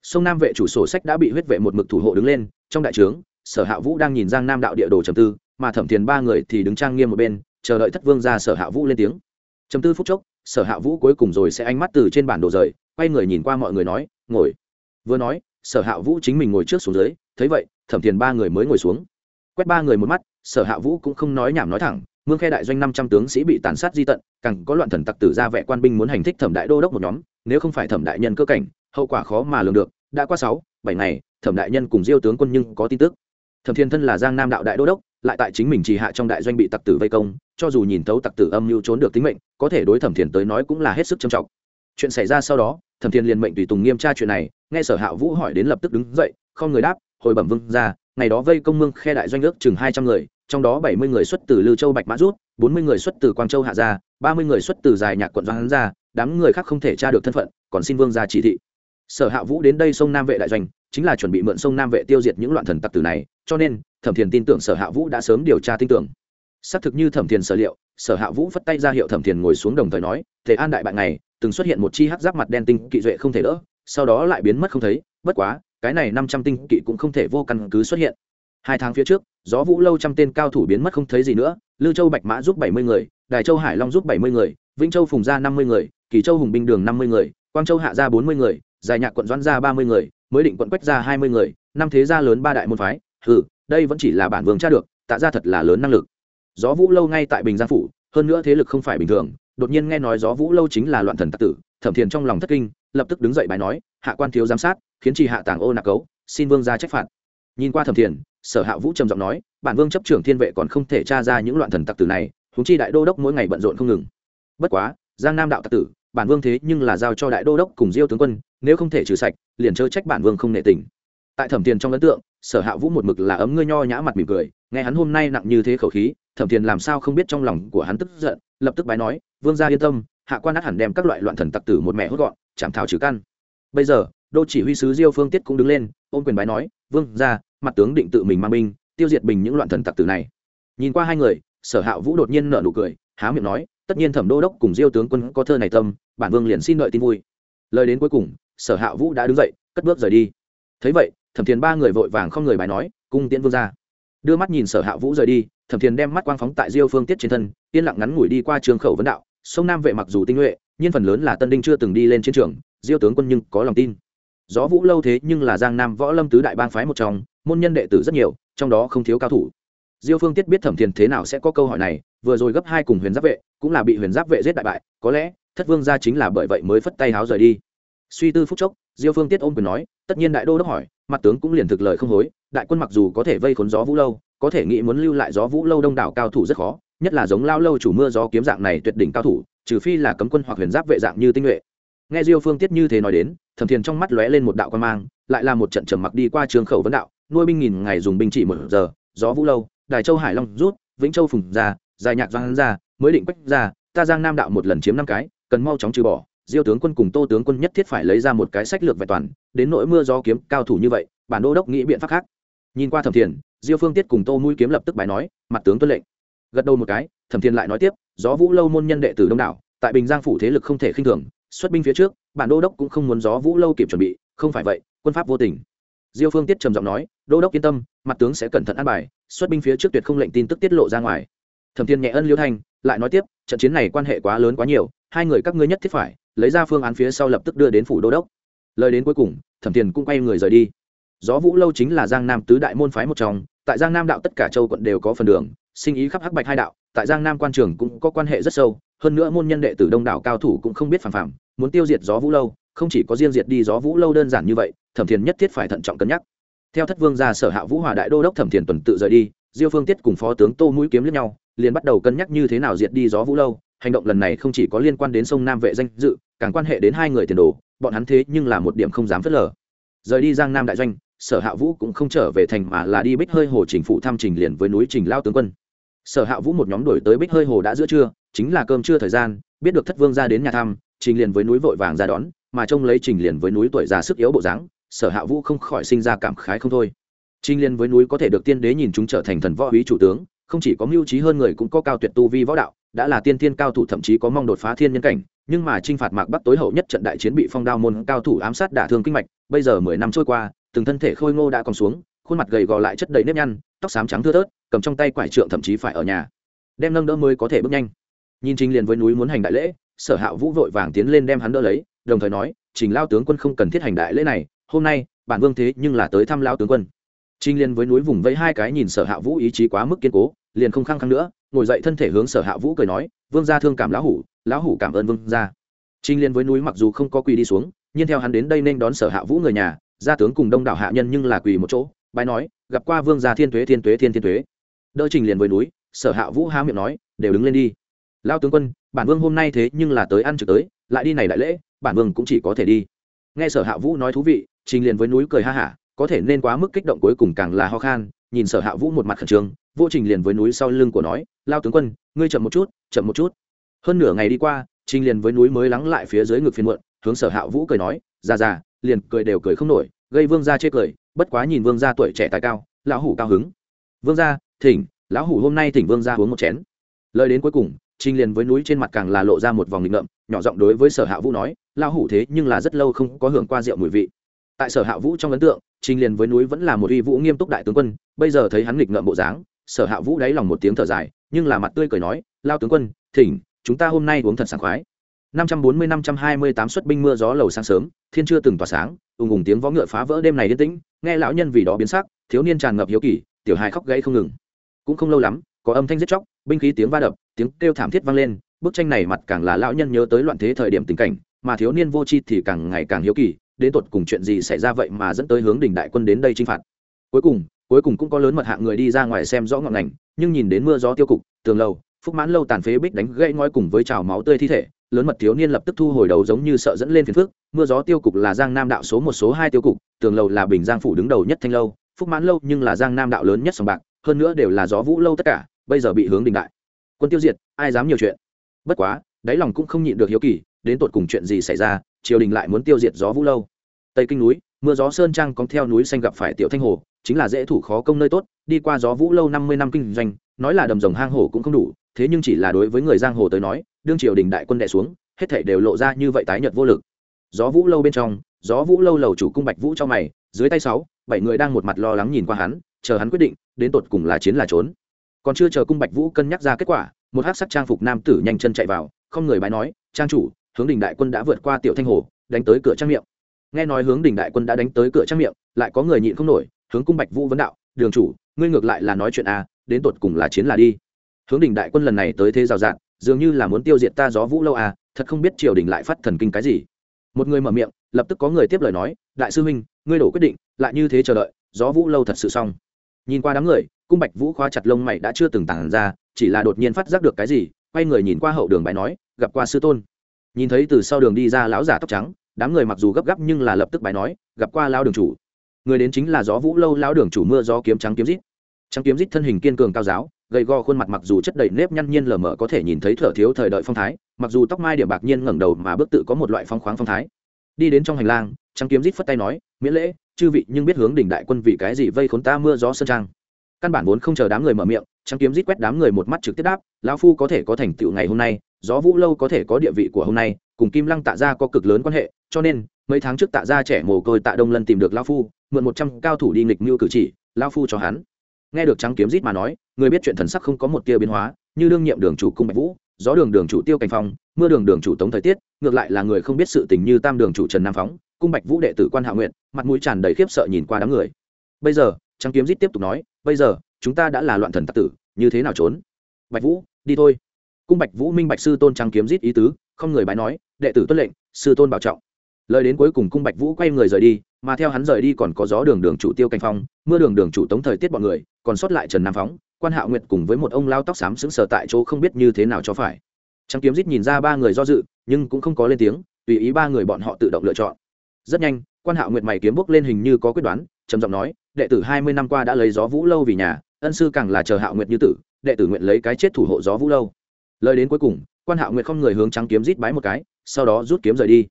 Sông nam vệ chủ sổ sách đã bị huyết vệ một mực thủ hộ đứng lên, trong đại trướng, sở hạ vũ đang nhìn giang nam đạo địa đồ trầm tư, mà thẩm thiền ba người thì đứng trang nghiêm một bên, chờ đợi thất vương ra sở hạ vũ lên tiếng. Trầm tư phút chốc, sở hạ vũ cuối cùng rồi sẽ ánh mắt từ trên bản đồ rời, quay người nhìn qua mọi người nói, ngồi. Vừa nói, sở hạ vũ chính mình ngồi trước xuống dưới, thấy vậy, thẩm thiền ba người mới ngồi xuống. Quét ba người một mắt, sở hạ vũ cũng không nói nhảm nói thẳng mương khe đại doanh năm trăm tướng sĩ bị tàn sát di tận, càng có loạn thần tặc tử ra vệ quan binh muốn hành thích thẩm đại đô đốc một nhóm, nếu không phải thẩm đại nhân cơ cảnh, hậu quả khó mà lường được, đã qua sáu, bảy ngày, thẩm đại nhân cùng diêu tướng quân nhưng có tin tức. Thẩm thiên thân là giang nam đạo đại đô đốc, lại tại chính mình trì hạ trong đại doanh bị tặc tử vây công, cho dù nhìn thấu tặc tử âm mưu trốn được tính mệnh, có thể đối thẩm thiền tới nói cũng là hết sức trầm trọng. Chuyện xảy ra sau đó, thẩm thiền liền mệnh tùy tùng nghiêm tra chuyện này, nghe sở hạ vũ hỏi đến lập tức đứng dậy, không người đáp, hồi bẩm vương ra, ngày đó vây công mương khe đại doanh ước chừng hai trăm người trong đó bảy mươi người xuất từ lưu châu bạch mã rút, bốn mươi người xuất từ quang châu hạ gia, ba mươi người xuất từ dài nhạc quận doãn gia, đám người khác không thể tra được thân phận, còn xin vương Gia chỉ thị. Sở hạ vũ đến đây sông nam vệ đại doanh, chính là chuẩn bị mượn sông nam vệ tiêu diệt những loạn thần tặc tử này, cho nên, thẩm thiền tin tưởng sở hạ vũ đã sớm điều tra tin tưởng. Xác thực như thẩm thiền sở liệu, sở hạ vũ phất tay ra hiệu thẩm thiền ngồi xuống đồng thời nói thể an đại bạn này từng xuất hiện một chi hắc giáp mặt đen tinh kỵ duệ không thể đỡ, sau đó lại biến mất không thấy, bất quá, cái này năm trăm tinh kỵ cũng không thể vô căn cứ xuất hiện. Hai tháng phía trước gió vũ lâu trăm tên cao thủ biến mất không thấy gì nữa, lư châu bạch mã giúp bảy mươi người, đài châu hải long giúp bảy mươi người, vĩnh châu phùng ra năm mươi người, kỳ châu hùng binh đường năm mươi người, quang châu hạ ra bốn mươi người dài nhạc quận doãn ra ba mươi người, mới định quận quách ra hai mươi người, năm thế gia lớn ba đại môn phái. Ừ đây vẫn chỉ là bản vương tra được, tạ ra thật là lớn năng lực. Gió vũ lâu ngay tại bình giang phủ, hơn nữa thế lực không phải bình thường, đột nhiên nghe nói gió vũ lâu chính là loạn thần tặc tử, thẩm thiền trong lòng thất kinh, lập tức đứng dậy bài nói, hạ quan thiếu giám sát, khiến trì hạ tàng ô nạc cấu, xin vương ra trách phạt. Nhìn qua thẩm thiền sở hạ vũ trầm giọng nói, bản vương chấp trưởng thiên vệ còn không thể tra ra những loạn thần tặc tử này húng chi đại đô đốc mỗi ngày bận rộn không ngừng. Bất quá, giang nam đạo tặc tử, bản vương thế nhưng là giao cho đại đô đốc cùng diêu tướng quân, nếu không thể trừ sạch, liền chớ trách bản vương không nệ tình. Tại thẩm tiền trong ấn tượng, sở hạ vũ một mực là ấm ngươi nho nhã mặt mỉm cười, nghe hắn hôm nay nặng như thế khẩu khí, thẩm tiền làm sao không biết trong lòng của hắn tức giận, lập tức bái nói, vương gia yên tâm, hạ quan át hẳn đem các loại loạn thần tặc tử một mẹ hốt gọn chẳng thảo trừ căn. Bây giờ, đô chỉ huy sứ diêu phương tiết cũng đứng lên, ôm quyền bái nói, vương gia mặt tướng định tự mình mang binh, tiêu diệt bình những loạn thần tặc tử này. Nhìn qua hai người, sở hạ vũ đột nhiên nở nụ cười, há miệng nói, tất nhiên thẩm đô đốc cùng diêu tướng quân có thơ này tâm, bản vương liền xin đợi tin vui. Lời đến cuối cùng, sở hạ vũ đã đứng dậy, cất bước rời đi. Thấy vậy, thẩm thiền ba người vội vàng không người bài nói, cung tiễn vương ra đưa mắt nhìn sở hạ vũ rời đi, thẩm thiền đem mắt quang phóng tại diêu phương tiết trên thân, yên lặng ngắn ngủi đi qua trường khẩu vấn đạo, sông nam vệ mặc dù tinh nhuệ, nhưng phần lớn là tân đinh chưa từng đi lên chiến trường, diêu tướng quân nhưng có lòng tin gió vũ lâu thế nhưng là giang nam võ lâm tứ đại bang phái một trong, môn nhân đệ tử rất nhiều, trong đó không thiếu cao thủ. Diêu phương tiết biết thẩm thiền thế nào sẽ có câu hỏi này, vừa rồi gấp hai cùng huyền giáp vệ, cũng là bị huyền giáp vệ giết đại bại, có lẽ, thất vương gia chính là bởi vậy mới phất tay háo rời đi. Suy tư phúc chốc, diêu phương tiết ôm quyền nói, tất nhiên đại đô đốc hỏi, mặt tướng cũng liền thực lời không hối, đại quân mặc dù có thể vây khốn gió vũ lâu, có thể nghĩ muốn lưu lại gió vũ lâu đông đảo cao thủ rất khó, nhất là giống lao lâu chủ mưa gió kiếm dạng này tuyệt đỉnh cao thủ, trừ phi là cấm quân hoặc huyền giáp vệ dạng như tinh nhuệ nghe diêu phương tiết như thế nói đến, thẩm thiền trong mắt lóe lên một đạo quan mang, lại là một trận trầm mặc đi qua trường khẩu vấn đạo, nuôi binh nghìn ngày dùng binh chỉ một giờ, gió vũ lâu, đài châu hải long rút, vĩnh châu phùng ra, dài nhạc doan ra, mới định quách ra, ta giang nam đạo một lần chiếm năm cái, cần mau chóng trừ bỏ, diêu tướng quân cùng tô tướng quân nhất thiết phải lấy ra một cái sách lược vẹn toàn, đến nỗi mưa gió kiếm cao thủ như vậy, bản đô đốc nghĩ biện pháp khác. Nhìn qua thẩm thiền, diêu phương tiết cùng tô mũi kiếm lập tức bài nói, mặt tướng tuân lệnh. Gật đầu một cái, thẩm thiền lại nói tiếp, gió vũ lâu môn nhân đệ tử đông đảo, tại bình giang phủ thế lực không thể khinh thường xuất binh phía trước, bản đô đốc cũng không muốn gió vũ lâu kịp chuẩn bị, không phải vậy, quân pháp vô tình. Diêu phương tiết trầm giọng nói, đô đốc yên tâm, mặt tướng sẽ cẩn thận an bài, xuất binh phía trước tuyệt không lệnh tin tức tiết lộ ra ngoài. Thẩm thiên nhẹ ân liêu thanh, lại nói tiếp, trận chiến này quan hệ quá lớn quá nhiều, hai người các ngươi nhất thiết phải lấy ra phương án phía sau lập tức đưa đến phủ đô đốc. Lời đến cuối cùng, thẩm thiên cũng quay người rời đi. Gió vũ lâu chính là giang nam tứ đại môn phái một trong, tại giang nam đạo tất cả châu quận đều có phần đường, sinh ý khắp hắc bạch hai đạo, tại giang nam quan trường cũng có quan hệ rất sâu, hơn nữa môn nhân đệ tử đông đảo cao thủ cũng không biết phản phạm muốn tiêu diệt gió vũ lâu, không chỉ có riêng diệt đi gió vũ lâu đơn giản như vậy, thẩm thiền nhất thiết phải thận trọng cân nhắc. Theo thất vương ra sở hạ vũ hòa đại đô đốc thẩm thiền tuần tự rời đi, diêu phương tiết cùng phó tướng tô mũi kiếm lẫn nhau, liền bắt đầu cân nhắc như thế nào diệt đi gió vũ lâu. Hành động lần này không chỉ có liên quan đến sông nam vệ danh dự, càng quan hệ đến hai người tiền đồ, bọn hắn thế nhưng là một điểm không dám phớt lờ. Rời đi giang nam đại doanh, sở hạ vũ cũng không trở về thành mà là đi bích hơi hồ trình phụ thăm trình liền với núi trình lao tướng quân. Sở hạ vũ một nhóm đổi tới bích hơi hồ đã giữa trưa, chính là cơm trưa thời gian, biết được thất vương ra đến nhà thăm trình liền với núi vội vàng ra đón, mà trông lấy trình liền với núi tuổi già sức yếu bộ dáng, sở hạ vũ không khỏi sinh ra cảm khái không thôi. Trình liền với núi có thể được tiên đế nhìn chúng trở thành thần võ úy chủ tướng, không chỉ có mưu trí hơn người cũng có cao tuyệt tu vi võ đạo, đã là tiên thiên cao thủ thậm chí có mong đột phá thiên nhân cảnh, nhưng mà chinh phạt mạc bắc tối hậu nhất trận đại chiến bị phong đao môn cao thủ ám sát đả thương kinh mạch, bây giờ mười năm trôi qua, từng thân thể khôi ngô đã còn xuống, khuôn mặt gầy gò lại chất đầy nếp nhăn, tóc xám trắng thưa thớt, cầm trong tay quải trượng thậm chí phải ở nhà. Đem nâng đỡ mới có thể bước nhanh. Nhìn trình liền với núi muốn hành đại lễ sở hạ vũ vội vàng tiến lên đem hắn đỡ lấy, đồng thời nói, trình lao tướng quân không cần thiết hành đại lễ này, hôm nay, bản vương thế nhưng là tới thăm lao tướng quân. Trình Liên với núi vùng vẫy hai cái nhìn sở hạ vũ ý chí quá mức kiên cố, liền không khăng khăng nữa, ngồi dậy thân thể hướng sở hạ vũ cười nói, vương gia thương cảm lão hủ lão hủ cảm ơn vương gia. Trình Liên với núi mặc dù không có quỳ đi xuống, nhưng theo hắn đến đây nên đón sở hạ vũ người nhà, gia tướng cùng đông đảo hạ nhân nhưng là quỳ một chỗ, bái nói, gặp qua vương gia thiên tuế thiên tuế, thiên thiên tuế. Đỡ trình liền với núi, sở hạ vũ há miệng nói, đều đứng lên đi. Lao tướng quân bản vương hôm nay thế nhưng là tới ăn trực tới, lại đi này đại lễ, bản vương cũng chỉ có thể đi. Nghe sở hạ vũ nói thú vị, trình liền với núi cười ha hả, có thể nên quá mức kích động cuối cùng càng là ho khan, nhìn sở hạ vũ một mặt khẩn trương, vô trình liền với núi sau lưng của nói, lao tướng quân, ngươi chậm một chút, chậm một chút. Hơn nửa ngày đi qua, trình liền với núi mới lắng lại phía dưới ngực phiên muộn, hướng sở hạ vũ cười nói, già già, liền cười đều cười không nổi, gây vương gia chê cười, bất quá nhìn vương gia tuổi trẻ tài cao, lão hủ cao hứng. Vương gia, thỉnh, lão hủ hôm nay thỉnh vương gia uống một chén. Lời đến cuối cùng trình liền với núi trên mặt càng là lộ ra một vòng nghịch ngợm, nhỏ giọng đối với sở hạ vũ nói lao hủ thế nhưng là rất lâu không có hưởng qua rượu mùi vị. Tại sở hạ vũ trong ấn tượng, trình liền với núi vẫn là một uy vũ nghiêm túc đại tướng quân, bây giờ thấy hắn nghịch ngợm bộ dáng, sở hạ vũ đáy lòng một tiếng thở dài, nhưng là mặt tươi cười nói lao tướng quân, thỉnh, chúng ta hôm nay uống thật sảng khoái. năm trăm bốn mươi, năm trăm hai mươi tám xuất binh mưa gió lầu sáng sớm, thiên chưa từng tỏa sáng, ùng ùng tiếng võ ngựa phá vỡ đêm này yên tĩnh, nghe lão nhân vì đó biến sắc, thiếu niên tràn ngập hiếu kỳ, tiểu hài khóc gãy không ngừng. Cũng không lâu lắm, có âm thanh giết chóc, binh khí tiếng va đập tiếng kêu thảm thiết vang lên, bức tranh này mặt càng là lão nhân nhớ tới loạn thế thời điểm tình cảnh, mà thiếu niên vô tri thì càng ngày càng hiếu kỳ, đến tột cùng chuyện gì xảy ra vậy mà dẫn tới hướng đỉnh đại quân đến đây chinh phạt. Cuối cùng cuối cùng cũng có lớn mật hạng người đi ra ngoài xem rõ ngọn ngành, nhưng nhìn đến mưa gió tiêu cục, tường lầu, phúc mãn lâu tàn phế bích đánh gãy ngói cùng với trào máu tươi thi thể, lớn mật thiếu niên lập tức thu hồi đầu giống như sợ dẫn lên phiền phước mưa gió tiêu cục là giang nam đạo số một số hai tiêu cục, tường lầu là bình giang phủ đứng đầu nhất thanh lâu, phúc mãn lâu nhưng là giang nam đạo lớn nhất sòng bạc, hơn nữa đều là gió vũ lâu tất cả, bây giờ bị hướng đình đại quân tiêu diệt, ai dám nhiều chuyện. Bất quá, đáy lòng cũng không nhịn được hiếu kỳ, đến tột cùng chuyện gì xảy ra, triều đình lại muốn tiêu diệt gió vũ lâu. Tây kinh núi, mưa gió sơn trang có theo núi xanh gặp phải tiểu thanh hồ, chính là dễ thủ khó công nơi tốt, đi qua gió vũ lâu năm mươi năm kinh doanh, nói là đầm rồng hang hồ cũng không đủ, thế nhưng chỉ là đối với người giang hồ tới nói, đương triều đình đại quân đệ xuống, hết thảy đều lộ ra như vậy tái nhợt vô lực. Gió vũ lâu bên trong, gió vũ lâu lầu chủ cung bạch vũ cho mày, dưới tay sáu, bảy người đang một mặt lo lắng nhìn qua hắn, chờ hắn quyết định, đến tột cùng là chiến là trốn còn chưa chờ cung bạch vũ cân nhắc ra kết quả, một hắc sắc trang phục nam tử nhanh chân chạy vào, không người bái nói, trang chủ, hướng đình đại quân đã vượt qua tiểu thanh hồ, đánh tới cửa trang miệng. Nghe nói hướng đình đại quân đã đánh tới cửa trang miệng, lại có người nhịn không nổi, hướng cung bạch vũ vấn đạo, đường chủ, ngươi ngược lại là nói chuyện a đến tột cùng là chiến là đi. Hướng đình đại quân lần này tới thế rào rạt, dường như là muốn tiêu diệt ta gió vũ lâu à thật không biết triều đình lại phát thần kinh cái gì. Một người mở miệng, lập tức có người tiếp lời nói, đại sư huynh, ngươi đổ quyết định, lại như thế chờ đợi, gió vũ lâu thật sự xong. Nhìn qua đám người cung bạch vũ khóa chặt lông mày đã chưa từng tản ra, chỉ là đột nhiên phát giác được cái gì, quay người nhìn qua hậu đường bài nói, gặp qua sư tôn. Nhìn thấy từ sau đường đi ra lão giả tóc trắng, đám người mặc dù gấp gáp nhưng là lập tức bài nói, gặp qua lao đường chủ. Người đến chính là gió vũ lâu, lão đường chủ mưa gió kiếm trắng kiếm rít. Trắng kiếm rít thân hình kiên cường cao giáo, gầy go khuôn mặt mặc dù chất đầy nếp nhăn nhiên lờ mờ có thể nhìn thấy thở thiếu thời đợi phong thái, mặc dù tóc mai điểm bạc nhiên ngẩng đầu mà bước tự có một loại phong khoáng phong thái. Đi đến trong hành lang, trắng kiếm rít phất tay nói, miễn lễ, chư vị nhưng biết hướng đỉnh đại quân vì cái gì vây khốn ta mưa gió sơn trang? Căn bản vốn không chờ đám người mở miệng, trắng kiếm rít quét đám người một mắt trực tiếp đáp, lão phu có thể có thành tựu ngày hôm nay, gió vũ lâu có thể có địa vị của hôm nay, cùng kim lăng tạ gia có cực lớn quan hệ, cho nên, mấy tháng trước tạ gia trẻ mồ côi tạ đông lân tìm được lão phu, mượn một trăm cao thủ đi nghịch mưu cử chỉ, lão phu cho hắn. Nghe được trắng kiếm rít mà nói, người biết chuyện thần sắc không có một tia biến hóa, như đương nhiệm đường chủ cung bạch vũ, gió đường đường chủ tiêu cảnh phong, mưa đường đường chủ tống thời tiết, ngược lại là người không biết sự tình như tam đường chủ trần nam phóng, cung bạch vũ đệ tử quan hạ nguyện mặt mũi tràn đầy khiếp sợ nhìn qua đám người. Bây giờ, trắng kiếm rít tiếp tục nói bây giờ, chúng ta đã là loạn thần tặc tử, như thế nào trốn? Bạch vũ, đi thôi. Cung bạch vũ minh bạch sư tôn trăng kiếm rít ý tứ, không người bái nói, đệ tử tuân lệnh, sư tôn bảo trọng. Lời đến cuối cùng cung bạch vũ quay người rời đi, mà theo hắn rời đi còn có gió đường đường chủ tiêu canh phong, mưa đường đường chủ tống thời tiết bọn người, còn sót lại trần nam phóng, quan hạo nguyệt cùng với một ông lao tóc xám sững sờ tại chỗ không biết như thế nào cho phải. Trăng kiếm rít nhìn ra ba người do dự, nhưng cũng không có lên tiếng, tùy ý ba người bọn họ tự động lựa chọn. Rất nhanh, quan hạo nguyệt mày kiếm bước lên hình như có quyết đoán trầm giọng nói, đệ tử hai mươi năm qua đã lấy gió vũ lâu vì nhà, ân sư càng là chờ hạo nguyệt như tử, đệ tử nguyện lấy cái chết thủ hộ gió vũ lâu. Lời đến cuối cùng, quan hạo nguyệt không người hướng trắng kiếm rít bái một cái, sau đó rút kiếm rời đi.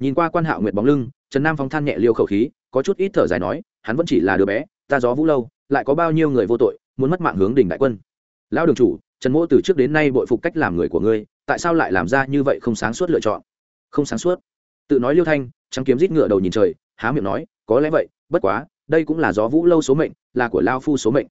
Nhìn qua quan hạo nguyệt bóng lưng, trần nam phong than nhẹ liêu khẩu khí, có chút ít thở dài nói, hắn vẫn chỉ là đứa bé, ta gió vũ lâu, lại có bao nhiêu người vô tội, muốn mất mạng hướng đỉnh đại quân. Lão đường chủ, trần mỗ từ trước đến nay bội phục cách làm người của ngươi, tại sao lại làm ra như vậy không sáng suốt lựa chọn? Không sáng suốt. Tự nói liêu thanh, trắng kiếm rít ngựa đầu nhìn trời, há miệng nói, có lẽ vậy, bất quá đây cũng là gió vũ lâu số mệnh, là của lao phu số mệnh.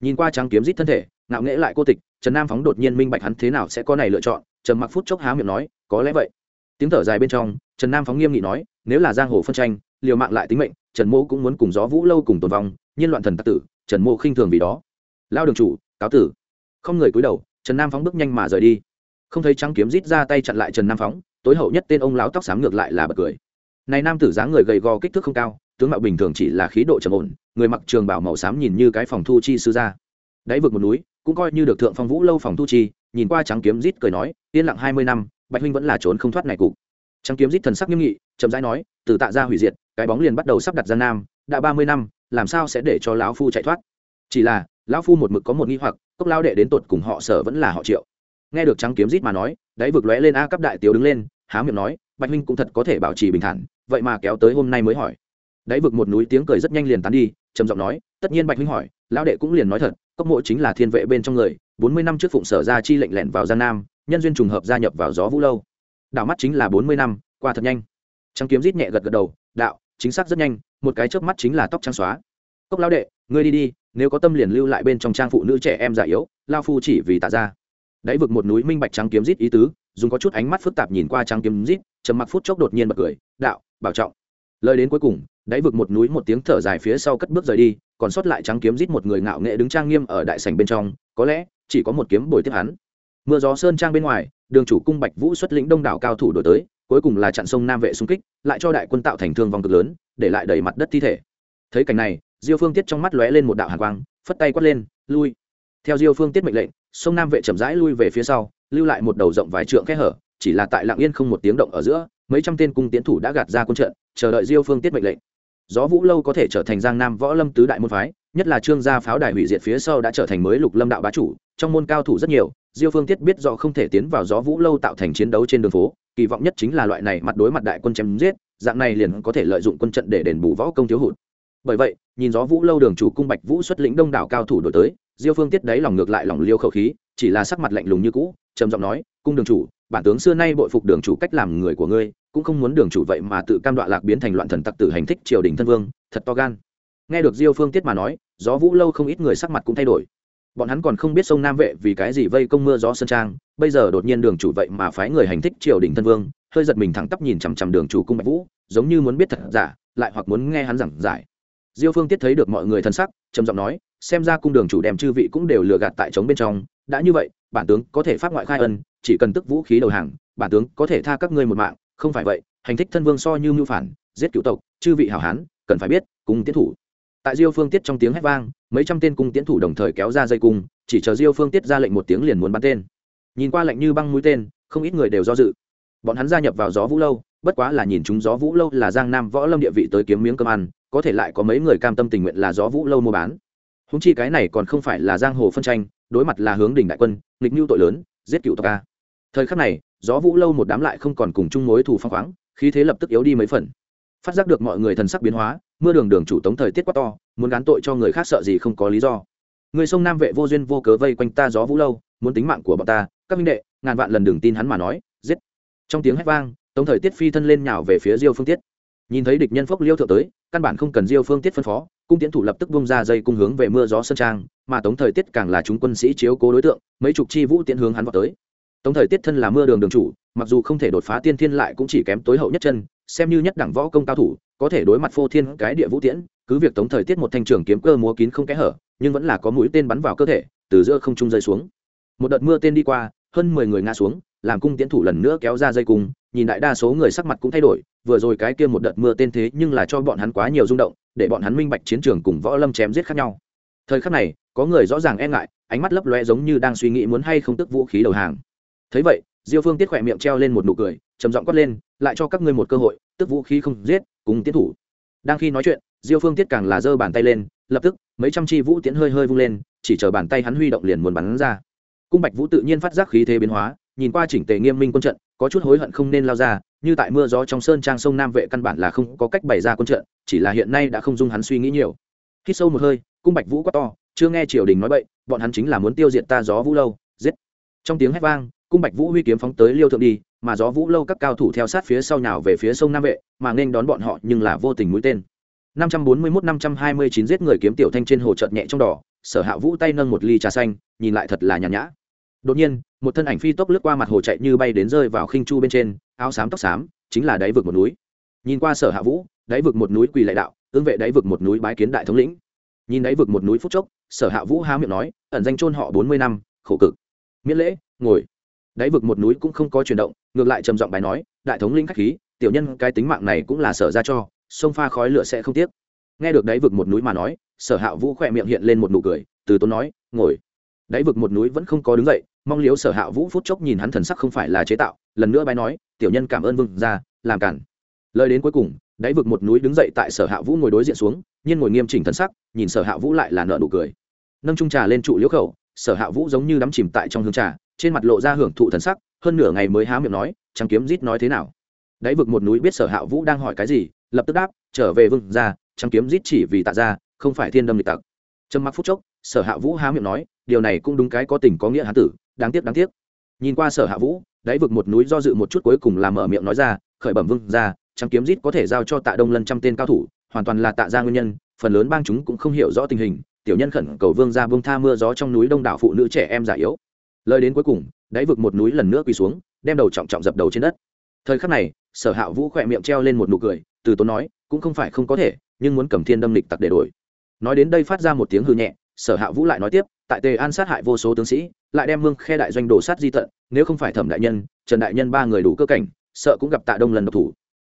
Nhìn qua trắng kiếm rít thân thể, ngạo nghễ lại cô tịch, trần nam phóng đột nhiên minh bạch hắn thế nào sẽ có này lựa chọn trần mặc phút chốc há miệng nói, có lẽ vậy. Tiếng thở dài bên trong, trần nam phóng nghiêm nghị nói, nếu là giang hồ phân tranh, liều mạng lại tính mệnh, trần mô cũng muốn cùng gió vũ lâu cùng tồn vong, nhiên loạn thần tặc tử, trần mô khinh thường vì đó. Lao đường chủ, cáo tử. Không người cúi đầu, trần nam phóng bước nhanh mà rời đi. Không thấy trắng kiếm rít ra tay chặn lại trần nam phóng, tối hậu nhất tên ông lão tóc xám ngược lại là bật cười. Này nam tử dáng người gầy gò kích thước không cao tướng mạo bình thường chỉ là khí độ trầm ổn, người mặc trường bảo màu xám nhìn như cái phòng thu chi sư gia. Đáy vực một núi, cũng coi như được thượng phong vũ lâu phòng thu chi, nhìn qua trắng kiếm rít cười nói, yên lặng hai mươi năm, bạch huynh vẫn là trốn không thoát này cục. Trắng kiếm rít thần sắc nghiêm nghị, chậm rãi nói, từ tạ ra hủy diệt, cái bóng liền bắt đầu sắp đặt gian nam, đã ba mươi năm, làm sao sẽ để cho lão phu chạy thoát? Chỉ là, lão phu một mực có một nghi hoặc, cốc lao đệ đến tột cùng họ sở vẫn là họ triệu. Nghe được trắng kiếm rít mà nói, đáy vực lóe lên a cấp đại tiểu đứng lên, há miệng nói, bạch huynh cũng thật có thể bảo trì bình thản, vậy mà kéo tới hôm nay mới hỏi đáy vực một núi tiếng cười rất nhanh liền tán đi, trầm giọng nói, tất nhiên bạch huynh hỏi, lão đệ cũng liền nói thật, cốc mộ chính là thiên vệ bên trong người, bốn mươi năm trước phụng sở ra chi lệnh lẻn vào giang nam, nhân duyên trùng hợp gia nhập vào gió vũ lâu. Đảo mắt chính là bốn mươi năm, qua thật nhanh. Trắng kiếm rít nhẹ gật gật đầu, đạo, chính xác rất nhanh, một cái chớp mắt chính là tóc trắng xóa. Cốc lão đệ, ngươi đi đi, nếu có tâm liền lưu lại bên trong trang phụ nữ trẻ em già yếu, lao phu chỉ vì tạ ra đáy vực một núi minh bạch trắng kiếm rít ý tứ, dùng có chút ánh mắt phức tạp nhìn qua trắng kiếm rít, trầm mặc phút chốc đột nhiên bật cười, đạo, bảo trọng. Lời đến cuối cùng đáy vực một núi một tiếng thở dài phía sau cất bước rời đi, còn sót lại trắng kiếm rít một người ngạo nghệ đứng trang nghiêm ở đại sảnh bên trong, có lẽ chỉ có một kiếm bồi tiếp hắn. Mưa gió sơn trang bên ngoài, đường chủ cung bạch vũ xuất lĩnh đông đảo cao thủ đổi tới, cuối cùng là chặn sông nam vệ xung kích, lại cho đại quân tạo thành thương vong cực lớn, để lại đầy mặt đất thi thể. Thấy cảnh này, diêu phương tiết trong mắt lóe lên một đạo hàn quang, phất tay quát lên, lui! Theo diêu phương tiết mệnh lệnh, sông nam vệ chậm rãi lui về phía sau, lưu lại một đầu rộng vài trượng khe hở, chỉ là tại lạng yên không một tiếng động ở giữa, mấy trăm tên cung tiến thủ đã gạt ra quân trận, chờ đợi diêu phương tiết mệnh lệnh gió vũ lâu có thể trở thành giang nam võ lâm tứ đại môn phái, nhất là trương gia pháo đài hủy diệt phía sau đã trở thành mới lục lâm đạo bá chủ, trong môn cao thủ rất nhiều, diêu phương tiết biết rõ không thể tiến vào gió vũ lâu tạo thành chiến đấu trên đường phố, kỳ vọng nhất chính là loại này mặt đối mặt đại quân chém giết, dạng này liền có thể lợi dụng quân trận để đền bù võ công thiếu hụt. Bởi vậy, nhìn gió vũ lâu đường chủ cung bạch vũ xuất lĩnh đông đảo cao thủ đổi tới, diêu phương tiết đấy lòng ngược lại lòng liêu khẩu khí, chỉ là sắc mặt lạnh lùng như cũ, trầm giọng nói, cung đường chủ bản tướng xưa nay bội phục đường chủ cách làm người của ngươi, cũng không muốn đường chủ vậy mà tự cam đoạ lạc biến thành loạn thần tặc tử hành thích triều đình thân vương, thật to gan. Nghe được diêu phương tiết mà nói, gió vũ lâu không ít người sắc mặt cũng thay đổi. Bọn hắn còn không biết sông nam vệ vì cái gì vây công mưa gió sơn trang, bây giờ đột nhiên đường chủ vậy mà phái người hành thích triều đình thân vương, hơi giật mình thẳng tắp nhìn chằm chằm đường chủ cung bạch vũ, giống như muốn biết thật giả, lại hoặc muốn nghe hắn giảng giải. Diêu phương tiết thấy được mọi người thân sắc, trầm giọng nói, xem ra cung đường chủ đem chư vị cũng đều lừa gạt tại trống bên trong, đã như vậy bản tướng có thể pháp ngoại khai ân, chỉ cần tức vũ khí đầu hàng, bản tướng có thể tha các ngươi một mạng, không phải vậy, hành thích thân vương so như mưu phản, giết cựu tộc, chư vị hảo hán, cần phải biết, cung tiến thủ. Tại diêu phương tiết trong tiếng hét vang, mấy trăm tên cung tiến thủ đồng thời kéo ra dây cung, chỉ chờ diêu phương tiết ra lệnh một tiếng liền muốn bắn tên. Nhìn qua lệnh như băng mũi tên, không ít người đều do dự. Bọn hắn gia nhập vào gió vũ lâu, bất quá là nhìn chúng gió vũ lâu là giang nam võ lâm địa vị tới kiếm miếng cơm ăn, có thể lại có mấy người cam tâm tình nguyện là gió vũ lâu mua bán húng chi cái này còn không phải là giang hồ phân tranh, đối mặt là hướng đỉnh đại quân, nghịch mưu tội lớn, giết cựu tộc ca thời khắc này, gió vũ lâu một đám lại không còn cùng chung mối thù phong khoáng, khí thế lập tức yếu đi mấy phần. Phát giác được mọi người thần sắc biến hóa, mưa đường đường chủ tống thời tiết quá to, muốn gán tội cho người khác sợ gì không có lý do. Người sông nam vệ vô duyên vô cớ vây quanh ta gió vũ lâu, muốn tính mạng của bọn ta, các minh đệ, ngàn vạn lần đừng tin hắn mà nói, giết. Trong tiếng hét vang, tống thời tiết phi thân lên nhào về phía diêu phương tiết. Nhìn thấy địch nhân phốc liêu thượng tới, căn bản không cần diêu phương tiết phân phó cung tiến thủ lập tức bung ra dây cung hướng về mưa gió sơn trang, mà tống thời tiết càng là chúng quân sĩ chiếu cố đối tượng, mấy chục chi vũ tiễn hướng hắn vào tới. Tống thời tiết thân là mưa đường đường chủ, mặc dù không thể đột phá tiên thiên lại cũng chỉ kém tối hậu nhất chân, xem như nhất đẳng võ công cao thủ, có thể đối mặt phô thiên cái địa vũ tiễn, cứ việc tống thời tiết một thanh trường kiếm cơ múa kín không kẽ hở, nhưng vẫn là có mũi tên bắn vào cơ thể, từ giữa không trung rơi xuống. Một đợt mưa tên đi qua, hơn mười người ngã xuống, làm cung tiến thủ lần nữa kéo ra dây cung, nhìn đại đa số người sắc mặt cũng thay đổi, vừa rồi cái kia một đợt mưa tên thế nhưng là cho bọn hắn quá nhiều rung động để bọn hắn minh bạch chiến trường cùng võ lâm chém giết khác nhau. Thời khắc này, có người rõ ràng e ngại, ánh mắt lấp loe giống như đang suy nghĩ muốn hay không tức vũ khí đầu hàng. Thấy vậy, diêu phương tiết khỏe miệng treo lên một nụ cười, trầm giọng quát lên, lại cho các ngươi một cơ hội, tức vũ khí không giết, cùng tiến thủ. Đang khi nói chuyện, diêu phương tiết càng là giơ bàn tay lên, lập tức, mấy trăm chi vũ tiễn hơi hơi vung lên, chỉ chờ bàn tay hắn huy động liền muốn bắn ra. Cung bạch vũ tự nhiên phát giác khí thế biến hóa, nhìn qua chỉnh tề nghiêm minh quân trận, có chút hối hận không nên lao ra như tại mưa gió trong sơn trang sông nam vệ căn bản là không có cách bày ra quân trận, chỉ là hiện nay đã không dung hắn suy nghĩ nhiều. Hít sâu một hơi, cung bạch vũ quát to, chưa nghe triều đình nói bậy, bọn hắn chính là muốn tiêu diệt ta gió vũ lâu, giết. Trong tiếng hét vang, cung bạch vũ huy kiếm phóng tới liêu thượng đi, mà gió vũ lâu các cao thủ theo sát phía sau nhào về phía sông nam vệ, mà nên đón bọn họ nhưng là vô tình mũi tên. 541-529 giết người kiếm tiểu thanh trên hồ chợt nhẹ trong đỏ, sở hạ vũ tay nâng một ly trà xanh, nhìn lại thật là nhàn nhã đột nhiên, một thân ảnh phi tốc lướt qua mặt hồ chạy như bay đến rơi vào khinh chu bên trên, áo xám tóc xám, chính là đáy vực một núi. Nhìn qua sở hạ vũ, đáy vực một núi quỳ lại đạo, ương vệ đáy vực một núi bái kiến đại thống lĩnh. Nhìn đáy vực một núi phút chốc, sở hạ vũ há miệng nói, ẩn danh chôn họ bốn mươi năm, khổ cực. Miễn lễ, ngồi. Đáy vực một núi cũng không có chuyển động, ngược lại trầm giọng bài nói, đại thống lĩnh khách khí, tiểu nhân cái tính mạng này cũng là sở ra cho, sông pha khói lửa sẽ không tiếc. Nghe được đáy vực một núi mà nói, sở hạ vũ khỏe miệng hiện lên một nụ cười, từ tốn nói, ngồi đáy vực một núi vẫn không có đứng dậy, mong liếu sở hạ vũ phút chốc nhìn hắn thần sắc không phải là chế tạo, lần nữa bái nói, tiểu nhân cảm ơn vương ra làm cản. Lời đến cuối cùng, đáy vực một núi đứng dậy tại sở hạ vũ ngồi đối diện xuống, nhiên ngồi nghiêm chỉnh thần sắc, nhìn sở hạ vũ lại là nợ nụ cười. Nâng trung trà lên trụ liễu khẩu, sở hạ vũ giống như đắm chìm tại trong hương trà, trên mặt lộ ra hưởng thụ thần sắc, hơn nửa ngày mới há miệng nói chẳng kiếm rít nói thế nào? Đáy vực một núi biết sở hạ vũ đang hỏi cái gì, lập tức đáp, trở về vương ra chẳng kiếm rít chỉ vì tạ ra không phải thiên đâm lịch tặc. Trầm mặc phút chốc, sở hạ vũ há miệng nói điều này cũng đúng cái có tình có nghĩa hán tử, đáng tiếc đáng tiếc. Nhìn qua sở hạ vũ, đáy vực một núi do dự một chút cuối cùng làm mở miệng nói ra, khởi bẩm vương ra trắng kiếm rít có thể giao cho tạ đông lân trăm tên cao thủ, hoàn toàn là tạ ra nguyên nhân, phần lớn bang chúng cũng không hiểu rõ tình hình, tiểu nhân khẩn cầu vương ra vương tha mưa gió trong núi đông đảo phụ nữ trẻ em già yếu. Lời đến cuối cùng, đáy vực một núi lần nữa quỳ xuống, đem đầu trọng trọng dập đầu trên đất. Thời khắc này, sở hạ vũ khỏe miệng treo lên một nụ cười, từ tốn nói, cũng không phải không có thể, nhưng muốn cầm thiên đâm lịch tặc để đổi. Nói đến đây phát ra một tiếng hư nhẹ sở hạ vũ lại nói tiếp tại tề an sát hại vô số tướng sĩ lại đem mương khe đại doanh đổ sát di tận nếu không phải thẩm đại nhân trần đại nhân ba người đủ cơ cảnh sợ cũng gặp tạ đông lần độc thủ.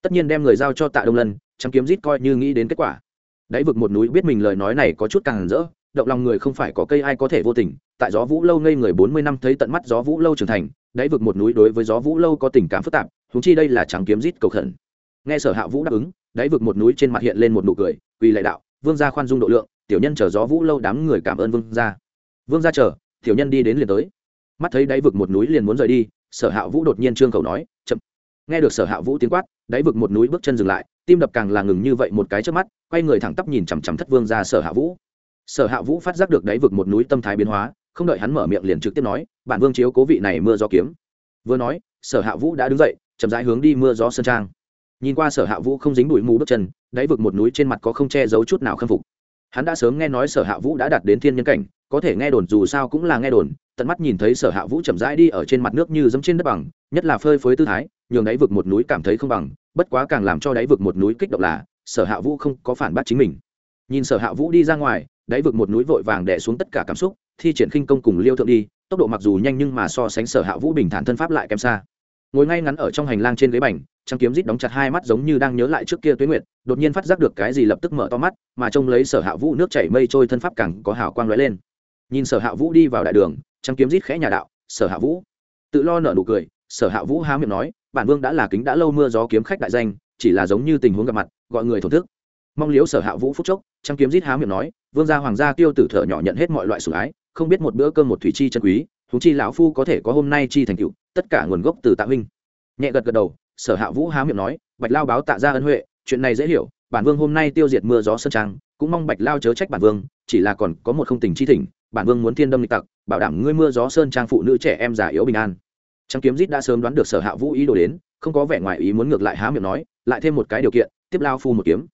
Tất nhiên đem người giao cho tạ đông Lần, trắng kiếm rít coi như nghĩ đến kết quả. Đáy vực một núi biết mình lời nói này có chút càng rỡ động lòng người không phải có cây ai có thể vô tình tại gió vũ lâu ngây người bốn mươi năm thấy tận mắt gió vũ lâu trưởng thành đáy vực một núi đối với gió vũ lâu có tình cảm phức tạp húng chi đây là trắng kiếm rít cầu khẩn. Nghe sở hạ vũ đáp ứng đáy vực một núi trên mặt hiện lên một nụ cười quỳ lại đạo vương gia khoan dung độ lượng tiểu nhân chờ gió vũ lâu đám người cảm ơn vương gia. Vương gia chờ, tiểu nhân đi đến liền tới. Mắt thấy đáy vực một núi liền muốn rời đi, sở hạ vũ đột nhiên trương khẩu nói, chậm. Nghe được sở hạ vũ tiếng quát, đáy vực một núi bước chân dừng lại, tim đập càng là ngừng như vậy một cái trước mắt, quay người thẳng tắp nhìn chằm chằm thất vương ra sở hạ vũ. Sở hạ vũ phát giác được đáy vực một núi tâm thái biến hóa, không đợi hắn mở miệng liền trực tiếp nói, bản vương chiếu cố vị này mưa gió kiếm. Vừa nói, sở hạ vũ đã đứng dậy, chậm rãi hướng đi mưa gió sơn trang. Nhìn qua sở hạ vũ không dính bụi mù bước chân, đáy vực một núi trên mặt có không che giấu chút nào khâm phục hắn đã sớm nghe nói sở hạ vũ đã đạt đến thiên nhân cảnh, có thể nghe đồn dù sao cũng là nghe đồn, tận mắt nhìn thấy sở hạ vũ chậm rãi đi ở trên mặt nước như dẫm trên đất bằng, nhất là phơi phới tư thái, nhường đáy vực một núi cảm thấy không bằng, bất quá càng làm cho đáy vực một núi kích động là, sở hạ vũ không có phản bác chính mình. Nhìn sở hạ vũ đi ra ngoài, đáy vực một núi vội vàng đẻ xuống tất cả cảm xúc, thi triển khinh công cùng liêu thượng đi, tốc độ mặc dù nhanh nhưng mà so sánh sở hạ vũ bình thản thân pháp lại kém xa. Ngồi ngay ngắn ở trong hành lang trên ghế bành trang kiếm rít đóng chặt hai mắt giống như đang nhớ lại trước kia tuế nguyệt đột nhiên phát giác được cái gì lập tức mở to mắt, mà trông lấy sở hạ vũ nước chảy mây trôi thân pháp càng có hào quang lóe lên. Nhìn sở hạ vũ đi vào đại đường trang kiếm rít khẽ nhà đạo, sở hạ vũ. Tự lo nở nụ cười, sở hạ vũ há miệng nói, bản vương đã là kính đã lâu mưa gió kiếm khách đại danh, chỉ là giống như tình huống gặp mặt, gọi người thổn thức. Mong liếu sở hạ vũ phúc chốc trang kiếm rít há miệng nói, vương gia hoàng gia tiêu tử thở nhỏ nhận hết mọi loại sủng ái, không biết một bữa cơm một thủy chi chân quý thúng chi lão phu có thể có hôm nay chi thành tựu, tất cả nguồn gốc từ tạ huynh. Nhẹ gật gật đầu, sở hạ vũ há miệng nói, bạch lao báo tạ ra ân huệ chuyện này dễ hiểu, bản vương hôm nay tiêu diệt mưa gió sơn trang, cũng mong bạch lao chớ trách bản vương, chỉ là còn có một không tình chi thỉnh, bản vương muốn thiên đâm lịch tặc, bảo đảm ngươi mưa gió sơn trang phụ nữ trẻ em già yếu bình an. Trang kiếm rít đã sớm đoán được sở hạ vũ ý đồ đến, không có vẻ ngoài ý muốn ngược lại há miệng nói, lại thêm một cái điều kiện, tiếp lao phu một kiếm.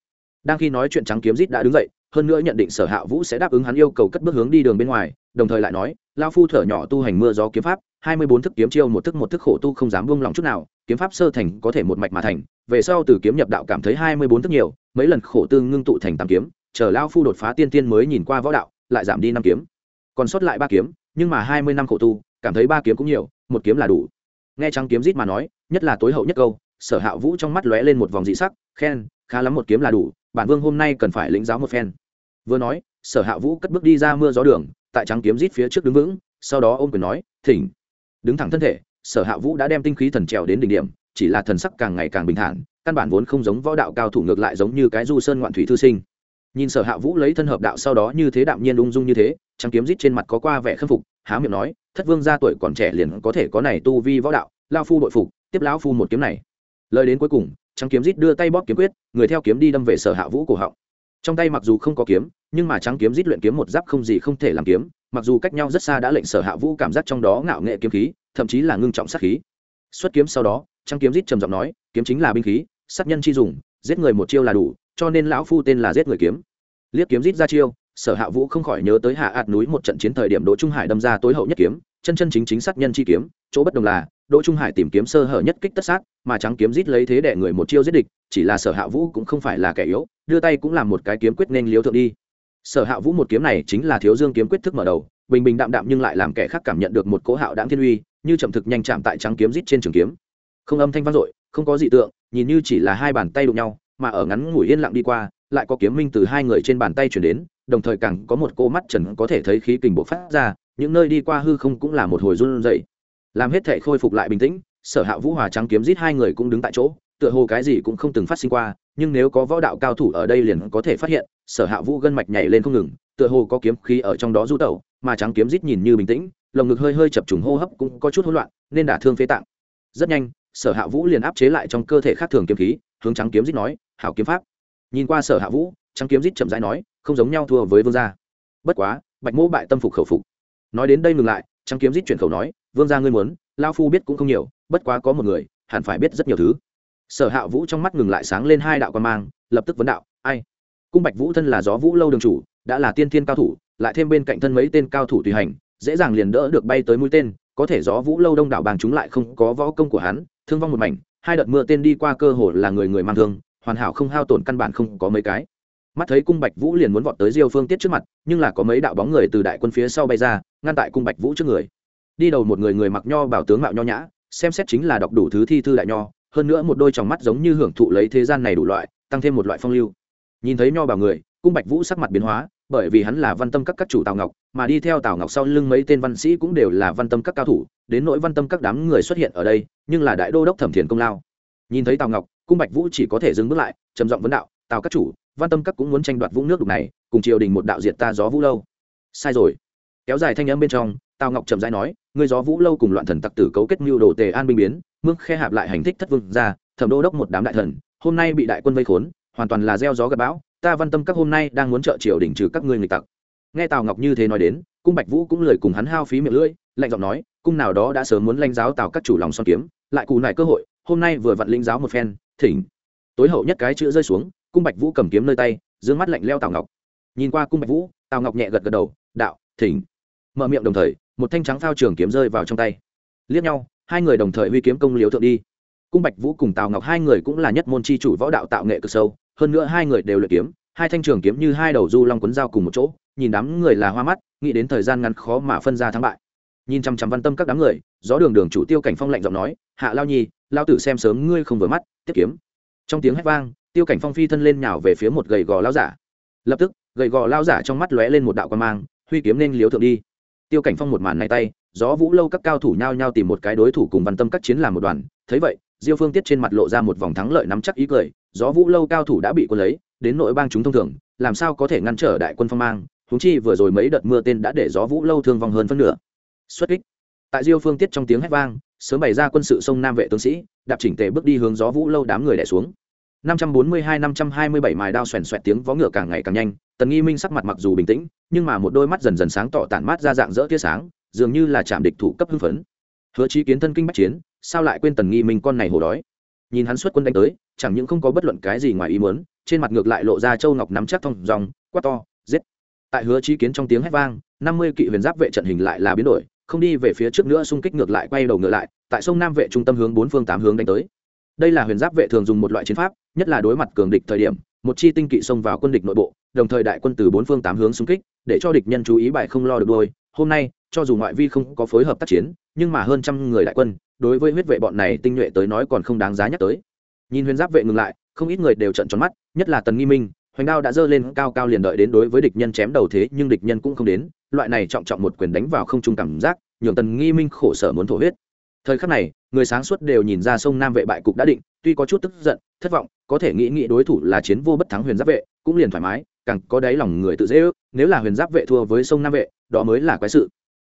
Đang khi nói chuyện trắng kiếm rít đã đứng dậy, hơn nữa nhận định sở hạ vũ sẽ đáp ứng hắn yêu cầu cất bước hướng đi đường bên ngoài, đồng thời lại nói, lao phu thở nhỏ tu hành mưa gió kiếm pháp, hai mươi bốn thức kiếm chiêu một thức một thức khổ tu không dám buông lòng chút nào kiếm pháp sơ thành có thể một mạch mà thành, về sau từ kiếm nhập đạo cảm thấy hai mươi bốn tức nhiều, mấy lần khổ tư ngưng tụ thành tám kiếm, chờ lao phu đột phá tiên tiên mới nhìn qua võ đạo, lại giảm đi năm kiếm. Còn sót lại ba kiếm, nhưng mà hai mươi năm khổ tu, cảm thấy ba kiếm cũng nhiều, một kiếm là đủ. Nghe trắng kiếm rít mà nói, nhất là tối hậu nhất câu, sở hạ vũ trong mắt lóe lên một vòng dị sắc, khen, khá lắm một kiếm là đủ, bản vương hôm nay cần phải lĩnh giáo một phen. Vừa nói, sở hạ vũ cất bước đi ra mưa gió đường, tại trắng kiếm rít phía trước đứng vững, sau đó ôm quyền nói, thỉnh. Đứng thẳng thân thể sở hạ vũ đã đem tinh khí thần trèo đến đỉnh điểm, chỉ là thần sắc càng ngày càng bình thản, căn bản vốn không giống võ đạo cao thủ ngược lại giống như cái du sơn ngoạn thủy thư sinh. Nhìn sở hạ vũ lấy thân hợp đạo sau đó như thế đạm nhiên ung dung như thế, trắng kiếm rít trên mặt có qua vẻ khâm phục, há miệng nói, thất vương gia tuổi còn trẻ liền có thể có này tu vi võ đạo, lao phu đội phục, tiếp lão phu một kiếm này. Lời đến cuối cùng, trắng kiếm rít đưa tay bóp kiếm quyết, người theo kiếm đi đâm về sở hạ vũ cổ họng. Trong tay mặc dù không có kiếm, nhưng mà trắng kiếm rít luyện kiếm một giáp không gì không thể làm kiếm, mặc dù cách nhau rất xa đã lệnh sở hạ vũ cảm giác trong đó ngạo nghệ kiếm khí thậm chí là ngưng trọng sát khí. Xuất kiếm sau đó trắng kiếm rít trầm giọng nói, kiếm chính là binh khí, sát nhân chi dùng, giết người một chiêu là đủ, cho nên lão phu tên là giết người kiếm. Liếc kiếm rít ra chiêu, sở hạ vũ không khỏi nhớ tới hạ ạt núi một trận chiến thời điểm đỗ trung hải đâm ra tối hậu nhất kiếm, chân chân chính chính sát nhân chi kiếm, chỗ bất đồng là, đỗ trung hải tìm kiếm sơ hở nhất kích tất sát, mà trắng kiếm rít lấy thế để người một chiêu giết địch, chỉ là sở hạ vũ cũng không phải là kẻ yếu, đưa tay cũng làm một cái kiếm quyết nên liếu thượng đi. Sở hạ vũ một kiếm này chính là thiếu dương kiếm quyết thức mở đầu, bình bình đạm đạm nhưng lại làm kẻ khác cảm nhận được một cỗ hạo đáng thiên uy như chậm thực nhanh chạm tại trắng kiếm rít trên trường kiếm. Không âm thanh vang dội, không có dị tượng, nhìn như chỉ là hai bàn tay đụng nhau, mà ở ngắn ngủi yên lặng đi qua, lại có kiếm minh từ hai người trên bàn tay chuyển đến, đồng thời càng có một cô mắt trần có thể thấy khí kình bộc phát ra, những nơi đi qua hư không cũng là một hồi run rẩy. Làm hết thể khôi phục lại bình tĩnh, sở hạ vũ hòa trắng kiếm giết hai người cũng đứng tại chỗ, tựa hồ cái gì cũng không từng phát sinh qua, nhưng nếu có võ đạo cao thủ ở đây liền có thể phát hiện, sở hạ vũ gân mạch nhảy lên không ngừng, tựa hồ có kiếm khí ở trong đó du tẩu, mà trắng kiếm rít nhìn như bình tĩnh lồng ngực hơi hơi chập trùng hô hấp cũng có chút hỗn loạn, nên đả thương phế tạng. Rất nhanh, sở hạ vũ liền áp chế lại trong cơ thể khác thường kiếm khí, hướng trắng kiếm dít nói, hảo kiếm pháp. Nhìn qua sở hạ vũ, trắng kiếm dít chậm rãi nói, không giống nhau thua với vương gia. Bất quá, bạch mỗ bại tâm phục khẩu phục. Nói đến đây ngừng lại, trắng kiếm dít chuyển khẩu nói, vương gia ngươi muốn, lao phu biết cũng không nhiều, bất quá có một người, hẳn phải biết rất nhiều thứ. Sở hạ vũ trong mắt ngừng lại sáng lên hai đạo quan mang, lập tức vấn đạo, ai? Cung bạch vũ thân là gió vũ lâu đường chủ, đã là tiên thiên cao thủ, lại thêm bên cạnh thân mấy tên cao thủ tùy hành dễ dàng liền đỡ được bay tới mũi tên, có thể gió vũ lâu đông đảo bàng chúng lại không có võ công của hắn, thương vong một mảnh, hai đợt mưa tên đi qua cơ hồ là người người mang thương, hoàn hảo không hao tổn căn bản không có mấy cái. Mắt thấy cung bạch vũ liền muốn vọt tới diêu phương tiết trước mặt, nhưng là có mấy đạo bóng người từ đại quân phía sau bay ra, ngăn tại cung bạch vũ trước người. Đi đầu một người người mặc nho bảo tướng mạo nho nhã, xem xét chính là đọc đủ thứ thi thư đại nho, hơn nữa một đôi tròng mắt giống như hưởng thụ lấy thế gian này đủ loại, tăng thêm một loại phong lưu. Nhìn thấy nho bảo người, cung bạch vũ sắc mặt biến hóa bởi vì hắn là văn tâm các các chủ tào ngọc, mà đi theo tào ngọc sau lưng mấy tên văn sĩ cũng đều là văn tâm các cao thủ, đến nỗi văn tâm các đám người xuất hiện ở đây, nhưng là đại đô đốc thẩm thiền công lao. Nhìn thấy tào ngọc, cung bạch vũ chỉ có thể dừng bước lại, trầm giọng vấn đạo, tào các chủ, văn tâm các cũng muốn tranh đoạt vũng nước đục này, cùng triều đình một đạo diệt ta gió vũ lâu. Sai rồi. Kéo dài thanh âm bên trong, tào ngọc trầm rãi nói người gió vũ lâu cùng loạn thần tặc tử cấu kết mưu đồ tề an binh biến mương khe hạp lại hành thích thất vương ra, thẩm đô đốc một đám đại thần, hôm nay bị đại quân vây khốn, hoàn toàn là gieo gió gặp bão ta văn tâm các hôm nay đang muốn trợ triều đình trừ các ngươi người tặc. Nghe tào ngọc như thế nói đến, cung bạch vũ cũng lời cùng hắn hao phí miệng lưỡi, lạnh giọng nói, cung nào đó đã sớm muốn lãnh giáo tào các chủ lòng son kiếm, lại cù lại cơ hội, hôm nay vừa vặn linh giáo một phen, thỉnh. Tối hậu nhất cái chữ rơi xuống, cung bạch vũ cầm kiếm nơi tay giương mắt lạnh leo tào ngọc. Nhìn qua cung bạch vũ, tào ngọc nhẹ gật gật đầu, đạo, thỉnh. Mở miệng đồng thời, một thanh trắng phao trường kiếm rơi vào trong tay. Liếc nhau, hai người đồng thời huy kiếm công liếu thượng đi cung bạch vũ cùng tào ngọc hai người cũng là nhất môn c h i chủ võ đạo tạo nghệ cực sâu, hơn nữa hai người đều luyện kiếm, hai thanh trường kiếm như hai đầu du long quấn dao cùng một chỗ, nhìn đám người là hoa mắt, nghĩ đến thời gian ngắn khó mà phân ra thắng bại. Nhìn chăm chăm văn tâm các đám người, gió đường đường chủ tiêu cảnh phong lạnh giọng nói, hạ lao nhi, lao tử xem sớm ngươi không vừa mắt, tiếp kiếm. Trong tiếng hét vang, tiêu cảnh phong phi thân lên nhào về phía một gầy gò lao giả. Lập tức, gầy gò lao giả trong mắt lóe lên một đạo quan mang, huy kiếm nên liếu thượng đi. Tiêu cảnh phong một màn này tay gió vũ lâu các cao thủ nhao nhao tìm một cái đối thủ cùng văn tâm các chiến làm một đoàn. Thấy vậy, diêu phương tiết trên mặt lộ ra một vòng thắng lợi nắm chắc ý cười. Gió vũ lâu cao thủ đã bị quân lấy, đến nội bang chúng thông thường, làm sao có thể ngăn trở đại quân phong mang? Húng chi vừa rồi mấy đợt mưa tên đã để gió vũ lâu thương vong hơn phân nửa. Xuất kích. Tại diêu phương tiết trong tiếng hét vang, sớm bày ra quân sự sông nam vệ tướng sĩ, đạp chỉnh tề bước đi hướng gió vũ lâu đám người đẻ xuống. 542-527 mài đao xoèn xoẹt tiếng vó ngựa càng ngày càng nhanh, tần nghi minh sắc mặt mặc dù bình tĩnh, nhưng mà một đôi mắt dần dần sáng tỏ tản mát ra dạng dỡ tia sáng dường như là chạm địch thủ cấp hưng phấn. Hứa chí kiến thân kinh bách chiến, sao lại quên tần nghi minh con này hổ đói? Nhìn hắn xuất quân đánh tới, chẳng những không có bất luận cái gì ngoài ý muốn, trên mặt ngược lại lộ ra châu ngọc nắm chắc thông dòng quát to, giết. Tại hứa chí kiến trong tiếng hét vang, năm mươi kỵ huyền giáp vệ trận hình lại là biến đổi, không đi về phía trước nữa xung kích ngược lại quay đầu ngựa lại, tại sông nam vệ trung tâm hướng bốn phương tám hướng đánh tới. Đây là huyền giáp vệ thường dùng một loại chiến pháp, nhất là đối mặt cường địch thời điểm, một chi tinh kỵ xông vào quân địch nội bộ, đồng thời đại quân từ bốn phương tám hướng xung kích, để cho địch nhân chú ý bài không lo được đôi hôm nay, cho dù ngoại vi không có phối hợp tác chiến, nhưng mà hơn trăm người đại quân, đối với huyết vệ bọn này tinh nhuệ tới nói còn không đáng giá nhắc tới. Nhìn huyền giáp vệ ngừng lại, không ít người đều trận tròn mắt, nhất là tần nghi minh, hoành đao đã dơ lên cao cao liền đợi đến đối với địch nhân chém đầu thế, nhưng địch nhân cũng không đến, loại này trọng trọng một quyền đánh vào không trung cảm giác, nhường tần nghi minh khổ sở muốn thổ huyết. Thời khắc này, người sáng suốt đều nhìn ra sông nam vệ bại cục đã định, tuy có chút tức giận, thất vọng, có thể nghĩ nghĩ đối thủ là chiến vô bất thắng huyền giáp vệ, cũng liền thoải mái, càng có đáy lòng người tự dễ ước, nếu là huyền giáp vệ thua với sông nam vệ đó mới là quái sự.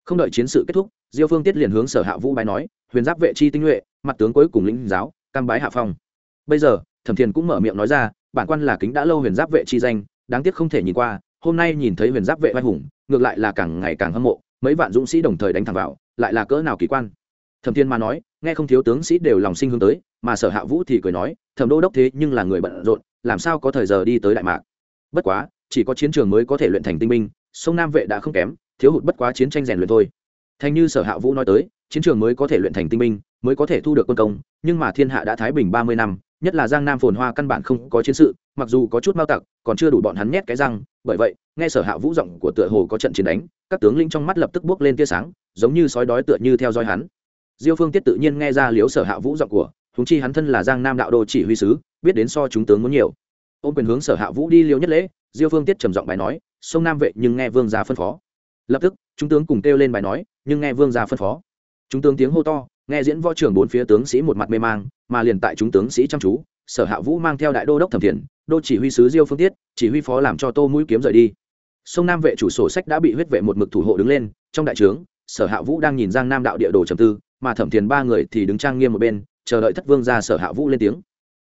Không đợi chiến sự kết thúc, diêu phương tiết liền hướng sở hạ vũ bái nói, huyền giáp vệ chi tinh nhuệ, mặt tướng cuối cùng lĩnh giáo, cam bái hạ phong. Bây giờ, thẩm thiền cũng mở miệng nói ra, bản quan là kính đã lâu huyền giáp vệ chi danh, đáng tiếc không thể nhìn qua, hôm nay nhìn thấy huyền giáp vệ vai hùng, ngược lại là càng ngày càng hâm mộ, mấy vạn dũng sĩ đồng thời đánh thẳng vào, lại là cỡ nào kỳ quan. Thẩm thiên mà nói, nghe không thiếu tướng sĩ đều lòng sinh hướng tới, mà sở hạ vũ thì cười nói, thẩm đô đốc thế nhưng là người bận rộn, làm sao có thời giờ đi tới đại mạc? Bất quá, chỉ có chiến trường mới có thể luyện thành tinh minh sông nam vệ đã không kém, thiếu hụt bất quá chiến tranh rèn luyện thôi. Thành như sở hạ vũ nói tới, chiến trường mới có thể luyện thành tinh minh mới có thể thu được quân công, nhưng mà thiên hạ đã thái bình ba mươi năm, nhất là giang nam phồn hoa căn bản không có chiến sự, mặc dù có chút mao tặc, còn chưa đủ bọn hắn nhét cái răng, bởi vậy, nghe sở hạ vũ giọng của tựa hồ có trận chiến đánh, các tướng lĩnh trong mắt lập tức bước lên tia sáng, giống như sói đói tựa như theo dõi hắn. Diêu phương tiết tự nhiên nghe ra liếu sở hạ vũ giọng của thúng chi hắn thân là giang nam đạo đô chỉ huy sứ, biết đến so chúng tướng muốn nhiều. Ôm quyền hướng sở hạ vũ đi liêu nhất lễ, diêu phương tiết trầm giọng bài nói sông nam vệ nhưng nghe vương gia phân phó. Lập tức, chúng tướng cùng kêu lên bài nói, nhưng nghe vương gia phân phó. Chúng tướng tiếng hô to, nghe diễn võ trưởng bốn phía tướng sĩ một mặt mê mang, mà liền tại chúng tướng sĩ chăm chú, sở hạ vũ mang theo đại đô đốc thẩm thiền đô chỉ huy sứ diêu phương tiết, chỉ huy phó làm cho tô mũi kiếm rời đi. Sông nam vệ chủ sổ sách đã bị huyết vệ một mực thủ hộ đứng lên, trong đại trướng, sở hạ vũ đang nhìn giang nam đạo địa đồ trầm tư, mà thẩm thiền ba người thì đứng trang nghiêm một bên, chờ đợi thất vương ra sở hạ vũ lên tiếng.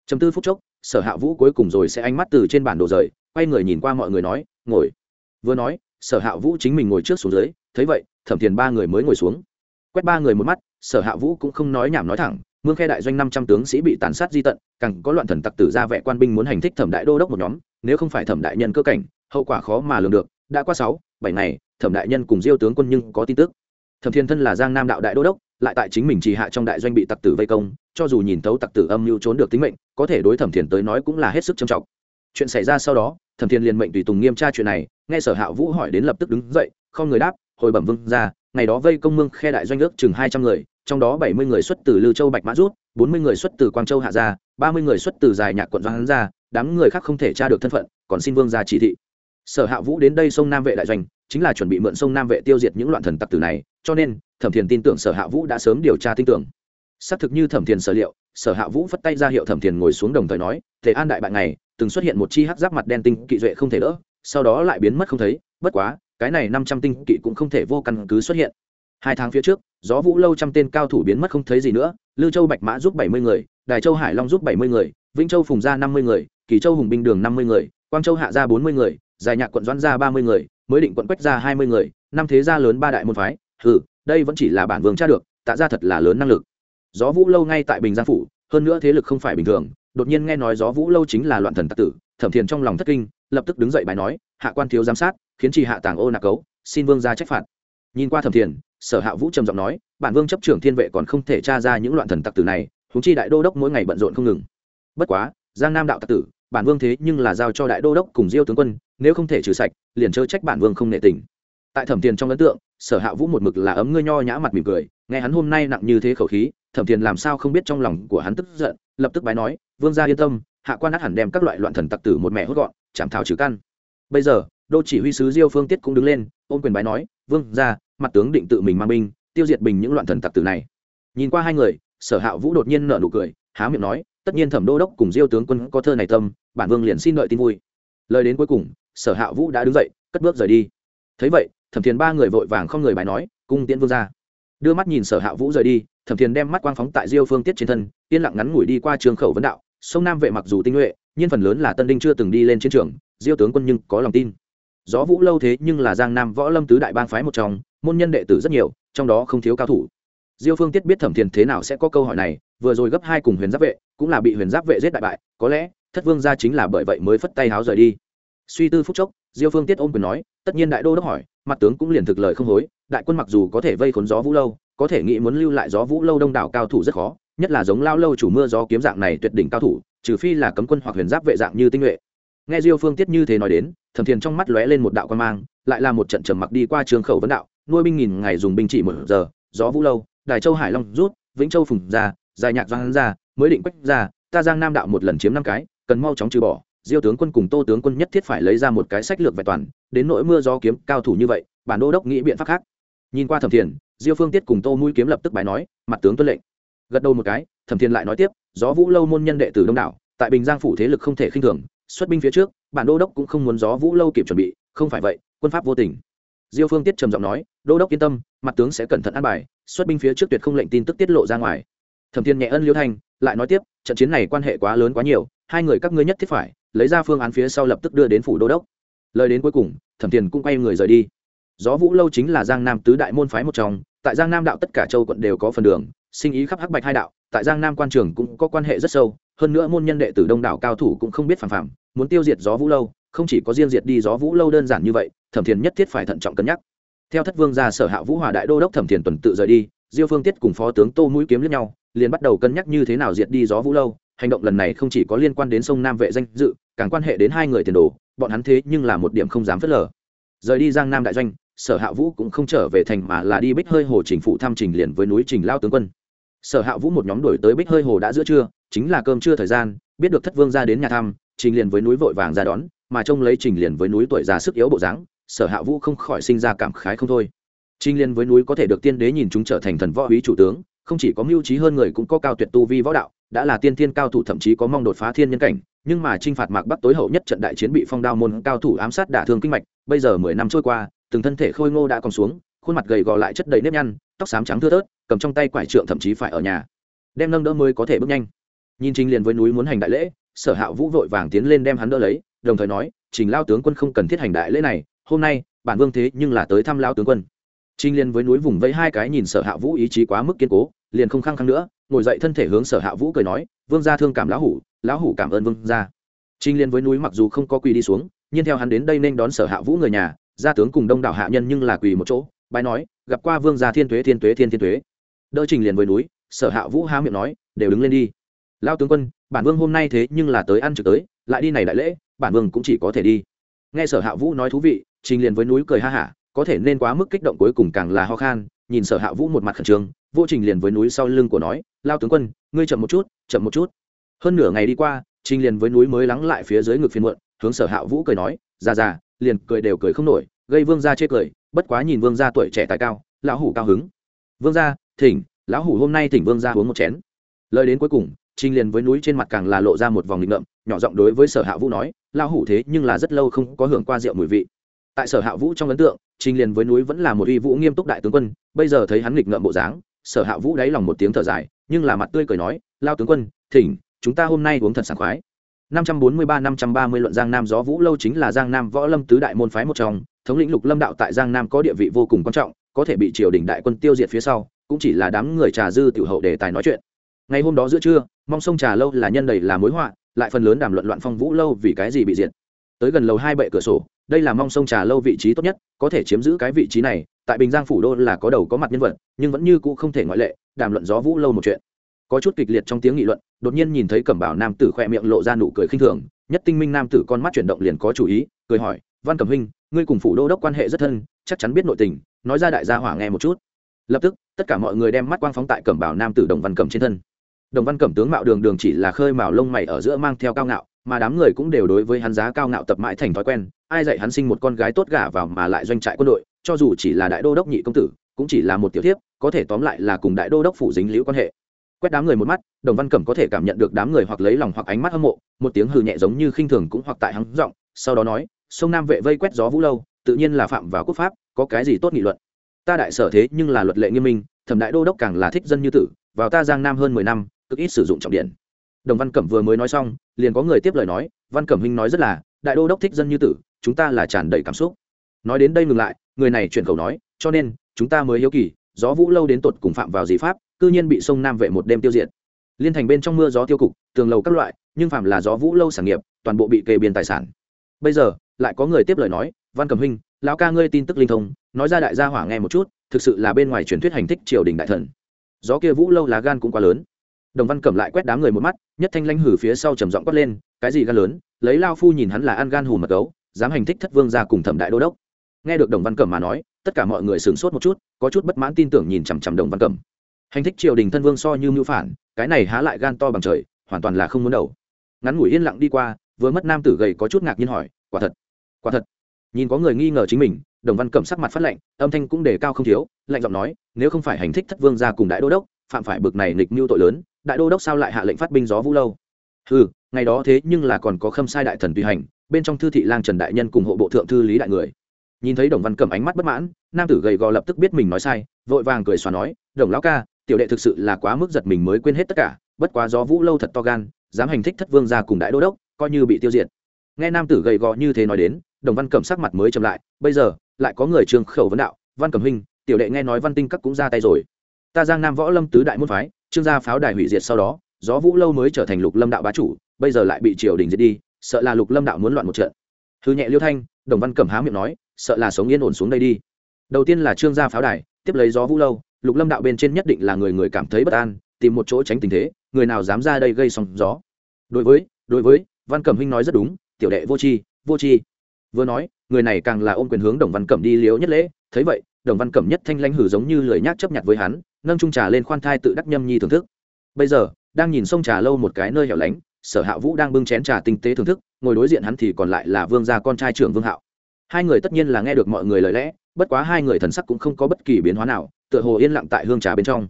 Trầm tư phút chốc, sở hạ vũ cuối cùng rồi sẽ ánh mắt từ trên bản đồ rời, quay người nhìn qua mọi người nói, ngồi vừa nói, sở hạ vũ chính mình ngồi trước xuống dưới, thấy vậy, thẩm thiền ba người mới ngồi xuống. Quét ba người một mắt, sở hạ vũ cũng không nói nhảm nói thẳng, mương khe đại doanh năm trăm tướng sĩ bị tàn sát di tận, càng có loạn thần tặc tử ra vẻ quan binh muốn hành thích thẩm đại đô đốc một nhóm, nếu không phải thẩm đại nhân cơ cảnh, hậu quả khó mà lường được, đã qua sáu, bảy ngày, thẩm đại nhân cùng diêu tướng quân nhưng có tin tức. Thẩm thiên thân là giang nam đạo đại đô đốc, lại tại chính mình trì hạ trong đại doanh bị tặc tử vây công, cho dù nhìn thấu tặc tử âm mưu trốn được tính mệnh, có thể đối thẩm thiền tới nói cũng là hết sức trầm trọng. Chuyện xảy ra sau đó, thẩm thiền liền mệnh tùy tùng nghiêm tra chuyện này nghe sở hạ vũ hỏi đến lập tức đứng dậy, không người đáp, hồi bẩm vương ra ngày đó vây công mương khe đại doanh ước chừng hai trăm người, trong đó bảy mươi người xuất từ lưu châu bạch mã rút, bốn mươi người xuất từ quang châu hạ gia, ba mươi người xuất từ dài nhạc quận doan gia, đám người khác không thể tra được thân phận, còn xin vương ra chỉ thị. Sở hạ vũ đến đây sông nam vệ đại doanh, chính là chuẩn bị mượn sông nam vệ tiêu diệt những loạn thần tặc tử này, cho nên, thẩm thiền tin tưởng sở hạ vũ đã sớm điều tra tin tưởng. Xác thực như thẩm thiền sở liệu, sở hạ vũ phất tay ra hiệu thẩm thiền ngồi xuống đồng thời nói thể an đại bạn này từng xuất hiện một chi hắc giáp mặt đen tinh kỵ duệ không thể đỡ sau đó lại biến mất không thấy, bất quá, cái này năm trăm tinh kỵ cũng không thể vô căn cứ xuất hiện. Hai tháng phía trước, gió vũ lâu trăm tên cao thủ biến mất không thấy gì nữa lưu châu bạch mã giúp bảy mươi người, đài châu hải long giúp bảy mươi người, vĩnh châu phùng gia năm mươi người, kỳ châu hùng binh đường năm mươi người, quang châu hạ gia bốn mươi người dài nhạc quận doãn gia ba mươi người, mới định quận quách gia hai mươi người, năm thế gia lớn ba đại môn phái. Ừ đây vẫn chỉ là bản vương tra được, tạ ra thật là lớn năng lực. Gió vũ lâu ngay tại bình giang phủ, hơn nữa thế lực không phải bình thường, đột nhiên nghe nói gió vũ lâu chính là loạn thần tặc tử thẩm thiền trong lòng thất kinh, lập tức đứng dậy bài nói, hạ quan thiếu giám sát, khiến trì hạ tàng ô nạc cấu, xin vương ra trách phạt. Nhìn qua thẩm thiền, sở hạ vũ trầm giọng nói, bản vương chấp trưởng thiên vệ còn không thể tra ra những loạn thần tặc tử này húng chi đại đô đốc mỗi ngày bận rộn không ngừng. Bất quá, giang nam đạo tặc tử, bản vương thế nhưng là giao cho đại đô đốc cùng diêu tướng quân, nếu không thể trừ sạch, liền chớ trách bản vương không nệ tình. Tại thẩm thiền trong ấn tượng, sở hạ vũ một mực là ấm ngươi nho nhã mặt mỉm cười, nghe hắn hôm nay nặng như thế khẩu khí, thẩm thiền làm sao không biết trong lòng của hắn tức giận, lập tức bái nói, vương gia yên tâm hạ quan át hẳn đem các loại loạn thần tặc tử một mẹ hốt gọn, chảm thảo trừ căn. Bây giờ, đô chỉ huy sứ diêu phương tiết cũng đứng lên, ôm quyền bái nói, vương gia, mặt tướng định tự mình mang binh, tiêu diệt bình những loạn thần tặc tử này. Nhìn qua hai người, sở hạ vũ đột nhiên nở nụ cười, há miệng nói, tất nhiên thẩm đô đốc cùng diêu tướng quân có thơ này tâm, bản vương liền xin lợi tin vui. Lời đến cuối cùng, sở hạ vũ đã đứng dậy, cất bước rời đi. Thấy vậy, thẩm thiền ba người vội vàng không người bài nói, cung tiễn vương ra đưa mắt nhìn sở hạ vũ rời đi, thẩm thiền đem mắt quang phóng tại diêu phương tiết trên thân, yên lặng ngắn ngủi đi qua trường khẩu vấn đạo sông nam vệ mặc dù tinh nhuệ, nhưng phần lớn là tân đinh chưa từng đi lên chiến trường, diêu tướng quân nhưng có lòng tin. Gió vũ lâu thế nhưng là giang nam võ lâm tứ đại bang phái một trong, môn nhân đệ tử rất nhiều, trong đó không thiếu cao thủ. Diêu phương tiết biết thẩm thiền thế nào sẽ có câu hỏi này, vừa rồi gấp hai cùng huyền giáp vệ, cũng là bị huyền giáp vệ giết đại bại, có lẽ, thất vương ra chính là bởi vậy mới phất tay háo rời đi. Suy tư phúc chốc, diêu phương tiết ôm quyền nói, tất nhiên đại đô đốc hỏi, mặt tướng cũng liền thực lời không hối, đại quân mặc dù có thể vây khốn gió vũ lâu, có thể nghĩ muốn lưu lại gió vũ lâu đông đảo cao thủ rất khó nhất là giống lao lâu chủ mưa gió kiếm dạng này tuyệt đỉnh cao thủ, trừ phi là cấm quân hoặc huyền giáp vệ dạng như tinh nhuệ. Nghe diêu phương tiết như thế nói đến, thẩm thiền trong mắt lóe lên một đạo quan mang, lại là một trận trầm mặc đi qua trường khẩu vấn đạo, nuôi binh nghìn ngày dùng binh chỉ một giờ, gió vũ lâu, đài châu hải long rút, vĩnh châu phùng ra, dài nhạc doan ra, mới định quách ra, ta giang nam đạo một lần chiếm năm cái, cần mau chóng trừ bỏ, diêu tướng quân cùng tô tướng quân nhất thiết phải lấy ra một cái sách lược vẹn toàn, đến nỗi mưa gió kiếm cao thủ như vậy, bản đô đốc nghĩ biện pháp khác. Nhìn qua thẩm thiền, diêu phương tiết cùng tô mũi kiếm lập tức bài nói, mặt tướng tuân lệnh gật đầu một cái, thẩm thiên lại nói tiếp, gió vũ lâu môn nhân đệ tử đông đảo, tại bình giang phủ thế lực không thể khinh thường, xuất binh phía trước, bản đô đốc cũng không muốn gió vũ lâu kịp chuẩn bị, không phải vậy, quân pháp vô tình. Diêu phương tiết trầm giọng nói, đô đốc yên tâm, mặt tướng sẽ cẩn thận an bài, xuất binh phía trước tuyệt không lệnh tin tức tiết lộ ra ngoài. Thẩm thiên nhẹ ân liêu thanh lại nói tiếp, trận chiến này quan hệ quá lớn quá nhiều, hai người các ngươi nhất thiết phải lấy ra phương án phía sau lập tức đưa đến phủ đô đốc. Lời đến cuối cùng, thẩm thiên cũng quay người rời đi. Gió vũ lâu chính là giang nam tứ đại môn phái một trong, tại giang nam đạo tất cả châu quận đều có phần đường sinh ý khắp hắc bạch hai đạo, tại giang nam quan trường cũng có quan hệ rất sâu, hơn nữa môn nhân đệ tử đông đảo cao thủ cũng không biết phản phạm muốn tiêu diệt gió vũ lâu, không chỉ có riêng diệt đi gió vũ lâu đơn giản như vậy, thẩm thiền nhất thiết phải thận trọng cân nhắc. Theo thất vương gia sở hạ vũ hòa đại đô đốc thẩm thiền tuần tự rời đi, diêu phương tiết cùng phó tướng tô mũi kiếm lẫn nhau, liền bắt đầu cân nhắc như thế nào diệt đi gió vũ lâu, hành động lần này không chỉ có liên quan đến sông nam vệ danh dự, càng quan hệ đến hai người tiền đồ, bọn hắn thế nhưng là một điểm không dám phớt lờ. Rời đi giang nam đại doanh, sở hạ vũ cũng không trở về thành mà là đi bích hơi hồ trình phụ thăm trình liền với núi trình lao tướng quân sở hạ vũ một nhóm đổi tới bích hơi hồ đã giữa trưa, chính là cơm trưa thời gian, biết được thất vương ra đến nhà thăm, trình liền với núi vội vàng ra đón, mà trông lấy trình liền với núi tuổi già sức yếu bộ dáng, sở hạ vũ không khỏi sinh ra cảm khái không thôi. Trình liền với núi có thể được tiên đế nhìn chúng trở thành thần võ úy chủ tướng, không chỉ có mưu trí hơn người cũng có cao tuyệt tu vi võ đạo, đã là tiên thiên cao thủ thậm chí có mong đột phá thiên nhân cảnh, nhưng mà chinh phạt mạc bắc tối hậu nhất trận đại chiến bị phong đao môn cao thủ ám sát đả thương kinh mạch, bây giờ mười năm trôi qua, từng thân thể khôi ngô đã còn xuống, khuôn mặt gầy gò lại chất đầy nếp nhăn, tóc xám trắng thưa thớt cầm trong tay quải trượng thậm chí phải ở nhà. Đem nâng đỡ mới có thể bước nhanh. Nhìn trình liền với núi muốn hành đại lễ, sở hạ vũ vội vàng tiến lên đem hắn đỡ lấy, đồng thời nói, trình lao tướng quân không cần thiết hành đại lễ này, hôm nay, bản vương thế nhưng là tới thăm lao tướng quân. Trình liền với núi vùng vẫy hai cái nhìn sở hạ vũ ý chí quá mức kiên cố, liền không khăng khăng nữa, ngồi dậy thân thể hướng sở hạ vũ cười nói, vương gia thương cảm lão hủ lão hủ cảm ơn vương gia. Trình liền với núi mặc dù không có quỳ đi xuống, nhưng theo hắn đến đây nên đón sở hạ vũ người nhà, gia tướng cùng đông đảo hạ nhân nhưng là quỳ một chỗ, bái nói, gặp qua vương gia thiên tuế thiên tuế, thiên thiên tuế đỡ trình liền với núi, sở hạ vũ há miệng nói, đều đứng lên đi. Lao tướng quân, bản vương hôm nay thế nhưng là tới ăn trực tới, lại đi này đại lễ, bản vương cũng chỉ có thể đi. Nghe sở hạ vũ nói thú vị, trình liền với núi cười ha hả, có thể nên quá mức kích động cuối cùng càng là ho khan, nhìn sở hạ vũ một mặt khẩn trương, vô trình liền với núi sau lưng của nói lao tướng quân, ngươi chậm một chút, chậm một chút. Hơn nửa ngày đi qua, trình liền với núi mới lắng lại phía dưới ngực phiên muộn, hướng sở hạ vũ cười nói ra ra liền cười đều cười không nổi, gây vương gia chê cười, bất quá nhìn vương gia tuổi trẻ tài cao, lão hủ cao hứng. Vương gia thỉnh lão hủ hôm nay thỉnh vương ra uống một chén. Lời đến cuối cùng trinh liền với núi trên mặt càng là lộ ra một vòng nghịch ngợm nhỏ giọng đối với sở hạ vũ nói lão hủ thế nhưng là rất lâu không có hưởng qua rượu mùi vị. Tại sở hạ vũ trong ấn tượng trinh liền với núi vẫn là một uy vũ nghiêm túc đại tướng quân bây giờ thấy hắn nghịch ngợm bộ dáng sở hạ vũ đáy lòng một tiếng thở dài nhưng là mặt tươi cười nói lao tướng quân thỉnh chúng ta hôm nay uống thật sảng khoái. 543-530 luận Giang Nam Gió Vũ lâu chính là Giang Nam Võ Lâm tứ đại môn phái một trong, thống lĩnh Lục Lâm đạo tại Giang Nam có địa vị vô cùng quan trọng, có thể bị triều đình đại quân tiêu diệt phía sau, cũng chỉ là đám người trà dư tiểu hậu để tài nói chuyện. Ngày hôm đó giữa trưa, mong sông trà lâu là nhân đầy là mối họa, lại phần lớn đàm luận loạn phong vũ lâu vì cái gì bị diệt. Tới gần lầu hai bệ cửa sổ, đây là mong sông trà lâu vị trí tốt nhất, có thể chiếm giữ cái vị trí này, tại Bình Giang phủ đô là có đầu có mặt nhân vật, nhưng vẫn như cũ không thể ngoại lệ, đàm luận gió vũ lâu một chuyện có chút kịch liệt trong tiếng nghị luận đột nhiên nhìn thấy cẩm bảo nam tử khoe miệng lộ ra nụ cười khinh thường nhất tinh minh nam tử con mắt chuyển động liền có chủ ý cười hỏi văn cẩm huynh ngươi cùng phủ đô đốc quan hệ rất thân chắc chắn biết nội tình nói ra đại gia hỏa nghe một chút lập tức, tất cả mọi người đem mắt quang phóng tại cẩm bảo nam tử đồng văn cẩm trên thân. Đồng văn cẩm tướng mạo đường đường chỉ là khơi mào lông mày ở giữa mang theo cao ngạo, mà đám người cũng đều đối với hắn giá cao ngạo tập mãi thành thói quen. Ai dạy hắn sinh một con gái tốt gả vào mà lại doanh trại quân đội, cho dù chỉ là đại đô đốc nhị công tử, cũng chỉ là một tiểu thiếp, có thể tóm lại là cùng đại đô đốc phủ dính liễu quan hệ. Quét đám người một mắt, đồng văn cẩm có thể cảm nhận được đám người hoặc lấy lòng hoặc ánh mắt hâm mộ, một tiếng hừ nhẹ giống như khinh thường cũng hoặc tại hắn giọng, sau đó nói, sông nam vệ vây quét gió vũ lâu, tự nhiên là phạm vào quốc pháp, có cái gì tốt nghị luận? Ta đại sở thế nhưng là luật lệ nghiêm minh, thẩm đại đô đốc càng là thích dân như tử, vào ta giang nam hơn mười năm, cực ít sử dụng trọng điện. Đồng văn cẩm vừa mới nói xong, liền có người tiếp lời nói, văn cẩm huynh nói rất là, đại đô đốc thích dân như tử, chúng ta là tràn đầy cảm xúc. Nói đến đây ngừng lại, người này chuyển khẩu nói, cho nên, chúng ta mới hiếu kỳ, gió vũ lâu đến tột cùng phạm vào gì pháp, cư nhiên bị sông nam vệ một đêm tiêu diệt. Liên thành bên trong mưa gió tiêu cục, tường lầu các loại, nhưng phạm là gió vũ lâu sản nghiệp, toàn bộ bị kê biên tài sản. Bây giờ, lại có người tiếp lời nói, văn cầm huynh lão ca ngươi tin tức linh thông, nói ra đại gia hỏa nghe một chút, thực sự là bên ngoài truyền thuyết hành thích triều đình đại thần. Gió kia vũ lâu lá gan cũng quá lớn. Đồng văn cẩm lại quét đám người một mắt, nhất thanh lanh hử phía sau trầm giọng quát lên, cái gì gan lớn, lấy lao phu nhìn hắn là ăn gan hù mật gấu, dám hành thích thất vương ra cùng thẩm đại đô đốc. Nghe được đồng văn cẩm mà nói, tất cả mọi người sửng sốt một chút, có chút bất mãn tin tưởng nhìn chằm chằm đồng văn cẩm. Hành thích triều đình thân vương so như mưu phản, cái này há lại gan to bằng trời, hoàn toàn là không muốn đầu. Ngắn ngủi yên lặng đi qua, vừa mất nam tử gầy có chút ngạc nhiên hỏi, quả thật quả thật nhìn có người nghi ngờ chính mình, đồng văn cẩm sắc mặt phát lệnh âm thanh cũng đề cao không thiếu, lạnh giọng nói, nếu không phải hành thích thất vương ra cùng đại đô đốc, phạm phải bực này nghịch mưu tội lớn, đại đô đốc sao lại hạ lệnh phát binh gió vũ lâu? Ừ ngày đó thế nhưng là còn có khâm sai đại thần tùy hành, bên trong thư thị lang trần đại nhân cùng hộ bộ thượng thư lý đại người. Nhìn thấy đồng văn cẩm ánh mắt bất mãn, nam tử gầy gò lập tức biết mình nói sai, vội vàng cười xóa nói, đồng lão ca, tiểu đệ thực sự là quá mức giật mình mới quên hết tất cả, bất quá gió vũ lâu thật to gan, dám hành thích thất vương ra cùng đại đô đốc, coi như bị tiêu diệt. Nghe nam tử gầy gò như thế nói đến đồng văn cẩm sắc mặt mới chậm lại, bây giờ, lại có người trương khẩu vấn đạo, văn cẩm huynh, tiểu đệ nghe nói văn tinh các cũng ra tay rồi. Ta giang nam võ lâm tứ đại môn phái, trương gia pháo đài hủy diệt sau đó, gió vũ lâu mới trở thành lục lâm đạo bá chủ, bây giờ lại bị triều đình diệt đi, sợ là lục lâm đạo muốn loạn một trận. Hư nhẹ liêu thanh, đồng văn cẩm há miệng nói, sợ là sống yên ổn xuống đây đi. Đầu tiên là trương gia pháo đài, tiếp lấy gió vũ lâu, lục lâm đạo bên trên nhất định là người người cảm thấy bất an, tìm một chỗ tránh tình thế, người nào dám ra đây gây sóng gió. Đối với đối với, văn cẩm huynh nói rất đúng, tiểu đệ vô tri vô tri vừa nói, người này càng là ôm quyền hướng đồng văn cẩm đi liếu nhất lễ. Thấy vậy, đồng văn cẩm nhất thanh lanh hử giống như lười nhác chấp nhặt với hắn, nâng trung trà lên khoan thai tự đắc nhâm nhi thưởng thức. Bây giờ, đang nhìn sông trà lâu một cái nơi hẻo lánh, sở hạ vũ đang bưng chén trà tinh tế thưởng thức, ngồi đối diện hắn thì còn lại là vương gia con trai trưởng vương hạo. Hai người tất nhiên là nghe được mọi người lời lẽ, bất quá hai người thần sắc cũng không có bất kỳ biến hóa nào, tựa hồ yên lặng tại hương trà bên trong.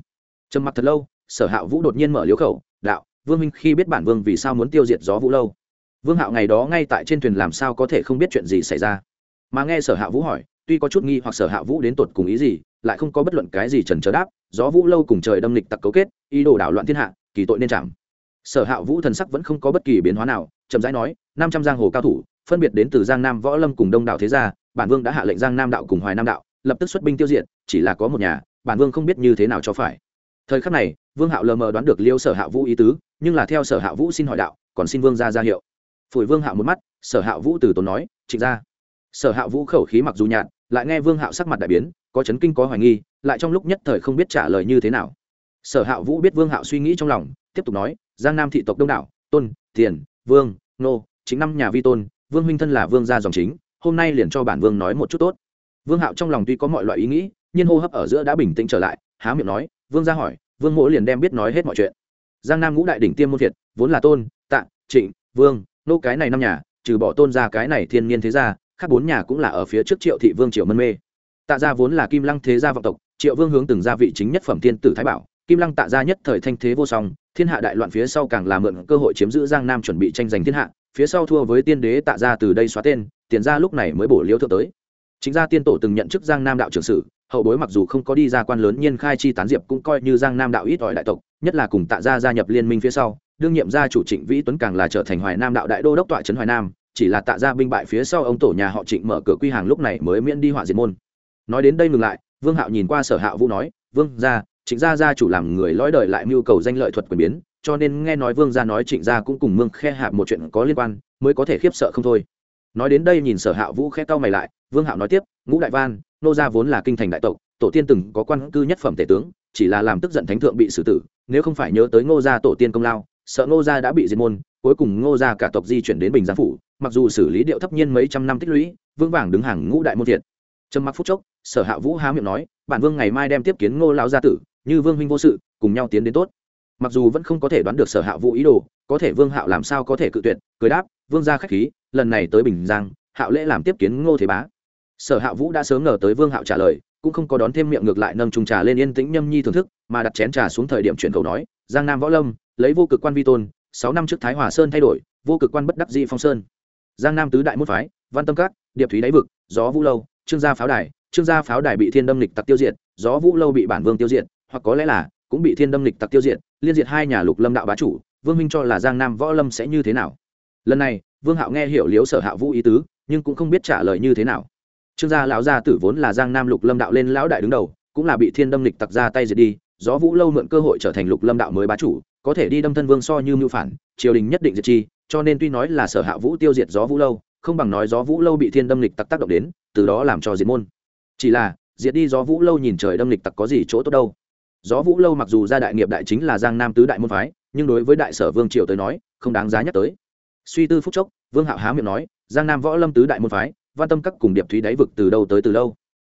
Trầm mặc thật lâu, sở hạ vũ đột nhiên mở liếu khẩu, đạo, vương minh khi biết bản vương vì sao muốn tiêu diệt gió vũ lâu? Vương hạo ngày đó ngay tại trên thuyền làm sao có thể không biết chuyện gì xảy ra? Mà nghe sở hạ vũ hỏi, tuy có chút nghi hoặc sở hạ vũ đến tột cùng ý gì, lại không có bất luận cái gì trần trờ đáp, gió vũ lâu cùng trời đâm lịch tặc cấu kết, ý đồ đảo loạn thiên hạ, kỳ tội nên chạm. Sở hạ vũ thần sắc vẫn không có bất kỳ biến hóa nào, chậm rãi nói, năm trăm giang hồ cao thủ, phân biệt đến từ giang nam võ lâm cùng đông đảo thế gia, bản vương đã hạ lệnh giang nam đạo cùng hoài nam đạo, lập tức xuất binh tiêu diệt, chỉ là có một nhà, bản vương không biết như thế nào cho phải. Thời khắc này, vương hạo lờ mờ đoán được liêu sở hạ vũ ý tứ, nhưng là theo sở hạ vũ xin hỏi đạo, còn xin vương ra ra hiệu phủi vương hạo một mắt, sở hạ vũ từ tốn nói, trịnh ra sở hạ vũ khẩu khí mặc dù nhạt, lại nghe vương hạo sắc mặt đại biến, có chấn kinh có hoài nghi, lại trong lúc nhất thời không biết trả lời như thế nào. Sở hạ vũ biết vương hạo suy nghĩ trong lòng, tiếp tục nói, giang nam thị tộc đông đảo, tôn, tiền, vương, nô, chính năm nhà vi tôn, vương huynh thân là vương gia dòng chính, hôm nay liền cho bản vương nói một chút tốt. Vương hạo trong lòng tuy có mọi loại ý nghĩ, nhưng hô hấp ở giữa đã bình tĩnh trở lại, há miệng nói, vương gia hỏi, vương mỗ liền đem biết nói hết mọi chuyện. Giang nam ngũ đại đỉnh tiêm môn việt vốn là tôn, tạ, trịnh, vương nô cái này năm nhà, trừ bỏ tôn ra cái này thiên nhiên thế gia, khác bốn nhà cũng là ở phía trước triệu thị vương triệu mân mê. Tạ gia vốn là kim lăng thế gia vọng tộc, triệu vương hướng từng gia vị chính nhất phẩm thiên tử thái bảo, kim lăng tạ gia nhất thời thanh thế vô song, thiên hạ đại loạn phía sau càng là mượn cơ hội chiếm giữ giang nam chuẩn bị tranh giành thiên hạ, phía sau thua với tiên đế tạ gia từ đây xóa tên, tiền gia lúc này mới bổ liêu thượng tới. Chính gia tiên tổ từng nhận chức giang nam đạo trưởng sử, hậu bối mặc dù không có đi ra quan lớn, nhiên khai chi tán diệp cũng coi như giang nam đạo ít ỏi đại tộc, nhất là cùng tạ gia gia nhập liên minh phía sau đương nhiệm gia chủ trịnh vĩ tuấn càng là trở thành hoài nam đạo đại đô đốc tọa trấn hoài nam, chỉ là tạ gia binh bại phía sau ông tổ nhà họ trịnh mở cửa quy hàng lúc này mới miễn đi họa diệt môn. Nói đến đây ngừng lại, vương hạo nhìn qua sở hạ vũ nói, vương gia, trịnh gia gia chủ làm người lõi đời lại mưu cầu danh lợi thuật quyền biến, cho nên nghe nói vương gia nói trịnh gia cũng cùng mương khe hạp một chuyện có liên quan, mới có thể khiếp sợ không thôi. Nói đến đây nhìn sở hạ vũ khẽ cau mày lại, vương hạo nói tiếp, ngũ đại van nô gia vốn là kinh thành đại tộc, tổ tiên từng có quan cư nhất phẩm tể tướng, chỉ là làm tức giận thánh thượng bị xử tử, nếu không phải nhớ tới ngô gia tổ tiên công lao sợ ngô gia đã bị diệt môn, cuối cùng ngô gia cả tộc di chuyển đến bình giang phủ, mặc dù xử lý điệu thấp nhiên mấy trăm năm tích lũy vương vàng đứng hàng ngũ đại môn thiệt. Trầm mặc phút chốc, sở hạ vũ há miệng nói, bản vương ngày mai đem tiếp kiến ngô lão gia tử, như vương huynh vô sự, cùng nhau tiến đến tốt. Mặc dù vẫn không có thể đoán được sở hạ vũ ý đồ, có thể vương hạo làm sao có thể cự tuyệt, cười đáp, vương gia khách khí, lần này tới bình giang, hạo lễ làm tiếp kiến ngô thế bá. Sở hạ vũ đã sớm ngờ tới vương hạo trả lời, cũng không có đón thêm miệng ngược lại nâng trùng trà lên yên tĩnh nhâm nhi thưởng thức, mà đặt chén trà xuống thời điểm chuyển cầu nói giang nam võ lâm, lấy vô cực quan vi tôn, sáu năm trước thái hòa sơn thay đổi, vô cực quan bất đắc dị phong sơn. Giang nam tứ đại môn phái, văn tâm các, điệp thúy đáy vực, gió vũ lâu, trương gia pháo đài, trương gia pháo đài bị thiên đâm lịch tặc tiêu diệt, gió vũ lâu bị bản vương tiêu diệt, hoặc có lẽ là cũng bị thiên đâm lịch tặc tiêu diệt, liên diệt hai nhà lục lâm đạo bá chủ, vương minh cho là giang nam võ lâm sẽ như thế nào? Lần này, vương hạo nghe hiểu liếu sở hạ vũ ý tứ, nhưng cũng không biết trả lời như thế nào. Trương gia lão gia tử vốn là giang nam lục lâm đạo lên lão đại đứng đầu, cũng là bị thiên đâm lịch tặc ra tay diệt đi gió vũ lâu mượn cơ hội trở thành lục lâm đạo mới bá chủ, có thể đi đâm thân vương so như mưu phản, triều đình nhất định diệt chi, cho nên tuy nói là sở hạ vũ tiêu diệt gió vũ lâu, không bằng nói gió vũ lâu bị thiên đâm lịch tặc tác động đến, từ đó làm cho diệt môn. Chỉ là, diệt đi gió vũ lâu nhìn trời đâm lịch tặc có gì chỗ tốt đâu. Gió vũ lâu mặc dù gia đại nghiệp đại chính là giang nam tứ đại môn phái, nhưng đối với đại sở vương triều tới nói, không đáng giá nhắc tới. Suy tư phúc chốc, vương hạo há miệng nói, giang nam võ lâm tứ đại môn phái, văn tâm các cùng điệp thúy đáy vực từ đâu tới từ lâu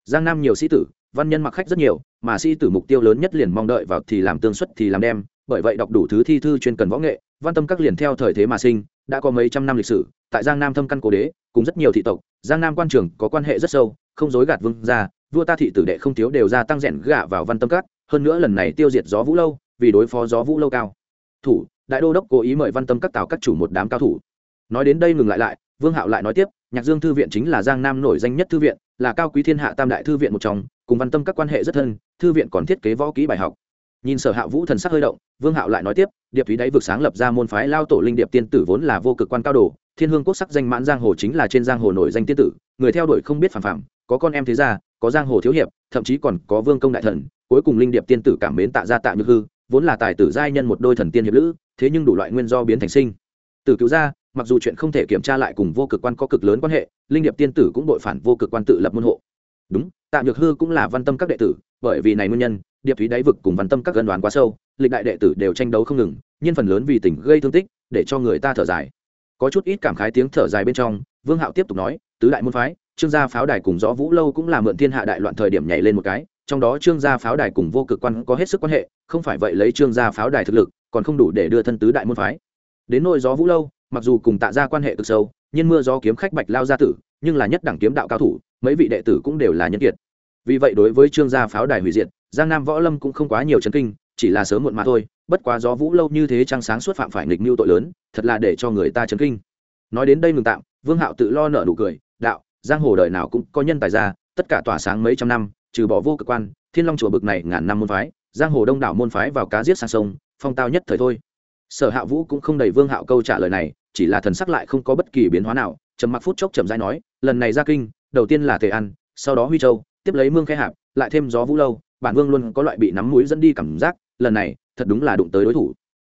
giang nam nhiều sĩ tử văn nhân mặc khách rất nhiều, mà sĩ tử mục tiêu lớn nhất liền mong đợi vào thì làm tương xuất thì làm đem, bởi vậy đọc đủ thứ thi thư chuyên cần võ nghệ, văn tâm các liền theo thời thế mà sinh, đã có mấy trăm năm lịch sử, tại giang nam thâm căn cố đế, cùng rất nhiều thị tộc, giang nam quan trường có quan hệ rất sâu, không dối gạt vương gia, vua ta thị tử đệ không thiếu đều ra tăng rẽn gạ vào văn tâm các, hơn nữa lần này tiêu diệt gió vũ lâu, vì đối phó gió vũ lâu cao. Thủ, đại đô đốc cố ý mời văn tâm các tào các chủ một đám cao thủ. Nói đến đây ngừng lại lại, vương hạo lại nói tiếp, nhạc dương thư viện chính là giang nam nổi danh nhất thư viện, là cao quý thiên hạ tam đại thư viện một trong cùng văn tâm các quan hệ rất thân, thư viện còn thiết kế võ kỹ bài học. Nhìn sở hạ vũ thần sắc hơi động, vương hạo lại nói tiếp, điệp thúy đáy vực sáng lập ra môn phái lao tổ linh điệp tiên tử vốn là vô cực quan cao đồ, thiên hương quốc sắc danh mãn giang hồ chính là trên giang hồ nổi danh tiên tử, người theo đuổi không biết phản phạm có con em thế gia, có giang hồ thiếu hiệp, thậm chí còn có vương công đại thần, cuối cùng linh điệp tiên tử cảm mến tạ ra tạ như hư, vốn là tài tử giai nhân một đôi thần tiên hiệp lữ, thế nhưng đủ loại nguyên do biến thành sinh. Từ cứu ra mặc dù chuyện không thể kiểm tra lại cùng vô cực quan có cực lớn quan hệ, linh điệp tiên tử cũng đội phản vô cực quan tự lập môn hộ. Đúng tạ nhược hư cũng là văn tâm các đệ tử, bởi vì này nguyên nhân, điệp thúy đáy vực cùng văn tâm các gân đoán quá sâu, lịch đại đệ tử đều tranh đấu không ngừng nhưng phần lớn vì tình gây thương tích, để cho người ta thở dài. Có chút ít cảm khái tiếng thở dài bên trong, vương hạo tiếp tục nói, tứ đại môn phái, trương gia pháo đài cùng rõ vũ lâu cũng là mượn thiên hạ đại loạn thời điểm nhảy lên một cái, trong đó trương gia pháo đài cùng vô cực quan có hết sức quan hệ, không phải vậy lấy trương gia pháo đài thực lực, còn không đủ để đưa thân tứ đại môn phái. Đến nỗi gió vũ lâu, mặc dù cùng tạ ra quan hệ cực sâu, nhưng mưa gió kiếm khách bạch lao gia tử nhưng là nhất đẳng kiếm đạo cao thủ, mấy vị đệ tử cũng đều là nhân kiệt. Vì vậy đối với trương gia pháo đài hủy diệt, giang nam võ lâm cũng không quá nhiều chấn kinh, chỉ là sớm muộn mà thôi, bất quá gió vũ lâu như thế trăng sáng suốt phạm phải nghịch mưu tội lớn, thật là để cho người ta chấn kinh. Nói đến đây ngừng tạm, vương hạo tự lo nợ nụ cười, đạo, giang hồ đời nào cũng có nhân tài ra tất cả tỏa sáng mấy trăm năm, trừ bỏ vô cực quan, thiên long chùa bực này ngàn năm môn phái, giang hồ đông đảo môn phái vào cá giết sang sông, phong tao nhất thời thôi. Sở hạ vũ cũng không đầy vương hạo câu trả lời này, chỉ là thần sắc lại không có bất kỳ biến hóa nào trầm mặc phút chốc chậm rãi nói, lần này ra kinh, đầu tiên là thể ăn sau đó huy châu, tiếp lấy mương khe hạp, lại thêm gió vũ lâu, bản vương luôn có loại bị nắm mũi dẫn đi cảm giác, lần này, thật đúng là đụng tới đối thủ.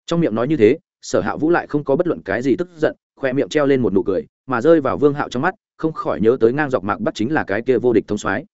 Trong miệng nói như thế, sở hạ vũ lại không có bất luận cái gì tức giận, khoe miệng treo lên một nụ cười, mà rơi vào vương hạo trong mắt, không khỏi nhớ tới ngang dọc mạc bắt chính là cái kia vô địch thông soái.